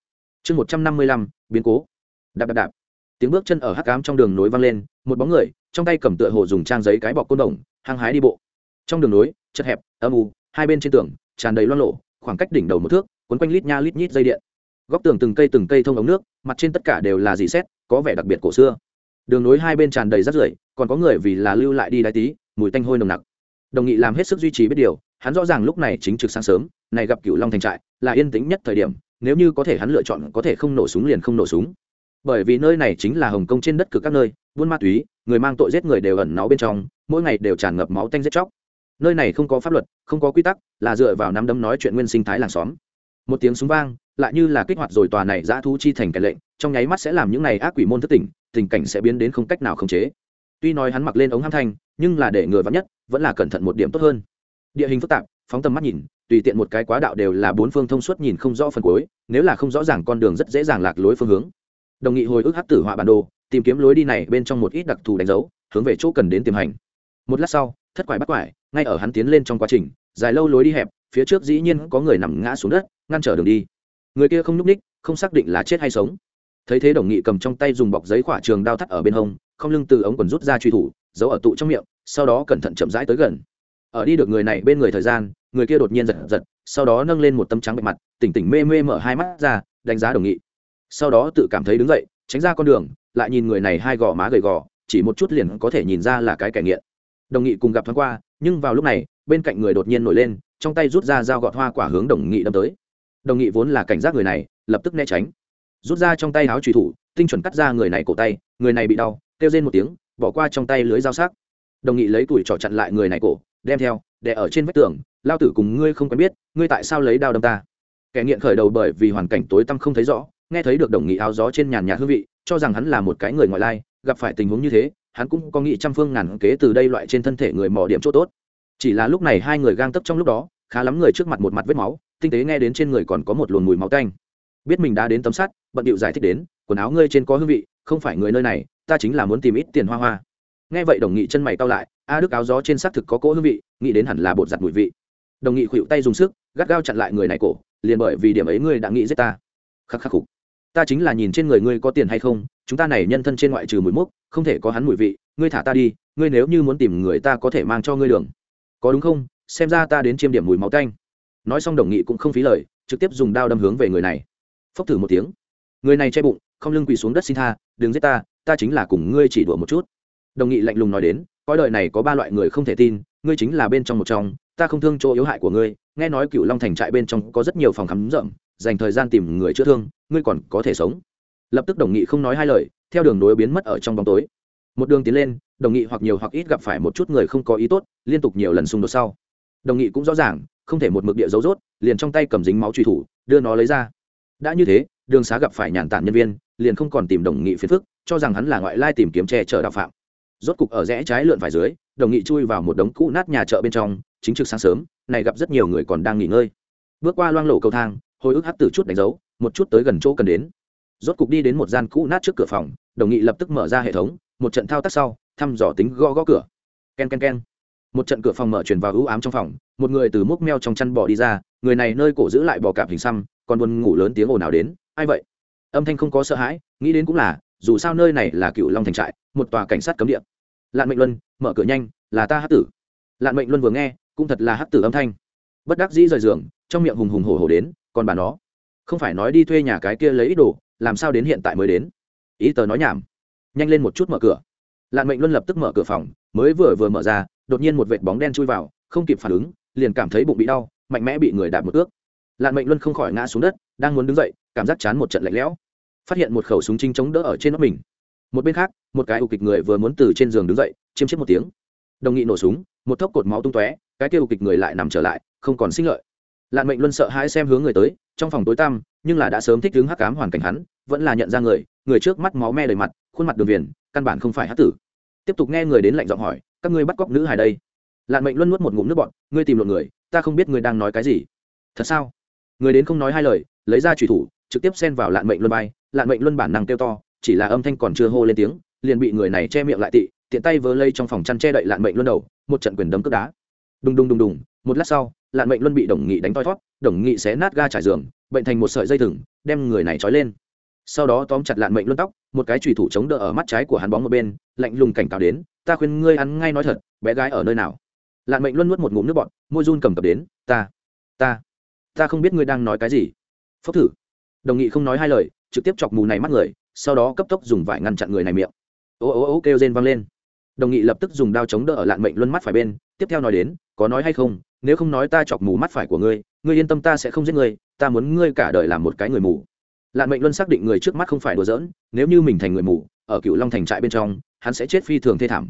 Chương một trăm năm mươi lăm, biến cố. Đạp đạp đạp. Tiếng bước chân ở hắc cám trong đường nối vang lên, một bóng người, trong tay cầm tựa hồ dùng trang giấy cái bọc côn đồng, hăng hái đi bộ. Trong đường nối, chật hẹp, âm u, hai bên trên tường, tràn đầy loan lộ khoảng cách đỉnh đầu một thước quấn quanh lít nha lít nhít dây điện. Góc tường từng cây từng cây thông ống nước, mặt trên tất cả đều là dì xét, có vẻ đặc biệt cổ xưa đường nối hai bên tràn đầy rác rưởi, còn có người vì là lưu lại đi đáy tí, mùi tanh hôi nồng nặc. Đồng nghị làm hết sức duy trì biết điều, hắn rõ ràng lúc này chính trực sáng sớm, này gặp cựu long thành trại, là yên tĩnh nhất thời điểm, nếu như có thể hắn lựa chọn có thể không nổ súng liền không nổ súng. Bởi vì nơi này chính là hồng kông trên đất cực các nơi, buôn ma túy, người mang tội giết người đều ẩn náu bên trong, mỗi ngày đều tràn ngập máu tanh giết chóc. Nơi này không có pháp luật, không có quy tắc, là dựa vào nắm đấm nói chuyện nguyên sinh thái làng xóm. Một tiếng súng vang, lại như là kích hoạt rồi tòa này giã thú chi thành cái lệnh trong nháy mắt sẽ làm những này ác quỷ môn thất tỉnh, tình cảnh sẽ biến đến không cách nào khống chế. Tuy nói hắn mặc lên ống ham thanh, nhưng là để người vắn nhất, vẫn là cẩn thận một điểm tốt hơn. Địa hình phức tạp, phóng tầm mắt nhìn, tùy tiện một cái quá đạo đều là bốn phương thông suốt nhìn không rõ phần cuối, nếu là không rõ ràng con đường rất dễ dàng lạc lối phương hướng. Đồng nghị hồi ức hắc tử họa bản đồ, tìm kiếm lối đi này bên trong một ít đặc thù đánh dấu, hướng về chỗ cần đến tiềm hành. Một lát sau, thất quải bắt quải, ngay ở hắn tiến lên trong quá trình, dài lâu lối đi hẹp, phía trước dĩ nhiên có người nằm ngã xuống đất, ngăn trở đường đi. Người kia không nhúc ních không xác định là chết hay sống thấy thế đồng nghị cầm trong tay dùng bọc giấy khỏa trường đao thắt ở bên hông, không lưng từ ống quần rút ra truy thủ, giấu ở tụ trong miệng, sau đó cẩn thận chậm rãi tới gần. Ở đi được người này bên người thời gian, người kia đột nhiên giật giật, sau đó nâng lên một tấm trắng bệ mặt, tỉnh tỉnh mê mê mở hai mắt ra, đánh giá đồng nghị. Sau đó tự cảm thấy đứng dậy, tránh ra con đường, lại nhìn người này hai gò má gầy gò, chỉ một chút liền có thể nhìn ra là cái kẻ nghiện. Đồng nghị cùng gặp thoáng qua, nhưng vào lúc này, bên cạnh người đột nhiên nổi lên, trong tay rút ra dao gọt hoa quả hướng đồng nghị đâm tới. Đồng nghị vốn là cảnh giác người này, lập tức né tránh rút ra trong tay áo trùy thủ, tinh chuẩn cắt ra người này cổ tay, người này bị đau, kêu rên một tiếng, bỏ qua trong tay lưới dao sắc. Đồng nghị lấy tuổi trỏ chặn lại người này cổ, đem theo, để ở trên vách tường, lao tử cùng ngươi không quen biết, ngươi tại sao lấy đao đâm ta? Kẻ nghiện khởi đầu bởi vì hoàn cảnh tối tăm không thấy rõ, nghe thấy được đồng nghị áo gió trên nhàn nhạt hương vị, cho rằng hắn là một cái người ngoại lai, gặp phải tình huống như thế, hắn cũng có nghĩ trăm phương ngàn kế từ đây loại trên thân thể người mò điểm chỗ tốt. Chỉ là lúc này hai người gang tấp trong lúc đó, khá lắm người trước mặt một mặt vết máu, tinh tế nghe đến trên người còn có một luồng mùi máu tanh biết mình đã đến tấm sắt, bận điệu giải thích đến, quần áo ngươi trên có hương vị, không phải người nơi này, ta chính là muốn tìm ít tiền hoa hoa. Nghe vậy đồng nghị chân mày cao lại, a đức áo gió trên xác thực có cỗ hương vị, nghĩ đến hẳn là bột giặt mùi vị. Đồng nghị khuỵu tay dùng sức, gắt gao chặn lại người này cổ, liền bởi vì điểm ấy ngươi đã nghĩ giết ta. Khắc khắc khục. Ta chính là nhìn trên người ngươi có tiền hay không, chúng ta này nhân thân trên ngoại trừ mùi mốc, không thể có hắn mùi vị, ngươi thả ta đi, ngươi nếu như muốn tìm người ta có thể mang cho ngươi đường. Có đúng không? Xem ra ta đến chiêm điểm mùi máu tanh. Nói xong đồng nghị cũng không phí lời, trực tiếp dùng đao đâm hướng về người này phốc thử một tiếng. Người này che bụng, không lưng quỳ xuống đất xin tha, đừng giết ta ta chính là cùng ngươi chỉ đùa một chút. Đồng nghị lạnh lùng nói đến coi đời này có ba loại người không thể tin, ngươi chính là bên trong một trong, ta không thương chỗ yếu hại của ngươi, nghe nói cựu long thành trại bên trong có rất nhiều phòng khám rậm, dành thời gian tìm người chữa thương, ngươi còn có thể sống. Lập tức đồng nghị không nói hai lời, theo đường đối biến mất ở trong bóng tối. Một đường tiến lên, đồng nghị hoặc nhiều hoặc ít gặp phải một chút người không có ý tốt, liên tục nhiều lần xung đột sau. Đồng nghị cũng rõ ràng, không thể một mực địa dấu rốt, liền trong tay cầm dính máu truy thủ, đưa nó lấy ra đã như thế đường xá gặp phải nhàn tản nhân viên liền không còn tìm đồng nghị phiền phức cho rằng hắn là ngoại lai tìm kiếm che chở đạo phạm. Rốt cục ở rẽ trái lượn phải dưới đồng nghị chui vào một đống cũ nát nhà chợ bên trong chính trực sáng sớm này gặp rất nhiều người còn đang nghỉ ngơi. Bước qua loang lộ cầu thang hồi ức hắt từ chút đánh dấu một chút tới gần chỗ cần đến. Rốt cục đi đến một gian cũ nát trước cửa phòng đồng nghị lập tức mở ra hệ thống một trận thao tác sau thăm dò tính gõ gõ cửa. Ken ken ken, một trận cửa phòng mở truyền vào ưu ám trong phòng một người từ múc meo trong chăn bò đi ra người này nơi cổ giữ lại bò cạp hình xăm còn buồn ngủ lớn tiếng ồn ào đến, ai vậy? Âm thanh không có sợ hãi, nghĩ đến cũng là, dù sao nơi này là cựu long thành trại, một tòa cảnh sát cấm địa. Lạn mệnh luân, mở cửa nhanh, là ta hát tử. Lạn mệnh luân vừa nghe, cũng thật là hát tử âm thanh. Bất đắc dĩ rời giường, trong miệng hùng hùng hổ hổ đến, còn bà nó, không phải nói đi thuê nhà cái kia lấy ít đồ, làm sao đến hiện tại mới đến? Ý tờ nói nhảm. Nhanh lên một chút mở cửa. Lạn mệnh luân lập tức mở cửa phòng, mới vừa vừa mở ra, đột nhiên một vệt bóng đen chui vào, không kịp phản ứng, liền cảm thấy bụng bị đau, mạnh mẽ bị người đạp một ước lạn mệnh luân không khỏi ngã xuống đất, đang muốn đứng dậy, cảm giác chán một trận lạnh lẽo. Phát hiện một khẩu súng trinh chống đỡ ở trên nóc mình. Một bên khác, một cái ụ kịch người vừa muốn từ trên giường đứng dậy, chiêm chết một tiếng. Đồng nghị nổ súng, một thốc cột máu tung tóe, cái kia ụ kịch người lại nằm trở lại, không còn sinh lợi. Lạn mệnh luân sợ hãi xem hướng người tới, trong phòng tối tăm, nhưng là đã sớm thích đứng hắc cám hoàn cảnh hắn, vẫn là nhận ra người người trước mắt máu me đầy mặt, khuôn mặt đường viền, căn bản không phải hắc tử. Tiếp tục nghe người đến lạnh giọng hỏi, các ngươi bắt cóc nữ hài đây? Lạn mệnh luân nuốt một ngụm nước bọn ngươi tìm lộn người, ta không biết ngươi đang nói cái gì. Thật sao? Người đến không nói hai lời lấy ra trùy thủ trực tiếp xen vào lạn mệnh luân bay lạn mệnh luân bản năng kêu to chỉ là âm thanh còn chưa hô lên tiếng liền bị người này che miệng lại tị tiện tay vớ lây trong phòng chăn che đậy lạn mệnh luân đầu một trận quyền đấm cướp đá. Đùng đùng đùng đùng một lát sau lạn mệnh luân bị đồng nghị đánh toi thót đồng nghị xé nát ga trải giường bệnh thành một sợi dây thừng đem người này trói lên. Sau đó tóm chặt lạn mệnh luân tóc một cái trùy thủ chống đỡ ở mắt trái của hắn bóng một bên lạnh lùng cảnh cáo đến ta khuyên ngươi ăn ngay nói thật bé gái ở nơi nào? Lạn mệnh luân nuốt một ngụm nước bọt, môi run cầm cập đến ta ta ta không biết ngươi đang nói cái gì. Phốc thử. Đồng nghị không nói hai lời, trực tiếp chọc mù này mắt người, sau đó cấp tốc dùng vải ngăn chặn người này miệng. Ô ô ô, kêu rên vang lên. Đồng nghị lập tức dùng đao chống đỡ ở lạn mệnh luân mắt phải bên, tiếp theo nói đến, có nói hay không, nếu không nói ta chọc mù mắt phải của ngươi ngươi yên tâm ta sẽ không giết ngươi, ta muốn ngươi cả đời làm một cái người mù. Lạn mệnh luân xác định người trước mắt không phải đùa giỡn, nếu như mình thành người mù, ở cựu long thành trại bên trong, hắn sẽ chết phi thường thê thảm.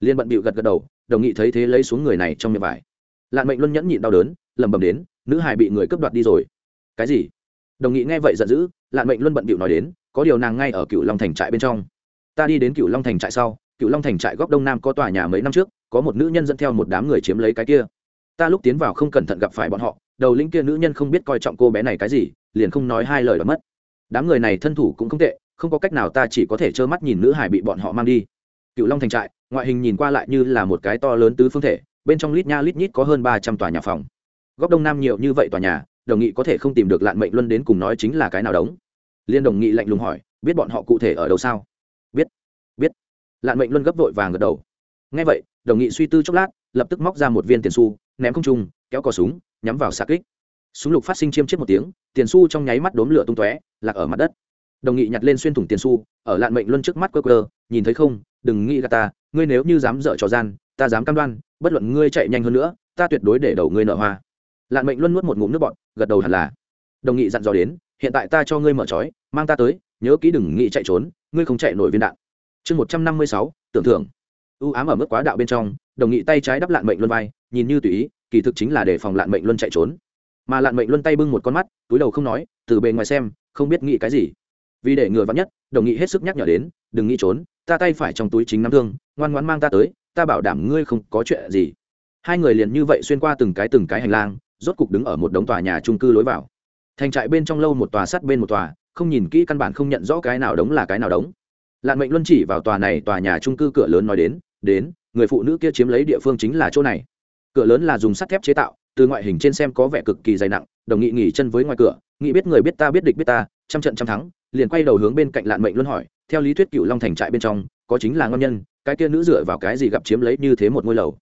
Liên bận bịu gật gật đầu, đồng nghị thấy thế lấy xuống người này trong miệng vải. Lạn mệnh luân nhẫn nhịn đau đớn, lẩm bẩm đến nữ Hải bị người cướp đoạt đi rồi. Cái gì? Đồng nghị nghe vậy giận dữ, lạn mệnh luân bận bịu nói đến, có điều nàng ngay ở cựu long thành trại bên trong. Ta đi đến cựu long thành trại sau cựu long thành trại góc đông nam có tòa nhà mấy năm trước, có một nữ nhân dẫn theo một đám người chiếm lấy cái kia. Ta lúc tiến vào không cẩn thận gặp phải bọn họ, đầu lĩnh kia nữ nhân không biết coi trọng cô bé này cái gì, liền không nói hai lời đã mất. Đám người này thân thủ cũng không tệ, không có cách nào ta chỉ có thể trơ mắt nhìn nữ hải bị bọn họ mang đi. Cựu long thành trại, ngoại hình nhìn qua lại như là một cái to lớn tứ phương thể, bên trong lít nha lít nhít có hơn ba trăm tòa nhà phòng góc đông nam nhiều như vậy tòa nhà, đồng nghị có thể không tìm được lạn mệnh luân đến cùng nói chính là cái nào đóng liên đồng nghị lạnh lùng hỏi, biết bọn họ cụ thể ở đâu sao? Biết biết. Lạn mệnh luân gấp vội vàng gật đầu. Ngay vậy, đồng nghị suy tư chốc lát, lập tức móc ra một viên tiền xu, ném không trung, kéo cò súng, nhắm vào xạ kích. Súng lục phát sinh chiêm chết một tiếng, tiền xu trong nháy mắt đốm lửa tung tóe, lạc ở mặt đất. Đồng nghị nhặt lên xuyên thủng tiền xu, ở lạn mệnh luân trước mắt quơ quơ, nhìn thấy không, đừng nghĩ gà ta, ngươi nếu như dám dở trò gian, ta dám cam đoan, bất luận ngươi chạy nhanh hơn nữa, ta tuyệt đối để đầu ngươi nợ hoa lạn mệnh luân nuốt một ngụm nước bọn gật đầu hẳn là. Đồng nghị dặn dò đến, hiện tại ta cho ngươi mở trói, mang ta tới, nhớ kỹ đừng nghĩ chạy trốn, ngươi không chạy nổi viên đạn. Chương một trăm năm mươi sáu, tưởng thưởng. Ưu ám ở mức quá đạo bên trong, đồng nghị tay trái đắp lạn mệnh luân vai, nhìn như tùy ý, kỳ thực chính là để phòng lạn mệnh luân chạy trốn. Mà lạn mệnh luân tay bưng một con mắt, túi đầu không nói, từ bề ngoài xem, không biết nghĩ cái gì. Vì để ngừa vắn nhất, đồng nghị hết sức nhắc nhở đến, đừng nghĩ trốn, ta tay phải trong túi chính nắm thương, ngoan ngoãn mang ta tới, ta bảo đảm ngươi không có chuyện gì. Hai người liền như vậy xuyên qua từng cái từng cái hành lang rốt cục đứng ở một đống tòa nhà trung cư lối vào. Thành trại bên trong lâu một tòa, sắt bên một tòa, không nhìn kỹ căn bản không nhận rõ cái nào đống là cái nào đống. Lạn mệnh luân chỉ vào tòa này, tòa nhà trung cư cửa lớn nói đến đến, người phụ nữ kia chiếm lấy địa phương chính là chỗ này. Cửa lớn là dùng sắt thép chế tạo, từ ngoại hình trên xem có vẻ cực kỳ dày nặng, đồng nghị nghỉ chân với ngoài cửa, nghị biết người biết ta, biết địch biết ta, trăm trận trăm thắng. Liền quay đầu hướng bên cạnh lạn mệnh luân hỏi, theo lý thuyết cựu long thành trại bên trong, có chính là ngon nhân, cái kia nữ dựa vào cái gì gặp chiếm lấy như thế một ngôi lầu?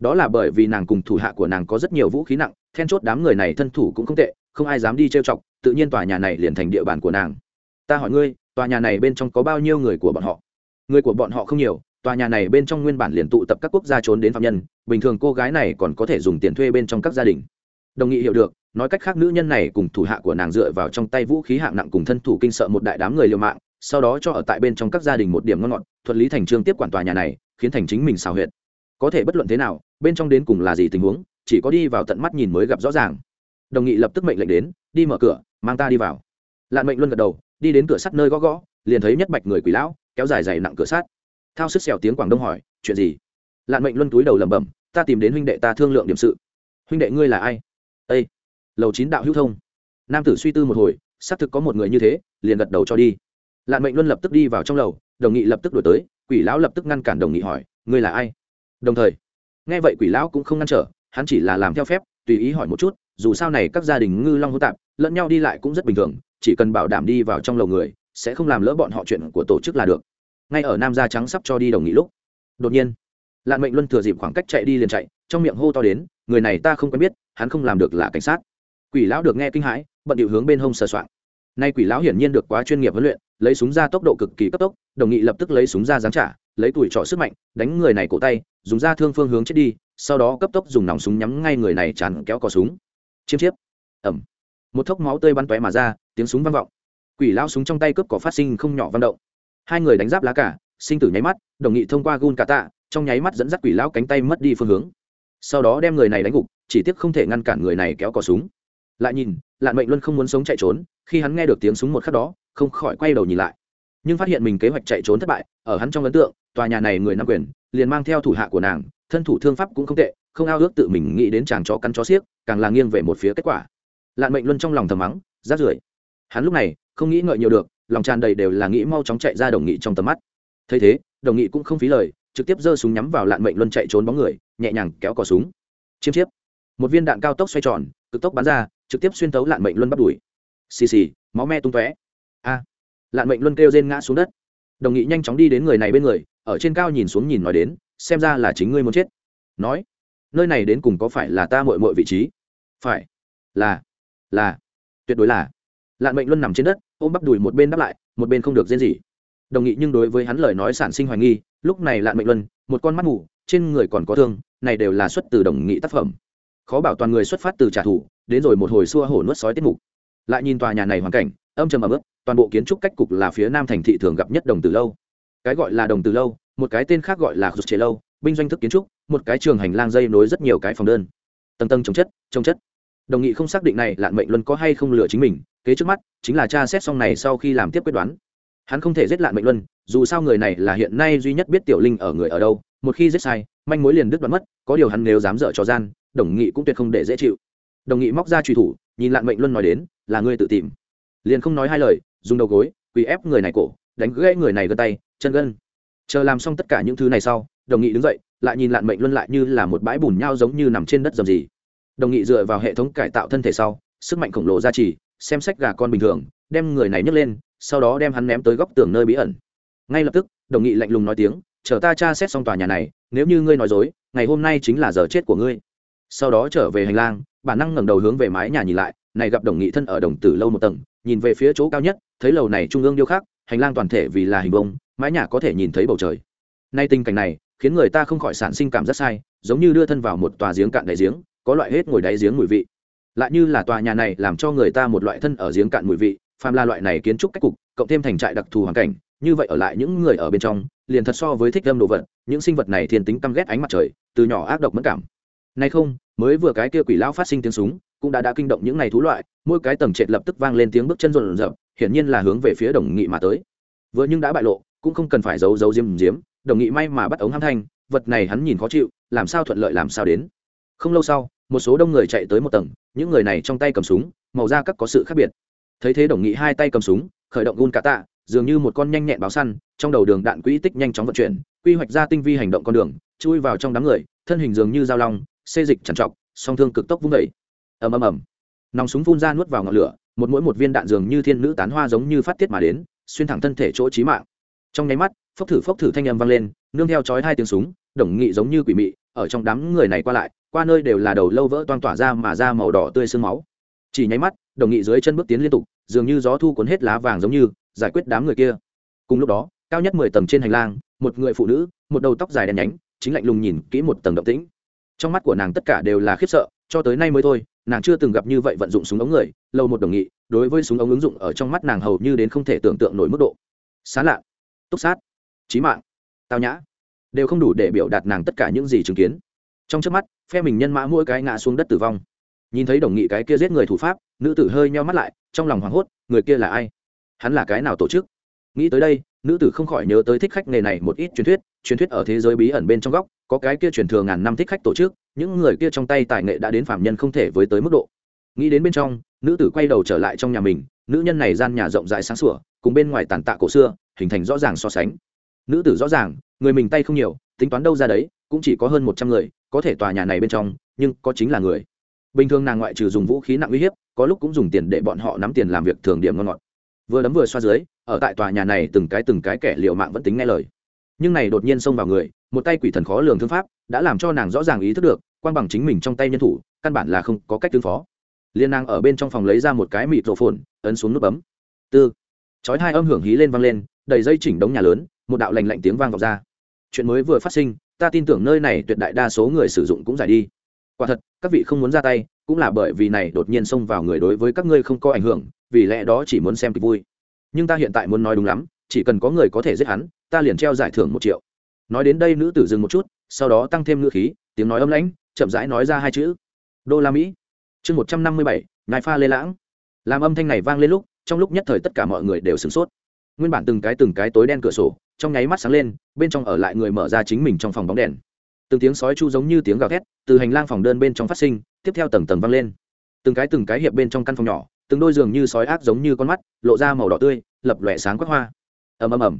Đó là bởi vì nàng cùng thủ hạ của nàng có rất nhiều vũ khí nặng, then chốt đám người này thân thủ cũng không tệ, không ai dám đi trêu chọc, tự nhiên tòa nhà này liền thành địa bàn của nàng. Ta hỏi ngươi, tòa nhà này bên trong có bao nhiêu người của bọn họ? Người của bọn họ không nhiều, tòa nhà này bên trong nguyên bản liền tụ tập các quốc gia trốn đến phạm nhân, bình thường cô gái này còn có thể dùng tiền thuê bên trong các gia đình. Đồng nghị hiểu được, nói cách khác nữ nhân này cùng thủ hạ của nàng dựa vào trong tay vũ khí hạng nặng cùng thân thủ kinh sợ một đại đám người liều mạng, sau đó cho ở tại bên trong các gia đình một điểm ngon ngọt thuật lý thành trương tiếp quản tòa nhà này, khiến thành chính mình xào huyệt có thể bất luận thế nào, bên trong đến cùng là gì tình huống, chỉ có đi vào tận mắt nhìn mới gặp rõ ràng. Đồng nghị lập tức mệnh lệnh đến, đi mở cửa, mang ta đi vào. Lạn mệnh luân gật đầu, đi đến cửa sắt nơi gõ gõ, liền thấy nhất bạch người quỷ lão, kéo dài dày nặng cửa sắt. Thao sức xèo tiếng quảng đông hỏi, chuyện gì? Lạn mệnh luân túi đầu lẩm bẩm, ta tìm đến huynh đệ ta thương lượng điểm sự. Huynh đệ ngươi là ai? Â lầu chín đạo hữu thông. Nam tử suy tư một hồi, xác thực có một người như thế, liền gật đầu cho đi. Lạn mệnh luân lập tức đi vào trong lầu, đồng nghị lập tức đổi tới, quỷ lão lập tức ngăn cản đồng nghị hỏi, ngươi là ai? Đồng thời, nghe vậy quỷ lão cũng không ngăn trở, hắn chỉ là làm theo phép, tùy ý hỏi một chút, dù sao này các gia đình ngư long hô tạp, lẫn nhau đi lại cũng rất bình thường, chỉ cần bảo đảm đi vào trong lầu người, sẽ không làm lỡ bọn họ chuyện của tổ chức là được. Ngay ở nam gia trắng sắp cho đi đồng nghị lúc, đột nhiên, lạn mệnh luân thừa dịp khoảng cách chạy đi liền chạy, trong miệng hô to đến, người này ta không quen biết, hắn không làm được là cảnh sát. Quỷ lão được nghe kinh hãi, bận điệu hướng bên hông sờ soạn nay quỷ lão hiển nhiên được quá chuyên nghiệp huấn luyện, lấy súng ra tốc độ cực kỳ cấp tốc, đồng nghị lập tức lấy súng ra giáng trả lấy tuổi trọ sức mạnh, đánh người này cổ tay, dùng ra thương phương hướng chết đi, sau đó cấp tốc dùng nòng súng nhắm ngay người này chán kéo cò súng. Chiêm chiếp. Ẩm một thốc máu tươi bắn tóe mà ra, tiếng súng vang vọng. Quỷ lao súng trong tay cướp cỏ phát sinh không nhỏ văn động. Hai người đánh giáp lá cả, sinh tử nháy mắt, đồng nghị thông qua gun cả tạ, trong nháy mắt dẫn dắt quỷ lão cánh tay mất đi phương hướng. Sau đó đem người này đánh gục, chỉ tiếc không thể ngăn cản người này kéo cò súng. Lại nhìn, lạn mệnh luân không muốn sống chạy trốn, khi hắn nghe được tiếng súng một khắc đó, không khỏi quay đầu nhìn lại. Nhưng phát hiện mình kế hoạch chạy trốn thất bại, ở hắn trong ấn tượng tòa nhà này người nam quyền, liền mang theo thủ hạ của nàng, thân thủ thương pháp cũng không tệ, không ao ước tự mình nghĩ đến chàng chó cắn chó xiếc, càng là nghiêng về một phía kết quả. Lạn mệnh luân trong lòng thầm mắng, rát rưởi. Hắn lúc này không nghĩ ngợi nhiều được, lòng tràn đầy đều là nghĩ mau chóng chạy ra đồng nghị trong tầm mắt. Thấy thế, đồng nghị cũng không phí lời, trực tiếp giơ súng nhắm vào lạn mệnh luân chạy trốn bóng người, nhẹ nhàng kéo cò súng. Chiêm chiếp. Một viên đạn cao tốc xoay tròn, cực tốc bắn ra, trực tiếp xuyên tấu lạn mệnh luân bắt đuổi. Xì xì, máu me tung tóe. A. Lạn mệnh luân kêu rên ngã xuống đất đồng nghị nhanh chóng đi đến người này bên người ở trên cao nhìn xuống nhìn nói đến xem ra là chính ngươi muốn chết. Nói nơi này đến cùng có phải là ta mội mội vị trí? Phải. Là. Là. Tuyệt đối là. Lạn mệnh luân nằm trên đất ôm bắp đùi một bên đáp lại một bên không được riêng gì. Đồng nghị nhưng đối với hắn lời nói sản sinh hoài nghi lúc này lạn mệnh luân một con mắt ngủ, trên người còn có thương này đều là xuất từ đồng nghị tác phẩm. Khó bảo toàn người xuất phát từ trả thù đến rồi một hồi xua hổ nuốt sói tiết mục. Lại nhìn tòa nhà này hoàn cảnh âm trầm ấm ức toàn bộ kiến trúc cách cục là phía nam thành thị thường gặp nhất đồng từ lâu. Cái gọi là đồng từ lâu, một cái tên khác gọi là rụt chế lâu, binh doanh thức kiến trúc, một cái trường hành lang dây nối rất nhiều cái phòng đơn. Tầng tầng trồng chất trồng chất. Đồng nghị không xác định này lạn mệnh luân có hay không lừa chính mình, kế trước mắt, chính là cha xét xong này sau khi làm tiếp quyết đoán. Hắn không thể giết lạn mệnh luân, dù sao người này là hiện nay duy nhất biết tiểu linh ở người ở đâu, một khi giết sai, manh mối liền đứt đoán mất, có điều hắn nếu dám dở trò gian, đồng nghị cũng tuyệt không để dễ chịu. Đồng nghị móc ra truy thủ, nhìn lạn mệnh luân nói đến, là ngươi tự tìm. Liền không nói hai lời dùng đầu gối quỳ ép người này cổ đánh gãy người này gân tay chân gân. Chờ làm xong tất cả những thứ này sau đồng nghị đứng dậy lại nhìn lạn mệnh luân lại như là một bãi bùn nhau giống như nằm trên đất dầm gì đồng nghị dựa vào hệ thống cải tạo thân thể sau sức mạnh khổng lồ ra trì, xem sách gà con bình thường đem người này nhấc lên sau đó đem hắn ném tới góc tường nơi bí ẩn. Ngay lập tức đồng nghị lạnh lùng nói tiếng chờ ta tra xét xong tòa nhà này nếu như ngươi nói dối ngày hôm nay chính là giờ chết của ngươi. Sau đó trở về hành lang bản năng ngẩng đầu hướng về mái nhà nhìn lại này gặp đồng nghị thân ở đồng tử lâu một tầng nhìn về phía chỗ cao nhất, thấy lầu này trung ương điêu khắc, hành lang toàn thể vì là hình bông mái nhà có thể nhìn thấy bầu trời. Nay tình cảnh này, khiến người ta không khỏi sản sinh cảm giác sai, giống như đưa thân vào một tòa giếng cạn đáy giếng, có loại hết ngồi đáy giếng mùi vị. Lại như là tòa nhà này làm cho người ta một loại thân ở giếng cạn mùi vị, phàm là loại này kiến trúc cách cục, cộng thêm thành trại đặc thù hoàn cảnh, như vậy ở lại những người ở bên trong, liền thật so với thích âm đồ vật, những sinh vật này thiên tính căm ghét ánh mặt trời, từ nhỏ ác độc mất cảm. Nay không, mới vừa cái kia quỷ lão phát sinh tiếng súng cũng đã đã kinh động những này thú loại, mỗi cái tầng trệt lập tức vang lên tiếng bước chân rộn rợp hiển nhiên là hướng về phía đồng nghị mà tới. Vừa nhưng đã bại lộ, cũng không cần phải giấu giấu diếm diếm đồng nghị may mà bắt ống ham thanh, vật này hắn nhìn khó chịu, làm sao thuận lợi làm sao đến. Không lâu sau, một số đông người chạy tới một tầng, những người này trong tay cầm súng, màu da các có sự khác biệt. Thấy thế đồng nghị hai tay cầm súng, khởi động gun cả tạ, dường như một con nhanh nhẹn báo săn, trong đầu đường đạn quỹ tích nhanh chóng vận chuyển, quy hoạch ra tinh vi hành động con đường, chui vào trong đám người, thân hình dường như dao long, xê dịch trằn trọc, song thương cực tốc vung vẩy ầm ầm ầm. Nòng súng phun ra nuốt vào ngọn lửa, một mỗi một viên đạn dường như thiên nữ tán hoa giống như phát tiết mà đến, xuyên thẳng thân thể chỗ chí mạng. Trong nháy mắt, phốc thử phốc thử thanh âm vang lên, nương theo chói hai tiếng súng, đồng nghị giống như quỷ mị, ở trong đám người này qua lại, qua nơi đều là đầu lâu vỡ toang tỏa ra mà ra màu đỏ tươi sương máu. Chỉ nháy mắt, đồng nghị dưới chân bước tiến liên tục, dường như gió thu cuốn hết lá vàng giống như, giải quyết đám người kia. Cùng lúc đó, cao nhất mười tầng trên hành lang, một người phụ nữ, một đầu tóc dài đen nhánh, chính lạnh lùng nhìn kỹ một tầng động tĩnh trong mắt của nàng tất cả đều là khiếp sợ, cho tới nay mới thôi, nàng chưa từng gặp như vậy vận dụng súng ống người, lâu một đồng nghị, đối với súng ống ứng dụng ở trong mắt nàng hầu như đến không thể tưởng tượng nổi mức độ. Sán lạ, túc sát trí mạng, tao nhã, đều không đủ để biểu đạt nàng tất cả những gì chứng kiến. Trong trước mắt, phe mình nhân mã mỗi cái ngã xuống đất tử vong. Nhìn thấy đồng nghị cái kia giết người thủ pháp, nữ tử hơi nheo mắt lại, trong lòng hoảng hốt, người kia là ai? Hắn là cái nào tổ chức? Nghĩ tới đây nữ tử không khỏi nhớ tới thích khách nghề này một ít truyền thuyết truyền thuyết ở thế giới bí ẩn bên trong góc, có cái kia truyền thừa ngàn năm thích khách tổ chức, những người kia trong tay tài nghệ đã đến phạm nhân không thể với tới mức độ. Nghĩ đến bên trong, nữ tử quay đầu trở lại trong nhà mình, nữ nhân này gian nhà rộng rãi sáng sủa, cùng bên ngoài tàn tạ cổ xưa, hình thành rõ ràng so sánh. Nữ tử rõ ràng, người mình tay không nhiều, tính toán đâu ra đấy, cũng chỉ có hơn một trăm người, có thể tòa nhà này bên trong, nhưng có chính là người. Bình thường nàng ngoại trừ dùng vũ khí nặng uy hiếp, có lúc cũng dùng tiền để bọn họ nắm tiền làm việc thường điểm ngon ngọt vừa đấm vừa xoa dưới, ở tại tòa nhà này từng cái từng cái kẻ liệu mạng vẫn tính nghe lời. Nhưng này đột nhiên xông vào người, một tay quỷ thần khó lường thương pháp, đã làm cho nàng rõ ràng ý thức được quan bằng chính mình trong tay nhân thủ, căn bản là không có cách tương phó. Liên nàng ở bên trong phòng lấy ra một cái mịt rổ phồn, ấn xuống nút bấm. Tư. Chói hai âm hưởng hí lên vang lên, đầy dây chỉnh đống nhà lớn, một đạo lành lạnh tiếng vang vọng ra. Chuyện mới vừa phát sinh, ta tin tưởng nơi này tuyệt đại đa số người sử dụng cũng giải đi quả thật, các vị không muốn ra tay, cũng là bởi vì này đột nhiên xông vào người đối với các ngươi không có ảnh hưởng, vì lẽ đó chỉ muốn xem kịch vui. Nhưng ta hiện tại muốn nói đúng lắm, chỉ cần có người có thể giết hắn, ta liền treo giải thưởng một triệu. Nói đến đây nữ tử dừng một chút, sau đó tăng thêm ngữ khí, tiếng nói âm lãnh, chậm rãi nói ra hai chữ. Đô la mỹ. Chương một trăm năm mươi bảy, ngài pha lê lãng. Làm âm thanh này vang lên lúc, trong lúc nhất thời tất cả mọi người đều sửng sốt. Nguyên bản từng cái từng cái tối đen cửa sổ, trong nháy mắt sáng lên, bên trong ở lại người mở ra chính mình trong phòng bóng đèn từng tiếng sói chu giống như tiếng gào thét từ hành lang phòng đơn bên trong phát sinh, tiếp theo tầng tầng vang lên. Từng cái từng cái hiệp bên trong căn phòng nhỏ, từng đôi giường như sói ác giống như con mắt, lộ ra màu đỏ tươi, lập lòe sáng quắc hoa. Ầm ầm ầm.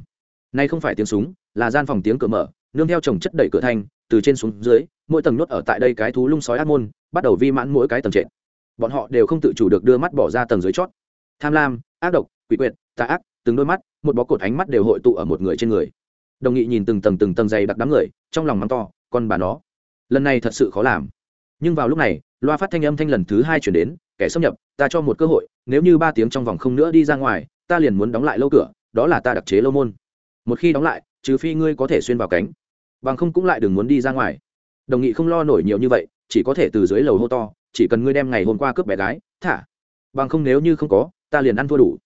Nay không phải tiếng súng, là gian phòng tiếng cửa mở, nương theo chồng chất đẩy cửa thanh từ trên xuống dưới, mỗi tầng nốt ở tại đây cái thú lung sói ác môn, bắt đầu vi mãn mỗi cái tầng trệt. Bọn họ đều không tự chủ được đưa mắt bỏ ra tầng dưới chót. Tham lam, ác độc, quỷ quyệt, tà ác, từng đôi mắt, một bó cột ánh mắt đều hội tụ ở một người trên người. Đồng nghị nhìn từng tầng từng tầng dày đặc đám người, trong lòng mắng to con bà nó. Lần này thật sự khó làm. Nhưng vào lúc này, loa phát thanh âm thanh lần thứ hai chuyển đến, kẻ xâm nhập, ta cho một cơ hội, nếu như ba tiếng trong vòng không nữa đi ra ngoài, ta liền muốn đóng lại lâu cửa, đó là ta đặc chế lâu môn. Một khi đóng lại, trừ phi ngươi có thể xuyên vào cánh, bằng không cũng lại đừng muốn đi ra ngoài. Đồng nghị không lo nổi nhiều như vậy, chỉ có thể từ dưới lầu hô to, chỉ cần ngươi đem ngày hôm qua cướp bé gái, thả. Bằng không nếu như không có, ta liền ăn thua đủ.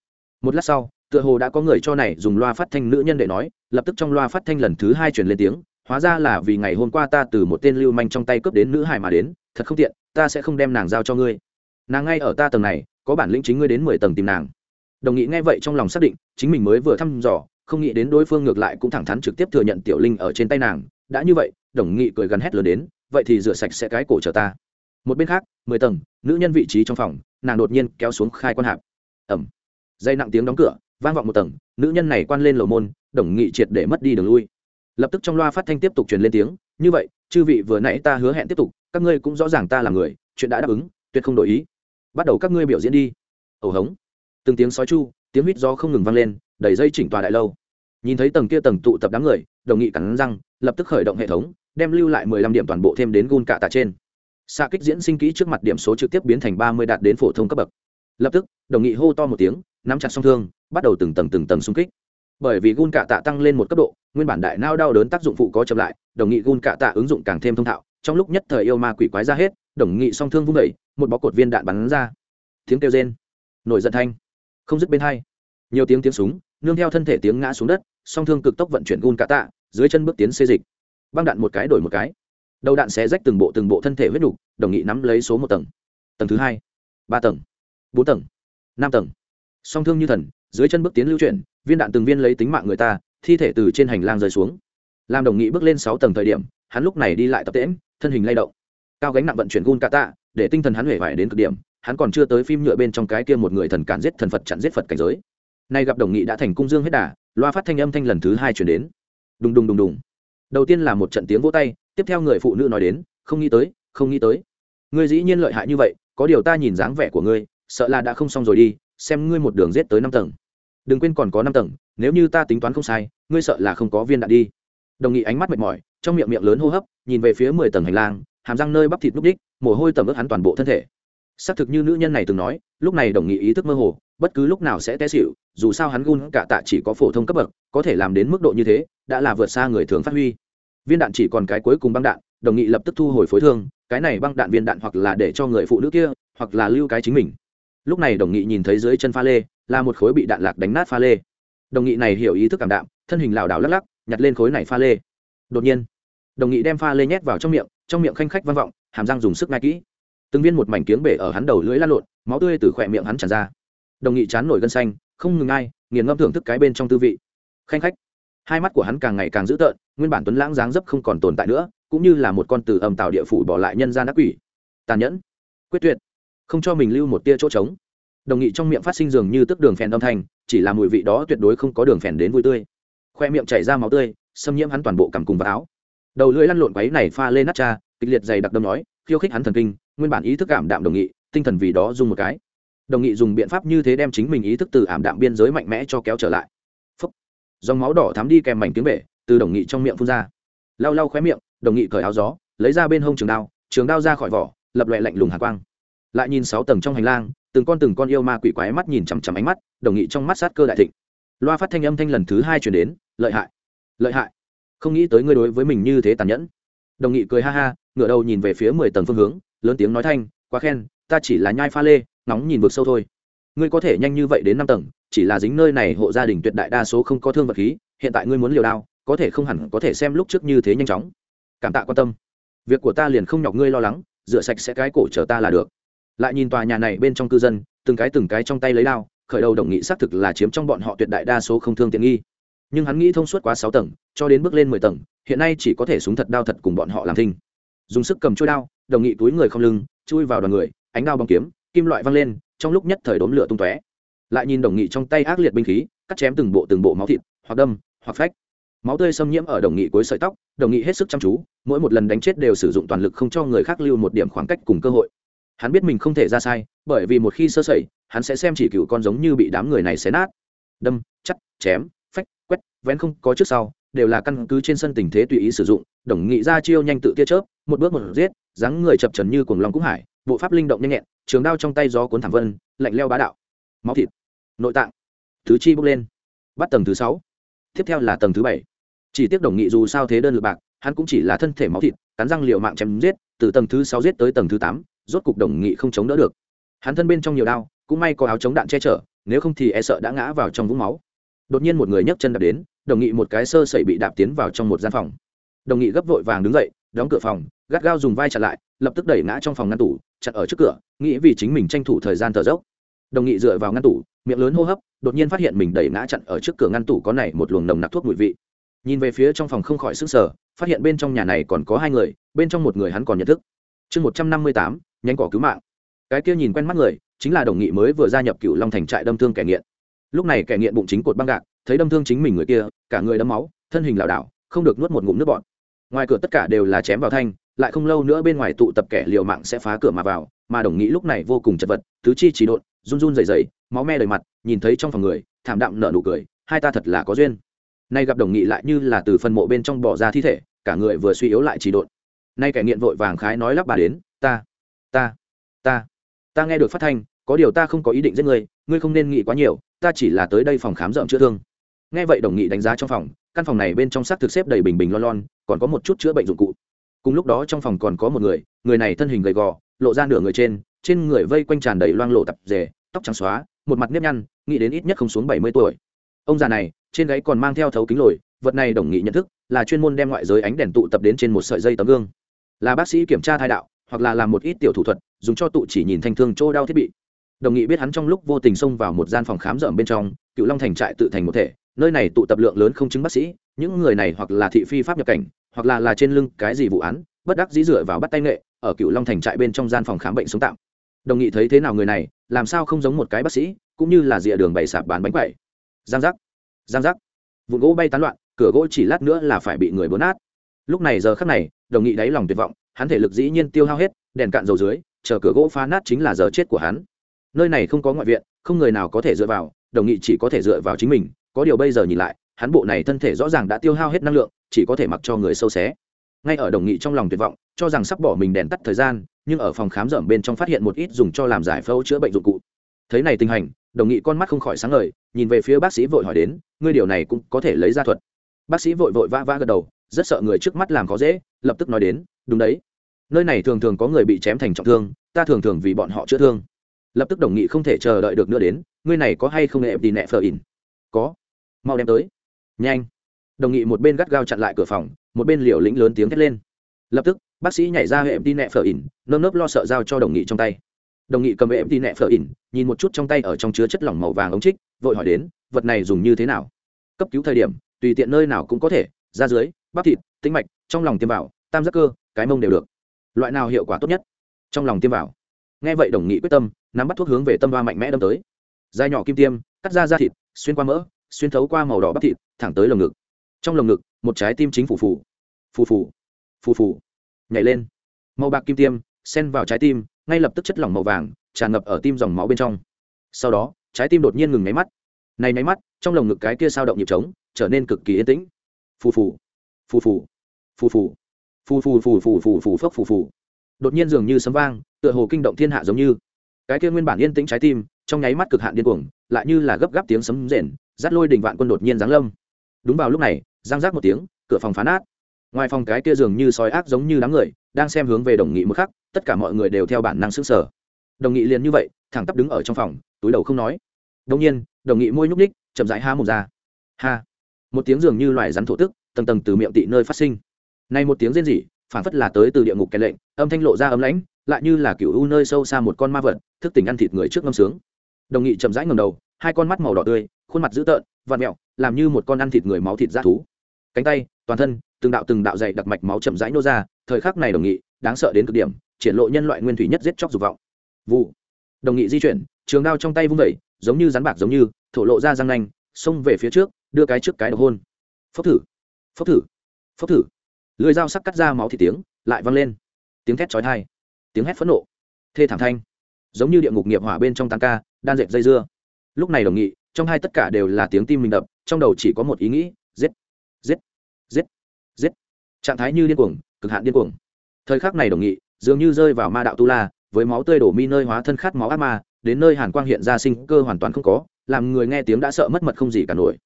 Một lát sau, tựa hồ đã có người cho này dùng loa phát thanh nữ nhân để nói, lập tức trong loa phát thanh lần thứ hai truyền lên tiếng hóa ra là vì ngày hôm qua ta từ một tên lưu manh trong tay cướp đến nữ hải mà đến, thật không tiện, ta sẽ không đem nàng giao cho ngươi. Nàng ngay ở ta tầng này, có bản lĩnh chính ngươi đến mười tầng tìm nàng. Đồng nghị nghe vậy trong lòng xác định, chính mình mới vừa thăm dò, không nghĩ đến đối phương ngược lại cũng thẳng thắn trực tiếp thừa nhận tiểu linh ở trên tay nàng. Đã như vậy, đồng nghị cười gần hét lớn đến, vậy thì rửa sạch sẽ cái cổ chờ ta. Một bên khác, mười tầng, nữ nhân vị trí trong phòng, nàng đột nhiên kéo xuống khai quan hạp. Ẩm. Dây nặng tiếng đóng cửa, vang vọng một tầng, nữ nhân này quan lên lầu môn, đồng nghị triệt để mất đi đường lui lập tức trong loa phát thanh tiếp tục truyền lên tiếng, như vậy, chư vị vừa nãy ta hứa hẹn tiếp tục, các ngươi cũng rõ ràng ta là người, chuyện đã đáp ứng, tuyệt không đổi ý. Bắt đầu các ngươi biểu diễn đi. Ẩu hống. Từng tiếng sói chu, tiếng huýt gió không ngừng vang lên đẩy dây chỉnh tòa đại lâu. Nhìn thấy tầng kia tầng tụ tập đám người, đồng nghị cắn răng, lập tức khởi động hệ thống, đem lưu lại mười lăm điểm toàn bộ thêm đến gun cạ tạ trên. Xa kích diễn sinh kỹ trước mặt điểm số trực tiếp biến thành ba mươi đạt đến phổ thông cấp bậc. Lập tức, đồng nghị hô to một tiếng, nắm chặt song thương, bắt đầu từng tầng từng tầng xung kích bởi vì gun cạ tạ tăng lên một cấp độ, nguyên bản đại nao đau đớn tác dụng phụ có chậm lại, đồng nghị gun cạ tạ ứng dụng càng thêm thông thạo, trong lúc nhất thời yêu ma quỷ quái ra hết, đồng nghị song thương vung đẩy một bó cột viên đạn bắn ra. Tiếng kêu rên, nổi giận thanh, không dứt bên hai. Nhiều tiếng tiếng súng, nương theo thân thể tiếng ngã xuống đất, song thương cực tốc vận chuyển gun cạ tạ, dưới chân bước tiến xê dịch. Băng đạn một cái đổi một cái. Đầu đạn xé rách từng bộ từng bộ thân thể huyết đục đồng nghị nắm lấy số một tầng. Tầng thứ hai, ba tầng, bốn tầng, năm tầng. Song thương như thần dưới chân bước tiến lưu chuyển, viên đạn từng viên lấy tính mạng người ta, thi thể từ trên hành lang rơi xuống. Làm đồng nghị bước lên sáu tầng thời điểm, hắn lúc này đi lại tập tễm thân hình lay động. Cao gánh nặng vận chuyển gun cà tạ, để tinh thần hắn huệ vải đến cực điểm, hắn còn chưa tới phim nhựa bên trong cái kia một người thần cản giết thần phật chặn giết phật cảnh giới. Nay gặp đồng nghị đã thành cung dương hết đà, loa phát thanh âm thanh lần thứ hai chuyển đến. Đùng đùng đùng đùng. Đầu tiên là một trận tiếng vỗ tay, tiếp theo người phụ nữ nói đến, không nghĩ tới, không nghĩ tới. Ngươi dĩ nhiên lợi hại như vậy, có điều ta nhìn dáng vẻ của ngươi, sợ là đã không xong rồi đi, xem ngươi một đường giết tới năm tầng đừng quên còn có năm tầng, nếu như ta tính toán không sai, ngươi sợ là không có viên đạn đi. Đồng nghị ánh mắt mệt mỏi, trong miệng miệng lớn hô hấp, nhìn về phía mười tầng hành lang, hàm răng nơi bắp thịt núp đích, mồ hôi tầm ướt hắn toàn bộ thân thể. Xác thực như nữ nhân này từng nói, lúc này đồng nghị ý thức mơ hồ, bất cứ lúc nào sẽ té xịu dù sao hắn gun cả tạ chỉ có phổ thông cấp bậc, có thể làm đến mức độ như thế, đã là vượt xa người thường phát huy. Viên đạn chỉ còn cái cuối cùng băng đạn, đồng nghị lập tức thu hồi phối thương, cái này băng đạn viên đạn hoặc là để cho người phụ nữ kia, hoặc là lưu cái chính mình. Lúc này đồng nghị nhìn thấy dưới chân pha lê là một khối bị đạn lạc đánh nát pha lê. Đồng nghị này hiểu ý thức cảm đạm, thân hình lảo đảo lắc lắc, nhặt lên khối này pha lê. Đột nhiên, đồng nghị đem pha lê nhét vào trong miệng trong miệng khanh khách vang vọng, hàm răng dùng sức ngai kỹ. Từng viên một mảnh kiếng bể ở hắn đầu lưỡi lan lộn, máu tươi từ khỏe miệng hắn tràn ra. Đồng nghị chán nổi gân xanh, không ngừng ai, nghiền ngâm thưởng thức cái bên trong tư vị. Khanh khách, hai mắt của hắn càng ngày càng dữ tợn, nguyên bản tuấn lãng dáng dấp không còn tồn tại nữa, cũng như là một con từ âm tạo địa phủ bỏ lại nhân gian ác quỷ. Tàn nhẫn, quyết tuyệt, không cho mình lưu một tia chỗ trống đồng nghị trong miệng phát sinh dường như tức đường phèn âm thanh, chỉ là mùi vị đó tuyệt đối không có đường phèn đến vui tươi. Khoe miệng chảy ra máu tươi, xâm nhiễm hắn toàn bộ cằm cùng vào áo. Đầu lưỡi lăn lộn quấy này pha lên nát cha, kịch liệt dày đặc đâm nói, khiêu khích hắn thần kinh, nguyên bản ý thức cảm đạm đồng nghị, tinh thần vì đó dùng một cái. Đồng nghị dùng biện pháp như thế đem chính mình ý thức từ ảm đạm biên giới mạnh mẽ cho kéo trở lại. Phúc. dòng máu đỏ thắm đi kèm mảnh tiếng bể, từ đồng nghị trong miệng phun ra. Lau lau khóe miệng, đồng nghị cởi áo gió, lấy ra bên hông trường đao trường đao ra khỏi vỏ, lập loẹ lạnh lùng hạ quang. Lại nhìn sáu tầng trong hành lang từng con từng con yêu ma quỷ quái mắt nhìn chằm chằm ánh mắt, đồng nghị trong mắt sát cơ đại thịnh. Loa phát thanh âm thanh lần thứ hai chuyển đến, lợi hại lợi hại. Không nghĩ tới ngươi đối với mình như thế tàn nhẫn. Đồng nghị cười ha ha, ngửa đầu nhìn về phía mười tầng phương hướng, lớn tiếng nói thanh, quá khen, ta chỉ là nhai pha lê nóng nhìn vực sâu thôi. Ngươi có thể nhanh như vậy đến năm tầng, chỉ là dính nơi này hộ gia đình tuyệt đại đa số không có thương vật khí, hiện tại ngươi muốn liều đao, có thể không hẳn có thể xem lúc trước như thế nhanh chóng. Cảm tạ quan tâm. Việc của ta liền không nhọc ngươi lo lắng, rửa sạch sẽ cái cổ chờ ta là được lại nhìn tòa nhà này bên trong cư dân, từng cái từng cái trong tay lấy lao khởi đầu đồng nghị xác thực là chiếm trong bọn họ tuyệt đại đa số không thương tiện nghi. Nhưng hắn nghĩ thông suốt quá sáu tầng, cho đến bước lên mười tầng, hiện nay chỉ có thể súng thật đao thật cùng bọn họ làm thinh. Dùng sức cầm trôi đao, đồng nghị túi người không lưng, chui vào đoàn người, ánh đao bóng kiếm, kim loại văng lên, trong lúc nhất thời đốm lửa tung tóe. Lại nhìn đồng nghị trong tay ác liệt binh khí, cắt chém từng bộ từng bộ máu thịt, hoặc đâm, hoặc phách. Máu tươi xâm nhiễm ở đồng nghị cuối sợi tóc, đồng nghị hết sức chăm chú, mỗi một lần đánh chết đều sử dụng toàn lực không cho người khác lưu một điểm khoảng cách cùng cơ hội hắn biết mình không thể ra sai, bởi vì một khi sơ sẩy, hắn sẽ xem chỉ cựu con giống như bị đám người này xé nát. Đâm, chắt, chém, phách, quét, vén không có trước sau, đều là căn cứ trên sân tình thế tùy ý sử dụng, đồng nghị ra chiêu nhanh tự tia chớp, một bước một giết, dáng người chập trần như cuồng long cũng hải, bộ pháp linh động nhanh nhẹn, trường đao trong tay gió cuốn thảm vân, lạnh leo bá đạo. Máu thịt, nội tạng, thứ chi bốc lên, bắt tầng thứ sáu, tiếp theo là tầng thứ bảy. Chỉ tiếc đồng nghị dù sao thế đơn lượt bạc, hắn cũng chỉ là thân thể máu thịt, cắn răng liều mạng chém giết, từ tầng thứ sáu giết tới tầng thứ tám rốt cục đồng nghị không chống đỡ được. Hắn thân bên trong nhiều đao, cũng may có áo chống đạn che chở, nếu không thì e sợ đã ngã vào trong vũng máu. Đột nhiên một người nhấc chân đạp đến, đồng nghị một cái sơ sẩy bị đạp tiến vào trong một gian phòng. Đồng nghị gấp vội vàng đứng dậy, đóng cửa phòng, gắt gao dùng vai chặn lại, lập tức đẩy ngã trong phòng ngăn tủ, chặn ở trước cửa, nghĩ vì chính mình tranh thủ thời gian thở dốc. Đồng nghị dựa vào ngăn tủ, miệng lớn hô hấp, đột nhiên phát hiện mình đẩy ngã chặn ở trước cửa ngăn tủ có này một luồng nồng nặc thuốc mùi vị. Nhìn về phía trong phòng không khỏi sức sở phát hiện bên trong nhà này còn có hai người, bên trong một người hắn còn nhận thức chương một trăm năm mươi tám, nhánh cỏ cứu mạng. Cái kia nhìn quen mắt người, chính là đồng nghị mới vừa gia nhập cựu long thành trại đâm thương kẻ nghiện. Lúc này kẻ nghiện bụng chính cột băng gạc, thấy đâm thương chính mình người kia, cả người đâm máu, thân hình lảo đảo, không được nuốt một ngụm nước bọn ngoài cửa tất cả đều là chém vào thanh, lại không lâu nữa bên ngoài tụ tập kẻ liều mạng sẽ phá cửa mà vào, mà đồng nghị lúc này vô cùng chật vật, tứ chi chỉ độn, run run rẩy rẩy, máu me đầy mặt, nhìn thấy trong phòng người, thảm đạm nở nụ cười, hai ta thật là có duyên. Nay gặp đồng nghị lại như là từ phần mộ bên trong bỏ ra thi thể, cả người vừa suy yếu lại chỉ độn nay kẻ nghiện vội vàng khái nói lắp bà đến, ta ta ta ta nghe được phát thanh, có điều ta không có ý định giết ngươi ngươi không nên nghĩ quá nhiều, ta chỉ là tới đây phòng khám rợm chữa thương. Nghe vậy đồng nghị đánh giá trong phòng, căn phòng này bên trong xác thực xếp đầy bình bình lon lon, còn có một chút chữa bệnh dụng cụ. Cùng lúc đó trong phòng còn có một người người này thân hình gầy gò, lộ ra nửa người trên trên người vây quanh tràn đầy loang lộ tập rề tóc trắng xóa, một mặt nếp nhăn, nghĩ đến ít nhất không xuống bảy mươi tuổi. Ông già này, trên gáy còn mang theo thấu kính lồi, vật này đồng nghị nhận thức, là chuyên môn đem ngoại giới ánh đèn tụ tập đến trên một sợi dây tấm gương là bác sĩ kiểm tra thai đạo, hoặc là làm một ít tiểu thủ thuật, dùng cho tụ chỉ nhìn thanh thương chỗ đau thiết bị. Đồng nghị biết hắn trong lúc vô tình xông vào một gian phòng khám rợm bên trong, cựu long thành trại tự thành một thể, nơi này tụ tập lượng lớn không chứng bác sĩ, những người này hoặc là thị phi pháp nhập cảnh, hoặc là là trên lưng cái gì vụ án, bất đắc dĩ dựa vào bắt tay nghệ, ở cựu long thành trại bên trong gian phòng khám bệnh sống tạm. Đồng nghị thấy thế nào người này, làm sao không giống một cái bác sĩ, cũng như là rìa đường bày sạp bán bánh quẩy. Giang giác giang giác. Vụ gỗ bay tán loạn, cửa gỗ chỉ lát nữa là phải bị người bốn nát. Lúc này giờ khắc này đồng nghị đáy lòng tuyệt vọng hắn thể lực dĩ nhiên tiêu hao hết đèn cạn dầu dưới chờ cửa gỗ phá nát chính là giờ chết của hắn. Nơi này không có ngoại viện không người nào có thể dựa vào đồng nghị chỉ có thể dựa vào chính mình có điều bây giờ nhìn lại hắn bộ này thân thể rõ ràng đã tiêu hao hết năng lượng chỉ có thể mặc cho người sâu xé. Ngay ở đồng nghị trong lòng tuyệt vọng cho rằng sắp bỏ mình đèn tắt thời gian nhưng ở phòng khám rợm bên trong phát hiện một ít dùng cho làm giải phẫu chữa bệnh dụng cụ. Thấy này tình hình, đồng nghị con mắt không khỏi sáng ngời nhìn về phía bác sĩ vội hỏi đến ngươi điều này cũng có thể lấy ra thuật? Bác sĩ vội vội vã vã gật đầu rất sợ người trước mắt làm khó dễ lập tức nói đến, đúng đấy. Nơi này thường thường có người bị chém thành trọng thương, ta thường thường vì bọn họ chữa thương. Lập tức đồng nghị không thể chờ đợi được nữa đến, ngươi này có hay không nghệ đi nẹ phờ ỉn? Có. Mau đem tới. Nhanh. Đồng nghị một bên gắt gao chặn lại cửa phòng, một bên liều lĩnh lớn tiếng thét lên. Lập tức, bác sĩ nhảy ra hệ đi nẹ phở ỉn, nơm nớp lo sợ giao cho đồng nghị trong tay. Đồng nghị cầm hệ đi nẹ phở ỉn, nhìn một chút trong tay ở trong chứa chất lỏng màu vàng ống trích, vội hỏi đến, vật này dùng như thế nào? Cấp cứu thời điểm, tùy tiện nơi nào cũng có thể ra dưới, bắp thịt, tĩnh mạch, trong lòng tiêm vào tam giác cơ, cái mông đều được. Loại nào hiệu quả tốt nhất? Trong lòng tiêm vào. Nghe vậy đồng nghị quyết tâm, nắm bắt thuốc hướng về tâm ba mạnh mẽ đâm tới. Dài nhỏ kim tiêm, cắt ra da thịt, xuyên qua mỡ, xuyên thấu qua màu đỏ bắp thịt, thẳng tới lồng ngực. Trong lồng ngực, một trái tim chính phủ phủ. Phù phù phù phù, nhảy lên. Màu bạc kim tiêm, xen vào trái tim, ngay lập tức chất lỏng màu vàng, tràn ngập ở tim dòng máu bên trong. Sau đó, trái tim đột nhiên ngừng nháy mắt. Này nháy mắt, trong lồng ngực cái kia sao động nhịp trống, trở nên cực kỳ yên tĩnh. Phù phù phù phù phù phù phù phù phù phù phù phù phốc phù phù. Đột nhiên dường như sấm vang tựa hồ kinh động thiên hạ giống như. Cái kia nguyên bản yên tĩnh trái tim trong nháy mắt cực hạn điên cuồng lại như là gấp gáp tiếng sấm rền dắt lôi đình vạn quân đột nhiên giáng lâm. Đúng vào lúc này giang rác một tiếng cửa phòng phá nát ngoài phòng cái kia dường như sói ác giống như đám người đang xem hướng về đồng nghị một khắc tất cả mọi người đều theo bản năng sững sờ, đồng nghị liền như vậy thẳng tắp đứng ở trong phòng túi đầu không nói. Đông nhiên đồng nghị môi nhúc ních chậm rãi há một ra. Ha! Một tiếng dường như loài rắn thổ tức tầng tầng từ miệng tị nơi phát sinh này một tiếng rên rỉ phản phất là tới từ địa ngục kèn lệnh, âm thanh lộ ra ấm lãnh, lại như là cựu u nơi sâu xa một con ma vật, thức tỉnh ăn thịt người trước ngâm sướng. Đồng nghị chậm rãi ngầm đầu, hai con mắt màu đỏ tươi, khuôn mặt dữ tợn vạt mẹo, làm như một con ăn thịt người máu thịt ra thú. Cánh tay, toàn thân, từng đạo từng đạo dày đặc mạch máu chậm rãi nô ra, thời khắc này đồng nghị, đáng sợ đến cực điểm, triển lộ nhân loại nguyên thủy nhất giết chóc dục vọng. Vụ. Đồng nghị di chuyển, trường đao trong tay vung vẩy giống như rắn bạc giống như, thổ lộ ra răng nanh, xông về phía trước, đưa cái trước cái đầu hôn. Phốc thử. Phốc thử. Phốc thử lưỡi dao sắc cắt ra máu thì tiếng lại văng lên tiếng thét chói tai tiếng hét phẫn nộ thê thảm thanh giống như địa ngục nghiệp hỏa bên trong tăng ca đan dệt dây dưa lúc này đồng nghị trong hai tất cả đều là tiếng tim mình đập trong đầu chỉ có một ý nghĩ giết giết giết giết trạng thái như điên cuồng cực hạn điên cuồng thời khắc này đồng nghị dường như rơi vào ma đạo tu la với máu tươi đổ mi nơi hóa thân khát máu ác ma đến nơi hàn quang hiện ra sinh cơ hoàn toàn không có làm người nghe tiếng đã sợ mất mật không gì cả nổi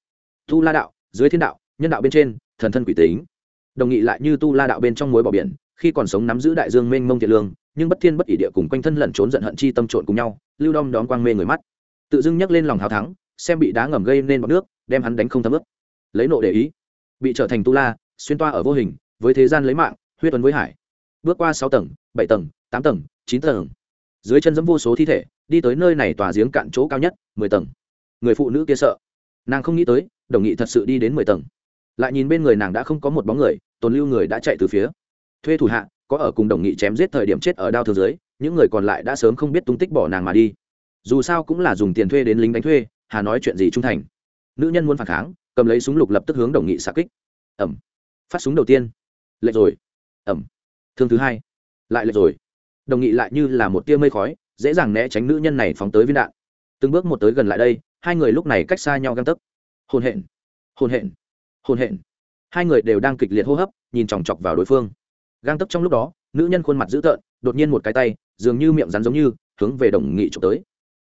tu la đạo dưới thiên đạo nhân đạo bên trên thần thân quỷ tính đồng nghị lại như tu la đạo bên trong mối bỏ biển, khi còn sống nắm giữ đại dương mênh mông thiện lương, nhưng bất thiên bất ỷ địa cùng quanh thân lẩn trốn giận hận chi tâm trộn cùng nhau, lưu đom đóm quang mê người mắt. Tự dưng nhắc lên lòng hào thắng, xem bị đá ngầm gây nên bọc nước, đem hắn đánh không thấm ướp lấy nộ để ý, bị trở thành tu la, xuyên toa ở vô hình, với thế gian lấy mạng, huyết tuấn với hải. Bước qua sáu tầng, bảy tầng, tám tầng, chín tầng. Dưới chân dẫm vô số thi thể, đi tới nơi này tòa giếng cạn chỗ cao nhất, mười tầng. Người phụ nữ kia sợ. Nàng không nghĩ tới, đồng nghị thật sự đi đến mười tầng lại nhìn bên người nàng đã không có một bóng người, tồn lưu người đã chạy từ phía. Thuê thủ hạ, có ở cùng đồng nghị chém giết thời điểm chết ở đao thương giới những người còn lại đã sớm không biết tung tích bỏ nàng mà đi. Dù sao cũng là dùng tiền thuê đến lính đánh thuê, hà nói chuyện gì trung thành. Nữ nhân muốn phản kháng, cầm lấy súng lục lập tức hướng đồng nghị xạ kích. Ẩm. Phát súng đầu tiên. Lệch rồi. Ẩm. Thương thứ hai. Lại lệch rồi. Đồng nghị lại như là một tia mây khói, dễ dàng né tránh nữ nhân này phóng tới viên đạn. Từng bước một tới gần lại đây, hai người lúc này cách xa nhau găng tấc. Hôn hẹn hôn hẹn hôn hẹn hai người đều đang kịch liệt hô hấp, nhìn chòng chọc vào đối phương. Gang tấp trong lúc đó, nữ nhân khuôn mặt dữ tợn, đột nhiên một cái tay, dường như miệng rắn giống như, hướng về đồng nghị trộm tới.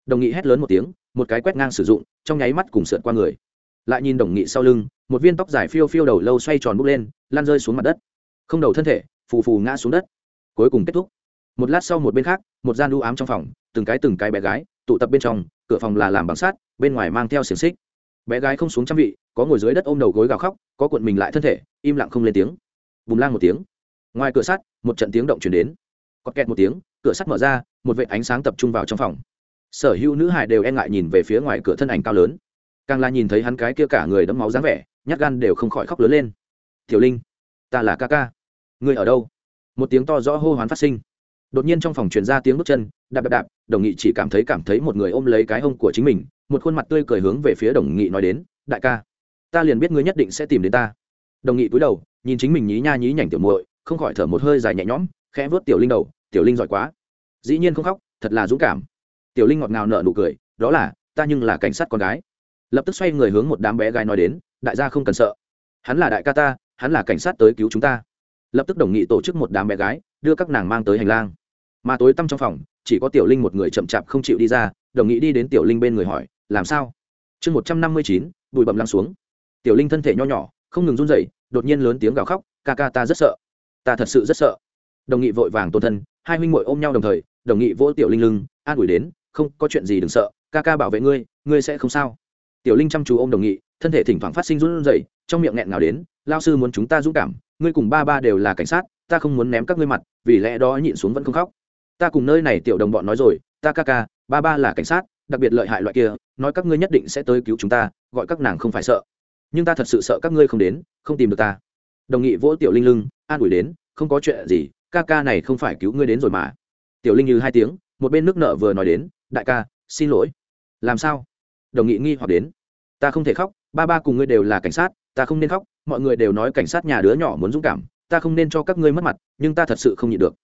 Đồng nghị hét lớn một tiếng, một cái quét ngang sử dụng, trong nháy mắt cùng sượt qua người. Lại nhìn đồng nghị sau lưng, một viên tóc dài phiêu phiêu đầu lâu xoay tròn bốc lên lan rơi xuống mặt đất. Không đầu thân thể, phù phù ngã xuống đất. Cuối cùng kết thúc. Một lát sau một bên khác, một gian đu ám trong phòng, từng cái từng cái bé gái, tụ tập bên trong, cửa phòng là làm bằng sắt, bên ngoài mang theo xiềng xích bé gái không xuống trăm vị, có ngồi dưới đất ôm đầu gối gào khóc, có cuộn mình lại thân thể, im lặng không lên tiếng. Bùm lang một tiếng. Ngoài cửa sắt, một trận tiếng động chuyển đến. Cọt kẹt một tiếng, cửa sắt mở ra, một vệ ánh sáng tập trung vào trong phòng. Sở hữu nữ hải đều e ngại nhìn về phía ngoài cửa thân ảnh cao lớn. Càng là nhìn thấy hắn cái kia cả người đẫm máu dáng vẻ, nhát gan đều không khỏi khóc lớn lên. Tiểu linh, ta là ca ca. Ngươi ở đâu? Một tiếng to rõ hô hoán phát sinh. Đột nhiên trong phòng truyền ra tiếng bước chân, đạp đạp đạp, đồng nghị chỉ cảm thấy cảm thấy một người ôm lấy cái hông của chính mình một khuôn mặt tươi cười hướng về phía đồng nghị nói đến, đại ca, ta liền biết ngươi nhất định sẽ tìm đến ta. Đồng nghị cúi đầu, nhìn chính mình nhí nha nhí nhảnh tiểu muội, không khỏi thở một hơi dài nhẹ nhõm, khẽ vớt tiểu linh đầu, tiểu linh giỏi quá. Dĩ nhiên không khóc, thật là dũng cảm. Tiểu linh ngọt ngào nở nụ cười, đó là, ta nhưng là cảnh sát con gái. Lập tức xoay người hướng một đám bé gái nói đến, đại gia không cần sợ. Hắn là đại ca ta, hắn là cảnh sát tới cứu chúng ta. Lập tức đồng nghị tổ chức một đám bé gái, đưa các nàng mang tới hành lang. Mà tối tăm trong phòng, chỉ có tiểu linh một người chậm chạp không chịu đi ra, đồng nghị đi đến tiểu linh bên người hỏi làm sao? Chương một trăm năm mươi chín, bụi bậm lăn xuống. Tiểu linh thân thể nho nhỏ, không ngừng run rẩy, đột nhiên lớn tiếng gào khóc, ca ca ta rất sợ. Ta thật sự rất sợ. Đồng nghị vội vàng tôn thân, hai huynh muội ôm nhau đồng thời, đồng nghị vỗ tiểu linh lưng, an ủi đến, không, có chuyện gì đừng sợ, ca ca bảo vệ ngươi ngươi sẽ không sao. Tiểu linh chăm chú ôm đồng nghị, thân thể thỉnh thoảng phát sinh run rẩy, trong miệng nghẹn ngào đến, lao sư muốn chúng ta dũng cảm, ngươi cùng ba ba đều là cảnh sát, ta không muốn ném các ngươi mặt, vì lẽ đó nhịn xuống vẫn không khóc. Ta cùng nơi này tiểu đồng bọn nói rồi, ta ca ca, ba ba là cảnh sát đặc biệt lợi hại loại kia, nói các ngươi nhất định sẽ tới cứu chúng ta, gọi các nàng không phải sợ. Nhưng ta thật sự sợ các ngươi không đến, không tìm được ta. Đồng nghị vỗ tiểu linh lưng, an ủi đến, không có chuyện gì, ca ca này không phải cứu ngươi đến rồi mà. Tiểu linh như hai tiếng, một bên nước nợ vừa nói đến, đại ca, xin lỗi. Làm sao? Đồng nghị nghi hoặc đến. Ta không thể khóc, ba ba cùng ngươi đều là cảnh sát, ta không nên khóc, mọi người đều nói cảnh sát nhà đứa nhỏ muốn dũng cảm, ta không nên cho các ngươi mất mặt, nhưng ta thật sự không nhịn được.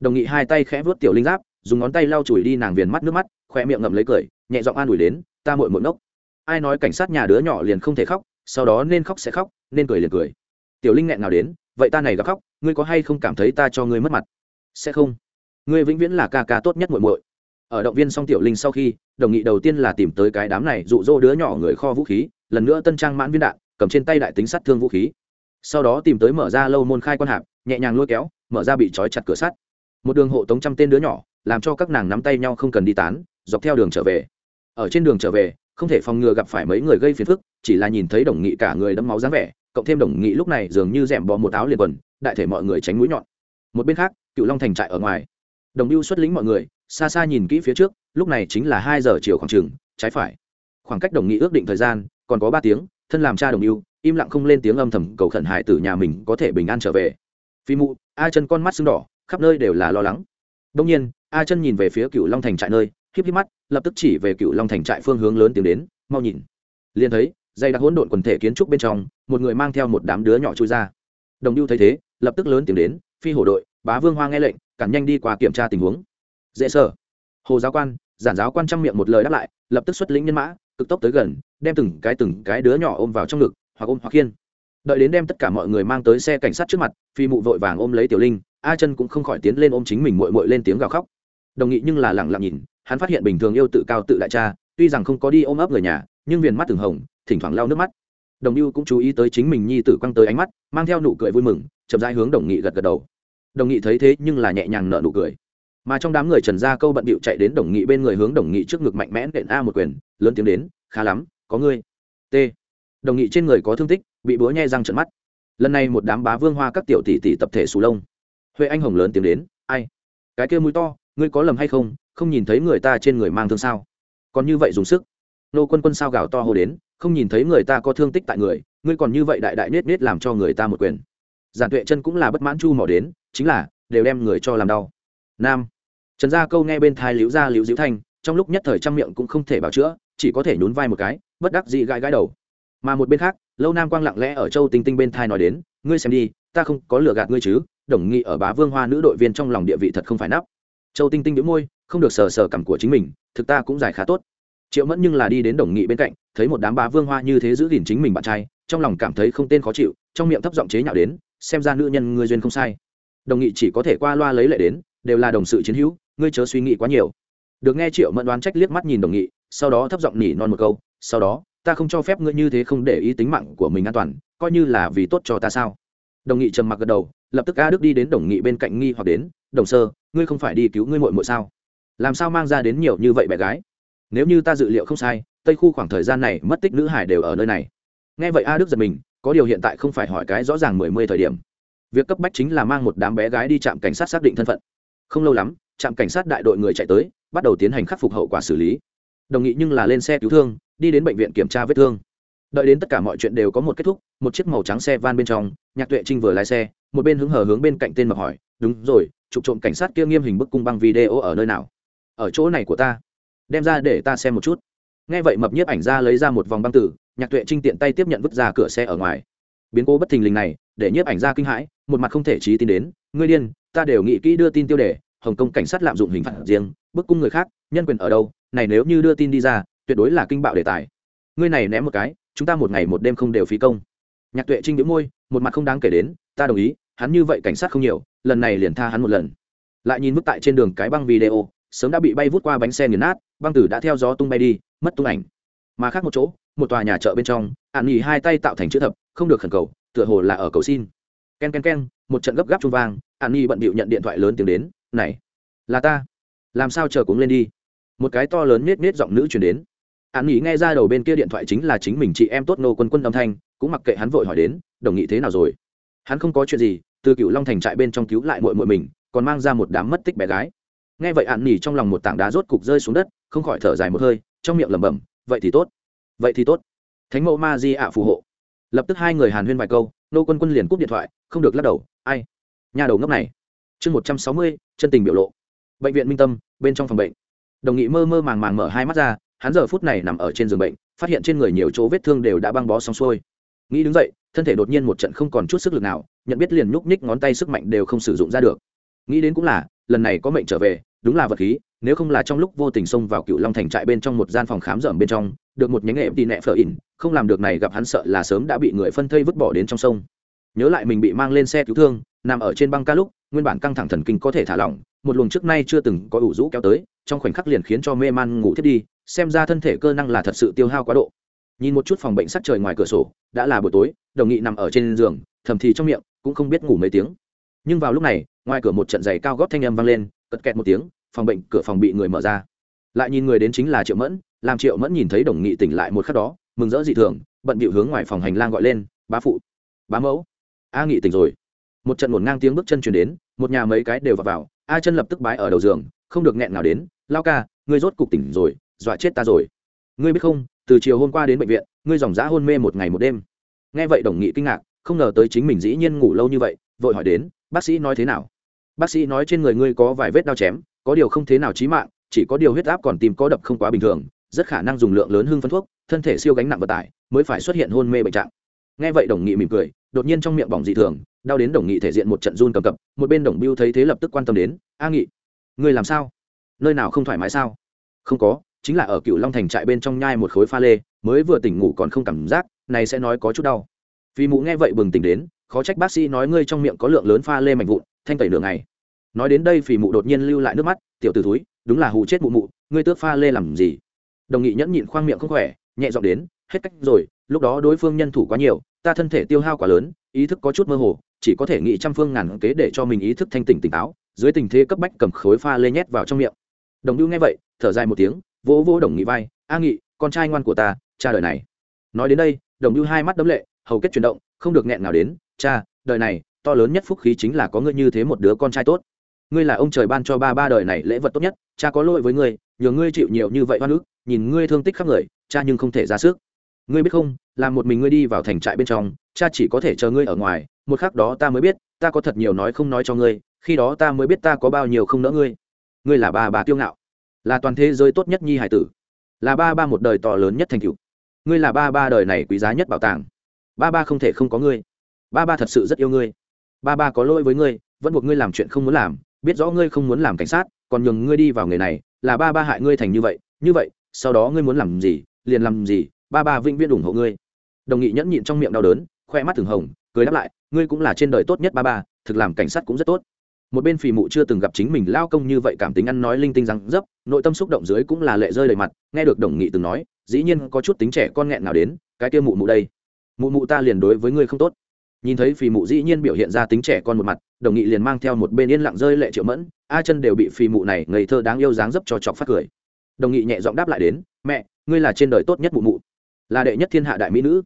Đồng nghị hai tay khẽ vuốt tiểu linh giáp, dùng ngón tay lau chùi đi nàng viền mắt nước mắt khoe miệng ngậm lấy cười, nhẹ giọng an ủi đến, ta muội muội ngốc. Ai nói cảnh sát nhà đứa nhỏ liền không thể khóc, sau đó nên khóc sẽ khóc, nên cười liền cười. Tiểu linh nghẹn nào đến, vậy ta này gặp khóc, ngươi có hay không cảm thấy ta cho ngươi mất mặt? Sẽ không. Ngươi vĩnh viễn là ca ca tốt nhất muội muội. Ở động viên song tiểu linh sau khi, đồng nghị đầu tiên là tìm tới cái đám này dụ dỗ đứa nhỏ người kho vũ khí, lần nữa tân trang mãn viên đạn, cầm trên tay đại tính sát thương vũ khí. Sau đó tìm tới mở ra lâu môn khai quan hạp, nhẹ nhàng lôi kéo, mở ra bị trói chặt cửa sắt. Một đường hộ tống trăm tên đứa nhỏ, làm cho các nàng nắm tay nhau không cần đi tán dọc theo đường trở về. Ở trên đường trở về không thể phòng ngừa gặp phải mấy người gây phiền phức chỉ là nhìn thấy đồng nghị cả người đẫm máu dáng vẻ cộng thêm đồng nghị lúc này dường như rèm bò một áo liền quần đại thể mọi người tránh mũi nhọn. Một bên khác cựu long thành trại ở ngoài. Đồng ưu xuất lĩnh mọi người xa xa nhìn kỹ phía trước lúc này chính là hai giờ chiều khoảng trường trái phải. Khoảng cách đồng nghị ước định thời gian còn có ba tiếng thân làm cha đồng ưu, im lặng không lên tiếng âm thầm cầu khẩn hải tử nhà mình có thể bình an trở về. Phi mụ a chân con mắt sưng đỏ khắp nơi đều là lo lắng. Đông nhiên a chân nhìn về phía cựu long thành trại nơi híp híp mắt, lập tức chỉ về cựu long thành trại phương hướng lớn tiến đến, mau nhìn. Liền thấy, dây đặc hỗn độn quần thể kiến trúc bên trong, một người mang theo một đám đứa nhỏ chui ra. Đồng lưu thấy thế, lập tức lớn tiến đến, phi hổ đội, bá vương hoa nghe lệnh, cản nhanh đi qua kiểm tra tình huống. Dễ sở hồ giáo quan, giản giáo quan trong miệng một lời đáp lại, lập tức xuất lĩnh nhân mã, cực tốc tới gần, đem từng cái từng cái đứa nhỏ ôm vào trong ngực, hoặc ôm hoặc khiên. Đợi đến đem tất cả mọi người mang tới xe cảnh sát trước mặt, phi mụ vội vàng ôm lấy tiểu linh, a chân cũng không khỏi tiến lên ôm chính mình muội muội lên tiếng gào khóc. Đồng nghị nhưng là lẳng lặng nhìn hắn phát hiện bình thường yêu tự cao tự đại cha, tuy rằng không có đi ôm ấp người nhà, nhưng viền mắt từng hồng, thỉnh thoảng lau nước mắt. Đồng lưu cũng chú ý tới chính mình nhi tử quăng tới ánh mắt, mang theo nụ cười vui mừng, chậm rãi hướng đồng nghị gật gật đầu. Đồng nghị thấy thế nhưng là nhẹ nhàng nở nụ cười. Mà trong đám người trần gia câu bận bịu chạy đến đồng nghị bên người hướng đồng nghị trước ngực mạnh mẽ đệm a một quyền, lớn tiếng đến, khá lắm, có ngươi. T. Đồng nghị trên người có thương tích, bị búa nhai răng trận mắt. Lần này một đám bá vương hoa các tiểu tỷ tỷ tập thể sù lông. Huệ anh hồng lớn tiếng đến, ai? Cái kia mũi to, ngươi có lầm hay không? Không nhìn thấy người ta trên người mang thương sao? Còn như vậy dùng sức. Nô quân quân sao gào to hô đến, không nhìn thấy người ta có thương tích tại người, ngươi còn như vậy đại đại nết nết làm cho người ta một quyền. Giản tuệ chân cũng là bất mãn chu mỏ đến, chính là, đều đem người cho làm đau. Nam. Trần gia câu nghe bên thai liễu gia liễu diễu thanh, trong lúc nhất thời trăm miệng cũng không thể bảo chữa, chỉ có thể nhún vai một cái, bất đắc dị gãi gãi đầu. Mà một bên khác, lâu nam quang lặng lẽ ở châu tinh tinh bên thai nói đến, ngươi xem đi, ta không có lừa gạt ngươi chứ, đồng nghị ở bá vương hoa nữ đội viên trong lòng địa vị thật không phải nắp. Châu tinh tinh đĩu môi không được sờ sờ cảm của chính mình, thực ta cũng giải khá tốt. Triệu mẫn nhưng là đi đến đồng nghị bên cạnh, thấy một đám bá vương hoa như thế giữ gìn chính mình bạn trai, trong lòng cảm thấy không tên khó chịu, trong miệng thấp giọng chế nhạo đến, xem ra nữ nhân ngươi duyên không sai. Đồng nghị chỉ có thể qua loa lấy lệ đến, đều là đồng sự chiến hữu, ngươi chớ suy nghĩ quá nhiều. Được nghe triệu mẫn đoán trách liếc mắt nhìn đồng nghị, sau đó thấp giọng nỉ non một câu, sau đó, ta không cho phép ngươi như thế không để ý tính mạng của mình an toàn, coi như là vì tốt cho ta sao? Đồng nghị trầm mặc gật đầu, lập tức a đức đi đến đồng nghị bên cạnh nghi hoặc đến, đồng sơ, ngươi không phải đi cứu ngươi muội muội sao? Làm sao mang ra đến nhiều như vậy bé gái? Nếu như ta dự liệu không sai, tây khu khoảng thời gian này mất tích nữ hải đều ở nơi này. Nghe vậy a đức giật mình, có điều hiện tại không phải hỏi cái rõ ràng mười mươi thời điểm. Việc cấp bách chính là mang một đám bé gái đi trạm cảnh sát xác định thân phận. Không lâu lắm, trạm cảnh sát đại đội người chạy tới, bắt đầu tiến hành khắc phục hậu quả xử lý. Đồng nghị nhưng là lên xe cứu thương, đi đến bệnh viện kiểm tra vết thương. Đợi đến tất cả mọi chuyện đều có một kết thúc, một chiếc màu trắng xe van bên trong, nhạc tuệ trinh vừa lái xe, một bên hứng hờ hướng bên cạnh tên mập hỏi, đúng rồi, chụp trộm cảnh sát kia nghiêm hình bức cung băng video ở nơi nào? Ở chỗ này của ta. Đem ra để ta xem một chút. Nghe vậy mập nhiếp ảnh ra lấy ra một vòng băng tử, nhạc tuệ trinh tiện tay tiếp nhận vứt ra cửa xe ở ngoài. Biến cố bất thình lình này, để nhiếp ảnh ra kinh hãi, một mặt không thể trí tin đến, ngươi điên, ta đều nghĩ kỹ đưa tin tiêu đề, hồng kông cảnh sát lạm dụng hình phạt riêng, bức cung người khác, nhân quyền ở đâu, này nếu như đưa tin đi ra, tuyệt đối là kinh bạo đề tài. Ngươi này ném một cái, chúng ta một ngày một đêm không đều phí công. Nhạc tuệ trinh đĩu môi, một mặt không đáng kể đến, ta đồng ý, hắn như vậy cảnh sát không nhiều, lần này liền tha hắn một lần. Lại nhìn mức tại trên đường cái băng video sớm đã bị bay vút qua bánh xe nghiền nát, băng tử đã theo gió tung bay đi, mất tung ảnh. Mà khác một chỗ, một tòa nhà chợ bên trong ạn nghỉ hai tay tạo thành chữ thập, không được khẩn cầu, tựa hồ là ở cầu xin. K e n k e n k e n một trận gấp gáp trung vang ạn nghỉ bận bịu nhận điện thoại lớn tiếng đến, này, là ta. Làm sao chờ cuống lên đi? Một cái to lớn nết nết giọng nữ chuyển đến. Ạn nghỉ nghe ra đầu bên kia điện thoại chính là chính mình chị em tốt nô quân quân âm thanh, cũng mặc kệ hắn vội hỏi đến, đồng nghị thế nào rồi? Hắn không có chuyện gì, từ cựu long thành trại bên trong cứu lại mội mội mình, còn mang ra một đám mất tích bé gái nghe vậy ạn nỉ trong lòng một tảng đá rốt cục rơi xuống đất, không khỏi thở dài một hơi, trong miệng lẩm bẩm, vậy thì tốt, vậy thì tốt. Thánh mẫu ma di ạ phù hộ. Lập tức hai người hàn huyên vài câu, nô quân quân liền cúp điện thoại, không được lắc đầu, ai, nhà đầu ngốc này. Chương một trăm sáu mươi, chân tình biểu lộ. Bệnh viện minh tâm, bên trong phòng bệnh. Đồng nghị mơ mơ màng màng mở hai mắt ra, hắn giờ phút này nằm ở trên giường bệnh, phát hiện trên người nhiều chỗ vết thương đều đã băng bó xong xuôi. Nghĩ đứng dậy, thân thể đột nhiên một trận không còn chút sức lực nào, nhận biết liền nhúc nhích ngón tay sức mạnh đều không sử dụng ra được. Nghĩ đến cũng là, lần này có mệnh trở về đúng là vật khí, nếu không là trong lúc vô tình xông vào cựu long thành trại bên trong một gian phòng khám dởm bên trong, được một nhánh nghệ tì nẹ phở ỉn, không làm được này gặp hắn sợ là sớm đã bị người phân thây vứt bỏ đến trong sông. Nhớ lại mình bị mang lên xe cứu thương, nằm ở trên băng ca lúc, nguyên bản căng thẳng thần kinh có thể thả lỏng, một luồng trước nay chưa từng có ủ rũ kéo tới, trong khoảnh khắc liền khiến cho mê man ngủ thiết đi, xem ra thân thể cơ năng là thật sự tiêu hao quá độ. Nhìn một chút phòng bệnh sắc trời ngoài cửa sổ, đã là buổi tối, đồng nghị nằm ở trên giường, thầm thì trong miệng, cũng không biết ngủ mấy tiếng. Nhưng vào lúc này, ngoài cửa một trận giày cao gót thanh âm vang lên cật kẹt một tiếng phòng bệnh cửa phòng bị người mở ra. Lại nhìn người đến chính là triệu mẫn làm triệu mẫn nhìn thấy đồng nghị tỉnh lại một khắc đó mừng rỡ dị thường bận bịu hướng ngoài phòng hành lang gọi lên bá phụ bá mẫu a nghị tỉnh rồi. Một trận ngổn ngang tiếng bước chân chuyển đến một nhà mấy cái đều vào, vào a chân lập tức bái ở đầu giường không được nghẹn nào đến lao ca ngươi rốt cục tỉnh rồi dọa chết ta rồi. Ngươi biết không từ chiều hôm qua đến bệnh viện ngươi dòng dã hôn mê một ngày một đêm. Nghe vậy đồng nghị kinh ngạc không ngờ tới chính mình dĩ nhiên ngủ lâu như vậy vội hỏi đến bác sĩ nói thế nào? Bác sĩ nói trên người ngươi có vài vết đau chém, có điều không thế nào chí mạng, chỉ có điều huyết áp còn tìm có đập không quá bình thường, rất khả năng dùng lượng lớn hưng phân thuốc, thân thể siêu gánh nặng vận tải, mới phải xuất hiện hôn mê bệnh trạng. Nghe vậy đồng nghị mỉm cười, đột nhiên trong miệng bỏng dị thường, đau đến đồng nghị thể diện một trận run cầm cập, một bên đồng biêu thấy thế lập tức quan tâm đến, a nghị, ngươi làm sao? Nơi nào không thoải mái sao? Không có, chính là ở cựu long thành trại bên trong nhai một khối pha lê, mới vừa tỉnh ngủ còn không cảm giác, này sẽ nói có chút đau. Phi mụ nghe vậy bừng tỉnh đến, khó trách bác sĩ nói ngươi trong miệng có lượng lớn pha lê mạnh vụn, thanh tẩy đường này nói đến đây phì mụ đột nhiên lưu lại nước mắt, tiểu t ử túi đúng là hù chết mụ mụ, ngươi tước pha lê làm gì? Đồng nghị nhẫn nhịn khoang miệng không khỏe, nhẹ dọn đến, hết cách rồi, lúc đó đối phương nhân thủ quá nhiều, ta thân thể tiêu hao quá lớn, ý thức có chút mơ hồ, chỉ có thể nghĩ trăm phương ngàn kế để cho mình ý thức thanh tỉnh tỉnh táo, dưới tình thế cấp bách cầm khối pha lê nhét vào trong miệng. Đồng lưu nghe vậy, thở dài một tiếng, vỗ vỗ đồng nghị vai, a nghị, con trai ngoan của ta, cha đời này. Nói đến đây, đồng lưu hai mắt đấm lệ, hầu kết chuyển động, không được nghẹn nào đến, cha, đời này, to lớn nhất phúc khí chính là có ngươi như thế một đứa con trai tốt ngươi là ông trời ban cho ba ba đời này lễ vật tốt nhất, cha có lỗi với ngươi, nhờ ngươi chịu nhiều như vậy oan ức, nhìn ngươi thương tích khắp người, cha nhưng không thể ra sức. Ngươi biết không làm một mình ngươi đi vào thành trại bên trong, cha chỉ có thể chờ ngươi ở ngoài, một khắc đó ta mới biết, ta có thật nhiều nói không nói cho ngươi, khi đó ta mới biết ta có bao nhiêu không nỡ ngươi. Ngươi là ba bà kiêu ngạo, là toàn thế giới tốt nhất nhi hải tử, là ba ba một đời to lớn nhất thành cựu ngươi là ba ba đời này quý giá nhất bảo tàng. Ba ba không thể không có ngươi. Ba ba thật sự rất yêu ngươi. Ba ba có lỗi với ngươi, vẫn buộc ngươi làm chuyện không muốn làm biết rõ ngươi không muốn làm cảnh sát, còn nhường ngươi đi vào nghề này, là ba ba hại ngươi thành như vậy như vậy, sau đó ngươi muốn làm gì, liền làm gì, ba ba vĩnh viễn ủng hộ ngươi. Đồng nghị nhẫn nhịn trong miệng đau đớn, khoe mắt thường hồng, cười đáp lại, ngươi cũng là trên đời tốt nhất ba ba, thực làm cảnh sát cũng rất tốt. Một bên phì mụ chưa từng gặp chính mình lao công như vậy cảm tính ăn nói linh tinh răng dấp, nội tâm xúc động dưới cũng là lệ rơi đầy mặt, nghe được đồng nghị từng nói, dĩ nhiên có chút tính trẻ con nghẹn nào đến, cái kia mụ mụ đây. Mụ mụ ta liền đối với ngươi không tốt nhìn thấy phì mụ dĩ nhiên biểu hiện ra tính trẻ con một mặt, đồng nghị liền mang theo một bên yên lặng rơi lệ triệu mẫn, a chân đều bị phì mụ này ngây thơ đáng yêu dáng dấp cho chọc phát cười. Đồng nghị nhẹ giọng đáp lại đến, mẹ, ngươi là trên đời tốt nhất mụ mụ, là đệ nhất thiên hạ đại mỹ nữ.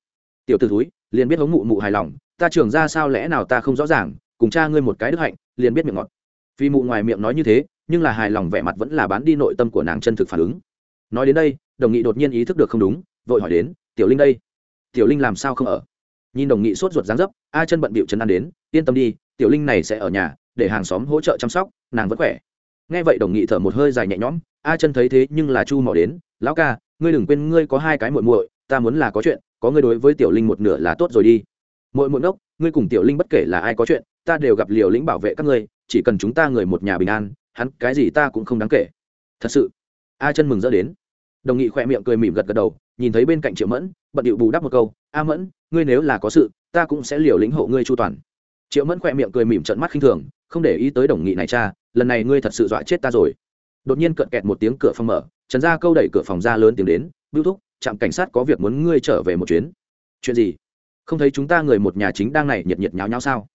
Tiểu t ử thúi, liền biết hống mụ mụ hài lòng, ta trưởng ra sao lẽ nào ta không rõ ràng, cùng cha ngươi một cái đức hạnh, liền biết miệng ngọt. Phi mụ ngoài miệng nói như thế, nhưng là hài lòng vẻ mặt vẫn là bán đi nội tâm của nàng chân thực phản ứng. Nói đến đây, đồng nghị đột nhiên ý thức được không đúng, vội hỏi đến, tiểu linh đây, tiểu linh làm sao không ở? Nhìn đồng nghị sốt ruột dáng dấp, a chân bận bịu chân ăn đến, yên tâm đi, tiểu linh này sẽ ở nhà, để hàng xóm hỗ trợ chăm sóc, nàng vẫn khỏe. Nghe vậy đồng nghị thở một hơi dài nhẹ nhõm, a chân thấy thế nhưng là chu mò đến, lão ca, ngươi đừng quên ngươi có hai cái muội muội, ta muốn là có chuyện, có ngươi đối với tiểu linh một nửa là tốt rồi đi. Muội muội ngốc, ngươi cùng tiểu linh bất kể là ai có chuyện, ta đều gặp liều lĩnh bảo vệ các ngươi, chỉ cần chúng ta người một nhà bình an, hắn cái gì ta cũng không đáng kể. Thật sự, a chân mừng rỡ đến. Đồng nghị khỏe miệng cười mỉm gật gật đầu, nhìn thấy bên cạnh triệu mẫn, bận điệu bù đắp một câu, a mẫn ngươi nếu là có sự, ta cũng sẽ liều lĩnh hộ ngươi chu toàn. Triệu mẫn khỏe miệng cười mỉm trận mắt khinh thường, không để ý tới đồng nghị này cha, lần này ngươi thật sự dọa chết ta rồi. Đột nhiên cận kẹt một tiếng cửa phòng mở, trần gia câu đẩy cửa phòng ra lớn tiếng đến, bưu thúc, trạm cảnh sát có việc muốn ngươi trở về một chuyến. Chuyện gì? Không thấy chúng ta người một nhà chính đang này nhiệt nhiệt nháo nháo sao?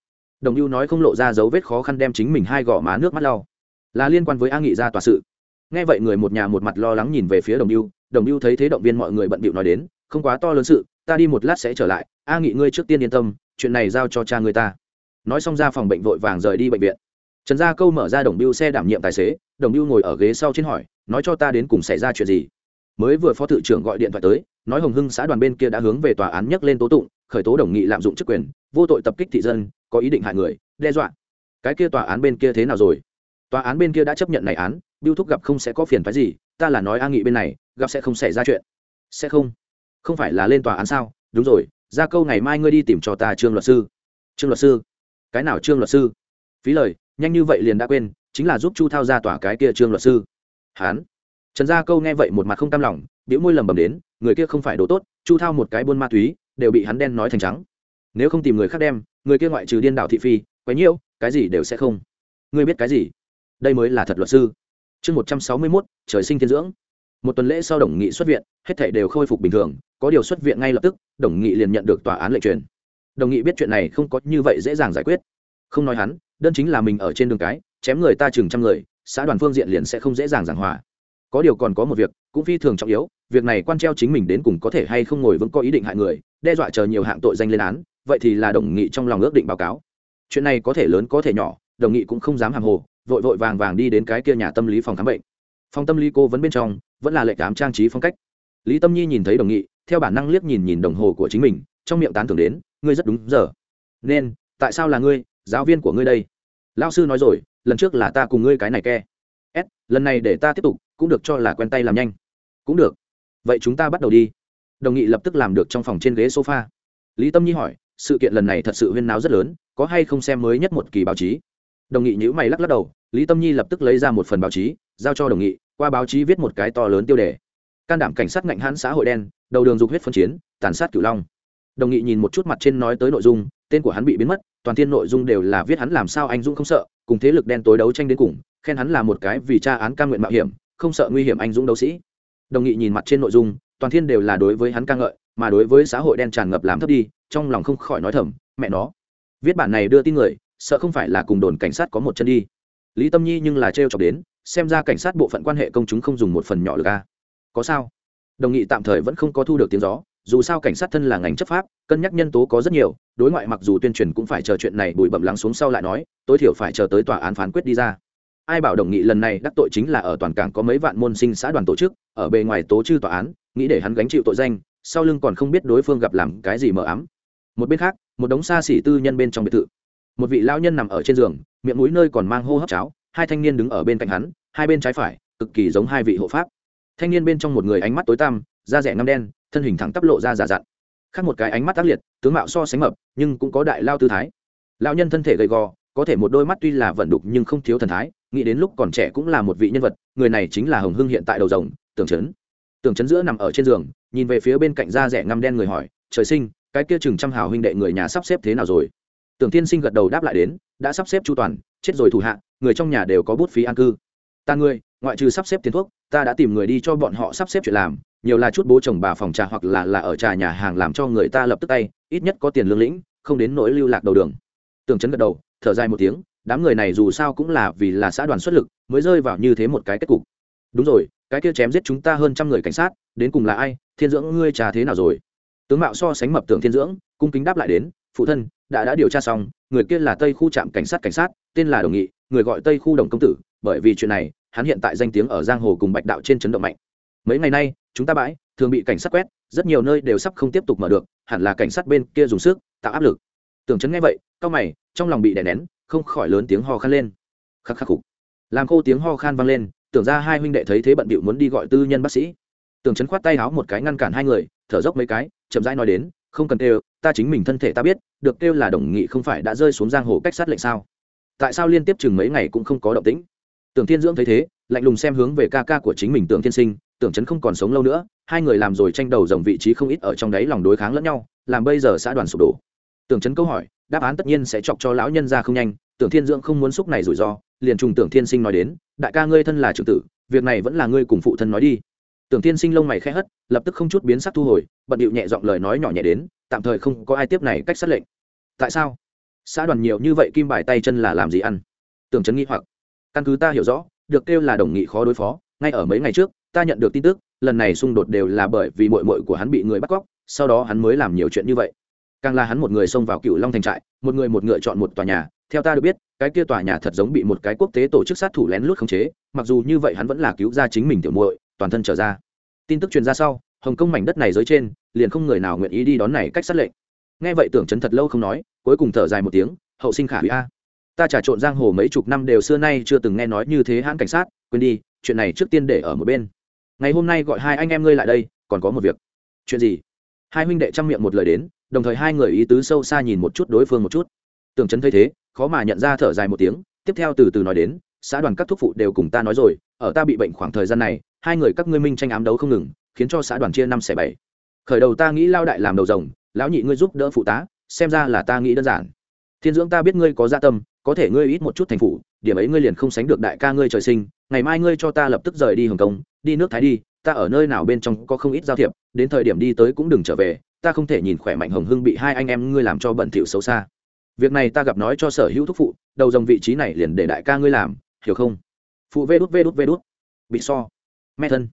Đồng lưu nói không lộ ra dấu vết khó khăn đem chính mình hai gò má nước mắt lau. Là liên quan với a nghị gia tòa sự. Nghe vậy người một nhà một mặt lo lắng nhìn về phía đồng lưu đồng lưu thấy thế động viên mọi người bận bịu nói đến, không quá to lớn sự ta đi một lát sẽ trở lại, a nghị ngươi trước tiên yên tâm, chuyện này giao cho cha người ta. Nói xong ra phòng bệnh vội vàng rời đi bệnh viện. Trần gia câu mở ra đồng biêu xe đảm nhiệm tài xế, đồng biêu ngồi ở ghế sau trên hỏi, nói cho ta đến cùng xảy ra chuyện gì? Mới vừa phó thự trưởng gọi điện thoại tới, nói hồng hưng xã đoàn bên kia đã hướng về tòa án nhắc lên tố tụng, khởi tố đồng nghị lạm dụng chức quyền, vô tội tập kích thị dân, có ý định hại người, đe dọa. Cái kia tòa án bên kia thế nào rồi? Tòa án bên kia đã chấp nhận này án, biêu thúc gặp không sẽ có phiền phái gì, ta là nói a nghị bên này, gặp sẽ không xảy ra chuyện. Sẽ không không phải là lên tòa án sao? Đúng rồi, ra câu ngày mai ngươi đi tìm cho ta trương luật sư. Trương luật sư? Cái nào trương luật sư? Phí lời, nhanh như vậy liền đã quên, chính là giúp chu thao ra tỏa cái kia trương luật sư. Hán. Trần gia câu nghe vậy một mặt không tam lòng biểu môi lầm bầm đến, người kia không phải đồ tốt, chu thao một cái buôn ma túy, đều bị hắn đen nói thành trắng. Nếu không tìm người khác đem, người kia ngoại trừ điên đảo thị phi, quấy nhiễu, cái gì đều sẽ không. Ngươi biết cái gì? Đây mới là thật luật sư. Chương một trăm sáu mươi mốt, trời sinh thiên dưỡng. Một tuần lễ sau đồng nghị xuất viện, hết thảy đều khôi phục bình thường có điều xuất viện ngay lập tức, đồng nghị liền nhận được tòa án lệnh truyền. Đồng nghị biết chuyện này không có như vậy dễ dàng giải quyết. Không nói hắn, đơn chính là mình ở trên đường cái, chém người ta chừng trăm người, xã đoàn phương diện liền sẽ không dễ dàng giảng hòa. Có điều còn có một việc, cũng phi thường trọng yếu, việc này quan treo chính mình đến cùng có thể hay không ngồi vững có ý định hại người, đe dọa chờ nhiều hạng tội danh lên án, vậy thì là đồng nghị trong lòng ước định báo cáo. Chuyện này có thể lớn có thể nhỏ, đồng nghị cũng không dám hàng hồ, vội vội vàng vàng đi đến cái kia nhà tâm lý phòng khám bệnh. Phòng tâm lý cô vẫn bên trong, vẫn là lệ cám trang trí phong cách. Lý tâm nhi nhìn thấy đồng nghị theo bản năng liếc nhìn nhìn đồng hồ của chính mình, trong miệng tán thưởng đến, ngươi rất đúng giờ. Nên, tại sao là ngươi? Giáo viên của ngươi đây. Lao sư nói rồi, lần trước là ta cùng ngươi cái này ke. S lần này để ta tiếp tục, cũng được cho là quen tay làm nhanh. Cũng được. Vậy chúng ta bắt đầu đi. Đồng nghị lập tức làm được trong phòng trên ghế sofa. Lý tâm nhi hỏi, sự kiện lần này thật sự huyên náo rất lớn, có hay không xem mới nhất một kỳ báo chí? Đồng nghị nhữ mày lắc lắc đầu, lý tâm nhi lập tức lấy ra một phần báo chí, giao cho đồng nghị, qua báo chí viết một cái to lớn tiêu đề can đảm cảnh sát ngạnh hãn xã hội đen, đầu đường dục huyết phân chiến, tàn sát cửu long. Đồng nghị nhìn một chút mặt trên nói tới nội dung, tên của hắn bị biến mất, toàn thiên nội dung đều là viết hắn làm sao anh dũng không sợ, cùng thế lực đen tối đấu tranh đến cùng, khen hắn là một cái vì tra án ca nguyện mạo hiểm, không sợ nguy hiểm anh dũng đấu sĩ. Đồng nghị nhìn mặt trên nội dung, toàn thiên đều là đối với hắn ca ngợi, mà đối với xã hội đen tràn ngập làm thấp đi, trong lòng không khỏi nói thầm, mẹ nó, viết bản này đưa tin người, sợ không phải là cùng đồn cảnh sát có một chân đi. Lý tâm nhi nhưng là trêu chọc đến, xem ra cảnh sát bộ phận quan hệ công chúng không dùng một phần nhỏ được a có sao? Đồng nghị tạm thời vẫn không có thu được tiếng gió, dù sao cảnh sát thân là ngành chấp pháp, cân nhắc nhân tố có rất nhiều, đối ngoại mặc dù tuyên truyền cũng phải chờ chuyện này bụi bẩm lắng xuống sau lại nói, tối thiểu phải chờ tới tòa án phán quyết đi ra. Ai bảo đồng nghị lần này đắc tội chính là ở toàn cảng có mấy vạn môn sinh xã đoàn tổ chức, ở bề ngoài tố chư tòa án, nghĩ để hắn gánh chịu tội danh, sau lưng còn không biết đối phương gặp làm cái gì mờ ám. Một bên khác, một đống xa xỉ tư nhân bên trong biệt thự. Một vị lao nhân nằm ở trên giường, miệng mũi nơi còn mang hô hấp cháo, hai thanh niên đứng ở bên cạnh hắn, hai bên trái phải, cực kỳ giống hai vị hộ pháp thanh niên bên trong một người ánh mắt tối tăm, da rẻ ngăm đen, thân hình thẳng tắp lộ ra giả dặn. Khác một cái ánh mắt tác liệt, tướng mạo so sánh mập, nhưng cũng có đại lao tư thái. Lão nhân thân thể gầy gò, có thể một đôi mắt tuy là vận đục nhưng không thiếu thần thái, nghĩ đến lúc còn trẻ cũng là một vị nhân vật, người này chính là hồng hưng hiện tại đầu rồng, tưởng chấn. Tưởng chấn giữa nằm ở trên giường, nhìn về phía bên cạnh da rẻ ngăm đen người hỏi, trời sinh, cái kia chừng trăm hào huynh đệ người nhà sắp xếp thế nào rồi? Tưởng tiên sinh gật đầu đáp lại đến, đã sắp xếp chu toàn, chết rồi thủ hạ, người trong nhà đều có bút phí an cư. Ta ngươi ngoại trừ sắp xếp tiền thuốc, ta đã tìm người đi cho bọn họ sắp xếp chuyện làm, nhiều là chút bố chồng bà phòng trà hoặc là là ở trà nhà hàng làm cho người ta lập tức tay, ít nhất có tiền lương lĩnh, không đến nỗi lưu lạc đầu đường. Tường chấn gật đầu, thở dài một tiếng, đám người này dù sao cũng là vì là xã đoàn xuất lực, mới rơi vào như thế một cái kết cục. Đúng rồi, cái kia chém giết chúng ta hơn trăm người cảnh sát, đến cùng là ai, thiên dưỡng ngươi trà thế nào rồi? Tướng mạo so sánh mập tưởng thiên dưỡng, cung kính đáp lại đến, phụ thân, đã đã điều tra xong, người kia là tây khu trạm cảnh sát cảnh sát, tên là đồng nghị, người gọi tây khu đồng công tử, bởi vì chuyện này hắn hiện tại danh tiếng ở giang hồ cùng bạch đạo trên chấn động mạnh. Mấy ngày nay, chúng ta bãi, thường bị cảnh sát quét, rất nhiều nơi đều sắp không tiếp tục mở được, hẳn là cảnh sát bên kia dùng sức, tạo áp lực. Tưởng chấn nghe vậy cao mày, trong lòng bị đè nén, không khỏi lớn tiếng ho khan lên. Khắc khắc khục. Làm khô tiếng ho khan vang lên, tưởng ra hai huynh đệ thấy thế bận bịu muốn đi gọi tư nhân bác sĩ. Tưởng chấn khoát tay áo một cái ngăn cản hai người, thở dốc mấy cái, chậm rãi nói đến, không cần kêu, ta chính mình thân thể ta biết, được kêu là đồng nghị không phải đã rơi xuống giang hồ cách sát lệnh sao? Tại sao liên tiếp chừng mấy ngày cũng không có động tĩnh? Tưởng thiên dưỡng thấy thế, lạnh lùng xem hướng về ca ca của chính mình tưởng thiên sinh, tưởng chấn không còn sống lâu nữa, hai người làm rồi tranh đầu dòng vị trí không ít ở trong đấy lòng đối kháng lẫn nhau, làm bây giờ xã đoàn sụp đổ. Tưởng chấn câu hỏi, đáp án tất nhiên sẽ chọc cho lão nhân ra không nhanh, tưởng thiên dưỡng không muốn xúc này rủi ro, liền trùng tưởng thiên sinh nói đến, đại ca ngươi thân là trưởng tử, việc này vẫn là ngươi cùng phụ thân nói đi. Tưởng thiên sinh lông mày khẽ hất, lập tức không chút biến sắc thu hồi, bận điệu nhẹ giọng lời nói nhỏ nhẹ đến, tạm thời không có ai tiếp này cách sát lệnh. Tại sao? Xã đoàn nhiều như vậy kim bài tay chân là làm gì ăn? Tưởng chấn nghi hoặc căn cứ ta hiểu rõ, được kêu là đồng nghị khó đối phó, ngay ở mấy ngày trước, ta nhận được tin tức, lần này xung đột đều là bởi vì mội mội của hắn bị người bắt cóc, sau đó hắn mới làm nhiều chuyện như vậy. Càng là hắn một người xông vào cựu long thành trại, một người một ngựa chọn một tòa nhà, theo ta được biết, cái kia tòa nhà thật giống bị một cái quốc tế tổ chức sát thủ lén lút khống chế, mặc dù như vậy hắn vẫn là cứu ra chính mình tiểu muội, toàn thân trở ra. Tin tức truyền ra sau, hồng kông mảnh đất này dưới trên, liền không người nào nguyện ý đi đón này cách sát lệnh. Nghe vậy tưởng chấn thật lâu không nói, cuối cùng thở dài một tiếng, hậu sinh khả hủy a ta trà trộn giang hồ mấy chục năm đều xưa nay chưa từng nghe nói như thế hãn cảnh sát, quên đi, chuyện này trước tiên để ở một bên. Ngày hôm nay gọi hai anh em ngươi lại đây, còn có một việc. Chuyện gì? Hai huynh đệ chăm miệng một lời đến, đồng thời hai người ý tứ sâu xa nhìn một chút đối phương một chút. Tưởng chấn thấy thế, khó mà nhận ra thở dài một tiếng, tiếp theo từ từ nói đến, xã đoàn các thuốc phụ đều cùng ta nói rồi, ở ta bị bệnh khoảng thời gian này, hai người các ngươi minh tranh ám đấu không ngừng, khiến cho xã đoàn chia năm xẻ bảy. Khởi đầu ta nghĩ lao đại làm đầu rồng, lão nhị ngươi giúp đỡ phụ tá, xem ra là ta nghĩ đơn giản. Thiên dưỡng ta biết ngươi có gia tâm có thể ngươi ít một chút thành phủ, điểm ấy ngươi liền không sánh được đại ca ngươi trời sinh, ngày mai ngươi cho ta lập tức rời đi hồng kông, đi nước thái đi, ta ở nơi nào bên trong có không ít giao thiệp, đến thời điểm đi tới cũng đừng trở về, ta không thể nhìn khỏe mạnh hồng hưng bị hai anh em ngươi làm cho bẩn thỉu xấu xa. Việc này ta gặp nói cho sở hữu thúc phụ, đầu dòng vị trí này liền để đại ca ngươi làm, hiểu không? Phụ vê đút vê đút vê đút. Bị so. Mẹ thân.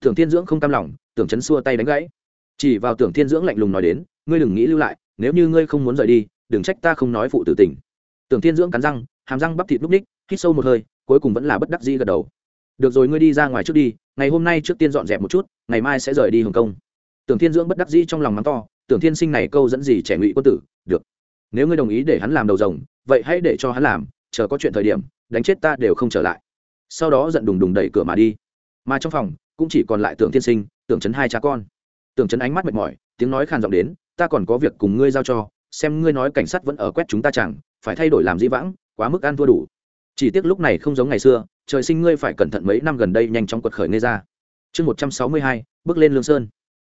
Tưởng thiên dưỡng không cam lòng, tưởng chấn xua tay đánh gãy. Chỉ vào tưởng thiên dưỡng lạnh lùng nói đến, ngươi đừng nghĩ lưu lại, nếu như ngươi không muốn rời đi, đừng trách ta không nói phụ tử tình tưởng thiên dưỡng cắn răng, hàm răng bắp thịt núc ních, hít sâu một hơi, cuối cùng vẫn là bất đắc dĩ gật đầu. Được rồi, ngươi đi ra ngoài trước đi, ngày hôm nay trước tiên dọn dẹp một chút, ngày mai sẽ rời đi hồng kông. Tưởng thiên dưỡng bất đắc dĩ trong lòng mắng to, tưởng thiên sinh này câu dẫn gì trẻ ngụy quân tử, được. Nếu ngươi đồng ý để hắn làm đầu rồng, vậy hãy để cho hắn làm, chờ có chuyện thời điểm, đánh chết ta đều không trở lại. Sau đó giận đùng đùng đẩy cửa mà đi. Mà trong phòng, cũng chỉ còn lại tưởng thiên sinh, tưởng chấn hai cha con. Tưởng chấn ánh mắt mệt mỏi, tiếng nói khàn giọng đến, ta còn có việc cùng ngươi giao cho xem ngươi nói cảnh sát vẫn ở quét chúng ta chẳng, phải thay đổi làm dĩ vãng, quá mức ăn thua đủ. Chỉ tiếc lúc này không giống ngày xưa, trời sinh ngươi phải cẩn thận mấy năm gần đây nhanh chóng quật khởi ngươi ra. Chương một trăm sáu mươi hai, bước lên lương sơn.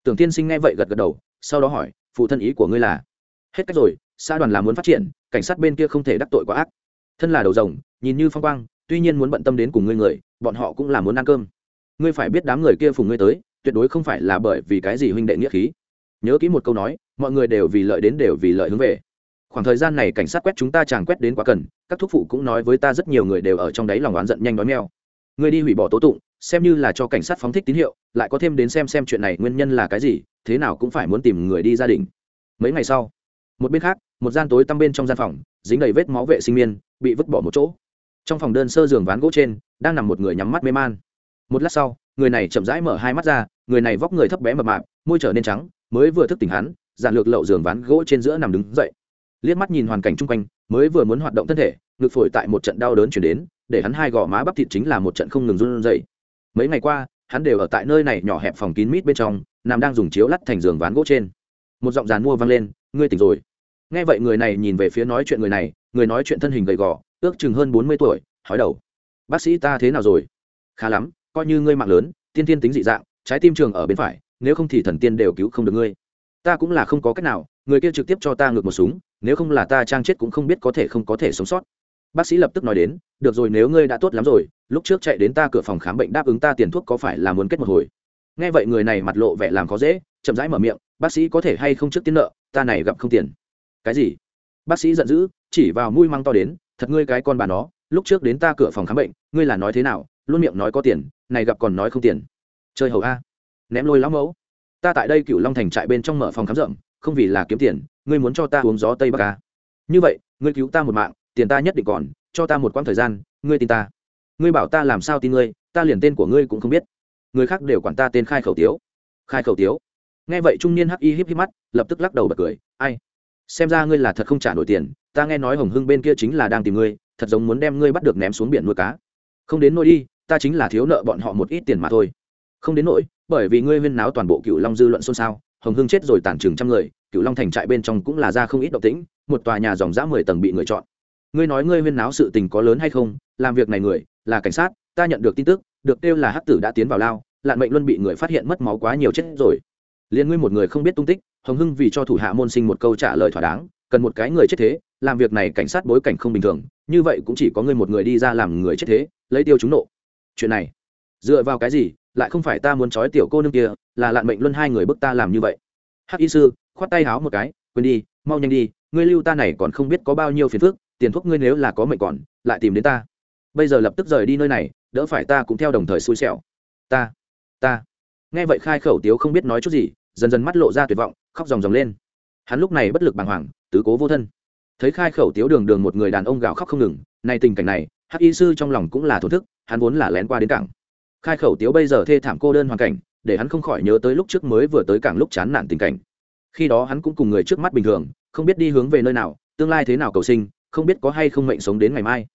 Tưởng tiên sinh nghe vậy gật gật đầu, sau đó hỏi, phụ thân ý của ngươi là? Hết cách rồi, xã đoàn là muốn phát triển, cảnh sát bên kia không thể đắc tội quá ác. Thân là đầu rồng, nhìn như phong quang, tuy nhiên muốn bận tâm đến cùng ngươi người, bọn họ cũng là muốn ăn cơm. Ngươi phải biết đám người kia phùng ngươi tới, tuyệt đối không phải là bởi vì cái gì huynh đệ nghĩa khí nhớ kỹ một câu nói, mọi người đều vì lợi đến đều vì lợi hướng về. Khoảng thời gian này cảnh sát quét chúng ta chàng quét đến quá cần, các thuốc phụ cũng nói với ta rất nhiều người đều ở trong đấy lòng oán giận nhanh đói meo người đi hủy bỏ tố tụng, xem như là cho cảnh sát phóng thích tín hiệu, lại có thêm đến xem xem chuyện này nguyên nhân là cái gì, thế nào cũng phải muốn tìm người đi gia đình. Mấy ngày sau, một bên khác, một gian tối tăm bên trong gian phòng, dính đầy vết máu vệ sinh miên, bị vứt bỏ một chỗ. Trong phòng đơn sơ giường ván gỗ trên, đang nằm một người nhắm mắt mê man. Một lát sau, người này chậm rãi mở hai mắt ra, người này vóc người thấp bé mập mạp, môi trở nên trắng mới vừa thức tỉnh hắn, giản lược lậu giường ván gỗ trên giữa nằm đứng dậy. Liếc mắt nhìn hoàn cảnh chung quanh, mới vừa muốn hoạt động thân thể, ngực phổi tại một trận đau đớn chuyển đến, để hắn hai gò má bắp thịt chính là một trận không ngừng run dậy mấy ngày qua, hắn đều ở tại nơi này nhỏ hẹp phòng kín mít bên trong, nằm đang dùng chiếu lắt thành giường ván gỗ trên. Một giọng dàn mua vang lên, ngươi tỉnh rồi. Nghe vậy người này nhìn về phía nói chuyện người này, người nói chuyện thân hình gầy gò, ước chừng hơn bốn mươi tuổi, hói đầu. Bác sĩ ta thế nào rồi? Khá lắm, coi như ngươi mạng lớn, tiên tiên tính dị dạng, trái tim trường ở bên phải nếu không thì thần tiên đều cứu không được ngươi. Ta cũng là không có cách nào, người kia trực tiếp cho ta ngược một súng, nếu không là ta trang chết cũng không biết có thể không có thể sống sót. Bác sĩ lập tức nói đến, được rồi, nếu ngươi đã tốt lắm rồi, lúc trước chạy đến ta cửa phòng khám bệnh đáp ứng ta tiền thuốc có phải là muốn kết một hồi? Nghe vậy người này mặt lộ vẻ làm khó dễ, chậm rãi mở miệng, bác sĩ có thể hay không trước tiên nợ, ta này gặp không tiền. Cái gì? Bác sĩ giận dữ, chỉ vào mũi măng to đến, thật ngươi cái con bà nó, lúc trước đến ta cửa phòng khám bệnh, ngươi là nói thế nào, luôn miệng nói có tiền, này gặp còn nói không tiền. Chơi hầu a ném lôi lão mẫu. Ta tại đây cựu long thành trại bên trong mở phòng khám rộng, không vì là kiếm tiền, ngươi muốn cho ta uống gió tây bắc ca như vậy, ngươi cứu ta một mạng, tiền ta nhất định còn, cho ta một quãng thời gian, ngươi tin ta. Ngươi bảo ta làm sao tin ngươi, ta liền tên của ngươi cũng không biết. Người khác đều quản ta tên khai khẩu tiếu. Khai khẩu tiếu. Nghe vậy trung niên hắc y híp híp mắt, lập tức lắc đầu bật cười, ai? Xem ra ngươi là thật không trả nổi tiền, ta nghe nói hồng hưng bên kia chính là đang tìm ngươi, thật giống muốn đem ngươi bắt được ném xuống biển nuôi cá. Không đến nỗi đi, ta chính là thiếu nợ bọn họ một ít tiền mà thôi. Không đến nỗi bởi vì ngươi huyên náo toàn bộ cựu long dư luận xôn xao, hồng hưng chết rồi tàn trừng trăm người cựu long thành trại bên trong cũng là ra không ít động tĩnh, một tòa nhà dòng dã mười tầng bị người chọn. Ngươi nói ngươi huyên náo sự tình có lớn hay không, làm việc này người, là cảnh sát, ta nhận được tin tức, được kêu là hắc tử đã tiến vào lao, lạn mệnh luân bị người phát hiện mất máu quá nhiều chết rồi. Liền ngươi một người không biết tung tích, hồng hưng vì cho thủ hạ môn sinh một câu trả lời thỏa đáng, cần một cái người chết thế, làm việc này cảnh sát bối cảnh không bình thường, như vậy cũng chỉ có ngươi một người đi ra làm người chết thế, lấy tiêu chúng nộ. Chuyện này, dựa vào cái gì lại không phải ta muốn trói tiểu cô nương kia, là lạn mệnh luân hai người bức ta làm như vậy. Hắc y sư, khoát tay háo một cái, quên đi, mau nhanh đi, ngươi lưu ta này còn không biết có bao nhiêu phiền phức, tiền thuốc ngươi nếu là có mệnh còn, lại tìm đến ta. Bây giờ lập tức rời đi nơi này, đỡ phải ta cũng theo đồng thời xui xẻo. Ta ta. Nghe vậy khai khẩu tiếu không biết nói chút gì, dần dần mắt lộ ra tuyệt vọng, khóc ròng ròng lên. Hắn lúc này bất lực bàng hoàng, tứ cố vô thân. Thấy khai khẩu tiếu đường đường một người đàn ông gào khóc không ngừng, nay tình cảnh này, hắc y sư trong lòng cũng là thổn thức, hắn vốn là lén qua đến cảng khai khẩu tiếu bây giờ thê thảm cô đơn hoàn cảnh, để hắn không khỏi nhớ tới lúc trước mới vừa tới cảng lúc chán nản tình cảnh. Khi đó hắn cũng cùng người trước mắt bình thường, không biết đi hướng về nơi nào, tương lai thế nào cầu sinh, không biết có hay không mệnh sống đến ngày mai.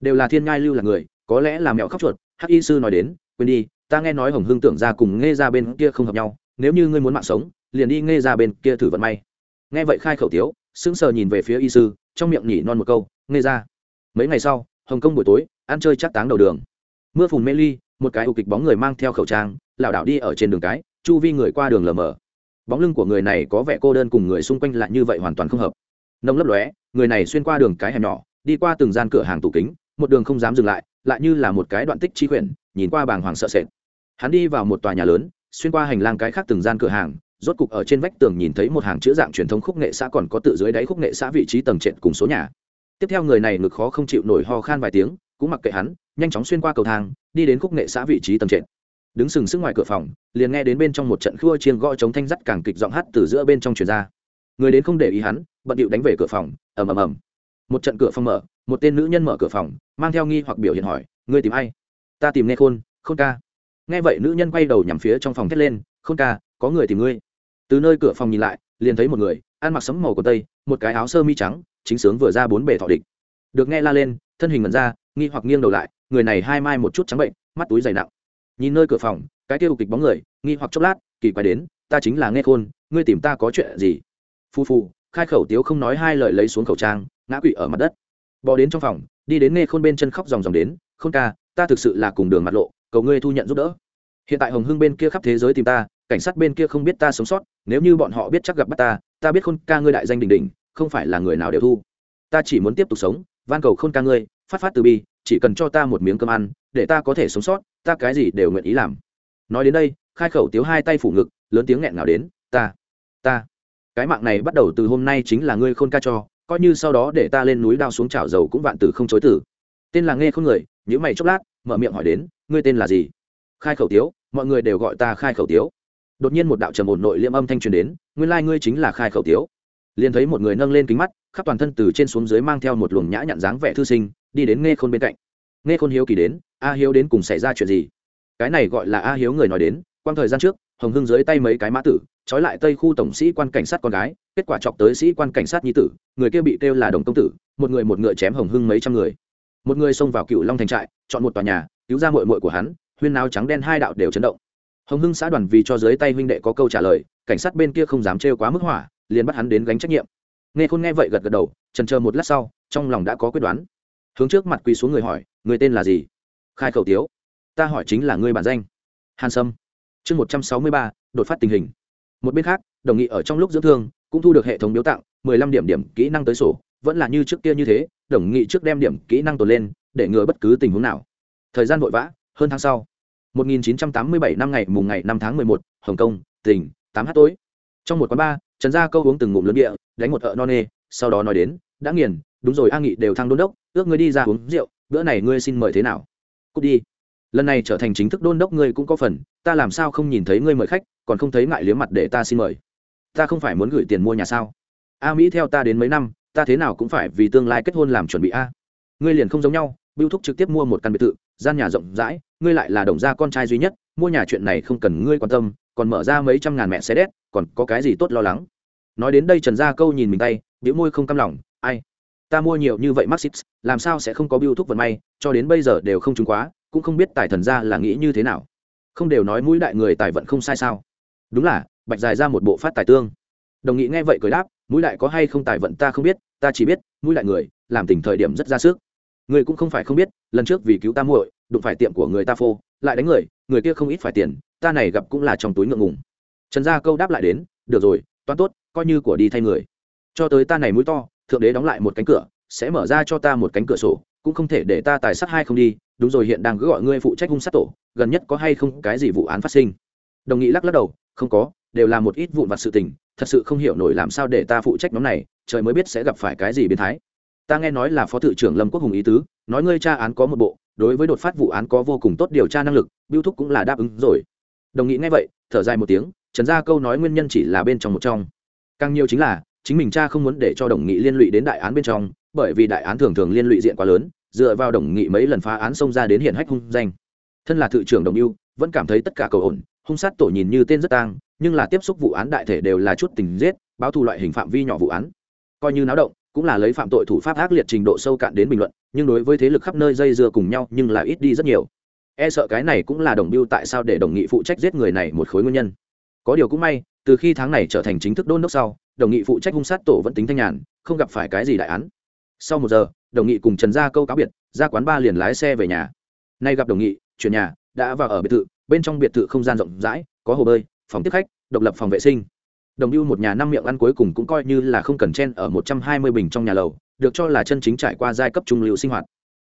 Đều là thiên ngai lưu là người, có lẽ là mẹo khóc chuột, hắc y sư nói đến, quên đi, ta nghe nói hồng hương tưởng ra cùng nghe ra bên kia không hợp nhau, nếu như ngươi muốn mạng sống, liền đi nghe ra bên kia thử vận may. Nghe vậy khai khẩu tiếu, sững sờ nhìn về phía y sư, trong miệng nhỉ non một câu nghe ra mấy ngày sau, hồng kông buổi tối, ăn chơi chắc táng đầu đường. Mưa phùn mê ly một cái ưu kịch bóng người mang theo khẩu trang, lảo đảo đi ở trên đường cái, chu vi người qua đường lờ mờ. Bóng lưng của người này có vẻ cô đơn cùng người xung quanh lại như vậy hoàn toàn không hợp. Nông lấp lóe, người này xuyên qua đường cái hẻm nhỏ, đi qua từng gian cửa hàng tủ kính, một đường không dám dừng lại lại như là một cái đoạn tích chi quyển nhìn qua bàng hoàng sợ sệt. Hắn đi vào một tòa nhà lớn, xuyên qua hành lang cái khác từng gian cửa hàng, rốt cục ở trên vách tường nhìn thấy một hàng chữ dạng truyền thống khúc nghệ xã còn có tự dưới đáy khúc nghệ xã vị trí tầng trệt cùng số nhà. Tiếp theo người này ngực khó không chịu nổi ho khan vài tiếng, cũng mặc kệ hắn nhanh chóng xuyên qua cầu thang, đi đến khúc nghệ xã vị trí tầng trệt. Đứng sừng sững ngoài cửa phòng, liền nghe đến bên trong một trận khua chiên gõ chống thanh dắt càng kịch giọng hát từ giữa bên trong truyền ra. Người đến không để ý hắn, bận điệu đánh về cửa phòng, ầm ầm ầm. Một trận cửa phòng mở, một tên nữ nhân mở cửa phòng, mang theo nghi hoặc biểu hiện hỏi, ngươi tìm ai? Ta tìm nghe khôn khôn ca. Nghe vậy nữ nhân quay đầu nhằm phía trong phòng thét lên, khôn ca, có người tìm ngươi. Từ nơi cửa phòng nhìn lại, liền thấy một người, ăn mặc sấm màu của tây, một cái áo sơ mi trắng, chính sướng vừa ra bốn bề thọ địch. Được nghe la lên, thân hình mẩn ra, nghi hoặc nghiêng đầu lại người này hai mai một chút trắng bệnh, mắt túi dày nặng. Nhìn nơi cửa phòng, cái tiêu kịch bóng người, nghi hoặc chốc lát, kỳ quái đến, ta chính là nghe khôn, ngươi tìm ta có chuyện gì? Phu phu, khai khẩu tiếu không nói hai lời lấy xuống khẩu trang, ngã quỵ ở mặt đất. Bỏ đến trong phòng, đi đến nghe khôn bên chân khóc dòng dòng đến, khôn ca, ta thực sự là cùng đường mặt lộ, cầu ngươi thu nhận giúp đỡ. Hiện tại hồng hưng bên kia khắp thế giới tìm ta, cảnh sát bên kia không biết ta sống sót, nếu như bọn họ biết chắc gặp bắt ta ta biết khôn ca ngươi đại danh đình đình không phải là người nào đều thu. Ta chỉ muốn tiếp tục sống, van cầu khôn ca ngươi, phát phát từ bi chỉ cần cho ta một miếng cơm ăn, để ta có thể sống sót, ta cái gì đều nguyện ý làm. Nói đến đây, khai khẩu tiếu hai tay phủ ngực, lớn tiếng nghẹn ngào đến, ta ta, cái mạng này bắt đầu từ hôm nay chính là ngươi khôn ca cho, coi như sau đó để ta lên núi đao xuống chảo dầu cũng vạn tử không chối tử. Tên là nghe không người nhữ mày chốc lát, mở miệng hỏi đến, ngươi tên là gì? Khai khẩu tiếu, mọi người đều gọi ta khai khẩu tiếu. Đột nhiên một đạo trầm ổn nội liêm âm thanh truyền đến, nguyên lai ngươi chính là khai khẩu tiếu. Liền thấy một người nâng lên kính mắt khắp toàn thân từ trên xuống dưới mang theo một luồng nhã nhặn dáng vẻ thư sinh, đi đến nghe khôn bên cạnh. Nghe khôn hiếu kỳ đến, a hiếu đến cùng xảy ra chuyện gì? Cái này gọi là a hiếu người nói đến, quang thời gian trước, hồng hưng dưới tay mấy cái mã tử, trói lại tây khu tổng sĩ quan cảnh sát con gái, kết quả chọc tới sĩ quan cảnh sát nhi tử, người kia bị kêu là đồng công tử, một người một ngựa chém hồng hưng mấy trăm người. Một người xông vào cựu long thành trại, chọn một tòa nhà, cứu ra mội mội của hắn, huyên náo trắng đen hai đạo đều chấn động. Hồng hưng xã đoàn vì cho dưới tay huynh đệ có câu trả lời, cảnh sát bên kia không dám trêu quá mức hỏa, liền bắt hắn đến gánh trách nhiệm nghe khôn nghe vậy gật gật đầu trần chờ một lát sau trong lòng đã có quyết đoán. Hướng trước mặt quỳ xuống người hỏi người tên là gì? Khai khẩu tiếu. Ta hỏi chính là ngươi bản danh. Hàn sâm. Chương một trăm sáu mươi ba đột phát tình hình. Một bên khác đồng nghị ở trong lúc dưỡng thương cũng thu được hệ thống biếu tặng mười lăm điểm điểm kỹ năng tới sổ vẫn là như trước kia như thế đồng nghị trước đem điểm kỹ năng tồn lên để ngừa bất cứ tình huống nào. Thời gian vội vã hơn tháng sau. 1987 năm ngày mùng ngày 5 tháng 11, Hồng Kông, tỉnh, 8 h tối. Trong một quán bar, Trần Gia Câu uống từng ngụm lớn địa, đánh một ợ non nê, sau đó nói đến, đã nghiền, đúng rồi A Nghị đều thăng đôn đốc, ước ngươi đi ra uống rượu, bữa này ngươi xin mời thế nào? Cút đi. Lần này trở thành chính thức đôn đốc ngươi cũng có phần, ta làm sao không nhìn thấy ngươi mời khách, còn không thấy ngại liếm mặt để ta xin mời. Ta không phải muốn gửi tiền mua nhà sao? A Mỹ theo ta đến mấy năm, ta thế nào cũng phải vì tương lai kết hôn làm chuẩn bị a. Ngươi liền không giống nhau, Bưu Thúc trực tiếp mua một căn biệt thự, gian nhà rộng rãi, ngươi lại là đồng gia con trai duy nhất, mua nhà chuyện này không cần ngươi quan tâm, còn mở ra mấy trăm ngàn mẹ xe đét, còn có cái gì tốt lo lắng. Nói đến đây Trần Gia Câu nhìn mình tay, bĩu môi không cam lòng, ai? Ta mua nhiều như vậy maxis, làm sao sẽ không có biêu Thúc vận may, cho đến bây giờ đều không trúng quá, cũng không biết tài thần gia là nghĩ như thế nào. Không đều nói mũi đại người tài vận không sai sao? Đúng là, bạch dài ra một bộ phát tài tương. Đồng nghị nghe vậy cười đáp, mũi đại có hay không tài vận ta không biết, ta chỉ biết, mũi đại người, làm tình thời điểm rất ra sức người cũng không phải không biết lần trước vì cứu ta muội đụng phải tiệm của người ta phô lại đánh người người kia không ít phải tiền ta này gặp cũng là trong túi ngượng ngùng. Trần gia câu đáp lại đến, được rồi, toán tốt, coi như của đi thay người. Cho tới ta này mũi to, thượng đế đóng lại một cánh cửa, sẽ mở ra cho ta một cánh cửa sổ, cũng không thể để ta tài sát hai không đi, đúng rồi, hiện đang cứ gọi ngươi phụ trách hung sát tổ, gần nhất có hay không cái gì vụ án phát sinh? Đồng nghị lắc lắc đầu, không có, đều là một ít vụn vặt sự tình, thật sự không hiểu nổi làm sao để ta phụ trách nhóm này, trời mới biết sẽ gặp phải cái gì biến thái. Ta nghe nói là phó thự trưởng lâm quốc hùng ý tứ, nói ngươi tra án có một bộ, đối với đột phát vụ án có vô cùng tốt điều tra năng lực biêu thúc cũng là đáp ứng rồi đồng nghị nghe vậy, thở dài một tiếng, trần gia câu nói nguyên nhân chỉ là bên trong một trong. Càng nhiều chính là, chính mình cha không muốn để cho đồng nghị liên lụy đến đại án bên trong, bởi vì đại án thường thường liên lụy diện quá lớn, dựa vào đồng nghị mấy lần phá án xông ra đến hiện hách hung danh. Thân là thự trưởng đồng yêu vẫn cảm thấy tất cả cầu ổn, hung sát tổ nhìn như tên rất tang, nhưng là tiếp xúc vụ án đại thể đều là chút tình giết, báo thù loại hình phạm vi nhỏ vụ án. Coi như náo động, cũng là lấy phạm tội thủ pháp ác liệt trình độ sâu cạn đến bình luận, nhưng đối với thế lực khắp nơi dây dưa cùng nhau, nhưng là ít đi rất nhiều e sợ cái này cũng là đồng biêu tại sao để đồng nghị phụ trách giết người này một khối nguyên nhân. Có điều cũng may, từ khi tháng này trở thành chính thức đôn đốc sau, đồng nghị phụ trách hung sát tổ vẫn tính thanh nhàn, không gặp phải cái gì đại án. Sau một giờ, đồng nghị cùng trần gia câu cáo biệt, ra quán ba liền lái xe về nhà. Nay gặp đồng nghị, chuyển nhà, đã vào ở biệt thự, bên trong biệt thự không gian rộng rãi, có hồ bơi, phòng tiếp khách, độc lập phòng vệ sinh. Đồng biêu một nhà năm miệng ăn cuối cùng cũng coi như là không cần chen ở một trăm hai mươi bình trong nhà lầu, được cho là chân chính trải qua giai cấp trung lưu sinh hoạt.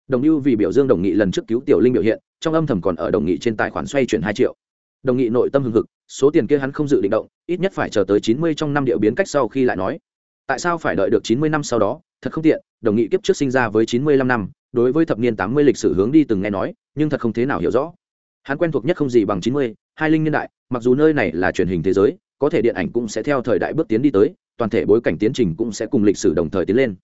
Đồng biêu vì biểu dương đồng nghị lần trước cứu tiểu linh biểu hiện trong âm thầm còn ở đồng nghị trên tài khoản xoay chuyển hai triệu. Đồng nghị nội tâm hưng hực, số tiền kia hắn không dự định động, ít nhất phải chờ tới chín mươi trong năm điệu biến cách sau khi lại nói. Tại sao phải đợi được chín mươi năm sau đó? Thật không tiện, đồng nghị kiếp trước sinh ra với chín mươi lăm năm, đối với thập niên tám mươi lịch sử hướng đi từng nghe nói, nhưng thật không thế nào hiểu rõ. Hắn quen thuộc nhất không gì bằng chín mươi, hai linh niên đại, mặc dù nơi này là truyền hình thế giới, có thể điện ảnh cũng sẽ theo thời đại bước tiến đi tới, toàn thể bối cảnh tiến trình cũng sẽ cùng lịch sử đồng thời tiến lên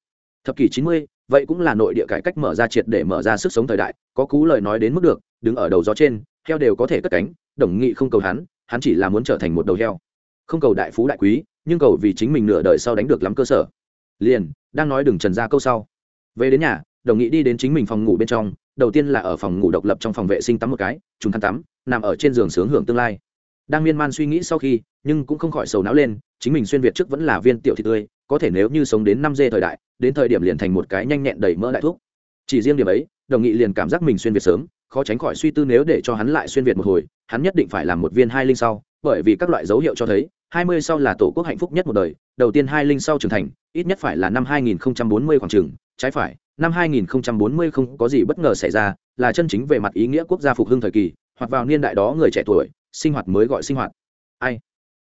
thập kỷ chín mươi, vậy cũng là nội địa cải cách mở ra triệt để mở ra sức sống thời đại, có cú lời nói đến mức được, đứng ở đầu gió trên, heo đều có thể cất cánh, đồng nghị không cầu hắn hắn chỉ là muốn trở thành một đầu heo. Không cầu đại phú đại quý, nhưng cầu vì chính mình nửa đời sau đánh được lắm cơ sở. Liền, đang nói đừng trần ra câu sau. Về đến nhà, đồng nghị đi đến chính mình phòng ngủ bên trong, đầu tiên là ở phòng ngủ độc lập trong phòng vệ sinh tắm một cái chúng khăn tắm, nằm ở trên giường sướng hưởng tương lai. Đang miên man suy nghĩ sau khi, nhưng cũng không khỏi sầu não lên, chính mình xuyên việt trước vẫn là viên tiểu thị tươi có thể nếu như sống đến năm dê thời đại, đến thời điểm liền thành một cái nhanh nhẹn đầy mỡ đại thuốc chỉ riêng điểm ấy, đồng nghị liền cảm giác mình xuyên việt sớm, khó tránh khỏi suy tư nếu để cho hắn lại xuyên việt một hồi, hắn nhất định phải làm một viên hai linh sau, bởi vì các loại dấu hiệu cho thấy, hai mươi sau là tổ quốc hạnh phúc nhất một đời, đầu tiên hai linh sau trưởng thành, ít nhất phải là năm hai nghìn bốn mươi khoảng trường, trái phải, năm hai nghìn bốn mươi không có gì bất ngờ xảy ra, là chân chính về mặt ý nghĩa quốc gia phục hưng thời kỳ, hoặc vào niên đại đó người trẻ tuổi, sinh hoạt mới gọi sinh hoạt. Ai?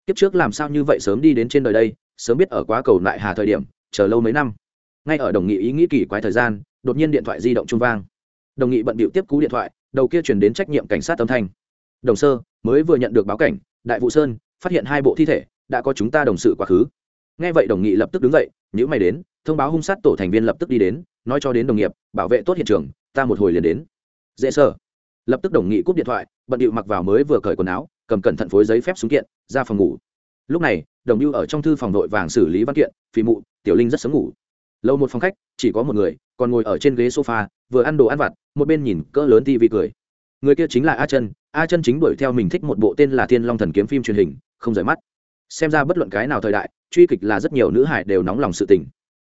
Kiếp trước làm sao như vậy sớm đi đến trên đời đây? Sớm biết ở quá cầu lại hà thời điểm, chờ lâu mấy năm. Ngay ở đồng nghị ý nghĩ kỳ quái thời gian, đột nhiên điện thoại di động trung vang. Đồng nghị bận bịu tiếp cú điện thoại, đầu kia chuyển đến trách nhiệm cảnh sát âm thanh. Đồng sơ, mới vừa nhận được báo cảnh, đại vụ sơn, phát hiện hai bộ thi thể, đã có chúng ta đồng sự quá khứ. Nghe vậy đồng nghị lập tức đứng dậy nhữ mày đến, thông báo hung sát tổ thành viên lập tức đi đến, nói cho đến đồng nghiệp, bảo vệ tốt hiện trường, ta một hồi liền đến. Dễ sơ lập tức đồng nghị cúp điện thoại, bận điệu mặc vào mới vừa cởi quần áo, cầm cẩn thận phối giấy phép xuống kiện, ra phòng ngủ lúc này, đồng lưu ở trong thư phòng đội vàng xử lý văn kiện, phì mụ, tiểu linh rất sớm ngủ. Lâu một phòng khách, chỉ có một người, còn ngồi ở trên ghế sofa, vừa ăn đồ ăn vặt, một bên nhìn cỡ lớn tivi cười. Người kia chính là a chân a chân chính đuổi theo mình thích một bộ tên là thiên long thần kiếm phim truyền hình, không rời mắt. Xem ra bất luận cái nào thời đại, truy kịch là rất nhiều nữ hải đều nóng lòng sự tình.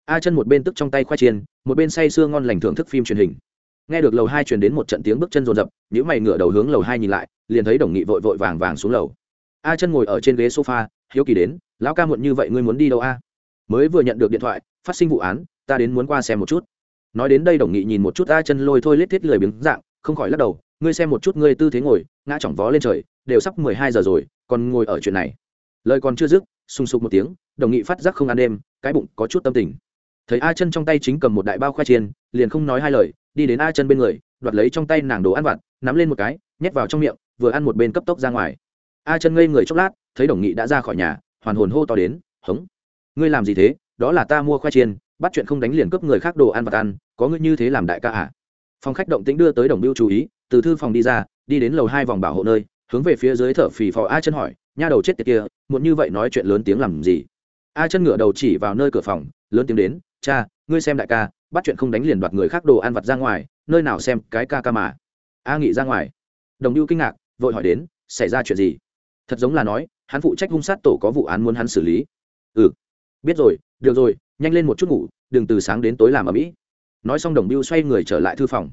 A chân một bên tức trong tay khoai chiên, một bên say sưa ngon lành thưởng thức phim truyền hình. Nghe được lầu hai truyền đến một trận tiếng bước chân rồn rập những mày ngửa đầu hướng lầu hai nhìn lại, liền thấy đồng nghị vội vội vàng vàng xuống lầu. A chân ngồi ở trên ghế sofa hiếu kỳ đến, lão ca muộn như vậy ngươi muốn đi đâu a? Mới vừa nhận được điện thoại, phát sinh vụ án, ta đến muốn qua xem một chút. Nói đến đây đồng nghị nhìn một chút a chân lôi thôi lết thiết lười biếng dạng, không khỏi lắc đầu, ngươi xem một chút, ngươi tư thế ngồi, ngã chỏng vó lên trời, đều sắp mười hai giờ rồi, còn ngồi ở chuyện này. Lời còn chưa dứt sung sục một tiếng, đồng nghị phát giác không ăn đêm, cái bụng có chút tâm tình. Thấy a chân trong tay chính cầm một đại bao khoai chiên, liền không nói hai lời, đi đến a chân bên người, đoạt lấy trong tay nàng đồ ăn vặt, nắm lên một cái, nhét vào trong miệng, vừa ăn một bên cấp tốc ra ngoài. A chân ngây người chốc lát thấy đồng nghị đã ra khỏi nhà, hoàn hồn hô to đến, hống! Ngươi làm gì thế? Đó là ta mua khoai chiên, bắt chuyện không đánh liền cướp người khác đồ ăn vặt ăn, có ngươi như thế làm đại ca à? Phòng khách động tĩnh đưa tới đồng biêu chú ý, từ thư phòng đi ra, đi đến lầu hai vòng bảo hộ nơi, hướng về phía dưới thở phì phò a chân hỏi, nha đầu chết tiệt kia, muốn như vậy nói chuyện lớn tiếng làm gì? A chân ngửa đầu chỉ vào nơi cửa phòng, lớn tiếng đến, cha, ngươi xem đại ca, bắt chuyện không đánh liền đoạt người khác đồ ăn vặt ra ngoài, nơi nào xem cái ca ca mà? A nghị ra ngoài. Đồng biêu kinh ngạc, vội hỏi đến, xảy ra chuyện gì? Thật giống là nói hắn phụ trách hung sát tổ có vụ án muốn hắn xử lý. Ừ. Biết rồi, được rồi, nhanh lên một chút ngủ, đừng từ sáng đến tối làm ở mỹ. Nói xong đồng biêu xoay người trở lại thư phòng.